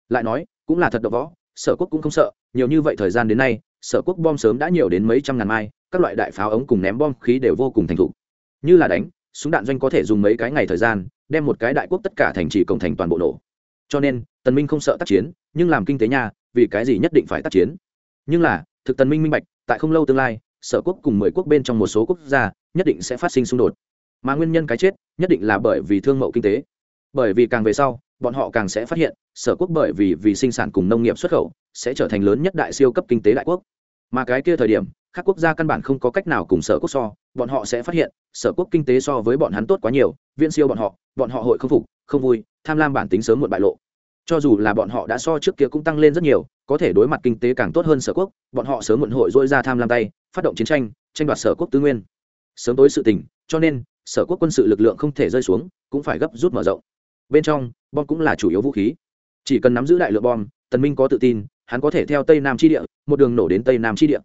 Lại nói, cũng là thật động võ, sở quốc cũng không sợ, nhiều như vậy thời gian đến nay, sở quốc bom sớm đã nhiều đến mấy trăm ngàn mai, các loại đại pháo ống cùng ném bom khí đều vô cùng thành thục. Như là đánh, súng đạn doanh có thể dùng mấy cái ngày thời gian, đem một cái đại quốc tất cả thành trì cổng thành toàn bộ nổ. Cho nên, tần minh không sợ tác chiến, nhưng làm kinh tế nha, vì cái gì nhất định phải tác chiến? Nhưng là, thực tần minh minh bạch, tại không lâu tương lai, sở quốc cùng mười quốc bên trong một số quốc gia, nhất định sẽ phát sinh xung đột mà nguyên nhân cái chết nhất định là bởi vì thương mẫu kinh tế. Bởi vì càng về sau, bọn họ càng sẽ phát hiện, sở quốc bởi vì vì sinh sản cùng nông nghiệp xuất khẩu, sẽ trở thành lớn nhất đại siêu cấp kinh tế đại quốc. Mà cái kia thời điểm, các quốc gia căn bản không có cách nào cùng sở quốc so, bọn họ sẽ phát hiện, sở quốc kinh tế so với bọn hắn tốt quá nhiều viên siêu bọn họ bọn họ hội không phục, không vui, tham lam bản tính sớm muộn bại lộ. Cho dù là bọn họ đã so trước kia cũng tăng lên rất nhiều, có thể đối mặt kinh tế càng tốt hơn sở quốc, bọn họ sớm muộn hội dỗi ra tham lam tay, phát động chiến tranh tranh đoạt sở quốc tư nguyên. Sớm tối sự tình, cho nên sở quốc quân sự lực lượng không thể rơi xuống, cũng phải gấp rút mở rộng. Bên trong, bom cũng là chủ yếu vũ khí. Chỉ cần nắm giữ đại lượng bom, tần minh có tự tin, hắn có thể theo tây nam chi địa, một đường nổ đến tây nam chi địa.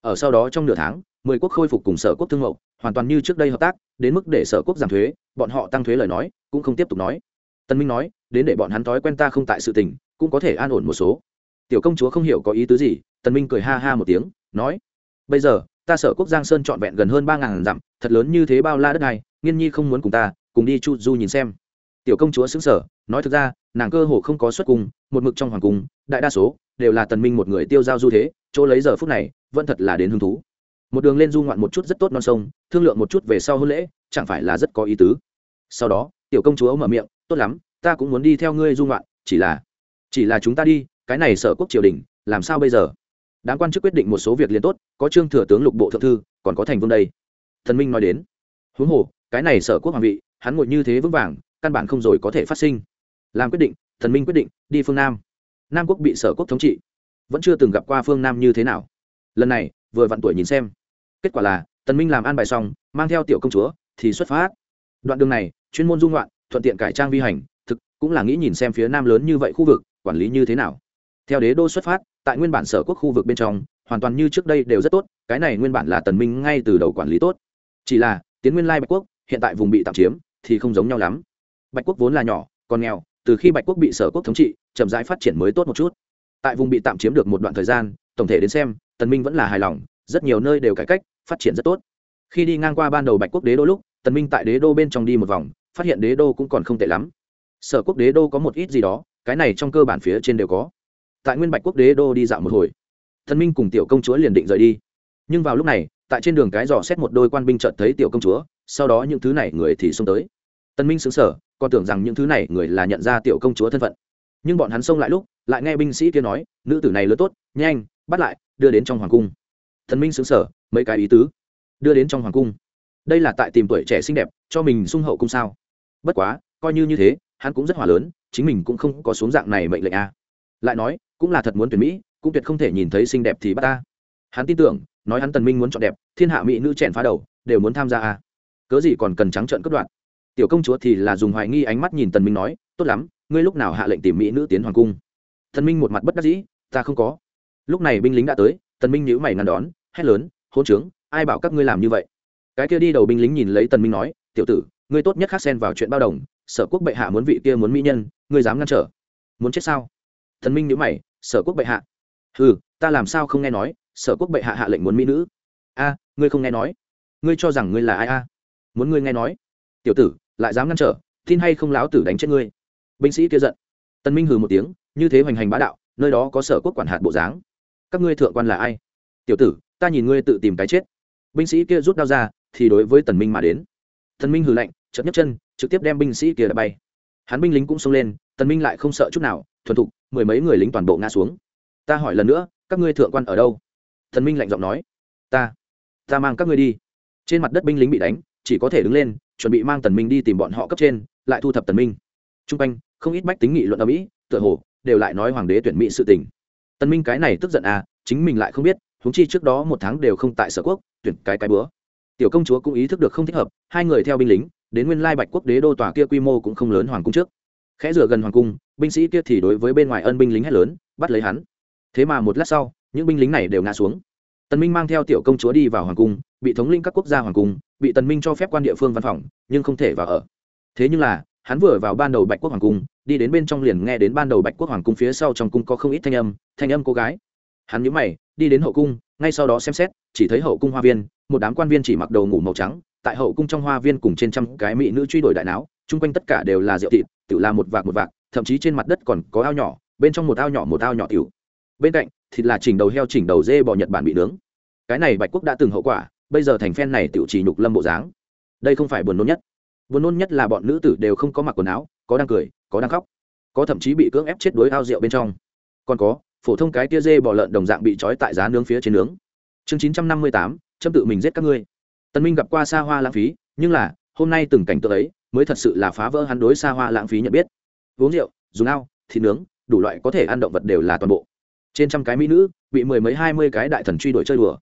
Ở sau đó trong nửa tháng, mười quốc khôi phục cùng sở quốc thương mậu, hoàn toàn như trước đây hợp tác, đến mức để sở quốc giảm thuế, bọn họ tăng thuế lời nói, cũng không tiếp tục nói. Tân minh nói, đến để bọn hắn thói quen ta không tại sự tình, cũng có thể an ổn một số. Tiểu công chúa không hiểu có ý tứ gì, tần minh cười ha ha một tiếng, nói, bây giờ, ta sở quốc giang sơn trọn vẹn gần hơn ba ngàn dặm thật lớn như thế bao la đất này, nghiên nhi không muốn cùng ta, cùng đi chu du nhìn xem. Tiểu công chúa xứng sở nói thực ra, nàng cơ hồ không có xuất cung, một mực trong hoàng cung, đại đa số đều là tần minh một người tiêu giao du thế, chỗ lấy giờ phút này, vẫn thật là đến hứng thú. Một đường lên du ngoạn một chút rất tốt non sông, thương lượng một chút về sau hôn lễ, chẳng phải là rất có ý tứ. Sau đó, tiểu công chúa mở miệng, tốt lắm, ta cũng muốn đi theo ngươi du ngoạn, chỉ là chỉ là chúng ta đi, cái này sở quốc triều đình, làm sao bây giờ? Đám quan chức quyết định một số việc liền tốt, có trương thừa tướng lục bộ thượng thư, còn có thành vương đây thần minh nói đến. Huống hồ, cái này sở quốc hoàng vị, hắn ngồi như thế vững vàng, căn bản không rồi có thể phát sinh. Làm quyết định, thần minh quyết định, đi phương nam. Nam quốc bị sở quốc thống trị. Vẫn chưa từng gặp qua phương nam như thế nào. Lần này, vừa vặn tuổi nhìn xem. Kết quả là tần minh làm an bài xong, mang theo tiểu công chúa, thì xuất phát. Đoạn đường này, chuyên môn dung loạn thuận tiện cải trang vi hành, thực, cũng là nghĩ nhìn xem phía nam lớn như vậy khu vực, quản lý như thế nào. Theo đế đô xuất phát, tại nguyên bản sở quốc khu vực bên trong, hoàn toàn như trước đây đều rất tốt, cái này nguyên bản là tần minh ngay từ đầu quản lý tốt chỉ là, tiến nguyên lai bạch quốc, hiện tại vùng bị tạm chiếm, thì không giống nhau lắm. Bạch quốc vốn là nhỏ, còn nghèo, từ khi bạch quốc bị sở quốc thống trị, chậm rãi phát triển mới tốt một chút. Tại vùng bị tạm chiếm được một đoạn thời gian, tổng thể đến xem, tần minh vẫn là hài lòng, rất nhiều nơi đều cải cách, phát triển rất tốt. Khi đi ngang qua ban đầu bạch quốc đế đô lúc, tần minh tại đế đô bên trong đi một vòng, phát hiện đế đô cũng còn không tệ lắm. Sở quốc đế đô có một ít gì đó, cái này trong cơ bản phía trên đều có. Tại nguyên bạch quốc đế đô đi dạo một hồi, tần minh cùng tiểu công chúa liền định rời đi. Nhưng vào lúc này tại trên đường cái dò xét một đôi quan binh chợt thấy tiểu công chúa, sau đó những thứ này người thì xông tới. Tần minh sững sờ, còn tưởng rằng những thứ này người là nhận ra tiểu công chúa thân phận. Nhưng bọn hắn xông lại lúc, lại nghe binh sĩ kia nói, nữ tử này lớn tốt, nhanh, bắt lại, đưa đến trong hoàng cung. Thần minh xứng sở mấy cái ý tứ. Đưa đến trong hoàng cung. Đây là tại tìm tuổi trẻ xinh đẹp, cho mình sung hậu cung sao? Bất quá, coi như như thế, hắn cũng rất hỏa lớn, chính mình cũng không có xuống dạng này mệnh lệnh a. Lại nói, cũng là thật muốn tuyển mỹ, cũng tuyệt không thể nhìn thấy xinh đẹp thì bắt ta. Hắn tin tưởng nói hắn tần minh muốn chọn đẹp, thiên hạ mỹ nữ chèn phá đầu, đều muốn tham gia à cớ gì còn cần trắng trợn cất đoạn tiểu công chúa thì là dùng hoài nghi ánh mắt nhìn tần minh nói, tốt lắm, ngươi lúc nào hạ lệnh tìm mỹ nữ tiến hoàng cung? Tần minh một mặt bất đắc dĩ, ta không có. Lúc này binh lính đã tới, tần minh nhíu mày ngăn đón, hét lớn, hỗn trướng, ai bảo các ngươi làm như vậy? Cái kia đi đầu binh lính nhìn lấy tần minh nói, tiểu tử, ngươi tốt nhất khác xen vào chuyện bao đồng, sở quốc bệ hạ muốn vị kia muốn mỹ nhân, ngươi dám ngăn trở, muốn chết sao? Tần minh nhíu mày, sở quốc bệ hạ? Hừ, ta làm sao không nghe nói sở quốc bệ hạ hạ lệnh muốn mỹ nữ. A, ngươi không nghe nói. Ngươi cho rằng ngươi là ai a? Muốn ngươi nghe nói. Tiểu tử, lại dám ngăn trở, tin hay không láo tử đánh chết ngươi? Binh sĩ kia giận. Tân minh hừ một tiếng, như thế hoành hành bá đạo, nơi đó có sở quốc quản hạt bộ dáng. Các ngươi thượng quan là ai? Tiểu tử, ta nhìn ngươi tự tìm cái chết. Binh sĩ kia rút đao ra, thì đối với tần minh mà đến. Tần minh hừ lạnh, chợt nhấc chân, trực tiếp đem binh sĩ kia đã bay. Hắn binh lính cũng xông lên, tần minh lại không sợ chút nào, thuần thục, mười mấy người lính toàn bộ ngã xuống. Ta hỏi lần nữa, các ngươi thượng quan ở đâu? Thần minh lạnh giọng nói, ta ta mang các ngươi đi. Trên mặt đất binh lính bị đánh, chỉ có thể đứng lên, chuẩn bị mang tần minh đi tìm bọn họ cấp trên, lại thu thập tần minh. Trung quanh, không ít bách tính nghị luận ở mỹ, tựa hồ, đều lại nói hoàng đế tuyển mỹ sự tình. Tần minh cái này tức giận à chính mình lại không biết, huống chi trước đó một tháng đều không tại sở quốc, tuyển cái cái bữa. Tiểu công chúa cũng ý thức được không thích hợp, hai người theo binh lính, đến nguyên lai bạch quốc đế đô tòa kia quy mô cũng không lớn hoàng cung trước. Khẽ rửa gần hoàng cung, binh sĩ kia thì đối với bên ngoài ân binh lính hét lớn, bắt lấy hắn. Thế mà một lát sau những binh lính này đều ngã xuống. Tần minh mang theo tiểu công chúa đi vào hoàng cung, bị thống linh các quốc gia hoàng cung, bị tần minh cho phép quan địa phương văn phòng, nhưng không thể vào ở. Thế nhưng là, hắn vừa vào ban đầu bạch quốc hoàng cung, đi đến bên trong liền nghe đến ban đầu bạch quốc hoàng cung phía sau trong cung có không ít thanh âm thanh âm cô gái. Hắn nhíu mày, đi đến hậu cung, ngay sau đó xem xét, chỉ thấy hậu cung hoa viên, một đám quan viên chỉ mặc đầu ngủ màu trắng, tại hậu cung trong hoa viên cùng trên trăm cái mỹ nữ truy đuổi đại não chung quanh tất cả đều là rượu thịt tự là một vạc một vạc, thậm chí trên mặt đất còn có ao nhỏ, bên trong một ao nhỏ một ao nhỏ tiểu. Bên cạnh thịt là chỉnh đầu heo chỉnh đầu dê bò nhật bản bị nướng. Cái này bạch quốc đã từng hậu quả, bây giờ thành phen này tiểu chỉ nhục lâm bộ dáng. Đây không phải buồn nôn nhất. Buồn nôn nhất là bọn nữ tử đều không có mặc quần áo, có đang cười, có đang khóc. Có thậm chí bị cưỡng ép chết đuối ao rượu bên trong. Còn có, phổ thông cái tia dê bò lợn đồng dạng bị trói tại giá nướng phía trên nướng. Chương chín trăm năm mươi tám châm tự mình giết các ngươi. Tân minh gặp qua xa hoa lãng phí, nhưng là, hôm nay từng cảnh tượng ấy, mới thật sự là phá vỡ hắn đối xa hoa lãng phí nhận biết. Uống rượu, dùng ao, thịt nướng, đủ loại có thể ăn động vật đều là toàn bộ trên trăm cái mỹ nữ, bị mười mấy hai mươi cái đại thần truy đuổi chơi đùa.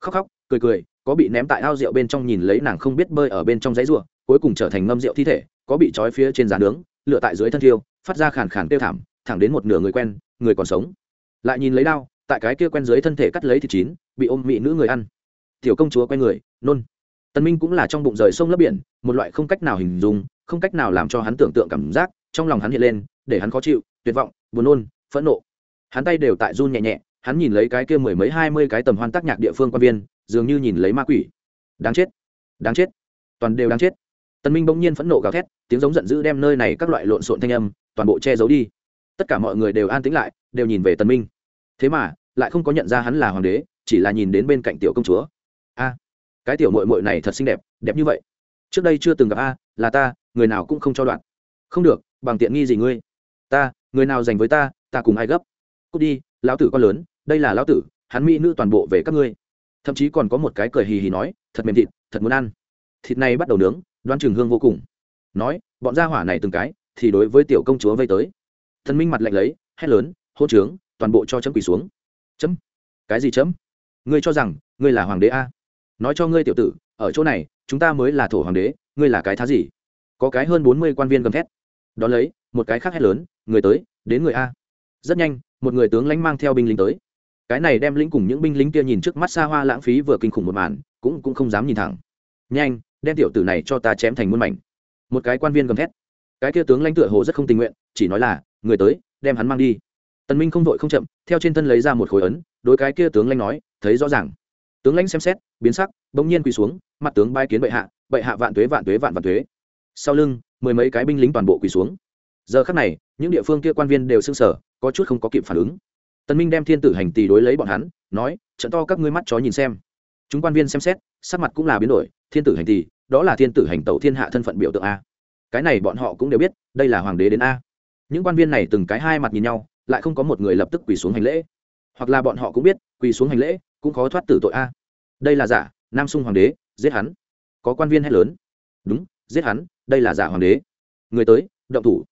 Khóc khóc, cười cười, có bị ném tại ao rượu bên trong nhìn lấy nàng không biết bơi ở bên trong giấy rùa cuối cùng trở thành ngâm rượu thi thể, có bị trói phía trên giàn nướng lựa tại dưới thân thiêu, phát ra khàn khàn tiêu thảm, thẳng đến một nửa người quen, người còn sống. Lại nhìn lấy đao, tại cái kia quen dưới thân thể cắt lấy thịt chín, bị ôm mị nữ người ăn. Tiểu công chúa quen người, nôn. Tần minh cũng là trong bụng rời sông lấp biển, một loại không cách nào hình dung, không cách nào làm cho hắn tưởng tượng cảm giác, trong lòng hắn hiện lên, để hắn khó chịu, tuyệt vọng, buồn nôn, phẫn nộ hắn tay đều tại run nhẹ nhẹ, hắn nhìn lấy cái kia mười mấy hai mươi cái tầm hoan tác nhạc địa phương quan viên, dường như nhìn lấy ma quỷ. Đáng chết đáng chết, toàn đều đáng chết. Tần minh bỗng nhiên phẫn nộ gào thét, tiếng giống giận dữ đem nơi này các loại lộn xộn thanh âm, toàn bộ che giấu đi. Tất cả mọi người đều an tĩnh lại, đều nhìn về tần minh. Thế mà, lại không có nhận ra hắn là hoàng đế, chỉ là nhìn đến bên cạnh tiểu công chúa. A, cái tiểu muội muội này thật xinh đẹp đẹp như vậy. Trước đây chưa từng gặp a, là ta, người nào cũng không cho đoạn. Không được, bằng tiện nghi gì ngươi. Ta, người nào dành với ta ta cùng ai gấp? Cút đi, lão tử con lớn, đây là lão tử, hắn mỹ nữ toàn bộ về các ngươi. Thậm chí còn có một cái cười hì hì nói, thật mềm thịt, thật muốn ăn. Thịt này bắt đầu nướng, đoan trường hương vô cùng. Nói, bọn gia hỏa này từng cái, thì đối với tiểu công chúa vây tới. Thần minh mặt lạnh lấy, hét lớn hôn trướng, toàn bộ cho chấm quỳ xuống. Chấm? Cái gì chấm? Ngươi cho rằng, ngươi là hoàng đế a? Nói cho ngươi tiểu tử, ở chỗ này, chúng ta mới là thổ hoàng đế, ngươi là cái thá gì? Có cái hơn bốn mươi quan viên gầm thét. Đón lấy, một cái khác hét lớn, người tới, đến người a. Rất nhanh một người tướng lãnh mang theo binh lính tới. Cái này đem lính cùng những binh lính kia nhìn trước mắt xa hoa lãng phí vừa kinh khủng một màn, cũng cũng không dám nhìn thẳng. Nhanh, đem tiểu tử này cho ta chém thành muôn mảnh. Một cái quan viên gầm thét. Cái kia tướng lãnh tựa hồ rất không tình nguyện, chỉ nói là, người tới, đem hắn mang đi. Tần minh không vội không chậm, theo trên thân lấy ra một khối ấn, đối cái kia tướng lãnh nói, thấy rõ ràng. Tướng lãnh xem xét, biến sắc, bỗng nhiên quỳ xuống, mặt tướng bay kiến bệ hạ bệ hạ vạn tuế vạn tuế, vạn vạn tuế. Sau lưng, mười mấy cái binh lính toàn bộ quỳ xuống giờ khắc này, những địa phương kia quan viên đều sưng sở có chút không có kịp phản ứng. Tần minh đem thiên tử hành tỷ đối lấy bọn hắn, nói, trận to các ngươi mắt chó nhìn xem. Chúng quan viên xem xét, sắc mặt cũng là biến đổi, thiên tử hành tỷ đó là thiên tử hành tẩu thiên hạ thân phận biểu tượng a. Cái này bọn họ cũng đều biết, đây là hoàng đế đến a. Những quan viên này từng cái hai mặt nhìn nhau, lại không có một người lập tức quỳ xuống hành lễ. Hoặc là bọn họ cũng biết, quỳ xuống hành lễ cũng khó thoát tử tội a. Đây là giả, nam sung hoàng đế, giết hắn. Có quan viên hay lớn. Đúng, giết hắn, đây là giả hoàng đế. Người tới, động thủ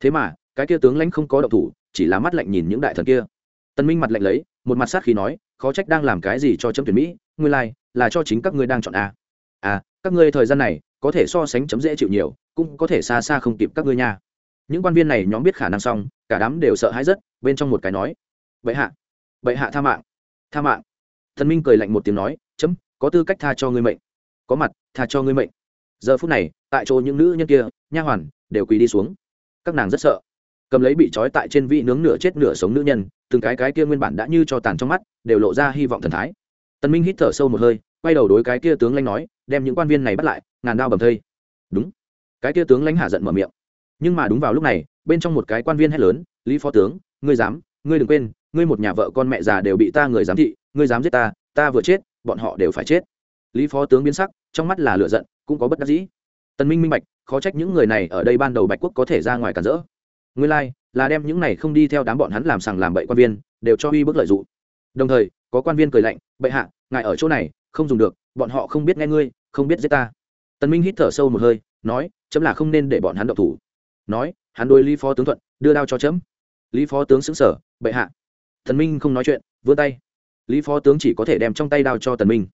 thế mà, cái kia tướng lãnh không có động thủ, chỉ là mắt lạnh nhìn những đại thần kia. Tân minh mặt lạnh lấy, một mặt sát khí nói, khó trách đang làm cái gì cho chấm tuyển mỹ ngươi lai, là cho chính các ngươi đang chọn a. À các ngươi thời gian này, có thể so sánh chấm dễ chịu nhiều, cũng có thể xa xa không kịp các ngươi nha. Những quan viên này nhóm biết khả năng xong, cả đám đều sợ hãi rất, bên trong một cái nói vậy hạ vậy hạ tha mạng tha mạng. Thần minh cười lạnh một tiếng nói, chấm, có tư cách tha cho ngươi mệnh, có mặt, tha cho ngươi mệnh. Giờ phút này, tại chỗ những nữ nhân kia, nha hoàn, đều quỳ đi xuống các nàng rất sợ. Cầm lấy bị trói tại trên vị nướng nửa chết nửa sống nữ nhân, từng cái cái kia nguyên bản đã như cho tàn trong mắt, đều lộ ra hy vọng thần thái. Tần minh hít thở sâu một hơi, quay đầu đối cái kia tướng lãnh nói, đem những quan viên này bắt lại, ngàn đao bầm thây. Đúng. Cái kia tướng lãnh hạ giận mở miệng. Nhưng mà đúng vào lúc này, bên trong một cái quan viên hét lớn, lý phó tướng, ngươi dám, ngươi đừng quên, ngươi một nhà vợ con mẹ già đều bị ta người giám thị, ngươi dám giết ta ta vừa chết, bọn họ đều phải chết. Lý phó tướng biến sắc, trong mắt là lửa giận, cũng có bất đắc dĩ. Tần minh minh bạch khó trách những người này ở đây ban đầu bạch quốc có thể ra ngoài cản rỡ. Nguyên lai、like, là đem những này không đi theo đám bọn hắn làm sằng làm bậy quan viên đều cho uy bức lợi dụng. Đồng thời có quan viên cười lạnh bệ hạ ngài ở chỗ này không dùng được bọn họ không biết nghe ngươi không biết giết ta. Tần minh hít thở sâu một hơi nói chấm là không nên để bọn hắn động thủ. Nói hắn đôi lý phó tướng thuận đưa đao cho chấm. Lý phó tướng xứng sở bệ hạ. Tần minh không nói chuyện vươn tay. Lý phó tướng chỉ có thể đem trong tay đao cho tần minh.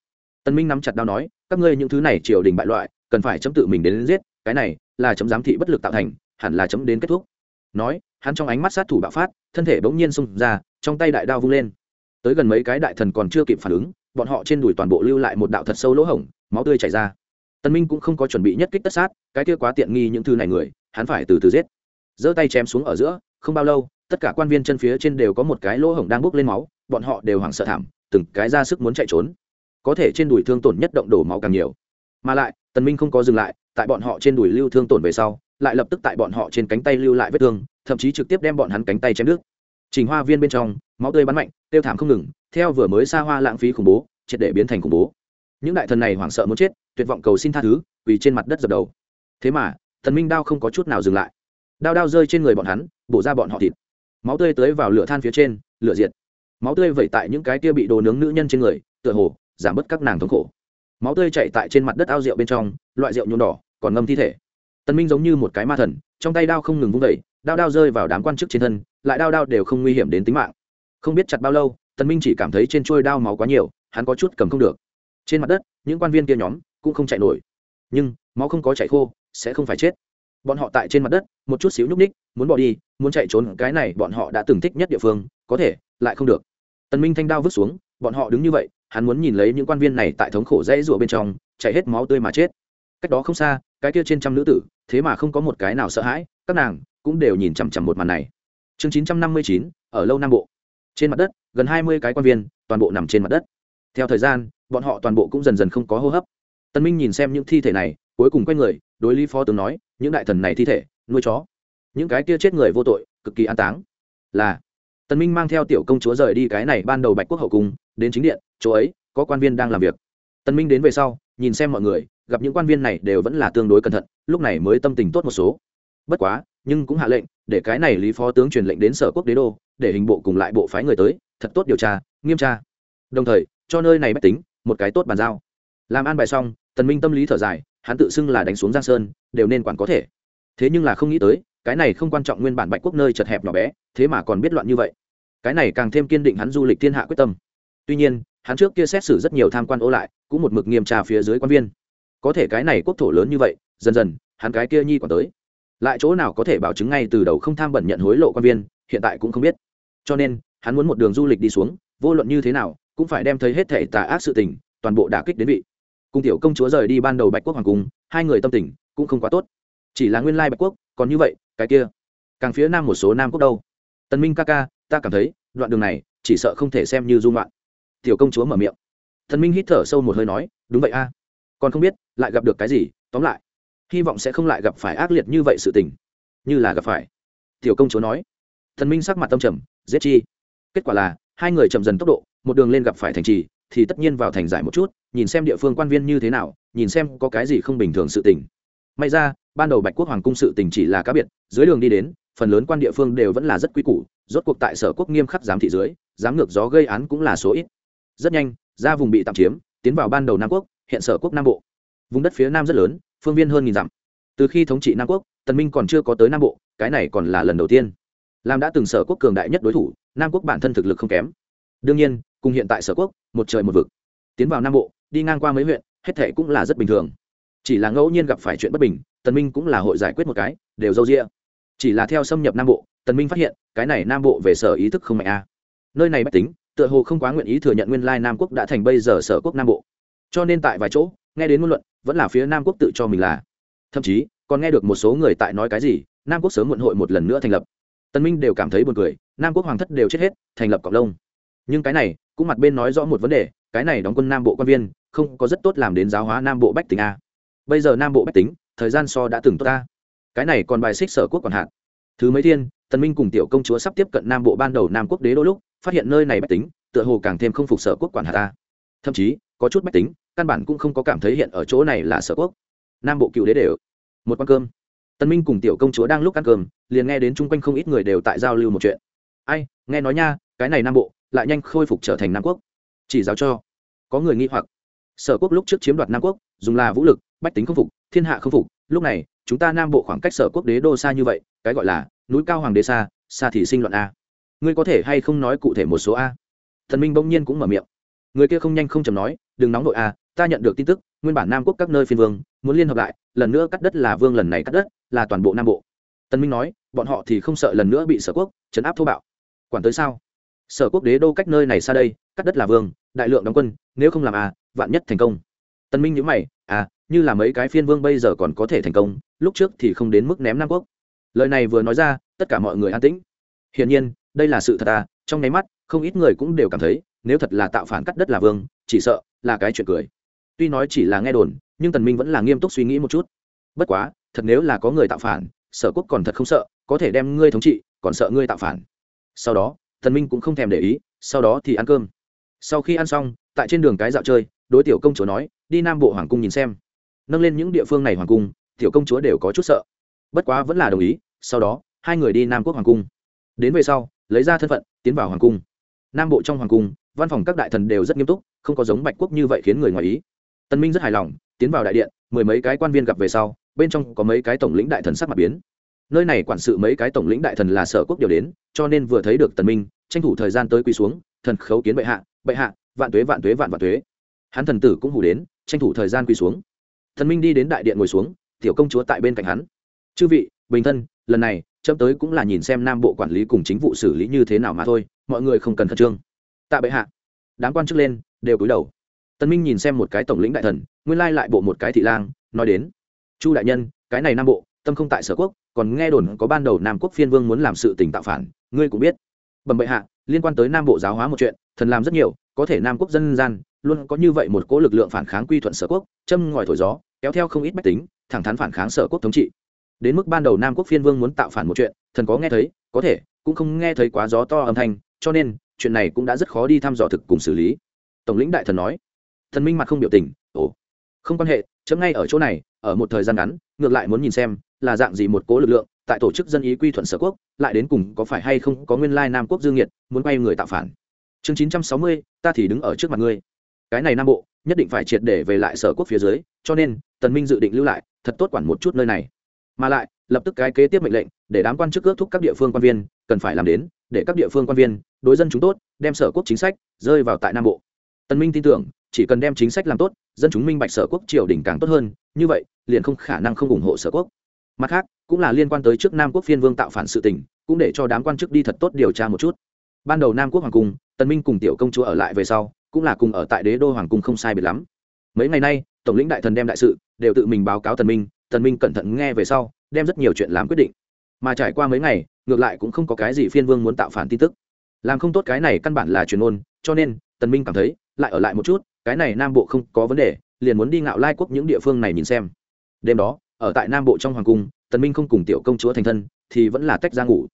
Tần minh nắm chặt đao nói các ngươi những thứ này triều đình bại loại cần phải chấm tự mình đến, đến giết cái này là chấm giám thị bất lực tạo thành, hẳn là chấm đến kết thúc. Nói, hắn trong ánh mắt sát thủ bạo phát, thân thể bỗng nhiên xung ra, trong tay đại đao vung lên. Tới gần mấy cái đại thần còn chưa kịp phản ứng, bọn họ trên đùi toàn bộ lưu lại một đạo thật sâu lỗ hổng, máu tươi chảy ra. Tân minh cũng không có chuẩn bị nhất kích tất sát, cái kia quá tiện nghi những thứ này người, hắn phải từ từ giết. Giơ tay chém xuống ở giữa, không bao lâu, tất cả quan viên chân phía trên đều có một cái lỗ hổng đang bốc lên máu, bọn họ đều hoảng sợ thảm, từng cái ra sức muốn chạy trốn. Có thể trên đùi thương tổn nhất động đổ máu càng nhiều. Mà lại tần minh không có dừng lại tại bọn họ trên đùi lưu thương tổn về sau, lại lập tức tại bọn họ trên cánh tay lưu lại vết thương, thậm chí trực tiếp đem bọn hắn cánh tay chém nước. trình hoa viên bên trong, máu tươi bắn mạnh, tiêu thảm không ngừng, theo vừa mới xa hoa lãng phí khủng bố, triệt để biến thành khủng bố. Những đại thần này hoảng sợ muốn chết, tuyệt vọng cầu xin tha thứ vì trên mặt đất dập đầu. Thế mà, thần minh đao không có chút nào dừng lại. Đao đao rơi trên người bọn hắn, bổ ra bọn họ thịt. Máu tươi tới vào lửa than phía trên, lửa diệt. Máu tươi vẩy tại những cái kia bị đồ nướng nữ nhân trên người, tựa hồ, giảm bớt các nàng thống khổ. Máu tươi chạy tại trên mặt đất ao rượu bên trong, loại rượu nhuộm đỏ còn ngâm thi thể. Tần minh giống như một cái ma thần, trong tay đao không ngừng vung vẩy đao đao rơi vào đám quan chức trên thân, lại đao đao đều không nguy hiểm đến tính mạng. Không biết chặt bao lâu, tần minh chỉ cảm thấy trên trôi đao máu quá nhiều, hắn có chút cầm không được. Trên mặt đất, những quan viên kia nhóm cũng không chạy nổi. Nhưng, máu không có chảy khô, sẽ không phải chết. Bọn họ tại trên mặt đất, một chút xíu nhúc ních muốn bỏ đi, muốn chạy trốn, cái này bọn họ đã từng thích nhất địa phương, có thể, lại không được. Tần minh thanh đao vứt xuống, bọn họ đứng như vậy, hắn muốn nhìn lấy những quan viên này tại thống khổ dễ rủa bên trong chảy hết máu tươi mà chết. Cách đó không xa cái kia trên trăm nữ tử, thế mà không có một cái nào sợ hãi, các nàng cũng đều nhìn chằm chằm một màn này. Chương chín trăm năm mươi chín, ở lâu nam bộ. Trên mặt đất, gần hai mươi cái quan viên, toàn bộ nằm trên mặt đất. Theo thời gian, bọn họ toàn bộ cũng dần dần không có hô hấp. Tân minh nhìn xem những thi thể này, cuối cùng quay người, đối lý phó tướng nói, những đại thần này thi thể, nuôi chó. Những cái kia chết người vô tội, cực kỳ an táng. Là, tân minh mang theo tiểu công chúa rời đi cái này ban đầu bạch quốc hậu cung, đến chính điện, chỗ ấy, có quan viên đang làm việc. Tân minh đến về sau, nhìn xem mọi người gặp những quan viên này đều vẫn là tương đối cẩn thận, lúc này mới tâm tình tốt một số. Bất quá, nhưng cũng hạ lệnh, để cái này lý phó tướng truyền lệnh đến sở quốc đế đô, để hình bộ cùng lại bộ phái người tới, thật tốt điều tra, nghiêm tra. Đồng thời, cho nơi này bách tính, một cái tốt bàn giao. Làm an bài xong, tần minh tâm lý thở dài, hắn tự xưng là đánh xuống giang sơn, đều nên quản có thể. Thế nhưng là không nghĩ tới, cái này không quan trọng nguyên bản bạch quốc nơi chật hẹp nhỏ bé, thế mà còn biết loạn như vậy. Cái này càng thêm kiên định hắn du lịch thiên hạ quyết tâm. Tuy nhiên, hắn trước kia xét xử rất nhiều tham quan ô lại, cũng một mực nghiêm tra phía dưới quan viên có thể cái này quốc thổ lớn như vậy, dần dần, hắn cái kia nhi còn tới. Lại chỗ nào có thể bảo chứng ngay từ đầu không tham bẩn nhận hối lộ quan viên, hiện tại cũng không biết. Cho nên, hắn muốn một đường du lịch đi xuống, vô luận như thế nào, cũng phải đem thấy hết thể tà ác sự tình, toàn bộ đả kích đến vị. Cung tiểu công chúa rời đi ban đầu bạch quốc hoàng cung, hai người tâm tình cũng không quá tốt. Chỉ là nguyên lai bạch quốc, còn như vậy, cái kia. Càng phía nam một số nam quốc đâu. Tần minh ca ca, ta cảm thấy, đoạn đường này, chỉ sợ không thể xem như dung loạn tiểu công chúa mở miệng. Thần minh hít thở sâu một hơi nói, đúng vậy a còn không biết, lại gặp được cái gì, tóm lại, hy vọng sẽ không lại gặp phải ác liệt như vậy sự tình. Như là gặp phải. Tiểu công chúa nói. Thần minh sắc mặt tâm trầm, giết chi? Kết quả là, hai người chậm dần tốc độ, một đường lên gặp phải thành trì, thì tất nhiên vào thành giải một chút, nhìn xem địa phương quan viên như thế nào, nhìn xem có cái gì không bình thường sự tình. May ra, ban đầu bạch quốc hoàng cung sự tình chỉ là cá biệt, dưới đường đi đến, phần lớn quan địa phương đều vẫn là rất quy củ, rốt cuộc tại sở quốc nghiêm khắc giám thị dưới dám ngược gió gây án cũng là số ít. Rất nhanh, ra vùng bị tạm chiếm, tiến vào ban đầu nam quốc hiện sở quốc nam bộ. Vùng đất phía nam rất lớn, phương viên hơn nghìn dặm. Từ khi thống trị nam quốc, tần minh còn chưa có tới nam bộ, cái này còn là lần đầu tiên. Làm đã từng sở quốc cường đại nhất đối thủ, nam quốc bản thân thực lực không kém. Đương nhiên, cùng hiện tại sở quốc, một trời một vực. Tiến vào nam bộ, đi ngang qua mấy huyện, hết thệ cũng là rất bình thường. Chỉ là ngẫu nhiên gặp phải chuyện bất bình, tần minh cũng là hội giải quyết một cái, đều dâu dịa. Chỉ là theo xâm nhập nam bộ, tần minh phát hiện, cái này nam bộ về sở ý thức không mạnh a nơi này bách tính, tựa hồ không quá nguyện ý thừa nhận nguyên lai nam quốc đã thành bây giờ sở quốc nam bộ cho nên tại vài chỗ, nghe đến ngôn luận, vẫn là phía nam quốc tự cho mình là. Thậm chí, còn nghe được một số người tại nói cái gì, nam quốc sớm muộn hội một lần nữa thành lập. Tân minh đều cảm thấy buồn cười, nam quốc hoàng thất đều chết hết, thành lập cộng lông nhưng cái này, cũng mặt bên nói rõ một vấn đề, cái này đóng quân nam bộ quan viên, không có rất tốt làm đến giáo hóa nam bộ bách tính a. Bây giờ nam bộ bách tính, thời gian so đã từng tốt ta cái này còn bài xích sở quốc còn hạn. Thứ mấy thiên tần minh cùng tiểu công chúa sắp tiếp cận nam bộ ban đầu nam quốc đế đôi lúc, phát hiện nơi này bách tính, tựa hồ càng thêm không phục sở quốc quản hạt ta thậm chí, có chút bách tính căn bản cũng không có cảm thấy hiện ở chỗ này là sở quốc. Nam bộ cựu đế đều. Một quán cơm. Tân minh cùng tiểu công chúa đang lúc ăn cơm, liền nghe đến chung quanh không ít người đều tại giao lưu một chuyện. Ai, nghe nói nha, cái này nam bộ, lại nhanh khôi phục trở thành nam quốc. Chỉ giáo cho. Có người nghi hoặc. Sở quốc lúc trước chiếm đoạt nam quốc, dùng là vũ lực, bách tính không phục, thiên hạ không phục, lúc này, chúng ta nam bộ khoảng cách sở quốc đế đô xa như vậy, cái gọi là, núi cao hoàng đế xa xa thì sinh loạn a. Ngươi có thể hay không nói cụ thể một số a? Thần minh bỗng nhiên cũng mở miệng. Người kia không nhanh không chầm nói, đừng nóng nội a ta nhận được tin tức nguyên bản nam quốc các nơi phiên vương muốn liên hợp lại lần nữa cắt đất là vương lần này cắt đất là toàn bộ nam bộ. Tân minh nói bọn họ thì không sợ lần nữa bị sở quốc chấn áp thô bạo. Quản tới sao? Sở quốc đế đô cách nơi này xa đây cắt đất là vương đại lượng đóng quân nếu không làm à, vạn nhất thành công. Tân minh nhớ mày à như là mấy cái phiên vương bây giờ còn có thể thành công lúc trước thì không đến mức ném nam quốc. Lời này vừa nói ra tất cả mọi người an tĩnh. Hiển nhiên đây là sự thật à trong nháy mắt không ít người cũng đều cảm thấy nếu thật là tạo phản cắt đất là vương chỉ sợ là cái chuyện cười tuy nói chỉ là nghe đồn, nhưng tần minh vẫn là nghiêm túc suy nghĩ một chút. Bất quá, thật nếu là có người tạo phản, sở quốc còn thật không sợ, có thể đem ngươi thống trị, còn sợ ngươi tạo phản. Sau đó, tần minh cũng không thèm để ý, sau đó thì ăn cơm. Sau khi ăn xong, tại trên đường cái dạo chơi, đối tiểu công chúa nói, đi nam bộ hoàng cung nhìn xem. Nâng lên những địa phương này hoàng cung, tiểu công chúa đều có chút sợ. Bất quá vẫn là đồng ý, sau đó, hai người đi nam quốc hoàng cung. Đến về sau, lấy ra thân phận, tiến vào hoàng cung. Nam bộ trong hoàng cung, văn phòng các đại thần đều rất nghiêm túc, không có giống bạch quốc như vậy khiến người ngoài ý tân minh rất hài lòng, tiến vào đại điện, mười mấy cái quan viên gặp về sau, bên trong có mấy cái tổng lĩnh đại thần sắc mặt biến. Nơi này quản sự mấy cái tổng lĩnh đại thần là sở quốc điều đến, cho nên vừa thấy được tần minh, tranh thủ thời gian tới quỳ xuống, thần khấu kiến bệ hạ bệ hạ, vạn tuế vạn tuế, vạn vạn tuế. Hắn thần tử cũng hủ đến, tranh thủ thời gian quỳ xuống. Thần minh đi đến đại điện ngồi xuống, tiểu công chúa tại bên cạnh hắn. Chư vị, bình thân, lần này, chấm tới cũng là nhìn xem nam bộ quản lý cùng chính vụ xử lý như thế nào mà thôi, mọi người không cần khẩn trương. Tạ bệ hạ. Đám quan chức lên, đều cúi đầu tân minh nhìn xem một cái tổng lĩnh đại thần, nguyên lai lại bộ một cái thị lang, nói đến, chu đại nhân, cái này nam bộ, tâm không tại sở quốc, còn nghe đồn có ban đầu nam quốc phiên vương muốn làm sự tình tạo phản, ngươi cũng biết. Bẩm bệ hạ, liên quan tới nam bộ giáo hóa một chuyện, thần làm rất nhiều, có thể nam quốc dân gian luôn có như vậy một cỗ lực lượng phản kháng quy thuận sở quốc, châm ngòi thổi gió, kéo theo không ít bách tính, thẳng thắn phản kháng sở quốc thống trị. Đến mức ban đầu nam quốc phiên vương muốn tạo phản một chuyện, thần có nghe thấy, có thể, cũng không nghe thấy quá gió to âm thanh, cho nên, chuyện này cũng đã rất khó đi thăm dò thực cùng xử lý. Tổng lĩnh đại thần nói thần minh mặt không biểu tình, ồ, không quan hệ, chấm ngay ở chỗ này, ở một thời gian ngắn, ngược lại muốn nhìn xem là dạng gì một cố lực lượng, tại tổ chức dân ý quy thuận sở quốc, lại đến cùng có phải hay không có nguyên lai nam quốc dương nhiệt muốn quay người tạo phản. Chương chín trăm sáu mươi, ta thì đứng ở trước mặt ngươi. Cái này nam bộ, nhất định phải triệt để về lại sở quốc phía dưới, cho nên, tần minh dự định lưu lại, thật tốt quản một chút nơi này. Mà lại, lập tức cái kế tiếp mệnh lệnh, để đám quan chức ước thúc các địa phương quan viên, cần phải làm đến, để các địa phương quan viên, đối dân chúng tốt, đem sở quốc chính sách rơi vào tại nam bộ. Tân minh tin tưởng, chỉ cần đem chính sách làm tốt, dân chúng minh bạch sở quốc triều đình càng tốt hơn, như vậy, liền không khả năng không ủng hộ sở quốc. Mặt khác, cũng là liên quan tới trước nam quốc phiên vương tạo phản sự tình, cũng để cho đám quan chức đi thật tốt điều tra một chút. Ban đầu nam quốc hoàng cung, Tân minh cùng tiểu công chúa ở lại về sau, cũng là cùng ở tại đế đô hoàng cung không sai biệt lắm. Mấy ngày nay, tổng lĩnh đại thần đem đại sự, đều tự mình báo cáo tần minh tần minh cẩn thận nghe về sau, đem rất nhiều chuyện làm quyết định. Mà trải qua mấy ngày, ngược lại cũng không có cái gì phiên vương muốn tạo phản tin tức. Làm không tốt cái này căn bản là truyền ôn, cho nên tần minh cảm thấy lại ở lại một chút, cái này nam bộ không có vấn đề, liền muốn đi ngạo lai quốc những địa phương này nhìn xem. Đêm đó, ở tại nam bộ trong hoàng cung, tần minh không cùng tiểu công chúa thành thân, thì vẫn là tách ra ngủ.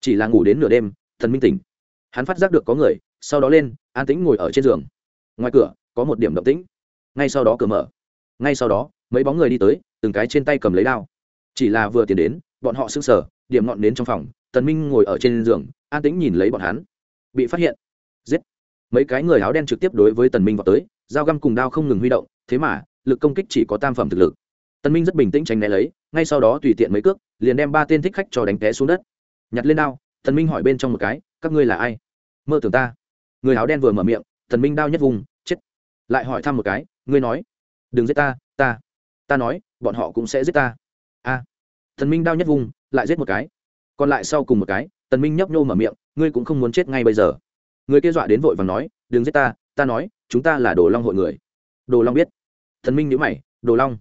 Chỉ là ngủ đến nửa đêm Thần minh tỉnh. Hắn phát giác được có người, sau đó lên, an tĩnh ngồi ở trên giường. Ngoài cửa, có một điểm động tĩnh. Ngay sau đó cửa mở. Ngay sau đó, mấy bóng người đi tới, từng cái trên tay cầm lấy đao. Chỉ là vừa tiến đến, bọn họ sững sờ, điểm ngọn đến trong phòng, tần minh ngồi ở trên giường, an tĩnh nhìn lấy bọn hắn. Bị phát hiện mấy cái người áo đen trực tiếp đối với tần minh vào tới, dao găm cùng đao không ngừng huy động, thế mà, lực công kích chỉ có tam phẩm thực lực. Tần minh rất bình tĩnh tránh né lấy, ngay sau đó tùy tiện mấy cước, liền đem ba tên thích khách cho đánh té xuống đất. Nhặt lên đao, tần minh hỏi bên trong một cái, các ngươi là ai? Mơ tưởng ta. Người áo đen vừa mở miệng, tần minh đao nhất vùng, chết. Lại hỏi thăm một cái, ngươi nói, đừng giết ta ta ta nói, bọn họ cũng sẽ giết ta. A. Tần minh đao nhất vùng, lại giết một cái. Còn lại sau cùng một cái, tần minh nhấp nhô mở miệng, ngươi cũng không muốn chết ngay bây giờ người kia dọa đến vội vàng nói, đừng giết ta ta nói, chúng ta là đồ long hội người. Đồ long biết. Thần minh nhữ mày, đồ long?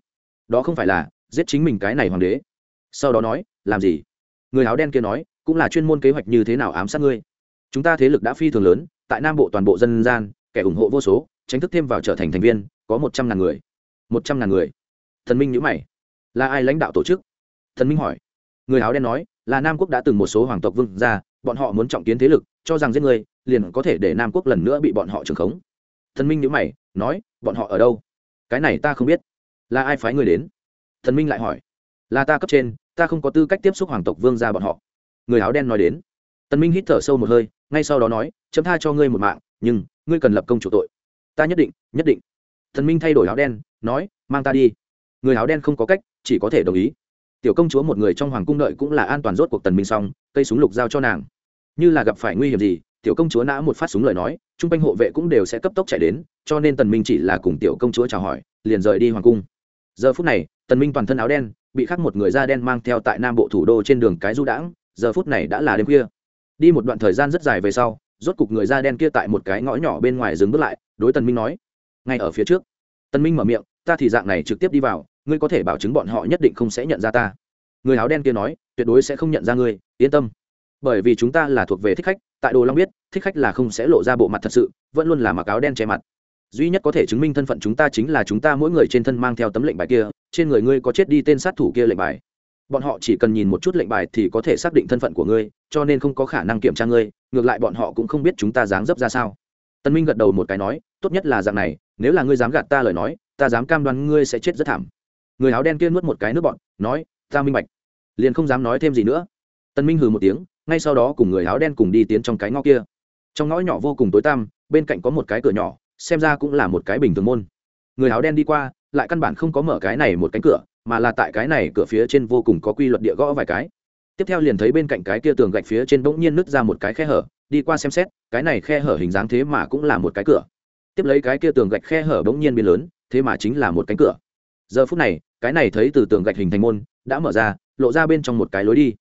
Đó không phải là giết chính mình cái này hoàng đế. Sau đó nói, làm gì? Người áo đen kia nói, cũng là chuyên môn kế hoạch như thế nào ám sát ngươi? Chúng ta thế lực đã phi thường lớn, tại nam bộ toàn bộ dân gian, kẻ ủng hộ vô số, tránh thức thêm vào trở thành thành viên, có một trăm ngàn người. Một trăm ngàn người. Thần minh nhữ mày. Là ai lãnh đạo tổ chức? Thần minh hỏi. Người áo đen nói, là nam quốc đã từng một số hoàng tộc vương ra bọn họ muốn trọng kiến thế lực, cho rằng giết người liền có thể để nam quốc lần nữa bị bọn họ trừng khống. Thần minh nhữ mày, nói, bọn họ ở đâu? Cái này ta không biết. Là ai phái người đến? Thần minh lại hỏi, là ta cấp trên, ta không có tư cách tiếp xúc hoàng tộc vương ra bọn họ. Người áo đen nói đến. Tần minh hít thở sâu một hơi, ngay sau đó nói, chấm tha cho ngươi một mạng, nhưng ngươi cần lập công chủ tội. Ta nhất định nhất định. Thần minh thay đổi áo đen, nói, mang ta đi. Người áo đen không có cách, chỉ có thể đồng ý. Tiểu công chúa một người trong hoàng cung đợi cũng là an toàn rốt cuộc tần minh xong, cây súng lục giao cho nàng. Như là gặp phải nguy hiểm gì tiểu công chúa nã một phát súng lời nói, chung quanh hộ vệ cũng đều sẽ cấp tốc chạy đến, cho nên tần minh chỉ là cùng tiểu công chúa chào hỏi, liền rời đi hoàng cung. Giờ phút này, tần minh toàn thân áo đen, bị khắc một người da đen mang theo tại nam bộ thủ đô trên đường cái du đãng, giờ phút này đã là đêm khuya. Đi một đoạn thời gian rất dài về sau, rốt cục người da đen kia tại một cái ngõ nhỏ bên ngoài dừng bước lại, đối tần minh nói, ngay ở phía trước. Tần minh mở miệng, ta thì dạng này trực tiếp đi vào, ngươi có thể bảo chứng bọn họ nhất định không sẽ nhận ra ta. Người áo đen kia nói, tuyệt đối sẽ không nhận ra ngươi, yên tâm bởi vì chúng ta là thuộc về thích khách, tại đồ long biết, thích khách là không sẽ lộ ra bộ mặt thật sự, vẫn luôn là mặc áo đen che mặt. Duy nhất có thể chứng minh thân phận chúng ta chính là chúng ta mỗi người trên thân mang theo tấm lệnh bài kia, trên người ngươi có chết đi tên sát thủ kia lệnh bài. Bọn họ chỉ cần nhìn một chút lệnh bài thì có thể xác định thân phận của ngươi, cho nên không có khả năng kiểm tra ngươi, ngược lại bọn họ cũng không biết chúng ta dáng dấp ra sao. Tân minh gật đầu một cái nói, tốt nhất là dạng này, nếu là ngươi dám gạt ta lời nói, ta dám cam đoan ngươi sẽ chết rất thảm. Người áo đen kia nuốt một cái nước bọn nói, ta minh bạch. Liền không dám nói thêm gì nữa. Tân minh hừ một tiếng ngay sau đó cùng người áo đen cùng đi tiến trong cái ngõ kia. Trong ngõ nhỏ vô cùng tối tăm, bên cạnh có một cái cửa nhỏ, xem ra cũng là một cái bình thường môn. Người áo đen đi qua, lại căn bản không có mở cái này một cánh cửa, mà là tại cái này cửa phía trên vô cùng có quy luật địa gõ vài cái. Tiếp theo liền thấy bên cạnh cái kia tường gạch phía trên bỗng nhiên nứt ra một cái khe hở, đi qua xem xét, cái này khe hở hình dáng thế mà cũng là một cái cửa. Tiếp lấy cái kia tường gạch khe hở bỗng nhiên biến lớn, thế mà chính là một cánh cửa. Giờ phút này, cái này thấy từ tường gạch hình thành môn, đã mở ra, lộ ra bên trong một cái lối đi.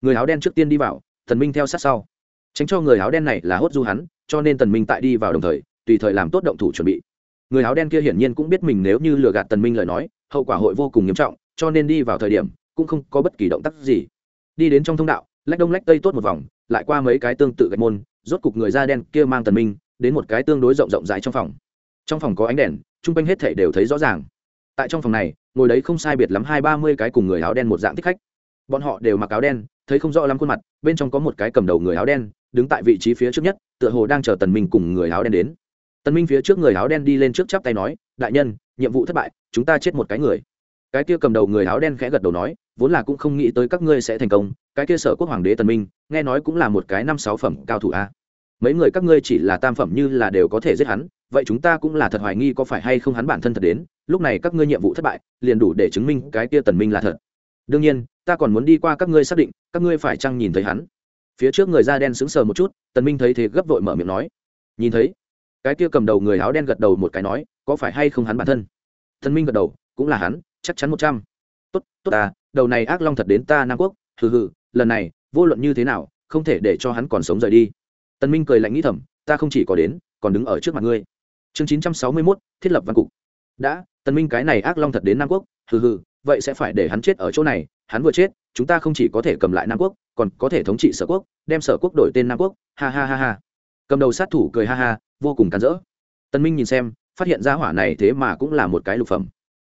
Người áo đen trước tiên đi vào thần minh theo sát sau. Tránh cho người áo đen này là hốt du hắn, cho nên tần minh tại đi vào đồng thời, tùy thời làm tốt động thủ chuẩn bị. Người áo đen kia hiển nhiên cũng biết mình nếu như lừa gạt tần minh lời nói, hậu quả hội vô cùng nghiêm trọng, cho nên đi vào thời điểm, cũng không có bất kỳ động tác gì. Đi đến trong thông đạo, lách đông lách tây tốt một vòng, lại qua mấy cái tương tự gạch môn, rốt cục người da đen kia mang tần minh đến một cái tương đối rộng rộng rãi trong phòng. Trong phòng có ánh đèn trung quanh hết thảy đều thấy rõ ràng. Tại trong phòng này, ngồi đấy không sai biệt lắm hai ba mươi cái cùng người áo đen một dạng thích khách. Bọn họ đều mặc áo đen thấy không rõ lắm khuôn mặt, bên trong có một cái cầm đầu người áo đen, đứng tại vị trí phía trước nhất, tựa hồ đang chờ tần minh cùng người áo đen đến. Tần minh phía trước người áo đen đi lên trước chắp tay nói, đại nhân, nhiệm vụ thất bại, chúng ta chết một cái người. Cái kia cầm đầu người áo đen khẽ gật đầu nói, vốn là cũng không nghĩ tới các ngươi sẽ thành công, cái kia sở quốc hoàng đế tần minh, nghe nói cũng là một cái năm sáu phẩm cao thủ a. Mấy người các ngươi chỉ là tam phẩm như là đều có thể giết hắn, vậy chúng ta cũng là thật hoài nghi có phải hay không hắn bản thân thật đến, lúc này các ngươi nhiệm vụ thất bại, liền đủ để chứng minh cái kia tần minh là thật. Đương nhiên ta còn muốn đi qua các ngươi xác định các ngươi phải chăng nhìn thấy hắn? Phía trước người da đen sững sờ một chút tần minh thấy thế gấp vội mở miệng nói. Nhìn thấy cái kia cầm đầu người áo đen gật đầu một cái nói có phải hay không hắn bản thân? Tần minh gật đầu cũng là hắn chắc chắn một trăm. Tốt tốt ta đầu này ác long thật đến ta nam quốc hừ hừ lần này vô luận như thế nào không thể để cho hắn còn sống rời đi. Tần minh cười lạnh nghĩ thầm ta không chỉ có đến còn đứng ở trước mặt ngươi. Chương chín trăm sáu mươi 961, thiết lập văn cục. Đã tần minh cái này ác long thật đến nam quốc hừ hừ vậy sẽ phải để hắn chết ở chỗ này, hắn vừa chết, chúng ta không chỉ có thể cầm lại nam quốc, còn có thể thống trị sở quốc, đem sở quốc đổi tên nam quốc. Ha ha ha ha. Cầm đầu sát thủ cười ha ha, vô cùng càn rỡ. Tần minh nhìn xem, phát hiện ra hỏa này thế mà cũng là một cái lục phẩm.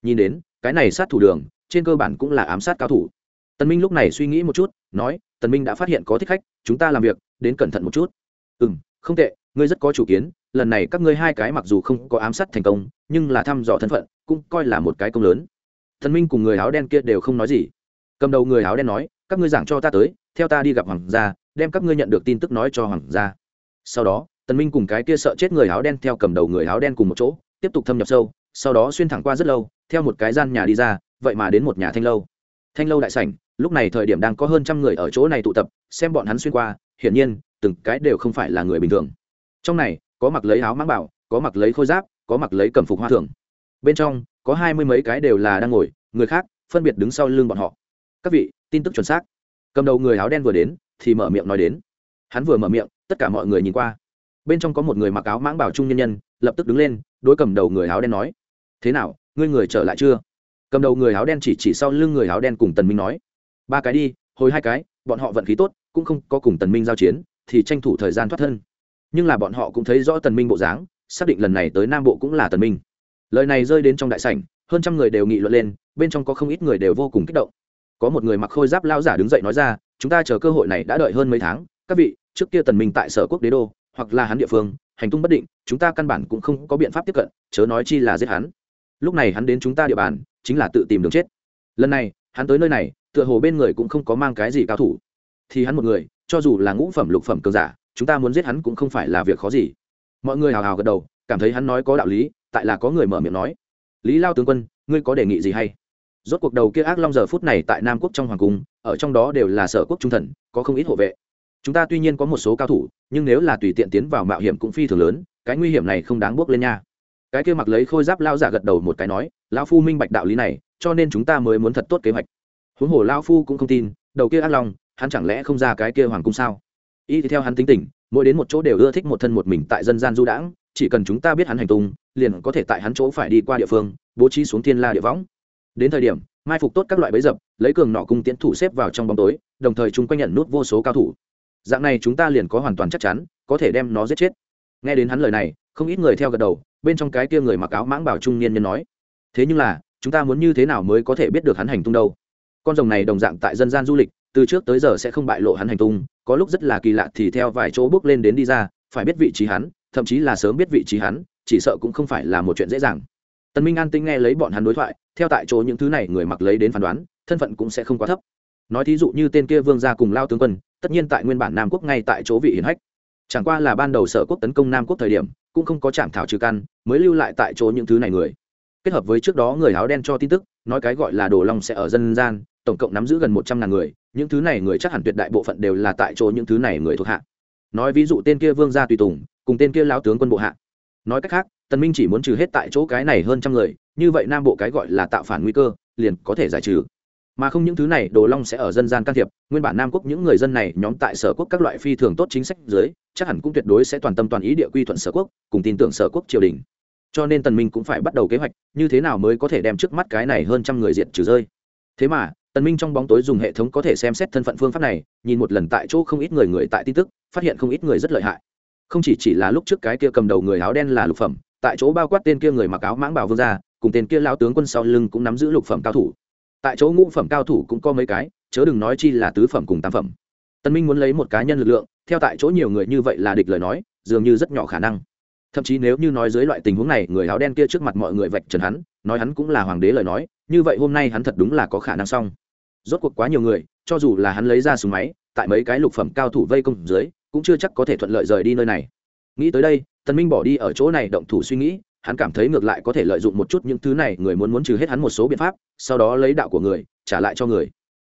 Nhìn đến, cái này sát thủ đường, trên cơ bản cũng là ám sát cao thủ. Tần minh lúc này suy nghĩ một chút, nói tần minh đã phát hiện có thích khách, chúng ta làm việc, đến cẩn thận một chút. Ừ không tệ, ngươi rất có chủ kiến, lần này các ngươi hai cái mặc dù không có ám sát thành công, nhưng là thăm dò thân phận, cũng coi là một cái công lớn thần minh cùng người áo đen kia đều không nói gì. Cầm đầu người áo đen nói, các ngươi giảng cho ta tới, theo ta đi gặp hoàng gia, đem các ngươi nhận được tin tức nói cho hoàng gia. Sau đó tần minh cùng cái kia sợ chết người áo đen theo cầm đầu người áo đen cùng một chỗ, tiếp tục thâm nhập sâu, sau đó xuyên thẳng qua rất lâu, theo một cái gian nhà đi ra, vậy mà đến một nhà thanh lâu. Thanh lâu đại sảnh, lúc này thời điểm đang có hơn trăm người ở chỗ này tụ tập, xem bọn hắn xuyên qua, hiển nhiên, từng cái đều không phải là người bình thường. Trong này, có mặc lấy áo mang bảo, có mặc lấy khôi giáp, có mặc lấy cầm phục hoa thường bên trong có hai mươi mấy cái đều là đang ngồi, người khác phân biệt đứng sau lưng bọn họ. Các vị, tin tức chuẩn xác. Cầm đầu người áo đen vừa đến, thì mở miệng nói đến. Hắn vừa mở miệng, tất cả mọi người nhìn qua. Bên trong có một người mặc áo mãng bảo trung nhân nhân, lập tức đứng lên, đối cầm đầu người áo đen nói. Thế nào, ngươi người trở lại chưa? Cầm đầu người áo đen chỉ chỉ sau lưng người áo đen cùng tần minh nói. Ba cái đi, hồi hai cái, bọn họ vận khí tốt, cũng không có cùng tần minh giao chiến, thì tranh thủ thời gian thoát thân. Nhưng là bọn họ cũng thấy rõ tần minh bộ dáng, xác định lần này tới nam bộ cũng là tần minh lời này rơi đến trong đại sảnh, hơn trăm người đều nghị luận lên, bên trong có không ít người đều vô cùng kích động. Có một người mặc khôi giáp lao giả đứng dậy nói ra, chúng ta chờ cơ hội này đã đợi hơn mấy tháng, các vị, trước kia tần minh tại sở quốc đế đô, hoặc là hắn địa phương, hành tung bất định, chúng ta căn bản cũng không có biện pháp tiếp cận, chớ nói chi là giết hắn. Lúc này hắn đến chúng ta địa bàn, chính là tự tìm đường chết. Lần này, hắn tới nơi này, tựa hồ bên người cũng không có mang cái gì cao thủ. Thì hắn một người, cho dù là ngũ phẩm, lục phẩm cường giả, chúng ta muốn giết hắn cũng không phải là việc khó gì. Mọi người hào hào gật đầu, cảm thấy hắn nói có đạo lý tại là có người mở miệng nói, lý lao tướng quân, ngươi có đề nghị gì hay? Rốt cuộc đầu kia ác long giờ phút này tại nam quốc trong hoàng cung, ở trong đó đều là sở quốc trung thần, có không ít hộ vệ. Chúng ta tuy nhiên có một số cao thủ, nhưng nếu là tùy tiện tiến vào mạo hiểm cũng phi thường lớn, cái nguy hiểm này không đáng bước lên nha. Cái kia mặc lấy khôi giáp lao giả gật đầu một cái nói, lão phu minh bạch đạo lý này, cho nên chúng ta mới muốn thật tốt kế hoạch. Huống hồ lao phu cũng không tin, đầu kia ác long, hắn chẳng lẽ không ra cái kia hoàng cung sao? Y thì theo hắn tính tình, mỗi đến một chỗ đều ưa thích một thân một mình tại dân gian du đãng chỉ cần chúng ta biết hắn hành tung, liền có thể tại hắn chỗ phải đi qua địa phương, bố trí xuống thiên la địa võng. Đến thời điểm, mai phục tốt các loại bẫy dập, lấy cường nọ cung tiến thủ xếp vào trong bóng tối, đồng thời chúng quanh nhận nút vô số cao thủ. Dạng này chúng ta liền có hoàn toàn chắc chắn, có thể đem nó giết chết. Nghe đến hắn lời này, không ít người theo gật đầu, bên trong cái kia người mặc áo mãng bảo trung niên nhân nói, thế nhưng là, chúng ta muốn như thế nào mới có thể biết được hắn hành tung đâu? Con rồng này đồng dạng tại dân gian du lịch, từ trước tới giờ sẽ không bại lộ hắn hành tung, có lúc rất là kỳ lạ thì theo vài chỗ bước lên đến đi ra, phải biết vị trí hắn thậm chí là sớm biết vị trí hắn, chỉ sợ cũng không phải là một chuyện dễ dàng. Tần minh an tinh nghe lấy bọn hắn đối thoại, theo tại chỗ những thứ này người mặc lấy đến phán đoán, thân phận cũng sẽ không quá thấp. Nói thí dụ như tên kia vương gia cùng lao tướng quân, tất nhiên tại nguyên bản nam quốc ngay tại chỗ vị hiển hách. Chẳng qua là ban đầu sở quốc tấn công nam quốc thời điểm, cũng không có chạm thảo trừ căn, mới lưu lại tại chỗ những thứ này người. Kết hợp với trước đó người áo đen cho tin tức, nói cái gọi là đồ long sẽ ở dân gian, tổng cộng nắm giữ gần một trăm ngàn người, những thứ này người chắc hẳn tuyệt đại bộ phận đều là tại chỗ những thứ này người thuộc hạ. Nói ví dụ tên kia vương gia tùy tùng cùng tên kia lao tướng quân bộ hạ. Nói cách khác, tần minh chỉ muốn trừ hết tại chỗ cái này hơn trăm người, như vậy nam bộ cái gọi là tạo phản nguy cơ, liền có thể giải trừ. Mà không những thứ này, đồ long sẽ ở dân gian can thiệp, nguyên bản nam quốc những người dân này, nhóm tại sở quốc các loại phi thường tốt chính sách dưới, chắc hẳn cũng tuyệt đối sẽ toàn tâm toàn ý địa quy thuận sở quốc, cùng tin tưởng sở quốc triều đình. Cho nên tần minh cũng phải bắt đầu kế hoạch, như thế nào mới có thể đem trước mắt cái này hơn trăm người diệt trừ rơi. Thế mà, tần minh trong bóng tối dùng hệ thống có thể xem xét thân phận phương pháp này, nhìn một lần tại chỗ không ít người người tại tin tức, phát hiện không ít người rất lợi hại không chỉ chỉ là lúc trước cái kia cầm đầu người áo đen là lục phẩm, tại chỗ bao quát tên kia người mặc áo mãng bảo vương gia, cùng tên kia lao tướng quân sau lưng cũng nắm giữ lục phẩm cao thủ. Tại chỗ ngũ phẩm cao thủ cũng có mấy cái, chớ đừng nói chi là tứ phẩm cùng tam phẩm. Tân minh muốn lấy một cá nhân lực lượng, theo tại chỗ nhiều người như vậy là địch lời nói, dường như rất nhỏ khả năng. Thậm chí nếu như nói dưới loại tình huống này, người áo đen kia trước mặt mọi người vạch trần hắn, nói hắn cũng là hoàng đế lời nói, như vậy hôm nay hắn thật đúng là có khả năng xong. Rốt cuộc quá nhiều người, cho dù là hắn lấy ra súng máy, tại mấy cái lục phẩm cao thủ vây công dưới cũng chưa chắc có thể thuận lợi rời đi nơi này. Nghĩ tới đây, tần minh bỏ đi ở chỗ này động thủ suy nghĩ, hắn cảm thấy ngược lại có thể lợi dụng một chút những thứ này, người muốn muốn trừ hết hắn một số biện pháp, sau đó lấy đạo của người, trả lại cho người.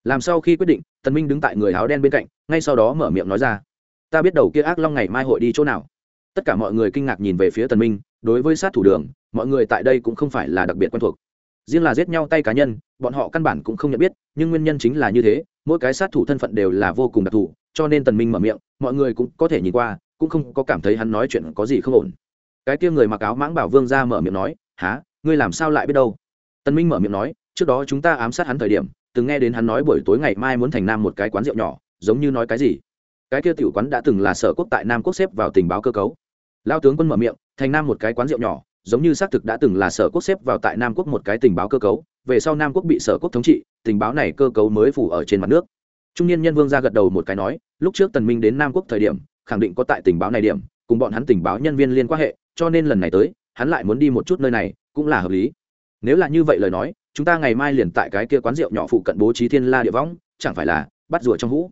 Làm sau khi quyết định, tần minh đứng tại người áo đen bên cạnh, ngay sau đó mở miệng nói ra, ta biết đầu kia ác long ngày mai hội đi chỗ nào. Tất cả mọi người kinh ngạc nhìn về phía tần minh, đối với sát thủ đường, mọi người tại đây cũng không phải là đặc biệt quen thuộc. Riêng là giết nhau tay cá nhân, bọn họ căn bản cũng không nhận biết, nhưng nguyên nhân chính là như thế, mỗi cái sát thủ thân phận đều là vô cùng đặc thù cho nên tần minh mở miệng, mọi người cũng có thể nhìn qua, cũng không có cảm thấy hắn nói chuyện có gì không ổn. Cái kia người mặc áo mãng bảo vương ra mở miệng nói há ngươi làm sao lại biết đâu? Tần minh mở miệng nói, trước đó chúng ta ám sát hắn thời điểm, từng nghe đến hắn nói buổi tối ngày mai muốn thành nam một cái quán rượu nhỏ, giống như nói cái gì? Cái kia tiểu quán đã từng là sở quốc tại nam quốc xếp vào tình báo cơ cấu. Lao tướng quân mở miệng, thành nam một cái quán rượu nhỏ, giống như xác thực đã từng là sở quốc xếp vào tại nam quốc một cái tình báo cơ cấu, về sau nam quốc bị sở quốc thống trị, tình báo này cơ cấu mới phủ ở trên mặt nước trung niên nhân vương ra gật đầu một cái nói lúc trước tần minh đến nam quốc thời điểm khẳng định có tại tình báo này điểm cùng bọn hắn tình báo nhân viên liên quan hệ cho nên lần này tới hắn lại muốn đi một chút nơi này cũng là hợp lý. Nếu là như vậy lời nói chúng ta ngày mai liền tại cái kia quán rượu nhỏ phụ cận bố trí thiên la địa võng chẳng phải là bắt rùa trong hũ.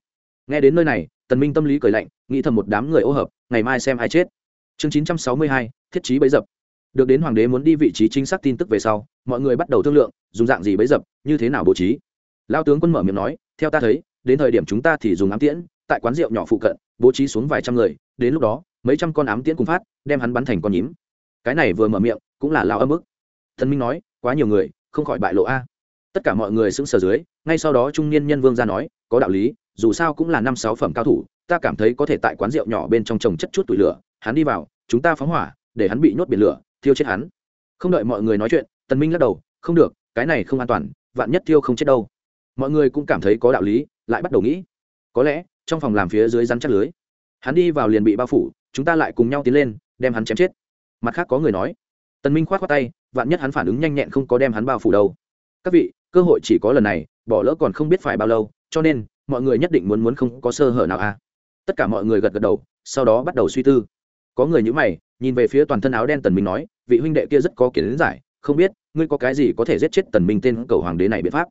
Nghe đến nơi này tần minh tâm lý cười lạnh nghĩ thầm một đám người ô hợp ngày mai xem ai chết. Chương 962, thiết trí bấy dập. Được đến hoàng đế muốn đi vị trí chính xác tin tức về sau mọi người bắt đầu thương lượng dùng dạng gì bấy dập như thế nào bố trí. Lao tướng quân mở miệng nói theo ta thấy đến thời điểm chúng ta thì dùng ám tiễn, tại quán rượu nhỏ phụ cận, bố trí xuống vài trăm người, đến lúc đó, mấy trăm con ám tiễn cùng phát, đem hắn bắn thành con nhím. Cái này vừa mở miệng, cũng là lao âm ức. Thần minh nói, quá nhiều người, không khỏi bại lộ a. Tất cả mọi người sững sờ dưới, ngay sau đó trung niên nhân vương ra nói, có đạo lý, dù sao cũng là năm sáu phẩm cao thủ, ta cảm thấy có thể tại quán rượu nhỏ bên trong trồng chất chút tủi lửa, hắn đi vào, chúng ta phóng hỏa, để hắn bị nhốt biển lửa, thiêu chết hắn. Không đợi mọi người nói chuyện, tần minh lắc đầu, không được, cái này không an toàn, vạn nhất thiêu không chết đâu. Mọi người cũng cảm thấy có đạo lý lại bắt đầu nghĩ. Có lẽ, trong phòng làm phía dưới rắn chắc lưới. Hắn đi vào liền bị bao phủ, chúng ta lại cùng nhau tiến lên, đem hắn chém chết. Mặt khác có người nói, tần minh khoát khoát tay, vạn nhất hắn phản ứng nhanh nhẹn không có đem hắn bao phủ đâu. Các vị, cơ hội chỉ có lần này, bỏ lỡ còn không biết phải bao lâu, cho nên, mọi người nhất định muốn muốn không có sơ hở nào a à. tất cả mọi người gật gật đầu, sau đó bắt đầu suy tư. Có người như mày, nhìn về phía toàn thân áo đen tần minh nói, vị huynh đệ kia rất có kiến giải, không biết, ngươi có cái gì có thể giết chết tần minh tên cầu hoàng đế này biện pháp?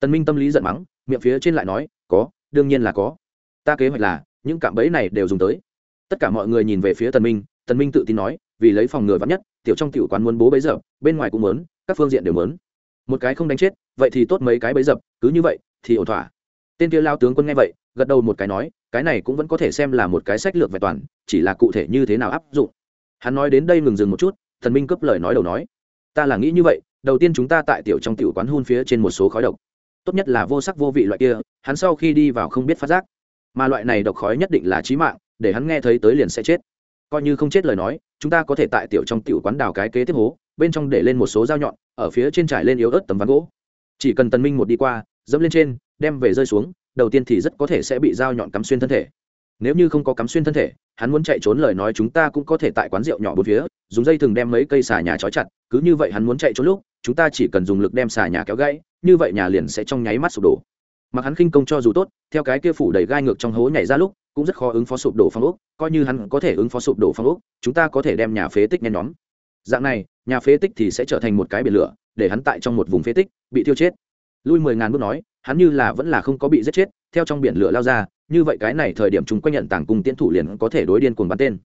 Tần minh tâm lý giận mắng, miệng phía trên lại nói có, đương nhiên là có. Ta kế hoạch là, những cạm bẫy này đều dùng tới. Tất cả mọi người nhìn về phía tần minh tần minh tự tin nói, vì lấy phòng ngừa vắng nhất, tiểu trong tiểu quán muốn bố bấy giờ, bên ngoài cũng muốn, các phương diện đều muốn. Một cái không đánh chết, vậy thì tốt mấy cái bấy dập cứ như vậy, thì ổn thỏa. Tên kia lao tướng quân nghe vậy, gật đầu một cái nói, cái này cũng vẫn có thể xem là một cái sách lược vẹn toàn, chỉ là cụ thể như thế nào áp dụng. Hắn nói đến đây ngừng dừng một chút thần minh cướp lời nói đầu nói, ta là nghĩ như vậy, đầu tiên chúng ta tại tiểu trong tiểu quán hun phía trên một số khói độc tốt nhất là vô sắc vô vị loại kia, hắn sau khi đi vào không biết phát giác. Mà loại này độc khói nhất định là trí mạng, để hắn nghe thấy tới liền sẽ chết. Coi như không chết lời nói, chúng ta có thể tại tiểu trong tiểu quán đào cái kế tiếp hố, bên trong để lên một số dao nhọn, ở phía trên trải lên yếu ớt tấm ván gỗ. Chỉ cần tần minh một đi qua, dẫm lên trên, đem về rơi xuống, đầu tiên thì rất có thể sẽ bị dao nhọn cắm xuyên thân thể. Nếu như không có cắm xuyên thân thể, hắn muốn chạy trốn lời nói chúng ta cũng có thể tại quán rượu nhỏ bốn phía, dùng dây thừng đem mấy cây xà nhà trói chặt, cứ như vậy hắn muốn chạy trốn lúc, chúng ta chỉ cần dùng lực đem xà nhà kéo gãy như vậy nhà liền sẽ trong nháy mắt sụp đổ. Mặc hắn khinh công cho dù tốt, theo cái kia phủ đầy gai ngược trong hố nhảy ra lúc, cũng rất khó ứng phó sụp đổ phong ốc, coi như hắn có thể ứng phó sụp đổ phong ốc, chúng ta có thể đem nhà phế tích nhen nhóm. Dạng này, nhà phế tích thì sẽ trở thành một cái biển lửa, để hắn tại trong một vùng phế tích, bị tiêu chết. Lui mười ngàn bước nói, hắn như là vẫn là không có bị giết chết, theo trong biển lửa lao ra, như vậy cái này thời điểm chúng quanh nhận tàng cung tiến thủ liền có thể đối điên cuồng bắn tên.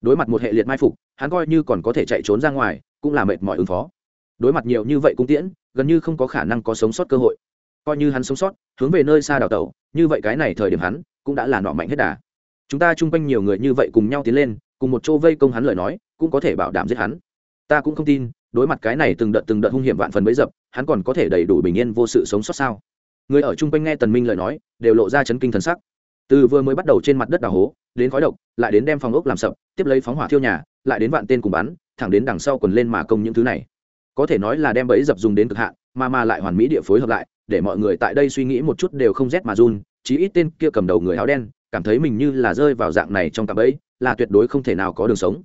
Đối mặt một hệ liệt mai phục, hắn coi như còn có thể chạy trốn ra ngoài, cũng là mệt mỏi ứng phó đối mặt nhiều như vậy cung tiễn, gần như không có khả năng có sống sót cơ hội. Coi như hắn sống sót, hướng về nơi xa đào tẩu, như vậy cái này thời điểm hắn cũng đã là nọ mạnh hết đà. Chúng ta chung quanh nhiều người như vậy cùng nhau tiến lên, cùng một chỗ vây công hắn lời nói, cũng có thể bảo đảm giết hắn. Ta cũng không tin, đối mặt cái này từng đợt từng đợt hung hiểm vạn phần bấy dập, hắn còn có thể đầy đủ bình yên vô sự sống sót sao? Người ở chung quanh nghe tần minh lời nói, đều lộ ra chấn kinh thần sắc. Từ vừa mới bắt đầu trên mặt đất đào hố, đến khói độc, lại đến đem phòng ốc làm sập, tiếp lấy phóng hỏa thiêu nhà, lại đến vạn tên cùng bắn, thẳng đến đằng sau quần lên mà công những thứ này có thể nói là đem bẫy dập dùng đến cực hạn, mà mà lại hoàn mỹ địa phối hợp lại, để mọi người tại đây suy nghĩ một chút đều không rét mà run, chí ít tên kia cầm đầu người áo đen, cảm thấy mình như là rơi vào dạng này trong cạm bẫy, là tuyệt đối không thể nào có đường sống.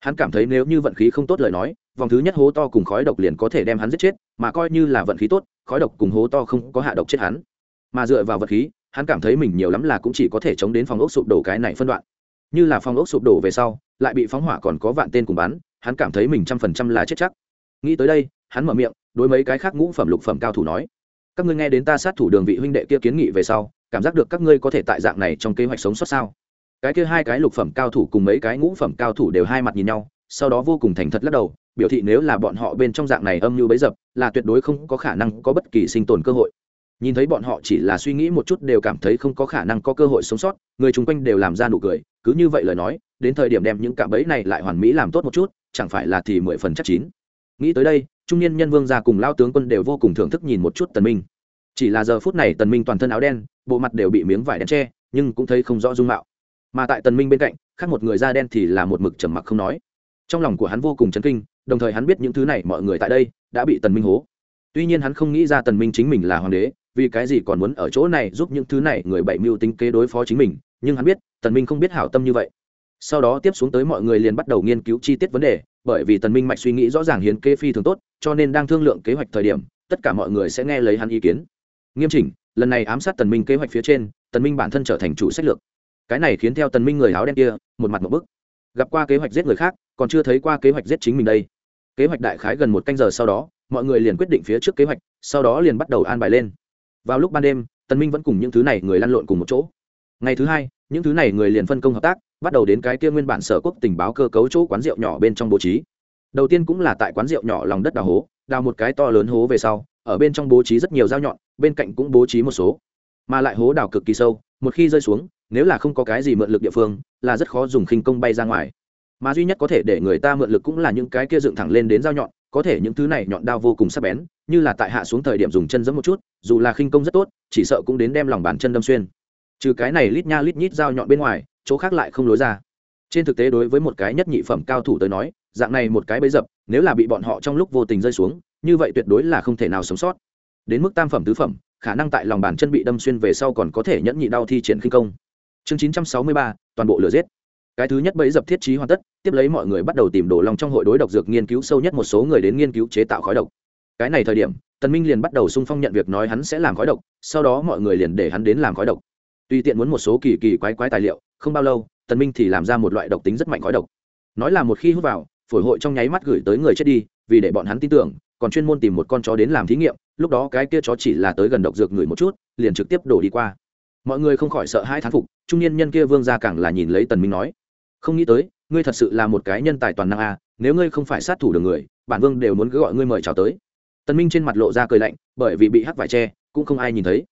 Hắn cảm thấy nếu như vận khí không tốt lời nói, vòng thứ nhất hố to cùng khói độc liền có thể đem hắn giết chết, mà coi như là vận khí tốt, khói độc cùng hố to không có hạ độc chết hắn. Mà dựa vào vật khí, hắn cảm thấy mình nhiều lắm là cũng chỉ có thể chống đến phòng ốc sụp đổ cái này phân đoạn. Như là phòng ốc sụp đổ về sau, lại bị phóng hỏa còn có vạn tên cùng bắn, hắn cảm thấy mình trăm phần trăm là chết chắc nghĩ tới đây, hắn mở miệng, đối mấy cái khác ngũ phẩm lục phẩm cao thủ nói, các ngươi nghe đến ta sát thủ đường vị huynh đệ kia kiến nghị về sau, cảm giác được các ngươi có thể tại dạng này trong kế hoạch sống sót sao? Cái kia hai cái lục phẩm cao thủ cùng mấy cái ngũ phẩm cao thủ đều hai mặt nhìn nhau, sau đó vô cùng thành thật lắc đầu, biểu thị nếu là bọn họ bên trong dạng này âm mưu bấy dập, là tuyệt đối không có khả năng có bất kỳ sinh tồn cơ hội. Nhìn thấy bọn họ chỉ là suy nghĩ một chút đều cảm thấy không có khả năng có cơ hội sống sót, người chung quanh đều làm ra nụ cười, cứ như vậy lời nói, đến thời điểm đem những cạm bẫy này lại hoàn mỹ làm tốt một chút, chẳng phải là thì mười phần chắc chín nghĩ tới đây, trung niên nhân vương gia cùng lao tướng quân đều vô cùng thưởng thức nhìn một chút tần minh. Chỉ là giờ phút này tần minh toàn thân áo đen, bộ mặt đều bị miếng vải đen che, nhưng cũng thấy không rõ dung mạo. Mà tại tần minh bên cạnh, khác một người da đen thì là một mực trầm mặc không nói. Trong lòng của hắn vô cùng chấn kinh, đồng thời hắn biết những thứ này mọi người tại đây đã bị tần minh hố. Tuy nhiên hắn không nghĩ ra tần minh chính mình là hoàng đế, vì cái gì còn muốn ở chỗ này giúp những thứ này người bảy mưu tính kế đối phó chính mình, nhưng hắn biết tần minh không biết hảo tâm như vậy sau đó tiếp xuống tới mọi người liền bắt đầu nghiên cứu chi tiết vấn đề, bởi vì tần minh mạch suy nghĩ rõ ràng hiến kế phi thường tốt, cho nên đang thương lượng kế hoạch thời điểm, tất cả mọi người sẽ nghe lấy hắn ý kiến. Nghiêm chỉnh, lần này ám sát tần minh kế hoạch phía trên, tần minh bản thân trở thành chủ sách lược. Cái này khiến theo tần minh người áo đen kia, một mặt một bức. Gặp qua kế hoạch giết người khác, còn chưa thấy qua kế hoạch giết chính mình đây. Kế hoạch đại khái gần một canh giờ sau đó, mọi người liền quyết định phía trước kế hoạch, sau đó liền bắt đầu an bài lên. Vào lúc ban đêm, tần minh vẫn cùng những thứ này người lăn lộn cùng một chỗ. Ngày thứ hai, những thứ này người liền phân công hợp tác bắt đầu đến cái kia nguyên bản sở quốc tình báo cơ cấu chỗ quán rượu nhỏ bên trong bố trí. Đầu tiên cũng là tại quán rượu nhỏ lòng đất đào hố, đào một cái to lớn hố về sau, ở bên trong bố trí rất nhiều dao nhọn, bên cạnh cũng bố trí một số. Mà lại hố đào cực kỳ sâu, một khi rơi xuống, nếu là không có cái gì mượn lực địa phương, là rất khó dùng khinh công bay ra ngoài. Mà duy nhất có thể để người ta mượn lực cũng là những cái kia dựng thẳng lên đến dao nhọn, có thể những thứ này nhọn đao vô cùng sắc bén, như là tại hạ xuống thời điểm dùng chân giẫm một chút, dù là khinh công rất tốt, chỉ sợ cũng đến đem lòng bàn chân đâm xuyên. Trừ cái này lít nha lít nhít dao nhọn bên ngoài chỗ khác lại không lối ra. Trên thực tế đối với một cái nhất nhị phẩm cao thủ tới nói, dạng này một cái bấy dập, nếu là bị bọn họ trong lúc vô tình rơi xuống, như vậy tuyệt đối là không thể nào sống sót. Đến mức tam phẩm tứ phẩm, khả năng tại lòng bàn chân bị đâm xuyên về sau còn có thể nhẫn nhị đau thi triển khinh công. Chương chín trăm sáu mươi ba, toàn bộ lửa giết. Cái thứ nhất bẫy dập thiết trí hoàn tất, tiếp lấy mọi người bắt đầu tìm đồ lòng trong hội đối độc dược nghiên cứu sâu nhất một số người đến nghiên cứu chế tạo khói độc. Cái này thời điểm, tần minh liền bắt đầu sung phong nhận việc nói hắn sẽ làm khói độc, sau đó mọi người liền để hắn đến làm khói độc. Tuy tiện muốn một số kỳ kỳ quái quái tài liệu không bao lâu tần minh thì làm ra một loại độc tính rất mạnh khói độc. Nói là một khi hút vào phổi hội trong nháy mắt gửi tới người chết đi vì để bọn hắn tin tưởng còn chuyên môn tìm một con chó đến làm thí nghiệm lúc đó cái kia chó chỉ là tới gần độc dược người một chút liền trực tiếp đổ đi qua. Mọi người không khỏi sợ hai thán phục trung niên nhân kia vương gia càng là nhìn lấy tần minh nói không nghĩ tới ngươi thật sự là một cái nhân tài toàn năng a à, nếu ngươi không phải sát thủ được người bản vương đều muốn cứ gọi ngươi mời chào tới. Tần minh trên mặt lộ ra cười lạnh bởi vì bị hắc vải che cũng không ai nhìn thấy.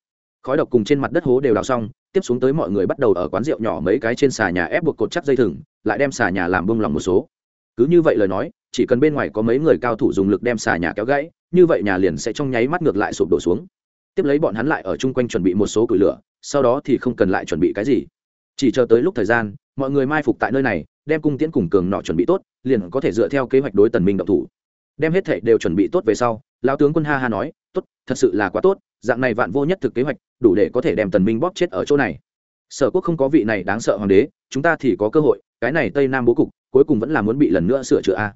Khói độc cùng trên mặt đất hố đều đào xong tiếp xuống tới mọi người bắt đầu ở quán rượu nhỏ mấy cái trên xà nhà ép buộc cột chắc dây thừng, lại đem xà nhà làm bông lòng một số. Cứ như vậy lời nói, chỉ cần bên ngoài có mấy người cao thủ dùng lực đem xà nhà kéo gãy, như vậy nhà liền sẽ trong nháy mắt ngược lại sụp đổ xuống. Tiếp lấy bọn hắn lại ở chung quanh chuẩn bị một số củi lửa, sau đó thì không cần lại chuẩn bị cái gì. Chỉ chờ tới lúc thời gian, mọi người mai phục tại nơi này, đem cung tiễn cùng cường nọ chuẩn bị tốt, liền có thể dựa theo kế hoạch đối tần minh động thủ. Đem hết thảy đều chuẩn bị tốt về sau, lão tướng quân ha ha nói, tốt, thật sự là quá tốt dạng này vạn vô nhất thực kế hoạch, đủ để có thể đem tần minh bóp chết ở chỗ này. Sở quốc không có vị này đáng sợ hoàng đế, chúng ta thì có cơ hội, cái này tây nam bố cục, cuối cùng vẫn là muốn bị lần nữa sửa chữa a.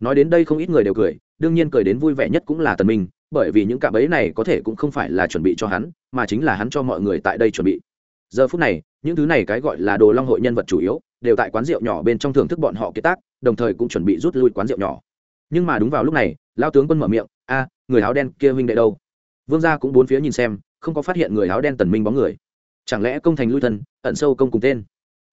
Nói đến đây không ít người đều cười, đương nhiên cười đến vui vẻ nhất cũng là tần minh, bởi vì những cạm bẫy này có thể cũng không phải là chuẩn bị cho hắn, mà chính là hắn cho mọi người tại đây chuẩn bị. Giờ phút này, những thứ này cái gọi là đồ long hội nhân vật chủ yếu, đều tại quán rượu nhỏ bên trong thưởng thức bọn họ kiệt tác, đồng thời cũng chuẩn bị rút lui quán rượu nhỏ. Nhưng mà đúng vào lúc này lao tướng quân mở miệng, a, người áo đen kia huynh đệ đâu? Vương gia cũng bốn phía nhìn xem, không có phát hiện người áo đen tần minh bóng người. Chẳng lẽ công thành lui thân, ẩn sâu công cùng tên?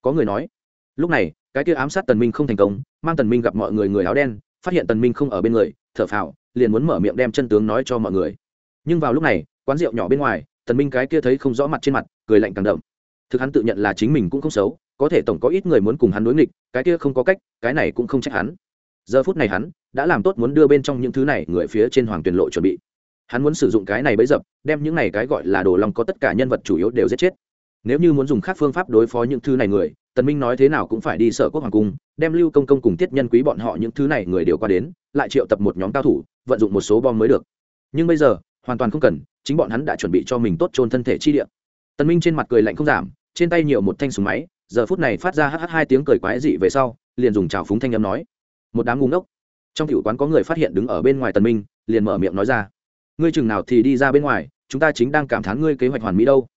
Có người nói, lúc này, cái kia ám sát tần minh không thành công, mang tần minh gặp mọi người người áo đen, phát hiện tần minh không ở bên người, thở phào, liền muốn mở miệng đem chân tướng nói cho mọi người. Nhưng vào lúc này, quán rượu nhỏ bên ngoài, tần minh cái kia thấy không rõ mặt trên mặt, cười lạnh càng đậm. Thực hắn tự nhận là chính mình cũng không xấu, có thể tổng có ít người muốn cùng hắn đối nghịch, cái kia không có cách, cái này cũng không trách hắn. Giờ phút này hắn, đã làm tốt muốn đưa bên trong những thứ này người phía trên hoàng tuyển lộ chuẩn bị hắn muốn sử dụng cái này bấy dập, đem những này cái gọi là đồ lòng có tất cả nhân vật chủ yếu đều giết chết. Nếu như muốn dùng khác phương pháp đối phó những thứ này người, tần minh nói thế nào cũng phải đi sở quốc hoàng cung, đem lưu công công cùng tiết nhân quý bọn họ những thứ này người đều qua đến, lại triệu tập một nhóm cao thủ, vận dụng một số bom mới được. Nhưng bây giờ, hoàn toàn không cần, chính bọn hắn đã chuẩn bị cho mình tốt trôn thân thể chi địa. Tần minh trên mặt cười lạnh không giảm, trên tay nhiều một thanh súng máy, giờ phút này phát ra hh hai tiếng cười quái dị về sau, liền dùng trào phúng thanh âm nói, một đám ngu ngốc. Trong tiểu quán có người phát hiện đứng ở bên ngoài tần minh, liền mở miệng nói ra ngươi chừng nào thì đi ra bên ngoài, chúng ta chính đang cảm thán ngươi kế hoạch hoàn mỹ đâu.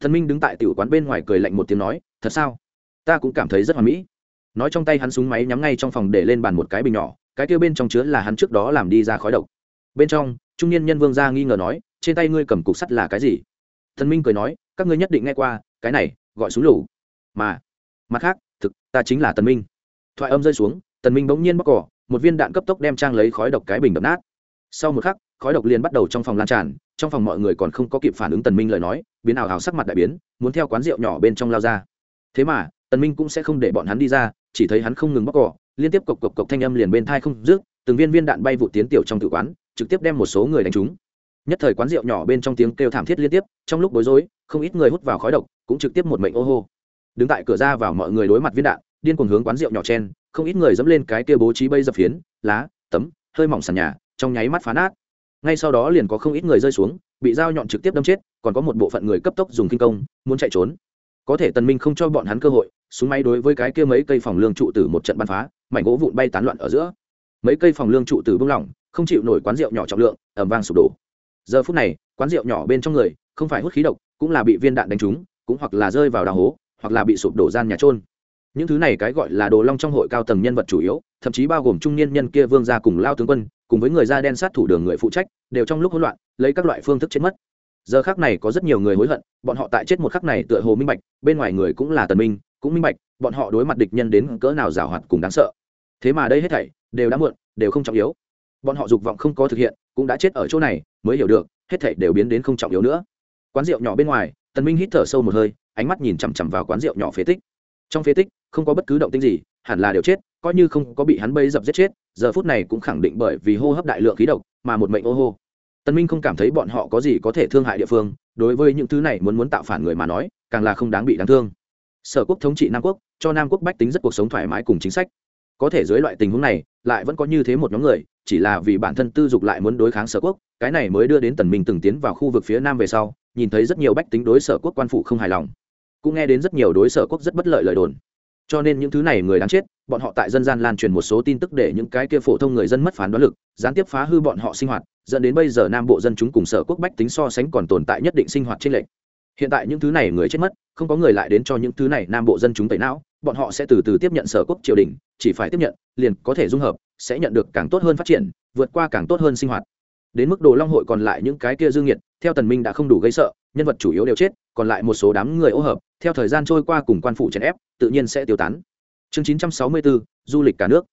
Thần minh đứng tại tiểu quán bên ngoài cười lạnh một tiếng nói, thật sao? Ta cũng cảm thấy rất hoàn mỹ. Nói trong tay hắn súng máy nhắm ngay trong phòng để lên bàn một cái bình nhỏ, cái kia bên trong chứa là hắn trước đó làm đi ra khói độc. Bên trong, trung niên nhân vương gia nghi ngờ nói, trên tay ngươi cầm cục sắt là cái gì? Thần minh cười nói, các ngươi nhất định nghe qua, cái này, gọi súng lủ mà, mặt khác, thực, ta chính là tần minh. Thoại âm rơi xuống, tần minh bỗng nhiên bóc cỏ, một viên đạn cấp tốc đem trang lấy khói độc cái bình đập nát. Sau một khắc khói độc liền bắt đầu trong phòng lan tràn, trong phòng mọi người còn không có kịp phản ứng tần minh lời nói, biến ảo hào sắc mặt đại biến, muốn theo quán rượu nhỏ bên trong lao ra. Thế mà, tần minh cũng sẽ không để bọn hắn đi ra, chỉ thấy hắn không ngừng bóc cỏ, liên tiếp cộc cộc cộc thanh âm liền bên thai không dứt, từng viên viên đạn bay vụ tiến tiểu trong tử quán, trực tiếp đem một số người đánh trúng. Nhất thời quán rượu nhỏ bên trong tiếng kêu thảm thiết liên tiếp, trong lúc bối rối, không ít người hút vào khói độc, cũng trực tiếp một mệnh ô hô. Đứng tại cửa ra vào mọi người đối mặt viên đạn, điên cuồng hướng quán rượu nhỏ chen, không ít người dẫm lên cái kia bố trí bây dập phiến, lá, tấm, hơi mỏng sàn nhà, trong nháy mắt phá nát ngay sau đó liền có không ít người rơi xuống, bị dao nhọn trực tiếp đâm chết, còn có một bộ phận người cấp tốc dùng kinh công, muốn chạy trốn. Có thể tần minh không cho bọn hắn cơ hội, súng máy đối với cái kia mấy cây phòng lương trụ từ một trận bắn phá, mảnh gỗ vụn bay tán loạn ở giữa. Mấy cây phòng lương trụ từ bung lỏng, không chịu nổi quán rượu nhỏ trọng lượng ẩm vang sụp đổ. Giờ phút này, quán rượu nhỏ bên trong người, không phải hút khí độc, cũng là bị viên đạn đánh trúng, cũng hoặc là rơi vào đào hố, hoặc là bị sụp đổ gian nhà trôn những thứ này cái gọi là đồ long trong hội cao tầng nhân vật chủ yếu, thậm chí bao gồm trung niên nhân kia vương gia cùng lao tướng quân cùng với người da đen sát thủ đường người phụ trách, đều trong lúc hỗn loạn, lấy các loại phương thức chết mất. Giờ khác này có rất nhiều người hối hận, bọn họ tại chết một khắc này tựa hồ minh bạch, bên ngoài người cũng là tần minh, cũng minh bạch, bọn họ đối mặt địch nhân đến cỡ nào giảo hoạt cùng đáng sợ. Thế mà đây hết thảy, đều đã muộn, đều không trọng yếu. Bọn họ dục vọng không có thực hiện, cũng đã chết ở chỗ này, mới hiểu được, hết thảy đều biến đến không trọng yếu nữa. Quán rượu nhỏ bên ngoài, tần minh hít thở sâu một hơi, ánh mắt nhìn chằm chằm vào quán rượu nhỏ phế tích. Trong phế tích, không có bất cứ động tĩnh gì, hẳn là đều chết coi như không có bị hắn bây dập giết chết, giờ phút này cũng khẳng định bởi vì hô hấp đại lượng khí độc mà một mệnh ô hô. Tần minh không cảm thấy bọn họ có gì có thể thương hại địa phương, đối với những thứ này muốn muốn tạo phản người mà nói, càng là không đáng bị đáng thương. Sở quốc thống trị nam quốc, cho nam quốc bách tính rất cuộc sống thoải mái cùng chính sách. Có thể dưới loại tình huống này, lại vẫn có như thế một nhóm người, chỉ là vì bản thân tư dục lại muốn đối kháng sở quốc, cái này mới đưa đến tần minh từng tiến vào khu vực phía nam về sau, nhìn thấy rất nhiều bách tính đối sở quốc quan phụ không hài lòng. Cũng nghe đến rất nhiều đối sở quốc rất bất lợi lời đồn cho nên những thứ này người đáng chết, bọn họ tại dân gian lan truyền một số tin tức để những cái kia phổ thông người dân mất phán đoán lực, gián tiếp phá hư bọn họ sinh hoạt, dẫn đến bây giờ nam bộ dân chúng cùng sở quốc bách tính so sánh còn tồn tại nhất định sinh hoạt trên lệnh hiện tại những thứ này người chết mất, không có người lại đến cho những thứ này nam bộ dân chúng tẩy não, bọn họ sẽ từ từ tiếp nhận sở quốc triều đình, chỉ phải tiếp nhận, liền có thể dung hợp, sẽ nhận được càng tốt hơn phát triển, vượt qua càng tốt hơn sinh hoạt. Đến mức đồ long hội còn lại những cái kia dương nhiệt theo tần minh đã không đủ gây sợ nhân vật chủ yếu đều chết còn lại một số đám người ô hợp theo thời gian trôi qua cùng quan phụ chèn ép tự nhiên sẽ tiêu tán. Chương 964, du lịch cả nước.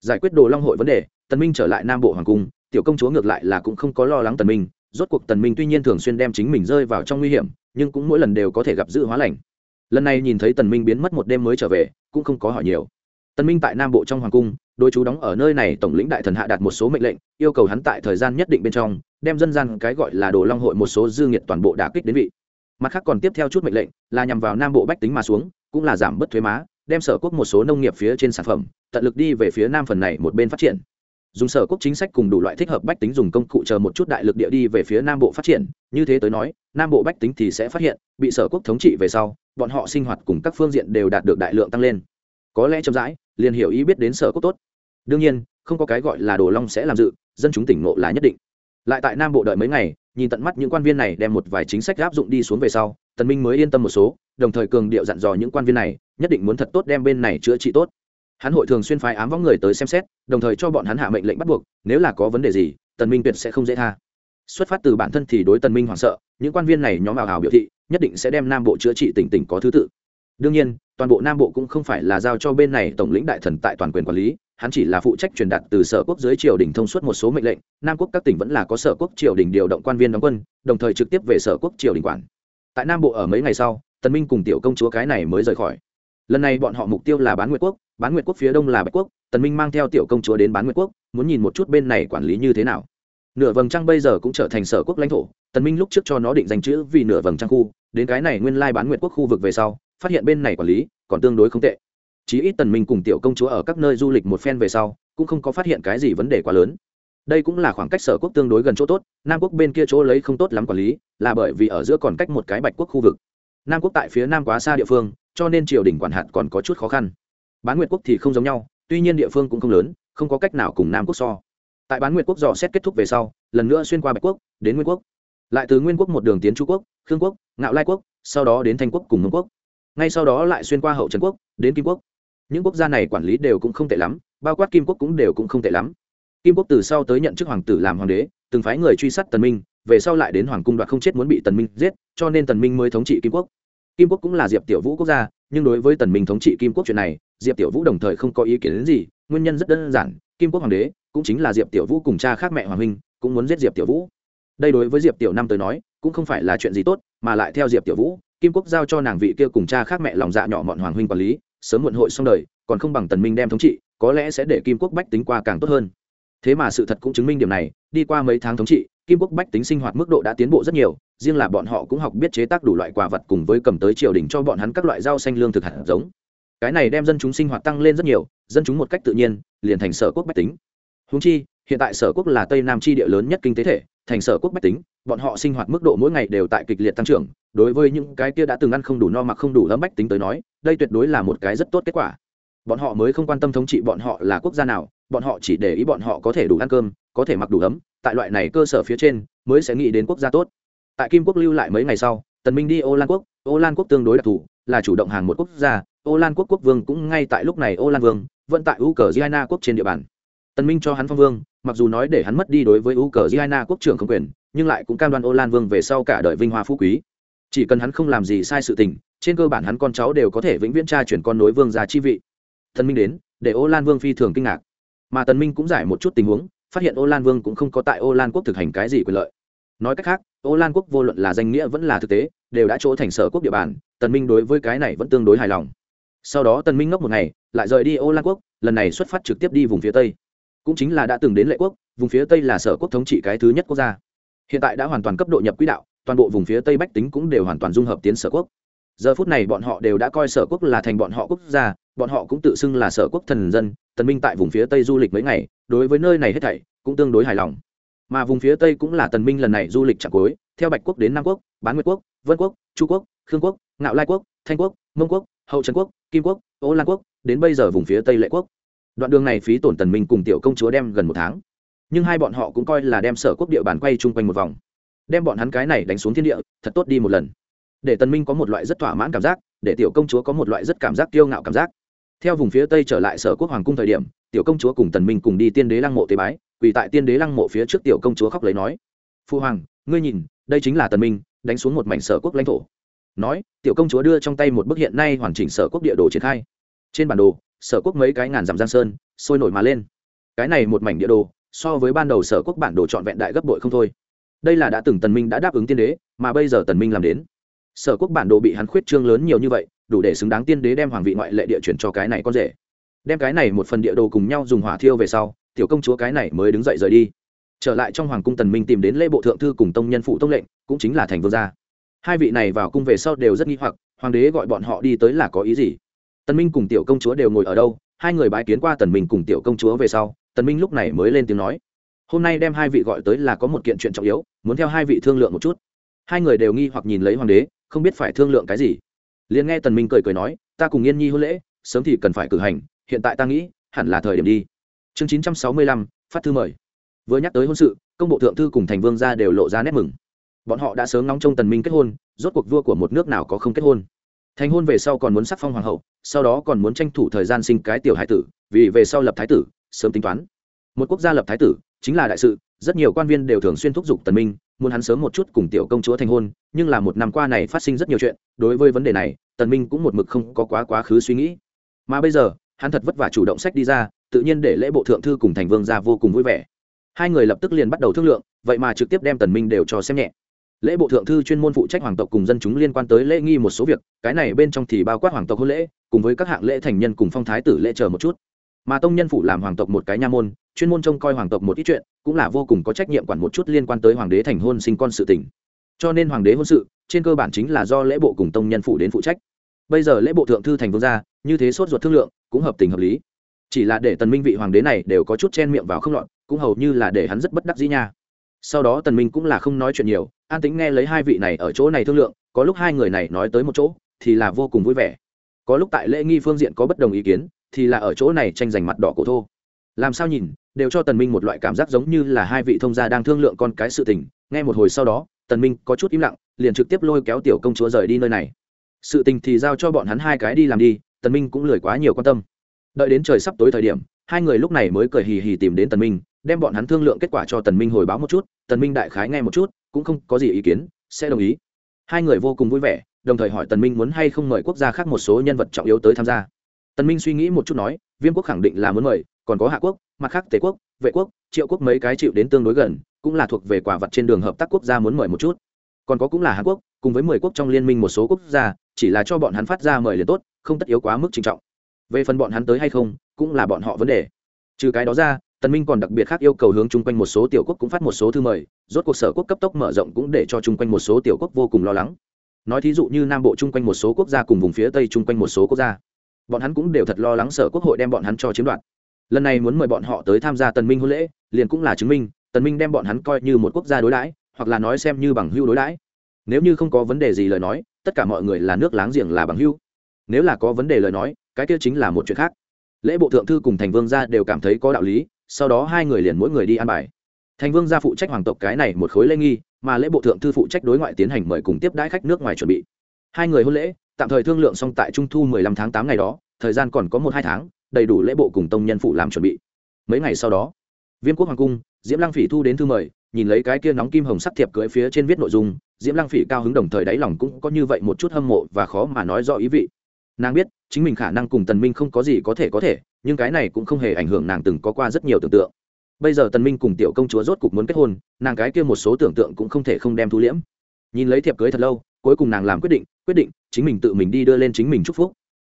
Giải quyết đồ long hội vấn đề tần minh trở lại nam bộ hoàng cung tiểu công chúa ngược lại là cũng không có lo lắng tần minh rốt cuộc tần minh tuy nhiên thường xuyên đem chính mình rơi vào trong nguy hiểm nhưng cũng mỗi lần đều có thể gặp dự hóa lành. Lần này nhìn thấy tần minh biến mất một đêm mới trở về cũng không có hỏi nhiều. Tân minh tại nam bộ trong hoàng cung đôi chú đóng ở nơi này tổng lĩnh đại thần hạ đạt một số mệnh lệnh, yêu cầu hắn tại thời gian nhất định bên trong, đem dân gian cái gọi là đồ long hội một số dư nghiệt toàn bộ đả kích đến vị. Mặt khác còn tiếp theo chút mệnh lệnh, là nhằm vào nam bộ bách tính mà xuống, cũng là giảm bớt thuế má, đem sở quốc một số nông nghiệp phía trên sản phẩm, tận lực đi về phía nam phần này một bên phát triển. Dùng sở quốc chính sách cùng đủ loại thích hợp bách tính dùng công cụ chờ một chút đại lực địa đi về phía nam bộ phát triển, như thế tới nói, nam bộ bách tính thì sẽ phát hiện, bị sở quốc thống trị về sau, bọn họ sinh hoạt cùng các phương diện đều đạt được đại lượng tăng lên. Có lẽ chậm rãi liền hiểu ý biết đến sở quốc tốt. Đương nhiên, không có cái gọi là đồ long sẽ làm dự, dân chúng tỉnh ngộ là nhất định. Lại tại nam bộ đợi mấy ngày, nhìn tận mắt những quan viên này đem một vài chính sách áp dụng đi xuống về sau, tần minh mới yên tâm một số, đồng thời cường điệu dặn dò những quan viên này, nhất định muốn thật tốt đem bên này chữa trị tốt. Hắn hội thường xuyên phái ám võng người tới xem xét, đồng thời cho bọn hắn hạ mệnh lệnh bắt buộc, nếu là có vấn đề gì, tần minh tuyệt sẽ không dễ tha. Xuất phát từ bản thân thì đối tần minh hoảng sợ, những quan viên này nhóm ảo ảo biểu thị, nhất định sẽ đem nam bộ chữa trị tỉnh tỉnh có thứ tự. Đương nhiên toàn bộ nam bộ cũng không phải là giao cho bên này tổng lĩnh đại thần tại toàn quyền quản lý, hắn chỉ là phụ trách truyền đạt từ sở quốc dưới triều đình thông suốt một số mệnh lệnh, nam quốc các tỉnh vẫn là có sở quốc triều đình điều động quan viên đóng quân, đồng thời trực tiếp về sở quốc triều đình quản. Tại nam bộ ở mấy ngày sau, tần minh cùng tiểu công chúa cái này mới rời khỏi. Lần này bọn họ mục tiêu là bán nguyệt quốc, bán nguyệt quốc phía đông là bạch quốc, tần minh mang theo tiểu công chúa đến bán nguyệt quốc, muốn nhìn một chút bên này quản lý như thế nào. Nửa vầng trăng bây giờ cũng trở thành sở quốc lãnh thổ, tần minh lúc trước cho nó định danh chữ vì nửa vầng trăng khu, đến cái này nguyên lai bán nguyệt quốc khu vực về sau phát hiện bên này quản lý còn tương đối không tệ. Chí ít tần minh cùng tiểu công chúa ở các nơi du lịch một phen về sau, cũng không có phát hiện cái gì vấn đề quá lớn. Đây cũng là khoảng cách sở quốc tương đối gần chỗ tốt, nam quốc bên kia chỗ lấy không tốt lắm quản lý, là bởi vì ở giữa còn cách một cái bạch quốc khu vực. Nam quốc tại phía nam quá xa địa phương, cho nên triều đình quản hạt còn có chút khó khăn. Bán nguyệt quốc thì không giống nhau, tuy nhiên địa phương cũng không lớn, không có cách nào cùng nam quốc so. Tại bán nguyệt quốc dò xét kết thúc về sau, lần nữa xuyên qua bạch quốc, đến nguyên quốc. Lại từ nguyên quốc một đường tiến chu quốc, khương quốc, ngạo lai quốc, sau đó đến thanh quốc cùng mông quốc ngay sau đó lại xuyên qua hậu trần quốc, đến kim quốc. Những quốc gia này quản lý đều cũng không tệ lắm, bao quát kim quốc cũng đều cũng không tệ lắm. Kim quốc từ sau tới nhận chức hoàng tử làm hoàng đế, từng phái người truy sát tần minh, về sau lại đến hoàng cung đoạt không chết muốn bị tần minh giết, cho nên tần minh mới thống trị kim quốc. Kim quốc cũng là diệp tiểu vũ quốc gia, nhưng đối với tần minh thống trị kim quốc chuyện này, diệp tiểu vũ đồng thời không có ý kiến đến gì, nguyên nhân rất đơn giản, kim quốc hoàng đế cũng chính là diệp tiểu vũ cùng cha khác mẹ hoàng huynh, cũng muốn giết diệp tiểu vũ. Đây đối với diệp tiểu năm tới nói, cũng không phải là chuyện gì tốt, mà lại theo diệp tiểu vũ kim quốc giao cho nàng vị kia cùng cha khác mẹ lòng dạ nhỏ mọn hoàng huynh quản lý, sớm muộn hội xong đời, còn không bằng tần minh đem thống trị, có lẽ sẽ để kim quốc bách tính qua càng tốt hơn. Thế mà sự thật cũng chứng minh điểm này, đi qua mấy tháng thống trị, kim quốc bách tính sinh hoạt mức độ đã tiến bộ rất nhiều, riêng là bọn họ cũng học biết chế tác đủ loại quà vật cùng với cầm tới triều đình cho bọn hắn các loại rau xanh lương thực hạt giống. Cái này đem dân chúng sinh hoạt tăng lên rất nhiều, dân chúng một cách tự nhiên, liền thành sở quốc bách tính. Húng chi, hiện tại sở quốc là tây nam chi địa lớn nhất kinh tế thể thành sở quốc bách tính, bọn họ sinh hoạt mức độ mỗi ngày đều tại kịch liệt tăng trưởng. Đối với những cái kia đã từng ăn không đủ no mặc không đủ ấm bách tính tới nói, đây tuyệt đối là một cái rất tốt kết quả. Bọn họ mới không quan tâm thống trị bọn họ là quốc gia nào, bọn họ chỉ để ý bọn họ có thể đủ ăn cơm, có thể mặc đủ ấm, tại loại này cơ sở phía trên, mới sẽ nghĩ đến quốc gia tốt. Tại kim quốc lưu lại mấy ngày sau, tần minh đi ô lan quốc, ô lan quốc tương đối đặc thù, là chủ động hàng một quốc gia, ô lan quốc quốc vương cũng ngay tại lúc này ô lan vương, vẫn tại u cờ giana quốc trên địa bàn tần minh cho hắn phong vương, mặc dù nói để hắn mất đi đối với u cờ giana quốc trưởng không quyền, nhưng lại cũng cam đoan ô lan vương về sau cả đời vinh hoa phú quý. Chỉ cần hắn không làm gì sai sự tình, trên cơ bản hắn con cháu đều có thể vĩnh viễn tra chuyển con nối vương gia chi vị. Tần minh đến, để ô lan vương phi thường kinh ngạc. Mà tần minh cũng giải một chút tình huống, phát hiện ô lan vương cũng không có tại ô lan quốc thực hành cái gì quyền lợi. Nói cách khác ô lan quốc vô luận là danh nghĩa vẫn là thực tế, đều đã chỗ thành sở quốc địa bàn, tần minh đối với cái này vẫn tương đối hài lòng. Sau đó tần minh ngốc một ngày, lại rời đi ô lan quốc, lần này xuất phát trực tiếp đi vùng phía tây cũng chính là đã từng đến lệ quốc, vùng phía tây là sở quốc thống trị cái thứ nhất quốc gia. Hiện tại đã hoàn toàn cấp độ nhập quỹ đạo, toàn bộ vùng phía tây bách tính cũng đều hoàn toàn dung hợp tiến sở quốc. Giờ phút này bọn họ đều đã coi sở quốc là thành bọn họ quốc gia, bọn họ cũng tự xưng là sở quốc thần dân, tần minh tại vùng phía tây du lịch mấy ngày, đối với nơi này hết thảy cũng tương đối hài lòng. Mà vùng phía tây cũng là tần minh lần này du lịch chặng cuối, theo bạch quốc đến nam quốc, bán nguyệt quốc, vân quốc, chu quốc, khương quốc, ngạo lai quốc, thanh quốc, mông quốc, hậu trần quốc, kim quốc, ô lan quốc, đến bây giờ vùng phía tây lệ quốc đoạn đường này phí tổn tần minh cùng tiểu công chúa đem gần một tháng. Nhưng hai bọn họ cũng coi là đem sở quốc địa bàn quay chung quanh một vòng. Đem bọn hắn cái này đánh xuống thiên địa, thật tốt đi một lần. Để tần minh có một loại rất thỏa mãn cảm giác, để tiểu công chúa có một loại rất cảm giác kiêu ngạo cảm giác. Theo vùng phía tây trở lại sở quốc hoàng cung thời điểm, tiểu công chúa cùng tần minh cùng đi tiên đế lăng mộ tế bái, quỳ tại tiên đế lăng mộ phía trước tiểu công chúa khóc lấy nói, phu hoàng, ngươi nhìn, đây chính là tần minh, đánh xuống một mảnh sở quốc lãnh thổ. Nói, tiểu công chúa đưa trong tay một bức hiện nay hoàn chỉnh sở quốc địa đồ triển khai. Trên bản đồ sở quốc mấy cái ngàn dặm giang sơn, sôi nổi mà lên. Cái này một mảnh địa đồ, so với ban đầu sở quốc bản đồ trọn vẹn đại gấp bội không thôi. Đây là đã từng tần minh đã đáp ứng tiên đế, mà bây giờ tần minh làm đến. Sở quốc bản đồ bị hắn khuyết trương lớn nhiều như vậy, đủ để xứng đáng tiên đế đem hoàng vị ngoại lệ địa chuyển cho cái này con rể. Đem cái này một phần địa đồ cùng nhau dùng hỏa thiêu về sau, tiểu công chúa cái này mới đứng dậy rời đi. Trở lại trong hoàng cung tần minh tìm đến lễ bộ thượng thư cùng tông nhân phụ tông lệnh, cũng chính là thành vương gia. Hai vị này vào cung về sau đều rất nghi hoặc, hoàng đế gọi bọn họ đi tới là có ý gì? Tần minh cùng tiểu công chúa đều ngồi ở đâu hai người bái kiến qua tần minh cùng tiểu công chúa về sau tần minh lúc này mới lên tiếng nói hôm nay đem hai vị gọi tới là có một kiện chuyện trọng yếu muốn theo hai vị thương lượng một chút. Hai người đều nghi hoặc nhìn lấy hoàng đế không biết phải thương lượng cái gì. Liền nghe tần minh cười cười nói ta cùng yên nhi hôn lễ sớm thì cần phải cử hành hiện tại ta nghĩ hẳn là thời điểm đi. Chương 965, phát thư mời. Vừa nhắc tới hôn sự công bộ thượng thư cùng thành vương gia đều lộ ra nét mừng. Bọn họ đã sớm ngóng trông tần minh kết hôn rốt cuộc vua của một nước nào có không kết hôn thành hôn về sau còn muốn sắc phong hoàng hậu, sau đó còn muốn tranh thủ thời gian sinh cái tiểu hải tử, vì về sau lập thái tử, sớm tính toán. Một quốc gia lập thái tử, chính là đại sự, rất nhiều quan viên đều thường xuyên thúc giục tần minh, muốn hắn sớm một chút cùng tiểu công chúa thành hôn, nhưng là một năm qua này phát sinh rất nhiều chuyện, đối với vấn đề này, tần minh cũng một mực không có quá quá khứ suy nghĩ. Mà bây giờ, hắn thật vất vả chủ động sách đi ra, tự nhiên để lễ bộ thượng thư cùng thành vương ra vô cùng vui vẻ. Hai người lập tức liền bắt đầu thương lượng, vậy mà trực tiếp đem tần minh đều cho xem nhẹ lễ bộ thượng thư chuyên môn phụ trách hoàng tộc cùng dân chúng liên quan tới lễ nghi một số việc, cái này bên trong thì bao quát hoàng tộc hôn lễ, cùng với các hạng lễ thành nhân cùng phong thái tử lễ chờ một chút. Mà tông nhân phụ làm hoàng tộc một cái nha môn, chuyên môn trông coi hoàng tộc một ít chuyện, cũng là vô cùng có trách nhiệm quản một chút liên quan tới hoàng đế thành hôn sinh con sự tình. Cho nên hoàng đế hôn sự, trên cơ bản chính là do lễ bộ cùng tông nhân phụ đến phụ trách. Bây giờ lễ bộ thượng thư thành vương gia, như thế sốt ruột thương lượng, cũng hợp tình hợp lý. Chỉ là để tần minh vị hoàng đế này đều có chút chen miệng vào không lọt, cũng hầu như là để hắn rất bất đắc dĩ nha sau đó tần minh cũng là không nói chuyện nhiều, an tĩnh nghe lấy hai vị này ở chỗ này thương lượng, có lúc hai người này nói tới một chỗ, thì là vô cùng vui vẻ. Có lúc tại lễ nghi phương diện có bất đồng ý kiến, thì là ở chỗ này tranh giành mặt đỏ cổ thô. Làm sao nhìn, đều cho tần minh một loại cảm giác giống như là hai vị thông gia đang thương lượng con cái sự tình. Nghe một hồi sau đó, tần minh có chút im lặng, liền trực tiếp lôi kéo tiểu công chúa rời đi nơi này. Sự tình thì giao cho bọn hắn hai cái đi làm đi, tần minh cũng lười quá nhiều quan tâm. Đợi đến trời sắp tối thời điểm, hai người lúc này mới cười hì hì tìm đến tần minh đem bọn hắn thương lượng kết quả cho tần minh hồi báo một chút, tần minh đại khái nghe một chút, cũng không có gì ý kiến, sẽ đồng ý. Hai người vô cùng vui vẻ, đồng thời hỏi tần minh muốn hay không mời quốc gia khác một số nhân vật trọng yếu tới tham gia. Tần minh suy nghĩ một chút nói, viêm quốc khẳng định là muốn mời, còn có hạ quốc, mặt khác tề quốc, vệ quốc, triệu quốc mấy cái chịu đến tương đối gần, cũng là thuộc về quả vật trên đường hợp tác quốc gia muốn mời một chút. Còn có cũng là hàn quốc, cùng với mười quốc trong liên minh một số quốc gia, chỉ là cho bọn hắn phát ra mời liền tốt, không tất yếu quá mức trinh trọng. Về phần bọn hắn tới hay không, cũng là bọn họ vấn đề. Trừ cái đó ra tần minh còn đặc biệt khác yêu cầu hướng chung quanh một số tiểu quốc cũng phát một số thư mời, rốt cuộc sở quốc cấp tốc mở rộng cũng để cho chung quanh một số tiểu quốc vô cùng lo lắng. Nói thí dụ như nam bộ chung quanh một số quốc gia cùng vùng phía tây chung quanh một số quốc gia, bọn hắn cũng đều thật lo lắng sở quốc hội đem bọn hắn cho chiếm đoạt. Lần này muốn mời bọn họ tới tham gia tần minh hôn lễ, liền cũng là chứng minh, tần minh đem bọn hắn coi như một quốc gia đối đãi, hoặc là nói xem như bằng hưu đối đãi. Nếu như không có vấn đề gì lời nói, tất cả mọi người là nước láng giềng là bằng hưu nếu là có vấn đề lời nói, cái kia chính là một chuyện khác. Lễ bộ thượng thư cùng thành vương gia đều cảm thấy có đạo lý sau đó hai người liền mỗi người đi ăn bài. Thành vương gia phụ trách hoàng tộc cái này một khối lễ nghi, mà lễ bộ thượng thư phụ trách đối ngoại tiến hành mời cùng tiếp đãi khách nước ngoài chuẩn bị. Hai người hôn lễ, tạm thời thương lượng xong tại trung thu mười lăm tháng tám ngày đó, thời gian còn có một hai tháng, đầy đủ lễ bộ cùng tông nhân phụ làm chuẩn bị. Mấy ngày sau đó, viêm quốc hoàng cung, diễm lăng phỉ thu đến thư mời, nhìn lấy cái kia nóng kim hồng sắc thiệp cưới phía trên viết nội dung, diễm lăng phỉ cao hứng đồng thời đáy lòng cũng có như vậy một chút hâm mộ và khó mà nói rõ ý vị. Nàng biết chính mình khả năng cùng tần minh không có gì có thể có thể, nhưng cái này cũng không hề ảnh hưởng nàng từng có qua rất nhiều tưởng tượng. Bây giờ tần minh cùng tiểu công chúa rốt cục muốn kết hôn, nàng cái kia một số tưởng tượng cũng không thể không đem thu liễm. Nhìn lấy thiệp cưới thật lâu, cuối cùng nàng làm quyết định quyết định chính mình tự mình đi đưa lên chính mình chúc phúc.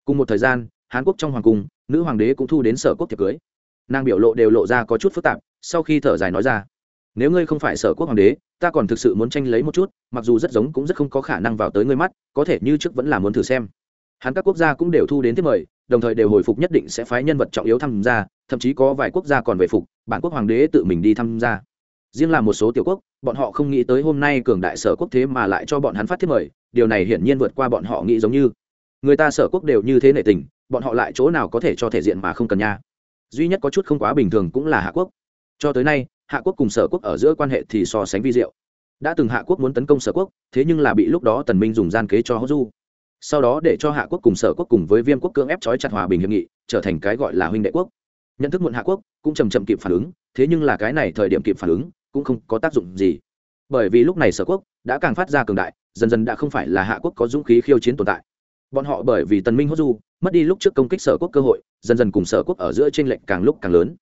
Cùng một thời gian, hán quốc trong hoàng cung, nữ hoàng đế cũng thu đến sở quốc thiệp cưới. Nàng biểu lộ đều lộ ra có chút phức tạp, sau khi thở dài nói ra, nếu ngươi không phải sở quốc hoàng đế, ta còn thực sự muốn tranh lấy một chút, mặc dù rất giống cũng rất không có khả năng vào tới ngươi mắt, có thể như trước vẫn là muốn thử xem hắn các quốc gia cũng đều thu đến tiếp mời, đồng thời đều hồi phục nhất định sẽ phái nhân vật trọng yếu tham gia, thậm chí có vài quốc gia còn về phục, bản quốc hoàng đế tự mình đi tham gia. Riêng là một số tiểu quốc, bọn họ không nghĩ tới hôm nay cường đại sở quốc thế mà lại cho bọn hắn phát thiết mời, điều này hiển nhiên vượt qua bọn họ nghĩ giống như. Người ta sở quốc đều như thế nệ tình, bọn họ lại chỗ nào có thể cho thể diện mà không cần nha. Duy nhất có chút không quá bình thường cũng là hạ quốc. Cho tới nay, hạ quốc cùng sở quốc ở giữa quan hệ thì so sánh vi diệu. Đã từng hạ quốc muốn tấn công sở quốc, thế nhưng là bị lúc đó tần minh dùng gian kế cho hốt du sau đó để cho hạ quốc cùng sở quốc cùng với viêm quốc cưỡng ép trói chặt hòa bình hiệp nghị, trở thành cái gọi là huynh đệ quốc. Nhận thức muộn hạ quốc cũng chầm chậm kịp phản ứng, thế nhưng là cái này thời điểm kịp phản ứng cũng không có tác dụng gì. Bởi vì lúc này sở quốc đã càng phát ra cường đại, dần dần đã không phải là hạ quốc có dũng khí khiêu chiến tồn tại. Bọn họ bởi vì tần minh hốt du, mất đi lúc trước công kích sở quốc cơ hội, dần dần cùng sở quốc ở giữa trên lệnh càng lúc càng lớn.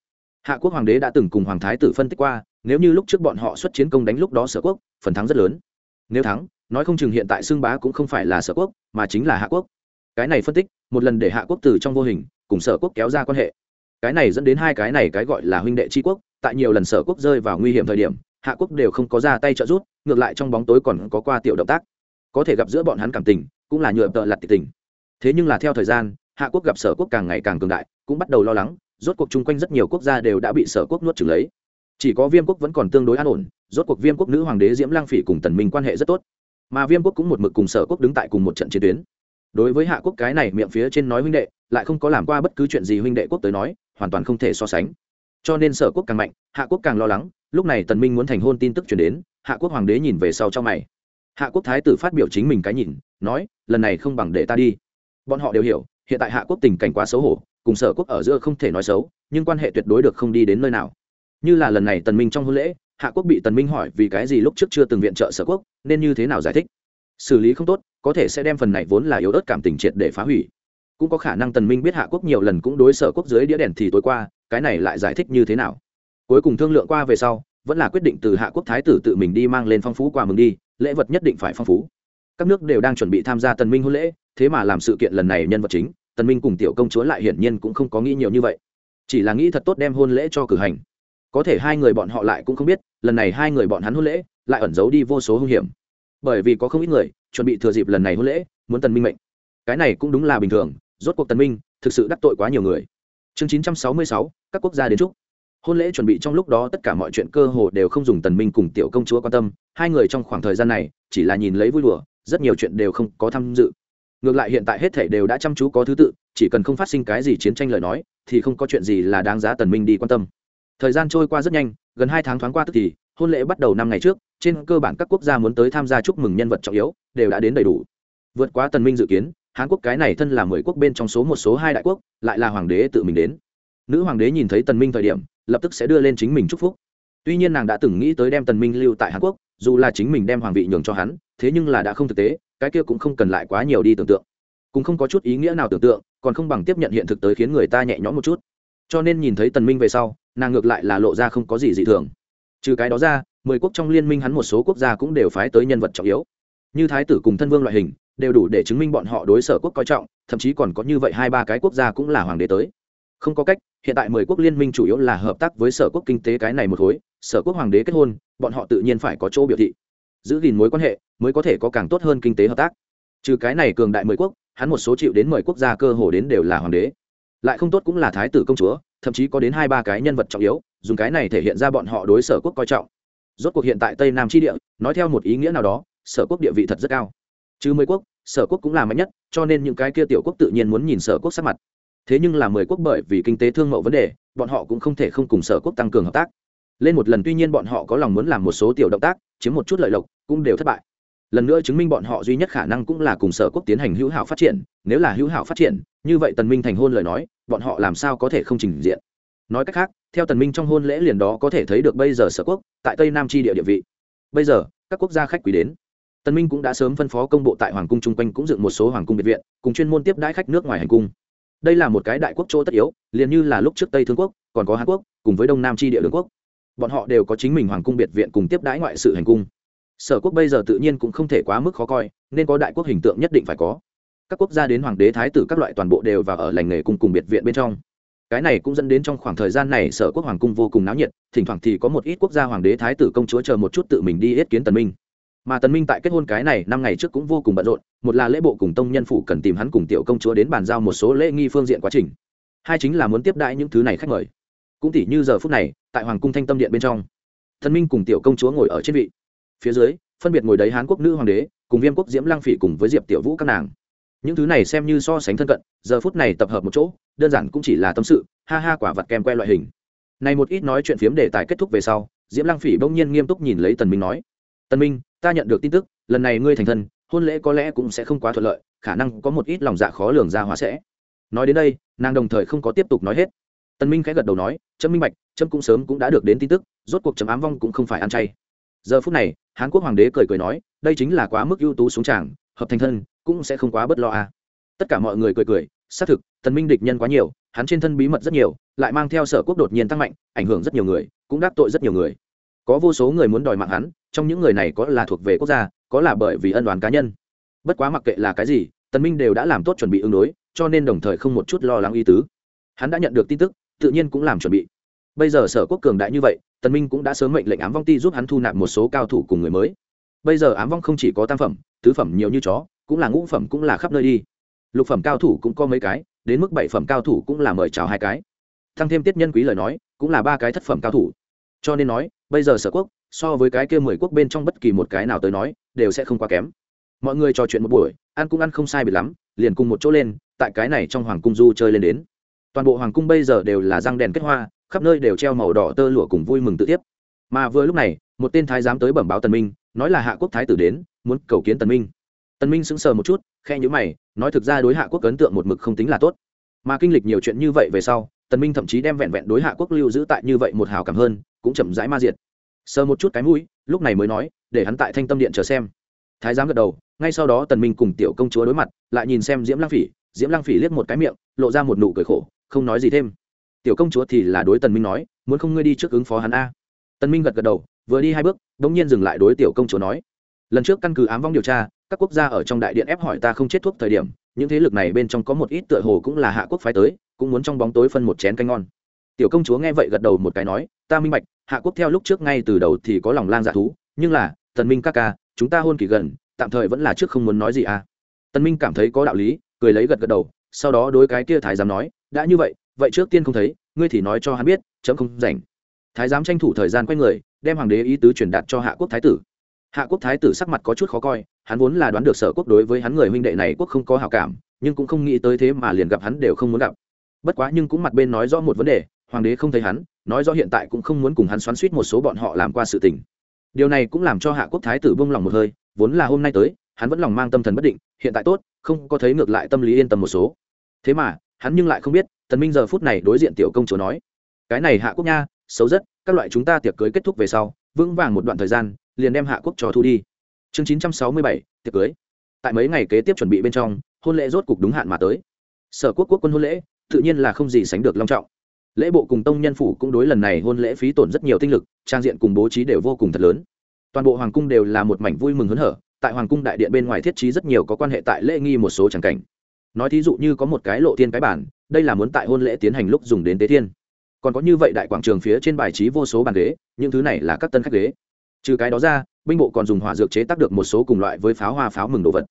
Hạ quốc hoàng đế đã từng cùng hoàng thái tử phân tích qua, nếu như lúc trước bọn họ xuất chiến công đánh lúc đó sở quốc, phần thắng rất lớn. Nếu thắng nói không chừng hiện tại xương bá cũng không phải là sở quốc, mà chính là hạ quốc. Cái này phân tích, một lần để hạ quốc từ trong vô hình, cùng sở quốc kéo ra quan hệ. Cái này dẫn đến hai cái này cái gọi là huynh đệ tri quốc, tại nhiều lần sở quốc rơi vào nguy hiểm thời điểm, hạ quốc đều không có ra tay trợ giúp, ngược lại trong bóng tối còn có qua tiểu động tác. Có thể gặp giữa bọn hắn cảm tình, cũng là nhựa tợ lặt tình. Thế nhưng là theo thời gian, hạ quốc gặp sở quốc càng ngày càng cường đại, cũng bắt đầu lo lắng, rốt cuộc chung quanh rất nhiều quốc gia đều đã bị sở quốc nuốt trừng lấy. Chỉ có viêm quốc vẫn còn tương đối an ổn, rốt cuộc viêm quốc nữ hoàng đế diễm lang phỉ cùng tần minh quan hệ rất tốt mà viêm quốc cũng một mực cùng sở quốc đứng tại cùng một trận chiến tuyến. Đối với hạ quốc cái này miệng phía trên nói huynh đệ, lại không có làm qua bất cứ chuyện gì huynh đệ quốc tới nói, hoàn toàn không thể so sánh. Cho nên sở quốc càng mạnh, hạ quốc càng lo lắng, lúc này tần minh muốn thành hôn tin tức truyền đến, hạ quốc hoàng đế nhìn về sau trong mày. Hạ quốc thái tử phát biểu chính mình cái nhìn, nói, lần này không bằng để ta đi. Bọn họ đều hiểu, hiện tại hạ quốc tình cảnh quá xấu hổ, cùng sở quốc ở giữa không thể nói xấu, nhưng quan hệ tuyệt đối được không đi đến nơi nào. Như là lần này tần minh trong hôn lễ hạ quốc bị tần minh hỏi vì cái gì lúc trước chưa từng viện trợ sở quốc, nên như thế nào giải thích? Xử lý không tốt, có thể sẽ đem phần này vốn là yếu ớt cảm tình triệt để phá hủy. Cũng có khả năng tần minh biết hạ quốc nhiều lần cũng đối sở quốc dưới đĩa đèn thì tối qua, cái này lại giải thích như thế nào? Cuối cùng thương lượng qua về sau, vẫn là quyết định từ hạ quốc thái tử tự mình đi mang lên phong phú quà mừng đi, lễ vật nhất định phải phong phú. Các nước đều đang chuẩn bị tham gia tần minh hôn lễ, thế mà làm sự kiện lần này nhân vật chính, tần minh cùng tiểu công chúa lại hiển nhiên cũng không có nghĩ nhiều như vậy. Chỉ là nghĩ thật tốt đem hôn lễ cho cử hành có thể hai người bọn họ lại cũng không biết lần này hai người bọn hắn hôn lễ lại ẩn giấu đi vô số hung hiểm. Bởi vì có không ít người chuẩn bị thừa dịp lần này hôn lễ muốn tần minh mệnh. Cái này cũng đúng là bình thường rốt cuộc tần minh thực sự đắc tội quá nhiều người. Chương 966, các quốc gia đến chúc hôn lễ chuẩn bị trong lúc đó tất cả mọi chuyện cơ hồ đều không dùng tần minh cùng tiểu công chúa quan tâm hai người trong khoảng thời gian này chỉ là nhìn lấy vui đùa rất nhiều chuyện đều không có tham dự. Ngược lại hiện tại hết thảy đều đã chăm chú có thứ tự chỉ cần không phát sinh cái gì chiến tranh lời nói thì không có chuyện gì là đáng giá tần minh đi quan tâm thời gian trôi qua rất nhanh, gần hai tháng thoáng qua tức thì, hôn lễ bắt đầu năm ngày trước, trên cơ bản các quốc gia muốn tới tham gia chúc mừng nhân vật trọng yếu, đều đã đến đầy đủ. Vượt quá tần minh dự kiến hàn quốc cái này thân là mười quốc bên trong số một số hai đại quốc, lại là hoàng đế tự mình đến. Nữ hoàng đế nhìn thấy tần minh thời điểm, lập tức sẽ đưa lên chính mình chúc phúc. Tuy nhiên nàng đã từng nghĩ tới đem tần minh lưu tại hàn quốc, dù là chính mình đem hoàng vị nhường cho hắn, thế nhưng là đã không thực tế, cái kia cũng không cần lại quá nhiều đi tưởng tượng. Cũng không có chút ý nghĩa nào tưởng tượng, còn không bằng tiếp nhận hiện thực tới khiến người ta nhẹ nhõm một chút. Cho nên nhìn thấy tần minh về sau nàng ngược lại là lộ ra không có gì dị thường. Trừ cái đó ra, mười quốc trong liên minh hắn một số quốc gia cũng đều phái tới nhân vật trọng yếu. Như thái tử cùng thân vương loại hình, đều đủ để chứng minh bọn họ đối sở quốc coi trọng, thậm chí còn có như vậy hai ba cái quốc gia cũng là hoàng đế tới. Không có cách, hiện tại mười quốc liên minh chủ yếu là hợp tác với sở quốc kinh tế cái này một khối, sở quốc hoàng đế kết hôn, bọn họ tự nhiên phải có chỗ biểu thị. Giữ gìn mối quan hệ, mới có thể có càng tốt hơn kinh tế hợp tác. Trừ cái này cường đại mười quốc, hắn một số chịu đến mười quốc gia cơ hồ đến đều là hoàng đế. Lại không tốt cũng là thái tử công chúa thậm chí có đến hai ba cái nhân vật trọng yếu, dùng cái này thể hiện ra bọn họ đối sở quốc coi trọng. Rốt cuộc hiện tại tây nam tri địa, nói theo một ý nghĩa nào đó, sở quốc địa vị thật rất cao. Chứ mười quốc, sở quốc cũng là mạnh nhất, cho nên những cái kia tiểu quốc tự nhiên muốn nhìn sở quốc sắc mặt. Thế nhưng là mười quốc bởi vì kinh tế thương mẫu vấn đề, bọn họ cũng không thể không cùng sở quốc tăng cường hợp tác. Lên một lần tuy nhiên bọn họ có lòng muốn làm một số tiểu động tác, chiếm một chút lợi lộc, cũng đều thất bại. Lần nữa chứng minh bọn họ duy nhất khả năng cũng là cùng sở quốc tiến hành hữu hảo phát triển, nếu là hữu hảo phát triển, như vậy tần minh thành hôn lời nói bọn họ làm sao có thể không trình diện? Nói cách khác, theo tần minh trong hôn lễ liền đó có thể thấy được bây giờ sở quốc, tại tây nam tri địa địa vị. Bây giờ, các quốc gia khách quý đến. Tần minh cũng đã sớm phân phó công bộ tại hoàng cung chung quanh cũng dựng một số hoàng cung biệt viện, cùng chuyên môn tiếp đãi khách nước ngoài hành cung. Đây là một cái đại quốc chỗ tất yếu, liền như là lúc trước tây thương quốc, còn có hàn quốc, cùng với đông nam tri địa đường quốc. Bọn họ đều có chính mình hoàng cung biệt viện cùng tiếp đãi ngoại sự hành cung. Sở quốc bây giờ tự nhiên cũng không thể quá mức khó coi, nên có đại quốc hình tượng nhất định phải có các quốc gia đến hoàng đế thái tử các loại toàn bộ đều vào ở lành nghề cùng cùng biệt viện bên trong. Cái này cũng dẫn đến trong khoảng thời gian này sở quốc hoàng cung vô cùng náo nhiệt, thỉnh thoảng thì có một ít quốc gia hoàng đế thái tử công chúa chờ một chút tự mình đi yết kiến tần minh. Mà tần minh tại kết hôn cái này năm ngày trước cũng vô cùng bận rộn, một là lễ bộ cùng tông nhân phủ cần tìm hắn cùng tiểu công chúa đến bàn giao một số lễ nghi phương diện quá trình. Hai chính là muốn tiếp đãi những thứ này khách mời. Cũng tỉ như giờ phút này, tại hoàng cung thanh tâm điện bên trong thần minh cùng tiểu công chúa ngồi ở trên vị. Phía dưới, phân biệt ngồi đấy hán quốc nữ hoàng đế, cùng viêm quốc diễm lang phỉ cùng với diệp tiểu vũ các nàng những thứ này xem như so sánh thân cận, giờ phút này tập hợp một chỗ, đơn giản cũng chỉ là tâm sự, ha ha quả vật kem que loại hình. Này một ít nói chuyện phiếm đề tài kết thúc về sau, diễm lang phỉ bỗng nhiên nghiêm túc nhìn lấy tần minh nói, tần minh, ta nhận được tin tức, lần này ngươi thành thân, hôn lễ có lẽ cũng sẽ không quá thuận lợi, khả năng có một ít lòng dạ khó lường ra hóa sẽ. Nói đến đây, nàng đồng thời không có tiếp tục nói hết. Tần minh khẽ gật đầu nói trâm minh bạch trâm cũng sớm cũng đã được đến tin tức, rốt cuộc chấm ám vong cũng không phải ăn chay. Giờ phút này, hán quốc hoàng đế cười cười nói, đây chính là quá mức ưu tú xuống tràng, hợp thành thân cũng sẽ không quá bất lo à. tất cả mọi người cười cười, xác thực, tần minh địch nhân quá nhiều, hắn trên thân bí mật rất nhiều, lại mang theo sở quốc đột nhiên tăng mạnh, ảnh hưởng rất nhiều người, cũng đắc tội rất nhiều người. Có vô số người muốn đòi mạng hắn, trong những người này có là thuộc về quốc gia, có là bởi vì ân đoán cá nhân. Bất quá mặc kệ là cái gì, tần minh đều đã làm tốt chuẩn bị ứng đối, cho nên đồng thời không một chút lo lắng y tứ. Hắn đã nhận được tin tức, tự nhiên cũng làm chuẩn bị. Bây giờ sở quốc cường đại như vậy, tần minh cũng đã sớm mệnh lệnh ám vong ti giúp hắn thu nạp một số cao thủ cùng người mới. Bây giờ ám vong không chỉ có tam phẩm, tứ phẩm nhiều như chó cũng là ngũ phẩm cũng là khắp nơi đi. Lục phẩm cao thủ cũng có mấy cái, đến mức bảy phẩm cao thủ cũng là mời chào hai cái. Thăng thêm tiết nhân quý lời nói, cũng là ba cái thất phẩm cao thủ. Cho nên nói, bây giờ sở quốc, so với cái kia mười quốc bên trong bất kỳ một cái nào tới nói, đều sẽ không quá kém. Mọi người trò chuyện một buổi, ăn cũng ăn không sai biệt lắm, liền cùng một chỗ lên, tại cái này trong hoàng cung du chơi lên đến. Toàn bộ hoàng cung bây giờ đều là răng đèn kết hoa, khắp nơi đều treo màu đỏ tơ lụa cùng vui mừng tự tiếp. Mà vừa lúc này, một tên thái giám tới bẩm báo tần minh, nói là hạ quốc thái tử đến, muốn cầu kiến tần minh tần minh sững sờ một chút khe nhíu mày, nói thực ra đối hạ quốc ấn tượng một mực không tính là tốt. Mà kinh lịch nhiều chuyện như vậy về sau, tần minh thậm chí đem vẹn vẹn đối hạ quốc lưu giữ tại như vậy một hào cảm hơn, cũng chậm rãi ma diệt. Sờ một chút cái mũi, lúc này mới nói, để hắn tại thanh tâm điện chờ xem. Thái giám gật đầu, ngay sau đó tần minh cùng tiểu công chúa đối mặt, lại nhìn xem diễm Lang phỉ, diễm Lang phỉ liếc một cái miệng, lộ ra một nụ cười khổ, không nói gì thêm. Tiểu công chúa thì là đối tần minh nói, muốn không ngươi đi trước ứng phó hắn a. Tần minh gật gật đầu, vừa đi hai bước đống nhiên dừng lại đối tiểu công chúa nói lần trước căn cứ ám vong điều tra, các quốc gia ở trong đại điện ép hỏi ta không chết thuốc thời điểm, những thế lực này bên trong có một ít tựa hồ cũng là hạ quốc phái tới, cũng muốn trong bóng tối phân một chén canh ngon. Tiểu công chúa nghe vậy gật đầu một cái nói, ta minh bạch, hạ quốc theo lúc trước ngay từ đầu thì có lòng lang dạ thú, nhưng là, tần minh ca ca, chúng ta hôn kỳ gần, tạm thời vẫn là trước không muốn nói gì à. Tần minh cảm thấy có đạo lý, cười lấy gật gật đầu, sau đó đối cái kia thái giám nói, đã như vậy vậy trước tiên không thấy, ngươi thì nói cho hắn biết, chấm không rảnh. Thái giám tranh thủ thời gian quay người, đem hoàng đế ý tứ truyền đạt cho hạ quốc thái tử hạ quốc thái tử sắc mặt có chút khó coi, hắn vốn là đoán được sở quốc đối với hắn người huynh đệ này quốc không có hảo cảm, nhưng cũng không nghĩ tới thế mà liền gặp hắn đều không muốn gặp. Bất quá nhưng cũng mặt bên nói rõ một vấn đề, hoàng đế không thấy hắn, nói rõ hiện tại cũng không muốn cùng hắn xoắn suýt một số bọn họ làm qua sự tình. Điều này cũng làm cho hạ quốc thái tử bông lòng một hơi, vốn là hôm nay tới, hắn vẫn lòng mang tâm thần bất định, hiện tại tốt, không có thấy ngược lại tâm lý yên tâm một số. Thế mà, hắn nhưng lại không biết, tần minh giờ phút này đối diện tiểu công chúa nói, cái này hạ quốc nha, xấu rất, các loại chúng ta tiệc cưới kết thúc về sau, vững vàng một đoạn thời gian liền đem hạ quốc cho thu đi. Chương 967, tiệc cưới. Tại mấy ngày kế tiếp chuẩn bị bên trong hôn lễ rốt cục đúng hạn mà tới. Sở quốc quốc quân hôn lễ tự nhiên là không gì sánh được long trọng. Lễ bộ cùng tông nhân phủ cũng đối lần này hôn lễ phí tổn rất nhiều tinh lực trang diện cùng bố trí đều vô cùng thật lớn. Toàn bộ hoàng cung đều là một mảnh vui mừng hớn hở tại hoàng cung đại điện bên ngoài thiết trí rất nhiều có quan hệ tại lễ nghi một số tràng cảnh. Nói thí dụ như có một cái lộ thiên cái bản đây là muốn tại hôn lễ tiến hành lúc dùng đến tế thiên. Còn có như vậy đại quảng trường phía trên bài trí vô số bàn ghế những thứ này là các tân khách ghế trừ cái đó ra, binh bộ còn dùng hỏa dược chế tác được một số cùng loại với pháo hoa, pháo mừng đồ vật.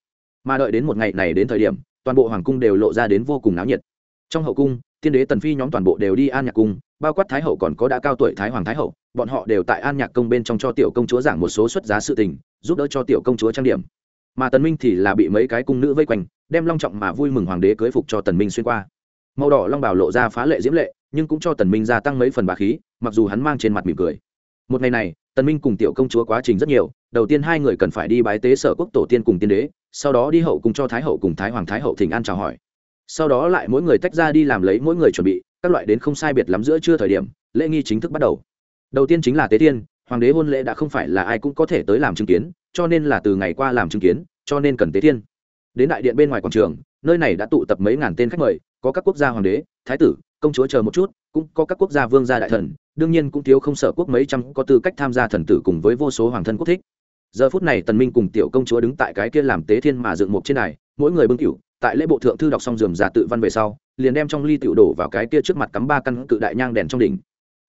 Mà đợi đến một ngày này đến thời điểm, toàn bộ hoàng cung đều lộ ra đến vô cùng náo nhiệt. Trong hậu cung, tiên đế tần phi nhóm toàn bộ đều đi an nhạc cung, bao quát thái hậu còn có đã cao tuổi thái hoàng thái hậu, bọn họ đều tại an nhạc công bên trong cho tiểu công chúa giảng một số xuất giá sự tình, giúp đỡ cho tiểu công chúa trang điểm. Mà tần minh thì là bị mấy cái cung nữ vây quanh, đem long trọng mà vui mừng hoàng đế cưới phục cho tần minh xuyên qua. Màu đỏ long bào lộ ra phá lệ diễm lệ, nhưng cũng cho tần minh gia tăng mấy phần bà khí, mặc dù hắn mang trên mặt mỉm cười. Một ngày này tần minh cùng tiểu công chúa quá trình rất nhiều, đầu tiên hai người cần phải đi bái tế sở quốc tổ tiên cùng tiên đế, sau đó đi hậu cùng cho thái hậu cùng thái hoàng thái hậu thỉnh an chào hỏi. Sau đó lại mỗi người tách ra đi làm lấy mỗi người chuẩn bị, các loại đến không sai biệt lắm giữa trưa thời điểm, lễ nghi chính thức bắt đầu. Đầu tiên chính là tế tiên, hoàng đế hôn lễ đã không phải là ai cũng có thể tới làm chứng kiến, cho nên là từ ngày qua làm chứng kiến, cho nên cần tế tiên. Đến đại điện bên ngoài quảng trường, nơi này đã tụ tập mấy ngàn tên khách mời, có các quốc gia hoàng đế, thái tử, công chúa chờ một chút, cũng có các quốc gia vương gia đại thần đương nhiên cũng thiếu không sợ quốc mấy trăm có tư cách tham gia thần tử cùng với vô số hoàng thân quốc thích. Giờ phút này tần minh cùng tiểu công chúa đứng tại cái kia làm tế thiên mà dựng một trên này mỗi người bưng cửu tại lễ bộ thượng thư đọc xong dườm giả tự văn về sau, liền đem trong ly tiểu đổ vào cái kia trước mặt cắm ba căn cự đại nhang đèn trong đỉnh.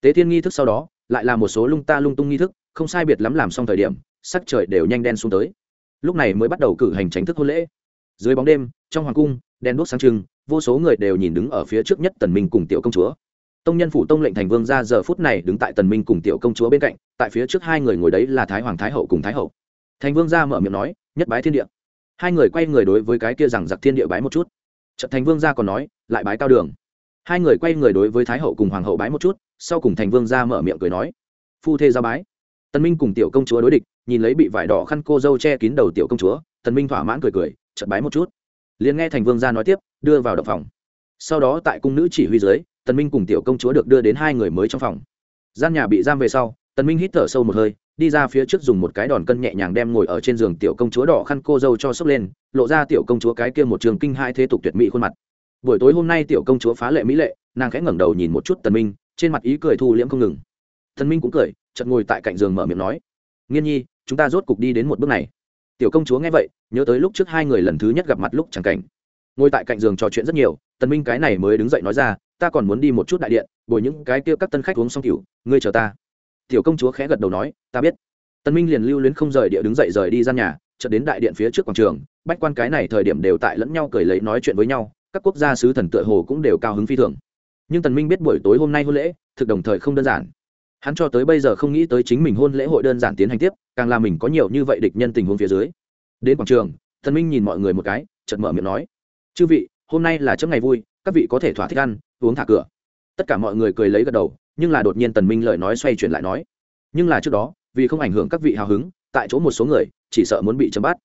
Tế thiên nghi thức sau đó, lại là một số lung ta lung tung nghi thức, không sai biệt lắm làm xong thời điểm, sắc trời đều nhanh đen xuống tới. Lúc này mới bắt đầu cử hành tránh thức hôn lễ. Dưới bóng đêm, trong hoàng cung, đèn đuốc sáng trưng, vô số người đều nhìn đứng ở phía trước nhất tần minh cùng tiểu công chúa tông nhân phủ tông lệnh thành vương ra giờ phút này đứng tại tần minh cùng tiểu công chúa bên cạnh, tại phía trước hai người ngồi đấy là thái hoàng thái hậu cùng thái hậu. Thành vương ra mở miệng nói, nhất bái thiên địa. Hai người quay người đối với cái kia rằng giặc thiên địa bái một chút. Trận thành vương ra còn nói, lại bái cao đường. Hai người quay người đối với thái hậu cùng hoàng hậu bái một chút, sau cùng thành vương ra mở miệng cười nói, phu thê ra bái. Tần minh cùng tiểu công chúa đối địch, nhìn lấy bị vải đỏ khăn cô dâu che kín đầu tiểu công chúa, tần minh thỏa mãn cười cười, chợt bái một chút. Liền nghe thành vương ra nói tiếp, đưa vào động phòng. Sau đó tại cung nữ chỉ huy dưới tần minh cùng tiểu công chúa được đưa đến hai người mới trong phòng. Gian nhà bị giam về sau, tần minh hít thở sâu một hơi, đi ra phía trước dùng một cái đòn cân nhẹ nhàng đem ngồi ở trên giường tiểu công chúa đỏ khăn cô dâu cho sốc lên, lộ ra tiểu công chúa cái kia một trường kinh hai thế tục tuyệt mỹ khuôn mặt. Buổi tối hôm nay tiểu công chúa phá lệ mỹ lệ, nàng khẽ ngẩng đầu nhìn một chút tần minh, trên mặt ý cười thu liễm không ngừng. Tần minh cũng cười, chợt ngồi tại cạnh giường mở miệng nói, nghiên nhi, chúng ta rốt cục đi đến một bước này. Tiểu công chúa nghe vậy, nhớ tới lúc trước hai người lần thứ nhất gặp mặt lúc chẳng cảnh. Ngồi tại cạnh giường trò chuyện rất nhiều, tần minh cái này mới đứng dậy nói ra ta còn muốn đi một chút đại điện, bồi những cái kia các tân khách uống xong cửu ngươi chờ ta. Tiểu công chúa khẽ gật đầu nói, ta biết. Tần minh liền lưu luyến không rời địa đứng dậy rời đi gian nhà, chợt đến đại điện phía trước quảng trường, bách quan cái này thời điểm đều tại lẫn nhau cười lấy nói chuyện với nhau, các quốc gia sứ thần tựa hồ cũng đều cao hứng phi thường. Nhưng tần minh biết buổi tối hôm nay hôn lễ, thực đồng thời không đơn giản. Hắn cho tới bây giờ không nghĩ tới chính mình hôn lễ hội đơn giản tiến hành tiếp, càng làm mình có nhiều như vậy địch nhân tình huống phía dưới. Đến quảng trường tần minh nhìn mọi người một cái, chợt mở miệng nói, chư vị, hôm nay là chấm ngày vui, các vị có thể thỏa thích ăn uống thả cửa. Tất cả mọi người cười lấy gật đầu, nhưng là đột nhiên tần minh lời nói xoay chuyển lại nói, nhưng là trước đó, vì không ảnh hưởng các vị hào hứng, tại chỗ một số người, chỉ sợ muốn bị chấm bắt.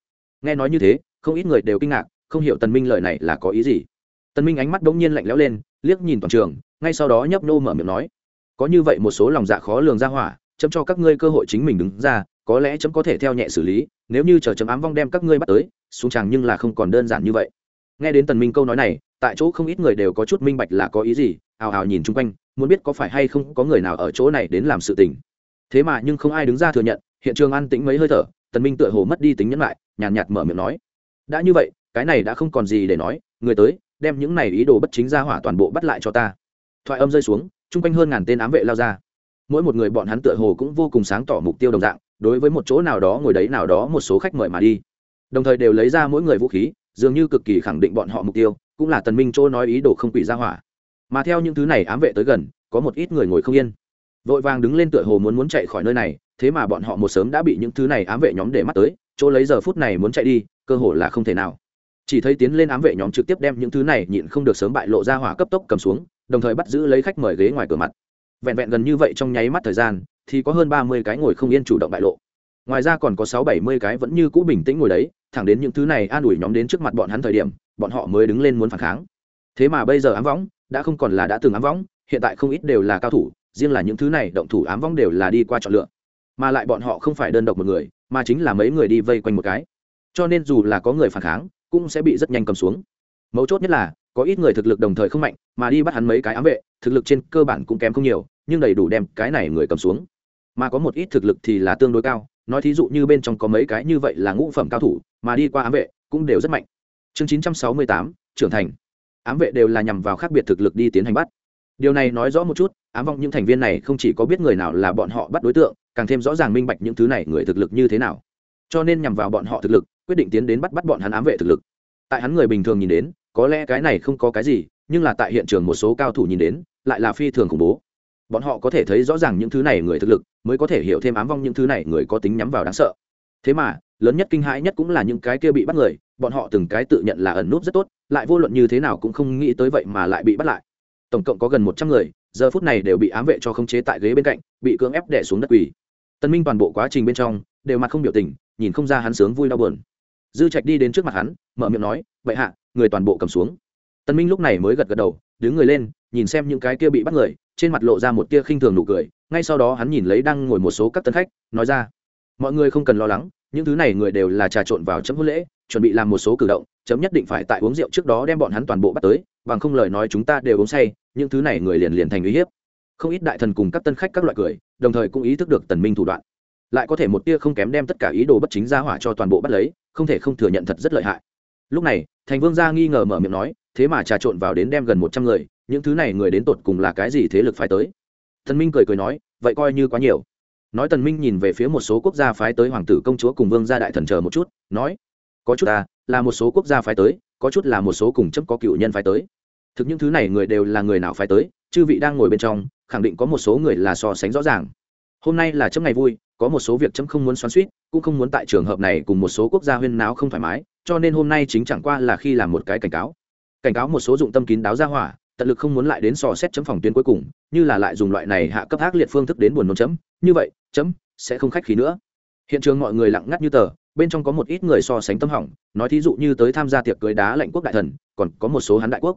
Nghe nói như thế, không ít người đều kinh ngạc, không hiểu tần minh lời này là có ý gì. Tần minh ánh mắt đống nhiên lạnh lẽo lên, liếc nhìn toàn trường, ngay sau đó nhấp nô mở miệng nói, có như vậy một số lòng dạ khó lường ra hỏa, chấm cho các ngươi cơ hội chính mình đứng ra, có lẽ chấm có thể theo nhẹ xử lý, nếu như chờ chấm ám vong đem các ngươi bắt tới, xuống tràng nhưng là không còn đơn giản như vậy nghe đến tần minh câu nói này, tại chỗ không ít người đều có chút minh bạch là có ý gì, ào ào nhìn chung quanh, muốn biết có phải hay không có người nào ở chỗ này đến làm sự tình. Thế mà nhưng không ai đứng ra thừa nhận, hiện trường an tĩnh mấy hơi thở, tần minh tựa hồ mất đi tính nhẫn lại, nhàn nhạt mở miệng nói. Đã như vậy, cái này đã không còn gì để nói, người tới, đem những này ý đồ bất chính ra hỏa toàn bộ bắt lại cho ta. Thoại âm rơi xuống, chung quanh hơn ngàn tên ám vệ lao ra. Mỗi một người bọn hắn tựa hồ cũng vô cùng sáng tỏ mục tiêu đồng dạng, đối với một chỗ nào đó ngồi đấy nào đó một số khách mời mà đi. Đồng thời đều lấy ra mỗi người vũ khí dường như cực kỳ khẳng định bọn họ mục tiêu, cũng là tần minh chỗ nói ý đồ không quỷ ra hỏa. Mà theo những thứ này ám vệ tới gần, có một ít người ngồi không yên. Vội vàng đứng lên tựa hồ muốn muốn chạy khỏi nơi này, thế mà bọn họ một sớm đã bị những thứ này ám vệ nhóm để mắt tới, chỗ lấy giờ phút này muốn chạy đi, cơ hồ là không thể nào. Chỉ thấy tiến lên ám vệ nhóm trực tiếp đem những thứ này nhịn không được sớm bại lộ ra hỏa cấp tốc cầm xuống, đồng thời bắt giữ lấy khách mời ghế ngoài cửa mặt. Vẹn vẹn gần như vậy trong nháy mắt thời gian, thì có hơn ba mươi cái ngồi không yên chủ động bại lộ. Ngoài ra còn có sáu bảy mươi cái vẫn như cũ bình tĩnh ngồi đấy thẳng đến những thứ này an ủi nhóm đến trước mặt bọn hắn thời điểm, bọn họ mới đứng lên muốn phản kháng. Thế mà bây giờ ám võng, đã không còn là đã từng ám võng, hiện tại không ít đều là cao thủ, riêng là những thứ này động thủ ám võng đều là đi qua chọn lựa. Mà lại bọn họ không phải đơn độc một người, mà chính là mấy người đi vây quanh một cái. Cho nên dù là có người phản kháng, cũng sẽ bị rất nhanh cầm xuống. Mấu chốt nhất là, có ít người thực lực đồng thời không mạnh, mà đi bắt hắn mấy cái ám vệ, thực lực trên cơ bản cũng kém không nhiều, nhưng đầy đủ đem cái này người cầm xuống mà có một ít thực lực thì là tương đối cao. Nói thí dụ như bên trong có mấy cái như vậy là ngũ phẩm cao thủ, mà đi qua ám vệ cũng đều rất mạnh. Chương chín trăm sáu mươi tám, trưởng thành. Ám vệ đều là nhằm vào khác biệt thực lực đi tiến hành bắt. Điều này nói rõ một chút, ám vong những thành viên này không chỉ có biết người nào là bọn họ bắt đối tượng, càng thêm rõ ràng minh bạch những thứ này người thực lực như thế nào. Cho nên nhằm vào bọn họ thực lực, quyết định tiến đến bắt bắt bọn hắn ám vệ thực lực. Tại hắn người bình thường nhìn đến, có lẽ cái này không có cái gì, nhưng là tại hiện trường một số cao thủ nhìn đến, lại là phi thường khủng bố bọn họ có thể thấy rõ ràng những thứ này người thực lực, mới có thể hiểu thêm ám vong những thứ này người có tính nhắm vào đáng sợ. Thế mà, lớn nhất kinh hãi nhất cũng là những cái kia bị bắt người, bọn họ từng cái tự nhận là ẩn núp rất tốt, lại vô luận như thế nào cũng không nghĩ tới vậy mà lại bị bắt lại. Tổng cộng có gần một trăm người, giờ phút này đều bị ám vệ cho khống chế tại ghế bên cạnh, bị cưỡng ép đẻ xuống đất quỳ. Tân minh toàn bộ quá trình bên trong, đều mặt không biểu tình, nhìn không ra hắn sướng vui đau buồn. Dư trạch đi đến trước mặt hắn, mở miệng nói vậy hạ, người toàn bộ cầm xuống. Tân minh lúc này mới gật gật đầu, đứng người lên nhìn xem những cái kia bị bắt người, trên mặt lộ ra một tia khinh thường nụ cười, ngay sau đó hắn nhìn lấy đang ngồi một số các tân khách, nói ra, mọi người không cần lo lắng, những thứ này người đều là trà trộn vào chấm hôn lễ, chuẩn bị làm một số cử động, chấm nhất định phải tại uống rượu trước đó đem bọn hắn toàn bộ bắt tới, bằng không lời nói chúng ta đều uống say, những thứ này người liền liền thành uy hiếp. Không ít đại thần cùng các tân khách các loại cười, đồng thời cũng ý thức được tần minh thủ đoạn. Lại có thể một tia không kém đem tất cả ý đồ bất chính ra hỏa cho toàn bộ bắt lấy, không thể không thừa nhận thật rất lợi hại. Lúc này, thành vương gia nghi ngờ mở miệng nói, thế mà trà trộn vào đến đem gần một trăm người những thứ này người đến tột cùng là cái gì thế lực phải tới? Thần minh cười cười nói, vậy coi như quá nhiều. Nói tần minh nhìn về phía một số quốc gia phái tới hoàng tử công chúa cùng vương gia đại thần chờ một chút, nói, có chút ta là một số quốc gia phái tới, có chút là một số cùng chấm có cựu nhân phái tới. Thực những thứ này người đều là người nào phái tới, chư vị đang ngồi bên trong, khẳng định có một số người là so sánh rõ ràng. Hôm nay là chấm ngày vui, có một số việc chấm không muốn xoắn suýt cũng không muốn tại trường hợp này cùng một số quốc gia huyên náo không thoải mái, cho nên hôm nay chính chẳng qua là khi làm một cái cảnh cáo. Cảnh cáo một số dụng tâm kín đáo ra hỏa tận lực không muốn lại đến sò xét chấm phòng tuyến cuối cùng, như là lại dùng loại này hạ cấp ác liệt phương thức đến buồn nôn chấm. Như vậy, chấm sẽ không khách khí nữa. Hiện trường mọi người lặng ngắt như tờ, bên trong có một ít người so sánh tâm hỏng, nói thí dụ như tới tham gia tiệc cưới đá lệnh quốc đại thần, còn có một số hắn đại quốc.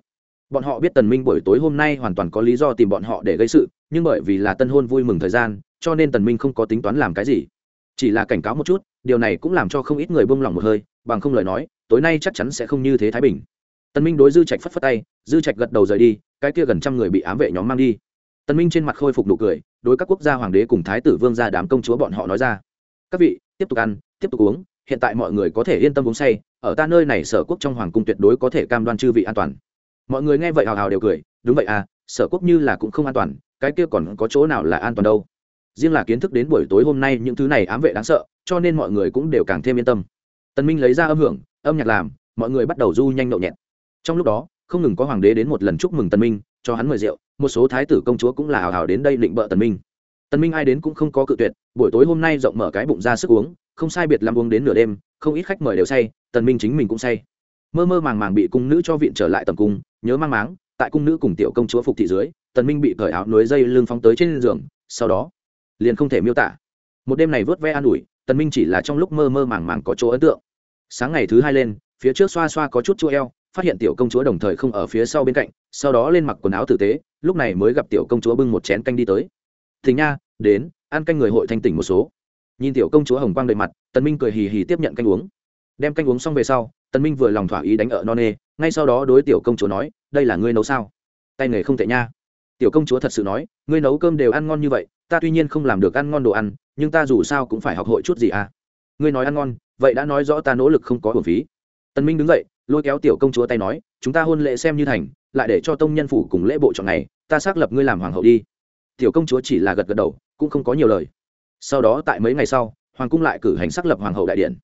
Bọn họ biết tần minh buổi tối hôm nay hoàn toàn có lý do tìm bọn họ để gây sự, nhưng bởi vì là tân hôn vui mừng thời gian, cho nên tần minh không có tính toán làm cái gì. Chỉ là cảnh cáo một chút, điều này cũng làm cho không ít người buông lòng một hơi, bằng không lời nói, tối nay chắc chắn sẽ không như thế thái bình tần minh đối dư trạch phất phất tay, dư trạch gật đầu rời đi, cái kia gần trăm người bị ám vệ nhóm mang đi. Tần minh trên mặt khôi phục nụ cười, đối các quốc gia hoàng đế cùng thái tử vương gia đám công chúa bọn họ nói ra, các vị, tiếp tục ăn, tiếp tục uống, hiện tại mọi người có thể yên tâm uống say, ở ta nơi này sở quốc trong hoàng cung tuyệt đối có thể cam đoan chư vị an toàn. Mọi người nghe vậy hào hào đều cười, đúng vậy à sở quốc như là cũng không an toàn, cái kia còn có chỗ nào là an toàn đâu? Riêng là kiến thức đến buổi tối hôm nay những thứ này ám vệ đáng sợ, cho nên mọi người cũng đều càng thêm yên tâm. Tần minh lấy ra âm hưởng, âm nhạc làm, mọi người bắt đầu du nhanh nhậu nhẹt trong lúc đó, không ngừng có hoàng đế đến một lần chúc mừng tần minh, cho hắn mời rượu, một số thái tử công chúa cũng là hào hào đến đây định bợ tần minh. Tần minh ai đến cũng không có cự tuyệt, buổi tối hôm nay rộng mở cái bụng ra sức uống, không sai biệt lắm uống đến nửa đêm, không ít khách mời đều say, tần minh chính mình cũng say. Mơ mơ màng màng bị cung nữ cho viện trở lại tầm cung, nhớ mang máng, tại cung nữ cùng tiểu công chúa phục thị dưới, tần minh bị cởi áo núi dây lưng phóng tới trên giường, sau đó, liền không thể miêu tả. Một đêm này vớt ve an ủi, tần minh chỉ là trong lúc mơ mơ màng màng có chỗ ấn tượng. Sáng ngày thứ hai lên, phía trước xoa xoa có chút chua eo phát hiện tiểu công chúa đồng thời không ở phía sau bên cạnh, sau đó lên mặc quần áo tử tế, lúc này mới gặp tiểu công chúa bưng một chén canh đi tới. Thì nha, đến, ăn canh người hội thanh tỉnh một số. Nhìn tiểu công chúa hồng quang đầy mặt, tần minh cười hì hì tiếp nhận canh uống. Đem canh uống xong về sau, tần minh vừa lòng thỏa ý đánh ở non nê, ngay sau đó đối tiểu công chúa nói, đây là ngươi nấu sao? Tay nghề không tệ nha. Tiểu công chúa thật sự nói, ngươi nấu cơm đều ăn ngon như vậy, ta tuy nhiên không làm được ăn ngon đồ ăn, nhưng ta dù sao cũng phải học hội chút gì à. Ngươi nói ăn ngon, vậy đã nói rõ ta nỗ lực không có hưởng phí tần minh đứng dậy, lôi kéo tiểu công chúa tay nói, chúng ta hôn lễ xem như thành, lại để cho tông nhân phủ cùng lễ bộ chọn ngày, ta xác lập ngươi làm hoàng hậu đi. Tiểu công chúa chỉ là gật gật đầu, cũng không có nhiều lời. Sau đó tại mấy ngày sau, hoàng cung lại cử hành xác lập hoàng hậu đại điện.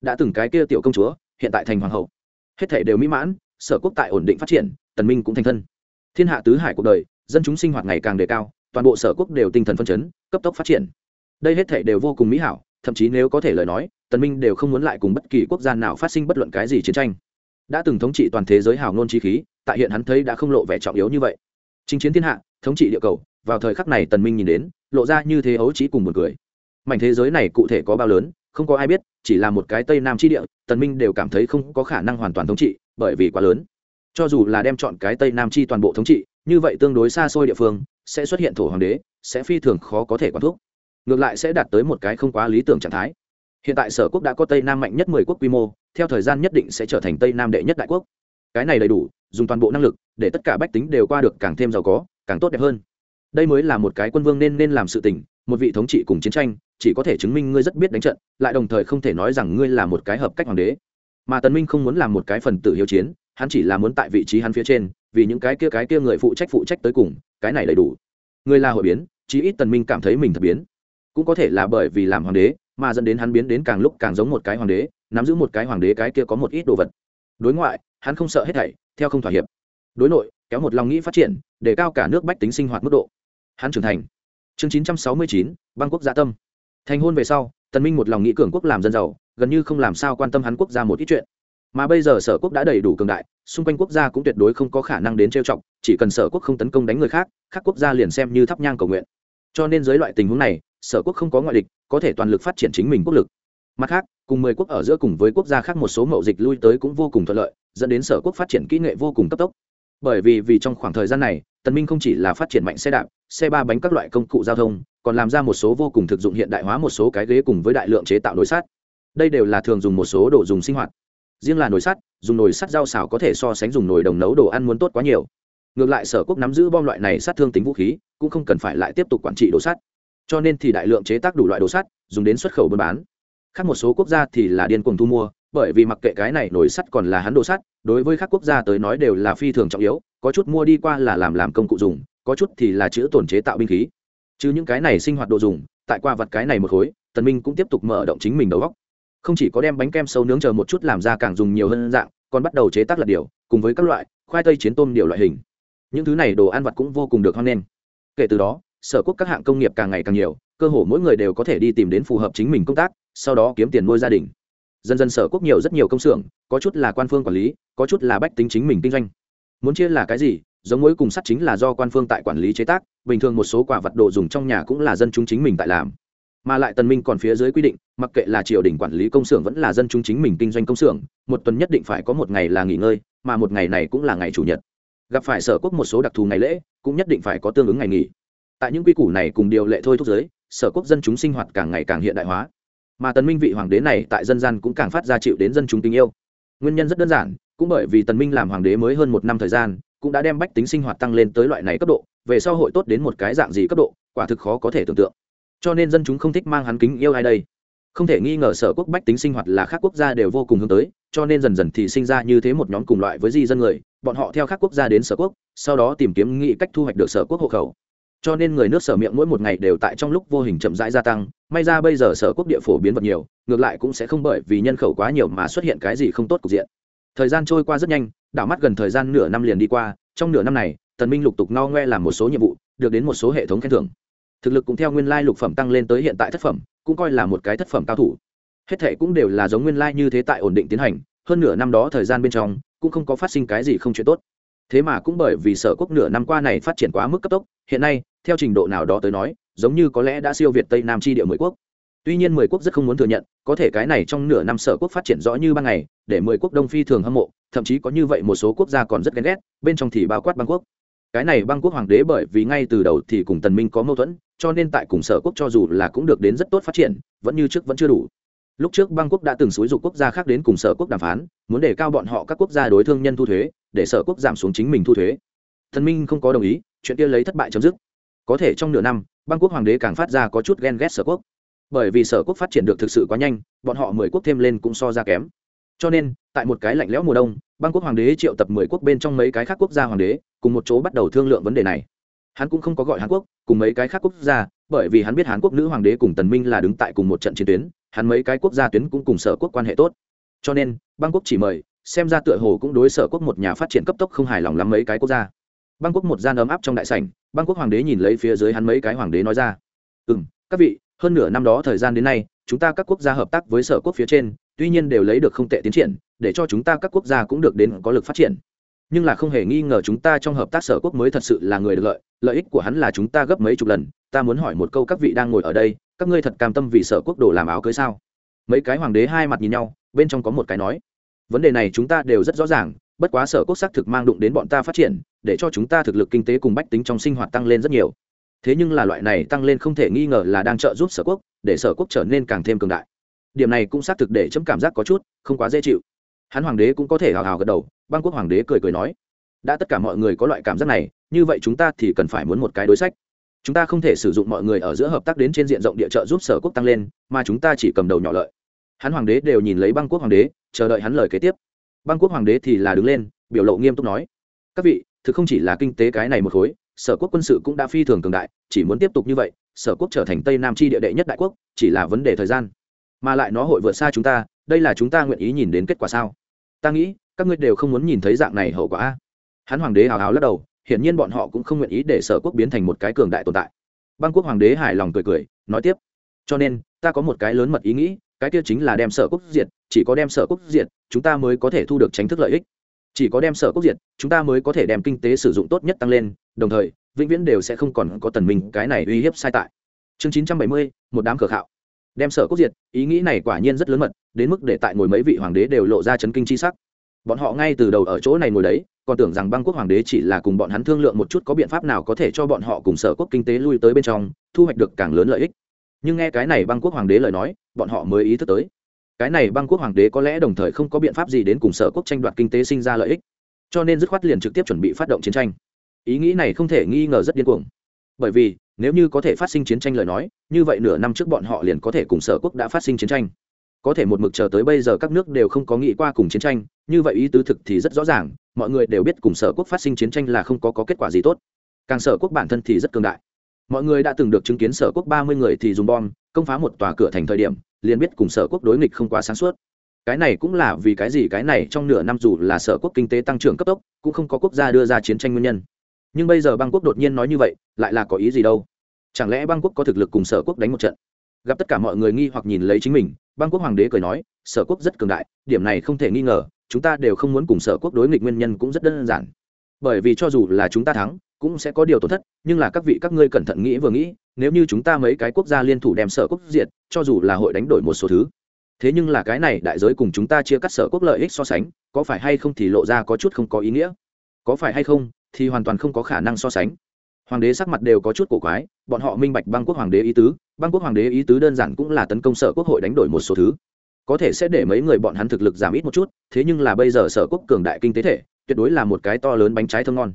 Đã từng cái kia tiểu công chúa, hiện tại thành hoàng hậu. Hết thể đều mỹ mãn, sở quốc tại ổn định phát triển, tần minh cũng thành thân. Thiên hạ tứ hải cuộc đời, dân chúng sinh hoạt ngày càng đề cao, toàn bộ sở quốc đều tinh thần phân chấn, cấp tốc phát triển. Đây hết thể đều vô cùng mỹ hảo, thậm chí nếu có thể lời nói tần minh đều không muốn lại cùng bất kỳ quốc gia nào phát sinh bất luận cái gì chiến tranh. Đã từng thống trị toàn thế giới hào ngôn trí khí, tại hiện hắn thấy đã không lộ vẻ trọng yếu như vậy. Chinh chiến thiên hạ, thống trị địa cầu, vào thời khắc này tần minh nhìn đến, lộ ra như thế ấu trí cùng một người mảnh thế giới này cụ thể có bao lớn, không có ai biết, chỉ là một cái tây nam chi địa, tần minh đều cảm thấy không có khả năng hoàn toàn thống trị, bởi vì quá lớn. Cho dù là đem chọn cái tây nam chi toàn bộ thống trị, như vậy tương đối xa xôi địa phương, sẽ xuất hiện thổ hoàng đế, sẽ phi thường khó có thể quản thúc. Ngược lại sẽ đạt tới một cái không quá lý tưởng trạng thái hiện tại sở quốc đã có tây nam mạnh nhất mười quốc quy mô, theo thời gian nhất định sẽ trở thành tây nam đệ nhất đại quốc. Cái này đầy đủ, dùng toàn bộ năng lực, để tất cả bách tính đều qua được càng thêm giàu có, càng tốt đẹp hơn. Đây mới là một cái quân vương nên nên làm sự tình, một vị thống trị cùng chiến tranh, chỉ có thể chứng minh ngươi rất biết đánh trận, lại đồng thời không thể nói rằng ngươi là một cái hợp cách hoàng đế. Mà tần minh không muốn làm một cái phần tử hiếu chiến, hắn chỉ là muốn tại vị trí hắn phía trên, vì những cái kia cái kia người phụ trách phụ trách tới cùng, cái này đầy đủ. Người là hội biến, chí ít tần minh cảm thấy mình thật biến. Cũng có thể là bởi vì làm hoàng đế mà dẫn đến hắn biến đến càng lúc càng giống một cái hoàng đế nắm giữ một cái hoàng đế cái kia có một ít đồ vật. Đối ngoại hắn không sợ hết thảy theo không thỏa hiệp. Đối nội kéo một lòng nghĩ phát triển để cao cả nước bách tính sinh hoạt mức độ. Hắn trưởng thành. Chương 969, băng quốc gia tâm. Thành hôn về sau tần minh một lòng nghĩ cường quốc làm dân giàu gần như không làm sao quan tâm hắn quốc gia một ít chuyện. Mà bây giờ sở quốc đã đầy đủ cường đại xung quanh quốc gia cũng tuyệt đối không có khả năng đến trêu chọc chỉ cần sở quốc không tấn công đánh người khác các quốc gia liền xem như thắp nhang cầu nguyện cho nên dưới loại tình huống này, sở quốc không có ngoại địch, có thể toàn lực phát triển chính mình quốc lực. Mặt khác, cùng mười quốc ở giữa cùng với quốc gia khác một số mậu dịch lui tới cũng vô cùng thuận lợi, dẫn đến sở quốc phát triển kỹ nghệ vô cùng cấp tốc. Bởi vì vì trong khoảng thời gian này, tần minh không chỉ là phát triển mạnh xe đạp, xe ba bánh các loại công cụ giao thông, còn làm ra một số vô cùng thực dụng hiện đại hóa một số cái ghế cùng với đại lượng chế tạo nồi sắt. Đây đều là thường dùng một số đồ dùng sinh hoạt. Riêng là nồi sắt, dùng nồi sắt rau xào có thể so sánh dùng nồi đồng nấu đồ ăn muốn tốt quá nhiều ngược lại sở quốc nắm giữ bom loại này sát thương tính vũ khí, cũng không cần phải lại tiếp tục quản trị đồ sắt. Cho nên thì đại lượng chế tác đủ loại đồ sắt, dùng đến xuất khẩu buôn bán. Khác một số quốc gia thì là điên cuồng thu mua, bởi vì mặc kệ cái này nổi sắt còn là hắn đồ sắt, đối với các quốc gia tới nói đều là phi thường trọng yếu, có chút mua đi qua là làm làm công cụ dùng, có chút thì là chữ tổn chế tạo binh khí. Chứ những cái này sinh hoạt đồ dùng, tại qua vật cái này một khối, tần minh cũng tiếp tục mở động chính mình đầu góc không chỉ có đem bánh kem sâu nướng chờ một chút làm ra càng dùng nhiều hơn dạng, còn bắt đầu chế tác lật điều, cùng với các loại khoai tây chiến tôm điều loại hình những thứ này đồ ăn vặt cũng vô cùng được hoan nghênh. Kể từ đó, sở quốc các hạng công nghiệp càng ngày càng nhiều, cơ hồ mỗi người đều có thể đi tìm đến phù hợp chính mình công tác, sau đó kiếm tiền nuôi gia đình. Dần dần sở quốc nhiều rất nhiều công xưởng, có chút là quan phương quản lý, có chút là bách tính chính mình kinh doanh. Muốn chia là cái gì, giống mối cùng sắt chính là do quan phương tại quản lý chế tác, bình thường một số quả vật đồ dùng trong nhà cũng là dân chúng chính mình tại làm. Mà lại tần minh còn phía dưới quy định, mặc kệ là triều đình quản lý công xưởng vẫn là dân chúng chính mình kinh doanh công xưởng, một tuần nhất định phải có một ngày là nghỉ ngơi, mà một ngày này cũng là ngày chủ nhật gặp phải sở quốc một số đặc thù ngày lễ, cũng nhất định phải có tương ứng ngày nghỉ. Tại những quy củ này cùng điều lệ thôi thúc giới, sở quốc dân chúng sinh hoạt càng ngày càng hiện đại hóa. Mà tần minh vị hoàng đế này tại dân gian cũng càng phát ra chịu đến dân chúng tình yêu. Nguyên nhân rất đơn giản, cũng bởi vì tần minh làm hoàng đế mới hơn một năm thời gian, cũng đã đem bách tính sinh hoạt tăng lên tới loại này cấp độ, về sau hội tốt đến một cái dạng gì cấp độ, quả thực khó có thể tưởng tượng. Cho nên dân chúng không thích mang hắn kính yêu ai đây. Không thể nghi ngờ sở quốc bách tính sinh hoạt là khác quốc gia đều vô cùng hướng tới, cho nên dần dần thì sinh ra như thế một nhóm cùng loại với di dân người bọn họ theo các quốc gia đến sở quốc, sau đó tìm kiếm nghị cách thu hoạch được sở quốc hộ khẩu. Cho nên người nước sở miệng mỗi một ngày đều tại trong lúc vô hình chậm rãi gia tăng, may ra bây giờ sở quốc địa phổ biến vật nhiều, ngược lại cũng sẽ không bởi vì nhân khẩu quá nhiều mà xuất hiện cái gì không tốt cục diện. Thời gian trôi qua rất nhanh, đảo mắt gần thời gian nửa năm liền đi qua, trong nửa năm này, tần minh lục tục no ngoe làm một số nhiệm vụ, được đến một số hệ thống khen thưởng. Thực lực cũng theo nguyên lai lục phẩm tăng lên tới hiện tại thất phẩm, cũng coi là một cái thất phẩm cao thủ. Hết thệ cũng đều là giống nguyên lai như thế tại ổn định tiến hành, hơn nửa năm đó thời gian bên trong cũng không có phát sinh cái gì không chuyện tốt. Thế mà cũng bởi vì sở quốc nửa năm qua này phát triển quá mức cấp tốc, hiện nay, theo trình độ nào đó tới nói, giống như có lẽ đã siêu việt tây nam tri địa mười quốc. Tuy nhiên mười quốc rất không muốn thừa nhận, có thể cái này trong nửa năm sở quốc phát triển rõ như ban ngày, để mười quốc đông phi thường hâm mộ, thậm chí có như vậy một số quốc gia còn rất ghen ghét, bên trong thì bao quát băng quốc. Cái này băng quốc hoàng đế bởi vì ngay từ đầu thì cùng tần minh có mâu thuẫn, cho nên tại cùng sở quốc cho dù là cũng được đến rất tốt phát triển, vẫn như trước vẫn chưa đủ lúc trước băng quốc đã từng xúi dục quốc gia khác đến cùng sở quốc đàm phán, muốn để cao bọn họ các quốc gia đối thương nhân thu thuế, để sở quốc giảm xuống chính mình thu thuế. Thần minh không có đồng ý, chuyện kia lấy thất bại chấm dứt. Có thể trong nửa năm, băng quốc hoàng đế càng phát ra có chút ghen ghét sở quốc. Bởi vì sở quốc phát triển được thực sự quá nhanh, bọn họ mười quốc thêm lên cũng so ra kém. Cho nên, tại một cái lạnh lẽo mùa đông, băng quốc hoàng đế triệu tập mười quốc bên trong mấy cái khác quốc gia hoàng đế, cùng một chỗ bắt đầu thương lượng vấn đề này. Hắn cũng không có gọi hàn quốc, cùng mấy cái khác quốc gia, bởi vì hắn biết hàn quốc nữ hoàng đế cùng tần minh là đứng tại cùng một trận chiến tuyến hắn mấy cái quốc gia tuyến cũng cùng sở quốc quan hệ tốt. Cho nên băng quốc chỉ mời, xem ra tựa hồ cũng đối sở quốc một nhà phát triển cấp tốc không hài lòng lắm mấy cái quốc gia. Băng quốc một gian ấm áp trong đại sảnh băng quốc hoàng đế nhìn lấy phía dưới hắn mấy cái hoàng đế nói ra. Ừ m các vị, hơn nửa năm đó thời gian đến nay, chúng ta các quốc gia hợp tác với sở quốc phía trên, tuy nhiên đều lấy được không tệ tiến triển, để cho chúng ta các quốc gia cũng được đến có lực phát triển. Nhưng là không hề nghi ngờ chúng ta trong hợp tác sở quốc mới thật sự là người được lợi lợi ích của hắn là chúng ta gấp mấy chục lần. Ta muốn hỏi một câu các vị đang ngồi ở đây các ngươi thật cam tâm vì sở quốc đồ làm áo cưới sao? Mấy cái hoàng đế hai mặt nhìn nhau, bên trong có một cái nói, vấn đề này chúng ta đều rất rõ ràng, bất quá sở quốc xác thực mang đụng đến bọn ta phát triển, để cho chúng ta thực lực kinh tế cùng bách tính trong sinh hoạt tăng lên rất nhiều. Thế nhưng là loại này tăng lên không thể nghi ngờ là đang trợ giúp sở quốc, để sở quốc trở nên càng thêm cường đại. Điểm này cũng xác thực để chấm cảm giác có chút không quá dễ chịu. Hắn hoàng đế cũng có thể hào hào gật đầu băng quốc hoàng đế cười cười nói, đã tất cả mọi người có loại cảm giác này, như vậy chúng ta thì cần phải muốn một cái đối sách chúng ta không thể sử dụng mọi người ở giữa hợp tác đến trên diện rộng địa trợ giúp sở quốc tăng lên, mà chúng ta chỉ cầm đầu nhỏ lợi. Hắn hoàng đế đều nhìn lấy băng quốc hoàng đế, chờ đợi hắn lời kế tiếp. Băng quốc hoàng đế thì là đứng lên, biểu lộ nghiêm túc nói, các vị, thực không chỉ là kinh tế cái này một khối, sở quốc quân sự cũng đã phi thường cường đại, chỉ muốn tiếp tục như vậy, sở quốc trở thành tây nam chi địa đệ nhất đại quốc, chỉ là vấn đề thời gian. Mà lại nó hội vượt xa chúng ta, đây là chúng ta nguyện ý nhìn đến kết quả sao? Ta nghĩ, các ngươi đều không muốn nhìn thấy dạng này hậu quả hắn hoàng đế hào hào lắc đầu hiển nhiên bọn họ cũng không nguyện ý để sở quốc biến thành một cái cường đại tồn tại. Băng quốc hoàng đế hài lòng cười cười, nói tiếp. Cho nên, ta có một cái lớn mật ý nghĩ, cái kia chính là đem sở quốc diệt, chỉ có đem sở quốc diệt, chúng ta mới có thể thu được tránh thức lợi ích. Chỉ có đem sở quốc diệt, chúng ta mới có thể đem kinh tế sử dụng tốt nhất tăng lên, đồng thời, vĩnh viễn đều sẽ không còn có tần minh cái này uy hiếp sai tại. Chương chín trăm bảy mươi, một đám cờ khạo. Đem sở quốc diệt, ý nghĩ này quả nhiên rất lớn mật, đến mức để tại ngồi mấy vị hoàng đế đều lộ ra chấn kinh chi sắc. Bọn họ ngay từ đầu ở chỗ này ngồi đấy còn tưởng rằng băng quốc hoàng đế chỉ là cùng bọn hắn thương lượng một chút có biện pháp nào có thể cho bọn họ cùng sở quốc kinh tế lui tới bên trong, thu hoạch được càng lớn lợi ích. Nhưng nghe cái này băng quốc hoàng đế lời nói, bọn họ mới ý thức tới. Cái này băng quốc hoàng đế có lẽ đồng thời không có biện pháp gì đến cùng sở quốc tranh đoạt kinh tế sinh ra lợi ích. Cho nên dứt khoát liền trực tiếp chuẩn bị phát động chiến tranh. Ý nghĩ này không thể nghi ngờ rất điên cuồng. Bởi vì, nếu như có thể phát sinh chiến tranh lời nói, như vậy nửa năm trước bọn họ liền có thể cùng sở quốc đã phát sinh chiến tranh có thể một mực chờ tới bây giờ các nước đều không có nghĩ qua cùng chiến tranh như vậy ý tứ thực thì rất rõ ràng mọi người đều biết cùng sở quốc phát sinh chiến tranh là không có, có kết quả gì tốt. Càng sở quốc bản thân thì rất cường đại. Mọi người đã từng được chứng kiến sở quốc ba mươi người thì dùng bom công phá một tòa cửa thành thời điểm liền biết cùng sở quốc đối nghịch không quá sáng suốt. Cái này cũng là vì cái gì cái này trong nửa năm dù là sở quốc kinh tế tăng trưởng cấp tốc cũng không có quốc gia đưa ra chiến tranh nguyên nhân. Nhưng bây giờ bangkok đột nhiên nói như vậy lại là có ý gì đâu? Chẳng lẽ bangkok có thực lực cùng sở quốc đánh một trận? Gặp tất cả mọi người nghi hoặc nhìn lấy chính mình bangkok hoàng đế cười nói, sở quốc rất cường đại, điểm này không thể nghi ngờ, chúng ta đều không muốn cùng sở quốc đối nghịch nguyên nhân cũng rất đơn giản. Bởi vì cho dù là chúng ta thắng, cũng sẽ có điều tổn thất, nhưng là các vị các ngươi cẩn thận nghĩ vừa nghĩ, nếu như chúng ta mấy cái quốc gia liên thủ đem sở quốc diệt, cho dù là hội đánh đổi một số thứ, thế nhưng là cái này đại giới cùng chúng ta chia cắt sở quốc lợi ích so sánh, có phải hay không thì lộ ra có chút không có ý nghĩa. Có phải hay không, thì hoàn toàn không có khả năng so sánh hoàng đế sắc mặt đều có chút cổ quái, bọn họ minh bạch băng quốc hoàng đế ý tứ, băng quốc hoàng đế ý tứ đơn giản cũng là tấn công sở quốc hội đánh đổi một số thứ. Có thể sẽ để mấy người bọn hắn thực lực giảm ít một chút, thế nhưng là bây giờ sở quốc cường đại kinh tế thể, tuyệt đối là một cái to lớn bánh trái thơm ngon.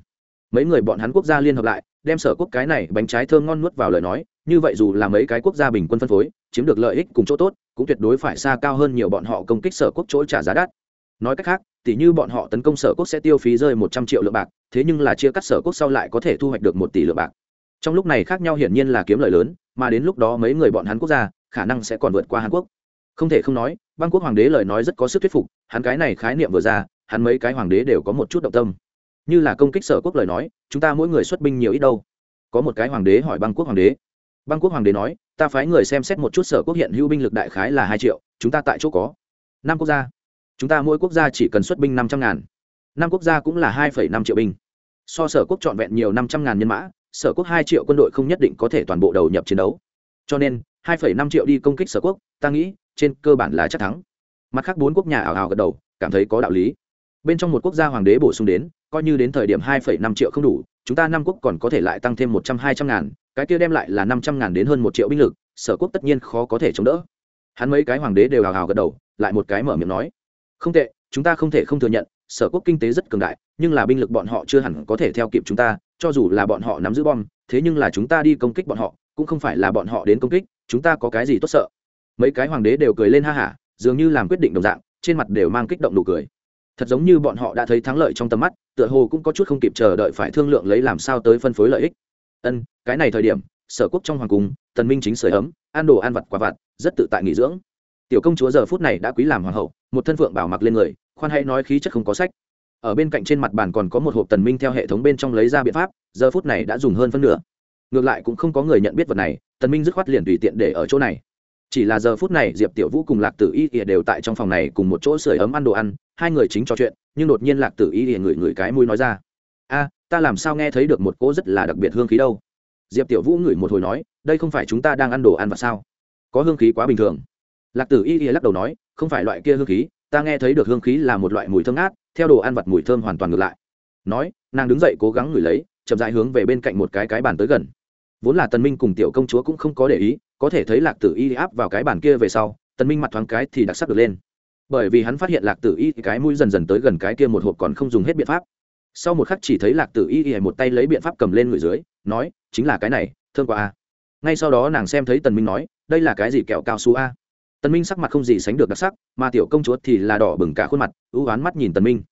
Mấy người bọn hắn quốc gia liên hợp lại, đem sở quốc cái này bánh trái thơm ngon nuốt vào lời nói, như vậy dù là mấy cái quốc gia bình quân phân phối, chiếm được lợi ích cùng chỗ tốt, cũng tuyệt đối phải xa cao hơn nhiều bọn họ công kích sở quốc chỗ trả giá đắt nói cách khác tỷ như bọn họ tấn công sở quốc sẽ tiêu phí rơi một trăm triệu lượng bạc, thế nhưng là chia cắt sở quốc sau lại có thể thu hoạch được một tỷ lượng bạc. Trong lúc này khác nhau hiển nhiên là kiếm lợi lớn, mà đến lúc đó mấy người bọn hắn quốc gia, khả năng sẽ còn vượt qua hàn quốc. Không thể không nói, băng quốc hoàng đế lời nói rất có sức thuyết phục, hắn cái này khái niệm vừa ra, hắn mấy cái hoàng đế đều có một chút động tâm. Như là công kích sở quốc lời nói, chúng ta mỗi người xuất binh nhiều ít đâu. Có một cái hoàng đế hỏi băng quốc hoàng đế. Băng quốc hoàng đế nói, ta phái người xem xét một chút sở quốc hiện hữu binh lực đại khái là hai triệu, chúng ta tại chỗ có năm quốc gia chúng ta mỗi quốc gia chỉ cần xuất binh năm trăm ngàn. Năm quốc gia cũng là hai phẩy năm triệu binh. So sở quốc trọn vẹn nhiều năm trăm ngàn nhân mã, sở quốc hai triệu quân đội không nhất định có thể toàn bộ đầu nhập chiến đấu. Cho nên, hai phẩy năm triệu đi công kích sở quốc, ta nghĩ, trên cơ bản là chắc thắng. Mặt khác bốn quốc nhà ảo ảo gật đầu, cảm thấy có đạo lý. Bên trong một quốc gia hoàng đế bổ sung đến, coi như đến thời điểm hai phẩy năm triệu không đủ, chúng ta năm quốc còn có thể lại tăng thêm một trăm hai trăm ngàn, cái kia đem lại là năm trăm ngàn đến hơn một triệu binh lực, sở quốc tất nhiên khó có thể chống đỡ. Hắn mấy cái hoàng đế đều hào hào gật đầu, lại một cái mở miệng nói không tệ, chúng ta không thể không thừa nhận, sở quốc kinh tế rất cường đại, nhưng là binh lực bọn họ chưa hẳn có thể theo kịp chúng ta, cho dù là bọn họ nắm giữ bom, thế nhưng là chúng ta đi công kích bọn họ, cũng không phải là bọn họ đến công kích, chúng ta có cái gì tốt sợ? Mấy cái hoàng đế đều cười lên ha hả, dường như làm quyết định đồng dạng, trên mặt đều mang kích động nụ cười. Thật giống như bọn họ đã thấy thắng lợi trong tầm mắt, tựa hồ cũng có chút không kịp chờ đợi phải thương lượng lấy làm sao tới phân phối lợi ích. Ân, cái này thời điểm, sở quốc trong hoàng cung, tần minh chính sưởi ấm, ăn đồ ăn vặt quả vặt, rất tự tại nghỉ dưỡng. Tiểu công chúa giờ phút này đã quý làm hoàng hậu một thân phượng bảo mặc lên người, khoan hãy nói khí chất không có sách. Ở bên cạnh trên mặt bàn còn có một hộp tần minh theo hệ thống bên trong lấy ra biện pháp, giờ phút này đã dùng hơn phân nửa. Ngược lại cũng không có người nhận biết vật này, tần minh dứt khoát liền tùy tiện để ở chỗ này. Chỉ là giờ phút này diệp tiểu vũ cùng lạc tử y ỉa đều tại trong phòng này cùng một chỗ sưởi ấm ăn đồ ăn, hai người chính trò chuyện, nhưng đột nhiên lạc tử y ỉa ngửi ngửi cái mũi nói ra, a, ta làm sao nghe thấy được một cỗ rất là đặc biệt hương khí đâu? Diệp tiểu vũ ngửi một hồi nói, đây không phải chúng ta đang ăn đồ ăn và sao? Có hương khí quá bình thường. Lạc tử y ỉa lắc đầu nói không phải loại kia hương khí, ta nghe thấy được hương khí là một loại mùi thơm ngát, theo đồ ăn vặt mùi thơm hoàn toàn ngược lại. Nói, nàng đứng dậy cố gắng ngửi lấy, chậm dại hướng về bên cạnh một cái cái bàn tới gần. Vốn là tần minh cùng tiểu công chúa cũng không có để ý, có thể thấy lạc tử y áp vào cái bàn kia về sau, tần minh mặt thoáng cái thì đặc sắc được lên. Bởi vì hắn phát hiện lạc tử y cái mũi dần dần tới gần cái kia một hộp còn không dùng hết biện pháp. Sau một khắc chỉ thấy lạc tử y một tay lấy biện pháp cầm lên người dưới, nói, chính là cái này thương quá a. Ngay sau đó nàng xem thấy tần minh nói, đây là cái gì kẹo cao su a? Tần minh sắc mặt không gì sánh được đặc sắc, mà tiểu công chúa thì là đỏ bừng cả khuôn mặt ưu oán mắt nhìn tần minh.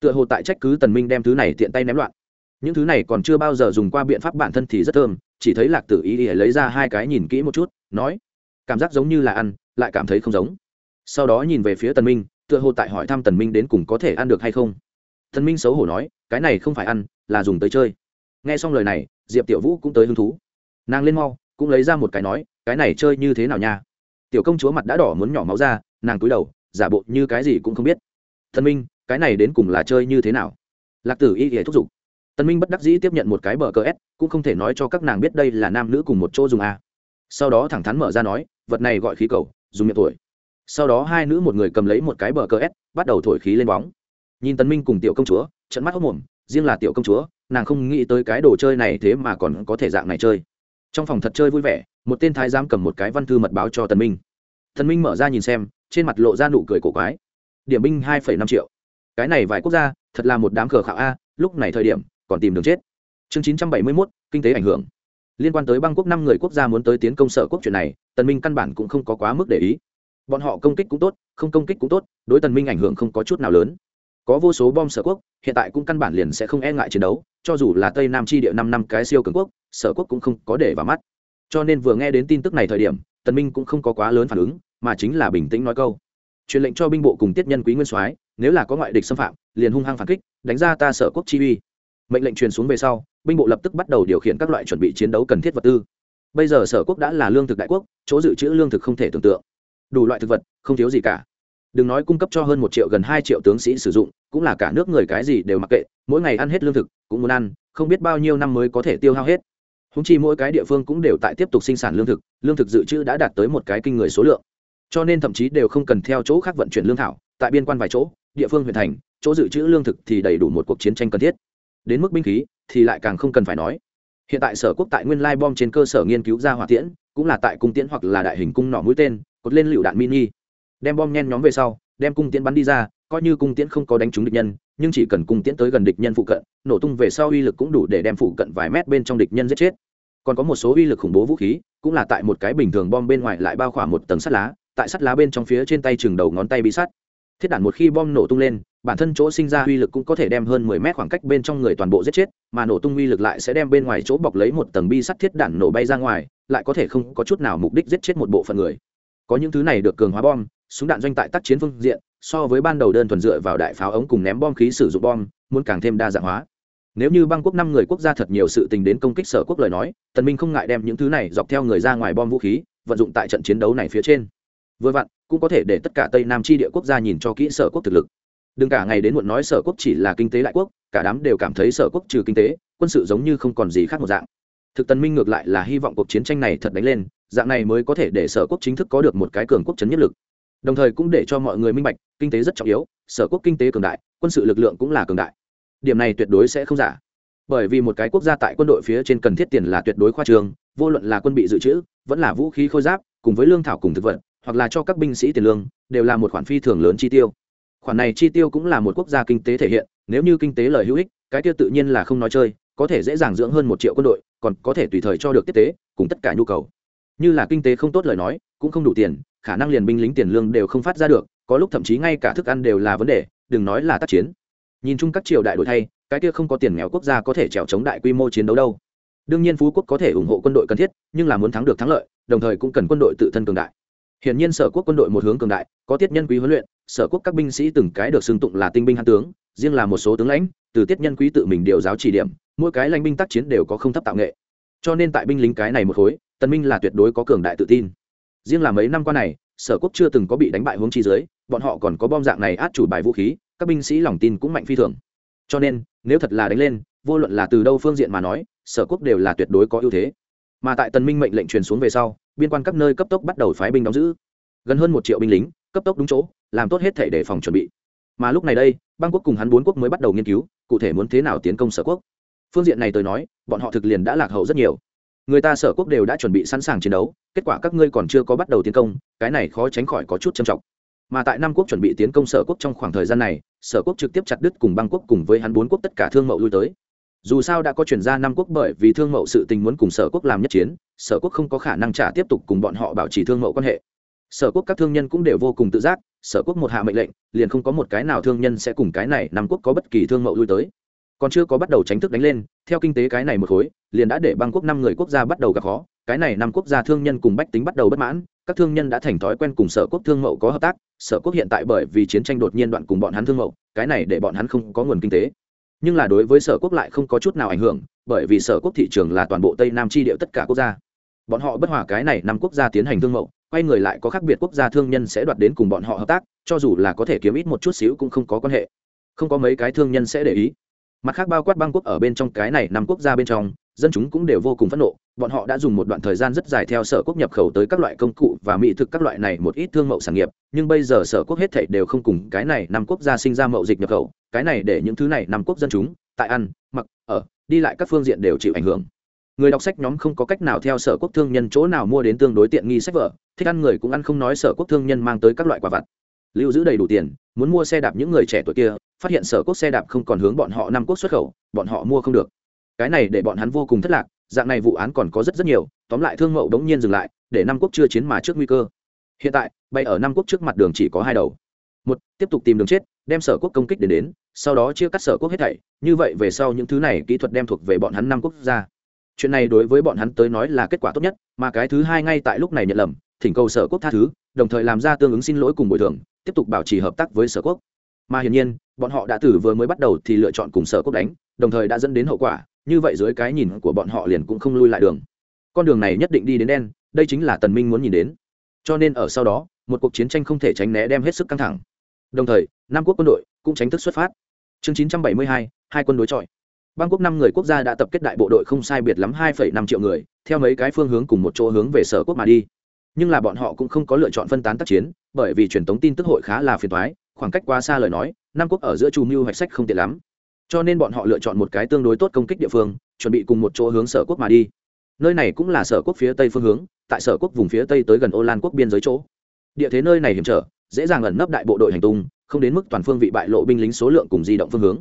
Tựa hồ tại trách cứ tần minh đem thứ này tiện tay ném loạn. Những thứ này còn chưa bao giờ dùng qua biện pháp bản thân thì rất thơm, chỉ thấy lạc tử ý ỉa lấy ra hai cái nhìn kỹ một chút, nói, cảm giác giống như là ăn, lại cảm thấy không giống. Sau đó nhìn về phía tần minh, tựa hồ tại hỏi thăm tần minh đến cùng có thể ăn được hay không. Tần minh xấu hổ nói, cái này không phải ăn, là dùng tới chơi. Nghe xong lời này, diệp tiểu vũ cũng tới hứng thú. Nàng lên mau, cũng lấy ra một cái nói, cái này chơi như thế nào nha? Tiểu công chúa mặt đã đỏ muốn nhỏ máu ra, nàng cúi đầu, giả bộ như cái gì cũng không biết. Thần minh, cái này đến cùng là chơi như thế nào? Lạc tử y hề thúc giục. Tân minh bất đắc dĩ tiếp nhận một cái bờ cờ s, cũng không thể nói cho các nàng biết đây là nam nữ cùng một chỗ dùng a. Sau đó thẳng thắn mở ra nói, vật này gọi khí cầu, dùng miệng tuổi. sau đó hai nữ một người cầm lấy một cái bờ cờ s, bắt đầu thổi khí lên bóng. Nhìn tân minh cùng tiểu công chúa, trận mắt hốc mồm, riêng là tiểu công chúa, nàng không nghĩ tới cái đồ chơi này thế mà còn có thể dạng này chơi. Trong phòng thật chơi vui vẻ một tên thái giám cầm một cái văn thư mật báo cho tần minh. Tần minh mở ra nhìn xem trên mặt lộ ra nụ cười cổ quái. Điểm binh hai năm triệu. Cái này vài quốc gia thật là một đám cờ khảo a lúc này thời điểm còn tìm đường chết. Chương chín trăm bảy mươi 971, kinh tế ảnh hưởng. Liên quan tới băng quốc năm người quốc gia muốn tới tiến công sở quốc chuyện này tần minh căn bản cũng không có quá mức để ý. Bọn họ công kích cũng tốt không công kích cũng tốt đối tần minh ảnh hưởng không có chút nào lớn. Có vô số bom sở quốc hiện tại cũng căn bản liền sẽ không e ngại chiến đấu cho dù là tây nam chi địa năm năm cái siêu cường quốc sở quốc cũng không có để vào mắt cho nên vừa nghe đến tin tức này thời điểm, tần minh cũng không có quá lớn phản ứng, mà chính là bình tĩnh nói câu. Truyền lệnh cho binh bộ cùng tiết nhân quý nguyên soái, nếu là có ngoại địch xâm phạm, liền hung hăng phản kích, đánh ra ta sở quốc chi uy. Mệnh lệnh truyền xuống về sau, binh bộ lập tức bắt đầu điều khiển các loại chuẩn bị chiến đấu cần thiết vật tư. Bây giờ sở quốc đã là lương thực đại quốc, chỗ dự trữ lương thực không thể tưởng tượng. Đủ loại thực vật, không thiếu gì cả. Đừng nói cung cấp cho hơn một triệu gần hai triệu tướng sĩ sử dụng, cũng là cả nước người cái gì đều mặc kệ, mỗi ngày ăn hết lương thực, cũng muốn ăn, không biết bao nhiêu năm mới có thể tiêu hao hết húng chi mỗi cái địa phương cũng đều tại tiếp tục sinh sản lương thực lương thực dự trữ đã đạt tới một cái kinh người số lượng. Cho nên thậm chí đều không cần theo chỗ khác vận chuyển lương thảo, tại biên quan vài chỗ, địa phương huyện thành, chỗ dự trữ lương thực thì đầy đủ một cuộc chiến tranh cần thiết. Đến mức binh khí thì lại càng không cần phải nói. Hiện tại sở quốc tại nguyên lai bom trên cơ sở nghiên cứu ra hỏa tiễn, cũng là tại cung tiễn hoặc là đại hình cung nỏ mũi tên, cột lên lựu đạn mini. Đem bom nhen nhóm về sau, đem cung tiễn bắn đi ra coi như cung tiễn không có đánh trúng địch nhân, nhưng chỉ cần cung tiễn tới gần địch nhân phụ cận, nổ tung về sau uy lực cũng đủ để đem phụ cận vài mét bên trong địch nhân giết chết. Còn có một số uy lực khủng bố vũ khí, cũng là tại một cái bình thường bom bên ngoài lại bao khỏa một tầng sắt lá, tại sắt lá bên trong phía trên tay chừng đầu ngón tay bị sắt. Thiết đạn một khi bom nổ tung lên, bản thân chỗ sinh ra uy lực cũng có thể đem hơn mười mét khoảng cách bên trong người toàn bộ giết chết, mà nổ tung uy lực lại sẽ đem bên ngoài chỗ bọc lấy một tầng bi sắt thiết đạn nổ bay ra ngoài, lại có thể không có chút nào mục đích giết chết một bộ phận người. Có những thứ này được cường hóa bom, súng đạn doanh tại tác chiến phương diện so với ban đầu đơn thuần dựa vào đại pháo ống cùng ném bom khí sử dụng bom, muốn càng thêm đa dạng hóa. Nếu như băng quốc năm người quốc gia thật nhiều sự tình đến công kích sở quốc lời nói, tần minh không ngại đem những thứ này dọc theo người ra ngoài bom vũ khí, vận dụng tại trận chiến đấu này phía trên. Vừa vặn, cũng có thể để tất cả tây nam chi địa quốc gia nhìn cho kỹ sở quốc thực lực. Đừng cả ngày đến muộn nói sở quốc chỉ là kinh tế đại quốc, cả đám đều cảm thấy sở quốc trừ kinh tế, quân sự giống như không còn gì khác một dạng. Thực tần minh ngược lại là hy vọng cuộc chiến tranh này thật đánh lên, dạng này mới có thể để sở quốc chính thức có được một cái cường quốc chấn nhất lực đồng thời cũng để cho mọi người minh bạch, kinh tế rất trọng yếu, sở quốc kinh tế cường đại, quân sự lực lượng cũng là cường đại. Điểm này tuyệt đối sẽ không giả. Bởi vì một cái quốc gia tại quân đội phía trên cần thiết tiền là tuyệt đối khoa trường, vô luận là quân bị dự trữ, vẫn là vũ khí khôi giáp, cùng với lương thảo cùng thực vật, hoặc là cho các binh sĩ tiền lương, đều là một khoản phi thường lớn chi tiêu. Khoản này chi tiêu cũng là một quốc gia kinh tế thể hiện, nếu như kinh tế lời hữu ích, cái tiêu tự nhiên là không nói chơi, có thể dễ dàng dưỡng hơn một triệu quân đội, còn có thể tùy thời cho được tiếp tế, cùng tất cả nhu cầu. Như là kinh tế không tốt lời nói, cũng không đủ tiền khả năng liền binh lính tiền lương đều không phát ra được, có lúc thậm chí ngay cả thức ăn đều là vấn đề, đừng nói là tác chiến. Nhìn chung các triều đại đổi thay, cái kia không có tiền nghèo quốc gia có thể trèo chống đại quy mô chiến đấu đâu. Đương nhiên phú quốc có thể ủng hộ quân đội cần thiết, nhưng là muốn thắng được thắng lợi, đồng thời cũng cần quân đội tự thân cường đại. Hiển nhiên sở quốc quân đội một hướng cường đại, có tiết nhân quý huấn luyện, sở quốc các binh sĩ từng cái được xưng tụng là tinh binh hán tướng, riêng là một số tướng lãnh, từ tiết nhân quý tự mình điều giáo chỉ điểm, mỗi cái lãnh binh tác chiến đều có không thấp tạo nghệ. Cho nên tại binh lính cái này một khối, tần minh là tuyệt đối có cường đại tự tin riêng là mấy năm qua này, sở quốc chưa từng có bị đánh bại hướng chi dưới, bọn họ còn có bom dạng này át chủ bài vũ khí, các binh sĩ lòng tin cũng mạnh phi thường. Cho nên, nếu thật là đánh lên, vô luận là từ đâu phương diện mà nói, sở quốc đều là tuyệt đối có ưu thế. Mà tại tần minh mệnh lệnh truyền xuống về sau, biên quan các nơi cấp tốc bắt đầu phái binh đóng giữ. Gần hơn một triệu binh lính, cấp tốc đúng chỗ, làm tốt hết thể để phòng chuẩn bị. Mà lúc này đây, bang quốc cùng hắn bốn quốc mới bắt đầu nghiên cứu, cụ thể muốn thế nào tiến công sở quốc. Phương diện này tôi nói, bọn họ thực liền đã lạc hậu rất nhiều người ta sở quốc đều đã chuẩn bị sẵn sàng chiến đấu, kết quả các ngươi còn chưa có bắt đầu tiến công, cái này khó tránh khỏi có chút trầm trọng. Mà tại năm quốc chuẩn bị tiến công sở quốc trong khoảng thời gian này, sở quốc trực tiếp chặt đứt cùng băng quốc cùng với hắn bốn quốc tất cả thương mậu lui tới. Dù sao đã có chuyển ra năm quốc bởi vì thương mậu sự tình muốn cùng sở quốc làm nhất chiến, sở quốc không có khả năng trả tiếp tục cùng bọn họ bảo trì thương mậu quan hệ. Sở quốc các thương nhân cũng đều vô cùng tự giác, sở quốc một hạ mệnh lệnh, liền không có một cái nào thương nhân sẽ cùng cái này năm quốc có bất kỳ thương mậu lui tới. Còn chưa có bắt đầu tránh thức đánh lên, theo kinh tế cái này một khối liền đã để băng quốc năm người quốc gia bắt đầu gặp khó. Cái này năm quốc gia thương nhân cùng bách tính bắt đầu bất mãn, các thương nhân đã thành thói quen cùng sở quốc thương mậu có hợp tác, sở quốc hiện tại bởi vì chiến tranh đột nhiên đoạn cùng bọn hắn thương mậu, cái này để bọn hắn không có nguồn kinh tế. Nhưng là đối với sở quốc lại không có chút nào ảnh hưởng, bởi vì sở quốc thị trường là toàn bộ tây nam tri địa tất cả quốc gia. Bọn họ bất hòa cái này năm quốc gia tiến hành thương mậu, quay người lại có khác biệt quốc gia thương nhân sẽ đoạt đến cùng bọn họ hợp tác, cho dù là có thể kiếm ít một chút xíu cũng không có quan hệ. Không có mấy cái thương nhân sẽ để ý. Mặt khác bao quát bang quốc ở bên trong cái này năm quốc gia bên trong dân chúng cũng đều vô cùng phẫn nộ. Bọn họ đã dùng một đoạn thời gian rất dài theo sở quốc nhập khẩu tới các loại công cụ và mỹ thực các loại này một ít thương mậu sản nghiệp, nhưng bây giờ sở quốc hết thảy đều không cùng cái này năm quốc gia sinh ra mậu dịch nhập khẩu, cái này để những thứ này năm quốc dân chúng, tại ăn, mặc, ở, đi lại các phương diện đều chịu ảnh hưởng. Người đọc sách nhóm không có cách nào theo sở quốc thương nhân chỗ nào mua đến tương đối tiện nghi sách vở, thích ăn người cũng ăn không nói sở quốc thương nhân mang tới các loại quả vặt. Lưu giữ đầy đủ tiền, muốn mua xe đạp những người trẻ tuổi kia, phát hiện sở quốc xe đạp không còn hướng bọn họ năm quốc xuất khẩu, bọn họ mua không được cái này để bọn hắn vô cùng thất lạc, dạng này vụ án còn có rất rất nhiều, tóm lại thương mậu đống nhiên dừng lại, để năm quốc chưa chiến mà trước nguy cơ. Hiện tại, bay ở năm quốc trước mặt đường chỉ có hai đầu. Một, tiếp tục tìm đường chết, đem sở quốc công kích đến đến, sau đó chia cắt sở quốc hết thảy, như vậy về sau những thứ này kỹ thuật đem thuộc về bọn hắn năm quốc gia chuyện này đối với bọn hắn tới nói là kết quả tốt nhất, mà cái thứ hai ngay tại lúc này nhận lầm, thỉnh cầu sở quốc tha thứ, đồng thời làm ra tương ứng xin lỗi cùng bồi thường, tiếp tục bảo trì hợp tác với sở quốc. Mà hiển nhiên, bọn họ đã từ vừa mới bắt đầu thì lựa chọn cùng sở quốc đánh, đồng thời đã dẫn đến hậu quả như vậy dưới cái nhìn của bọn họ liền cũng không lui lại đường. Con đường này nhất định đi đến đen đây chính là tần minh muốn nhìn đến. Cho nên ở sau đó một cuộc chiến tranh không thể tránh né đem hết sức căng thẳng. Đồng thời nam quốc quân đội cũng tránh thức xuất phát. Chương 972, hai quân đối chọi. Bang quốc năm người quốc gia đã tập kết đại bộ đội không sai biệt lắm 2,5 triệu người theo mấy cái phương hướng cùng một chỗ hướng về sở quốc mà đi. Nhưng là bọn họ cũng không có lựa chọn phân tán tác chiến bởi vì truyền thống tin tức hội khá là phiền toái khoảng cách quá xa lời nói nam quốc ở giữa chủ mưu hoạch sách không tiện lắm cho nên bọn họ lựa chọn một cái tương đối tốt công kích địa phương, chuẩn bị cùng một chỗ hướng sở quốc mà đi. Nơi này cũng là sở quốc phía tây phương hướng, tại sở quốc vùng phía tây tới gần ô lan quốc biên giới chỗ. Địa thế nơi này hiểm trở, dễ dàng ẩn nấp đại bộ đội hành tung, không đến mức toàn phương vị bại lộ binh lính số lượng cùng di động phương hướng.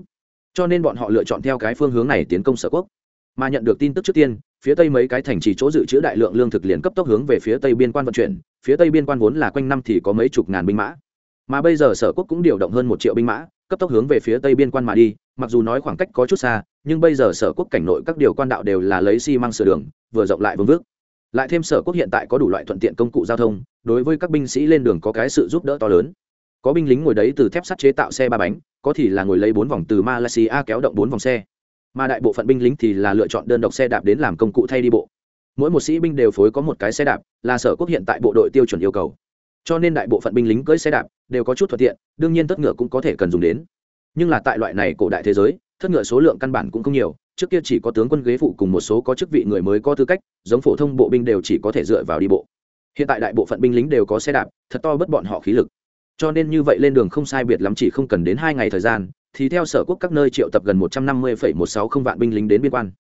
Cho nên bọn họ lựa chọn theo cái phương hướng này tiến công sở quốc. Mà nhận được tin tức trước tiên, phía tây mấy cái thành trì chỗ dự trữ đại lượng lương thực liền cấp tốc hướng về phía tây biên quan vận chuyển, phía tây biên quan vốn là quanh năm thì có mấy chục ngàn binh mã. Mà bây giờ sở quốc cũng điều động hơn một triệu binh mã cấp tốc hướng về phía tây biên quan mà đi, mặc dù nói khoảng cách có chút xa, nhưng bây giờ sở quốc cảnh nội các điều quan đạo đều là lấy xi măng sửa đường, vừa rộng lại vương vước lại thêm sở quốc hiện tại có đủ loại thuận tiện công cụ giao thông, đối với các binh sĩ lên đường có cái sự giúp đỡ to lớn. Có binh lính ngồi đấy từ thép sắt chế tạo xe ba bánh, có thì là ngồi lấy bốn vòng từ malaysia kéo động bốn vòng xe. Mà đại bộ phận binh lính thì là lựa chọn đơn độc xe đạp đến làm công cụ thay đi bộ. Mỗi một sĩ binh đều phối có một cái xe đạp, là sở quốc hiện tại bộ đội tiêu chuẩn yêu cầu cho nên đại bộ phận binh lính cưỡi xe đạp đều có chút thuận tiện, đương nhiên tất ngựa cũng có thể cần dùng đến. Nhưng là tại loại này cổ đại thế giới thất ngựa số lượng căn bản cũng không nhiều, trước kia chỉ có tướng quân ghế phụ cùng một số có chức vị người mới có tư cách, giống phổ thông bộ binh đều chỉ có thể dựa vào đi bộ. Hiện tại đại bộ phận binh lính đều có xe đạp, thật to bất bọn họ khí lực. Cho nên như vậy lên đường không sai biệt lắm chỉ không cần đến hai ngày thời gian, thì theo sở quốc các nơi triệu tập gần một trăm năm mươi một sáu không vạn binh lính đến biên quan.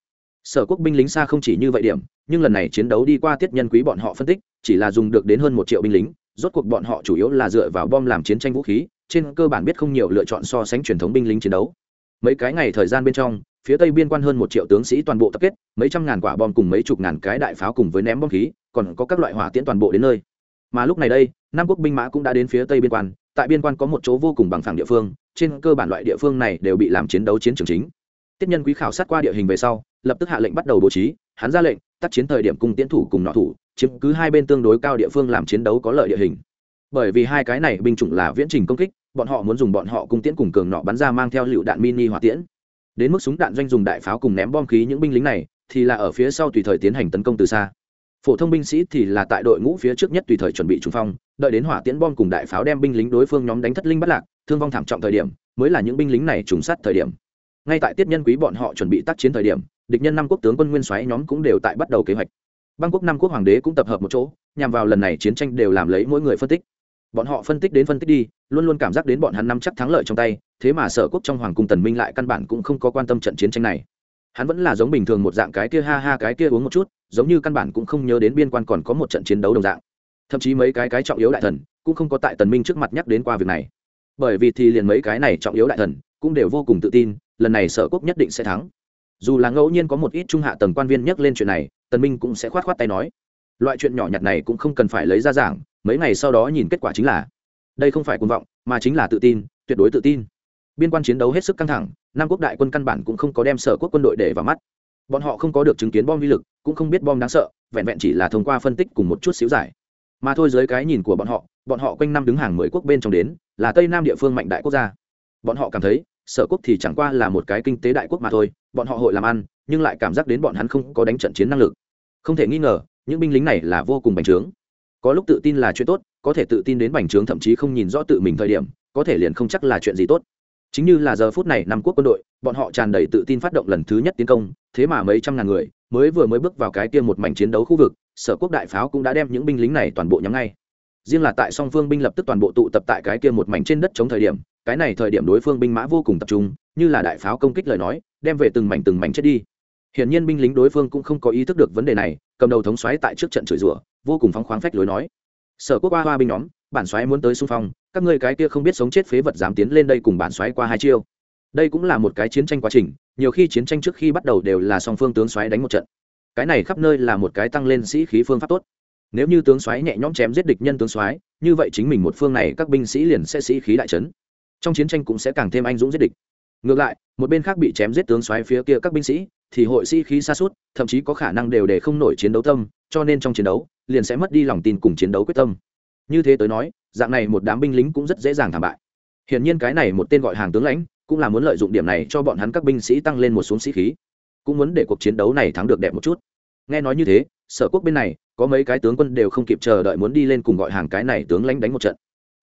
Sở quốc binh lính xa không chỉ như vậy điểm, nhưng lần này chiến đấu đi qua tiết nhân quý bọn họ phân tích, chỉ là dùng được đến hơn một triệu binh lính rốt cuộc bọn họ chủ yếu là dựa vào bom làm chiến tranh vũ khí, trên cơ bản biết không nhiều lựa chọn so sánh truyền thống binh lính chiến đấu. Mấy cái ngày thời gian bên trong, phía tây biên quan hơn một triệu tướng sĩ toàn bộ tập kết, mấy trăm ngàn quả bom cùng mấy chục ngàn cái đại pháo cùng với ném bom khí, còn có các loại hỏa tiễn toàn bộ đến nơi. Mà lúc này đây nam quốc binh mã cũng đã đến phía tây biên quan, tại biên quan có một chỗ vô cùng bằng phẳng địa phương, trên cơ bản loại địa phương này đều bị làm chiến đấu chiến trường chính. Tiếp nhân quý khảo sát qua địa hình về sau, lập tức hạ lệnh bắt đầu bố trí, hắn ra lệnh, tác chiến thời điểm cùng tiến thủ cùng nọ thủ chiếm cứ hai bên tương đối cao địa phương làm chiến đấu có lợi địa hình. Bởi vì hai cái này binh chủng là viễn trình công kích, bọn họ muốn dùng bọn họ cung tiễn cùng cường nọ bắn ra mang theo lựu đạn mini hỏa tiễn. Đến mức súng đạn doanh dùng đại pháo cùng ném bom khí những binh lính này, thì là ở phía sau tùy thời tiến hành tấn công từ xa. Phổ thông binh sĩ thì là tại đội ngũ phía trước nhất tùy thời chuẩn bị trung phong, đợi đến hỏa tiễn bom cùng đại pháo đem binh lính đối phương nhóm đánh thất linh bắt lạc, thương vong thảm trọng thời điểm, mới là những binh lính này trùng sát thời điểm. Ngay tại tiết nhân quý bọn họ chuẩn bị tác chiến thời điểm, địch nhân năm quốc tướng quân nguyên soái nhóm cũng đều tại bắt đầu kế hoạch băng quốc năm quốc hoàng đế cũng tập hợp một chỗ, nhằm vào lần này chiến tranh đều làm lấy mỗi người phân tích. Bọn họ phân tích đến phân tích đi, luôn luôn cảm giác đến bọn hắn nắm chắc thắng lợi trong tay, thế mà sở quốc trong hoàng cung tần minh lại căn bản cũng không có quan tâm trận chiến tranh này. Hắn vẫn là giống bình thường một dạng cái kia ha ha cái kia uống một chút, giống như căn bản cũng không nhớ đến biên quan còn có một trận chiến đấu đồng dạng. Thậm chí mấy cái cái trọng yếu đại thần cũng không có tại tần minh trước mặt nhắc đến qua việc này. Bởi vì thì liền mấy cái này trọng yếu đại thần cũng đều vô cùng tự tin, lần này sở quốc nhất định sẽ thắng dù là ngẫu nhiên có một ít trung hạ tầng quan viên nhắc lên chuyện này, tần minh cũng sẽ khoát khoát tay nói, loại chuyện nhỏ nhặt này cũng không cần phải lấy ra giảng, mấy ngày sau đó nhìn kết quả chính là, đây không phải cuồng vọng, mà chính là tự tin, tuyệt đối tự tin. Biên quan chiến đấu hết sức căng thẳng nam quốc đại quân căn bản cũng không có đem sở quốc quân đội để vào mắt. Bọn họ không có được chứng kiến bom vi lực, cũng không biết bom đáng sợ, vẹn vẹn chỉ là thông qua phân tích cùng một chút xíu giải. Mà thôi dưới cái nhìn của bọn họ bọn họ quanh năm đứng hàng mười quốc bên trong đến, là tây nam địa phương mạnh đại quốc gia. Bọn họ cảm thấy sở quốc thì chẳng qua là một cái kinh tế đại quốc mà thôi, bọn họ hội làm ăn, nhưng lại cảm giác đến bọn hắn không có đánh trận chiến năng lực. Không thể nghi ngờ, những binh lính này là vô cùng bành trướng. Có lúc tự tin là chuyện tốt, có thể tự tin đến bành trướng thậm chí không nhìn rõ tự mình thời điểm, có thể liền không chắc là chuyện gì tốt. Chính như là giờ phút này năm quốc quân đội, bọn họ tràn đầy tự tin phát động lần thứ nhất tiến công, thế mà mấy trăm ngàn người, mới vừa mới bước vào cái kia một mảnh chiến đấu khu vực, sở quốc đại pháo cũng đã đem những binh lính này toàn bộ nhắm ngay. Riêng là tại song phương binh lập tức toàn bộ tụ tập tại cái kia một mảnh trên đất chống thời điểm cái này thời điểm đối phương binh mã vô cùng tập trung, như là đại pháo công kích lời nói, đem về từng mảnh từng mảnh chết đi. Hiển nhiên binh lính đối phương cũng không có ý thức được vấn đề này, cầm đầu thống xoáy tại trước trận chửi rủa, vô cùng phóng khoáng phách lối nói. Sở quốc hoa hoa binh nhóm, bản xoáy muốn tới xung phong, các ngươi cái kia không biết sống chết phế vật dám tiến lên đây cùng bản xoáy qua hai chiêu. Đây cũng là một cái chiến tranh quá trình, nhiều khi chiến tranh trước khi bắt đầu đều là song phương tướng xoáy đánh một trận. Cái này khắp nơi là một cái tăng lên sĩ khí phương pháp tốt. Nếu như tướng xoáy nhẹ nhõm chém giết địch nhân tướng xoáy như vậy chính mình một phương này các binh sĩ liền sẽ sĩ khí đại trấn trong chiến tranh cũng sẽ càng thêm anh dũng giết địch. Ngược lại, một bên khác bị chém giết tướng xoáy phía kia các binh sĩ, thì hội sĩ khí xa suốt thậm chí có khả năng đều để không nổi chiến đấu tâm, cho nên trong chiến đấu, liền sẽ mất đi lòng tin cùng chiến đấu quyết tâm. Như thế tới nói, dạng này một đám binh lính cũng rất dễ dàng thảm bại. Hiển nhiên cái này một tên gọi hàng tướng lãnh, cũng là muốn lợi dụng điểm này cho bọn hắn các binh sĩ tăng lên một xuống sĩ khí, cũng muốn để cuộc chiến đấu này thắng được đẹp một chút. Nghe nói như thế, sở quốc bên này, có mấy cái tướng quân đều không kịp chờ đợi muốn đi lên cùng gọi hàng cái này tướng lãnh đánh một trận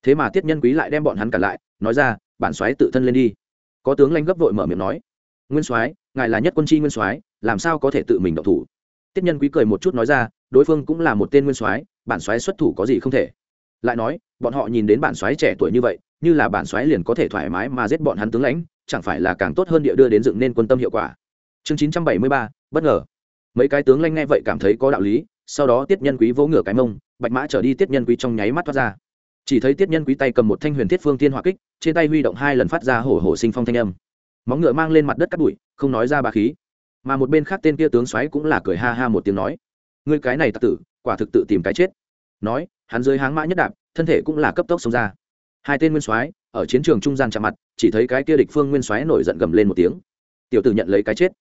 thế mà tiết nhân quý lại đem bọn hắn cả lại, nói ra, bản soái tự thân lên đi. Có tướng lãnh gấp vội mở miệng nói, nguyên soái, ngài là nhất quân chi nguyên soái, làm sao có thể tự mình động thủ? Tiết nhân quý cười một chút nói ra, đối phương cũng là một tên nguyên soái, bản soái xuất thủ có gì không thể? Lại nói, bọn họ nhìn đến bản soái trẻ tuổi như vậy, như là bản soái liền có thể thoải mái mà giết bọn hắn tướng lãnh, chẳng phải là càng tốt hơn địa đưa đến dựng nên quân tâm hiệu quả? Chương chín trăm bảy mươi ba, bất ngờ. Mấy cái tướng lãnh nghe vậy cảm thấy có đạo lý, sau đó tiết nhân quý vỗ ngửa cái mông, bạch mã trở đi tiết nhân quý trong nháy mắt thoát ra chỉ thấy tiết nhân quý tay cầm một thanh huyền thiết phương tiên hỏa kích, trên tay huy động hai lần phát ra hổ hổ sinh phong thanh âm. Móng ngựa mang lên mặt đất cắt bụi, không nói ra bà khí. Mà một bên khác tên kia tướng xoáy cũng là cười ha ha một tiếng nói, ngươi cái này tặc tử, quả thực tự tìm cái chết. Nói, hắn dưới háng mã nhất đạp, thân thể cũng là cấp tốc xông ra. Hai tên nguyên soái ở chiến trường trung gian chạm mặt, chỉ thấy cái kia địch phương nguyên soái nổi giận gầm lên một tiếng. Tiểu tử nhận lấy cái chết.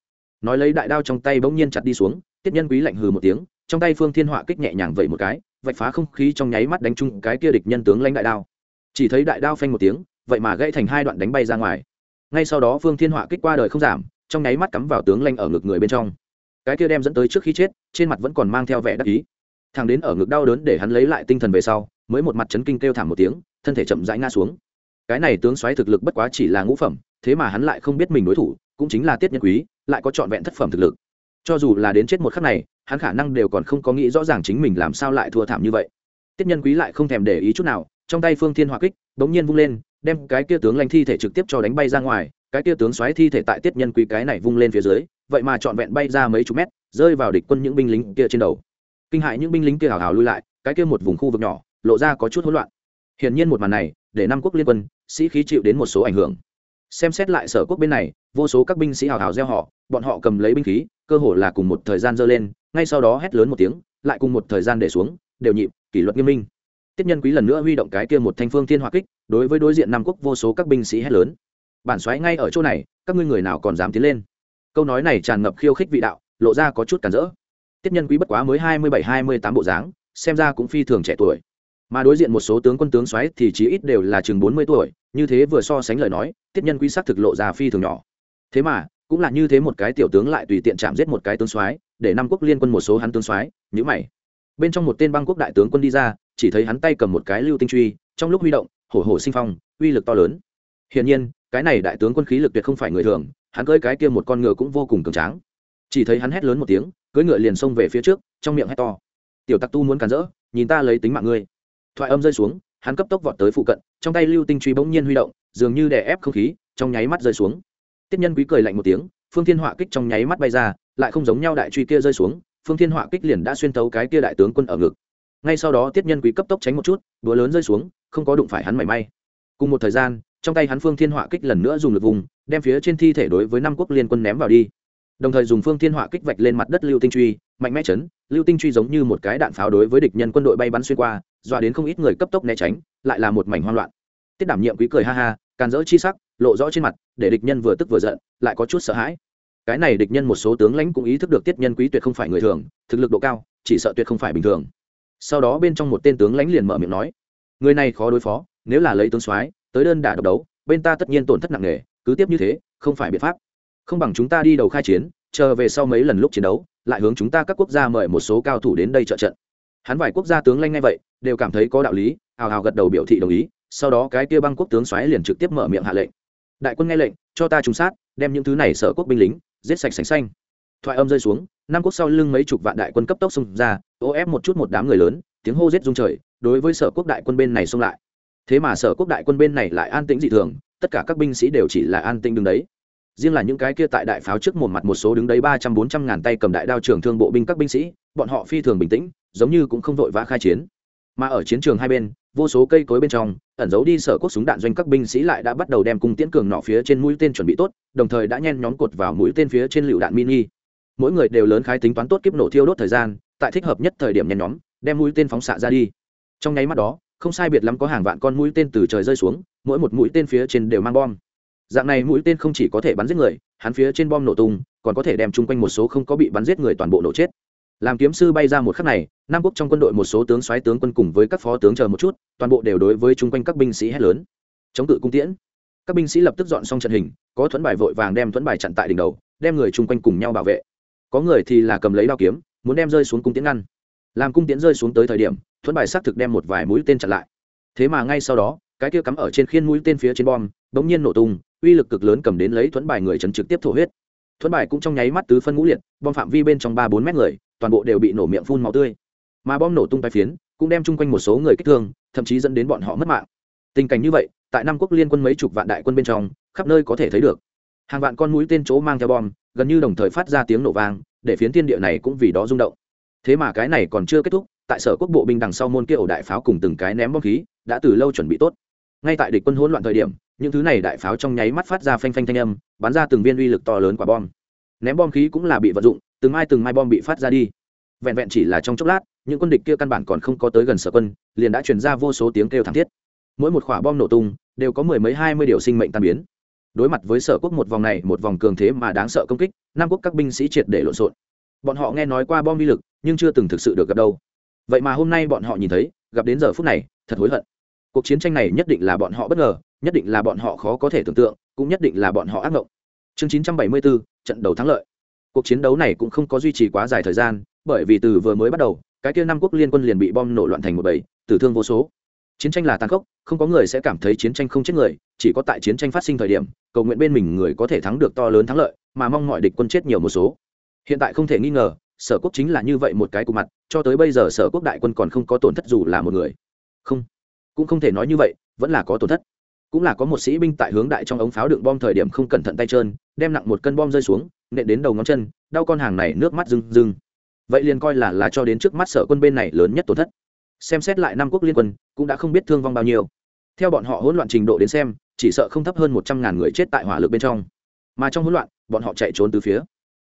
Nói lấy đại đao trong tay bỗng nhiên chặt đi xuống, tiết nhân quý lạnh hừ một tiếng, trong tay phương thiên họa kích nhẹ nhàng vậy một cái vạch phá không khí trong nháy mắt đánh chung cái kia địch nhân tướng lãnh đại đao. Chỉ thấy đại đao phanh một tiếng, vậy mà gãy thành hai đoạn đánh bay ra ngoài. Ngay sau đó phương thiên họa kích qua đời không giảm, trong nháy mắt cắm vào tướng lãnh ở ngực người bên trong. Cái kia đem dẫn tới trước khi chết, trên mặt vẫn còn mang theo vẻ đắc ý. Thằng đến ở ngực đau đớn để hắn lấy lại tinh thần về sau, mới một mặt chấn kinh kêu thảm một tiếng, thân thể chậm rãi ngã xuống. Cái này tướng xoáy thực lực bất quá chỉ là ngũ phẩm, thế mà hắn lại không biết mình đối thủ, cũng chính là tiết nhân quý, lại có trọn vẹn thất phẩm thực lực cho dù là đến chết một khắc này, hắn khả năng đều còn không có nghĩ rõ ràng chính mình làm sao lại thua thảm như vậy. Tiết nhân quý lại không thèm để ý chút nào, trong tay phương thiên hỏa kích, bỗng nhiên vung lên, đem cái kia tướng lanh thi thể trực tiếp cho đánh bay ra ngoài, cái kia tướng xoáy thi thể tại tiết nhân quý cái này vung lên phía dưới, vậy mà trọn vẹn bay ra mấy chục mét, rơi vào địch quân những binh lính kia trên đầu. Kinh hại những binh lính kia hào hào lui lại, cái kia một vùng khu vực nhỏ, lộ ra có chút hỗn loạn. Hiển nhiên một màn này, để năm quốc liên quân, sĩ khí chịu đến một số ảnh hưởng xem xét lại sở quốc bên này, vô số các binh sĩ hào hào gieo họ, bọn họ cầm lấy binh khí, cơ hồ là cùng một thời gian dơ lên, ngay sau đó hét lớn một tiếng, lại cùng một thời gian để xuống, đều nhịp, kỷ luật nghiêm minh. Tiếp nhân quý lần nữa huy động cái kia một thanh phương thiên hỏa kích, đối với đối diện nam quốc vô số các binh sĩ hét lớn. Bản xoáy ngay ở chỗ này, các ngươi người nào còn dám tiến lên? Câu nói này tràn ngập khiêu khích vị đạo, lộ ra có chút cản rỡ. Tiết nhân quý bất quá mới hai mươi bảy, hai mươi tám bộ dáng, xem ra cũng phi thường trẻ tuổi mà đối diện một số tướng quân tướng xoáy thì chí ít đều là chừng bốn mươi tuổi, như thế vừa so sánh lời nói, tiết nhân quý sắc thực lộ ra phi thường nhỏ. Thế mà, cũng là như thế một cái tiểu tướng lại tùy tiện chạm giết một cái tướng soái, để năm quốc liên quân một số hắn tướng soái nhữ mày. Bên trong một tên băng quốc đại tướng quân đi ra, chỉ thấy hắn tay cầm một cái lưu tinh truy, trong lúc huy động, hổ hổ sinh phong, uy lực to lớn. Hiển nhiên, cái này đại tướng quân khí lực tuyệt không phải người thường, hắn cưỡi cái kia một con ngựa cũng vô cùng cường tráng. Chỉ thấy hắn hét lớn một tiếng, cưỡi ngựa liền xông về phía trước, trong miệng hét to. Tiểu tặc tu muốn cản rỡ, nhìn ta lấy tính mạng ngươi thoại âm rơi xuống, hắn cấp tốc vọt tới phụ cận, trong tay lưu tinh truy bỗng nhiên huy động, dường như đè ép không khí, trong nháy mắt rơi xuống. Tiết nhân quý cười lạnh một tiếng, phương thiên họa kích trong nháy mắt bay ra, lại không giống nhau đại truy kia rơi xuống, phương thiên họa kích liền đã xuyên tấu cái kia đại tướng quân ở ngực. Ngay sau đó tiết nhân quý cấp tốc tránh một chút đũa lớn rơi xuống, không có đụng phải hắn mảy may. Cùng một thời gian, trong tay hắn phương thiên họa kích lần nữa dùng lực vùng, đem phía trên thi thể đối với năm quốc liên quân ném vào đi. Đồng thời dùng phương thiên họa kích vạch lên mặt đất lưu tinh truy, mạnh mẽ chấn, lưu tinh truy giống như một cái đạn pháo đối với địch nhân quân đội bay bắn xuyên qua dọa đến không ít người cấp tốc né tránh, lại là một mảnh hoang loạn. Tiết đảm nhiệm quý cười ha ha, càn rỡ chi sắc, lộ rõ trên mặt, để địch nhân vừa tức vừa giận, lại có chút sợ hãi. Cái này địch nhân một số tướng lãnh cũng ý thức được tiết nhân quý tuyệt không phải người thường, thực lực độ cao, chỉ sợ tuyệt không phải bình thường. Sau đó bên trong một tên tướng lãnh liền mở miệng nói, người này khó đối phó, nếu là lấy tướng soái, tới đơn đả độc đấu, bên ta tất nhiên tổn thất nặng nề, cứ tiếp như thế, không phải biện pháp. Không bằng chúng ta đi đầu khai chiến, chờ về sau mấy lần lúc chiến đấu, lại hướng chúng ta các quốc gia mời một số cao thủ đến đây trợ trận. Hắn vài quốc gia tướng lanh ngay vậy đều cảm thấy có đạo lý, hào hào gật đầu biểu thị đồng ý, sau đó cái kia băng quốc tướng xoáy liền trực tiếp mở miệng hạ lệnh. Đại quân nghe lệnh, cho ta trúng sát, đem những thứ này sở quốc binh lính, giết sạch sành xanh. Thoại âm rơi xuống, năm quốc sau lưng mấy chục vạn đại quân cấp tốc xông ra, ô ép một chút một đám người lớn, tiếng hô giết rung trời, đối với sở quốc đại quân bên này xông lại. Thế mà sở quốc đại quân bên này lại an tĩnh dị thường, tất cả các binh sĩ đều chỉ là an tĩnh đứng đấy. Riêng là những cái kia tại đại pháo trước một mặt một số đứng đấy ba trăm bốn trăm ngàn tay cầm đại đao trường thương bộ binh các binh sĩ, bọn họ phi thường bình tĩnh, giống như cũng không vội vã khai chiến mà ở chiến trường hai bên, vô số cây cối bên trong, ẩn giấu đi sở quốc súng đạn doanh các binh sĩ lại đã bắt đầu đem cung tiễn cường nọ phía trên mũi tên chuẩn bị tốt, đồng thời đã nhen nhóm cột vào mũi tên phía trên lựu đạn mini. Mỗi người đều lớn khái tính toán tốt kiếp nổ thiêu đốt thời gian, tại thích hợp nhất thời điểm nhen nhóm, đem mũi tên phóng xạ ra đi. Trong nháy mắt đó, không sai biệt lắm có hàng vạn con mũi tên từ trời rơi xuống, mỗi một mũi tên phía trên đều mang bom. Dạng này mũi tên không chỉ có thể bắn giết người, hắn phía trên bom nổ tung, còn có thể đem chung quanh một số không có bị bắn giết người toàn bộ nổ chết làm kiếm sư bay ra một khắc này, nam quốc trong quân đội một số tướng soái tướng quân cùng với các phó tướng chờ một chút, toàn bộ đều đối với chung quanh các binh sĩ hét lớn. Chống cự cung tiễn. Các binh sĩ lập tức dọn xong trận hình, có thuẫn bài vội vàng đem thuẫn bài chặn tại đỉnh đầu, đem người chung quanh cùng nhau bảo vệ. Có người thì là cầm lấy đao kiếm, muốn đem rơi xuống cung tiễn ngăn. Làm cung tiễn rơi xuống tới thời điểm, thuẫn bài xác thực đem một vài mũi tên chặn lại. Thế mà ngay sau đó, cái kia cắm ở trên khiên mũi tên phía trên bom, bỗng nhiên nổ tung, uy lực cực lớn cầm đến lấy thuẫn bài người chấn trực tiếp thổ huyết. Thuẫn bài cũng trong nháy mắt tứ phân ngũ liệt, bom phạm vi bên trong ba bốn mét người toàn bộ đều bị nổ miệng phun máu tươi. Mà bom nổ tung tay phiến cũng đem chung quanh một số người kích thương, thậm chí dẫn đến bọn họ mất mạng. Tình cảnh như vậy, tại năm quốc liên quân mấy chục vạn đại quân bên trong, khắp nơi có thể thấy được. Hàng vạn con mũi tên chỗ mang theo bom, gần như đồng thời phát ra tiếng nổ vang, để phiến thiên địa này cũng vì đó rung động. Thế mà cái này còn chưa kết thúc, tại sở quốc bộ binh đằng sau môn kia ổ đại pháo cùng từng cái ném bom khí, đã từ lâu chuẩn bị tốt. Ngay tại địch quân hỗn loạn thời điểm, những thứ này đại pháo trong nháy mắt phát ra phanh phanh thanh âm, bắn ra từng viên uy lực to lớn quả bom ném bom khí cũng là bị vận dụng từng mai từng mai bom bị phát ra đi. Vẹn vẹn chỉ là trong chốc lát những quân địch kia căn bản còn không có tới gần sở quân liền đã truyền ra vô số tiếng kêu thảm thiết. Mỗi một quả bom nổ tung đều có mười mấy hai mươi điều sinh mệnh tan biến. Đối mặt với sở quốc một vòng này một vòng cường thế mà đáng sợ công kích nam quốc các binh sĩ triệt để lộn xộn. Bọn họ nghe nói qua bom vi lực nhưng chưa từng thực sự được gặp đâu. Vậy mà hôm nay bọn họ nhìn thấy gặp đến giờ phút này thật hối hận. Cuộc chiến tranh này nhất định là bọn họ bất ngờ nhất định là bọn họ khó có thể tưởng tượng cũng nhất định là bọn họ ác mộng chương 974, trận đầu thắng lợi. Cuộc chiến đấu này cũng không có duy trì quá dài thời gian, bởi vì từ vừa mới bắt đầu, cái kia năm quốc liên quân liền bị bom nổ loạn thành một bầy, tử thương vô số. Chiến tranh là tàn khốc, không có người sẽ cảm thấy chiến tranh không chết người, chỉ có tại chiến tranh phát sinh thời điểm, cầu nguyện bên mình người có thể thắng được to lớn thắng lợi, mà mong mọi địch quân chết nhiều một số. Hiện tại không thể nghi ngờ, sở quốc chính là như vậy một cái cục mặt, cho tới bây giờ sở quốc đại quân còn không có tổn thất dù là một người. Không, cũng không thể nói như vậy, vẫn là có tổn thất cũng là có một sĩ binh tại hướng đại trong ống pháo đựng bom thời điểm không cẩn thận tay trơn, đem nặng một cân bom rơi xuống, nện đến đầu ngón chân, đau con hàng này nước mắt rưng rưng. Vậy liền coi là là cho đến trước mắt sở quân bên này lớn nhất tổn thất. Xem xét lại năm quốc liên quân, cũng đã không biết thương vong bao nhiêu. Theo bọn họ hỗn loạn trình độ đến xem, chỉ sợ không thấp hơn một trăm ngàn người chết tại hỏa lực bên trong. Mà trong hỗn loạn, bọn họ chạy trốn từ phía,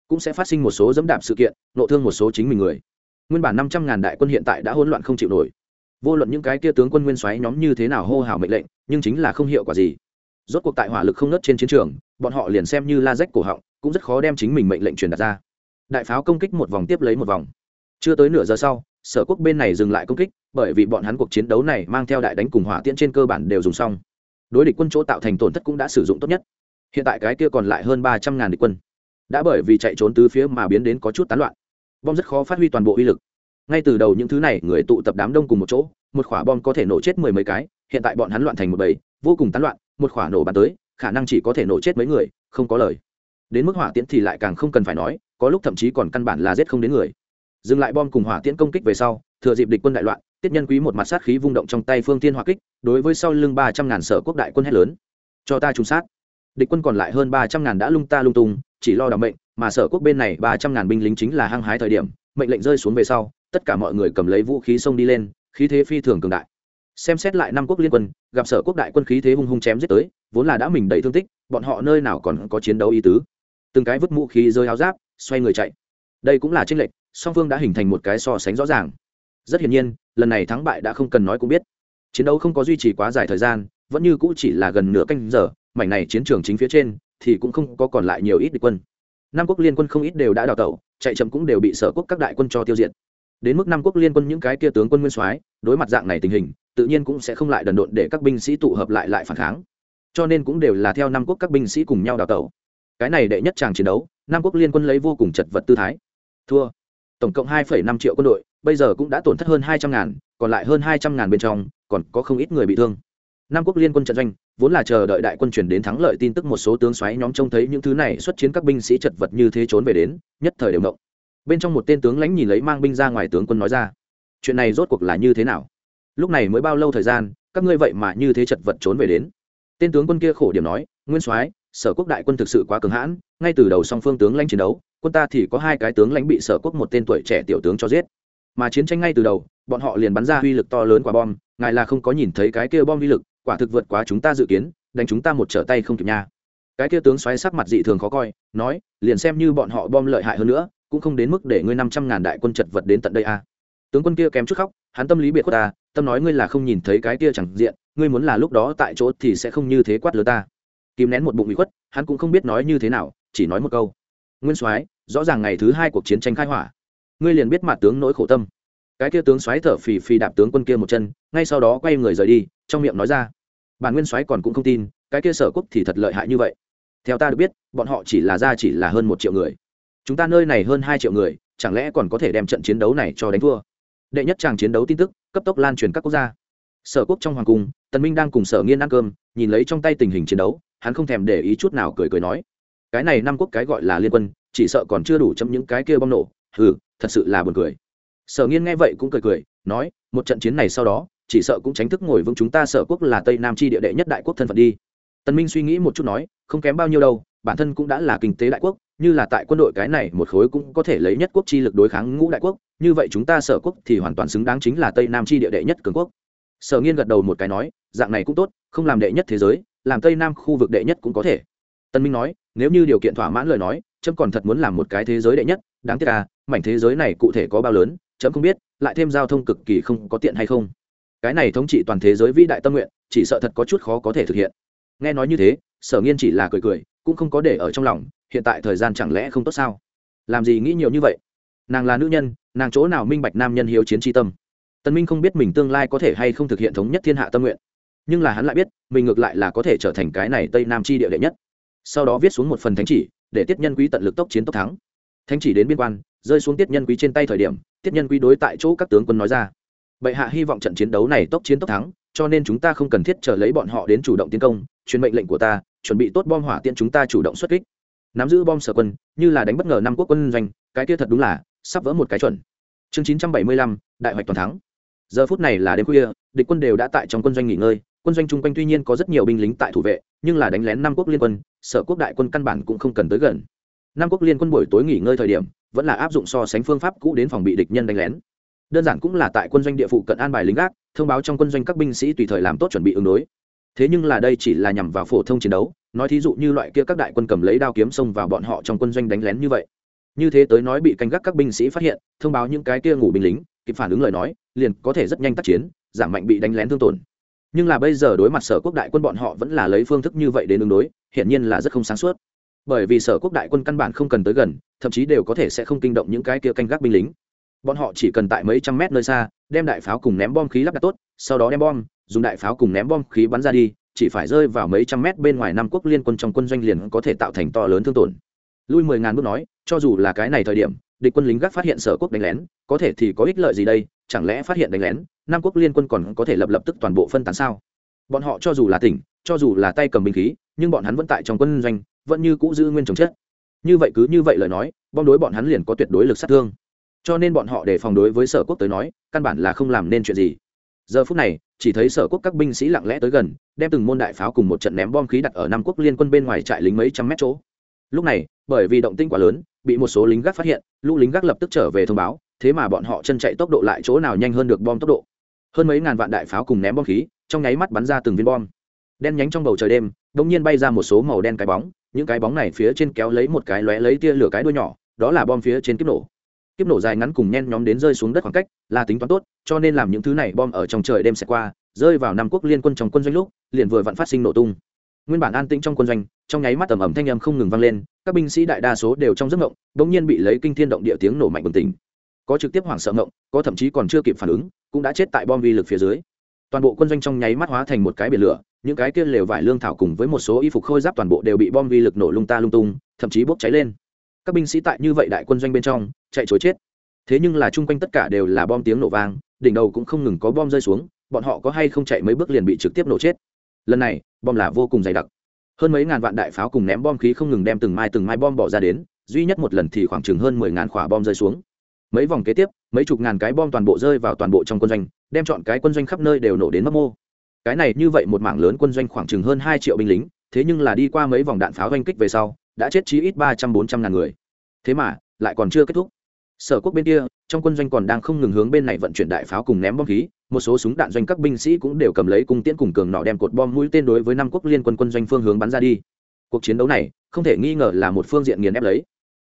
cũng sẽ phát sinh một số dẫm đạp sự kiện, nộ thương một số chính mình người. Nguyên bản năm trăm ngàn đại quân hiện tại đã hỗn loạn không chịu nổi vô luận những cái kia tướng quân nguyên soái nhóm như thế nào hô hào mệnh lệnh, nhưng chính là không hiệu quả gì. Rốt cuộc tại hỏa lực không nớt trên chiến trường, bọn họ liền xem như la rách cổ họng, cũng rất khó đem chính mình mệnh lệnh truyền đặt ra. Đại pháo công kích một vòng tiếp lấy một vòng. Chưa tới nửa giờ sau, sở quốc bên này dừng lại công kích, bởi vì bọn hắn cuộc chiến đấu này mang theo đại đánh cùng hỏa tiễn trên cơ bản đều dùng xong. Đối địch quân chỗ tạo thành tổn thất cũng đã sử dụng tốt nhất. Hiện tại cái kia còn lại hơn ba trăm ngàn địch quân. Đã bởi vì chạy trốn từ phía mà biến đến có chút tán loạn. Bom rất khó phát huy toàn bộ uy lực ngay từ đầu những thứ này, người tụ tập đám đông cùng một chỗ, một quả bom có thể nổ chết mười mấy cái, hiện tại bọn hắn loạn thành một bầy, vô cùng tán loạn, một quả nổ bắn tới, khả năng chỉ có thể nổ chết mấy người, không có lời. Đến mức hỏa tiễn thì lại càng không cần phải nói, có lúc thậm chí còn căn bản là giết không đến người. Dừng lại bom cùng hỏa tiễn công kích về sau, thừa dịp địch quân đại loạn, tiết nhân quý một mặt sát khí vung động trong tay phương tiên hỏa kích, đối với sau lưng ba trăm ngàn sở quốc đại quân hét lớn. Cho ta trùng sát. Địch quân còn lại hơn ba trăm ngàn đã lung ta lung tung, chỉ lo đảm mệnh, mà sở quốc bên này ba trăm ngàn binh lính chính là hăng hái thời điểm, mệnh lệnh rơi xuống về sau tất cả mọi người cầm lấy vũ khí xông đi lên, khí thế phi thường cường đại. Xem xét lại năm quốc liên quân, gặp sở quốc đại quân khí thế hung hung chém giết tới, vốn là đã mình đầy thương tích, bọn họ nơi nào còn có chiến đấu ý tứ. Từng cái vứt vũ khí rơi áo giáp, xoay người chạy. Đây cũng là tranh lệch, song phương đã hình thành một cái so sánh rõ ràng. Rất hiển nhiên, lần này thắng bại đã không cần nói cũng biết. Chiến đấu không có duy trì quá dài thời gian, vẫn như cũ chỉ là gần nửa canh giờ, mảnh này chiến trường chính phía trên thì cũng không có còn lại nhiều ít địch quân. Năm quốc liên quân không ít đều đã đào tẩu, chạy chậm cũng đều bị sở quốc các đại quân cho tiêu diệt đến mức năm quốc liên quân những cái kia tướng quân nguyên soái, đối mặt dạng này tình hình, tự nhiên cũng sẽ không lại đần độn để các binh sĩ tụ hợp lại lại phản kháng. Cho nên cũng đều là theo năm quốc các binh sĩ cùng nhau đào tẩu. Cái này đệ nhất tràng chiến đấu, năm quốc liên quân lấy vô cùng chật vật tư thái. Thua. Tổng cộng hai năm triệu quân đội, bây giờ cũng đã tổn thất hơn hai trăm ngàn, còn lại hơn hai trăm ngàn bên trong, còn có không ít người bị thương. Nam quốc liên quân trận doanh, vốn là chờ đợi đại quân chuyển đến thắng lợi tin tức một số tướng xoáy nhóm trông thấy những thứ này xuất chiến các binh sĩ chật vật như thế trốn về đến, nhất thời đều động bên trong một tên tướng lãnh nhìn lấy mang binh ra ngoài tướng quân nói ra, chuyện này rốt cuộc là như thế nào? Lúc này mới bao lâu thời gian, các ngươi vậy mà như thế chật vật trốn về đến? Tên tướng quân kia khổ điểm nói, nguyên soái, sở quốc đại quân thực sự quá cường hãn, ngay từ đầu song phương tướng lãnh chiến đấu, quân ta thì có hai cái tướng lãnh bị sở quốc một tên tuổi trẻ tiểu tướng cho giết. Mà chiến tranh ngay từ đầu, bọn họ liền bắn ra uy lực to lớn quả bom, ngài là không có nhìn thấy cái kia bom uy lực, quả thực vượt quá chúng ta dự kiến, đánh chúng ta một trở tay không kịp nha. Cái kia tướng xoáy sắc mặt dị thường khó coi, nói, liền xem như bọn họ bom lợi hại hơn nữa cũng không đến mức để ngươi năm trăm ngàn đại quân chật vật đến tận đây a à. tướng quân kia kém chút khóc, hắn tâm lý biệt khuất ta tâm nói ngươi là không nhìn thấy cái kia chẳng diện, ngươi muốn là lúc đó tại chỗ thì sẽ không như thế quát lớn ta. Kìm nén một bụng bị khuất, hắn cũng không biết nói như thế nào, chỉ nói một câu. Nguyên soái, rõ ràng ngày thứ hai cuộc chiến tranh khai hỏa. Ngươi liền biết mặt tướng nỗi khổ tâm. Cái kia tướng soái thở phì phì đạp tướng quân kia một chân, ngay sau đó quay người rời đi, trong miệng nói ra. Bản nguyên soái còn cũng không tin, cái kia sở quốc thì thật lợi hại như vậy. Theo ta được biết, bọn họ chỉ là ra chỉ là hơn một triệu người chúng ta nơi này hơn hai triệu người, chẳng lẽ còn có thể đem trận chiến đấu này cho đánh thua? Đệ nhất tràng chiến đấu tin tức, cấp tốc lan truyền các quốc gia. Sở quốc trong hoàng cung, tần minh đang cùng sở nghiên ăn cơm, nhìn lấy trong tay tình hình chiến đấu, hắn không thèm để ý chút nào cười cười nói, cái này năm quốc cái gọi là liên quân, chỉ sợ còn chưa đủ chấm những cái kia bom nổ. Hừ, thật sự là buồn cười. Sở nghiên nghe vậy cũng cười cười, nói, một trận chiến này sau đó, chỉ sợ cũng tránh thức ngồi vững chúng ta sở quốc là tây nam chi địa đệ nhất đại quốc thân phận đi. Tần minh suy nghĩ một chút nói, không kém bao nhiêu đâu bản thân cũng đã là kinh tế đại quốc, như là tại quân đội cái này một khối cũng có thể lấy nhất quốc chi lực đối kháng ngũ đại quốc, như vậy chúng ta sở quốc thì hoàn toàn xứng đáng chính là tây nam chi địa đệ nhất cường quốc. Sở nghiên gật đầu một cái nói, dạng này cũng tốt, không làm đệ nhất thế giới, làm tây nam khu vực đệ nhất cũng có thể. Tân minh nói, nếu như điều kiện thỏa mãn lời nói trâm còn thật muốn làm một cái thế giới đệ nhất, đáng tiếc à mảnh thế giới này cụ thể có bao lớn trâm không biết, lại thêm giao thông cực kỳ không có tiện hay không. Cái này thống trị toàn thế giới vĩ đại tâm nguyện, chỉ sợ thật có chút khó có thể thực hiện. Nghe nói như thế, sở nghiên chỉ là cười cười cũng không có để ở trong lòng, hiện tại thời gian chẳng lẽ không tốt sao? Làm gì nghĩ nhiều như vậy? Nàng là nữ nhân, nàng chỗ nào minh bạch nam nhân hiếu chiến tri tâm? Tân minh không biết mình tương lai có thể hay không thực hiện thống nhất thiên hạ tâm nguyện. Nhưng là hắn lại biết, mình ngược lại là có thể trở thành cái này tây nam chi địa đệ nhất. Sau đó viết xuống một phần thánh chỉ, để tiết nhân quý tận lực tốc chiến tốc thắng. Thánh chỉ đến biên quan, rơi xuống tiết nhân quý trên tay thời điểm, tiết nhân quý đối tại chỗ các tướng quân nói ra. Bệ hạ hy vọng trận chiến đấu này tốc chiến tốc thắng, cho nên chúng ta không cần thiết chờ lấy bọn họ đến chủ động tiến công, truyền mệnh lệnh của ta chuẩn bị tốt bom hỏa tiễn chúng ta chủ động xuất kích. Nắm giữ bom sở quân, như là đánh bất ngờ năm quốc quân doanh, cái kia thật đúng là, sắp vỡ một cái chuẩn. Chương chín trăm bảy mươi lăm, đại hoạch toàn thắng. Giờ phút này là đêm khuya, địch quân đều đã tại trong quân doanh nghỉ ngơi, quân doanh chung quanh tuy nhiên có rất nhiều binh lính tại thủ vệ, nhưng là đánh lén năm quốc liên quân, sở quốc đại quân căn bản cũng không cần tới gần. Năm quốc liên quân buổi tối nghỉ ngơi thời điểm, vẫn là áp dụng so sánh phương pháp cũ đến phòng bị địch nhân đánh lén. Đơn giản cũng là tại quân doanh địa phụ cận an bài lính gác, thông báo trong quân doanh các binh sĩ tùy thời làm tốt chuẩn bị ứng đối thế nhưng là đây chỉ là nhằm vào phổ thông chiến đấu, nói thí dụ như loại kia các đại quân cầm lấy đao kiếm xông vào bọn họ trong quân doanh đánh lén như vậy. Như thế tới nói bị canh gác các binh sĩ phát hiện, thông báo những cái kia ngủ binh lính, kịp phản ứng lời nói, liền có thể rất nhanh tác chiến, giảm mạnh bị đánh lén thương tổn. Nhưng là bây giờ đối mặt sở quốc đại quân bọn họ vẫn là lấy phương thức như vậy đến ứng đối, hiển nhiên là rất không sáng suốt. Bởi vì sở quốc đại quân căn bản không cần tới gần, thậm chí đều có thể sẽ không kinh động những cái kia canh gác binh lính. Bọn họ chỉ cần tại mấy trăm mét nơi xa, đem đại pháo cùng ném bom khí lắp đặt tốt, sau đó đem bom dùng đại pháo cùng ném bom khí bắn ra đi, chỉ phải rơi vào mấy trăm mét bên ngoài năm quốc liên quân trong quân doanh liền có thể tạo thành to lớn thương tổn. Lui mười ngàn bước nói, cho dù là cái này thời điểm, địch quân lính gác phát hiện sở quốc đánh lén, có thể thì có ích lợi gì đây? Chẳng lẽ phát hiện đánh lén nam quốc liên quân còn có thể lập lập tức toàn bộ phân tán sao? Bọn họ cho dù là tỉnh, cho dù là tay cầm binh khí, nhưng bọn hắn vẫn tại trong quân doanh, vẫn như cũ giữ nguyên trồng chất. Như vậy cứ như vậy lời nói, bom đối bọn hắn liền có tuyệt đối lực sát thương. Cho nên bọn họ để phòng đối với sở quốc tới nói, căn bản là không làm nên chuyện gì. Giờ phút này chỉ thấy sở quốc các binh sĩ lặng lẽ tới gần, đem từng môn đại pháo cùng một trận ném bom khí đặt ở nam quốc liên quân bên ngoài trại lính mấy trăm mét chỗ. Lúc này, bởi vì động tinh quá lớn, bị một số lính gác phát hiện, lũ lính gác lập tức trở về thông báo, thế mà bọn họ chân chạy tốc độ lại chỗ nào nhanh hơn được bom tốc độ. Hơn mấy ngàn vạn đại pháo cùng ném bom khí, trong nháy mắt bắn ra từng viên bom. Đen nhánh trong bầu trời đêm đ ỗ n g nhiên bay ra một số màu đen cái bóng, những cái bóng này phía trên kéo lấy một cái lóe lấy tia lửa cái đuôi nhỏ, đó là bom phía trên kiếp nổ kiếp nổ dài ngắn cùng nhen nhóm đến rơi xuống đất khoảng cách là tính toán tốt, cho nên làm những thứ này bom ở trong trời đêm sẽ qua, rơi vào Nam quốc liên quân trong quân doanh lúc, liền vừa vặn phát sinh nổ tung. Nguyên bản an tĩnh trong quân doanh, trong nháy mắt tầm ẩm thanh âm không ngừng vang lên, các binh sĩ đại đa số đều trong giấc ngộng đ ỗ n g nhiên bị lấy kinh thiên động địa tiếng nổ mạnh bừng tỉnh. Có trực tiếp hoảng sợ ngộng có thậm chí còn chưa kịp phản ứng, cũng đã chết tại bom vi lực phía dưới. Toàn bộ quân doanh trong nháy mắt hóa thành một cái biển lửa, những cái kia lều vải lương thảo cùng với một số y phục khôi giáp toàn bộ đều bị bom vi lực nổ lung ta lung tung, thậm chí bốc cháy lên. Các binh sĩ tại như vậy đại quân doanh bên trong chạy chối chết. Thế nhưng là chung quanh tất cả đều là bom tiếng nổ vang, đỉnh đầu cũng không ngừng có bom rơi xuống, bọn họ có hay không chạy mấy bước liền bị trực tiếp nổ chết. Lần này, bom là vô cùng dày đặc. Hơn mấy ngàn vạn đại pháo cùng ném bom khí không ngừng đem từng mai từng mai bom bỏ ra đến, duy nhất một lần thì khoảng chừng hơn mười ngàn quả bom rơi xuống. Mấy vòng kế tiếp, mấy chục ngàn cái bom toàn bộ rơi vào toàn bộ trong quân doanh, đem chọn cái quân doanh khắp nơi đều nổ đến mất mô. Cái này như vậy một mảng lớn quân doanh khoảng chừng hơn hai triệu binh lính, thế nhưng là đi qua mấy vòng đạn pháo oanh kích về sau, đã chết chí ít ba trăm bốn trăm ngàn người. Thế mà, lại còn chưa kết thúc sở quốc bên kia, trong quân doanh còn đang không ngừng hướng bên này vận chuyển đại pháo cùng ném bom khí, một số súng đạn doanh các binh sĩ cũng đều cầm lấy cung tiễn cùng cường nọ đem cột bom mũi tên đối với năm quốc liên quân quân doanh phương hướng bắn ra đi. Cuộc chiến đấu này, không thể nghi ngờ là một phương diện nghiền ép lấy.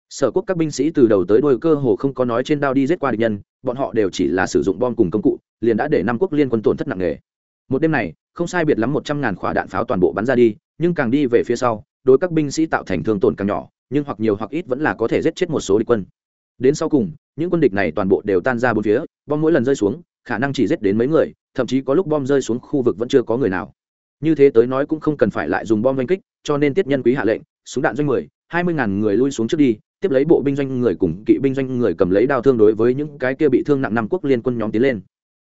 Sở quốc các binh sĩ từ đầu tới đôi cơ hồ không có nói trên đao đi giết qua địch nhân, bọn họ đều chỉ là sử dụng bom cùng công cụ, liền đã để năm quốc liên quân tổn thất nặng nề. Một đêm này, không sai biệt lắm một trăm ngàn khỏa đạn pháo toàn bộ bắn ra đi, nhưng càng đi về phía sau, đối các binh sĩ tạo thành thương tổn càng nhỏ, nhưng hoặc nhiều hoặc ít vẫn là có thể giết chết một số địch quân đến sau cùng, những quân địch này toàn bộ đều tan ra bốn phía, bom mỗi lần rơi xuống, khả năng chỉ giết đến mấy người, thậm chí có lúc bom rơi xuống khu vực vẫn chưa có người nào. Như thế tới nói cũng không cần phải lại dùng bom oanh kích, cho nên tiết nhân quý hạ lệnh, súng đạn doanh mười, hai mươi ngàn người lui xuống trước đi, tiếp lấy bộ binh doanh người cùng kỵ binh doanh người cầm lấy đao thương đối với những cái kia bị thương nặng năm quốc liên quân nhóm tiến lên.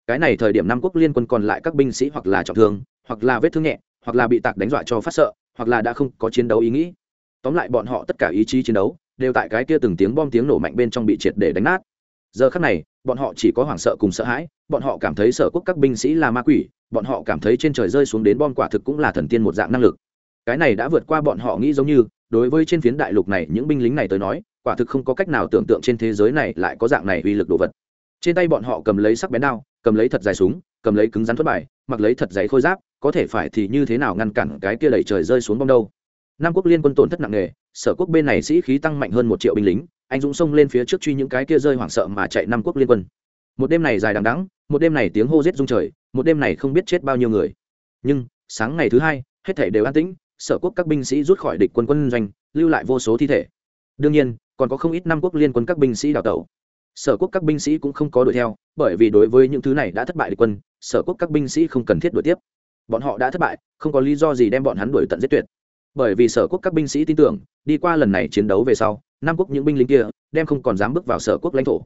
Cái này thời điểm năm quốc liên quân còn lại các binh sĩ hoặc là trọng thương, hoặc là vết thương nhẹ, hoặc là bị tạc đánh dọa cho phát sợ, hoặc là đã không có chiến đấu ý nghĩ. Tóm lại bọn họ tất cả ý chí chiến đấu đều tại cái kia từng tiếng bom tiếng nổ mạnh bên trong bị triệt để đánh nát. Giờ khắc này, bọn họ chỉ có hoảng sợ cùng sợ hãi, bọn họ cảm thấy sở quốc các binh sĩ là ma quỷ, bọn họ cảm thấy trên trời rơi xuống đến bom quả thực cũng là thần tiên một dạng năng lực. Cái này đã vượt qua bọn họ nghĩ giống như, đối với trên phiến đại lục này những binh lính này tới nói, quả thực không có cách nào tưởng tượng trên thế giới này lại có dạng này uy lực đồ vật. Trên tay bọn họ cầm lấy sắc bén đao, cầm lấy thật dài súng, cầm lấy cứng rắn thất bài, mặc lấy thật dày khôi giáp, có thể phải thì như thế nào ngăn cản cái kia đẩy trời rơi xuống bom đâu? Nam quốc liên quân tổn thất nặng nề, sở quốc bên này sĩ khí tăng mạnh hơn một triệu binh lính, anh dũng xông lên phía trước truy những cái kia rơi hoảng sợ mà chạy nam quốc liên quân. Một đêm này dài đằng đắng một đêm này tiếng hô rết rung trời, một đêm này không biết chết bao nhiêu người. Nhưng, sáng ngày thứ hai, hết thể đều an tĩnh, sở quốc các binh sĩ rút khỏi địch quân quân doanh, lưu lại vô số thi thể. Đương nhiên, còn có không ít năm quốc liên quân các binh sĩ đào tẩu. Sở quốc các binh sĩ cũng không có đuổi theo, bởi vì đối với những thứ này đã thất bại địch quân, sở quốc các binh sĩ không cần thiết đuổi tiếp. Bọn họ đã thất bại, không có lý do gì đem bọn hắn đuổi tận giết tuyệt bởi vì sở quốc các binh sĩ tin tưởng, đi qua lần này chiến đấu về sau, nam quốc những binh lính kia đem không còn dám bước vào sở quốc lãnh thổ.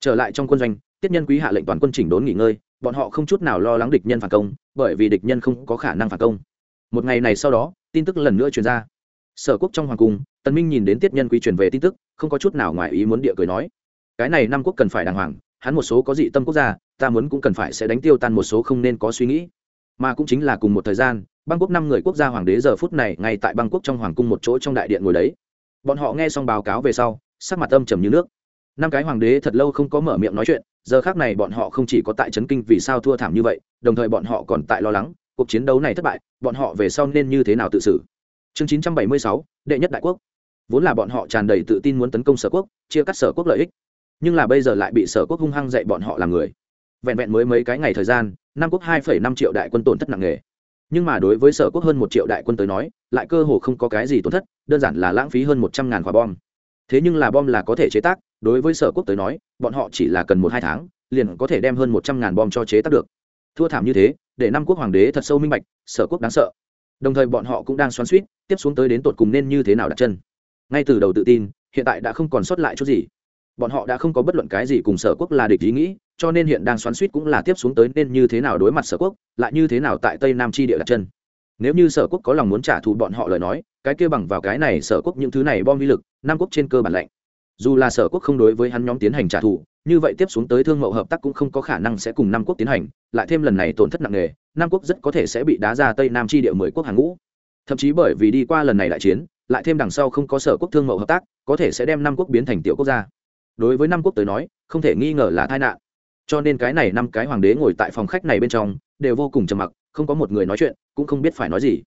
Trở lại trong quân doanh, tiết nhân quý hạ lệnh toàn quân chỉnh đốn nghỉ ngơi, bọn họ không chút nào lo lắng địch nhân phản công, bởi vì địch nhân không có khả năng phản công. Một ngày này sau đó, tin tức lần nữa truyền ra. Sở quốc trong hoàng cung, tần minh nhìn đến tiết nhân quý truyền về tin tức, không có chút nào ngoài ý muốn địa cười nói. Cái này Nam quốc cần phải đàng hoàng, hắn một số có dị tâm quốc gia, ta muốn cũng cần phải sẽ đánh tiêu tan một số không nên có suy nghĩ. Mà cũng chính là cùng một thời gian băng quốc năm người quốc gia hoàng đế giờ phút này ngay tại băng quốc trong hoàng cung một chỗ trong đại điện ngồi đấy. Bọn họ nghe xong báo cáo về sau sắc mặt âm trầm như nước. Năm cái hoàng đế thật lâu không có mở miệng nói chuyện giờ khác này bọn họ không chỉ có tại chấn kinh vì sao thua thảm như vậy đồng thời bọn họ còn tại lo lắng cuộc chiến đấu này thất bại bọn họ về sau nên như thế nào tự xử? Chương 976, đệ nhất đại quốc. Vốn là bọn họ tràn đầy tự tin muốn tấn công sở quốc chia cắt sở quốc lợi ích. Nhưng là bây giờ lại bị sở quốc hung hăng dạy bọn họ làm người. Vẹn vẹn mới mấy cái ngày thời gian năm quốc hai năm triệu đại quân tổn thất nặng nề nhưng mà đối với sở quốc hơn một triệu đại quân tới nói, lại cơ hồ không có cái gì tổn thất, đơn giản là lãng phí hơn một trăm ngàn quả bom. Thế nhưng là bom là có thể chế tác, đối với sở quốc tới nói, bọn họ chỉ là cần một hai tháng, liền có thể đem hơn một trăm ngàn bom cho chế tác được. Thua thảm như thế, để năm quốc hoàng đế thật sâu minh bạch, sở quốc đáng sợ. Đồng thời bọn họ cũng đang xoắn suýt, tiếp xuống tới đến tột cùng nên như thế nào đặt chân. Ngay từ đầu tự tin, hiện tại đã không còn sót lại chút gì. Bọn họ đã không có bất luận cái gì cùng sở quốc là địch ý nghĩ cho nên hiện đang xoắn suýt cũng là tiếp xuống tới nên như thế nào đối mặt sở quốc, lại như thế nào tại tây nam chi địa đặt chân. Nếu như sở quốc có lòng muốn trả thù bọn họ lời nói, cái kia bằng vào cái này sở quốc những thứ này bom vi lực, nam quốc trên cơ bản lạnh. Dù là sở quốc không đối với hắn nhóm tiến hành trả thù, như vậy tiếp xuống tới thương mẫu hợp tác cũng không có khả năng sẽ cùng nam quốc tiến hành, lại thêm lần này tổn thất nặng nề, nam quốc rất có thể sẽ bị đá ra tây nam chi địa mười quốc hàng ngũ. Thậm chí bởi vì đi qua lần này đại chiến, lại thêm đằng sau không có sở quốc thương mẫu hợp tác, có thể sẽ đem nam quốc biến thành tiểu quốc gia. Đối với nam quốc tới nói, không thể nghi ngờ là tai nạn cho nên cái này năm cái hoàng đế ngồi tại phòng khách này bên trong, đều vô cùng trầm mặc, không có một người nói chuyện, cũng không biết phải nói gì.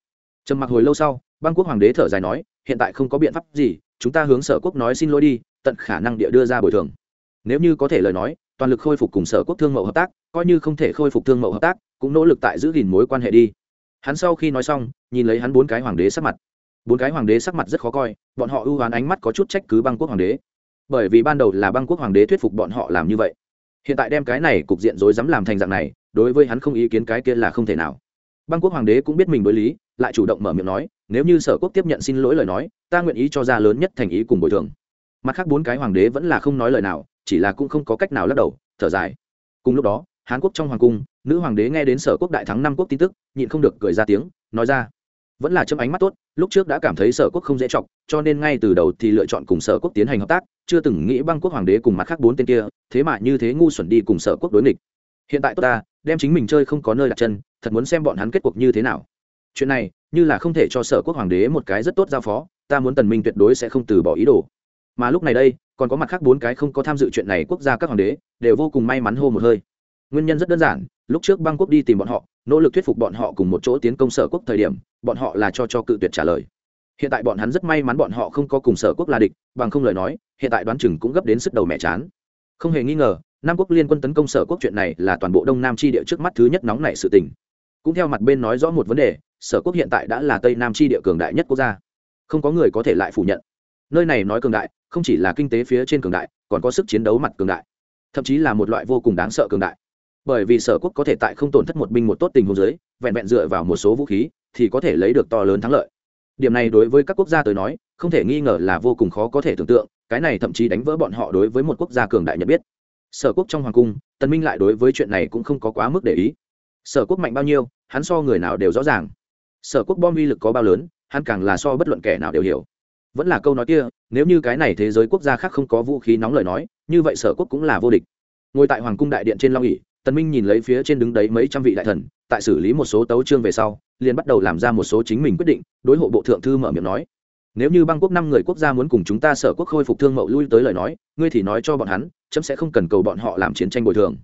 Trầm mặc hồi lâu sau, băng quốc hoàng đế thở dài nói, hiện tại không có biện pháp gì, chúng ta hướng sở quốc nói xin lỗi đi, tận khả năng địa đưa ra bồi thường. Nếu như có thể lời nói, toàn lực khôi phục cùng sở quốc thương mẫu hợp tác, coi như không thể khôi phục thương mẫu hợp tác, cũng nỗ lực tại giữ gìn mối quan hệ đi. Hắn sau khi nói xong, nhìn lấy hắn bốn cái hoàng đế sắc mặt. Bốn cái hoàng đế sắc mặt rất khó coi, bọn họ ưu hoán ánh mắt có chút trách cứ băng quốc hoàng đế. Bởi vì ban đầu là băng quốc hoàng đế thuyết phục bọn họ làm như vậy hiện tại đem cái này cục diện rối rắm làm thành dạng này, đối với hắn không ý kiến cái kia là không thể nào. Băng quốc hoàng đế cũng biết mình đối lý, lại chủ động mở miệng nói, nếu như sở quốc tiếp nhận xin lỗi lời nói, ta nguyện ý cho ra lớn nhất thành ý cùng bồi thường. Mặt khác bốn cái hoàng đế vẫn là không nói lời nào, chỉ là cũng không có cách nào lắc đầu, thở dài. Cùng lúc đó, hán quốc trong hoàng cung, nữ hoàng đế nghe đến sở quốc đại thắng năm quốc tin tức, nhịn không được cười ra tiếng, nói ra vẫn là châm ánh mắt tốt, lúc trước đã cảm thấy sở quốc không dễ chọc, cho nên ngay từ đầu thì lựa chọn cùng sở quốc tiến hành hợp tác, chưa từng nghĩ băng quốc hoàng đế cùng mặt khác bốn tên kia, thế mà như thế ngu xuẩn đi cùng sở quốc đối nghịch. Hiện tại tốt ta, đem chính mình chơi không có nơi đặt chân, thật muốn xem bọn hắn kết cuộc như thế nào. Chuyện này, như là không thể cho sở quốc hoàng đế một cái rất tốt giao phó, ta muốn tần minh tuyệt đối sẽ không từ bỏ ý đồ. Mà lúc này đây, còn có mặt khác bốn cái không có tham dự chuyện này quốc gia các hoàng đế, đều vô cùng may mắn hô một hơi. Nguyên nhân rất đơn giản lúc trước băng quốc đi tìm bọn họ, nỗ lực thuyết phục bọn họ cùng một chỗ tiến công sở quốc thời điểm, bọn họ là cho cho cự tuyệt trả lời. Hiện tại bọn hắn rất may mắn bọn họ không có cùng sở quốc là địch, bằng không lời nói, hiện tại đoán chừng cũng gấp đến sức đầu mẹ chán. Không hề nghi ngờ, nam quốc liên quân tấn công sở quốc chuyện này là toàn bộ đông nam tri địa trước mắt thứ nhất nóng nảy sự tình. Cũng theo mặt bên nói rõ một vấn đề, sở quốc hiện tại đã là tây nam tri địa cường đại nhất quốc gia. Không có người có thể lại phủ nhận. Nơi này nói cường đại, không chỉ là kinh tế phía trên cường đại, còn có sức chiến đấu mặt cường đại. Thậm chí là một loại vô cùng đáng sợ cường đại bởi vì sở quốc có thể tại không tổn thất một binh một tốt tình huống giới vẹn vẹn dựa vào một số vũ khí, thì có thể lấy được to lớn thắng lợi. Điểm này đối với các quốc gia tới nói, không thể nghi ngờ là vô cùng khó có thể tưởng tượng, cái này thậm chí đánh vỡ bọn họ đối với một quốc gia cường đại nhận biết. Sở quốc trong hoàng cung, tần minh lại đối với chuyện này cũng không có quá mức để ý. Sở quốc mạnh bao nhiêu, hắn so người nào đều rõ ràng. Sở quốc bom uy lực có bao lớn, hắn càng là so bất luận kẻ nào đều hiểu. Vẫn là câu nói kia, nếu như cái này thế giới quốc gia khác không có vũ khí nóng lời nói, như vậy sở quốc cũng là vô địch. Ngồi tại hoàng cung đại điện trên long ỉ tần minh nhìn lấy phía trên đứng đấy mấy trăm vị đại thần, tại xử lý một số tấu chương về sau, liền bắt đầu làm ra một số chính mình quyết định, đối hộ bộ thượng thư mở miệng nói. Nếu như băng quốc năm người quốc gia muốn cùng chúng ta sở quốc khôi phục thương mậu lui tới lời nói, ngươi thì nói cho bọn hắn, chấm sẽ không cần cầu bọn họ làm chiến tranh bồi thường.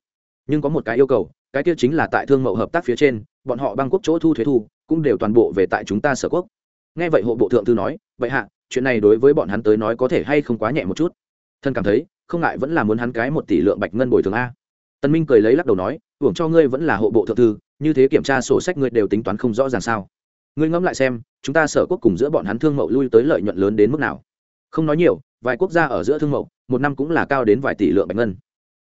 Nhưng có một cái yêu cầu, cái kia chính là tại thương mậu hợp tác phía trên, bọn họ băng quốc chỗ thu thuế thu, cũng đều toàn bộ về tại chúng ta sở quốc. Nghe vậy hộ bộ thượng thư nói, vậy hạ, chuyện này đối với bọn hắn tới nói có thể hay không quá nhẹ một chút? Thân cảm thấy, không ngại vẫn là muốn hắn cái một tỷ lượng bạch ngân bồi thường a tân minh cười lấy lắc đầu nói, hưởng cho ngươi vẫn là hộ bộ thượng thư, như thế kiểm tra sổ sách ngươi đều tính toán không rõ ràng sao. Ngươi ngẫm lại xem, chúng ta sở quốc cùng giữa bọn hắn thương mậu lui tới lợi nhuận lớn đến mức nào? Không nói nhiều, vài quốc gia ở giữa thương mậu, một năm cũng là cao đến vài tỷ lượng bạch ngân.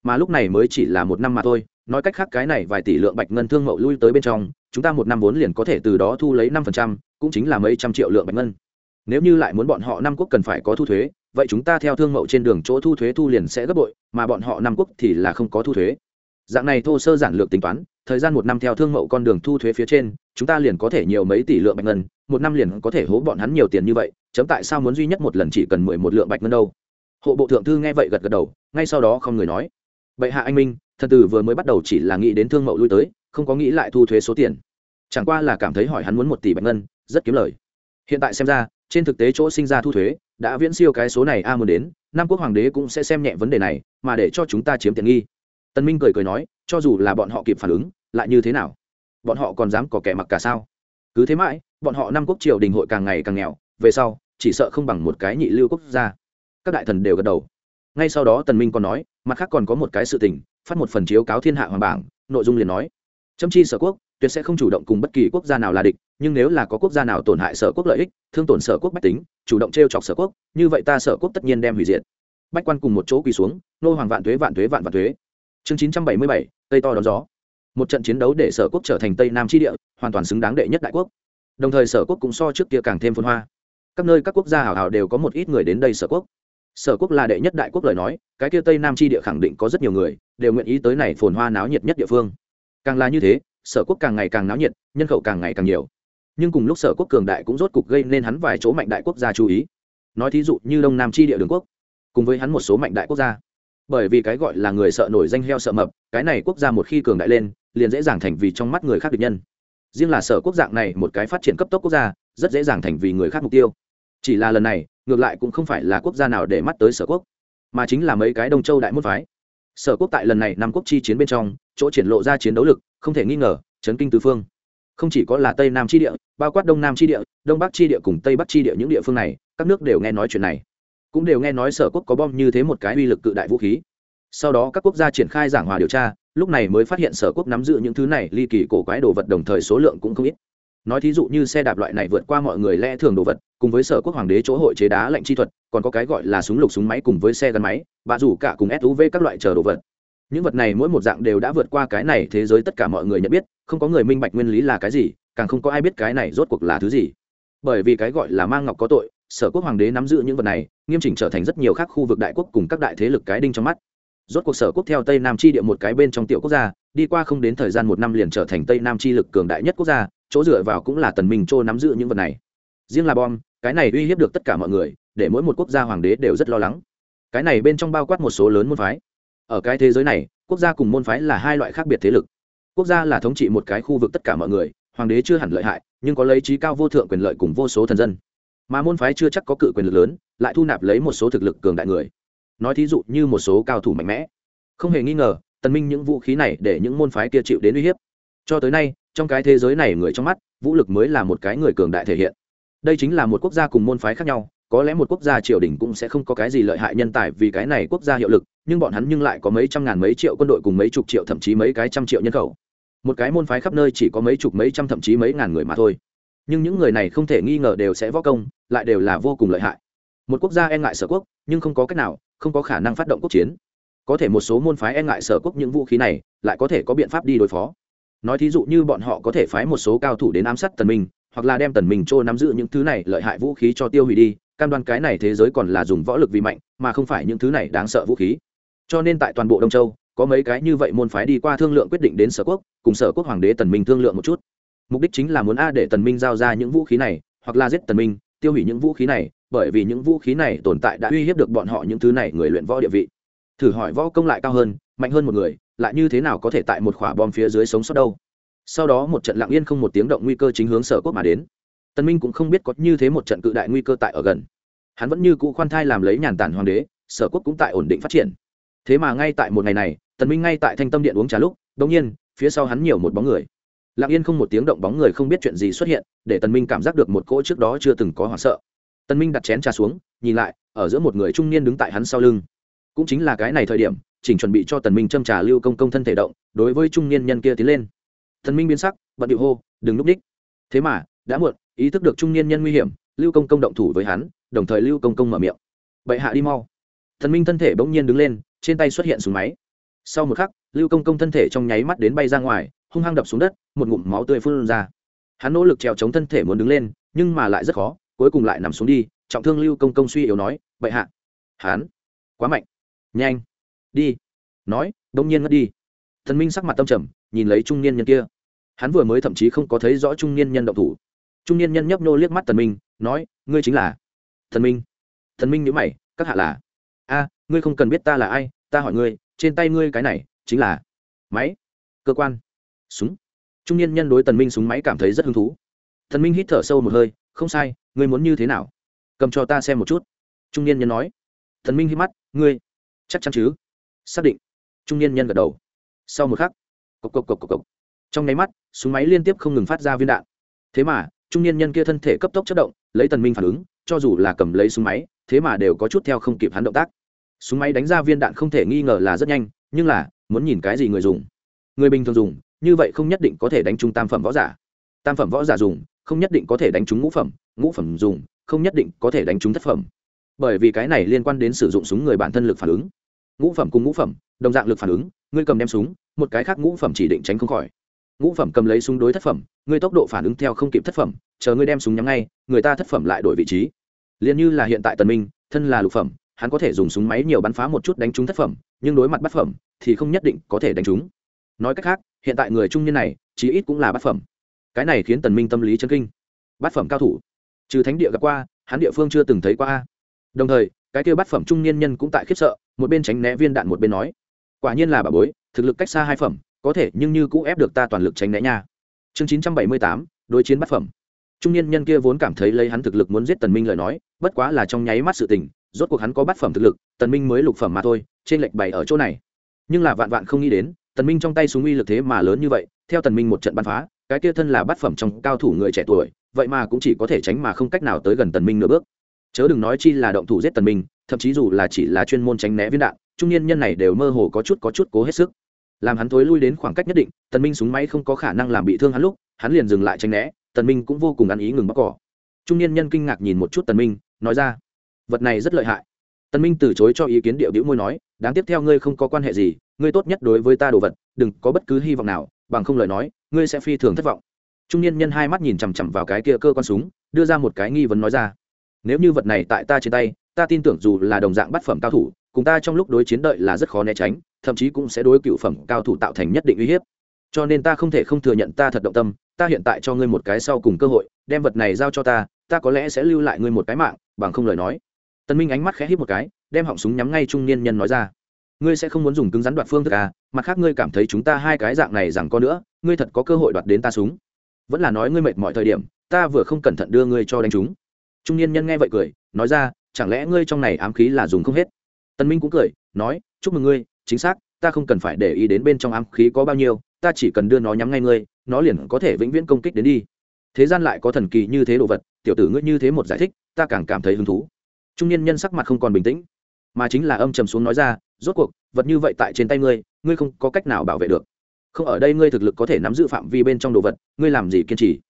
Mà lúc này mới chỉ là một năm mà thôi, nói cách khác cái này vài tỷ lượng bạch ngân thương mậu lui tới bên trong, chúng ta một năm vốn liền có thể từ đó thu lấy năm phần trăm, cũng chính là mấy trăm triệu lượng bạch ngân. Nếu như lại muốn bọn họ năm quốc cần phải có thu thuế, vậy chúng ta theo thương mậu trên đường chỗ thu thuế thu liền sẽ gấp bội, mà bọn họ năm quốc thì là không có thu thuế dạng này thô sơ giản lược tính toán, thời gian một năm theo thương mậu con đường thu thuế phía trên, chúng ta liền có thể nhiều mấy tỷ lượng bạch ngân, một năm liền có thể hố bọn hắn nhiều tiền như vậy, chấm tại sao muốn duy nhất một lần chỉ cần mười một lượng bạch ngân đâu? Hộ bộ thượng thư nghe vậy gật gật đầu, ngay sau đó không người nói. Vậy hạ anh minh, thần tử vừa mới bắt đầu chỉ là nghĩ đến thương mậu lui tới, không có nghĩ lại thu thuế số tiền. Chẳng qua là cảm thấy hỏi hắn muốn một tỷ bạch ngân, rất kiếm lời. Hiện tại xem ra, trên thực tế chỗ sinh ra thu thuế, đã viễn siêu cái số này a muốn đến, nam quốc hoàng đế cũng sẽ xem nhẹ vấn đề này, mà để cho chúng ta chiếm tiện nghi tân minh cười cười nói, cho dù là bọn họ kịp phản ứng, lại như thế nào? Bọn họ còn dám có kẻ mặc cả sao? Cứ thế mãi, bọn họ năm quốc triều đình hội càng ngày càng nghèo, về sau, chỉ sợ không bằng một cái nhị lưu quốc gia. Các đại thần đều gật đầu. Ngay sau đó tần minh còn nói, mặt khác còn có một cái sự tình, phát một phần chiếu cáo thiên hạ hoàng bảng, nội dung liền nói. Châm chi sở quốc, tuyệt sẽ không chủ động cùng bất kỳ quốc gia nào là địch, nhưng nếu là có quốc gia nào tổn hại sở quốc lợi ích, thương tổn sở quốc bách tính, chủ động t r e o chọc sở quốc, như vậy ta sở quốc tất nhiên đem hủy diệt. Bách quan cùng một chỗ quỳ xuống, nô hoàng vạn thuế vạn thuế, vạn vạn thuế chương chín trăm bảy mươi bảy, tây to đón gió. Một trận chiến đấu để sở quốc trở thành tây nam tri địa, hoàn toàn xứng đáng đệ nhất đại quốc. Đồng thời sở quốc cũng so trước kia càng thêm phân hoa. Các nơi các quốc gia hảo hảo đều có một ít người đến đây sở quốc. Sở quốc là đệ nhất đại quốc lời nói, cái kia tây nam tri địa khẳng định có rất nhiều người, đều nguyện ý tới này phồn hoa náo nhiệt nhất địa phương. Càng là như thế, sở quốc càng ngày càng náo nhiệt, nhân khẩu càng ngày càng nhiều. Nhưng cùng lúc sở quốc cường đại cũng rốt cục gây nên hắn vài chỗ mạnh đại quốc gia chú ý. Nói thí dụ như đông nam tri địa đường quốc, cùng với hắn một số mạnh đại quốc gia bởi vì cái gọi là người sợ nổi danh heo sợ mập, cái này quốc gia một khi cường đại lên, liền dễ dàng thành vì trong mắt người khác địch nhân. Riêng là sở quốc dạng này một cái phát triển cấp tốc quốc gia, rất dễ dàng thành vì người khác mục tiêu. Chỉ là lần này, ngược lại cũng không phải là quốc gia nào để mắt tới sở quốc, mà chính là mấy cái đông châu đại môn phái. Sở quốc tại lần này năm quốc chi chiến bên trong, chỗ triển lộ ra chiến đấu lực, không thể nghi ngờ, chấn kinh tứ phương. Không chỉ có là tây nam tri địa, bao quát đông nam tri địa, đông bắc tri địa cùng tây bắc tri địa những địa phương này, các nước đều nghe nói chuyện này cũng đều nghe nói sở quốc có bom như thế một cái uy lực cự đại vũ khí. Sau đó các quốc gia triển khai giảng hòa điều tra, lúc này mới phát hiện sở quốc nắm giữ những thứ này, ly kỳ cổ quái đồ vật đồng thời số lượng cũng không ít. Nói thí dụ như xe đạp loại này vượt qua mọi người lẽ thường đồ vật, cùng với sở quốc hoàng đế chỗ hội chế đá lệnh chi thuật, còn có cái gọi là súng lục súng máy cùng với xe gắn máy, và dù cả cùng suv các loại chờ đồ vật. Những vật này mỗi một dạng đều đã vượt qua cái này thế giới tất cả mọi người nhận biết, không có người minh bạch nguyên lý là cái gì, càng không có ai biết cái này rốt cuộc là thứ gì. Bởi vì cái gọi là mang ngọc có tội sở quốc hoàng đế nắm giữ những vật này, nghiêm chỉnh trở thành rất nhiều khác khu vực đại quốc cùng các đại thế lực cái đinh trong mắt. Rốt cuộc sở quốc theo tây nam chi địa một cái bên trong tiểu quốc gia, đi qua không đến thời gian một năm liền trở thành tây nam chi lực cường đại nhất quốc gia, chỗ dựa vào cũng là tần minh châu nắm giữ những vật này. Riêng là bom, cái này uy hiếp được tất cả mọi người, để mỗi một quốc gia hoàng đế đều rất lo lắng. Cái này bên trong bao quát một số lớn môn phái. Ở cái thế giới này, quốc gia cùng môn phái là hai loại khác biệt thế lực. Quốc gia là thống trị một cái khu vực tất cả mọi người, hoàng đế chưa hẳn lợi hại, nhưng có lấy trí cao vô thượng quyền lợi cùng vô số thần dân mà môn phái chưa chắc có cự quyền lực lớn, lại thu nạp lấy một số thực lực cường đại người. Nói thí dụ như một số cao thủ mạnh mẽ. Không hề nghi ngờ, tần minh những vũ khí này để những môn phái kia chịu đến uy hiếp. Cho tới nay, trong cái thế giới này người trong mắt, vũ lực mới là một cái người cường đại thể hiện. Đây chính là một quốc gia cùng môn phái khác nhau, có lẽ một quốc gia triều đình cũng sẽ không có cái gì lợi hại nhân tài vì cái này quốc gia hiệu lực, nhưng bọn hắn nhưng lại có mấy trăm ngàn mấy triệu quân đội cùng mấy chục triệu thậm chí mấy cái trăm triệu nhân khẩu. Một cái môn phái khắp nơi chỉ có mấy chục mấy trăm thậm chí mấy ngàn người mà thôi nhưng những người này không thể nghi ngờ đều sẽ võ công, lại đều là vô cùng lợi hại. Một quốc gia e ngại sở quốc, nhưng không có cách nào, không có khả năng phát động quốc chiến. Có thể một số môn phái e ngại sở quốc những vũ khí này, lại có thể có biện pháp đi đối phó. Nói thí dụ như bọn họ có thể phái một số cao thủ đến ám sát tần minh, hoặc là đem tần minh trô nắm giữ những thứ này lợi hại vũ khí cho tiêu hủy đi, cam đoan cái này thế giới còn là dùng võ lực vì mạnh, mà không phải những thứ này đáng sợ vũ khí. Cho nên tại toàn bộ đông châu, có mấy cái như vậy môn phái đi qua thương lượng quyết định đến sở quốc, cùng sở quốc hoàng đế tần minh thương lượng một chút mục đích chính là muốn a để tần minh giao ra những vũ khí này, hoặc là giết tần minh, tiêu hủy những vũ khí này, bởi vì những vũ khí này tồn tại đã uy hiếp được bọn họ những thứ này người luyện võ địa vị. Thử hỏi võ công lại cao hơn, mạnh hơn một người, lại như thế nào có thể tại một khỏa bom phía dưới sống sót đâu? Sau đó một trận lặng yên không một tiếng động nguy cơ chính hướng sở quốc mà đến. Tần minh cũng không biết có như thế một trận cự đại nguy cơ tại ở gần. Hắn vẫn như cũ khoan thai làm lấy nhàn tản hoàng đế, sở quốc cũng tại ổn định phát triển. Thế mà ngay tại một ngày này, tần minh ngay tại thanh tâm điện uống trà lúc, đột nhiên, phía sau hắn nhiều một bóng người lặng yên không một tiếng động bóng người không biết chuyện gì xuất hiện, để tần minh cảm giác được một cỗ trước đó chưa từng có hoảng sợ. Tần minh đặt chén trà xuống, nhìn lại, ở giữa một người trung niên đứng tại hắn sau lưng. Cũng chính là cái này thời điểm, chỉnh chuẩn bị cho tần minh châm trà lưu công công thân thể động, đối với trung niên nhân kia tiến lên. Tần minh biến sắc, bận điệu hô, đừng núp đích. Thế mà, đã muộn, ý thức được trung niên nhân nguy hiểm, lưu công công động thủ với hắn, đồng thời lưu công công mở miệng. Bệ hạ đi mau. Tần minh thân thể bỗng nhiên đứng lên, trên tay xuất hiện súng máy. Sau một khắc lưu công công thân thể trong nháy mắt đến bay ra ngoài, hung hăng đập xuống đất, một ngụm máu tươi phun ra. Hắn nỗ lực trèo chống thân thể muốn đứng lên, nhưng mà lại rất khó, cuối cùng lại nằm xuống đi, trọng thương lưu công công suy yếu nói vậy hạ, hắn quá mạnh. Nhanh, đi. Nói đông nhiên ngất đi. Thần minh sắc mặt tâm trầm, nhìn lấy trung niên nhân kia. Hắn vừa mới thậm chí không có thấy rõ trung niên nhân động thủ. Trung niên nhân nhấp nô liếc mắt tần minh, nói, ngươi chính là thần minh. Thần minh nhíu mày, các hạ là? A, ngươi không cần biết ta là ai, ta hỏi ngươi, trên tay ngươi cái này chính là máy, cơ quan, súng. Trung niên nhân đối tần minh súng máy cảm thấy rất hứng thú. Thần minh hít thở sâu một hơi, không sai, ngươi muốn như thế nào? Cầm cho ta xem một chút. Trung niên nhân nói. Thần minh hít mắt, ngươi, chắc chắn chứ? Xác định. Trung niên nhân gật đầu. Sau một khắc, cộc cộc cộc cộc cộc. Trong nháy mắt, súng máy liên tiếp không ngừng phát ra viên đạn. Thế mà, trung niên nhân kia thân thể cấp tốc chất động, lấy tần minh phản ứng, cho dù là cầm lấy súng máy, thế mà đều có chút theo không kịp hắn động tác. Súng máy đánh ra viên đạn không thể nghi ngờ là rất nhanh, nhưng là muốn nhìn cái gì người dùng? Người bình thường dùng, như vậy không nhất định có thể đánh trúng tam phẩm võ giả. Tam phẩm võ giả dùng, không nhất định có thể đánh trúng ngũ phẩm ngũ phẩm dùng, không nhất định có thể đánh trúng thất phẩm. Bởi vì cái này liên quan đến sử dụng súng người bản thân lực phản ứng. Ngũ phẩm cùng ngũ phẩm, đồng dạng lực phản ứng, ngươi cầm đem súng, một cái khác ngũ phẩm chỉ định tránh không khỏi. Ngũ phẩm cầm lấy súng đối thất phẩm, ngươi tốc độ phản ứng theo không kịp thất phẩm, chờ ngươi đem súng nhắm ngay, người ta thất phẩm lại đổi vị trí. Liền như là hiện tại tần minh, thân là lục phẩm, hắn có thể dùng súng máy nhiều bắn phá một chút đánh trúng thất phẩm nhưng đối mặt bát phẩm thì không nhất định có thể đánh chúng. nói cách khác, hiện tại người trung niên này, chí ít cũng là bát phẩm. Cái này khiến tần minh tâm lý chấn kinh. Bát phẩm cao thủ. Trừ thánh địa gặp qua, hắn địa phương chưa từng thấy qua đồng thời, cái kia bát phẩm trung niên nhân cũng tại khiếp sợ, một bên tránh né viên đạn một bên nói, quả nhiên là bà bối, thực lực cách xa hai phẩm, có thể nhưng như cũ ép được ta toàn lực tránh né nha. Chương chín trăm bảy mươi tám, đối chiến bát phẩm. Trung niên nhân kia vốn cảm thấy lấy hắn thực lực muốn giết tần minh lời nói, bất quá là trong nháy mắt sự tình, rốt cuộc hắn có bát phẩm thực lực, tần minh mới lục phẩm mà thôi trên lệch bày ở chỗ này. Nhưng là vạn vạn không nghĩ đến, tần minh trong tay súng uy lực thế mà lớn như vậy, theo tần minh một trận bắn phá, cái kia thân là bát phẩm trong cao thủ người trẻ tuổi, vậy mà cũng chỉ có thể tránh mà không cách nào tới gần tần minh nửa bước. Chớ đừng nói chi là động thủ giết tần minh, thậm chí dù là chỉ là chuyên môn tránh né viên đạn, trung niên nhân này đều mơ hồ có chút có chút cố hết sức. Làm hắn thối lui đến khoảng cách nhất định, tần minh súng máy không có khả năng làm bị thương hắn lúc, hắn liền dừng lại tránh né, tần minh cũng vô cùng ăn ý ngừng bóc cỏ. Trung niên nhân kinh ngạc nhìn một chút tần minh, nói ra, vật này rất lợi hại. Tân minh từ chối cho ý kiến điệu đĩu môi nói, đáng tiếp theo ngươi không có quan hệ gì, ngươi tốt nhất đối với ta đồ vật, đừng có bất cứ hy vọng nào, bằng không lời nói, ngươi sẽ phi thường thất vọng. Trung niên nhân hai mắt nhìn chằm chằm vào cái kia cơ quan súng, đưa ra một cái nghi vấn nói ra, nếu như vật này tại ta trên tay, ta tin tưởng dù là đồng dạng bát phẩm cao thủ, cùng ta trong lúc đối chiến đợi là rất khó né tránh, thậm chí cũng sẽ đối cựu phẩm cao thủ tạo thành nhất định uy hiếp. Cho nên ta không thể không thừa nhận ta thật động tâm, ta hiện tại cho ngươi một cái sau cùng cơ hội, đem vật này giao cho ta ta có lẽ sẽ lưu lại ngươi một cái mạng, bằng không lời nói tân minh ánh mắt khẽ híp một cái, đem họng súng nhắm ngay trung niên nhân nói ra. Ngươi sẽ không muốn dùng cứng rắn đoạt phương thức à mặt khác ngươi cảm thấy chúng ta hai cái dạng này rằng có nữa, ngươi thật có cơ hội đoạt đến ta súng. Vẫn là nói ngươi mệt mọi thời điểm, ta vừa không cẩn thận đưa ngươi cho đánh chúng trung niên nhân nghe vậy cười, nói ra, chẳng lẽ ngươi trong này ám khí là dùng không hết? Tân minh cũng cười, nói, chúc mừng ngươi, chính xác, ta không cần phải để ý đến bên trong ám khí có bao nhiêu, ta chỉ cần đưa nó nhắm ngay ngươi, nó liền có thể vĩnh viễn công kích đến đi. Thế gian lại có thần kỳ như thế đồ vật, tiểu tử ngươi như thế một giải thích, ta càng cảm thấy hứng thú trung niên nhân sắc mặt không còn bình tĩnh, mà chính là âm trầm xuống nói ra, rốt cuộc, vật như vậy tại trên tay ngươi ngươi không có cách nào bảo vệ được. Không ở đây ngươi thực lực có thể nắm giữ phạm vi bên trong đồ vật, ngươi làm gì kiên trì?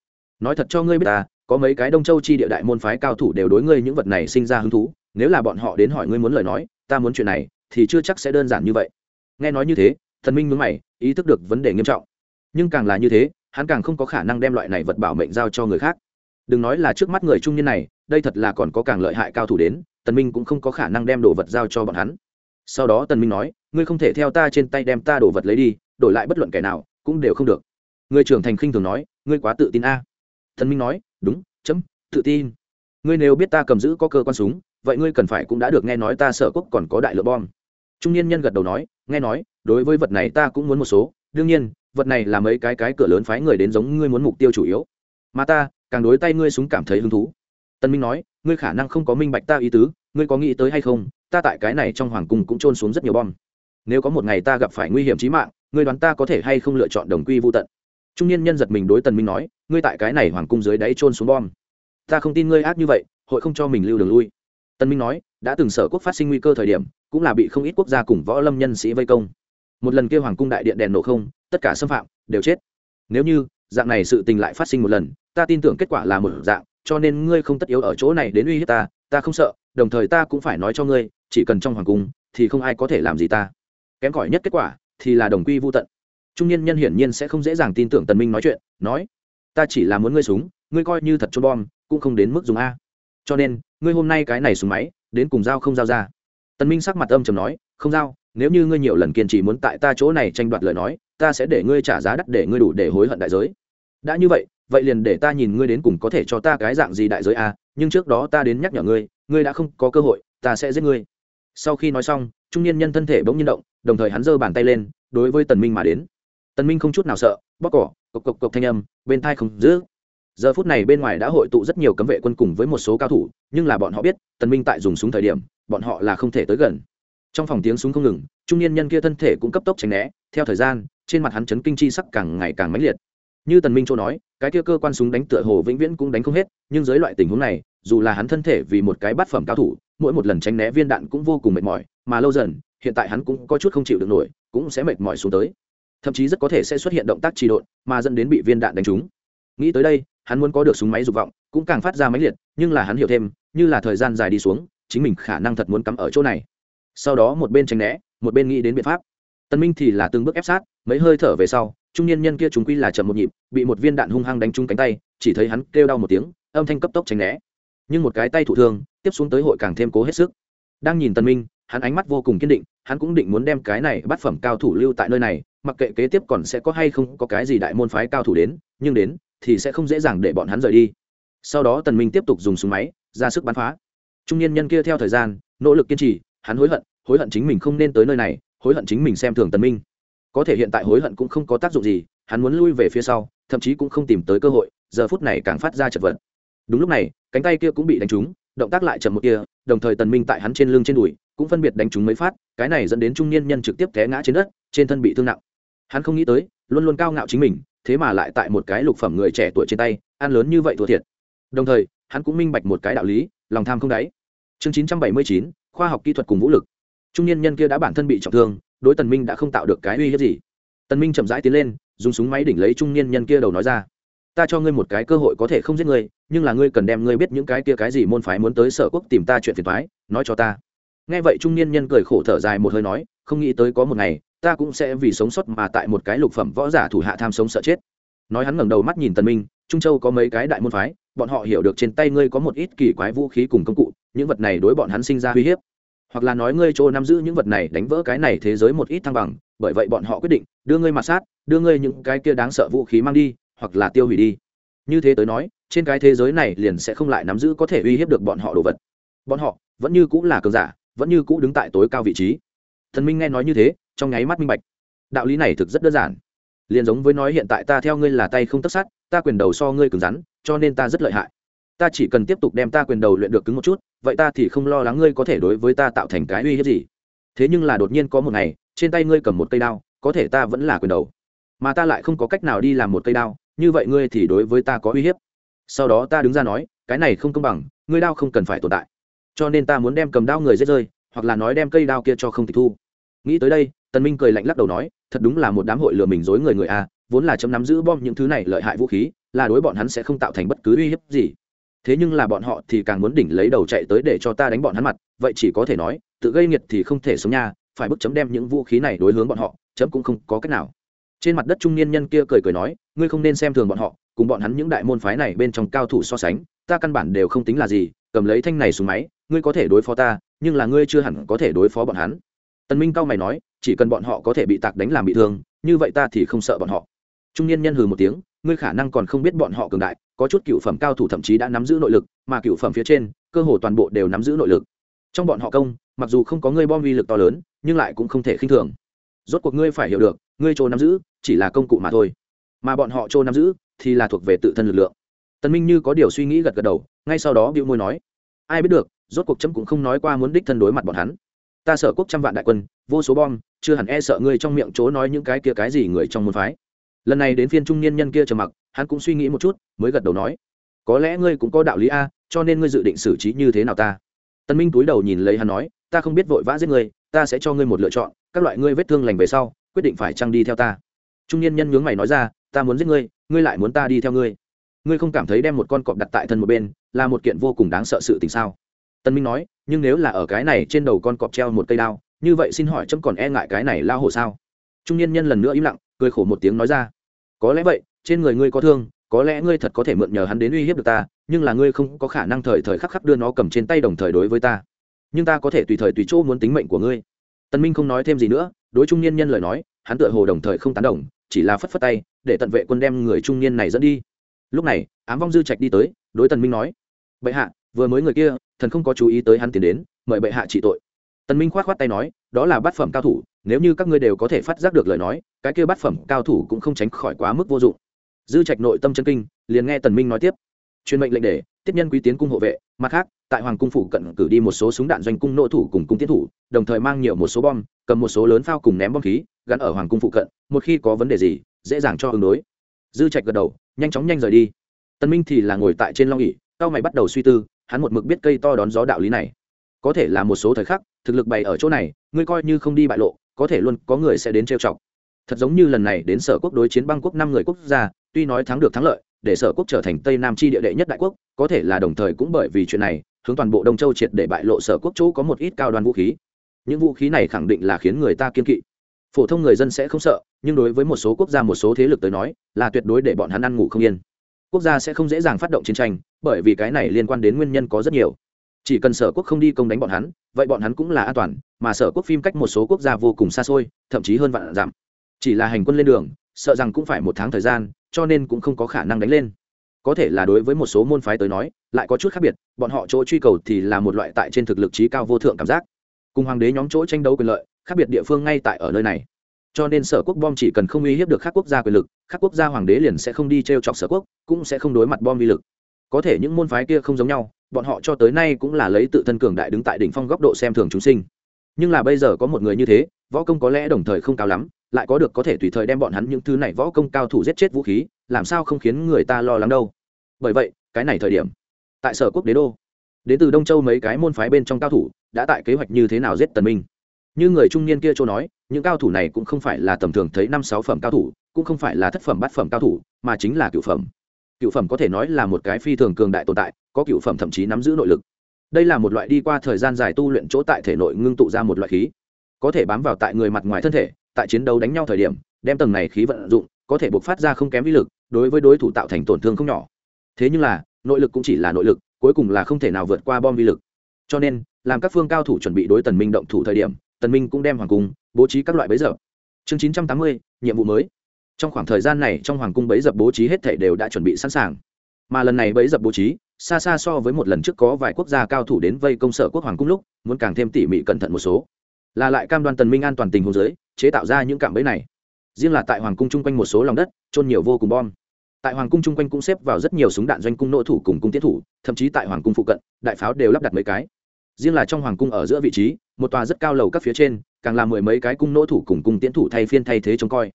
Nói thật cho ngươi biết ta, có mấy cái đông châu chi địa đại môn phái cao thủ đều đối ngươi những vật này sinh ra hứng thú, nếu là bọn họ đến hỏi ngươi muốn lời nói, ta muốn chuyện này thì chưa chắc sẽ đơn giản như vậy. Nghe nói như thế, thần minh mướn mày, ý thức được vấn đề nghiêm trọng. Nhưng càng là như thế, hắn càng không có khả năng đem loại này vật bảo mệnh giao cho người khác đừng nói là trước mắt người trung niên này, đây thật là còn có càng lợi hại cao thủ đến, tần minh cũng không có khả năng đem đồ vật giao cho bọn hắn. Sau đó tần minh nói, ngươi không thể theo ta trên tay đem ta đồ vật lấy đi, đổi lại bất luận kẻ nào cũng đều không được. Người trưởng thành khinh thường nói, ngươi quá tự tin a. Tần minh nói, đúng, chấm, tự tin. Ngươi nếu biết ta cầm giữ có cơ quan súng, vậy ngươi cần phải cũng đã được nghe nói ta sở quốc còn có đại lượng bom. Trung niên nhân gật đầu nói, nghe nói, đối với vật này ta cũng muốn một số. Đương nhiên, vật này là mấy cái cái cửa lớn phái người đến giống ngươi muốn mục tiêu chủ yếu. Mà ta càng đối tay ngươi súng cảm thấy hứng thú. Tân minh nói, ngươi khả năng không có minh bạch ta ý tứ, ngươi có nghĩ tới hay không, ta tại cái này trong hoàng cung cũng trôn xuống rất nhiều bom. Nếu có một ngày ta gặp phải nguy hiểm chí mạng, ngươi đoán ta có thể hay không lựa chọn đồng quy vô tận? Trung niên nhân giật mình đối tần minh nói, ngươi tại cái này hoàng cung dưới đáy trôn xuống bom. Ta không tin ngươi ác như vậy, hội không cho mình lưu đường lui. Tần minh nói, đã từng sở quốc phát sinh nguy cơ thời điểm, cũng là bị không ít quốc gia cùng võ lâm nhân sĩ vây công. Một lần kia hoàng cung đại điện đèn nổ không, tất cả xâm phạm, đều chết. Nếu như, dạng này sự tình lại phát sinh một lần ta tin tưởng kết quả là một dạng, cho nên ngươi không tất yếu ở chỗ này đến uy hiếp ta ta không sợ, đồng thời ta cũng phải nói cho ngươi, chỉ cần trong hoàng cung thì không ai có thể làm gì ta. Kém cỏi nhất kết quả thì là đồng quy vô tận. Trung niên nhân hiển nhiên sẽ không dễ dàng tin tưởng tần minh nói chuyện, nói, ta chỉ là muốn ngươi súng, ngươi coi như thật trôn bom, cũng không đến mức dùng a. Cho nên, ngươi hôm nay cái này súng máy, đến cùng giao không giao ra? Tần minh sắc mặt âm trầm nói, không giao, nếu như ngươi nhiều lần kiên trì muốn tại ta chỗ này tranh đoạt lời nói, ta sẽ để ngươi trả giá đắt để ngươi đủ để hối hận đại giới. Đã như vậy vậy liền để ta nhìn ngươi đến cùng có thể cho ta cái dạng gì đại giới a nhưng trước đó ta đến nhắc nhở ngươi ngươi đã không có cơ hội, ta sẽ giết ngươi. Sau khi nói xong, trung niên nhân thân thể bỗng nhiên động, đồng thời hắn giơ bàn tay lên, đối với tần minh mà đến. Tần minh không chút nào sợ bóc cỏ, cộc cộc cộc thanh âm, bên tai không giữ. Giờ phút này bên ngoài đã hội tụ rất nhiều cấm vệ quân cùng với một số cao thủ, nhưng là bọn họ biết, tần minh tại dùng súng thời điểm, bọn họ là không thể tới gần. Trong phòng tiếng súng không ngừng, trung niên nhân kia thân thể cũng cấp tốc tránh né, theo thời gian, trên mặt hắn chấn kinh chi sắc càng ngày càng mãnh liệt như tần minh châu nói, cái kia cơ quan súng đánh tựa hồ vĩnh viễn cũng đánh không hết, nhưng dưới loại tình huống này, dù là hắn thân thể vì một cái bát phẩm cao thủ, mỗi một lần tránh né viên đạn cũng vô cùng mệt mỏi, mà lâu dần, hiện tại hắn cũng có chút không chịu được nổi, cũng sẽ mệt mỏi xuống tới. Thậm chí rất có thể sẽ xuất hiện động tác trì độn, mà dẫn đến bị viên đạn đánh trúng. Nghĩ tới đây, hắn muốn có được súng máy dục vọng, cũng càng phát ra máy liệt, nhưng là hắn hiểu thêm, như là thời gian dài đi xuống, chính mình khả năng thật muốn cắm ở chỗ này. Sau đó một bên tránh né, một bên nghĩ đến biện pháp. Tân minh thì là từng bước ép sát, mấy hơi thở về sau trung niên nhân kia chúng quy là chậm một nhịp, bị một viên đạn hung hăng đánh trúng cánh tay, chỉ thấy hắn kêu đau một tiếng, âm thanh cấp tốc tránh né. Nhưng một cái tay thụ thương, tiếp xuống tới hội càng thêm cố hết sức. Đang nhìn tân minh, hắn ánh mắt vô cùng kiên định, hắn cũng định muốn đem cái này bắt phẩm cao thủ lưu tại nơi này, mặc kệ kế tiếp còn sẽ có hay không có cái gì đại môn phái cao thủ đến, nhưng đến, thì sẽ không dễ dàng để bọn hắn rời đi. Sau đó tần minh tiếp tục dùng súng máy, ra sức bắn phá. Trung niên nhân kia theo thời gian, nỗ lực kiên trì, hắn hối hận hối hận chính mình không nên tới nơi này, hối hận chính mình xem thường tần minh có thể hiện tại hối hận cũng không có tác dụng gì hắn muốn lui về phía sau thậm chí cũng không tìm tới cơ hội giờ phút này càng phát ra chật vật. Đúng lúc này cánh tay kia cũng bị đánh trúng động tác lại chậm một kia đồng thời tần minh tại hắn trên lưng trên đùi cũng phân biệt đánh trúng mấy phát cái này dẫn đến trung niên nhân trực tiếp té ngã trên đất trên thân bị thương nặng. Hắn không nghĩ tới luôn luôn cao ngạo chính mình thế mà lại tại một cái lục phẩm người trẻ tuổi trên tay ăn lớn như vậy thua thiệt. Đồng thời hắn cũng minh bạch một cái đạo lý lòng tham không đáy. Chương 979, khoa học kỹ thuật cùng vũ lực. Trung niên nhân kia đã bản thân bị trọng thương đối tần minh đã không tạo được cái uy hiếp gì. Tần minh chậm rãi tiến lên, dùng súng máy đỉnh lấy trung niên nhân kia đầu nói ra, ta cho ngươi một cái cơ hội có thể không giết ngươi, nhưng là ngươi cần đem ngươi biết những cái kia cái gì môn phái muốn tới sở quốc tìm ta chuyện phiền toái, nói cho ta. Nghe vậy trung niên nhân cười khổ thở dài một hơi nói, không nghĩ tới có một ngày, ta cũng sẽ vì sống sót mà tại một cái lục phẩm võ giả thủ hạ tham sống sợ chết. Nói hắn ngẩng đầu mắt nhìn tần minh, trung châu có mấy cái đại môn phái, bọn họ hiểu được trên tay ngươi có một ít kỳ quái vũ khí cùng công cụ, những vật này đối bọn hắn sinh ra uy hiếp hoặc là nói ngươi chỗ nắm giữ những vật này đánh vỡ cái này thế giới một ít thăng bằng, bởi vậy bọn họ quyết định đưa ngươi mặt sát, đưa ngươi những cái kia đáng sợ vũ khí mang đi, hoặc là tiêu hủy đi. Như thế tới nói, trên cái thế giới này liền sẽ không lại nắm giữ có thể uy hiếp được bọn họ đồ vật. Bọn họ vẫn như cũng là cường giả, vẫn như cũ đứng tại tối cao vị trí. Thần minh nghe nói như thế, trong nháy mắt minh bạch. Đạo lý này thực rất đơn giản. Liền giống với nói hiện tại ta theo ngươi là tay không tất sát, ta quyền đầu so ngươi cứng rắn, cho nên ta rất lợi hại ta chỉ cần tiếp tục đem ta quyền đầu luyện được cứng một chút, vậy ta thì không lo lắng ngươi có thể đối với ta tạo thành cái uy hiếp gì. Thế nhưng là đột nhiên có một ngày, trên tay ngươi cầm một cây đao, có thể ta vẫn là quyền đầu. Mà ta lại không có cách nào đi làm một cây đao, như vậy ngươi thì đối với ta có uy hiếp. Sau đó ta đứng ra nói, cái này không công bằng, ngươi đao không cần phải tồn tại. Cho nên ta muốn đem cầm đao người dễ rơi, hoặc là nói đem cây đao kia cho không tịch thu. Nghĩ tới đây, tần minh cười lạnh lắc đầu nói, thật đúng là một đám hội lừa mình dối người người a, vốn là chấm nắm giữ bom những thứ này lợi hại vũ khí, là đối bọn hắn sẽ không tạo thành bất cứ uy hiếp gì thế nhưng là bọn họ thì càng muốn đỉnh lấy đầu chạy tới để cho ta đánh bọn hắn mặt, vậy chỉ có thể nói, tự gây nghiệt thì không thể sống nha, phải bức chấm đem những vũ khí này đối hướng bọn họ, chấm cũng không có cách nào. Trên mặt đất trung niên nhân kia cười cười nói, ngươi không nên xem thường bọn họ, cùng bọn hắn những đại môn phái này bên trong cao thủ so sánh, ta căn bản đều không tính là gì, cầm lấy thanh này xuống máy, ngươi có thể đối phó ta, nhưng là ngươi chưa hẳn có thể đối phó bọn hắn. Tần minh cao mày nói, chỉ cần bọn họ có thể bị tạc đánh làm bị thương, như vậy ta thì không sợ bọn họ. Trung niên nhân hừ một tiếng ngươi khả năng còn không biết bọn họ cường đại, có chút cựu phẩm cao thủ thậm chí đã nắm giữ nội lực, mà cựu phẩm phía trên, cơ hồ toàn bộ đều nắm giữ nội lực. Trong bọn họ công, mặc dù không có ngươi bom uy lực to lớn, nhưng lại cũng không thể khinh thường. Rốt cuộc ngươi phải hiểu được, ngươi chỗ nắm giữ, chỉ là công cụ mà thôi. Mà bọn họ chỗ nắm giữ, thì là thuộc về tự thân lực lượng. Tần minh như có điều suy nghĩ gật gật đầu, ngay sau đó bĩu môi nói, ai biết được, rốt cuộc chấm cũng không nói qua muốn đích thân đối mặt bọn hắn. Ta sợ quốc trăm vạn đại quân, vô số bom, chưa hẳn e sợ ngươi trong miệng chỗ nói những cái kia cái gì người trong môn phái lần này đến phiên trung niên nhân kia trầm mặc, hắn cũng suy nghĩ một chút, mới gật đầu nói, có lẽ ngươi cũng có đạo lý a, cho nên ngươi dự định xử trí như thế nào ta? Tân minh túi đầu nhìn lấy hắn nói, ta không biết vội vã giết ngươi, ta sẽ cho ngươi một lựa chọn, các loại ngươi vết thương lành về sau, quyết định phải trăng đi theo ta. Trung niên nhân nhướng mày nói ra, ta muốn giết ngươi ngươi lại muốn ta đi theo ngươi. Ngươi không cảm thấy đem một con cọp đặt tại thân một bên, là một kiện vô cùng đáng sợ sự tình sao? Tân minh nói, nhưng nếu là ở cái này trên đầu con cọp treo một cây đao, như vậy xin hỏi chấm còn e ngại cái này lao hổ sao? Trung niên nhân lần nữa im lặng, cười khổ một tiếng nói ra có lẽ vậy, trên người ngươi có thương, có lẽ ngươi thật có thể mượn nhờ hắn đến uy hiếp được ta, nhưng là ngươi không có khả năng thời thời khắc khắc đưa nó cầm trên tay đồng thời đối với ta. Nhưng ta có thể tùy thời tùy chỗ muốn tính mệnh của ngươi. Tân minh không nói thêm gì nữa, đối trung niên nhân lời nói, hắn tựa hồ đồng thời không tán đồng, chỉ là phất phất tay, để tận vệ quân đem người trung niên này dẫn đi. Lúc này, ám vong dư trạch đi tới, đối tần minh nói, bệ hạ, vừa mới người kia, thần không có chú ý tới hắn tiến đến, mời bệ hạ trị tội tần minh khoát khoát tay nói, đó là bát phẩm cao thủ, nếu như các ngươi đều có thể phát giác được lời nói, cái kia bát phẩm cao thủ cũng không tránh khỏi quá mức vô dụng. Dư trạch nội tâm chân kinh, liền nghe tần minh nói tiếp. Truyền mệnh lệnh để tiếp nhân quý tiến cung hộ vệ, mặt khác, tại hoàng cung phủ cận cử đi một số súng đạn doanh cung nội thủ cùng cung tiến thủ, đồng thời mang nhiều một số bom, cầm một số lớn phao cùng ném bom khí, gắn ở hoàng cung phụ cận, một khi có vấn đề gì, dễ dàng cho ứng đối. Dư trạch gật đầu, nhanh chóng nhanh rời đi. Tân minh thì là ngồi tại trên long ỉ cao mày bắt đầu suy tư, hắn một mực biết cây to đón gió đạo lý này. Có thể là một số thời khắc thực lực bày ở chỗ này, ngươi coi như không đi bại lộ, có thể luôn có người sẽ đến trêu chọc. Thật giống như lần này đến sở quốc đối chiến băng quốc năm người quốc gia, tuy nói thắng được thắng lợi, để sở quốc trở thành tây nam chi địa đệ nhất đại quốc, có thể là đồng thời cũng bởi vì chuyện này, hướng toàn bộ đông châu triệt để bại lộ sở quốc chỗ có một ít cao đoan vũ khí. Những vũ khí này khẳng định là khiến người ta kiên kỵ. Phổ thông người dân sẽ không sợ, nhưng đối với một số quốc gia, một số thế lực tới nói, là tuyệt đối để bọn hắn ăn ngủ không yên. Quốc gia sẽ không dễ dàng phát động chiến tranh, bởi vì cái này liên quan đến nguyên nhân có rất nhiều chỉ cần sở quốc không đi công đánh bọn hắn, vậy bọn hắn cũng là an toàn, mà sở quốc phim cách một số quốc gia vô cùng xa xôi, thậm chí hơn vạn giảm chỉ là hành quân lên đường, sợ rằng cũng phải một tháng thời gian, cho nên cũng không có khả năng đánh lên. Có thể là đối với một số môn phái tới nói, lại có chút khác biệt, bọn họ chỗ truy cầu thì là một loại tại trên thực lực trí cao vô thượng cảm giác. Cùng hoàng đế nhóm chỗ tranh đấu quyền lợi, khác biệt địa phương ngay tại ở nơi này. Cho nên sở quốc bom chỉ cần không uy hiếp được các quốc gia quyền lực các quốc gia hoàng đế liền sẽ không đi t r e o chọc sở quốc, cũng sẽ không đối mặt bom vi lực. Có thể những môn phái kia không giống nhau bọn họ cho tới nay cũng là lấy tự thân cường đại đứng tại đỉnh phong góc độ xem thường chúng sinh. Nhưng là bây giờ có một người như thế, võ công có lẽ đồng thời không cao lắm, lại có được có thể tùy thời đem bọn hắn những thứ này võ công cao thủ giết chết vũ khí, làm sao không khiến người ta lo lắng đâu? Bởi vậy, cái này thời điểm, tại sở quốc đế đô, đến từ đông châu mấy cái môn phái bên trong cao thủ đã tại kế hoạch như thế nào giết tần minh. Như người trung niên kia cho nói, những cao thủ này cũng không phải là tầm thường thấy năm sáu phẩm cao thủ, cũng không phải là thất phẩm bát phẩm cao thủ, mà chính là cựu phẩm cựu phẩm có thể nói là một cái phi thường cường đại tồn tại có cựu phẩm thậm chí nắm giữ nội lực. Đây là một loại đi qua thời gian dài tu luyện chỗ tại thể nội ngưng tụ ra một loại khí. Có thể bám vào tại người mặt ngoài thân thể tại chiến đấu đánh nhau thời điểm đem tầng này khí vận dụng có thể buộc phát ra không kém ý lực đối với đối thủ tạo thành tổn thương không nhỏ. Thế nhưng là nội lực cũng chỉ là nội lực cuối cùng là không thể nào vượt qua bom vi lực. Cho nên làm các phương cao thủ chuẩn bị đối tần minh động thủ thời điểm tần minh cũng đem hoàng cung bố trí các loại bấy giờ. Chương 980, nhiệm vụ mới trong khoảng thời gian này trong hoàng cung bấy dập bố trí hết thảy đều đã chuẩn bị sẵn sàng. Mà lần này bấy dập bố trí, xa xa so với một lần trước có vài quốc gia cao thủ đến vây công sở quốc hoàng cung lúc, muốn càng thêm tỉ mỉ cẩn thận một số. Là lại cam đoan tần minh an toàn tình huống dưới, chế tạo ra những cạm bẫy này. Riêng là tại hoàng cung chung quanh một số lòng đất trôn nhiều vô cùng bom. Tại hoàng cung chung quanh cũng xếp vào rất nhiều súng đạn doanh cung nỗ thủ cùng cung tiến thủ, thậm chí tại hoàng cung phụ cận, đại pháo đều lắp đặt mấy cái. Riêng là trong hoàng cung ở giữa vị trí, một tòa rất cao lầu các phía trên, càng là mười mấy cái cung nỗ thủ cùng cung tiến thủ thay phiên thay thế trông coi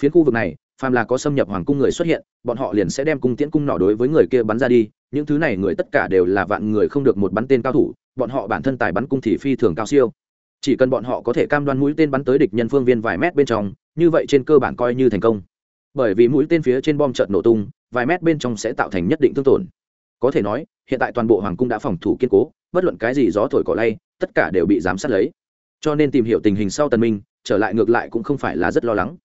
phiến khu vực này, phàm là có xâm nhập hoàng cung người xuất hiện, bọn họ liền sẽ đem cung tiễn cung nỏ đối với người kia bắn ra đi. Những thứ này người tất cả đều là vạn người không được một bắn tên cao thủ, bọn họ bản thân tài bắn cung thì phi thường cao siêu. Chỉ cần bọn họ có thể cam đoan mũi tên bắn tới địch nhân phương viên vài mét bên trong, như vậy trên cơ bản coi như thành công. Bởi vì mũi tên phía trên bom trận nổ tung, vài mét bên trong sẽ tạo thành nhất định thương tổn. Có thể nói, hiện tại toàn bộ hoàng cung đã phòng thủ kiên cố, bất luận cái gì gió thổi cỏ lay, tất cả đều bị giám sát lấy. Cho nên tìm hiểu tình hình sau tần minh, trở lại ngược lại cũng không phải là rất lo lắng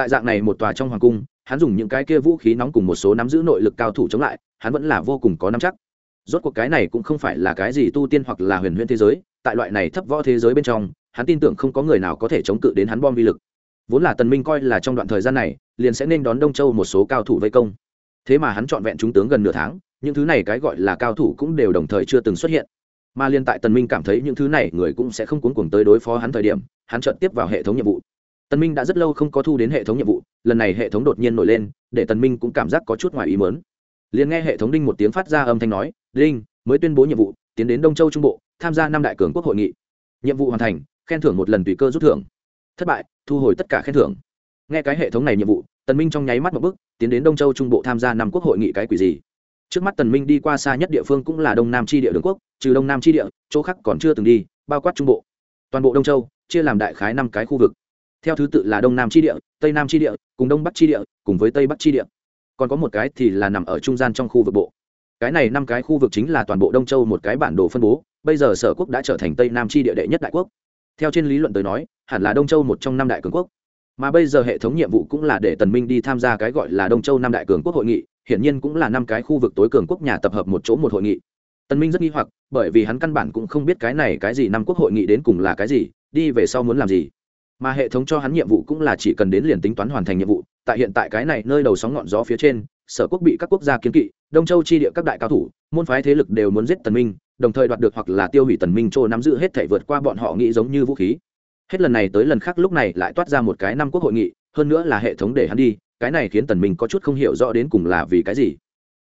tại dạng này một tòa trong hoàng cung, hắn dùng những cái kia vũ khí nóng cùng một số nắm giữ nội lực cao thủ chống lại, hắn vẫn là vô cùng có nắm chắc. Rốt cuộc cái này cũng không phải là cái gì tu tiên hoặc là huyền huyễn thế giới, tại loại này thấp võ thế giới bên trong, hắn tin tưởng không có người nào có thể chống cự đến hắn bom vi lực. Vốn là tần minh coi là trong đoạn thời gian này, liền sẽ nên đón đông châu một số cao thủ vây công. Thế mà hắn chọn vẹn chúng tướng gần nửa tháng, những thứ này cái gọi là cao thủ cũng đều đồng thời chưa từng xuất hiện. Mà liên tại tần minh cảm thấy những thứ này người cũng sẽ không cuốn cuồng tới đối phó hắn thời điểm, hắn chợt tiếp vào hệ thống nhiệm vụ tần minh đã rất lâu không có thu đến hệ thống nhiệm vụ, lần này hệ thống đột nhiên nổi lên, để tần minh cũng cảm giác có chút ngoài ý muốn. Liền nghe hệ thống đinh một tiếng phát ra âm thanh nói, đinh, mới tuyên bố nhiệm vụ, tiến đến đông châu trung bộ, tham gia năm đại cường quốc hội nghị. Nhiệm vụ hoàn thành, khen thưởng một lần tùy cơ rút thưởng. Thất bại, thu hồi tất cả khen thưởng. Nghe cái hệ thống này nhiệm vụ, tần minh trong nháy mắt một bước, tiến đến đông châu trung bộ tham gia năm quốc hội nghị cái quỷ gì. Trước mắt tần minh đi qua xa nhất địa phương cũng là đông nam chi địa đường quốc, trừ đông nam chi địa, chỗ khác còn chưa từng đi, bao quát trung bộ. Toàn bộ đông châu, chia làm đại khái năm cái khu vực theo thứ tự là đông nam chi địa, tây nam chi địa, cùng đông bắc chi địa, cùng với tây bắc chi địa. Còn có một cái thì là nằm ở trung gian trong khu vực bộ. Cái này năm cái khu vực chính là toàn bộ đông châu một cái bản đồ phân bố, bây giờ sở quốc đã trở thành tây nam chi địa đệ nhất đại quốc. Theo trên lý luận tới nói, hẳn là đông châu một trong năm đại cường quốc. Mà bây giờ hệ thống nhiệm vụ cũng là để tần minh đi tham gia cái gọi là đông châu năm đại cường quốc hội nghị, hiển nhiên cũng là năm cái khu vực tối cường quốc nhà tập hợp một chỗ một hội nghị. Tần minh rất nghi hoặc, bởi vì hắn căn bản cũng không biết cái này cái gì năm quốc hội nghị đến cùng là cái gì, đi về sau muốn làm gì mà hệ thống cho hắn nhiệm vụ cũng là chỉ cần đến liền tính toán hoàn thành nhiệm vụ. Tại hiện tại cái này nơi đầu sóng ngọn gió phía trên, sở quốc bị các quốc gia kiến kỵ, đông châu chi địa các đại cao thủ, môn phái thế lực đều muốn giết tần minh, đồng thời đoạt được hoặc là tiêu hủy tần minh châu nắm giữ hết thể vượt qua bọn họ nghĩ giống như vũ khí. Hết lần này tới lần khác lúc này lại toát ra một cái năm quốc hội nghị, hơn nữa là hệ thống để hắn đi, cái này khiến tần minh có chút không hiểu rõ đến cùng là vì cái gì.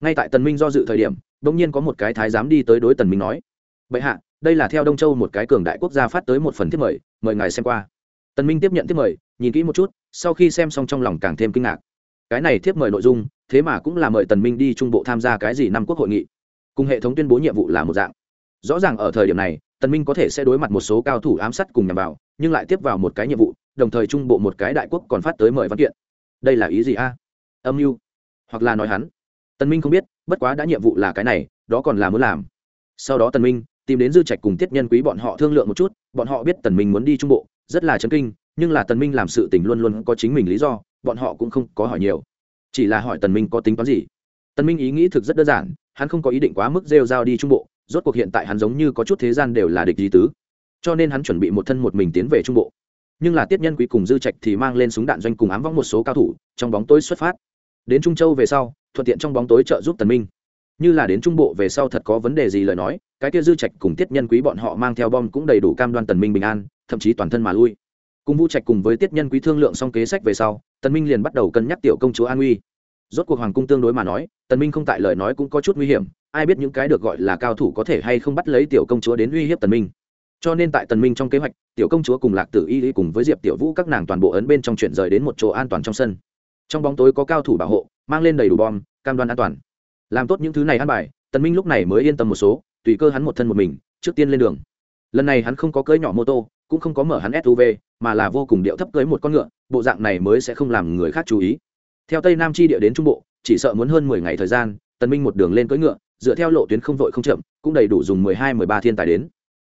Ngay tại tần minh do dự thời điểm đống nhiên có một cái thái giám đi tới đối tần minh nói, bệ hạ, đây là theo đông châu một cái cường đại quốc gia phát tới một phần thiết mời mời ngài xem qua tần minh tiếp nhận tiếp mời, nhìn kỹ một chút, sau khi xem xong trong lòng càng thêm kinh ngạc. Cái này tiếp mời nội dung, thế mà cũng là mời tần minh đi trung bộ tham gia cái gì năm quốc hội nghị. Cùng hệ thống tuyên bố nhiệm vụ là một dạng. Rõ ràng ở thời điểm này, tần minh có thể sẽ đối mặt một số cao thủ ám sát cùng nhằm vào, nhưng lại tiếp vào một cái nhiệm vụ, đồng thời trung bộ một cái đại quốc còn phát tới mời văn kiện. Đây là ý gì a? Âm mưu. Hoặc là nói hắn. Tần minh không biết, bất quá đã nhiệm vụ là cái này, đó còn là muốn làm. Sau đó tần minh tìm đến dư trạch cùng tiết nhân quý bọn họ thương lượng một chút, bọn họ biết tần minh muốn đi trung bộ rất là chấn kinh, nhưng là tần minh làm sự tình luôn luôn có chính mình lý do, bọn họ cũng không có hỏi nhiều. Chỉ là hỏi tần minh có tính toán gì. Tần minh ý nghĩ thực rất đơn giản, hắn không có ý định quá mức rêu rao đi trung bộ, rốt cuộc hiện tại hắn giống như có chút thế gian đều là địch gì tứ. Cho nên hắn chuẩn bị một thân một mình tiến về trung bộ. Nhưng là tiết nhân quý cùng dư trạch thì mang lên súng đạn doanh cùng ám võng một số cao thủ, trong bóng tối xuất phát. Đến trung châu về sau, thuận tiện trong bóng tối trợ giúp tần minh như là đến trung bộ về sau thật có vấn đề gì lời nói, cái kia dư trạch cùng tiết nhân quý bọn họ mang theo bom cũng đầy đủ cam đoan tần minh bình an, thậm chí toàn thân mà lui. Cùng vũ trạch cùng với tiết nhân quý thương lượng xong kế sách về sau, tần minh liền bắt đầu cân nhắc tiểu công chúa an uy. Rốt cuộc hoàng cung tương đối mà nói, tần minh không tại lời nói cũng có chút nguy hiểm, ai biết những cái được gọi là cao thủ có thể hay không bắt lấy tiểu công chúa đến uy hiếp tần minh. Cho nên tại tần minh trong kế hoạch, tiểu công chúa cùng lạc tử y cùng với diệp tiểu vũ các nàng toàn bộ ấn bên trong chuyển rời đến một chỗ an toàn trong sân. Trong bóng tối có cao thủ bảo hộ, mang lên đầy đủ bom, cam đoan an toàn làm tốt những thứ này ăn bài, tần minh lúc này mới yên tâm một số, tùy cơ hắn một thân một mình, trước tiên lên đường. Lần này hắn không có cưỡi nhỏ mô tô, cũng không có mở hắn suv mà là vô cùng điệu thấp cưỡi một con ngựa, bộ dạng này mới sẽ không làm người khác chú ý. Theo tây nam chi địa đến trung bộ, chỉ sợ muốn hơn mười ngày thời gian, tần minh một đường lên cưỡi ngựa, dựa theo lộ tuyến không vội không chậm, cũng đầy đủ dùng mười hai, mười ba thiên tài đến.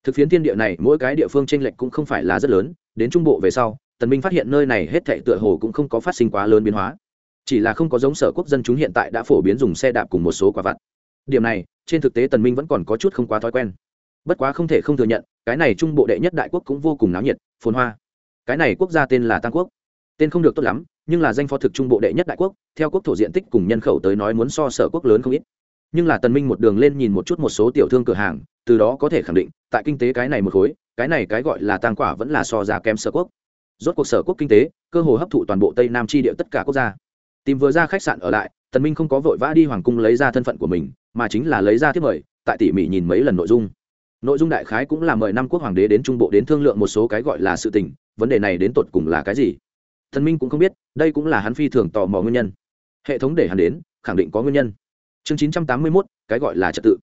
Thực phiến thiên địa này, mỗi cái địa phương tranh lệch cũng không phải là rất lớn, đến trung bộ về sau, tần minh phát hiện nơi này hết thảy tựa hồ cũng không có phát sinh quá lớn biến hóa chỉ là không có giống sở quốc dân chúng hiện tại đã phổ biến dùng xe đạp cùng một số quả vặt. Điểm này, trên thực tế tần minh vẫn còn có chút không quá thói quen. Bất quá không thể không thừa nhận, cái này trung bộ đệ nhất đại quốc cũng vô cùng náo nhiệt, phồn hoa. Cái này quốc gia tên là tăng quốc. Tên không được tốt lắm, nhưng là danh phó thực trung bộ đệ nhất đại quốc, theo quốc thổ diện tích cùng nhân khẩu tới nói muốn so sở quốc lớn không ít. Nhưng là tần minh một đường lên nhìn một chút một số tiểu thương cửa hàng, từ đó có thể khẳng định, tại kinh tế cái này một khối, cái này cái gọi là tăng quả vẫn là so giá kém sở quốc. Rốt cuộc sở quốc kinh tế, cơ hồ hấp thụ toàn bộ tây nam chi địa tất cả quốc gia tìm vừa ra khách sạn ở lại tần minh không có vội vã đi hoàng cung lấy ra thân phận của mình mà chính là lấy ra tiếp mời tại tỉ mỉ nhìn mấy lần nội dung. Nội dung đại khái cũng là mời năm quốc hoàng đế đến trung bộ đến thương lượng một số cái gọi là sự tình vấn đề này đến tột cùng là cái gì? Thần minh cũng không biết đây cũng là hắn phi thường tò mò nguyên nhân. Hệ thống để hắn đến khẳng định có nguyên nhân. Chương chín trăm tám mươi 981, cái gọi là trật tự.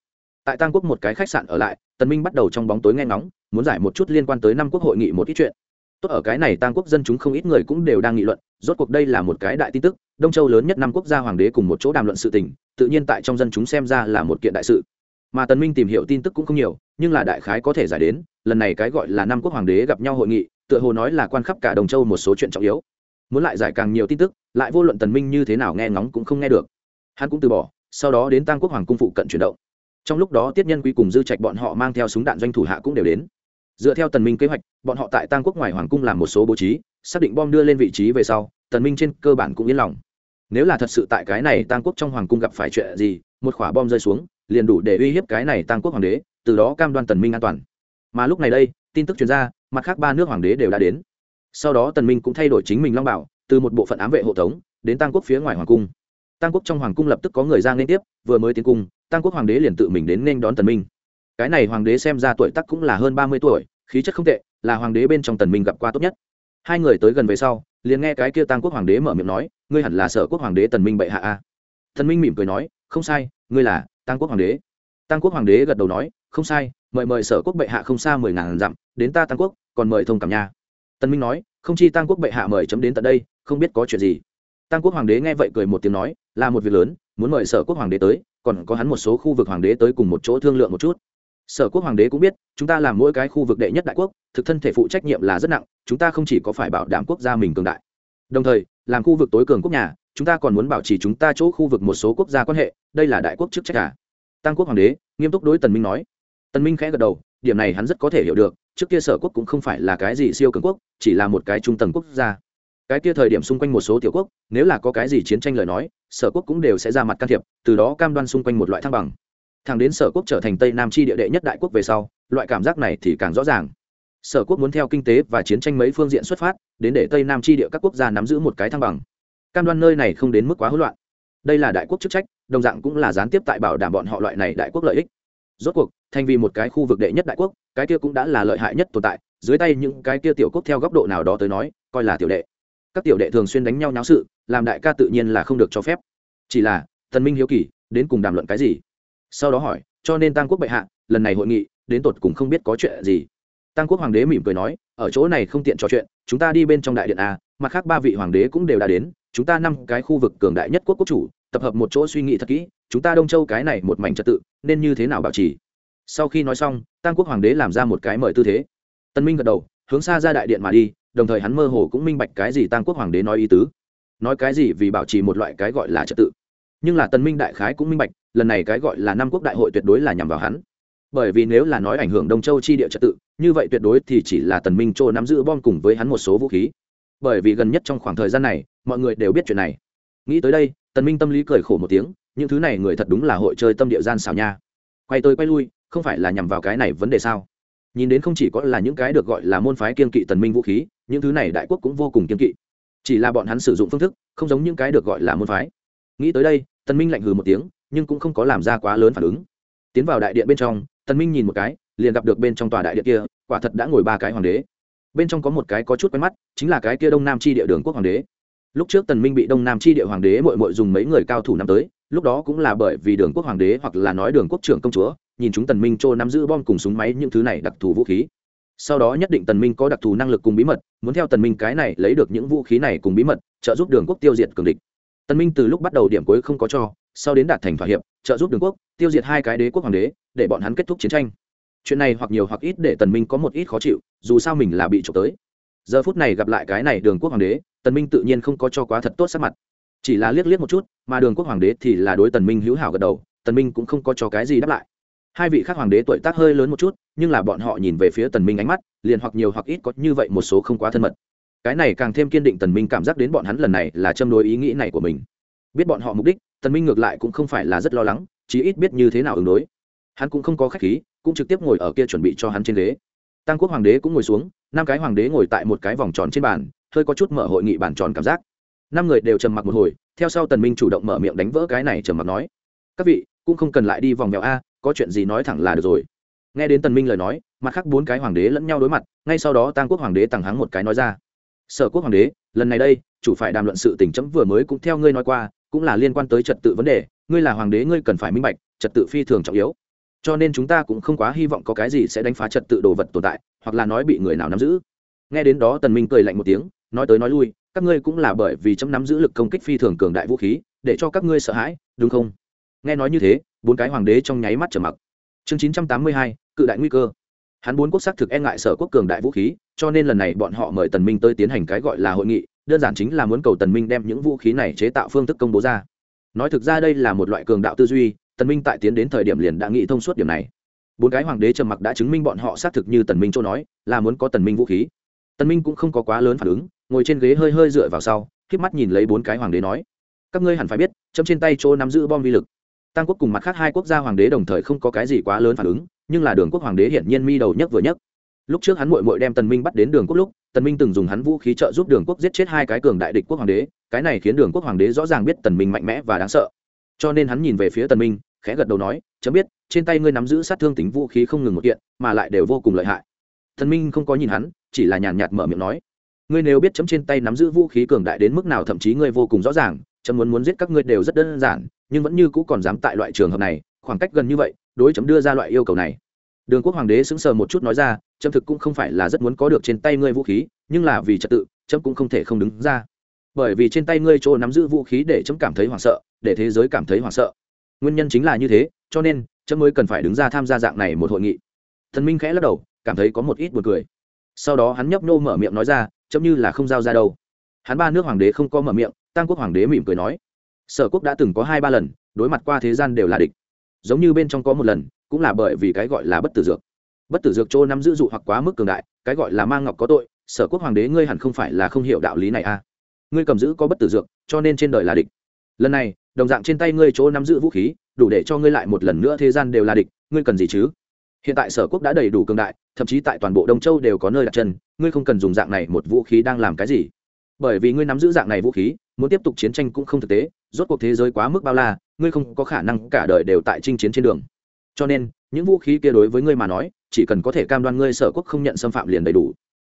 Tại tăng quốc một cái khách sạn ở lại tần minh bắt đầu trong bóng tối nghe ngóng muốn giải một chút liên quan tới năm quốc hội nghị một ít chuyện. Tốt ở cái này tăng quốc dân chúng không ít người cũng đều đang nghị luận rốt cuộc đây là một cái đại tin tức đông châu lớn nhất năm quốc gia hoàng đế cùng một chỗ đàm luận sự tình, tự nhiên tại trong dân chúng xem ra là một kiện đại sự. Mà tần minh tìm hiểu tin tức cũng không nhiều, nhưng là đại khái có thể giải đến, lần này cái gọi là năm quốc hoàng đế gặp nhau hội nghị, tựa hồ nói là quan khắp cả đồng châu một số chuyện trọng yếu. Muốn lại giải càng nhiều tin tức, lại vô luận tần minh như thế nào nghe ngóng cũng không nghe được. Hắn cũng từ bỏ, sau đó đến tăng quốc hoàng cung phụ cận chuyển động. Trong lúc đó tiết nhân quý cùng dư trạch bọn họ mang theo súng đạn doanh thủ hạ cũng đều đến. Dựa theo tần minh kế hoạch, bọn họ tại tăng quốc ngoài hoàng cung làm một số bố trí, xác định bom đưa lên vị trí về sau, tần minh trên cơ bản cũng yên lòng nếu là thật sự tại cái này tăng quốc trong hoàng cung gặp phải chuyện gì, một quả bom rơi xuống, liền đủ để uy hiếp cái này tăng quốc hoàng đế, từ đó cam đoan tần minh an toàn. Mà lúc này đây, tin tức truyền ra, mặt khác ba nước hoàng đế đều đã đến. Sau đó tần minh cũng thay đổi chính mình long bảo, từ một bộ phận ám vệ hộ tống, đến tăng quốc phía ngoài hoàng cung. Tăng quốc trong hoàng cung lập tức có người ra liên tiếp, vừa mới tiến cung tăng quốc hoàng đế liền tự mình đến nên đón tần minh. Cái này hoàng đế xem ra tuổi tác cũng là hơn ba mươi tuổi, khí chất không tệ, là hoàng đế bên trong tần minh gặp qua tốt nhất hai người tới gần về sau, liền nghe cái kia tăng quốc hoàng đế mở miệng nói, ngươi hẳn là sở quốc hoàng đế tần minh bệ hạ a. Tần minh mỉm cười nói, không sai, ngươi là tăng quốc hoàng đế. Tăng quốc hoàng đế gật đầu nói, không sai, mời mời sở quốc bệ hạ không xa mười ngàn dặm, đến ta tăng quốc, còn mời thông cảm nha. Tần minh nói, không chi tăng quốc bệ hạ mời chấm đến tận đây, không biết có chuyện gì. Tăng quốc hoàng đế nghe vậy cười một tiếng nói, là một việc lớn, muốn mời sở quốc hoàng đế tới, còn có hắn một số khu vực hoàng đế tới cùng một chỗ thương lượng một chút sở quốc hoàng đế cũng biết, chúng ta làm mỗi cái khu vực đệ nhất đại quốc, thực thân thể phụ trách nhiệm là rất nặng, chúng ta không chỉ có phải bảo đảm quốc gia mình cường đại. Đồng thời, làm khu vực tối cường quốc nhà, chúng ta còn muốn bảo trì chúng ta chỗ khu vực một số quốc gia quan hệ, đây là đại quốc chức trách cả tăng quốc hoàng đế, nghiêm túc đối tần minh nói. Tần minh khẽ gật đầu, điểm này hắn rất có thể hiểu được, trước kia sở quốc cũng không phải là cái gì siêu cường quốc, chỉ là một cái trung tầng quốc gia. Cái kia thời điểm xung quanh một số tiểu quốc, nếu là có cái gì chiến tranh lời nói, sở quốc cũng đều sẽ ra mặt can thiệp, từ đó cam đoan xung quanh một loại thăng bằng thẳng đến sở quốc trở thành tây nam chi địa đệ nhất đại quốc về sau, loại cảm giác này thì càng rõ ràng. Sở quốc muốn theo kinh tế và chiến tranh mấy phương diện xuất phát, đến để tây nam chi địa các quốc gia nắm giữ một cái thăng bằng. Cam đoan nơi này không đến mức quá hỗn loạn. Đây là đại quốc chức trách, đồng dạng cũng là gián tiếp tại bảo đảm bọn họ loại này đại quốc lợi ích. Rốt cuộc, thành vì một cái khu vực đệ nhất đại quốc, cái kia cũng đã là lợi hại nhất tồn tại, dưới tay những cái kia tiểu quốc theo góc độ nào đó tới nói, coi là tiểu đệ. Các tiểu đệ thường xuyên đánh nhau nháo sự, làm đại ca tự nhiên là không được cho phép. Chỉ là thần minh hiếu kỳ, đến cùng đàm luận cái gì? Sau đó hỏi, cho nên tăng quốc bệ hạ, lần này hội nghị, đến tột cùng không biết có chuyện gì. Tăng quốc hoàng đế mỉm cười nói, ở chỗ này không tiện trò chuyện, chúng ta đi bên trong đại điện a mặt khác ba vị hoàng đế cũng đều đã đến, chúng ta năm cái khu vực cường đại nhất quốc quốc chủ, tập hợp một chỗ suy nghĩ thật kỹ, chúng ta đông châu cái này một mảnh trật tự, nên như thế nào bảo trì? Sau khi nói xong tăng quốc hoàng đế làm ra một cái mời tư thế. Tân minh gật đầu, hướng xa ra đại điện mà đi, đồng thời hắn mơ hồ cũng minh bạch cái gì tăng quốc hoàng đế nói ý tứ. Nói cái gì vì bảo trì một loại cái gọi là trật tự nhưng là tần minh đại khái cũng minh bạch, lần này cái gọi là năm quốc đại hội tuyệt đối là nhằm vào hắn. Bởi vì nếu là nói ảnh hưởng đông châu chi địa trật tự, như vậy tuyệt đối thì chỉ là tần minh châu nắm giữ bom cùng với hắn một số vũ khí. Bởi vì gần nhất trong khoảng thời gian này, mọi người đều biết chuyện này. Nghĩ tới đây, tần minh tâm lý cười khổ một tiếng, những thứ này người thật đúng là hội chơi tâm địa gian xảo nha. Quay tới quay lui, không phải là nhằm vào cái này vấn đề sao? Nhìn đến không chỉ có là những cái được gọi là môn phái kiên kỵ tần minh vũ khí, những thứ này đại quốc cũng vô cùng kiên kỵ. Chỉ là bọn hắn sử dụng phương thức, không giống những cái được gọi là môn phái nghĩ tới đây, tần minh lạnh hừ một tiếng, nhưng cũng không có làm ra quá lớn phản ứng. Tiến vào đại điện bên trong, tần minh nhìn một cái, liền gặp được bên trong tòa đại điện kia, quả thật đã ngồi ba cái hoàng đế. Bên trong có một cái có chút quen mắt, chính là cái kia đông nam chi địa đường quốc hoàng đế. Lúc trước tần minh bị đông nam chi địa hoàng đế mội mội dùng mấy người cao thủ năm tới, lúc đó cũng là bởi vì đường quốc hoàng đế hoặc là nói đường quốc trưởng công chúa, nhìn chúng tần minh trô nắm giữ bom cùng súng máy những thứ này đặc thù vũ khí. Sau đó nhất định tần minh có đặc thù năng lực cùng bí mật, muốn theo tần minh cái này lấy được những vũ khí này cùng bí mật, trợ giúp đường quốc tiêu diệt cường địch tần minh từ lúc bắt đầu điểm cuối không có cho, sau đến đạt thành thỏa hiệp, trợ giúp đường quốc, tiêu diệt hai cái đế quốc hoàng đế, để bọn hắn kết thúc chiến tranh. Chuyện này hoặc nhiều hoặc ít để tần minh có một ít khó chịu, dù sao mình là bị trộm tới. Giờ phút này gặp lại cái này đường quốc hoàng đế, tần minh tự nhiên không có cho quá thật tốt sắc mặt. Chỉ là liếc liếc một chút, mà đường quốc hoàng đế thì là đối tần minh hữu hảo gật đầu, tần minh cũng không có cho cái gì đáp lại. Hai vị khác hoàng đế tuổi tác hơi lớn một chút, nhưng là bọn họ nhìn về phía tần minh ánh mắt, liền hoặc nhiều hoặc ít có như vậy một số không quá thân mật cái này càng thêm kiên định tần minh cảm giác đến bọn hắn lần này là châm đối ý nghĩ này của mình. Biết bọn họ mục đích, tần minh ngược lại cũng không phải là rất lo lắng, chí ít biết như thế nào ứng đối. Hắn cũng không có khách khí, cũng trực tiếp ngồi ở kia chuẩn bị cho hắn trên ghế. Tăng quốc hoàng đế cũng ngồi xuống, năm cái hoàng đế ngồi tại một cái vòng tròn trên bàn, hơi có chút mở hội nghị bàn tròn cảm giác. Năm người đều trầm mặc một hồi, theo sau tần minh chủ động mở miệng đánh vỡ cái này trầm mặc nói, các vị, cũng không cần lại đi vòng vèo a, có chuyện gì nói thẳng là được rồi. Nghe đến tần minh lời nói, mặt khác bốn cái hoàng đế lẫn nhau đối mặt, ngay sau đó tăng quốc hoàng đế tàng hắng một cái nói ra sở quốc hoàng đế, lần này đây, chủ phải đàm luận sự tình chấm vừa mới cũng theo ngươi nói qua, cũng là liên quan tới trật tự vấn đề, ngươi là hoàng đế ngươi cần phải minh bạch, trật tự phi thường trọng yếu. Cho nên chúng ta cũng không quá hy vọng có cái gì sẽ đánh phá trật tự đồ vật tồn tại, hoặc là nói bị người nào nắm giữ. Nghe đến đó tần minh cười lạnh một tiếng, nói tới nói lui, các ngươi cũng là bởi vì chấm nắm giữ lực công kích phi thường cường đại vũ khí, để cho các ngươi sợ hãi, đúng không? Nghe nói như thế, bốn cái hoàng đế trong nháy mắt trở mặc. Chương chín trăm tám mươi hai, cự đại nguy cơ hắn bốn quốc xác thực e ngại sở quốc cường đại vũ khí, cho nên lần này bọn họ mời tần minh tới tiến hành cái gọi là hội nghị, đơn giản chính là muốn cầu tần minh đem những vũ khí này chế tạo phương thức công bố ra. Nói thực ra đây là một loại cường đạo tư duy, tần minh tại tiến đến thời điểm liền đã nghĩ thông suốt điểm này. Bốn cái hoàng đế trầm mặc đã chứng minh bọn họ xác thực như tần minh châu nói, là muốn có tần minh vũ khí. Tần minh cũng không có quá lớn phản ứng, ngồi trên ghế hơi hơi dựa vào sau, khép mắt nhìn lấy bốn cái hoàng đế nói, các ngươi hẳn phải biết, chấm trên tay chỗ nắm giữ bom vi lực. Tăng quốc cùng mặt khác hai quốc gia hoàng đế đồng thời không có cái gì quá lớn phản ứng nhưng là đường quốc hoàng đế hiển nhiên mi đầu nhất vừa nhất. Lúc trước hắn mội mội đem tần minh bắt đến đường quốc lúc, tần minh từng dùng hắn vũ khí trợ giúp đường quốc giết chết hai cái cường đại địch quốc hoàng đế, cái này khiến đường quốc hoàng đế rõ ràng biết tần minh mạnh mẽ và đáng sợ. Cho nên hắn nhìn về phía tần minh, khẽ gật đầu nói, chấm biết, trên tay ngươi nắm giữ sát thương tính vũ khí không ngừng một kiện, mà lại đều vô cùng lợi hại. Tần minh không có nhìn hắn, chỉ là nhàn nhạt mở miệng nói, ngươi nếu biết chấm trên tay nắm giữ vũ khí cường đại đến mức nào thậm chí ngươi vô cùng rõ ràng, chấm muốn muốn giết các ngươi đều rất đơn giản, nhưng vẫn như cũ còn dám tại loại trường hợp này khoảng cách gần như vậy, đối chấm đưa ra loại yêu cầu này. Đường quốc hoàng đế sững sờ một chút nói ra, chấm thực cũng không phải là rất muốn có được trên tay ngươi vũ khí, nhưng là vì trật tự, chấm cũng không thể không đứng ra. Bởi vì trên tay ngươi chỗ nắm giữ vũ khí để chấm cảm thấy hoảng sợ, để thế giới cảm thấy hoảng sợ. Nguyên nhân chính là như thế, cho nên, chấm mới cần phải đứng ra tham gia dạng này một hội nghị. Thần minh khẽ lắc đầu, cảm thấy có một ít buồn cười. Sau đó hắn nhấp nô mở miệng nói ra, chấm như là không giao ra đâu. Hắn ba nước hoàng đế không có mở miệng tăng quốc hoàng đế mỉm cười nói, sở quốc đã từng có hai ba lần, đối mặt qua thế gian đều là địch giống như bên trong có một lần, cũng là bởi vì cái gọi là bất tử dược. Bất tử dược chỗ nắm giữ dụ hoặc quá mức cường đại, cái gọi là mang ngọc có tội, sở quốc hoàng đế ngươi hẳn không phải là không hiểu đạo lý này à? Ngươi cầm giữ có bất tử dược, cho nên trên đời là địch. Lần này, đồng dạng trên tay ngươi chỗ nắm giữ vũ khí, đủ để cho ngươi lại một lần nữa thế gian đều là địch, ngươi cần gì chứ? Hiện tại sở quốc đã đầy đủ cường đại, thậm chí tại toàn bộ đông châu đều có nơi đặt chân, ngươi không cần dùng dạng này một vũ khí đang làm cái gì. Bởi vì ngươi nắm giữ dạng này vũ khí muốn tiếp tục chiến tranh cũng không thực tế, rốt cuộc thế giới quá mức bao la, ngươi không có khả năng cả đời đều tại chinh chiến trên đường. Cho nên, những vũ khí kia đối với ngươi mà nói, chỉ cần có thể cam đoan ngươi sở quốc không nhận xâm phạm liền đầy đủ.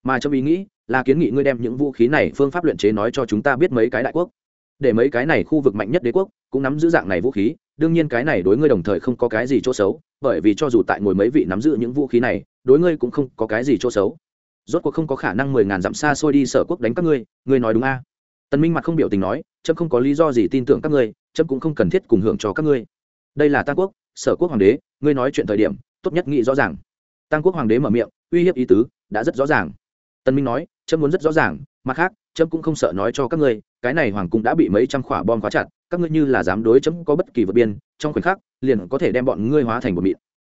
Mà trong ý nghĩ là kiến nghị ngươi đem những vũ khí này phương pháp luyện chế nói cho chúng ta biết mấy cái đại quốc. Để mấy cái này khu vực mạnh nhất đế quốc cũng nắm giữ dạng này vũ khí, đương nhiên cái này đối ngươi đồng thời không có cái gì chỗ xấu, bởi vì cho dù tại ngồi mấy vị nắm giữ những vũ khí này, đối ngươi cũng không có cái gì chỗ xấu. Rốt cuộc không có khả năng mười ngàn dặm xa xôi đi sở quốc đánh các ngươi ngươi nói đúng a? Tần minh mặt không biểu tình nói trâm không có lý do gì tin tưởng các ngươi trâm cũng không cần thiết cùng hưởng cho các ngươi. Đây là Tăng quốc, sở quốc hoàng đế, ngươi nói chuyện thời điểm, tốt nhất nghĩ rõ ràng. Tăng quốc hoàng đế mở miệng, uy hiếp ý tứ, đã rất rõ ràng. Tần minh nói trâm muốn rất rõ ràng, mặt khác trâm cũng không sợ nói cho các ngươi, cái này hoàng cung đã bị mấy trăm quả bom khóa chặt, các ngươi như là dám đối chấm có bất kỳ vượt biên, trong khoảnh khắc, liền có thể đem bọn ngươi hóa thành một mịn.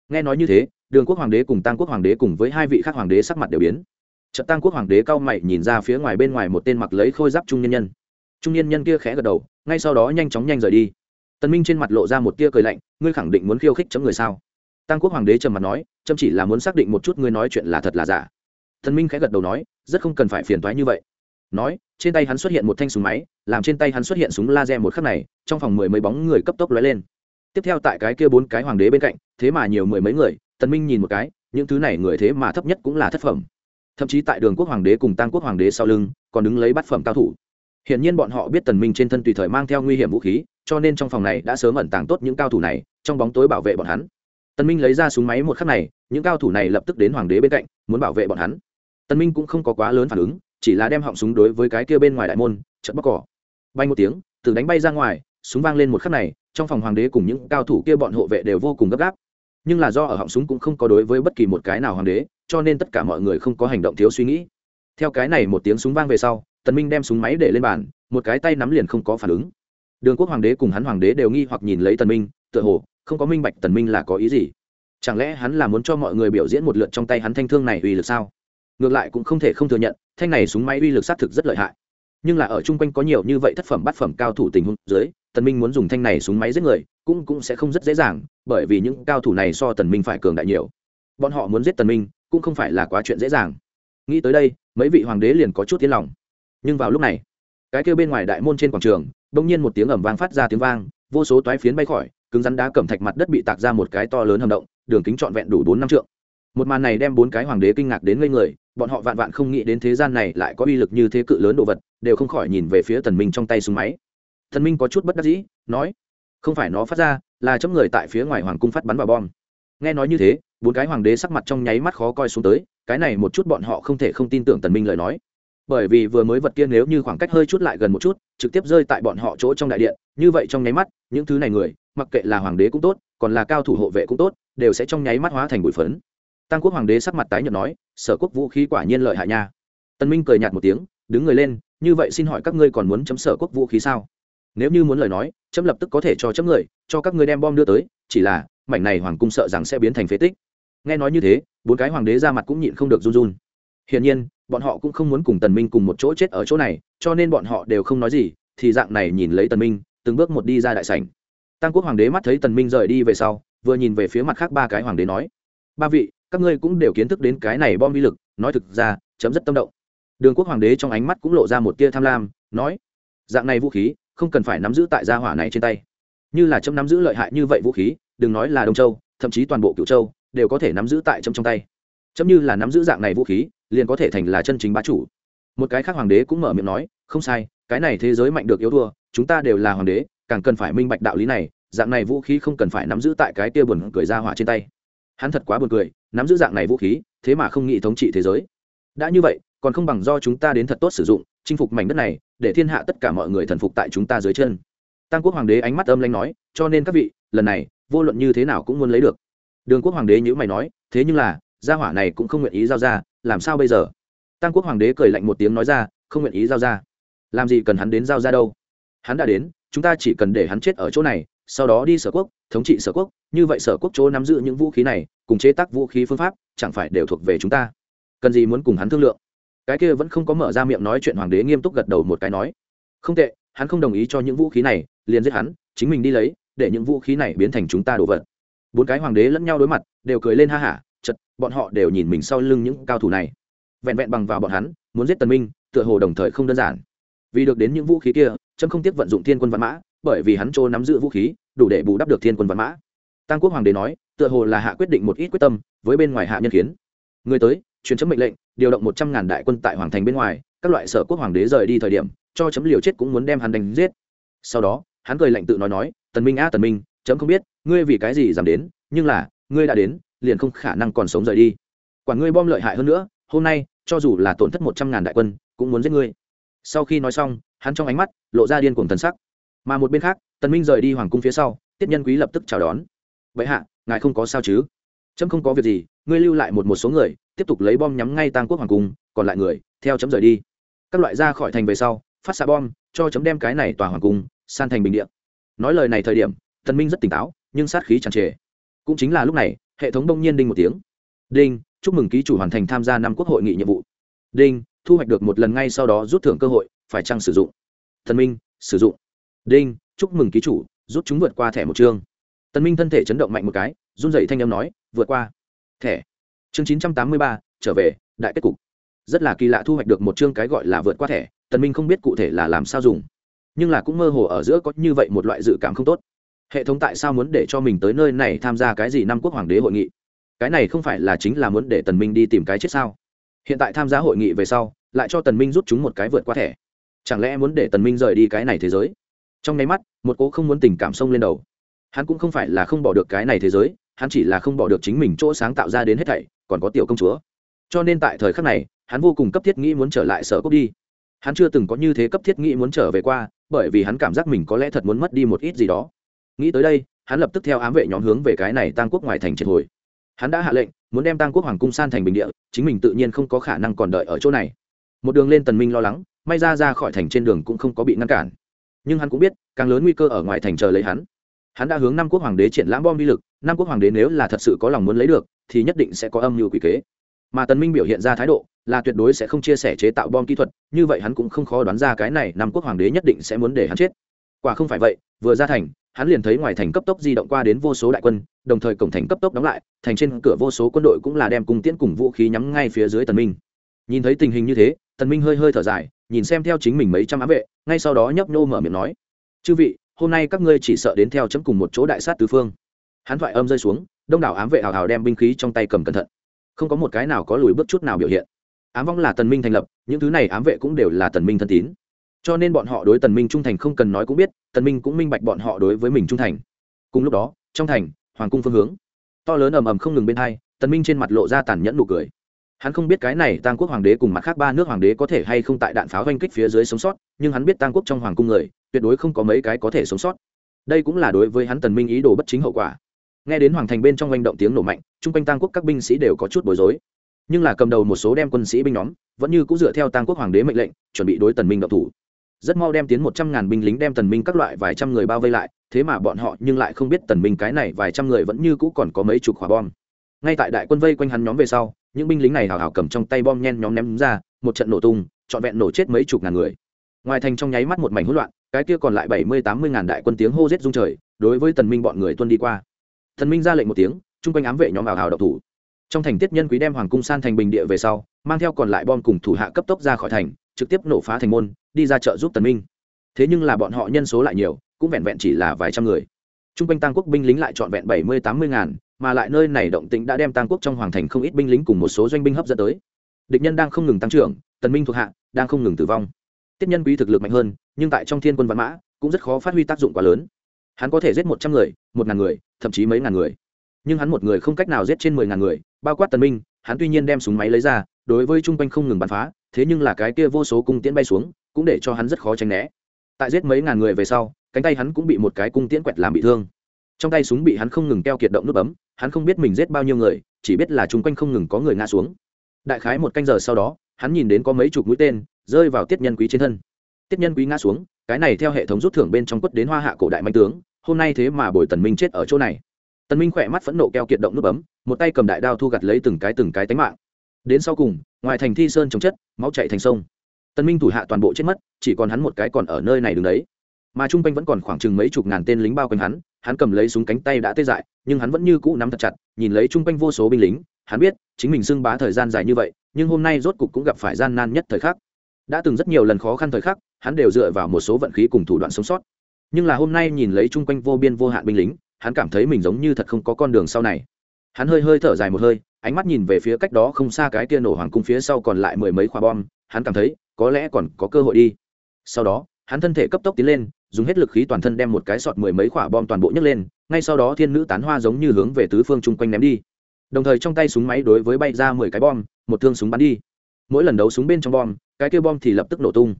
Nghe nói như thế, đường quốc hoàng đế cùng tăng quốc hoàng đế cùng với hai vị khác hoàng đế sắc mặt đều biến trận tăng quốc hoàng đế cao mày nhìn ra phía ngoài bên ngoài một tên mặc lấy khôi giáp trung nhân nhân. Trung nhân nhân kia khẽ gật đầu, ngay sau đó nhanh chóng nhanh rời đi. Tần minh trên mặt lộ ra một tia cười lạnh, ngươi khẳng định muốn khiêu khích chấm người sao? Tăng quốc hoàng đế trầm mặt nói, chấm chỉ là muốn xác định một chút ngươi nói chuyện là thật là giả. Tần minh khẽ gật đầu nói, rất không cần phải phiền toái như vậy. Nói, trên tay hắn xuất hiện một thanh súng máy, làm trên tay hắn xuất hiện súng laser một khắc này, trong phòng mười mấy bóng người cấp tốc lóe lên. Tiếp theo tại cái kia bốn cái hoàng đế bên cạnh, thế mà nhiều mười mấy người, tần minh nhìn một cái, những thứ này người thế mà thấp nhất cũng là thất phẩm thậm chí tại đường quốc hoàng đế cùng tăng quốc hoàng đế sau lưng, còn đứng lấy bát phẩm cao thủ. Hiển nhiên bọn họ biết tần minh trên thân tùy thời mang theo nguy hiểm vũ khí, cho nên trong phòng này đã sớm ẩn tàng tốt những cao thủ này, trong bóng tối bảo vệ bọn hắn. Tần minh lấy ra súng máy một khắc này, những cao thủ này lập tức đến hoàng đế bên cạnh, muốn bảo vệ bọn hắn. Tần minh cũng không có quá lớn phản ứng, chỉ là đem họng súng đối với cái kia bên ngoài đại môn, chợt bóc cỏ. Bay một tiếng từ đánh bay ra ngoài, súng vang lên một khắc này, trong phòng hoàng đế cùng những cao thủ kia bọn hộ vệ đều vô cùng gấp gáp. Nhưng là do ở họng súng cũng không có đối với bất kỳ một cái nào hoàng đế cho nên tất cả mọi người không có hành động thiếu suy nghĩ. Theo cái này một tiếng súng vang về sau, tần minh đem súng máy để lên bàn, một cái tay nắm liền không có phản ứng. Đường quốc hoàng đế cùng hắn hoàng đế đều nghi hoặc nhìn lấy tần minh, tựa hồ không có minh bạch tần minh là có ý gì. Chẳng lẽ hắn là muốn cho mọi người biểu diễn một lượt trong tay hắn thanh thương này uy lực sao? Ngược lại cũng không thể không thừa nhận, thanh này súng máy uy lực xác thực rất lợi hại. Nhưng là ở chung quanh có nhiều như vậy thất phẩm bát phẩm cao thủ tình huống dưới, tần minh muốn dùng thanh này súng máy giết người, cũng cũng sẽ không rất dễ dàng, bởi vì những cao thủ này so tần minh phải cường đại nhiều. Bọn họ muốn giết tần minh cũng không phải là quá chuyện dễ dàng. Nghĩ tới đây, mấy vị hoàng đế liền có chút tiến lòng. Nhưng vào lúc này, cái kia bên ngoài đại môn trên quảng trường, bỗng nhiên một tiếng ầm vang phát ra tiếng vang, vô số toái phiến bay khỏi, cứng rắn đá cẩm thạch mặt đất bị tạc ra một cái to lớn hầm động, đường kính trọn vẹn đủ bốn năm trượng. Một màn này đem bốn cái hoàng đế kinh ngạc đến ngây người, bọn họ vạn vạn không nghĩ đến thế gian này lại có uy lực như thế cự lớn đồ vật, đều không khỏi nhìn về phía thần minh trong tay súng máy. Thần minh có chút bất đắc dĩ, nói, không phải nó phát ra, là chấm người tại phía ngoài hoàng cung phát bắn vào bom. Nghe nói như thế bốn cái hoàng đế sắc mặt trong nháy mắt khó coi xuống tới, cái này một chút bọn họ không thể không tin tưởng tần minh lời nói. Bởi vì vừa mới vật kia nếu như khoảng cách hơi chút lại gần một chút, trực tiếp rơi tại bọn họ chỗ trong đại điện, như vậy trong nháy mắt, những thứ này người, mặc kệ là hoàng đế cũng tốt, còn là cao thủ hộ vệ cũng tốt, đều sẽ trong nháy mắt hóa thành bụi phấn. Tăng quốc hoàng đế sắc mặt tái nhợt nói, sở quốc vũ khí quả nhiên lợi hại nha. Tân minh cười nhạt một tiếng, đứng người lên, như vậy xin hỏi các ngươi còn muốn chấm sở quốc vũ khí sao? Nếu như muốn lời nói, chấm lập tức có thể cho chấm người, cho các ngươi đem bom đưa tới, chỉ là, mảnh này hoàng cung sợ rằng sẽ biến thành phế tích nghe nói như thế, bốn cái hoàng đế ra mặt cũng nhịn không được run run. Hiển nhiên, bọn họ cũng không muốn cùng tần minh cùng một chỗ chết ở chỗ này, cho nên bọn họ đều không nói gì, thì dạng này nhìn lấy tần minh, từng bước một đi ra đại sảnh. Tăng quốc hoàng đế mắt thấy tần minh rời đi về sau, vừa nhìn về phía mặt khác ba cái hoàng đế nói, ba vị, các ngươi cũng đều kiến thức đến cái này bom vi lực, nói thực ra, chấm rất tâm động. Đường quốc hoàng đế trong ánh mắt cũng lộ ra một tia tham lam, nói, dạng này vũ khí, không cần phải nắm giữ tại gia hỏa này trên tay. Như là chấm nắm giữ lợi hại như vậy vũ khí, đừng nói là đông châu, thậm chí toàn bộ cựu châu đều có thể nắm giữ tại chấm trong tay. Chấm như là nắm giữ dạng này vũ khí, liền có thể thành là chân chính bá chủ. Một cái khác hoàng đế cũng mở miệng nói, không sai, cái này thế giới mạnh được yếu thua, chúng ta đều là hoàng đế, càng cần phải minh bạch đạo lý này, dạng này vũ khí không cần phải nắm giữ tại cái tia buồn cười ra hỏa trên tay. Hắn thật quá buồn cười, nắm giữ dạng này vũ khí, thế mà không nghĩ thống trị thế giới. Đã như vậy, còn không bằng do chúng ta đến thật tốt sử dụng, chinh phục mảnh đất này, để thiên hạ tất cả mọi người thần phục tại chúng ta dưới chân. Tăng quốc hoàng đế ánh mắt âm lanh nói, cho nên các vị, lần này, vô luận như thế nào cũng muốn lấy được đường quốc hoàng đế nhữ mày nói, thế nhưng là, gia hỏa này cũng không nguyện ý giao ra, làm sao bây giờ? Tăng quốc hoàng đế cười lạnh một tiếng nói ra, không nguyện ý giao ra. Làm gì cần hắn đến giao ra đâu? Hắn đã đến, chúng ta chỉ cần để hắn chết ở chỗ này, sau đó đi sở quốc, thống trị sở quốc, như vậy sở quốc chỗ nắm giữ những vũ khí này, cùng chế tác vũ khí phương pháp, chẳng phải đều thuộc về chúng ta. Cần gì muốn cùng hắn thương lượng? Cái kia vẫn không có mở ra miệng nói chuyện hoàng đế nghiêm túc gật đầu một cái nói, không tệ, hắn không đồng ý cho những vũ khí này, liền giết hắn, chính mình đi lấy, để những vũ khí này biến thành chúng ta đồ vật bốn cái hoàng đế lẫn nhau đối mặt, đều cười lên ha hả, chật, bọn họ đều nhìn mình sau lưng những cao thủ này. Vẹn vẹn bằng vào bọn hắn, muốn giết tần minh, tựa hồ đồng thời không đơn giản. Vì được đến những vũ khí kia trâm không tiếc vận dụng thiên quân văn mã, bởi vì hắn trô nắm giữ vũ khí, đủ để bù đắp được thiên quân văn mã. Tăng quốc hoàng đế nói, tựa hồ là hạ quyết định một ít quyết tâm, với bên ngoài hạ nhân kiến. Người tới, truyền chấm mệnh lệnh, điều động một trăm ngàn đại quân tại hoàng thành bên ngoài, các loại sở quốc hoàng đế rời đi thời điểm, cho chấm liều chết cũng muốn đem hắn đánh giết. Sau đó, hắn cười lạnh tự nói nói, tần minh a tần minh chấm không biết, ngươi vì cái gì dám đến, nhưng là, ngươi đã đến, liền không khả năng còn sống rời đi. Quản ngươi bom lợi hại hơn nữa, hôm nay, cho dù là tổn thất một trăm ngàn đại quân, cũng muốn giết ngươi. Sau khi nói xong, hắn trong ánh mắt lộ ra điên cuồng thần sắc. Mà một bên khác, tần minh rời đi hoàng cung phía sau tiết nhân quý lập tức chào đón. Vậy hạ, ngài không có sao chứ? Chấm không có việc gì, ngươi lưu lại một một số người, tiếp tục lấy bom nhắm ngay tang quốc hoàng cung, còn lại người, theo chấm rời đi. Các loại ra khỏi thành về sau, phát xạ bom, cho chấm đem cái này tòa hoàng cung, san thành bình điện nói lời này thời điểm tần minh rất tỉnh táo, nhưng sát khí tràn trề. Cũng chính là lúc này, hệ thống đông nhiên đinh một tiếng. Đinh, chúc mừng ký chủ hoàn thành tham gia năm quốc hội nghị nhiệm vụ. Đinh, thu hoạch được một lần ngay sau đó rút thưởng cơ hội, phải chăng sử dụng? Thần minh, sử dụng. Đinh, chúc mừng ký chủ, rút chúng vượt qua thẻ một chương. Tần minh thân thể chấn động mạnh một cái, run rẩy thanh âm nói, vượt qua thẻ. Chương chín trăm tám mươi ba, trở về, đại kết cục. Rất là kỳ lạ thu hoạch được một chương cái gọi là vượt qua thẻ, tần minh không biết cụ thể là làm sao dùng. Nhưng là cũng mơ hồ ở giữa có như vậy một loại dự cảm không tốt hệ thống tại sao muốn để cho mình tới nơi này tham gia cái gì năm quốc hoàng đế hội nghị? Cái này không phải là chính là muốn để tần minh đi tìm cái chết sao? Hiện tại tham gia hội nghị về sau, lại cho tần minh rút chúng một cái vượt qua thẻ. Chẳng lẽ muốn để tần minh rời đi cái này thế giới? Trong nháy mắt, một cố không muốn tình cảm sông lên đầu. Hắn cũng không phải là không bỏ được cái này thế giới, hắn chỉ là không bỏ được chính mình chỗ sáng tạo ra đến hết thảy, còn có tiểu công chúa. Cho nên tại thời khắc này, hắn vô cùng cấp thiết nghĩ muốn trở lại sở cốc đi. Hắn chưa từng có như thế cấp thiết nghĩ muốn trở về qua, bởi vì hắn cảm giác mình có lẽ thật muốn mất đi một ít gì đó nghĩ tới đây, hắn lập tức theo ám vệ nhóm hướng về cái này tăng quốc ngoài thành triệt hồi. Hắn đã hạ lệnh, muốn đem tăng quốc hoàng cung san thành bình địa, chính mình tự nhiên không có khả năng còn đợi ở chỗ này. Một đường lên tần minh lo lắng, may ra ra khỏi thành trên đường cũng không có bị ngăn cản. Nhưng hắn cũng biết, càng lớn nguy cơ ở ngoài thành chờ lấy hắn. Hắn đã hướng năm quốc hoàng đế triển lãm bom vi lực, năm quốc hoàng đế nếu là thật sự có lòng muốn lấy được, thì nhất định sẽ có âm mưu quỷ kế. Mà tần minh biểu hiện ra thái độ, là tuyệt đối sẽ không chia sẻ chế tạo bom kỹ thuật, như vậy hắn cũng không khó đoán ra cái này năm quốc hoàng đế nhất định sẽ muốn để hắn chết. Quả không phải vậy, vừa ra thành hắn liền thấy ngoài thành cấp tốc di động qua đến vô số đại quân, đồng thời cổng thành cấp tốc đóng lại, thành trên cửa vô số quân đội cũng là đem cung tiễn cùng vũ khí nhắm ngay phía dưới tần minh. Nhìn thấy tình hình như thế, tần minh hơi hơi thở dài, nhìn xem theo chính mình mấy trăm ám vệ, ngay sau đó nhấp nô mở miệng nói, chư vị, hôm nay các ngươi chỉ sợ đến theo chấm cùng một chỗ đại sát tứ phương. Hắn thoại âm rơi xuống, đông đảo ám vệ hào hào đem binh khí trong tay cầm cẩn thận. Không có một cái nào có lùi bước chút nào biểu hiện. Ám vong là tần minh thành lập, những thứ này ám vệ cũng đều là tần minh thân tín cho nên bọn họ đối tần minh trung thành không cần nói cũng biết, tần minh cũng minh bạch bọn họ đối với mình trung thành. Cùng lúc đó, trong thành, hoàng cung phương hướng, to lớn ầm ầm không ngừng bên hai, tần minh trên mặt lộ ra tàn nhẫn nụ cười. Hắn không biết cái này tăng quốc hoàng đế cùng mặt khác ba nước hoàng đế có thể hay không tại đạn pháo vanh kích phía dưới sống sót, nhưng hắn biết tăng quốc trong hoàng cung người, tuyệt đối không có mấy cái có thể sống sót. Đây cũng là đối với hắn tần minh ý đồ bất chính hậu quả. Nghe đến hoàng thành bên trong oanh động tiếng nổ mạnh, chung quanh tăng quốc các binh sĩ đều có chút bối rối. Nhưng là cầm đầu một số đem quân sĩ binh nhóm, vẫn như cũng dựa theo tăng quốc hoàng đế mệnh lệnh, chuẩn bị đối tần minh động thủ rất mau đem tiến một trăm ngàn binh lính đem tần minh các loại vài trăm người bao vây lại, thế mà bọn họ nhưng lại không biết tần minh cái này vài trăm người vẫn như cũ còn có mấy chục quả bom. Ngay tại đại quân vây quanh hắn nhóm về sau, những binh lính này hào hào cầm trong tay bom nhen nhóm ném ra, một trận nổ tung, trọn vẹn nổ chết mấy chục ngàn người. Ngoài thành trong nháy mắt một mảnh hỗn loạn, cái kia còn lại bảy mươi, tám mươi ngàn đại quân tiếng hô giết rung trời, đối với tần minh bọn người tuân đi qua. Thần minh ra lệnh một tiếng, chung quanh ám vệ nhóm hào hào độc thủ. Trong thành tiết nhân quý đem hoàng cung san thành bình địa về sau, mang theo còn lại bom cùng thủ hạ cấp tốc ra khỏi thành trực tiếp nổ phá thành môn, đi ra chợ giúp tần minh. Thế nhưng là bọn họ nhân số lại nhiều, cũng vẹn vẹn chỉ là vài trăm người. Trung quanh tăng quốc binh lính lại trọn vẹn bảy mươi tám mươi ngàn, mà lại nơi này động tĩnh đã đem tăng quốc trong hoàng thành không ít binh lính cùng một số doanh binh hấp dẫn tới. Địch nhân đang không ngừng tăng trưởng, tần minh thuộc hạ đang không ngừng tử vong. Tiết nhân quý thực lực mạnh hơn, nhưng tại trong thiên quân văn mã, cũng rất khó phát huy tác dụng quá lớn. Hắn có thể giết một trăm người, một ngàn người, thậm chí mấy ngàn người. Nhưng hắn một người không cách nào giết trên mười ngàn người, bao quát tần minh, hắn tuy nhiên đem súng máy lấy ra đối với trung quanh không ngừng bắn phá, thế nhưng là cái kia vô số cung tiễn bay xuống, cũng để cho hắn rất khó tránh né. Tại giết mấy ngàn người về sau, cánh tay hắn cũng bị một cái cung tiễn quẹt làm bị thương. Trong tay súng bị hắn không ngừng keo kiệt động nút bấm, hắn không biết mình giết bao nhiêu người, chỉ biết là chung quanh không ngừng có người ngã xuống. Đại khái một canh giờ sau đó, hắn nhìn đến có mấy chục mũi tên rơi vào tiết nhân quý trên thân. Tiết nhân quý ngã xuống, cái này theo hệ thống rút thưởng bên trong quất đến hoa hạ cổ đại mạnh tướng, hôm nay thế mà bồi tần minh chết ở chỗ này. Tần minh khỏe mắt phẫn nộ keo kiệt động nút bấm, một tay cầm đại đao thu gặt lấy từng cái từng cái tánh mạng đến sau cùng, ngoài thành thi sơn trồng chất, máu chảy thành sông. Tần minh thủ hạ toàn bộ chết mất, chỉ còn hắn một cái còn ở nơi này đứng đấy. Mà trung quanh vẫn còn khoảng chừng mấy chục ngàn tên lính bao quanh hắn hắn cầm lấy súng cánh tay đã tê dại, nhưng hắn vẫn như cũ nắm thật chặt, nhìn lấy trung quanh vô số binh lính, hắn biết, chính mình xưng bá thời gian dài như vậy, nhưng hôm nay rốt cục cũng gặp phải gian nan nhất thời khắc. Đã từng rất nhiều lần khó khăn thời khắc, hắn đều dựa vào một số vận khí cùng thủ đoạn sống sót. Nhưng là hôm nay nhìn lấy trung quanh vô biên vô hạn binh lính, hắn cảm thấy mình giống như thật không có con đường sau này. Hắn hơi hơi thở dài một hơi ánh mắt nhìn về phía cách đó không xa cái kia nổ hoàng cung phía sau còn lại mười mấy khoa bom, hắn cảm thấy có lẽ còn có cơ hội đi. Sau đó, hắn thân thể cấp tốc tiến lên, dùng hết lực khí toàn thân đem một cái sọt mười mấy quả bom toàn bộ nhấc lên, ngay sau đó thiên nữ tán hoa giống như hướng về tứ phương chung quanh ném đi. Đồng thời trong tay súng máy đối với bay ra mười cái bom, một thương súng bắn đi. Mỗi lần đấu súng bên trong bom, cái kia bom thì lập tức nổ tung.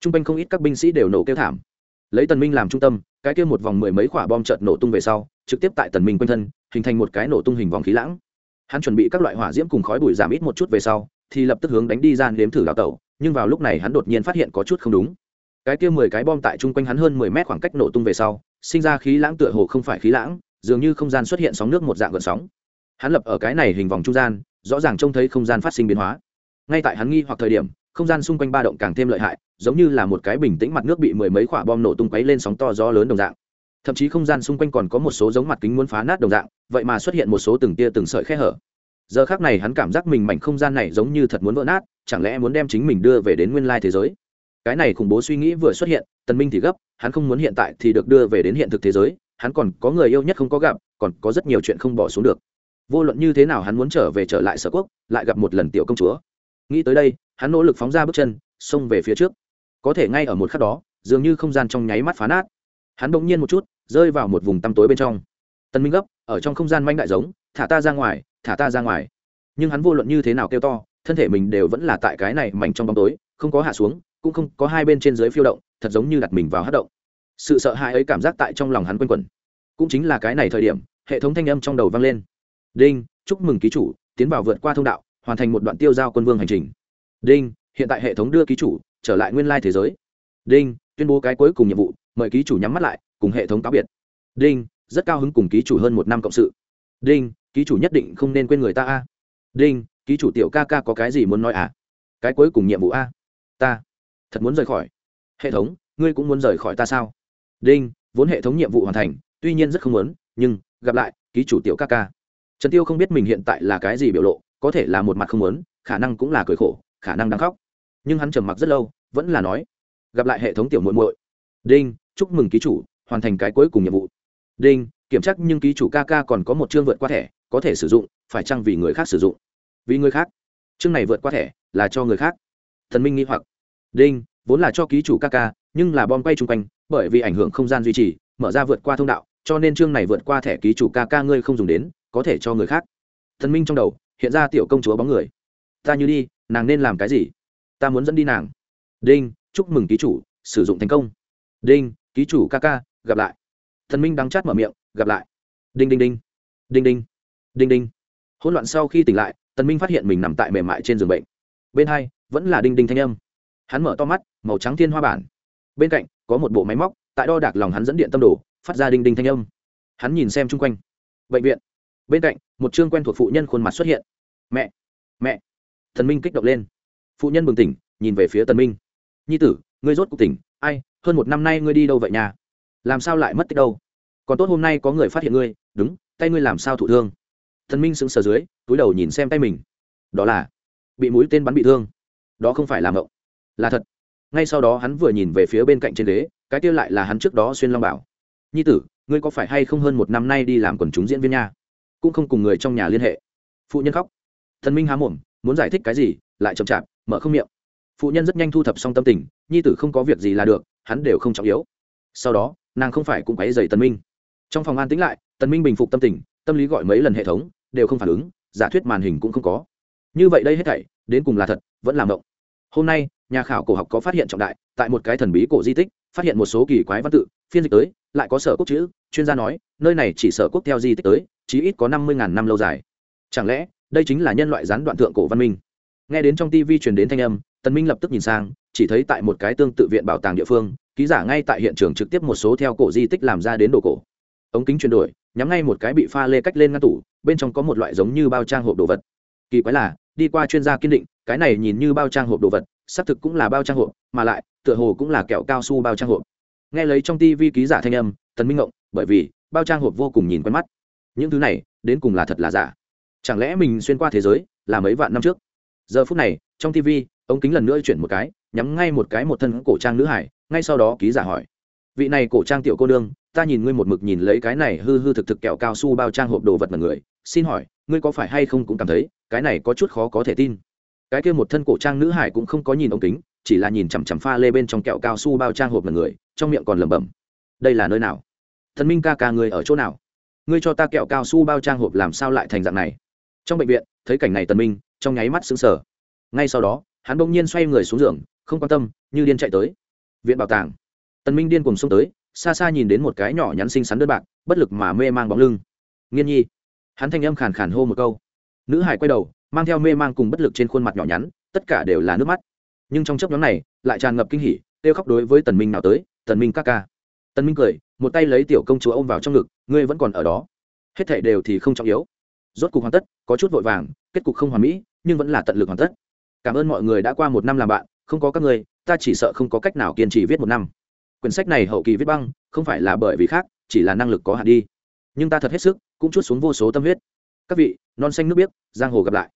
Chung quanh không ít các binh sĩ đều nổ kêu thảm. Lấy tần minh làm trung tâm, cái kia một vòng mười mấy quả bom chợt nổ tung về sau, trực tiếp tại tần minh quanh thân, hình thành một cái nổ tung hình vòng khí lãng hắn chuẩn bị các loại hỏa diễm cùng khói bụi giảm ít một chút về sau, thì lập tức hướng đánh đi gian nếm thử đào tẩu, nhưng vào lúc này hắn đột nhiên phát hiện có chút không đúng. Cái kia mười cái bom tại chung quanh hắn hơn mười mét khoảng cách nổ tung về sau, sinh ra khí lãng tựa hồ không phải khí lãng, dường như không gian xuất hiện sóng nước một dạng gợn sóng. Hắn lập ở cái này hình vòng trung gian, rõ ràng trông thấy không gian phát sinh biến hóa. Ngay tại hắn nghi hoặc thời điểm, không gian xung quanh ba động càng thêm lợi hại, giống như là một cái bình tĩnh mặt nước bị mười mấy quả bom nổ tung quấy lên sóng to gió lớn đồng dạng thậm chí không gian xung quanh còn có một số giống mặt kính muốn phá nát đồng dạng, vậy mà xuất hiện một số từng tia từng sợi khe hở. Giờ khác này hắn cảm giác mình mảnh không gian này giống như thật muốn vỡ nát, chẳng lẽ muốn đem chính mình đưa về đến nguyên lai thế giới? Cái này khủng bố suy nghĩ vừa xuất hiện, tần minh thì gấp, hắn không muốn hiện tại thì được đưa về đến hiện thực thế giới, hắn còn có người yêu nhất không có gặp, còn có rất nhiều chuyện không bỏ xuống được. Vô luận như thế nào hắn muốn trở về trở lại sở quốc, lại gặp một lần tiểu công chúa. Nghĩ tới đây, hắn nỗ lực phóng ra bước chân, xông về phía trước. Có thể ngay ở một khắc đó, dường như không gian trong nháy mắt phá nát hắn bỗng nhiên một chút, rơi vào một vùng tăm tối bên trong. Tân minh gấp, ở trong không gian manh đại giống, thả ta ra ngoài, thả ta ra ngoài. Nhưng hắn vô luận như thế nào kêu to, thân thể mình đều vẫn là tại cái này mảnh trong bóng tối, không có hạ xuống, cũng không có hai bên trên dưới phiêu động, thật giống như đặt mình vào hát động. Sự sợ hãi ấy cảm giác tại trong lòng hắn quanh quẩn. Cũng chính là cái này thời điểm, hệ thống thanh âm trong đầu vang lên. Đinh, chúc mừng ký chủ, tiến vào vượt qua thông đạo, hoàn thành một đoạn tiêu giao quân vương hành trình. Đinh, hiện tại hệ thống đưa ký chủ, trở lại nguyên lai thế giới. Đinh, tuyên bố cái cuối cùng nhiệm vụ mời ký chủ nhắm mắt lại, cùng hệ thống cáo biệt. Đinh, rất cao hứng cùng ký chủ hơn một năm cộng sự. Đinh, ký chủ nhất định không nên quên người ta a. Đinh, ký chủ tiểu ca ca có cái gì muốn nói à? Cái cuối cùng nhiệm vụ a. Ta, thật muốn rời khỏi. Hệ thống, ngươi cũng muốn rời khỏi ta sao? Đinh, vốn hệ thống nhiệm vụ hoàn thành, tuy nhiên rất không muốn, nhưng, gặp lại, ký chủ tiểu ca ca. Trần tiêu không biết mình hiện tại là cái gì biểu lộ, có thể là một mặt không muốn, khả năng cũng là cười khổ, khả năng đang khóc. Nhưng hắn trầm mặc rất lâu, vẫn là nói, gặp lại hệ thống tiểu muội muội. Đinh chúc mừng ký chủ, hoàn thành cái cuối cùng nhiệm vụ. Đinh, kiểm tra nhưng ký chủ ca ca còn có một chương vượt qua thẻ, có thể sử dụng, phải chăng vì người khác sử dụng? Vì người khác. Chương này vượt qua thẻ, là cho người khác. Thần minh nghĩ hoặc. Đinh, vốn là cho ký chủ ca ca, nhưng là bom quay chung quanh, bởi vì ảnh hưởng không gian duy trì, mở ra vượt qua thông đạo, cho nên chương này vượt qua thẻ ký chủ ca ca ngươi không dùng đến, có thể cho người khác. Thần minh trong đầu, hiện ra tiểu công chúa bóng người. Ta như đi, nàng nên làm cái gì? Ta muốn dẫn đi nàng. Đinh, chúc mừng ký chủ, sử dụng thành công. Đinh ký chủ ca ca, gặp lại. Thần minh đắng chát mở miệng, gặp lại. Đinh đinh đinh. Đinh đinh. Đinh đinh. Hỗn loạn sau khi tỉnh lại, tần minh phát hiện mình nằm tại mềm mại trên giường bệnh. Bên hai, vẫn là đinh đinh thanh âm. Hắn mở to mắt, màu trắng thiên hoa bản. Bên cạnh, có một bộ máy móc, tại đo đạc lòng hắn dẫn điện tâm đồ, phát ra đinh đinh thanh âm. Hắn nhìn xem chung quanh. Bệnh viện. Bên cạnh, một chương quen thuộc phụ nhân khuôn mặt xuất hiện. Mẹ. Mẹ. Thần minh kích động lên. Phụ nhân bừng tỉnh, nhìn về phía tần minh. Nhi tử, ngươi rốt cuộc tỉnh. Ai hơn một năm nay ngươi đi đâu vậy nhà làm sao lại mất tích đâu? Còn tốt hôm nay có người phát hiện ngươi. Đúng, tay ngươi làm sao thụ thương? Thần minh sững sờ dưới, túi đầu nhìn xem tay mình. Đó là, bị mũi tên bắn bị thương. Đó không phải là mộng, là thật. Ngay sau đó hắn vừa nhìn về phía bên cạnh trên ghế, cái kia lại là hắn trước đó xuyên long bảo. Nhi tử, ngươi có phải hay không hơn một năm nay đi làm quần chúng diễn viên nha? Cũng không cùng người trong nhà liên hệ. Phụ nhân khóc. Thần minh há mồm, muốn giải thích cái gì, lại chậm chạp, mở không miệng. Phụ nhân rất nhanh thu thập xong tâm tình, nhi tử không có việc gì là được hắn đều không trọng yếu. Sau đó, nàng không phải cũng quáy dày tần minh. Trong phòng an tĩnh lại, tần minh bình phục tâm tình, tâm lý gọi mấy lần hệ thống, đều không phản ứng, giả thuyết màn hình cũng không có. Như vậy đây hết thảy, đến cùng là thật, vẫn làm động hôm nay, nhà khảo cổ học có phát hiện trọng đại, tại một cái thần bí cổ di tích, phát hiện một số kỳ quái văn tự, phiên dịch tới, lại có sở quốc chữ, chuyên gia nói, nơi này chỉ sở quốc theo di tích tới, chí ít có năm mươi ngàn năm lâu dài. Chẳng lẽ, đây chính là nhân loại gián đoạn thượng cổ văn minh? Nghe đến trong tv truyền đến thanh âm, tần minh lập tức nhìn sang chỉ thấy tại một cái tương tự viện bảo tàng địa phương ký giả ngay tại hiện trường trực tiếp một số theo cổ di tích làm ra đến đồ cổ. Ống kính chuyển đổi nhắm ngay một cái bị pha lê cách lên ngăn tủ bên trong có một loại giống như bao trang hộp đồ vật. Kỳ quái là đi qua chuyên gia kiên định cái này nhìn như bao trang hộp đồ vật xác thực cũng là bao trang hộp mà lại tựa hồ cũng là kẹo cao su bao trang hộp. Nghe lấy trong tivi ký giả thanh âm tần minh ngộng bởi vì bao trang hộp vô cùng nhìn quen mắt. Những thứ này đến cùng là thật là giả? Chẳng lẽ mình xuyên qua thế giới là mấy vạn năm trước? Giờ phút này trong tivi, ống kính lần nữa chuyển một cái nhắm ngay một cái một thân cổ trang nữ hải, ngay sau đó ký giả hỏi. Vị này cổ trang tiểu cô đương ta nhìn ngươi một mực nhìn lấy cái này hư hư thực thực kẹo cao su bao trang hộp đồ vật mật người, xin hỏi, ngươi có phải hay không cũng cảm thấy, cái này có chút khó có thể tin. Cái kia một thân cổ trang nữ hải cũng không có nhìn ống kính, chỉ là nhìn chằm chằm pha lê bên trong kẹo cao su bao trang hộp mật người, trong miệng còn lẩm bẩm. Đây là nơi nào? Thần minh ca ca người ở chỗ nào? Ngươi cho ta kẹo cao su bao trang hộp làm sao lại thành dạng này? Trong bệnh viện, thấy cảnh này tần minh, trong nháy mắt sững sờ. Ngay sau đó, hắn bỗng nhiên xoay người xuống giường không quan tâm, như điên chạy tới. Viện bảo tàng. Tần minh điên cùng xông tới, xa xa nhìn đến một cái nhỏ nhắn xinh xắn đơn bạc, bất lực mà mê mang bóng lưng. Nghiên nhi. Hắn thanh âm khàn khàn hô một câu. Nữ hải quay đầu, mang theo mê mang cùng bất lực trên khuôn mặt nhỏ nhắn, tất cả đều là nước mắt. Nhưng trong chốc nhóm này, lại tràn ngập kinh hỉ, kêu khóc đối với tần minh nào tới, tần minh các ca. Tần minh cười, một tay lấy tiểu công chúa ôm vào trong ngực, ngươi vẫn còn ở đó. Hết thảy đều thì không trọng yếu. Rốt cục hoàn tất, có chút vội vàng, kết cục không hoàn mỹ, nhưng vẫn là tận lực hoàn tất. Cảm ơn mọi người đã qua một năm làm bạn không có các người ta chỉ sợ không có cách nào kiên trì viết một năm. Quyển sách này hậu kỳ viết băng, không phải là bởi vì khác, chỉ là năng lực có hạn đi. Nhưng ta thật hết sức, cũng chút xuống vô số tâm huyết. Các vị, non xanh nước biếc, giang hồ gặp lại.